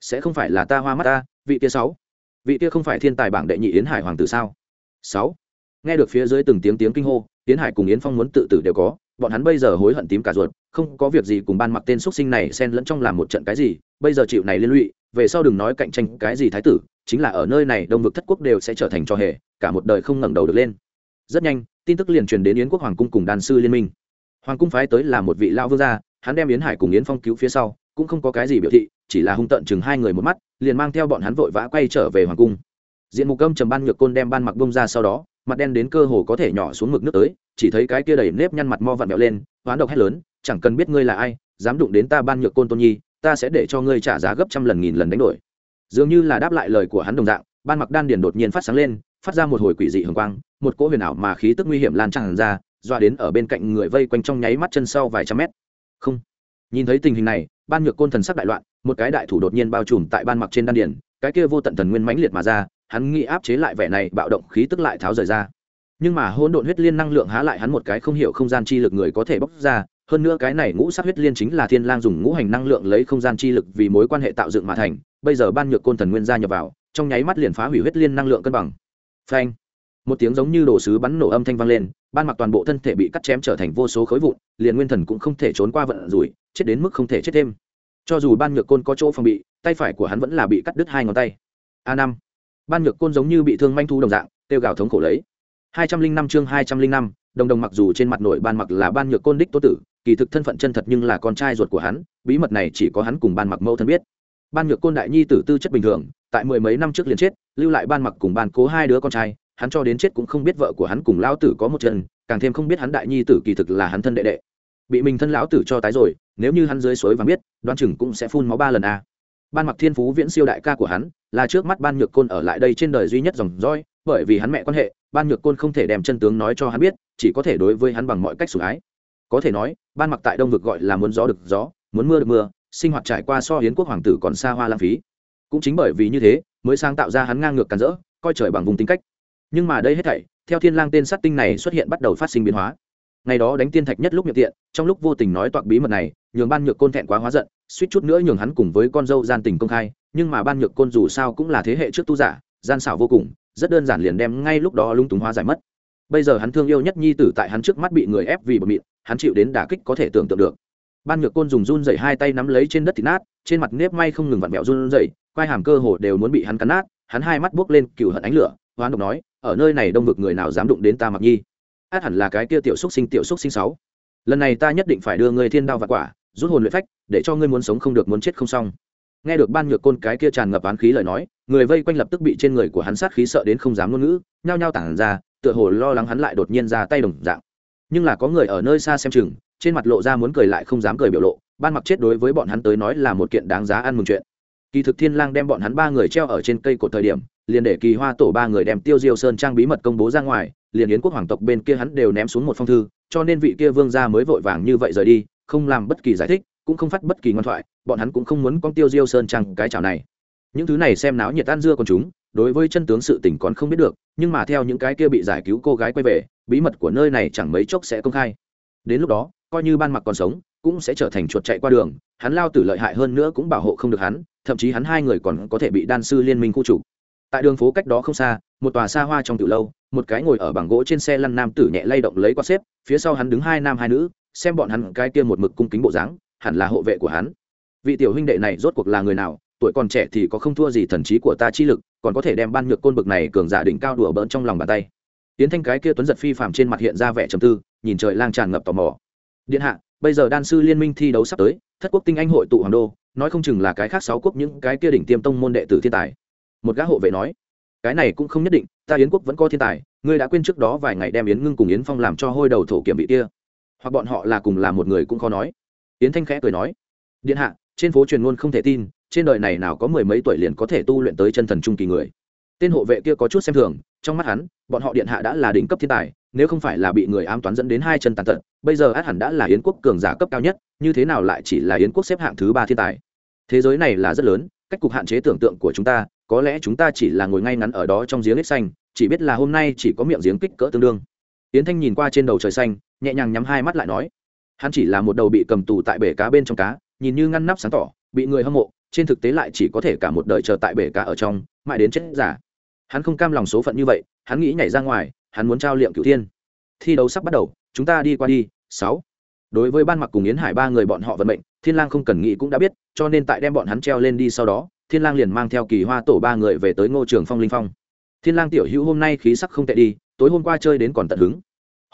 Sẽ không phải là ta hoa mắt ta, vị kia sáu. Vị kia không phải thiên tài bảng đệ nhị yến hải hoàng tử sao? Sáu. Nghe được phía dưới từng tiếng tiếng kinh hô, yến hải cùng yến phong muốn tự tử đều có, bọn hắn bây giờ hối hận tím cả ruột, không có việc gì cùng ban mặc tên xuất sinh này xen lẫn trong làm một trận cái gì, bây giờ chịu này liên lụy, về sau đừng nói cạnh tranh cái gì thái tử, chính là ở nơi này đông vực thất quốc đều sẽ trở thành cho hề, cả một đời không ngẩng đầu được lên rất nhanh, tin tức liền truyền đến yến quốc hoàng cung cùng đàn sư liên minh. Hoàng cung phái tới là một vị lao vương gia, hắn đem yến hải cùng yến phong cứu phía sau, cũng không có cái gì biểu thị, chỉ là hung tận chừng hai người một mắt, liền mang theo bọn hắn vội vã quay trở về hoàng cung. Diện mục âm trầm ban nhược côn đem ban mặc bông ra sau đó, mặt đen đến cơ hồ có thể nhỏ xuống mực nước tới, chỉ thấy cái kia đầy nếp nhăn mặt mo vặn vẹo lên, hoán độc hét lớn, chẳng cần biết ngươi là ai, dám đụng đến ta ban nhược côn tôn nhi, ta sẽ để cho ngươi trả giá gấp trăm lần nghìn lần đánh đổi. Dường như là đáp lại lời của hắn đồng dạng, ban mặc đan điền đột nhiên phát sáng lên, phát ra một hồi quỷ dị hồng quang một cỗ huyền ảo mà khí tức nguy hiểm lan tràn ra doa đến ở bên cạnh người vây quanh trong nháy mắt chân sau vài trăm mét. Không. Nhìn thấy tình hình này, ban nhược côn thần sắc đại loạn, một cái đại thủ đột nhiên bao trùm tại ban mặc trên đan điền, cái kia vô tận thần nguyên mãnh liệt mà ra, hắn nghĩ áp chế lại vẻ này bạo động khí tức lại tháo rời ra. Nhưng mà hỗn độn huyết liên năng lượng há lại hắn một cái không hiểu không gian chi lực người có thể bóc ra, hơn nữa cái này ngũ sắc huyết liên chính là thiên lang dùng ngũ hành năng lượng lấy không gian chi lực vì mối quan hệ tạo dựng mà thành, bây giờ ban nhược côn thần nguyên gia nhập vào, trong nháy mắt liền phá hủy huyết liên năng lượng cân bằng. Phanh một tiếng giống như đồ sứ bắn nổ âm thanh vang lên, ban mặc toàn bộ thân thể bị cắt chém trở thành vô số khối vụn, liền nguyên thần cũng không thể trốn qua vận rủi, chết đến mức không thể chết thêm. Cho dù ban nhược côn có chỗ phòng bị, tay phải của hắn vẫn là bị cắt đứt hai ngón tay. A năm. Ban nhược côn giống như bị thương manh thu đồng dạng tiêu gào thống khổ lấy. Hai trăm linh năm chương hai trăm linh năm, đồng đồng mặc dù trên mặt nội ban mặc là ban nhược côn đích tô tử, kỳ thực thân phận chân thật nhưng là con trai ruột của hắn, bí mật này chỉ có hắn cùng ban mặc mẫu thân biết. Ban nhược côn đại nhi tử tư chất bình thường, tại mười mấy năm trước liền chết, lưu lại ban mặc cùng ban cố hai đứa con trai hắn cho đến chết cũng không biết vợ của hắn cùng lão tử có một chân, càng thêm không biết hắn đại nhi tử kỳ thực là hắn thân đệ đệ. Bị mình thân lão tử cho tái rồi, nếu như hắn dưới suối và biết đoan chừng cũng sẽ phun máu ba lần a. Ban mặc thiên phú viễn siêu đại ca của hắn, là trước mắt ban nhược côn ở lại đây trên đời duy nhất dòng roi bởi vì hắn mẹ quan hệ, ban nhược côn không thể đem chân tướng nói cho hắn biết, chỉ có thể đối với hắn bằng mọi cách sủng ái. Có thể nói, ban mặc tại đông vực gọi là muốn gió được gió, muốn mưa được mưa, sinh hoạt trải qua so hiến quốc hoàng tử còn xa hoa lãng phí. Cũng chính bởi vì như thế, mới sáng tạo ra hắn ngang ngược càn rỡ, coi trời bằng vùng tính cách nhưng mà đây hết thảy, theo thiên lang tên sát tinh này xuất hiện bắt đầu phát sinh biến hóa. Ngày đó đánh tiên thạch nhất lúc miệng tiện, trong lúc vô tình nói toạc bí mật này, nhường ban nhược côn thẹn quá hóa giận, suýt chút nữa nhường hắn cùng với con dâu gian tình công khai, nhưng mà ban nhược côn dù sao cũng là thế hệ trước tu giả, gian xảo vô cùng, rất đơn giản liền đem ngay lúc đó lung túng hóa giải mất. Bây giờ hắn thương yêu nhất nhi tử tại hắn trước mắt bị người ép vì bờ mịn, hắn chịu đến đả kích có thể tưởng tượng được. Ban nhược côn dùng run dày hai tay nắm lấy trên đất thịt nát, trên mặt nếp may không ngừng vặn vẹo run dày quai hàm cơ hồ đều muốn bị hắn cắn nát, hắn hai mắt buốc lên cừu hận ánh lửa, hoán độc nói ở nơi này đông vực người nào dám đụng đến ta mặc nhi? Át hẳn là cái kia tiểu xúc sinh, tiểu xúc sinh sáu. Lần này ta nhất định phải đưa ngươi thiên đao và quả, rút hồn luyện phách, để cho ngươi muốn sống không được, muốn chết không xong. Nghe được ban nhược côn cái kia tràn ngập án khí lời nói, người vây quanh lập tức bị trên người của hắn sát khí sợ đến không dám ngôn ngữ, nhao nhao tản ra, tựa hồ lo lắng hắn lại đột nhiên ra tay đồng dạng. Nhưng là có người ở nơi xa xem chừng, trên mặt lộ ra muốn cười lại không dám cười biểu lộ, ban mặc chết đối với bọn hắn tới nói là một kiện đáng giá ăn mừng chuyện kỳ thực thiên lang đem bọn hắn ba người treo ở trên cây cột thời điểm, liền để kỳ hoa tổ ba người đem tiêu diêu sơn trang bí mật công bố ra ngoài, liền yến quốc hoàng tộc bên kia hắn đều ném xuống một phong thư, cho nên vị kia vương gia mới vội vàng như vậy rời đi, không làm bất kỳ giải thích, cũng không phát bất kỳ ngoan thoại, bọn hắn cũng không muốn con tiêu diêu sơn trang cái chảo này. Những thứ này xem náo nhiệt tan dưa con chúng, đối với chân tướng sự tình còn không biết được, nhưng mà theo những cái kia bị giải cứu cô gái quay về, bí mật của nơi này chẳng mấy chốc sẽ công khai. Đến lúc đó, coi như ban mặc còn sống, cũng sẽ trở thành chuột chạy qua đường hắn lao tử lợi hại hơn nữa cũng bảo hộ không được hắn, thậm chí hắn hai người còn có thể bị đan sư liên minh khu chủ. tại đường phố cách đó không xa, một tòa xa hoa trong từ lâu, một cái ngồi ở bảng gỗ trên xe lăn nam tử nhẹ lay động lấy qua xếp, phía sau hắn đứng hai nam hai nữ, xem bọn hắn cái kia một mực cung kính bộ dáng, hẳn là hộ vệ của hắn. Vị tiểu huynh đệ này rốt cuộc là người nào, tuổi còn trẻ thì có không thua gì thần trí của ta chi lực, còn có thể đem ban nhược côn bực này cường giả đỉnh cao đùa bỡn trong lòng bàn tay. Tiến thanh cái kia tuấn giật phi phạm trên mặt hiện ra vẻ trầm tư, nhìn trời lang tràn ngập tò mò. Điện hạ, bây giờ đan sư liên minh thi đấu sắp tới thất quốc tinh anh hội tụ hoàng đô, nói không chừng là cái khác sáu quốc những cái kia đỉnh tiêm tông môn đệ tử thiên tài. Một gã hộ vệ nói, cái này cũng không nhất định, ta yến quốc vẫn có thiên tài, ngươi đã quên trước đó vài ngày đem yến ngưng cùng yến phong làm cho hôi đầu thổ kiểm bị kia. Hoặc bọn họ là cùng là một người cũng khó nói. Yến thanh khẽ cười nói, điện hạ, trên phố truyền ngôn không thể tin, trên đời này nào có mười mấy tuổi liền có thể tu luyện tới chân thần trung kỳ người. Tên hộ vệ kia có chút xem thường, trong mắt hắn, bọn họ điện hạ đã là đỉnh cấp thiên tài, nếu không phải là bị người ám toán dẫn đến hai chân tàn tật, bây giờ át hẳn đã là yến quốc cường giả cấp cao nhất như thế nào lại chỉ là yến quốc xếp hạng thứ ba thiên tài? Thế giới này là rất lớn, cách cục hạn chế tưởng tượng của chúng ta, có lẽ chúng ta chỉ là ngồi ngay ngắn ở đó trong giếng ếch xanh, chỉ biết là hôm nay chỉ có miệng giếng kích cỡ tương đương. Yến thanh nhìn qua trên đầu trời xanh, nhẹ nhàng nhắm hai mắt lại nói, hắn chỉ là một đầu bị cầm tù tại bể cá bên trong cá, nhìn như ngăn nắp sáng tỏ, bị người hâm mộ, trên thực tế lại chỉ có thể cả một đời chờ tại bể cá ở trong, mãi đến chết giả hắn không cam lòng số phận như vậy, hắn nghĩ nhảy ra ngoài, hắn muốn trao liệm cửu thiên. Thi đấu sắp bắt đầu, chúng ta đi qua đi, sáu đối với ban mặc cùng yến hải ba người bọn họ vận mệnh thiên lang không cần nghĩ cũng đã biết cho nên tại đem bọn hắn treo lên đi sau đó thiên lang liền mang theo kỳ hoa tổ ba người về tới ngô trường phong linh phong thiên lang tiểu hữu hôm nay khí sắc không tệ đi tối hôm qua chơi đến còn tận hứng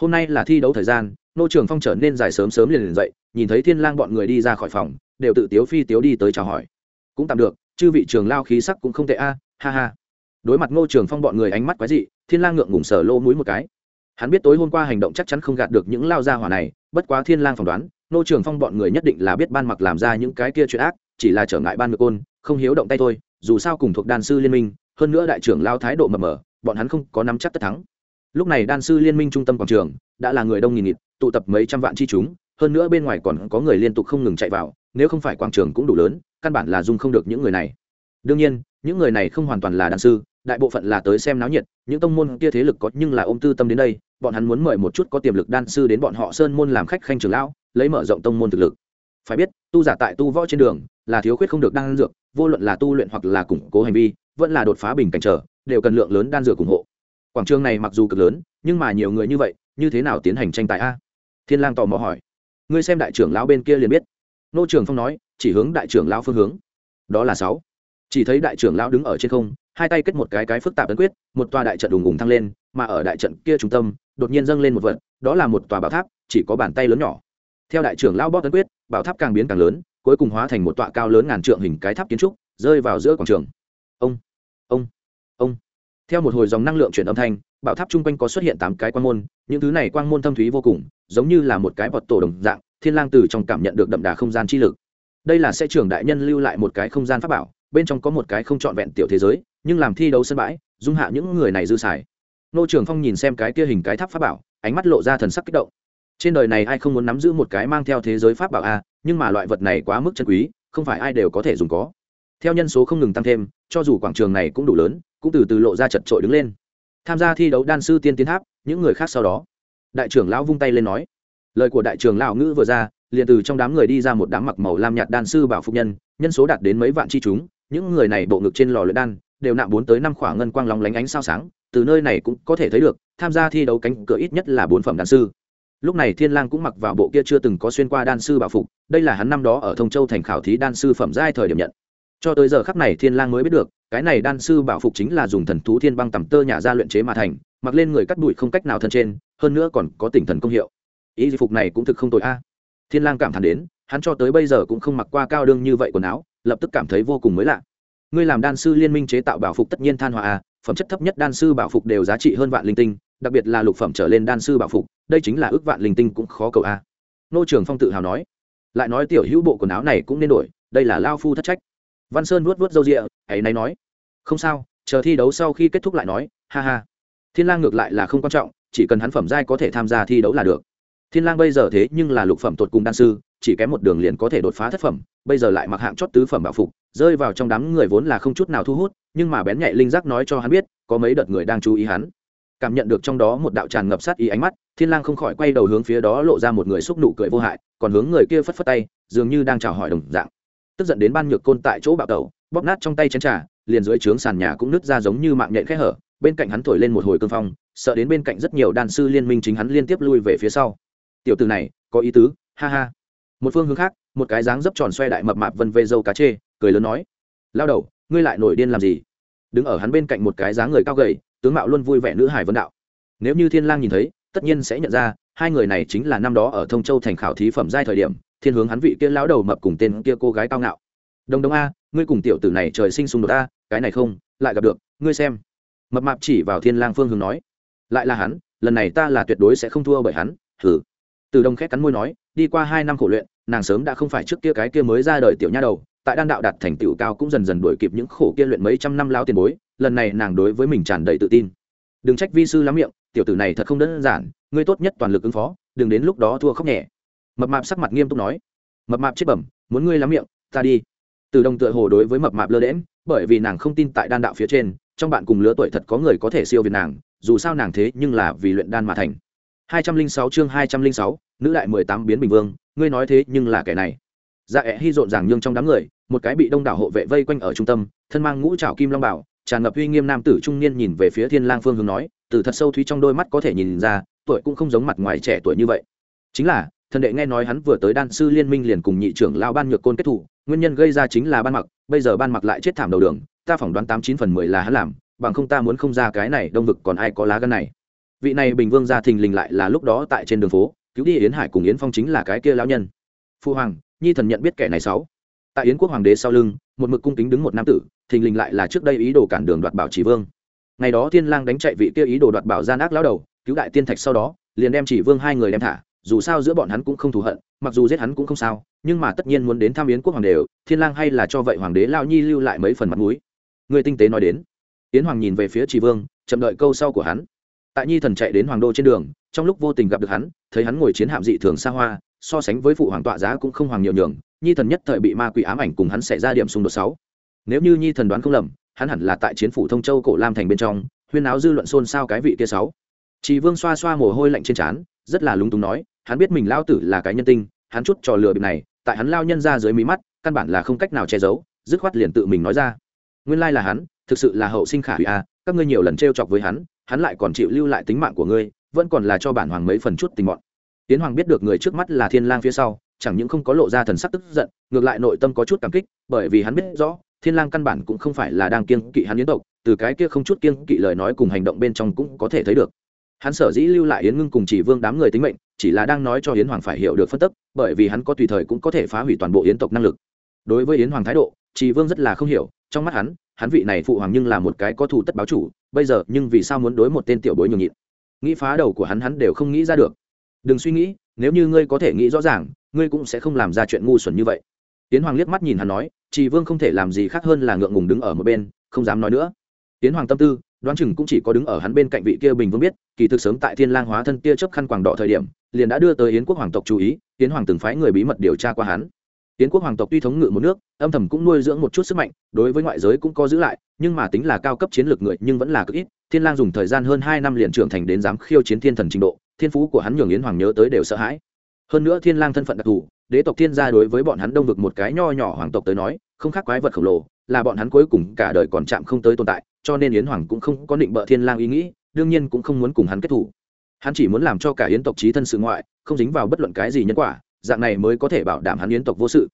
hôm nay là thi đấu thời gian ngô trường phong trở nên dài sớm sớm liền liền dậy nhìn thấy thiên lang bọn người đi ra khỏi phòng đều tự tiếu phi tiếu đi tới chào hỏi cũng tạm được chư vị trường lao khí sắc cũng không tệ a à, ha ha đối mặt ngô trường phong bọn người ánh mắt quái dị thiên lang ngượng ngùng sờ lô mũi một cái hắn biết tối hôm qua hành động chắc chắn không gạt được những lao gia hỏa này bất quá thiên lang phỏng đoán, nô trường phong bọn người nhất định là biết ban mặc làm ra những cái kia chuyện ác, chỉ là trở ngại ban ngược côn, không hiếu động tay thôi, dù sao cùng thuộc đan sư liên minh, hơn nữa đại trưởng lao thái độ mờ mờ, bọn hắn không có nắm chắc tất thắng. Lúc này đan sư liên minh trung tâm quảng trường, đã là người đông nghìn nghịt, tụ tập mấy trăm vạn chi chúng, hơn nữa bên ngoài còn có người liên tục không ngừng chạy vào, nếu không phải quảng trường cũng đủ lớn, căn bản là dung không được những người này. Đương nhiên, những người này không hoàn toàn là đan sư đại bộ phận là tới xem náo nhiệt, những tông môn kia thế lực có nhưng là ôm tư tâm đến đây, bọn hắn muốn mời một chút có tiềm lực đan sư đến bọn họ sơn môn làm khách khanh trường lão, lấy mở rộng tông môn thực lực. Phải biết, tu giả tại tu võ trên đường, là thiếu khuyết không được đan dược, vô luận là tu luyện hoặc là củng cố hành vi, vẫn là đột phá bình cảnh trở, đều cần lượng lớn đan dược ủng hộ. Quảng trường này mặc dù cực lớn, nhưng mà nhiều người như vậy, như thế nào tiến hành tranh tài a? Thiên lang tò mò hỏi. Ngươi xem đại trưởng lão bên kia liền biết. Nô trưởng phong nói, chỉ hướng đại trưởng lão phương hướng. Đó là sáu. Chỉ thấy đại trưởng lão đứng ở trên không hai tay kết một cái cái phức tạp ấn quyết, một tòa đại trận đùng ùng thăng lên, mà ở đại trận kia trung tâm, đột nhiên dâng lên một vật, đó là một tòa bảo tháp, chỉ có bàn tay lớn nhỏ. Theo đại trưởng lão bóp ấn quyết, bảo tháp càng biến càng lớn, cuối cùng hóa thành một tọa cao lớn ngàn trượng hình cái tháp kiến trúc, rơi vào giữa quảng trường. Ông ông ông. Theo một hồi dòng năng lượng chuyển âm thanh, bảo tháp chung quanh có xuất hiện tám cái quan môn, những thứ này quang môn thâm thúy vô cùng, giống như là một cái bọt tổ đồng dạng, thiên lang từ trong cảm nhận được đậm đà không gian chi lực. Đây là sẽ trưởng đại nhân lưu lại một cái không gian pháp bảo, bên trong có một cái không trọn vẹn tiểu thế giới nhưng làm thi đấu sân bãi, dung hạ những người này dư xài. Nô trường phong nhìn xem cái kia hình cái tháp pháp bảo, ánh mắt lộ ra thần sắc kích động. Trên đời này ai không muốn nắm giữ một cái mang theo thế giới pháp bảo a, nhưng mà loại vật này quá mức chân quý, không phải ai đều có thể dùng có. Theo nhân số không ngừng tăng thêm, cho dù quảng trường này cũng đủ lớn, cũng từ từ lộ ra chật trội đứng lên. Tham gia thi đấu đan sư tiên tiến tháp, những người khác sau đó. Đại trưởng lão vung tay lên nói. Lời của đại trưởng lão ngữ vừa ra, liền từ trong đám người đi ra một đám mặc màu lam nhạt đan sư bảo phục nhân nhân số đạt đến mấy vạn chi chúng, những người này bộ ngực trên lò luyện đan đều nạm bốn tới năm khoảng ngân quang lóng lánh ánh sao sáng, từ nơi này cũng có thể thấy được, tham gia thi đấu cánh cửa ít nhất là bốn phẩm đan sư. Lúc này thiên lang cũng mặc vào bộ kia chưa từng có xuyên qua đan sư bảo phục, đây là hắn năm đó ở thông châu thành khảo thí đan sư phẩm giai thời điểm nhận. Cho tới giờ khắc này thiên lang mới biết được, cái này đan sư bảo phục chính là dùng thần thú thiên băng tầm tơ nhà ra luyện chế mà thành, mặc lên người cắt đuổi không cách nào thân trên, hơn nữa còn có tỉnh thần công hiệu. Y phục này cũng thực không tội a. Thiên lang cảm thán đến, hắn cho tới bây giờ cũng không mặc qua cao đương như vậy quần áo, lập tức cảm thấy vô cùng mới lạ ngươi làm đan sư liên minh chế tạo bảo phục tất nhiên than hòa a phẩm chất thấp nhất đan sư bảo phục đều giá trị hơn vạn linh tinh, đặc biệt là lục phẩm trở lên đan sư bảo phục, đây chính là ước vạn linh tinh cũng khó cầu a nô trường phong tự hào nói. Lại nói tiểu hữu bộ quần áo này cũng nên đổi, đây là lao phu thất trách. Văn sơn vuốt vuốt râu rịa, ấy nay nói. Không sao, chờ thi đấu sau khi kết thúc lại nói, ha ha. Thiên lang ngược lại là không quan trọng, chỉ cần hắn phẩm giai có thể tham gia thi đấu là được. Thiên lang bây giờ thế nhưng là lục phẩm tột cùng đan sư chỉ kém một đường liền có thể đột phá thất phẩm, bây giờ lại mặc hạng chót tứ phẩm bảo phục, rơi vào trong đám người vốn là không chút nào thu hút, nhưng mà bén nhạy linh giác nói cho hắn biết, có mấy đợt người đang chú ý hắn. Cảm nhận được trong đó một đạo tràn ngập sát ý ánh mắt, thiên lang không khỏi quay đầu hướng phía đó lộ ra một người xúc nụ cười vô hại, còn hướng người kia phất phất tay, dường như đang chào hỏi đồng dạng. Tức giận đến ban nhược côn tại chỗ bạo tẩu, bóp nát trong tay chén trà, liền dưới trướng sàn nhà cũng nứt ra giống như mạng nhện khẽ hở, bên cạnh hắn thổi lên một hồi cương phong, sợ đến bên cạnh rất nhiều đan sư liên minh chính hắn liên tiếp lui về phía sau. Tiểu tử này, có ý tứ, ha ha một phương hướng khác, một cái dáng dấp tròn xoe đại mập mạp vân vê dâu cá chê, cười lớn nói, lao đầu, ngươi lại nổi điên làm gì? Đứng ở hắn bên cạnh một cái dáng người cao gầy, tướng mạo luôn vui vẻ nữ hải vân đạo. Nếu như thiên lang nhìn thấy, tất nhiên sẽ nhận ra, hai người này chính là năm đó ở thông châu thành khảo thí phẩm giai thời điểm, thiên hướng hắn vị kia lão đầu mập cùng tên kia cô gái cao ngạo. Đồng đồng a, ngươi cùng tiểu tử này trời sinh xung đột a cái này không, lại gặp được, ngươi xem. Mập mạp chỉ vào thiên lang phương hướng nói. Lại là hắn, lần này ta là tuyệt đối sẽ không thua bởi hắn thử từ đồng khét cắn môi nói đi qua hai năm khổ luyện, nàng sớm đã không phải trước kia cái kia mới ra đời tiểu nha đầu, tại đan đạo đạt thành tựu cao cũng dần dần đuổi kịp những khổ kia luyện mấy trăm năm lao tiền bối, lần này nàng đối với mình tràn đầy tự tin. Đừng trách vi sư lắm miệng, tiểu tử này thật không đơn giản, ngươi tốt nhất toàn lực ứng phó, đừng đến lúc đó thua khóc nhẹ. Mập mạp sắc mặt nghiêm túc nói. Mập mạp chết bẩm, muốn ngươi lắm miệng, ta đi. Từ đồng tựa hồ đối với mập mạp lơ đễm bởi vì nàng không tin tại đan đạo phía trên, trong bạn cùng lứa tuổi thật có người có thể siêu việt nàng, dù sao nàng thế nhưng là vì luyện đan mà thành. Hai trăm linh sáu chương hai trăm linh sáu nữ đại mười tám biến bình vương, ngươi nói thế nhưng là kẻ này. Dạ ẹ hy rộn ràng nhưng trong đám người, một cái bị đông đảo hộ vệ vây quanh ở trung tâm, thân mang ngũ trảo kim long bảo, tràn ngập uy nghiêm nam tử trung niên nhìn về phía thiên lang phương hướng nói, từ thật sâu thúy trong đôi mắt có thể nhìn ra, tuổi cũng không giống mặt ngoài trẻ tuổi như vậy. Chính là, thần đệ nghe nói hắn vừa tới đan sư liên minh liền cùng nhị trưởng lao ban nhược côn kết thủ, nguyên nhân gây ra chính là ban mặc, bây giờ ban mặc lại chết thảm đầu đường, ta phỏng đoán tám chín phần mười là hắn làm, bằng không ta muốn không ra cái này, đông vực còn ai có lá gân này. Vị này bình vương gia thình lình lại là lúc đó tại trên đường phố cứu đi yến hải cùng yến phong chính là cái kia lão nhân phu hoàng nhi thần nhận biết kẻ này sáu tại yến quốc hoàng đế sau lưng một mực cung kính đứng một nam tử thình lình lại là trước đây ý đồ cản đường đoạt bảo chỉ vương ngày đó thiên lang đánh chạy vị kia ý đồ đoạt bảo gian ác lão đầu cứu đại tiên thạch sau đó liền đem chỉ vương hai người đem thả dù sao giữa bọn hắn cũng không thù hận mặc dù giết hắn cũng không sao nhưng mà tất nhiên muốn đến tham yến quốc hoàng đế thiên lang hay là cho vậy hoàng đế lao nhi lưu lại mấy phần mặt mũi người tinh tế nói đến yến hoàng nhìn về phía chỉ vương chậm đợi câu sau của hắn tại nhi thần chạy đến hoàng đô trên đường trong lúc vô tình gặp được hắn, thấy hắn ngồi chiến hạm dị thường xa hoa, so sánh với phụ hoàng tọa giá cũng không hoàng nhiều nhường, nhi thần nhất thời bị ma quỷ ám ảnh cùng hắn xảy ra điểm xung đột sáu. Nếu như nhi thần đoán không lầm, hắn hẳn là tại chiến phủ thông châu cổ lam thành bên trong, huyên áo dư luận xôn xao cái vị kia sáu. Chị vương xoa xoa mồ hôi lạnh trên trán, rất là lúng túng nói, hắn biết mình lao tử là cái nhân tinh, hắn chút trò lừa bịp này, tại hắn lao nhân ra dưới mí mắt, căn bản là không cách nào che giấu, dứt khoát liền tự mình nói ra. Nguyên lai là hắn, thực sự là hậu sinh khả hủy a các ngươi nhiều lần trêu chọc với hắn hắn lại còn chịu lưu lại tính mạng của ngươi vẫn còn là cho bản hoàng mấy phần chút tình mọn. Tiến hoàng biết được người trước mắt là thiên lang phía sau, chẳng những không có lộ ra thần sắc tức giận, ngược lại nội tâm có chút cảm kích, bởi vì hắn biết rõ, thiên lang căn bản cũng không phải là đang kiêng kỵ hắn yến tộc, từ cái kia không chút kiêng kỵ lời nói cùng hành động bên trong cũng có thể thấy được. Hắn sở dĩ lưu lại yến ngưng cùng chỉ vương đám người tính mệnh, chỉ là đang nói cho yến hoàng phải hiểu được phân tích bởi vì hắn có tùy thời cũng có thể phá hủy toàn bộ yến tộc năng lực. Đối với yến hoàng thái độ, chỉ vương rất là không hiểu, trong mắt hắn hắn vị này phụ hoàng nhưng là một cái có thù tất báo chủ, bây giờ nhưng vì sao muốn đối một tên tiểu bối nhường nhịn? Nghĩ phá đầu của hắn hắn đều không nghĩ ra được. Đừng suy nghĩ, nếu như ngươi có thể nghĩ rõ ràng, ngươi cũng sẽ không làm ra chuyện ngu xuẩn như vậy. Tiến hoàng liếc mắt nhìn hắn nói chị vương không thể làm gì khác hơn là ngượng ngùng đứng ở một bên, không dám nói nữa. Tiến hoàng tâm tư, đoán chừng cũng chỉ có đứng ở hắn bên cạnh vị kia bình vương biết, kỳ thực sớm tại thiên lang hóa thân kia chấp khăn quàng đỏ thời điểm, liền đã đưa tới yến quốc hoàng tộc chú ý tiến hoàng từng phái người bí mật điều tra qua hắn yến quốc hoàng tộc tuy thống ngự một nước, âm thầm cũng nuôi dưỡng một chút sức mạnh, đối với ngoại giới cũng có giữ lại, nhưng mà tính là cao cấp chiến lược người, nhưng vẫn là cực ít. Thiên lang dùng thời gian hơn hai năm liền trưởng thành đến dám khiêu chiến thiên thần trình độ, thiên phú của hắn nhường yến hoàng nhớ tới đều sợ hãi. Hơn nữa thiên lang thân phận đặc thù, đế tộc thiên gia đối với bọn hắn đông vực một cái nho nhỏ hoàng tộc tới nói, không khác quái vật khổng lồ, là bọn hắn cuối cùng cả đời còn chạm không tới tồn tại, cho nên yến hoàng cũng không có định bợ thiên lang ý nghĩ, đương nhiên cũng không muốn cùng hắn kết thủ. Hắn chỉ muốn làm cho cả yến tộc trí thân sự ngoại, không dính vào bất luận cái gì nhân quả dạng này mới có thể bảo đảm hắn yến tộc vô sự.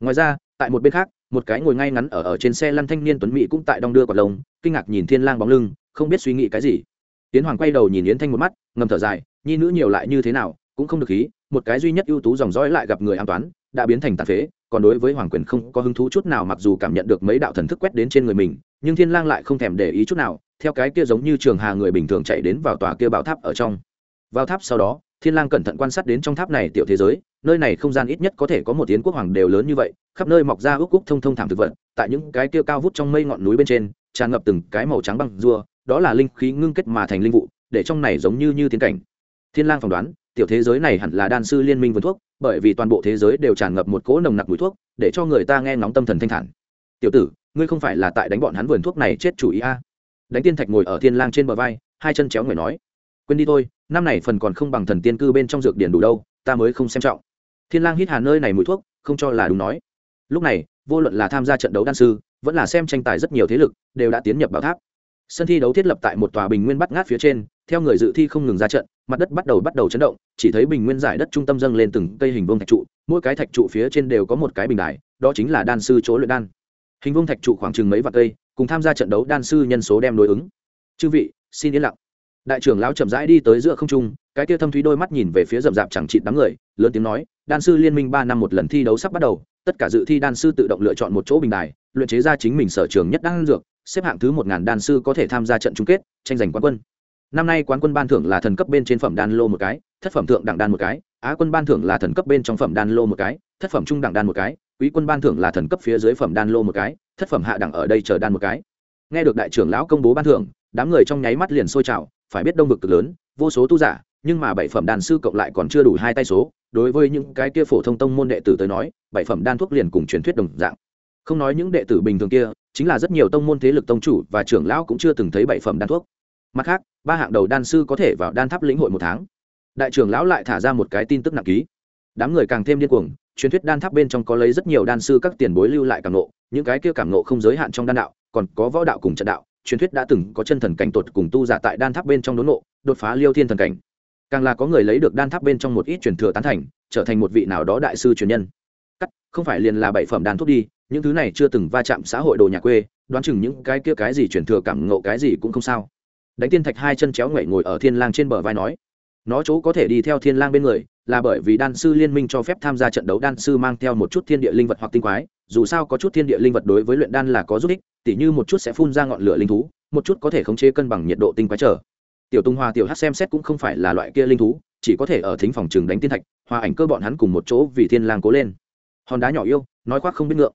Ngoài ra, tại một bên khác, một cái ngồi ngay ngắn ở ở trên xe lăn thanh niên tuấn mỹ cũng tại đong đưa quạt lồng kinh ngạc nhìn thiên lang bóng lưng, không biết suy nghĩ cái gì. Yến hoàng quay đầu nhìn yến thanh một mắt, ngầm thở dài, nhi nữ nhiều lại như thế nào, cũng không được khí, một cái duy nhất ưu tú dòng dõi lại gặp người an toán, đã biến thành tàn phế, còn đối với hoàng quyền không có hứng thú chút nào mặc dù cảm nhận được mấy đạo thần thức quét đến trên người mình, nhưng thiên lang lại không thèm để ý chút nào, theo cái kia giống như trường hà người bình thường chạy đến vào tòa kia bảo tháp ở trong. Vào tháp sau đó, thiên lang cẩn thận quan sát đến trong tháp này tiểu thế giới nơi này không gian ít nhất có thể có một tiến quốc hoàng đều lớn như vậy, khắp nơi mọc ra ước cúc thông thông thảm thực vật, tại những cái kia cao vút trong mây ngọn núi bên trên, tràn ngập từng cái màu trắng băng rùa, đó là linh khí ngưng kết mà thành linh vụ, để trong này giống như như tiến cảnh. Thiên lang phỏng đoán, tiểu thế giới này hẳn là đan sư liên minh vườn thuốc, bởi vì toàn bộ thế giới đều tràn ngập một cỗ nồng nặc mùi thuốc, để cho người ta nghe ngóng tâm thần thanh thản. Tiểu tử, ngươi không phải là tại đánh bọn hắn vườn thuốc này chết chủ ý a? À? đánh tiên thạch ngồi ở thiên lang trên bờ vai, hai chân chéo người nói, quên đi thôi, năm này phần còn không bằng thần tiên cư bên trong dược điển đủ đâu, ta mới không xem trọng thiên lang hít hà nơi này mùi thuốc, không cho là đúng nói. Lúc này, vô luận là tham gia trận đấu đan sư, vẫn là xem tranh tài rất nhiều thế lực, đều đã tiến nhập bảo tháp. Sân thi đấu thiết lập tại một tòa bình nguyên bắt ngát phía trên, theo người dự thi không ngừng ra trận, mặt đất bắt đầu bắt đầu chấn động, chỉ thấy bình nguyên giải đất trung tâm dâng lên từng cây hình vuông thạch trụ, mỗi cái thạch trụ phía trên đều có một cái bình đài, đó chính là đan sư chỗ luyện đan. Hình vuông thạch trụ khoảng chừng mấy vạn cây, cùng tham gia trận đấu đan sư nhân số đem đối ứng. Chư vị, xin yên lặng đại trưởng lão chậm rãi đi tới giữa không trung, cái kia thâm thúy đôi mắt nhìn về phía rậm rạp chẳng chịt đám người, lớn tiếng nói, đan sư liên minh ba năm một lần thi đấu sắp bắt đầu, tất cả dự thi đan sư tự động lựa chọn một chỗ bình đài, luyện chế ra chính mình sở trường nhất đan dược, xếp hạng thứ một ngàn đan sư có thể tham gia trận chung kết, tranh giành quán quân. Năm nay quán quân ban thưởng là thần cấp bên trên phẩm đan lô một cái, thất phẩm thượng đẳng đan một cái, á quân ban thưởng là thần cấp bên trong phẩm đan lô một cái, thất phẩm trung đẳng đan một cái, quý quân ban thưởng là thần cấp phía dưới phẩm đan lô một cái, thất phẩm hạ đẳng ở đây chờ đan một cái. Nghe được đại trưởng lão công bố ban thưởng, đám người trong nháy mắt liền sôi trào phải biết đông vực cực lớn, vô số tu giả, nhưng mà bảy phẩm đan sư cộng lại còn chưa đủ hai tay số. Đối với những cái kia phổ thông tông môn đệ tử tới nói, bảy phẩm đan thuốc liền cùng truyền thuyết đồng dạng. Không nói những đệ tử bình thường kia, chính là rất nhiều tông môn thế lực tông chủ và trưởng lão cũng chưa từng thấy bảy phẩm đan thuốc. Mặt khác, ba hạng đầu đan sư có thể vào đan tháp lĩnh hội một tháng. Đại trưởng lão lại thả ra một cái tin tức nặng ký. Đám người càng thêm điên cuồng, truyền thuyết đan tháp bên trong có lấy rất nhiều đan sư các tiền bối lưu lại cảm nộ những cái kia cảm nộ không giới hạn trong đan đạo, còn có võ đạo cùng trận đạo truyền thuyết đã từng có chân thần cảnh tột cùng tu giả tại đan tháp bên trong đốn nộ, đột phá liêu thiên thần cảnh. Càng là có người lấy được đan tháp bên trong một ít truyền thừa tán thành, trở thành một vị nào đó đại sư truyền nhân. Cắt, không phải liền là bảy phẩm đan thuốc đi, những thứ này chưa từng va chạm xã hội đồ nhà quê, đoán chừng những cái kia cái gì truyền thừa cảm ngộ cái gì cũng không sao. Đánh tiên thạch hai chân chéo ngậy ngồi ở thiên lang trên bờ vai nói nó chỗ có thể đi theo thiên lang bên người, là bởi vì đan sư liên minh cho phép tham gia trận đấu, đan sư mang theo một chút thiên địa linh vật hoặc tinh quái, dù sao có chút thiên địa linh vật đối với luyện đan là có giúp ích, tỉ như một chút sẽ phun ra ngọn lửa linh thú, một chút có thể khống chế cân bằng nhiệt độ tinh quái trở. Tiểu tung hoa, tiểu hát xem xét cũng không phải là loại kia linh thú, chỉ có thể ở thính phòng trường đánh tiên thạch hòa ảnh cơ bọn hắn cùng một chỗ vì thiên lang cố lên. Hòn đá nhỏ yêu, nói khoác không biết ngượng.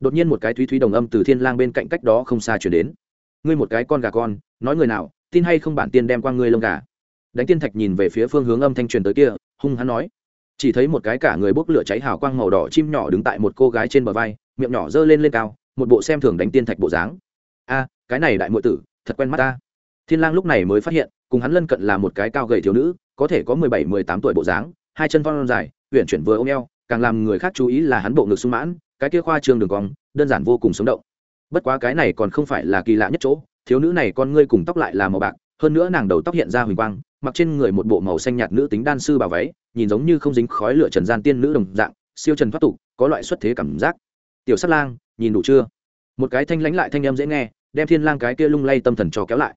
Đột nhiên một cái thúy thúy đồng âm từ thiên lang bên cạnh cách đó không xa chuyển đến. Ngươi một cái con gà con, nói người nào, tin hay không bản tiên đem qua ngươi lông gà? Đánh tiên thạch nhìn về phía phương hướng âm thanh truyền tới kia, hung hắn nói. Chỉ thấy một cái cả người bốc lửa cháy hào quang màu đỏ chim nhỏ đứng tại một cô gái trên bờ vai, miệng nhỏ giơ lên lên cao, một bộ xem thường đánh tiên thạch bộ dáng. A, cái này đại muội tử, thật quen mắt ta. Thiên lang lúc này mới phát hiện, cùng hắn lân cận là một cái cao gầy thiếu nữ, có thể có mười bảy, mười tám tuổi bộ dáng, hai chân phong dài, uyển chuyển vừa ôm eo, càng làm người khác chú ý là hắn bộ ngực sung mãn, cái kia khoa trương đường cong, đơn giản vô cùng sống động. Bất quá cái này còn không phải là kỳ lạ nhất chỗ, thiếu nữ này con ngươi cùng tóc lại là màu bạc, hơn nữa nàng đầu tóc hiện ra huỳnh quang mặc trên người một bộ màu xanh nhạt nữ tính đan sư bà váy, nhìn giống như không dính khói lửa trần gian tiên nữ đồng dạng, siêu trần thoát tục, có loại xuất thế cảm giác. Tiểu sát lang, nhìn đủ chưa? Một cái thanh lãnh lại thanh âm dễ nghe, đem thiên lang cái kia lung lay tâm thần cho kéo lại.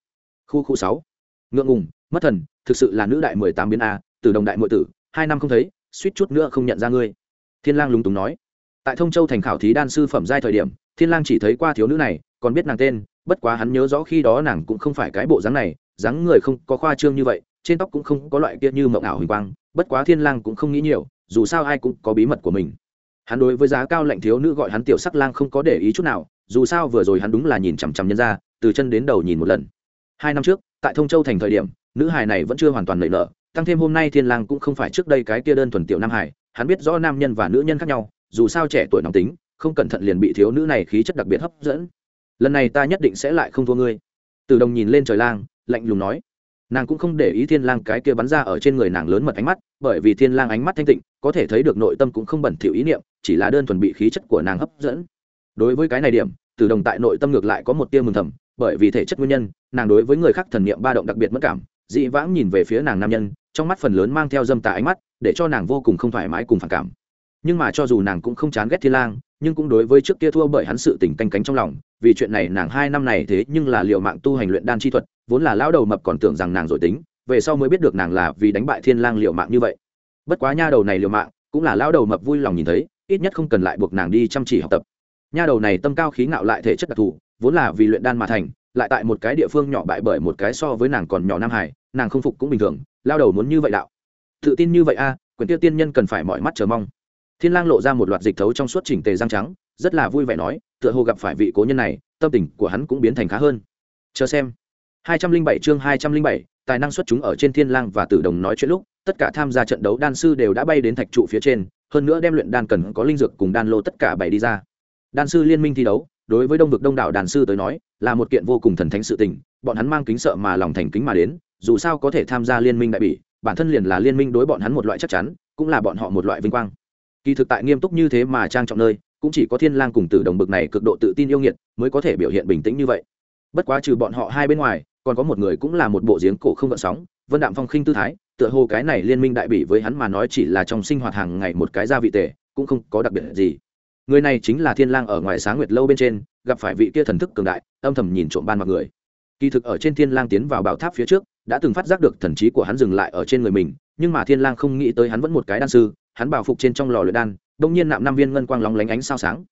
Khu khu sáu. Ngượng ngùng, mất thần, thực sự là nữ đại mười tám biến a từ đồng đại muội tử, hai năm không thấy, suýt chút nữa không nhận ra ngươi. Thiên lang lúng túng nói. Tại thông châu thành khảo thí đan sư phẩm giai thời điểm, thiên lang chỉ thấy qua thiếu nữ này, còn biết nàng tên, bất quá hắn nhớ rõ khi đó nàng cũng không phải cái bộ dáng này, dáng người không có khoa trương như vậy trên tóc cũng không có loại kia như mộng ảo huỳnh quang, bất quá thiên lang cũng không nghĩ nhiều, dù sao ai cũng có bí mật của mình. Hắn đối với giá cao lạnh thiếu nữ gọi hắn tiểu sắc lang không có để ý chút nào, dù sao vừa rồi hắn đúng là nhìn chằm chằm nhân ra, từ chân đến đầu nhìn một lần. Hai năm trước, tại thông châu thành thời điểm, nữ hài này vẫn chưa hoàn toàn lợi nở, tăng thêm hôm nay thiên lang cũng không phải trước đây cái kia đơn thuần tiểu nam hải hắn biết rõ nam nhân và nữ nhân khác nhau, dù sao trẻ tuổi nóng tính, không cẩn thận liền bị thiếu nữ này khí chất đặc biệt hấp dẫn. Lần này ta nhất định sẽ lại không thua ngươi. Từ đồng nhìn lên trời lang, lạnh lùng nói nàng cũng không để ý thiên lang cái kia bắn ra ở trên người nàng lớn mật ánh mắt, bởi vì thiên lang ánh mắt thanh tịnh, có thể thấy được nội tâm cũng không bẩn thỉu ý niệm, chỉ là đơn thuần bị khí chất của nàng hấp dẫn. Đối với cái này điểm, từ đồng tại nội tâm ngược lại có một tia mừng thầm, bởi vì thể chất nguyên nhân, nàng đối với người khác thần niệm ba động đặc biệt mất cảm, dị vãng nhìn về phía nàng nam nhân, trong mắt phần lớn mang theo dâm tà ánh mắt, để cho nàng vô cùng không thoải mái cùng phản cảm. Nhưng mà cho dù nàng cũng không chán ghét thiên lang nhưng cũng đối với trước kia thua bởi hắn sự tình canh cánh trong lòng, vì chuyện này nàng hai năm này thế nhưng là liệu mạng tu hành luyện đan chi thuật, vốn là lão đầu mập còn tưởng rằng nàng dội tính, về sau mới biết được nàng là vì đánh bại thiên lang liệu mạng như vậy. Bất quá nha đầu này liệu mạng, cũng là lão đầu mập vui lòng nhìn thấy, ít nhất không cần lại buộc nàng đi chăm chỉ học tập. Nha đầu này tâm cao khí ngạo lại thể chất đặc thù, vốn là vì luyện đan mà thành, lại tại một cái địa phương nhỏ bại bởi một cái so với nàng còn nhỏ nam hải, nàng không phục cũng bình thường lao đầu muốn như vậy đạo. Tự tin như vậy a quyền tiêu tiên nhân cần phải mọi mắt chờ mong thiên lang lộ ra một loạt dịch thấu trong suốt chỉnh tề răng trắng rất là vui vẻ nói tựa hồ gặp phải vị cố nhân này tâm tình của hắn cũng biến thành khá hơn. Chờ xem. 207 chương 207, tài năng xuất chúng ở trên thiên lang và tử đồng nói chuyện lúc tất cả tham gia trận đấu đan sư đều đã bay đến thạch trụ phía trên hơn nữa đem luyện đan cần có linh dược cùng đan lô tất cả bày đi ra. Đan sư liên minh thi đấu đối với đông vực đông đảo đàn sư tới nói là một kiện vô cùng thần thánh sự tình bọn hắn mang kính sợ mà lòng thành kính mà đến dù sao có thể tham gia liên minh đại bỉ bản thân liền là liên minh đối bọn hắn một loại chắc chắn cũng là bọn họ một loại vinh quang kỳ thực tại nghiêm túc như thế mà trang trọng nơi, cũng chỉ có thiên lang cùng tử đồng bực này cực độ tự tin yêu nghiệt mới có thể biểu hiện bình tĩnh như vậy. Bất quá trừ bọn họ hai bên ngoài, còn có một người cũng là một bộ giếng cổ không gợn sóng, vân đạm phong khinh tư thái, tựa hồ cái này liên minh đại bỉ với hắn mà nói chỉ là trong sinh hoạt hàng ngày một cái gia vị tệ cũng không có đặc biệt gì. Người này chính là thiên lang ở ngoài sáng nguyệt lâu bên trên, gặp phải vị kia thần thức cường đại, âm thầm nhìn trộm ban mặt người. Kỳ thực ở trên thiên lang tiến vào bảo tháp phía trước, đã từng phát giác được thần trí của hắn dừng lại ở trên người mình, nhưng mà thiên lang không nghĩ tới hắn vẫn một cái đan sư hắn bảo phục trên trong lò luyện đan, đông nhiên nạm năm viên ngân quang lóng lánh ánh sao sáng.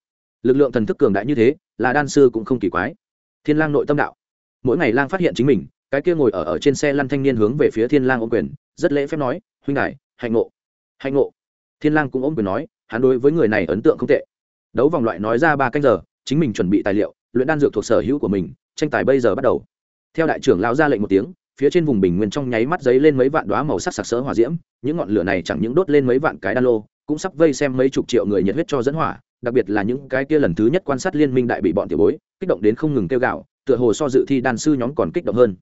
Lực lượng thần thức cường đại như thế, là đan sư cũng không kỳ quái. Thiên lang nội tâm đạo. Mỗi ngày lang phát hiện chính mình, cái kia ngồi ở ở trên xe lăn thanh niên hướng về phía thiên lang ôm quyền, rất lễ phép nói, huynh đại hạnh ngộ. Hạnh ngộ? Thiên lang cũng ôm quyền nói, hắn đối với người này ấn tượng không tệ. Đấu vòng loại nói ra ba canh giờ, chính mình chuẩn bị tài liệu, luyện đan dược thuộc sở hữu của mình, tranh tài bây giờ bắt đầu. Theo đại trưởng lão ra lệnh một tiếng phía trên vùng bình nguyên trong nháy mắt giấy lên mấy vạn đoá màu sắc sặc sỡ hỏa diễm, những ngọn lửa này chẳng những đốt lên mấy vạn cái đan lô, cũng sắp vây xem mấy chục triệu người nhiệt huyết cho dẫn hỏa, đặc biệt là những cái kia lần thứ nhất quan sát liên minh đại bị bọn tiểu bối, kích động đến không ngừng kêu gạo tựa hồ so dự thi đan sư nhóm còn kích động hơn.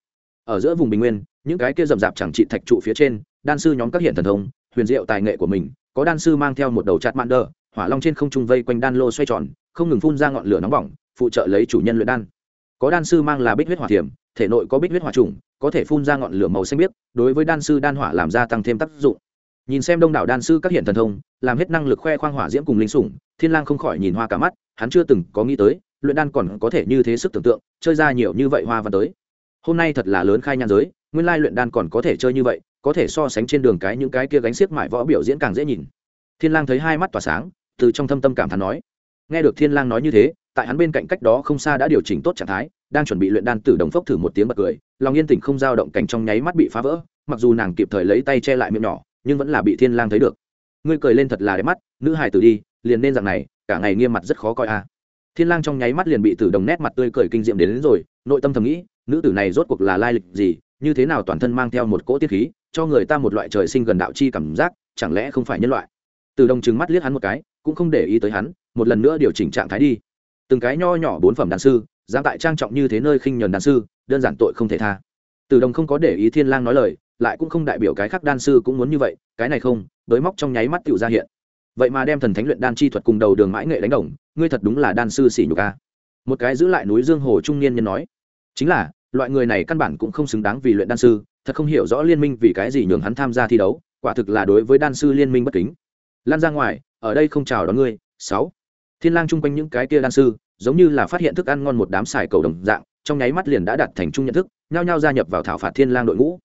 Ở giữa vùng bình nguyên, những cái kia rậm rạp chẳng trị thạch trụ phía trên, đan sư nhóm các hiện thần thông, huyền diệu tài nghệ của mình, có đan sư mang theo một đầu chặt mạn đờ, hỏa long trên không trung vây quanh đan lô xoay tròn, không ngừng phun ra ngọn lửa nóng bỏng, phụ trợ lấy chủ nhân luyện đan. Có đan sư mang là bích huyết hỏa thiểm, thể nội có bích huyết hỏa trùng có thể phun ra ngọn lửa màu xanh biếc, đối với đan sư đan hỏa làm gia tăng thêm tác dụng. Nhìn xem đông đảo đan sư các hiện thần thông, làm hết năng lực khoe khoang hỏa diễm cùng linh sủng, thiên lang không khỏi nhìn hoa cả mắt, hắn chưa từng có nghĩ tới, luyện đan còn có thể như thế sức tưởng tượng, chơi ra nhiều như vậy hoa văn tới. Hôm nay thật là lớn khai nhan giới, nguyên lai luyện đan còn có thể chơi như vậy, có thể so sánh trên đường cái những cái kia gánh xiếc mại võ biểu diễn càng dễ nhìn. Thiên lang thấy hai mắt tỏa sáng, từ trong thâm tâm cảm thán nói. Nghe được thiên lang nói như thế, tại hắn bên cạnh cách đó không xa đã điều chỉnh tốt trạng thái đang chuẩn bị luyện đan tử đồng phốc thử một tiếng bật cười lòng yên tĩnh không dao động cảnh trong nháy mắt bị phá vỡ mặc dù nàng kịp thời lấy tay che lại miệng nhỏ nhưng vẫn là bị thiên lang thấy được. Ngươi cười lên thật là đẹp mắt nữ hài tử đi liền nên dạng này cả ngày nghiêm mặt rất khó coi a. À. Thiên lang trong nháy mắt liền bị tử đồng nét mặt tươi cười kinh diệm đến, đến rồi nội tâm thầm nghĩ nữ tử này rốt cuộc là lai lịch gì như thế nào toàn thân mang theo một cỗ tiết khí cho người ta một loại trời sinh gần đạo chi cảm giác chẳng lẽ không phải nhân loại? Tử đồng trừng mắt liếc hắn một cái cũng không để ý tới hắn một lần nữa điều chỉnh trạng thái đi. Từng cái nho nhỏ bốn phẩm đan sư dám tại trang trọng như thế nơi khinh nhờn đan sư, đơn giản tội không thể tha. Từ đồng không có để ý thiên lang nói lời, lại cũng không đại biểu cái khác đan sư cũng muốn như vậy, cái này không, đới móc trong nháy mắt tựu ra hiện. Vậy mà đem thần thánh luyện đan chi thuật cùng đầu đường mãi nghệ đánh đồng, ngươi thật đúng là đan sư xỉ nhục a. Một cái giữ lại núi dương hồ trung niên nhân nói, chính là, loại người này căn bản cũng không xứng đáng vì luyện đan sư, thật không hiểu rõ liên minh vì cái gì nhường hắn tham gia thi đấu, quả thực là đối với đan sư liên minh bất kính. Lan ra ngoài, ở đây không chào đón ngươi, sáu. Thiên lang chung quanh những cái kia đan sư giống như là phát hiện thức ăn ngon một đám xài cầu đồng dạng, trong nháy mắt liền đã đặt thành chung nhận thức, nhao nhao gia nhập vào thảo phạt thiên lang đội ngũ.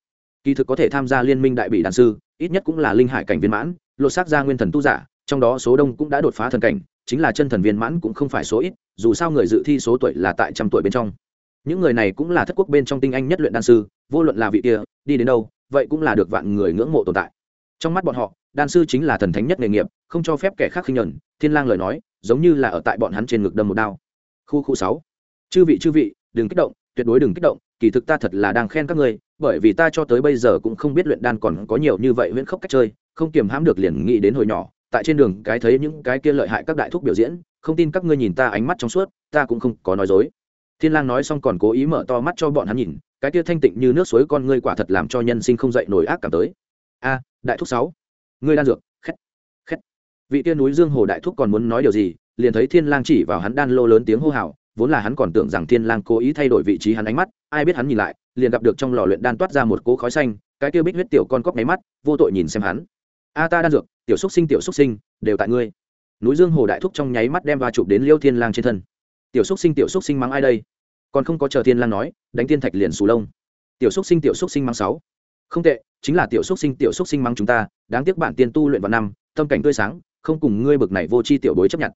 Kỳ thực có thể tham gia liên minh đại bị đan sư, ít nhất cũng là linh hải cảnh viên mãn, lột xác ra nguyên thần tu giả, trong đó số đông cũng đã đột phá thần cảnh, chính là chân thần viên mãn cũng không phải số ít, dù sao người dự thi số tuổi là tại trăm tuổi bên trong. Những người này cũng là thất quốc bên trong tinh anh nhất luyện đan sư, vô luận là vị kia, đi đến đâu, vậy cũng là được vạn người ngưỡng mộ tồn tại. Trong mắt bọn họ, đan sư chính là thần thánh nhất nghề nghiệp, không cho phép kẻ khác khinh nhẫn, thiên lang lời nói giống như là ở tại bọn hắn trên ngực đâm một đao. Khu khu sáu. Chư vị chư vị, đừng kích động, tuyệt đối đừng kích động, kỳ thực ta thật là đang khen các ngươi, bởi vì ta cho tới bây giờ cũng không biết luyện đan còn có nhiều như vậy huyễn khốc cách chơi, không kiềm hãm được liền nghĩ đến hồi nhỏ, tại trên đường cái thấy những cái kia lợi hại các đại thúc biểu diễn, không tin các ngươi nhìn ta ánh mắt trong suốt, ta cũng không có nói dối. Thiên lang nói xong còn cố ý mở to mắt cho bọn hắn nhìn, cái kia thanh tịnh như nước suối con ngươi quả thật làm cho nhân sinh không dậy nổi ác cảm tới. A, đại thúc sáu, ngươi đan dược vị tiên núi dương hồ đại thúc còn muốn nói điều gì, liền thấy thiên lang chỉ vào hắn đan lô lớn tiếng hô hào, vốn là hắn còn tưởng rằng thiên lang cố ý thay đổi vị trí hắn ánh mắt, ai biết hắn nhìn lại, liền gặp được trong lò luyện đan toát ra một cỗ khói xanh, cái kia bích huyết tiểu con cóc nháy mắt, vô tội nhìn xem hắn. A ta đan dược, tiểu xúc sinh, tiểu xúc sinh, đều tại ngươi. Núi dương hồ đại thúc trong nháy mắt đem va chụp đến liêu thiên lang trên thân. Tiểu xúc sinh, tiểu xúc sinh mắng ai đây? Còn không có chờ thiên lang nói, đánh thiên thạch liền sù lông. Tiểu xúc sinh, tiểu xúc sinh mắng sáu. Không tệ, chính là tiểu xúc sinh, tiểu xúc sinh mắng chúng ta, đáng tiếc bản tiên tu luyện vào năm, tâm cảnh tươi sáng không cùng ngươi bực này vô chi tiểu bối chấp nhận.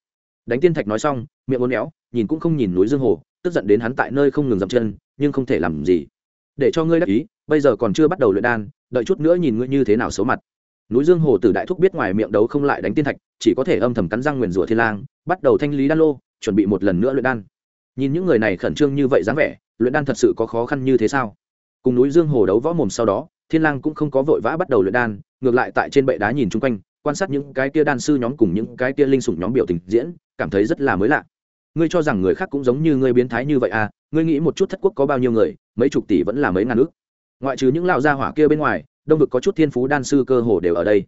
Đánh tiên thạch nói xong, miệng uốn éo, nhìn cũng không nhìn núi dương hồ, tức giận đến hắn tại nơi không ngừng dậm chân, nhưng không thể làm gì. Để cho ngươi đắc ý, bây giờ còn chưa bắt đầu luyện đan, đợi chút nữa nhìn ngươi như thế nào xấu mặt. Núi dương hồ tử đại thúc biết ngoài miệng đấu không lại đánh tiên thạch, chỉ có thể âm thầm cắn răng nguyền rủa thiên lang, bắt đầu thanh lý đan lô, chuẩn bị một lần nữa luyện đan. Nhìn những người này khẩn trương như vậy dáng vẻ, luyện đan thật sự có khó khăn như thế sao? Cùng núi dương hồ đấu võ mồm sau đó, thiên lang cũng không có vội vã bắt đầu luyện đan, ngược lại tại trên bệ đá nhìn chung quanh quan sát những cái kia đan sư nhóm cùng những cái kia linh sủng nhóm biểu tình diễn, cảm thấy rất là mới lạ. Ngươi cho rằng người khác cũng giống như ngươi biến thái như vậy à ngươi nghĩ một chút thất quốc có bao nhiêu người, mấy chục tỷ vẫn là mấy ngàn ước. Ngoại trừ những lão gia hỏa kia bên ngoài, đông vực có chút thiên phú đan sư cơ hồ đều ở đây.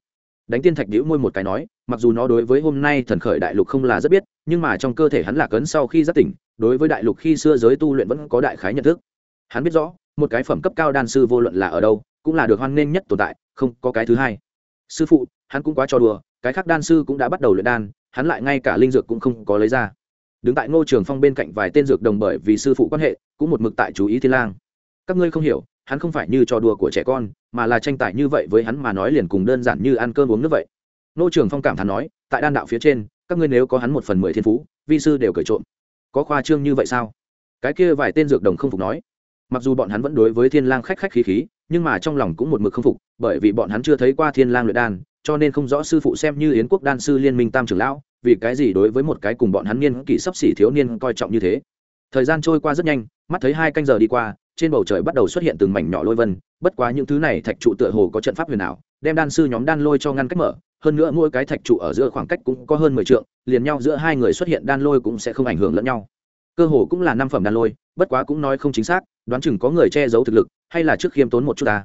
Đánh tiên thạch đĩu môi một cái nói, mặc dù nó đối với hôm nay thần khởi đại lục không là rất biết, nhưng mà trong cơ thể hắn là cấn sau khi giác tỉnh, đối với đại lục khi xưa giới tu luyện vẫn có đại khái nhận thức. Hắn biết rõ, một cái phẩm cấp cao đan sư vô luận là ở đâu, cũng là được hoan nghênh nhất tồn tại, không có cái thứ hai sư phụ, hắn cũng quá cho đùa, cái khác đan sư cũng đã bắt đầu luyện đan, hắn lại ngay cả linh dược cũng không có lấy ra. Đứng tại ngô trường phong bên cạnh vài tên dược đồng bởi vì sư phụ quan hệ, cũng một mực tại chú ý thiên lang. Các ngươi không hiểu, hắn không phải như trò đùa của trẻ con, mà là tranh tài như vậy với hắn mà nói liền cùng đơn giản như ăn cơm uống nước vậy. Ngô trường phong cảm thán nói, tại đan đạo phía trên, các ngươi nếu có hắn một phần mười thiên phú, vi sư đều cởi trộm. Có khoa trương như vậy sao? Cái kia vài tên dược đồng không phục nói. Mặc dù bọn hắn vẫn đối với thiên lang khách khách khí khí nhưng mà trong lòng cũng một mực không phục, bởi vì bọn hắn chưa thấy qua thiên lang luyện đan, cho nên không rõ sư phụ xem như yến quốc đan sư liên minh tam trưởng lão, vì cái gì đối với một cái cùng bọn hắn niên kỷ sắp xỉ thiếu niên coi trọng như thế. Thời gian trôi qua rất nhanh, mắt thấy hai canh giờ đi qua, trên bầu trời bắt đầu xuất hiện từng mảnh nhỏ lôi vân, bất quá những thứ này thạch trụ tựa hồ có trận pháp huyền ảo, đem đan sư nhóm đan lôi cho ngăn cách mở, hơn nữa mỗi cái thạch trụ ở giữa khoảng cách cũng có hơn mười trượng, liền nhau giữa hai người xuất hiện đan lôi cũng sẽ không ảnh hưởng lẫn nhau cơ hồ cũng là năm phẩm đan lôi, bất quá cũng nói không chính xác, đoán chừng có người che giấu thực lực, hay là trước khiêm tốn một chút ta.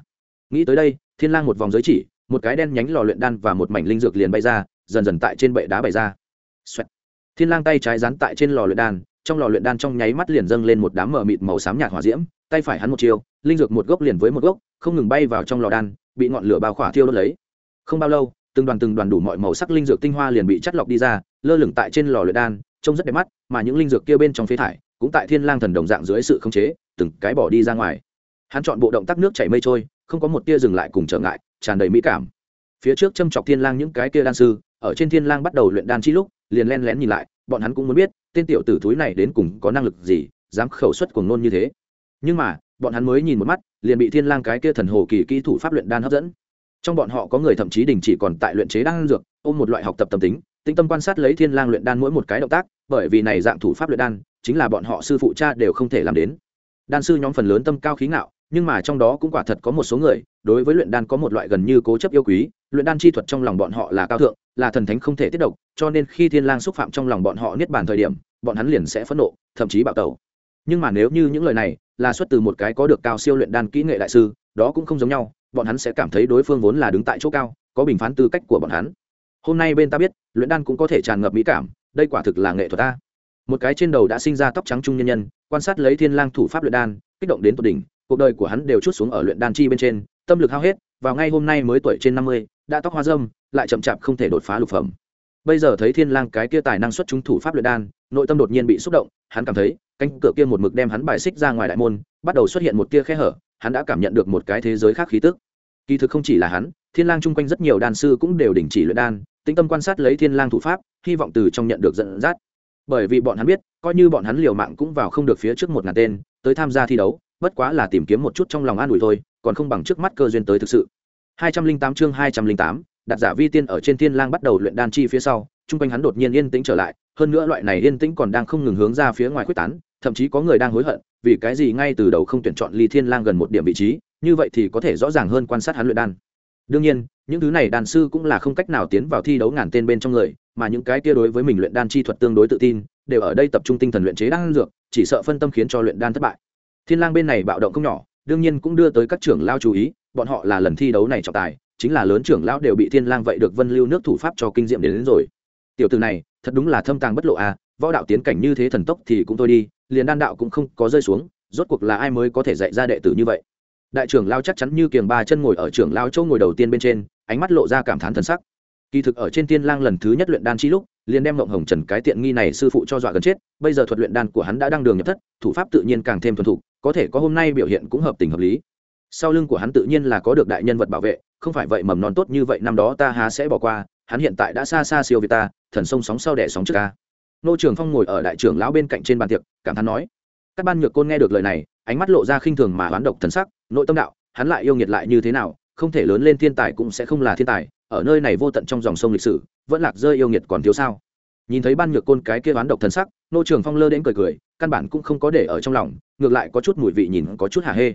Nghĩ tới đây, thiên lang một vòng giới chỉ, một cái đen nhánh lò luyện đan và một mảnh linh dược liền bay ra, dần dần tại trên bệ đá bày ra. Xoẹt. thiên lang tay trái dán tại trên lò luyện đan, trong lò luyện đan trong nháy mắt liền dâng lên một đám mờ mịt màu xám nhạt hỏa diễm, tay phải hắn một chiều linh dược một gốc liền với một gốc, không ngừng bay vào trong lò đan, bị ngọn lửa bao khỏa thiêu đốt lấy. Không bao lâu, từng đoàn từng đoàn đủ mọi màu sắc linh dược tinh hoa liền bị chất lọc đi ra, lơ lửng tại trên lò luyện đan trông rất đẹp mắt, mà những linh dược kia bên trong phế thải, cũng tại thiên lang thần đồng dạng dưới sự khống chế, từng cái bỏ đi ra ngoài. Hắn chọn bộ động tác nước chảy mây trôi, không có một tia dừng lại cùng trở ngại, tràn đầy mỹ cảm. Phía trước châm chọc thiên lang những cái kia đan sư, ở trên thiên lang bắt đầu luyện đan chi lúc, liền len lén nhìn lại, bọn hắn cũng muốn biết, tên tiểu tử thúi này đến cùng có năng lực gì, dám khẩu xuất cuồng nôn như thế. Nhưng mà, bọn hắn mới nhìn một mắt, liền bị thiên lang cái kia thần hồ kỳ kỹ thủ pháp luyện đan hấp dẫn. Trong bọn họ có người thậm chí đình chỉ còn tại luyện chế đan dược, ôm một loại học tập tâm tính tinh tâm quan sát lấy thiên lang luyện đan mỗi một cái động tác, bởi vì này dạng thủ pháp luyện đan, chính là bọn họ sư phụ cha đều không thể làm đến. Đan sư nhóm phần lớn tâm cao khí ngạo, nhưng mà trong đó cũng quả thật có một số người, đối với luyện đan có một loại gần như cố chấp yêu quý, luyện đan chi thuật trong lòng bọn họ là cao thượng, là thần thánh không thể tiết độc, cho nên khi thiên lang xúc phạm trong lòng bọn họ niết bàn thời điểm, bọn hắn liền sẽ phẫn nộ, thậm chí bạo tẩu. Nhưng mà nếu như những lời này là xuất từ một cái có được cao siêu luyện đan kỹ nghệ đại sư, đó cũng không giống nhau, bọn hắn sẽ cảm thấy đối phương vốn là đứng tại chỗ cao, có bình phán tư cách của bọn hắn hôm nay bên ta biết, luyện đan cũng có thể tràn ngập mỹ cảm, đây quả thực là nghệ thuật ta. Một cái trên đầu đã sinh ra tóc trắng trung nhân nhân, quan sát lấy thiên lang thủ pháp luyện đan, kích động đến tột đỉnh, cuộc đời của hắn đều chút xuống ở luyện đan chi bên trên, tâm lực hao hết, vào ngay hôm nay mới tuổi trên năm mươi, đã tóc hoa dâm lại chậm chạp không thể đột phá lục phẩm. Bây giờ thấy thiên lang cái kia tài năng xuất chúng thủ pháp luyện đan, nội tâm đột nhiên bị xúc động, hắn cảm thấy, cánh cửa kia một mực đem hắn bài xích ra ngoài đại môn, bắt đầu xuất hiện một tia khe hở, hắn đã cảm nhận được một cái thế giới khác khí tức. Kỳ thực không chỉ là hắn, thiên lang chung quanh rất nhiều đan sư cũng đều đình chỉ luyện đan tĩnh tâm quan sát lấy thiên lang thủ pháp hy vọng từ trong nhận được dẫn dắt. Bởi vì bọn hắn biết coi như bọn hắn liều mạng cũng vào không được phía trước một ngàn tên tới tham gia thi đấu bất quá là tìm kiếm một chút trong lòng an ủi thôi còn không bằng trước mắt cơ duyên tới thực sự. 208 chương 208, đặt giả vi tiên ở trên thiên lang bắt đầu luyện đan chi phía sau chung quanh hắn đột nhiên yên tĩnh trở lại hơn nữa loại này yên tĩnh còn đang không ngừng hướng ra phía ngoài quyết tán thậm chí có người đang hối hận vì cái gì ngay từ đầu không tuyển chọn ly thiên lang gần một điểm vị trí như vậy thì có thể rõ ràng hơn quan sát hắn luyện đan đương nhiên những thứ này đàn sư cũng là không cách nào tiến vào thi đấu ngàn tên bên trong người mà những cái kia đối với mình luyện đan chi thuật tương đối tự tin đều ở đây tập trung tinh thần luyện chế đan dược chỉ sợ phân tâm khiến cho luyện đan thất bại. Thiên lang bên này bạo động không nhỏ đương nhiên cũng đưa tới các trưởng lao chú ý bọn họ là lần thi đấu này trọng tài chính là lớn trưởng lão đều bị thiên lang vậy được vân lưu nước thủ pháp cho kinh nghiệm đến, đến rồi. Tiểu tử này thật đúng là thâm tàng bất lộ à võ đạo tiến cảnh như thế thần tốc thì cũng thôi đi liền đan đạo cũng không có rơi xuống rốt cuộc là ai mới có thể dạy ra đệ tử như vậy? Đại trưởng lao chắc chắn như kiềng ba chân ngồi ở trưởng lao châu ngồi đầu tiên bên trên, ánh mắt lộ ra cảm thán thần sắc. Kỳ thực ở trên tiên lang lần thứ nhất luyện đan chi lúc, liền đem mộng hồng trần cái tiện nghi này sư phụ cho dọa gần chết, bây giờ thuật luyện đan của hắn đã đang đường nhập thất, thủ pháp tự nhiên càng thêm thuần thục, có thể có hôm nay biểu hiện cũng hợp tình hợp lý. Sau lưng của hắn tự nhiên là có được đại nhân vật bảo vệ, không phải vậy mầm non tốt như vậy năm đó ta há sẽ bỏ qua, hắn hiện tại đã xa xa siêu việt ta, thần sông sóng sau đẻ sóng trước ca nô trường phong ngồi ở đại trưởng lão bên cạnh trên bàn tiệc, cảm thán nói, các ban nhược côn nghe được lời này, ánh mắt lộ ra khinh thường mà oán độc thần sắc nội tâm đạo, hắn lại yêu nghiệt lại như thế nào, không thể lớn lên thiên tài cũng sẽ không là thiên tài, ở nơi này vô tận trong dòng sông lịch sử, vẫn lạc rơi yêu nghiệt còn thiếu sao? Nhìn thấy ban nhược côn cái kia oán độc thần sắc, nô trường phong lơ đến cười cười, căn bản cũng không có để ở trong lòng, ngược lại có chút mùi vị nhìn có chút hả hê.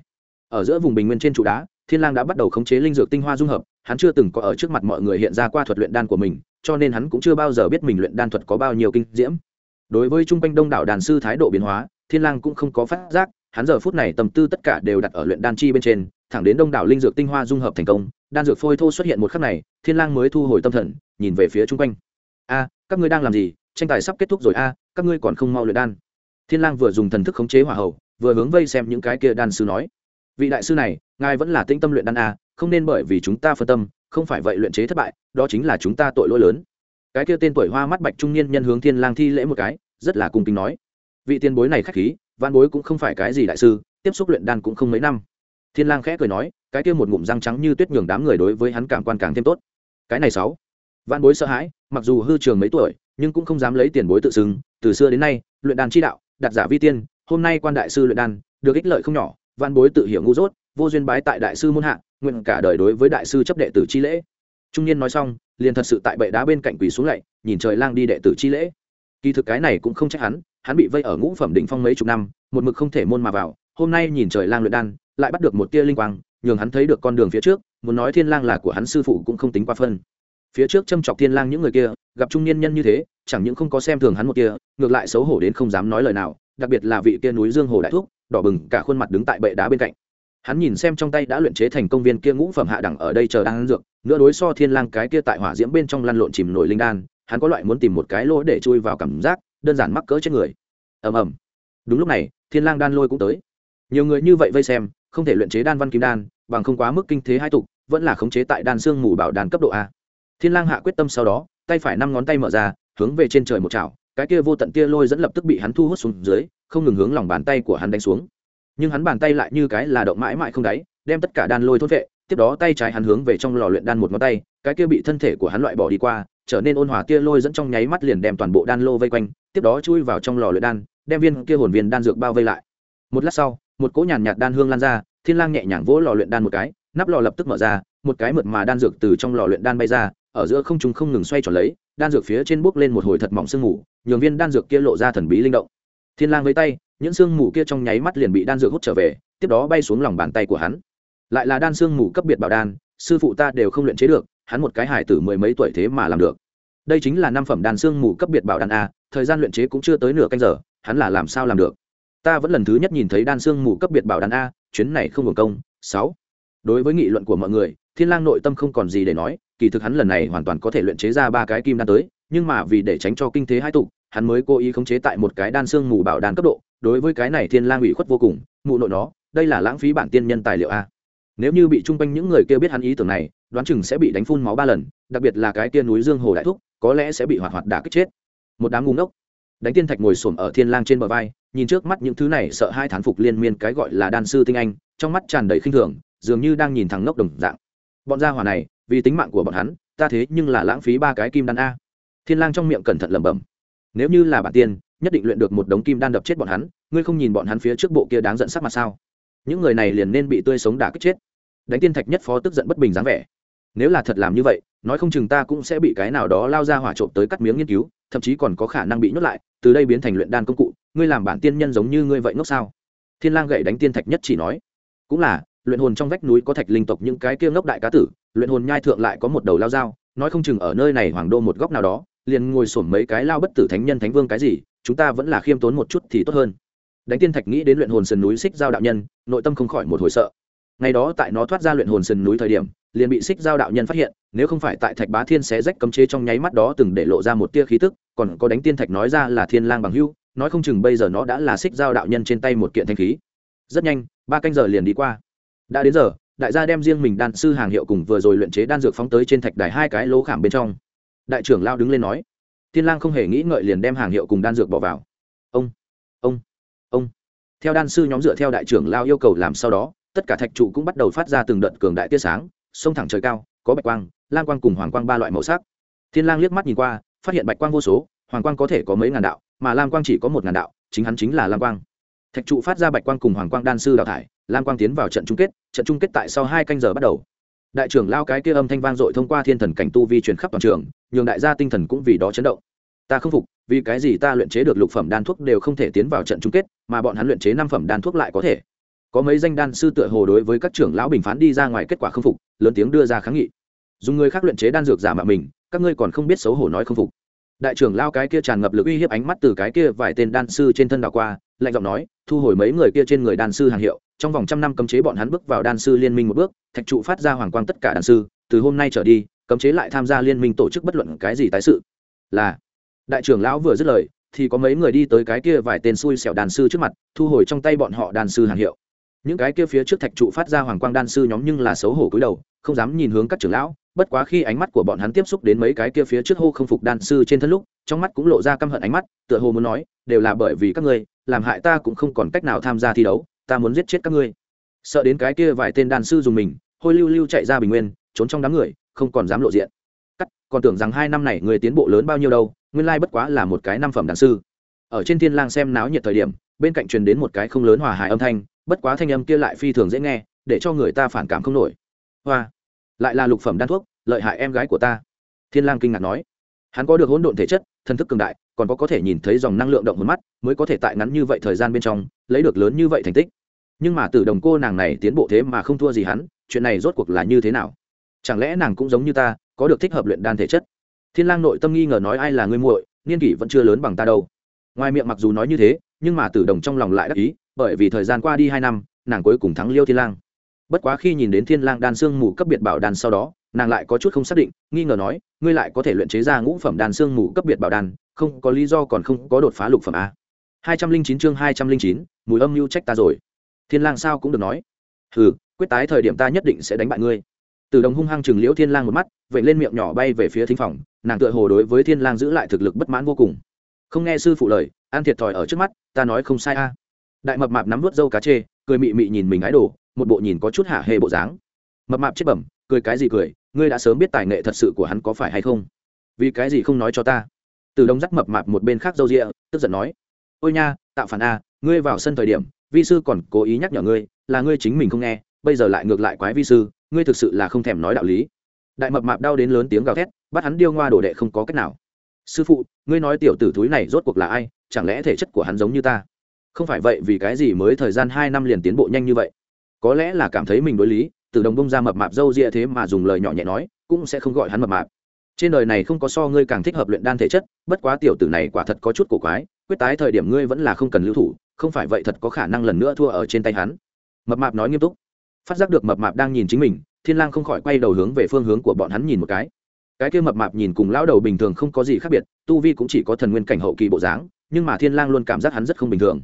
Ở giữa vùng bình nguyên trên trụ đá, thiên lang đã bắt đầu khống chế linh dược tinh hoa dung hợp, hắn chưa từng có ở trước mặt mọi người hiện ra qua thuật luyện đan của mình, cho nên hắn cũng chưa bao giờ biết mình luyện đan thuật có bao nhiêu kinh diễm. Đối với trung quanh đông đảo đàn sư thái độ biến hóa, thiên lang cũng không có phát giác hắn giờ phút này tâm tư tất cả đều đặt ở luyện đan chi bên trên, thẳng đến đông đảo linh dược tinh hoa dung hợp thành công, đan dược phôi thô xuất hiện một khắc này, thiên lang mới thu hồi tâm thần, nhìn về phía trung quanh. A, các ngươi đang làm gì? Tranh tài sắp kết thúc rồi a, các ngươi còn không mau luyện đan. Thiên lang vừa dùng thần thức khống chế hỏa hậu vừa hướng vây xem những cái kia đan sư nói, vị đại sư này, ngài vẫn là tĩnh tâm luyện đan a, không nên bởi vì chúng ta phân tâm, không phải vậy luyện chế thất bại, đó chính là chúng ta tội lỗi lớn. Cái kia tên tuổi hoa mắt bạch trung niên nhân hướng thiên lang thi lễ một cái, rất là cung kính nói, vị tiền bối này khách khí văn bối cũng không phải cái gì đại sư, tiếp xúc luyện đan cũng không mấy năm. Thiên lang khẽ cười nói, cái kia một ngụm răng trắng như tuyết nhường đám người đối với hắn cảm quan càng thêm tốt. Cái này sáu. Văn bối sợ hãi, mặc dù hư trường mấy tuổi, nhưng cũng không dám lấy tiền bối tự xưng, từ xưa đến nay, luyện đan chi đạo đặt giả vi tiên, hôm nay quan đại sư luyện đan, được ích lợi không nhỏ, văn bối tự hiểu ngu dốt, vô duyên bái tại đại sư môn hạ, nguyện cả đời đối với đại sư chấp đệ tử chi lễ. Trung niên nói xong, liền thật sự tại bệ đá bên cạnh quỳ xuống lạy nhìn trời lang đi đệ tử chi lễ. Kỳ thực cái này cũng không trách hắn hắn bị vây ở ngũ phẩm đỉnh phong mấy chục năm, một mực không thể môn mà vào, hôm nay nhìn trời lang luyện đan, lại bắt được một tia linh quang, nhường hắn thấy được con đường phía trước, muốn nói thiên lang là của hắn sư phụ cũng không tính qua phân. Phía trước châm chọc thiên lang những người kia, gặp trung niên nhân như thế, chẳng những không có xem thường hắn một kia ngược lại xấu hổ đến không dám nói lời nào, đặc biệt là vị kia núi dương hồ đại thúc, đỏ bừng cả khuôn mặt đứng tại bệ đá bên cạnh. Hắn nhìn xem trong tay đã luyện chế thành công viên kia ngũ phẩm hạ đẳng ở đây chờ đang dược, nữa đối so thiên lang cái kia tại hỏa diễm bên trong lăn lộn chìm nổi linh đan, hắn có loại muốn tìm một cái lỗ để chui vào cảm giác đơn giản mắc cỡ chết người. Ầm ầm. Đúng lúc này, thiên lang đan lôi cũng tới. Nhiều người như vậy vây xem, không thể luyện chế đan văn kim đan, bằng không quá mức kinh thế hai tục, vẫn là khống chế tại đan xương mù bảo đan cấp độ a. Thiên lang hạ quyết tâm sau đó, tay phải năm ngón tay mở ra, hướng về trên trời một chảo, cái kia vô tận tia lôi dẫn lập tức bị hắn thu hút xuống dưới, không ngừng hướng lòng bàn tay của hắn đánh xuống. Nhưng hắn bàn tay lại như cái là động mãi mãi không đáy, đem tất cả đan lôi thốt vệ, tiếp đó tay trái hắn hướng về trong lò luyện đan một ngón tay, cái kia bị thân thể của hắn loại bỏ đi qua trở nên ôn hòa tia lôi dẫn trong nháy mắt liền đem toàn bộ đan lô vây quanh, tiếp đó chui vào trong lò luyện đan, đem viên kia hồn viên đan dược bao vây lại. Một lát sau, một cỗ nhàn nhạt đan hương lan ra, thiên lang nhẹ nhàng vỗ lò luyện đan một cái, nắp lò lập tức mở ra, một cái mượt mà đan dược từ trong lò luyện đan bay ra, ở giữa không trung không ngừng xoay tròn lấy, đan dược phía trên bốc lên một hồi thật mỏng sương mù, nhường viên đan dược kia lộ ra thần bí linh động. Thiên lang với tay, những sương mù kia trong nháy mắt liền bị đan dược hút trở về, tiếp đó bay xuống lòng bàn tay của hắn. Lại là đan sương mù cấp biệt bảo đan sư phụ ta đều không luyện chế được, hắn một cái hải tử mười mấy tuổi thế mà làm được. Đây chính là năm phẩm đan xương mù cấp biệt bảo đan a, thời gian luyện chế cũng chưa tới nửa canh giờ, hắn là làm sao làm được? Ta vẫn lần thứ nhất nhìn thấy đan xương mù cấp biệt bảo đan a, chuyến này không hưởng công. Sáu. Đối với nghị luận của mọi người, thiên lang nội tâm không còn gì để nói, kỳ thực hắn lần này hoàn toàn có thể luyện chế ra ba cái kim đan tới, nhưng mà vì để tránh cho kinh thế hai tục hắn mới cố ý khống chế tại một cái đan xương mù bảo đan cấp độ. Đối với cái này thiên lang ủy khuất vô cùng, mụ nội nó, đây là lãng phí bản tiên nhân tài liệu a nếu như bị trung quanh những người kia biết hắn ý tưởng này, đoán chừng sẽ bị đánh phun máu ba lần, đặc biệt là cái tiên núi dương hồ đại thúc, có lẽ sẽ bị hoạt hoạt đả kích chết. Một đám ngu ngốc. Đánh tiên thạch ngồi xổm ở thiên lang trên bờ vai, nhìn trước mắt những thứ này sợ hai thán phục liên miên cái gọi là đan sư tinh anh, trong mắt tràn đầy khinh thường, dường như đang nhìn thằng ngốc đồng dạng. Bọn gia hỏa này, vì tính mạng của bọn hắn, ta thế nhưng là lãng phí ba cái kim đan a. Thiên lang trong miệng cẩn thận lẩm bẩm. Nếu như là bản tiên, nhất định luyện được một đống kim đan đập chết bọn hắn, ngươi không nhìn bọn hắn phía trước bộ kia đáng giận sắc mặt sao? Những người này liền nên bị tươi sống đả kích chết đánh tiên thạch nhất phó tức giận bất bình dáng vẻ. Nếu là thật làm như vậy, nói không chừng ta cũng sẽ bị cái nào đó lao ra hỏa trộm tới cắt miếng nghiên cứu, thậm chí còn có khả năng bị nhốt lại, từ đây biến thành luyện đan công cụ, ngươi làm bản tiên nhân giống như ngươi vậy ngốc sao? Thiên lang gậy đánh tiên thạch nhất chỉ nói. Cũng là, luyện hồn trong vách núi có thạch linh tộc những cái kia ngốc đại cá tử, luyện hồn nhai thượng lại có một đầu lao dao, nói không chừng ở nơi này hoàng đô một góc nào đó, liền ngồi sổm mấy cái lao bất tử thánh nhân thánh vương cái gì, chúng ta vẫn là khiêm tốn một chút thì tốt hơn. Đánh tiên thạch nghĩ đến luyện hồn sườn núi xích giao đạo nhân, nội tâm không khỏi một hồi sợ ngày đó tại nó thoát ra luyện hồn sườn núi thời điểm, liền bị xích giao đạo nhân phát hiện, nếu không phải tại thạch bá thiên xé rách cấm chế trong nháy mắt đó từng để lộ ra một tia khí tức, còn có đánh tiên thạch nói ra là thiên lang bằng hưu nói không chừng bây giờ nó đã là xích giao đạo nhân trên tay một kiện thanh khí. Rất nhanh, ba canh giờ liền đi qua. Đã đến giờ, đại gia đem riêng mình đan sư hàng hiệu cùng vừa rồi luyện chế đan dược phóng tới trên thạch đài hai cái lỗ khảm bên trong. Đại trưởng lao đứng lên nói, thiên lang không hề nghĩ ngợi liền đem hàng hiệu cùng đan dược bỏ vào. Ông ông ông. Theo đan sư nhóm dựa theo đại trưởng lao yêu cầu làm sau đó tất cả thạch trụ cũng bắt đầu phát ra từng đợt cường đại tia sáng, sông thẳng trời cao, có bạch quang, lam quang cùng hoàng quang ba loại màu sắc. Thiên lang liếc mắt nhìn qua, phát hiện bạch quang vô số, hoàng quang có thể có mấy ngàn đạo, mà lam quang chỉ có một ngàn đạo, chính hắn chính là lam quang. Thạch trụ phát ra bạch quang cùng hoàng quang đan sư đào thải, lam quang tiến vào trận chung kết, trận chung kết tại sau hai canh giờ bắt đầu. Đại trưởng lao cái kia âm thanh vang dội thông qua thiên thần cảnh tu vi truyền khắp toàn trường, nhường đại gia tinh thần cũng vì đó chấn động. Ta không phục, vì cái gì ta luyện chế được lục phẩm đan thuốc đều không thể tiến vào trận chung kết, mà bọn hắn luyện chế năm phẩm đan thuốc lại có thể có mấy danh đan sư tựa hồ đối với các trưởng lão bình phán đi ra ngoài kết quả không phục, lớn tiếng đưa ra kháng nghị. Dùng người khác luyện chế đan dược giả mạo mình, các ngươi còn không biết xấu hổ nói không phục. Đại trưởng lao cái kia tràn ngập lực uy hiếp ánh mắt từ cái kia vài tên đan sư trên thân đảo qua, lạnh giọng nói, thu hồi mấy người kia trên người đan sư hàng hiệu, trong vòng trăm năm cấm chế bọn hắn bước vào đan sư liên minh một bước, thạch trụ phát ra hoàng quang tất cả đan sư, từ hôm nay trở đi, cấm chế lại tham gia liên minh tổ chức bất luận cái gì tái sự. Là, đại trưởng lão vừa dứt lời, thì có mấy người đi tới cái kia vài tên xui xẻo đàn sư trước mặt, thu hồi trong tay bọn họ đàn sư hàng hiệu những cái kia phía trước thạch trụ phát ra hoàng quang đan sư nhóm nhưng là xấu hổ cúi đầu, không dám nhìn hướng các trưởng lão, bất quá khi ánh mắt của bọn hắn tiếp xúc đến mấy cái kia phía trước hô không phục đan sư trên thân lúc, trong mắt cũng lộ ra căm hận ánh mắt, tựa hồ muốn nói, đều là bởi vì các ngươi, làm hại ta cũng không còn cách nào tham gia thi đấu, ta muốn giết chết các ngươi. Sợ đến cái kia vài tên đan sư dùng mình, hôi lưu lưu chạy ra bình nguyên, trốn trong đám người, không còn dám lộ diện. Cắt, còn tưởng rằng hai năm này người tiến bộ lớn bao nhiêu đâu, nguyên lai bất quá là một cái năm phẩm đan sư. Ở trên thiên lang xem náo nhiệt thời điểm, bên cạnh truyền đến một cái không lớn hòa hài âm thanh bất quá thanh âm kia lại phi thường dễ nghe, để cho người ta phản cảm không nổi. Hoa, lại là lục phẩm đan thuốc, lợi hại em gái của ta. Thiên lang kinh ngạc nói. Hắn có được hỗn độn thể chất, thân thức cường đại, còn có có thể nhìn thấy dòng năng lượng động một mắt, mới có thể tại ngắn như vậy thời gian bên trong, lấy được lớn như vậy thành tích. Nhưng mà từ đồng cô nàng này tiến bộ thế mà không thua gì hắn, chuyện này rốt cuộc là như thế nào? Chẳng lẽ nàng cũng giống như ta, có được thích hợp luyện đan thể chất? Thiên lang nội tâm nghi ngờ nói ai là ngươi muội, niên kỷ vẫn chưa lớn bằng ta đâu. Ngoài miệng mặc dù nói như thế, nhưng mà tử đồng trong lòng lại đắc ý bởi vì thời gian qua đi hai năm, nàng cuối cùng thắng liêu thiên lang. Bất quá khi nhìn đến thiên lang đan xương mù cấp biệt bảo đan sau đó, nàng lại có chút không xác định, nghi ngờ nói, ngươi lại có thể luyện chế ra ngũ phẩm đan xương mù cấp biệt bảo đan, không có lý do còn không có đột phá lục phẩm a hai trăm linh chín chương hai trăm linh chín, mùi âm lưu trách ta rồi. Thiên lang sao cũng được nói. Hừ, quyết tái thời điểm ta nhất định sẽ đánh bại ngươi. Từ đồng hung hăng chừng liễu thiên lang một mắt, vậy lên miệng nhỏ bay về phía thính phòng, nàng tựa hồ đối với thiên lang giữ lại thực lực bất mãn vô cùng. Không nghe sư phụ lời an thiệt thòi ở trước mắt, ta nói không sai a đại mập mạp nắm vớt dâu cá chê, cười mị mị nhìn mình ái đồ, một bộ nhìn có chút hạ hê bộ dáng. Mập mạp chết bẩm, cười cái gì cười, ngươi đã sớm biết tài nghệ thật sự của hắn có phải hay không? Vì cái gì không nói cho ta? Từ đông dắt mập mạp một bên khác dâu rịa, tức giận nói. Ôi nha, tạo phản a, ngươi vào sân thời điểm, vi sư còn cố ý nhắc nhở ngươi, là ngươi chính mình không nghe, bây giờ lại ngược lại quái vi sư, ngươi thực sự là không thèm nói đạo lý. Đại mập mạp đau đến lớn tiếng gào thét, bắt hắn điêu ngoa đổ đệ không có cách nào. Sư phụ, ngươi nói tiểu tử thúi này rốt cuộc là ai, chẳng lẽ thể chất của hắn giống như ta? Không phải vậy vì cái gì mới thời gian hai năm liền tiến bộ nhanh như vậy? Có lẽ là cảm thấy mình đối lý, từ đồng bông ra mập mạp dâu ria thế mà dùng lời nhỏ nhẹ nói, cũng sẽ không gọi hắn mập mạp. Trên đời này không có so ngươi càng thích hợp luyện đan thể chất, bất quá tiểu tử này quả thật có chút cổ quái, quyết tái thời điểm ngươi vẫn là không cần lưu thủ, không phải vậy thật có khả năng lần nữa thua ở trên tay hắn. Mập mạp nói nghiêm túc. Phát giác được mập mạp đang nhìn chính mình, thiên lang không khỏi quay đầu hướng về phương hướng của bọn hắn nhìn một cái. Cái kia mập mạp nhìn cùng lão đầu bình thường không có gì khác biệt, tu vi cũng chỉ có thần nguyên cảnh hậu kỳ bộ dáng, nhưng mà thiên lang luôn cảm giác hắn rất không bình thường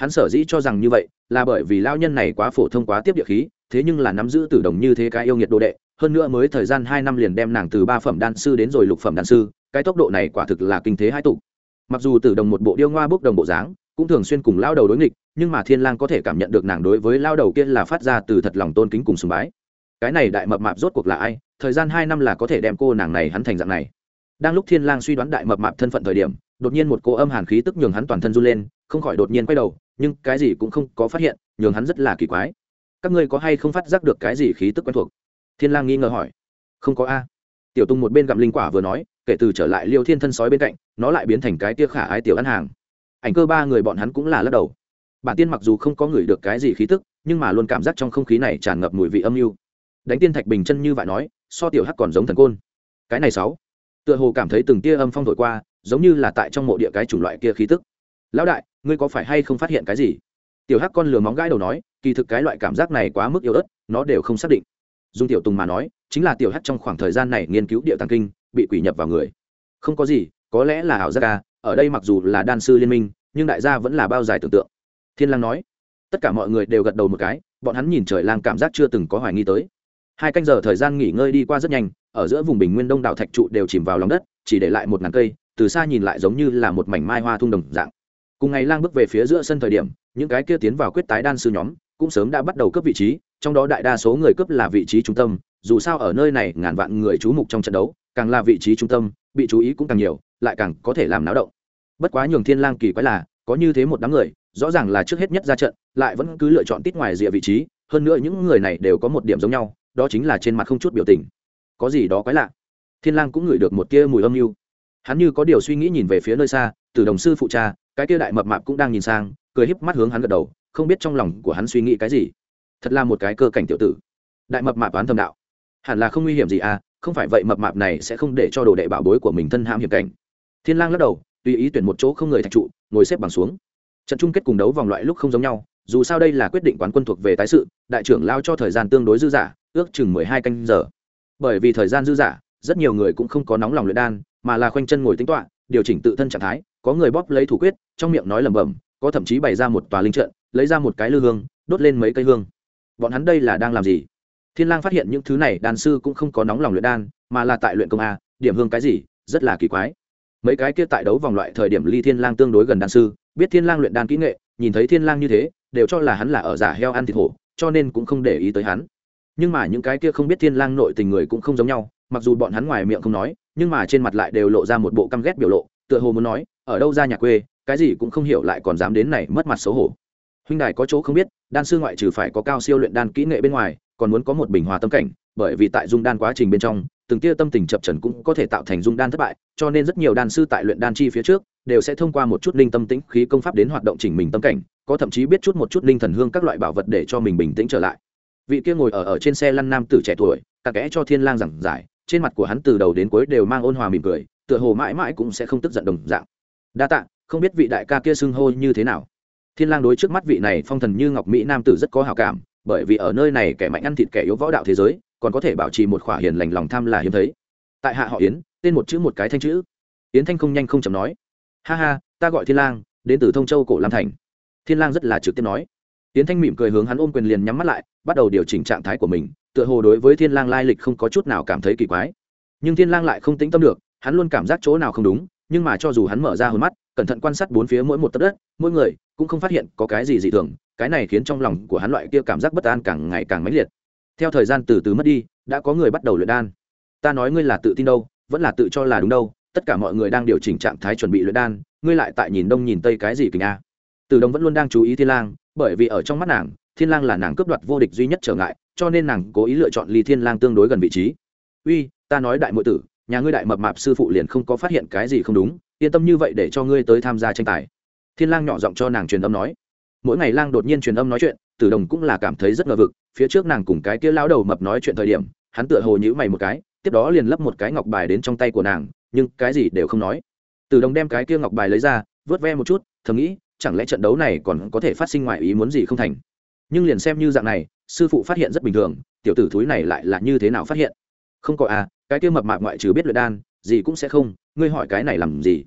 hắn sở dĩ cho rằng như vậy là bởi vì lão nhân này quá phổ thông quá tiếp địa khí, thế nhưng là nắm giữ tử đồng như thế cái yêu nghiệt đồ đệ, hơn nữa mới thời gian hai năm liền đem nàng từ ba phẩm đan sư đến rồi lục phẩm đan sư, cái tốc độ này quả thực là kinh thế hai tục mặc dù tử đồng một bộ điêu ngoa bốc đồng bộ dáng, cũng thường xuyên cùng lao đầu đối nghịch, nhưng mà thiên lang có thể cảm nhận được nàng đối với lao đầu kia là phát ra từ thật lòng tôn kính cùng sùng bái. Cái này đại mập mạp rốt cuộc là ai? Thời gian hai năm là có thể đem cô nàng này hắn thành dạng này. Đang lúc thiên lang suy đoán đại mập mạp thân phận thời điểm, đột nhiên một cô âm hàn khí tức nhường hắn toàn thân run lên, không khỏi đột nhiên quay đầu nhưng cái gì cũng không có phát hiện, nhường hắn rất là kỳ quái. Các ngươi có hay không phát giác được cái gì khí tức quen thuộc? Thiên lang nghi ngờ hỏi. Không có a. Tiểu tung một bên gặm linh quả vừa nói, kể từ trở lại liêu thiên thân sói bên cạnh, nó lại biến thành cái tia khả ái tiểu ăn hàng. Ảnh cơ ba người bọn hắn cũng là lắc đầu. Bản tiên mặc dù không có ngửi được cái gì khí tức, nhưng mà luôn cảm giác trong không khí này tràn ngập mùi vị âm mưu. Đánh tiên thạch bình chân như vậy nói, so tiểu hắc còn giống thần côn. Cái này sáu. Tựa hồ cảm thấy từng tia âm phong thổi qua, giống như là tại trong mộ địa cái chủng loại kia khí tức lão đại, ngươi có phải hay không phát hiện cái gì? Tiểu hắc con lừa móng gãi đầu nói, kỳ thực cái loại cảm giác này quá mức yếu ớt, nó đều không xác định. Dung tiểu tùng mà nói, chính là tiểu hắc trong khoảng thời gian này nghiên cứu địa tàng kinh, bị quỷ nhập vào người. Không có gì, có lẽ là ảo giác ca ở đây mặc dù là đan sư liên minh, nhưng đại gia vẫn là bao dài tưởng tượng. Thiên lang nói. Tất cả mọi người đều gật đầu một cái, bọn hắn nhìn trời lang cảm giác chưa từng có hoài nghi tới. Hai canh giờ thời gian nghỉ ngơi đi qua rất nhanh, ở giữa vùng bình nguyên đông đảo thạch trụ đều chìm vào lòng đất, chỉ để lại một ngàn cây, từ xa nhìn lại giống như là một mảnh mai hoa thung đồng dạng cùng ngày lang bước về phía giữa sân thời điểm, những cái kia tiến vào quyết tái đan sư nhóm cũng sớm đã bắt đầu cấp vị trí, trong đó đại đa số người cấp là vị trí trung tâm, dù sao ở nơi này ngàn vạn người chú mục trong trận đấu, càng là vị trí trung tâm, bị chú ý cũng càng nhiều, lại càng có thể làm náo động. Bất quá nhường thiên lang kỳ quái là, có như thế một đám người, rõ ràng là trước hết nhất ra trận, lại vẫn cứ lựa chọn tít ngoài rìa vị trí, hơn nữa những người này đều có một điểm giống nhau, đó chính là trên mặt không chút biểu tình. Có gì đó quái lạ. Thiên lang cũng ngửi được một tia mùi âm mưu. Hắn như có điều suy nghĩ nhìn về phía nơi xa, từ đồng sư phụ cha cái kia đại mập mạp cũng đang nhìn sang, cười híp mắt hướng hắn gật đầu, không biết trong lòng của hắn suy nghĩ cái gì. Thật là một cái cơ cảnh tiểu tử. Đại mập mạp oán thầm đạo. Hẳn là không nguy hiểm gì à không phải vậy mập mạp này sẽ không để cho đồ đệ bảo bối của mình thân hãm hiểm cảnh. Thiên lang lắc đầu, tùy ý tuyển một chỗ không người thạch trụ, ngồi xếp bằng xuống. Trận chung kết cùng đấu vòng loại lúc không giống nhau, dù sao đây là quyết định quán quân thuộc về tái sự, đại trưởng lao cho thời gian tương đối dư giả ước chừng mười hai canh giờ. Bởi vì thời gian dư giả rất nhiều người cũng không có nóng lòng luyện đan, mà là khoanh chân ngồi tính toạ điều chỉnh tự thân trạng thái có người bóp lấy thủ quyết, trong miệng nói lẩm bẩm, có thậm chí bày ra một tòa linh trận, lấy ra một cái lư hương, đốt lên mấy cây hương. Bọn hắn đây là đang làm gì? Thiên lang phát hiện những thứ này đan sư cũng không có nóng lòng luyện đan, mà là tại luyện công a, điểm hương cái gì, rất là kỳ quái. Mấy cái kia tại đấu vòng loại thời điểm ly thiên lang tương đối gần đan sư, biết thiên lang luyện đan kỹ nghệ, nhìn thấy thiên lang như thế, đều cho là hắn là ở giả heo ăn thịt hổ, cho nên cũng không để ý tới hắn. Nhưng mà những cái kia không biết thiên lang nội tình người cũng không giống nhau, mặc dù bọn hắn ngoài miệng không nói, nhưng mà trên mặt lại đều lộ ra một bộ căm ghét biểu lộ, tựa hồ muốn nói ở đâu ra nhà quê, cái gì cũng không hiểu lại còn dám đến này mất mặt xấu hổ. Huynh đài có chỗ không biết, đan sư ngoại trừ phải có cao siêu luyện đan kỹ nghệ bên ngoài, còn muốn có một bình hòa tâm cảnh, bởi vì tại dung đan quá trình bên trong, từng tia tâm tình chập trần cũng có thể tạo thành dung đan thất bại, cho nên rất nhiều đan sư tại luyện đan chi phía trước, đều sẽ thông qua một chút linh tâm tĩnh khí công pháp đến hoạt động chỉnh mình tâm cảnh, có thậm chí biết chút một chút linh thần hương các loại bảo vật để cho mình bình tĩnh trở lại. Vị kia ngồi ở ở trên xe lăn nam tử trẻ tuổi ta kẽ cho thiên lang giảng giải, trên mặt của hắn từ đầu đến cuối đều mang ôn hòa mỉm cười, tựa hồ mãi mãi cũng sẽ không tức giận đồng dạng đa tạ, không biết vị đại ca kia xưng hô như thế nào. Thiên lang đối trước mắt vị này phong thần như ngọc mỹ nam tử rất có hảo cảm, bởi vì ở nơi này kẻ mạnh ăn thịt kẻ yếu võ đạo thế giới, còn có thể bảo trì một khỏa hiền lành lòng tham là hiếm thấy. Tại hạ họ yến, tên một chữ một cái thanh chữ. Yến thanh không nhanh không chậm nói. Ha ha, ta gọi thiên lang, đến từ thông châu cổ lam thành. Thiên lang rất là trực tiếp nói. Yến thanh mỉm cười hướng hắn ôm quyền liền nhắm mắt lại, bắt đầu điều chỉnh trạng thái của mình, tựa hồ đối với thiên lang lai lịch không có chút nào cảm thấy kỳ quái. Nhưng thiên lang lại không tĩnh tâm được, hắn luôn cảm giác chỗ nào không đúng nhưng mà cho dù hắn mở ra hồn mắt, cẩn thận quan sát bốn phía mỗi một tấc đất, mỗi người cũng không phát hiện có cái gì dị thường, cái này khiến trong lòng của hắn loại kia cảm giác bất an càng ngày càng mãnh liệt. Theo thời gian từ từ mất đi, đã có người bắt đầu luyện đan. Ta nói ngươi là tự tin đâu, vẫn là tự cho là đúng đâu, tất cả mọi người đang điều chỉnh trạng thái chuẩn bị luyện đan, ngươi lại tại nhìn đông nhìn tây cái gì kình a từ đông vẫn luôn đang chú ý thiên lang, bởi vì ở trong mắt nàng, thiên lang là nàng cướp đoạt vô địch duy nhất trở ngại, cho nên nàng cố ý lựa chọn ly thiên lang tương đối gần vị trí. Uy, ta nói đại muội tử nhà ngươi đại mập mạp sư phụ liền không có phát hiện cái gì không đúng, yên tâm như vậy để cho ngươi tới tham gia tranh tài. Thiên lang nhỏ giọng cho nàng truyền âm nói. Mỗi ngày lang đột nhiên truyền âm nói chuyện, tử đồng cũng là cảm thấy rất ngờ vực, phía trước nàng cùng cái kia lão đầu mập nói chuyện thời điểm, hắn tựa hồ nhữ mày một cái, tiếp đó liền lấp một cái ngọc bài đến trong tay của nàng, nhưng cái gì đều không nói. Tử đồng đem cái kia ngọc bài lấy ra, vớt ve một chút, thầm nghĩ, chẳng lẽ trận đấu này còn có thể phát sinh ngoài ý muốn gì không thành? Nhưng liền xem như dạng này, sư phụ phát hiện rất bình thường, tiểu tử thúi này lại là như thế nào phát hiện? Không có à cái kia mập mạp ngoại trừ biết luyện đan, gì cũng sẽ không, ngươi hỏi cái này làm gì?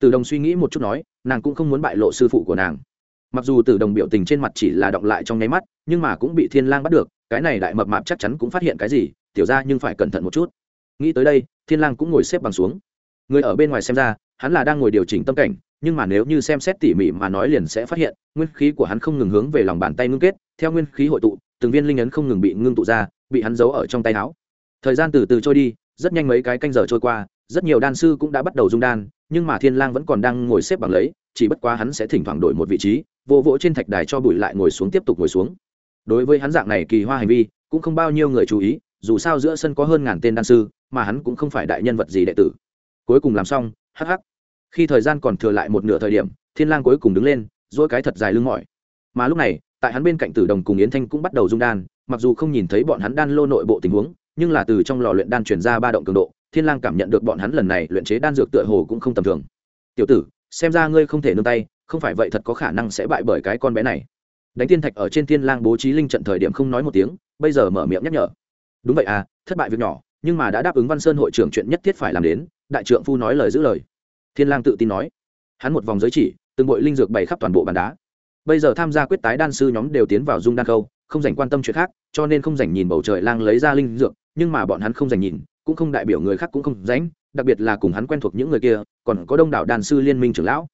Tử đồng suy nghĩ một chút nói, nàng cũng không muốn bại lộ sư phụ của nàng. Mặc dù tử đồng biểu tình trên mặt chỉ là động lại trong nháy mắt, nhưng mà cũng bị thiên lang bắt được, cái này đại mập mạp chắc chắn cũng phát hiện cái gì, tiểu ra nhưng phải cẩn thận một chút. Nghĩ tới đây, thiên lang cũng ngồi xếp bằng xuống. Người ở bên ngoài xem ra, hắn là đang ngồi điều chỉnh tâm cảnh, nhưng mà nếu như xem xét tỉ mỉ mà nói liền sẽ phát hiện, nguyên khí của hắn không ngừng hướng về lòng bàn tay ngưng kết, theo nguyên khí hội tụ, từng viên linh ấn không ngừng bị ngưng tụ ra, bị hắn giấu ở trong tay áo. Thời gian từ từ trôi đi rất nhanh mấy cái canh giờ trôi qua, rất nhiều đan sư cũng đã bắt đầu dung đan, nhưng mà thiên lang vẫn còn đang ngồi xếp bằng lấy, chỉ bất quá hắn sẽ thỉnh thoảng đổi một vị trí, vỗ vỗ trên thạch đài cho bụi lại ngồi xuống tiếp tục ngồi xuống. Đối với hắn dạng này kỳ hoa hành vi, cũng không bao nhiêu người chú ý, dù sao giữa sân có hơn ngàn tên đan sư, mà hắn cũng không phải đại nhân vật gì đệ tử. Cuối cùng làm xong, hắc hắc. Khi thời gian còn thừa lại một nửa thời điểm, thiên lang cuối cùng đứng lên, duỗi cái thật dài lưng mỏi. Mà lúc này, tại hắn bên cạnh tử đồng cùng yến thanh cũng bắt đầu dung đan, mặc dù không nhìn thấy bọn hắn đan lô nội bộ tình huống nhưng là từ trong lò luyện đan truyền ra ba động cường độ, thiên lang cảm nhận được bọn hắn lần này luyện chế đan dược tựa hồ cũng không tầm thường. Tiểu tử, xem ra ngươi không thể nương tay, không phải vậy thật có khả năng sẽ bại bởi cái con bé này. Đánh tiên thạch ở trên thiên lang bố trí linh trận thời điểm không nói một tiếng, bây giờ mở miệng nhắc nhở. Đúng vậy à thất bại việc nhỏ, nhưng mà đã đáp ứng văn sơn hội trưởng chuyện nhất thiết phải làm đến, đại trượng phu nói lời giữ lời. Thiên lang tự tin nói. Hắn một vòng giới chỉ, từng bội linh dược bày khắp toàn bộ bàn đá. Bây giờ tham gia quyết tái đan sư nhóm đều tiến vào dung đan câu không dành quan tâm chuyện khác, cho nên không dành nhìn bầu trời lang lấy ra linh dược nhưng mà bọn hắn không dành nhìn, cũng không đại biểu người khác cũng không dánh đặc biệt là cùng hắn quen thuộc những người kia, còn có đông đảo đàn sư liên minh trưởng lão.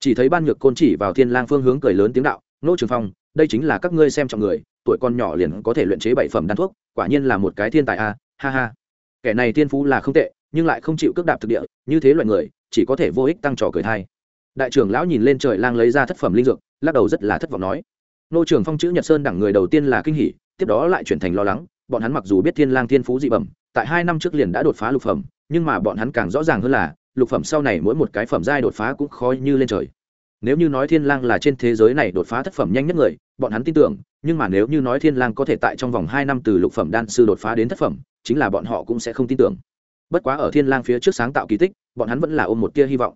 Chỉ thấy ban nhược côn chỉ vào thiên lang phương hướng cười lớn tiếng đạo, nô trường phong, đây chính là các ngươi xem trọng người, tuổi con nhỏ liền có thể luyện chế bảy phẩm đan thuốc, quả nhiên là một cái thiên tài a, ha ha. Kẻ này thiên phú là không tệ, nhưng lại không chịu cước đạp thực địa, như thế loại người, chỉ có thể vô ích tăng trò cười thai. Đại trưởng lão nhìn lên trời lang lấy ra thất phẩm linh dược, lắc đầu rất là thất vọng nói, nô trưởng phong chữ nhật sơn đẳng người đầu tiên là kinh hỉ, tiếp đó lại chuyển thành lo lắng bọn hắn mặc dù biết thiên lang thiên phú dị bẩm, tại hai năm trước liền đã đột phá lục phẩm, nhưng mà bọn hắn càng rõ ràng hơn là, lục phẩm sau này mỗi một cái phẩm giai đột phá cũng khó như lên trời. Nếu như nói thiên lang là trên thế giới này đột phá thất phẩm nhanh nhất người, bọn hắn tin tưởng, nhưng mà nếu như nói thiên lang có thể tại trong vòng hai năm từ lục phẩm đan sư đột phá đến thất phẩm, chính là bọn họ cũng sẽ không tin tưởng. Bất quá ở thiên lang phía trước sáng tạo kỳ tích, bọn hắn vẫn là ôm một tia hy vọng.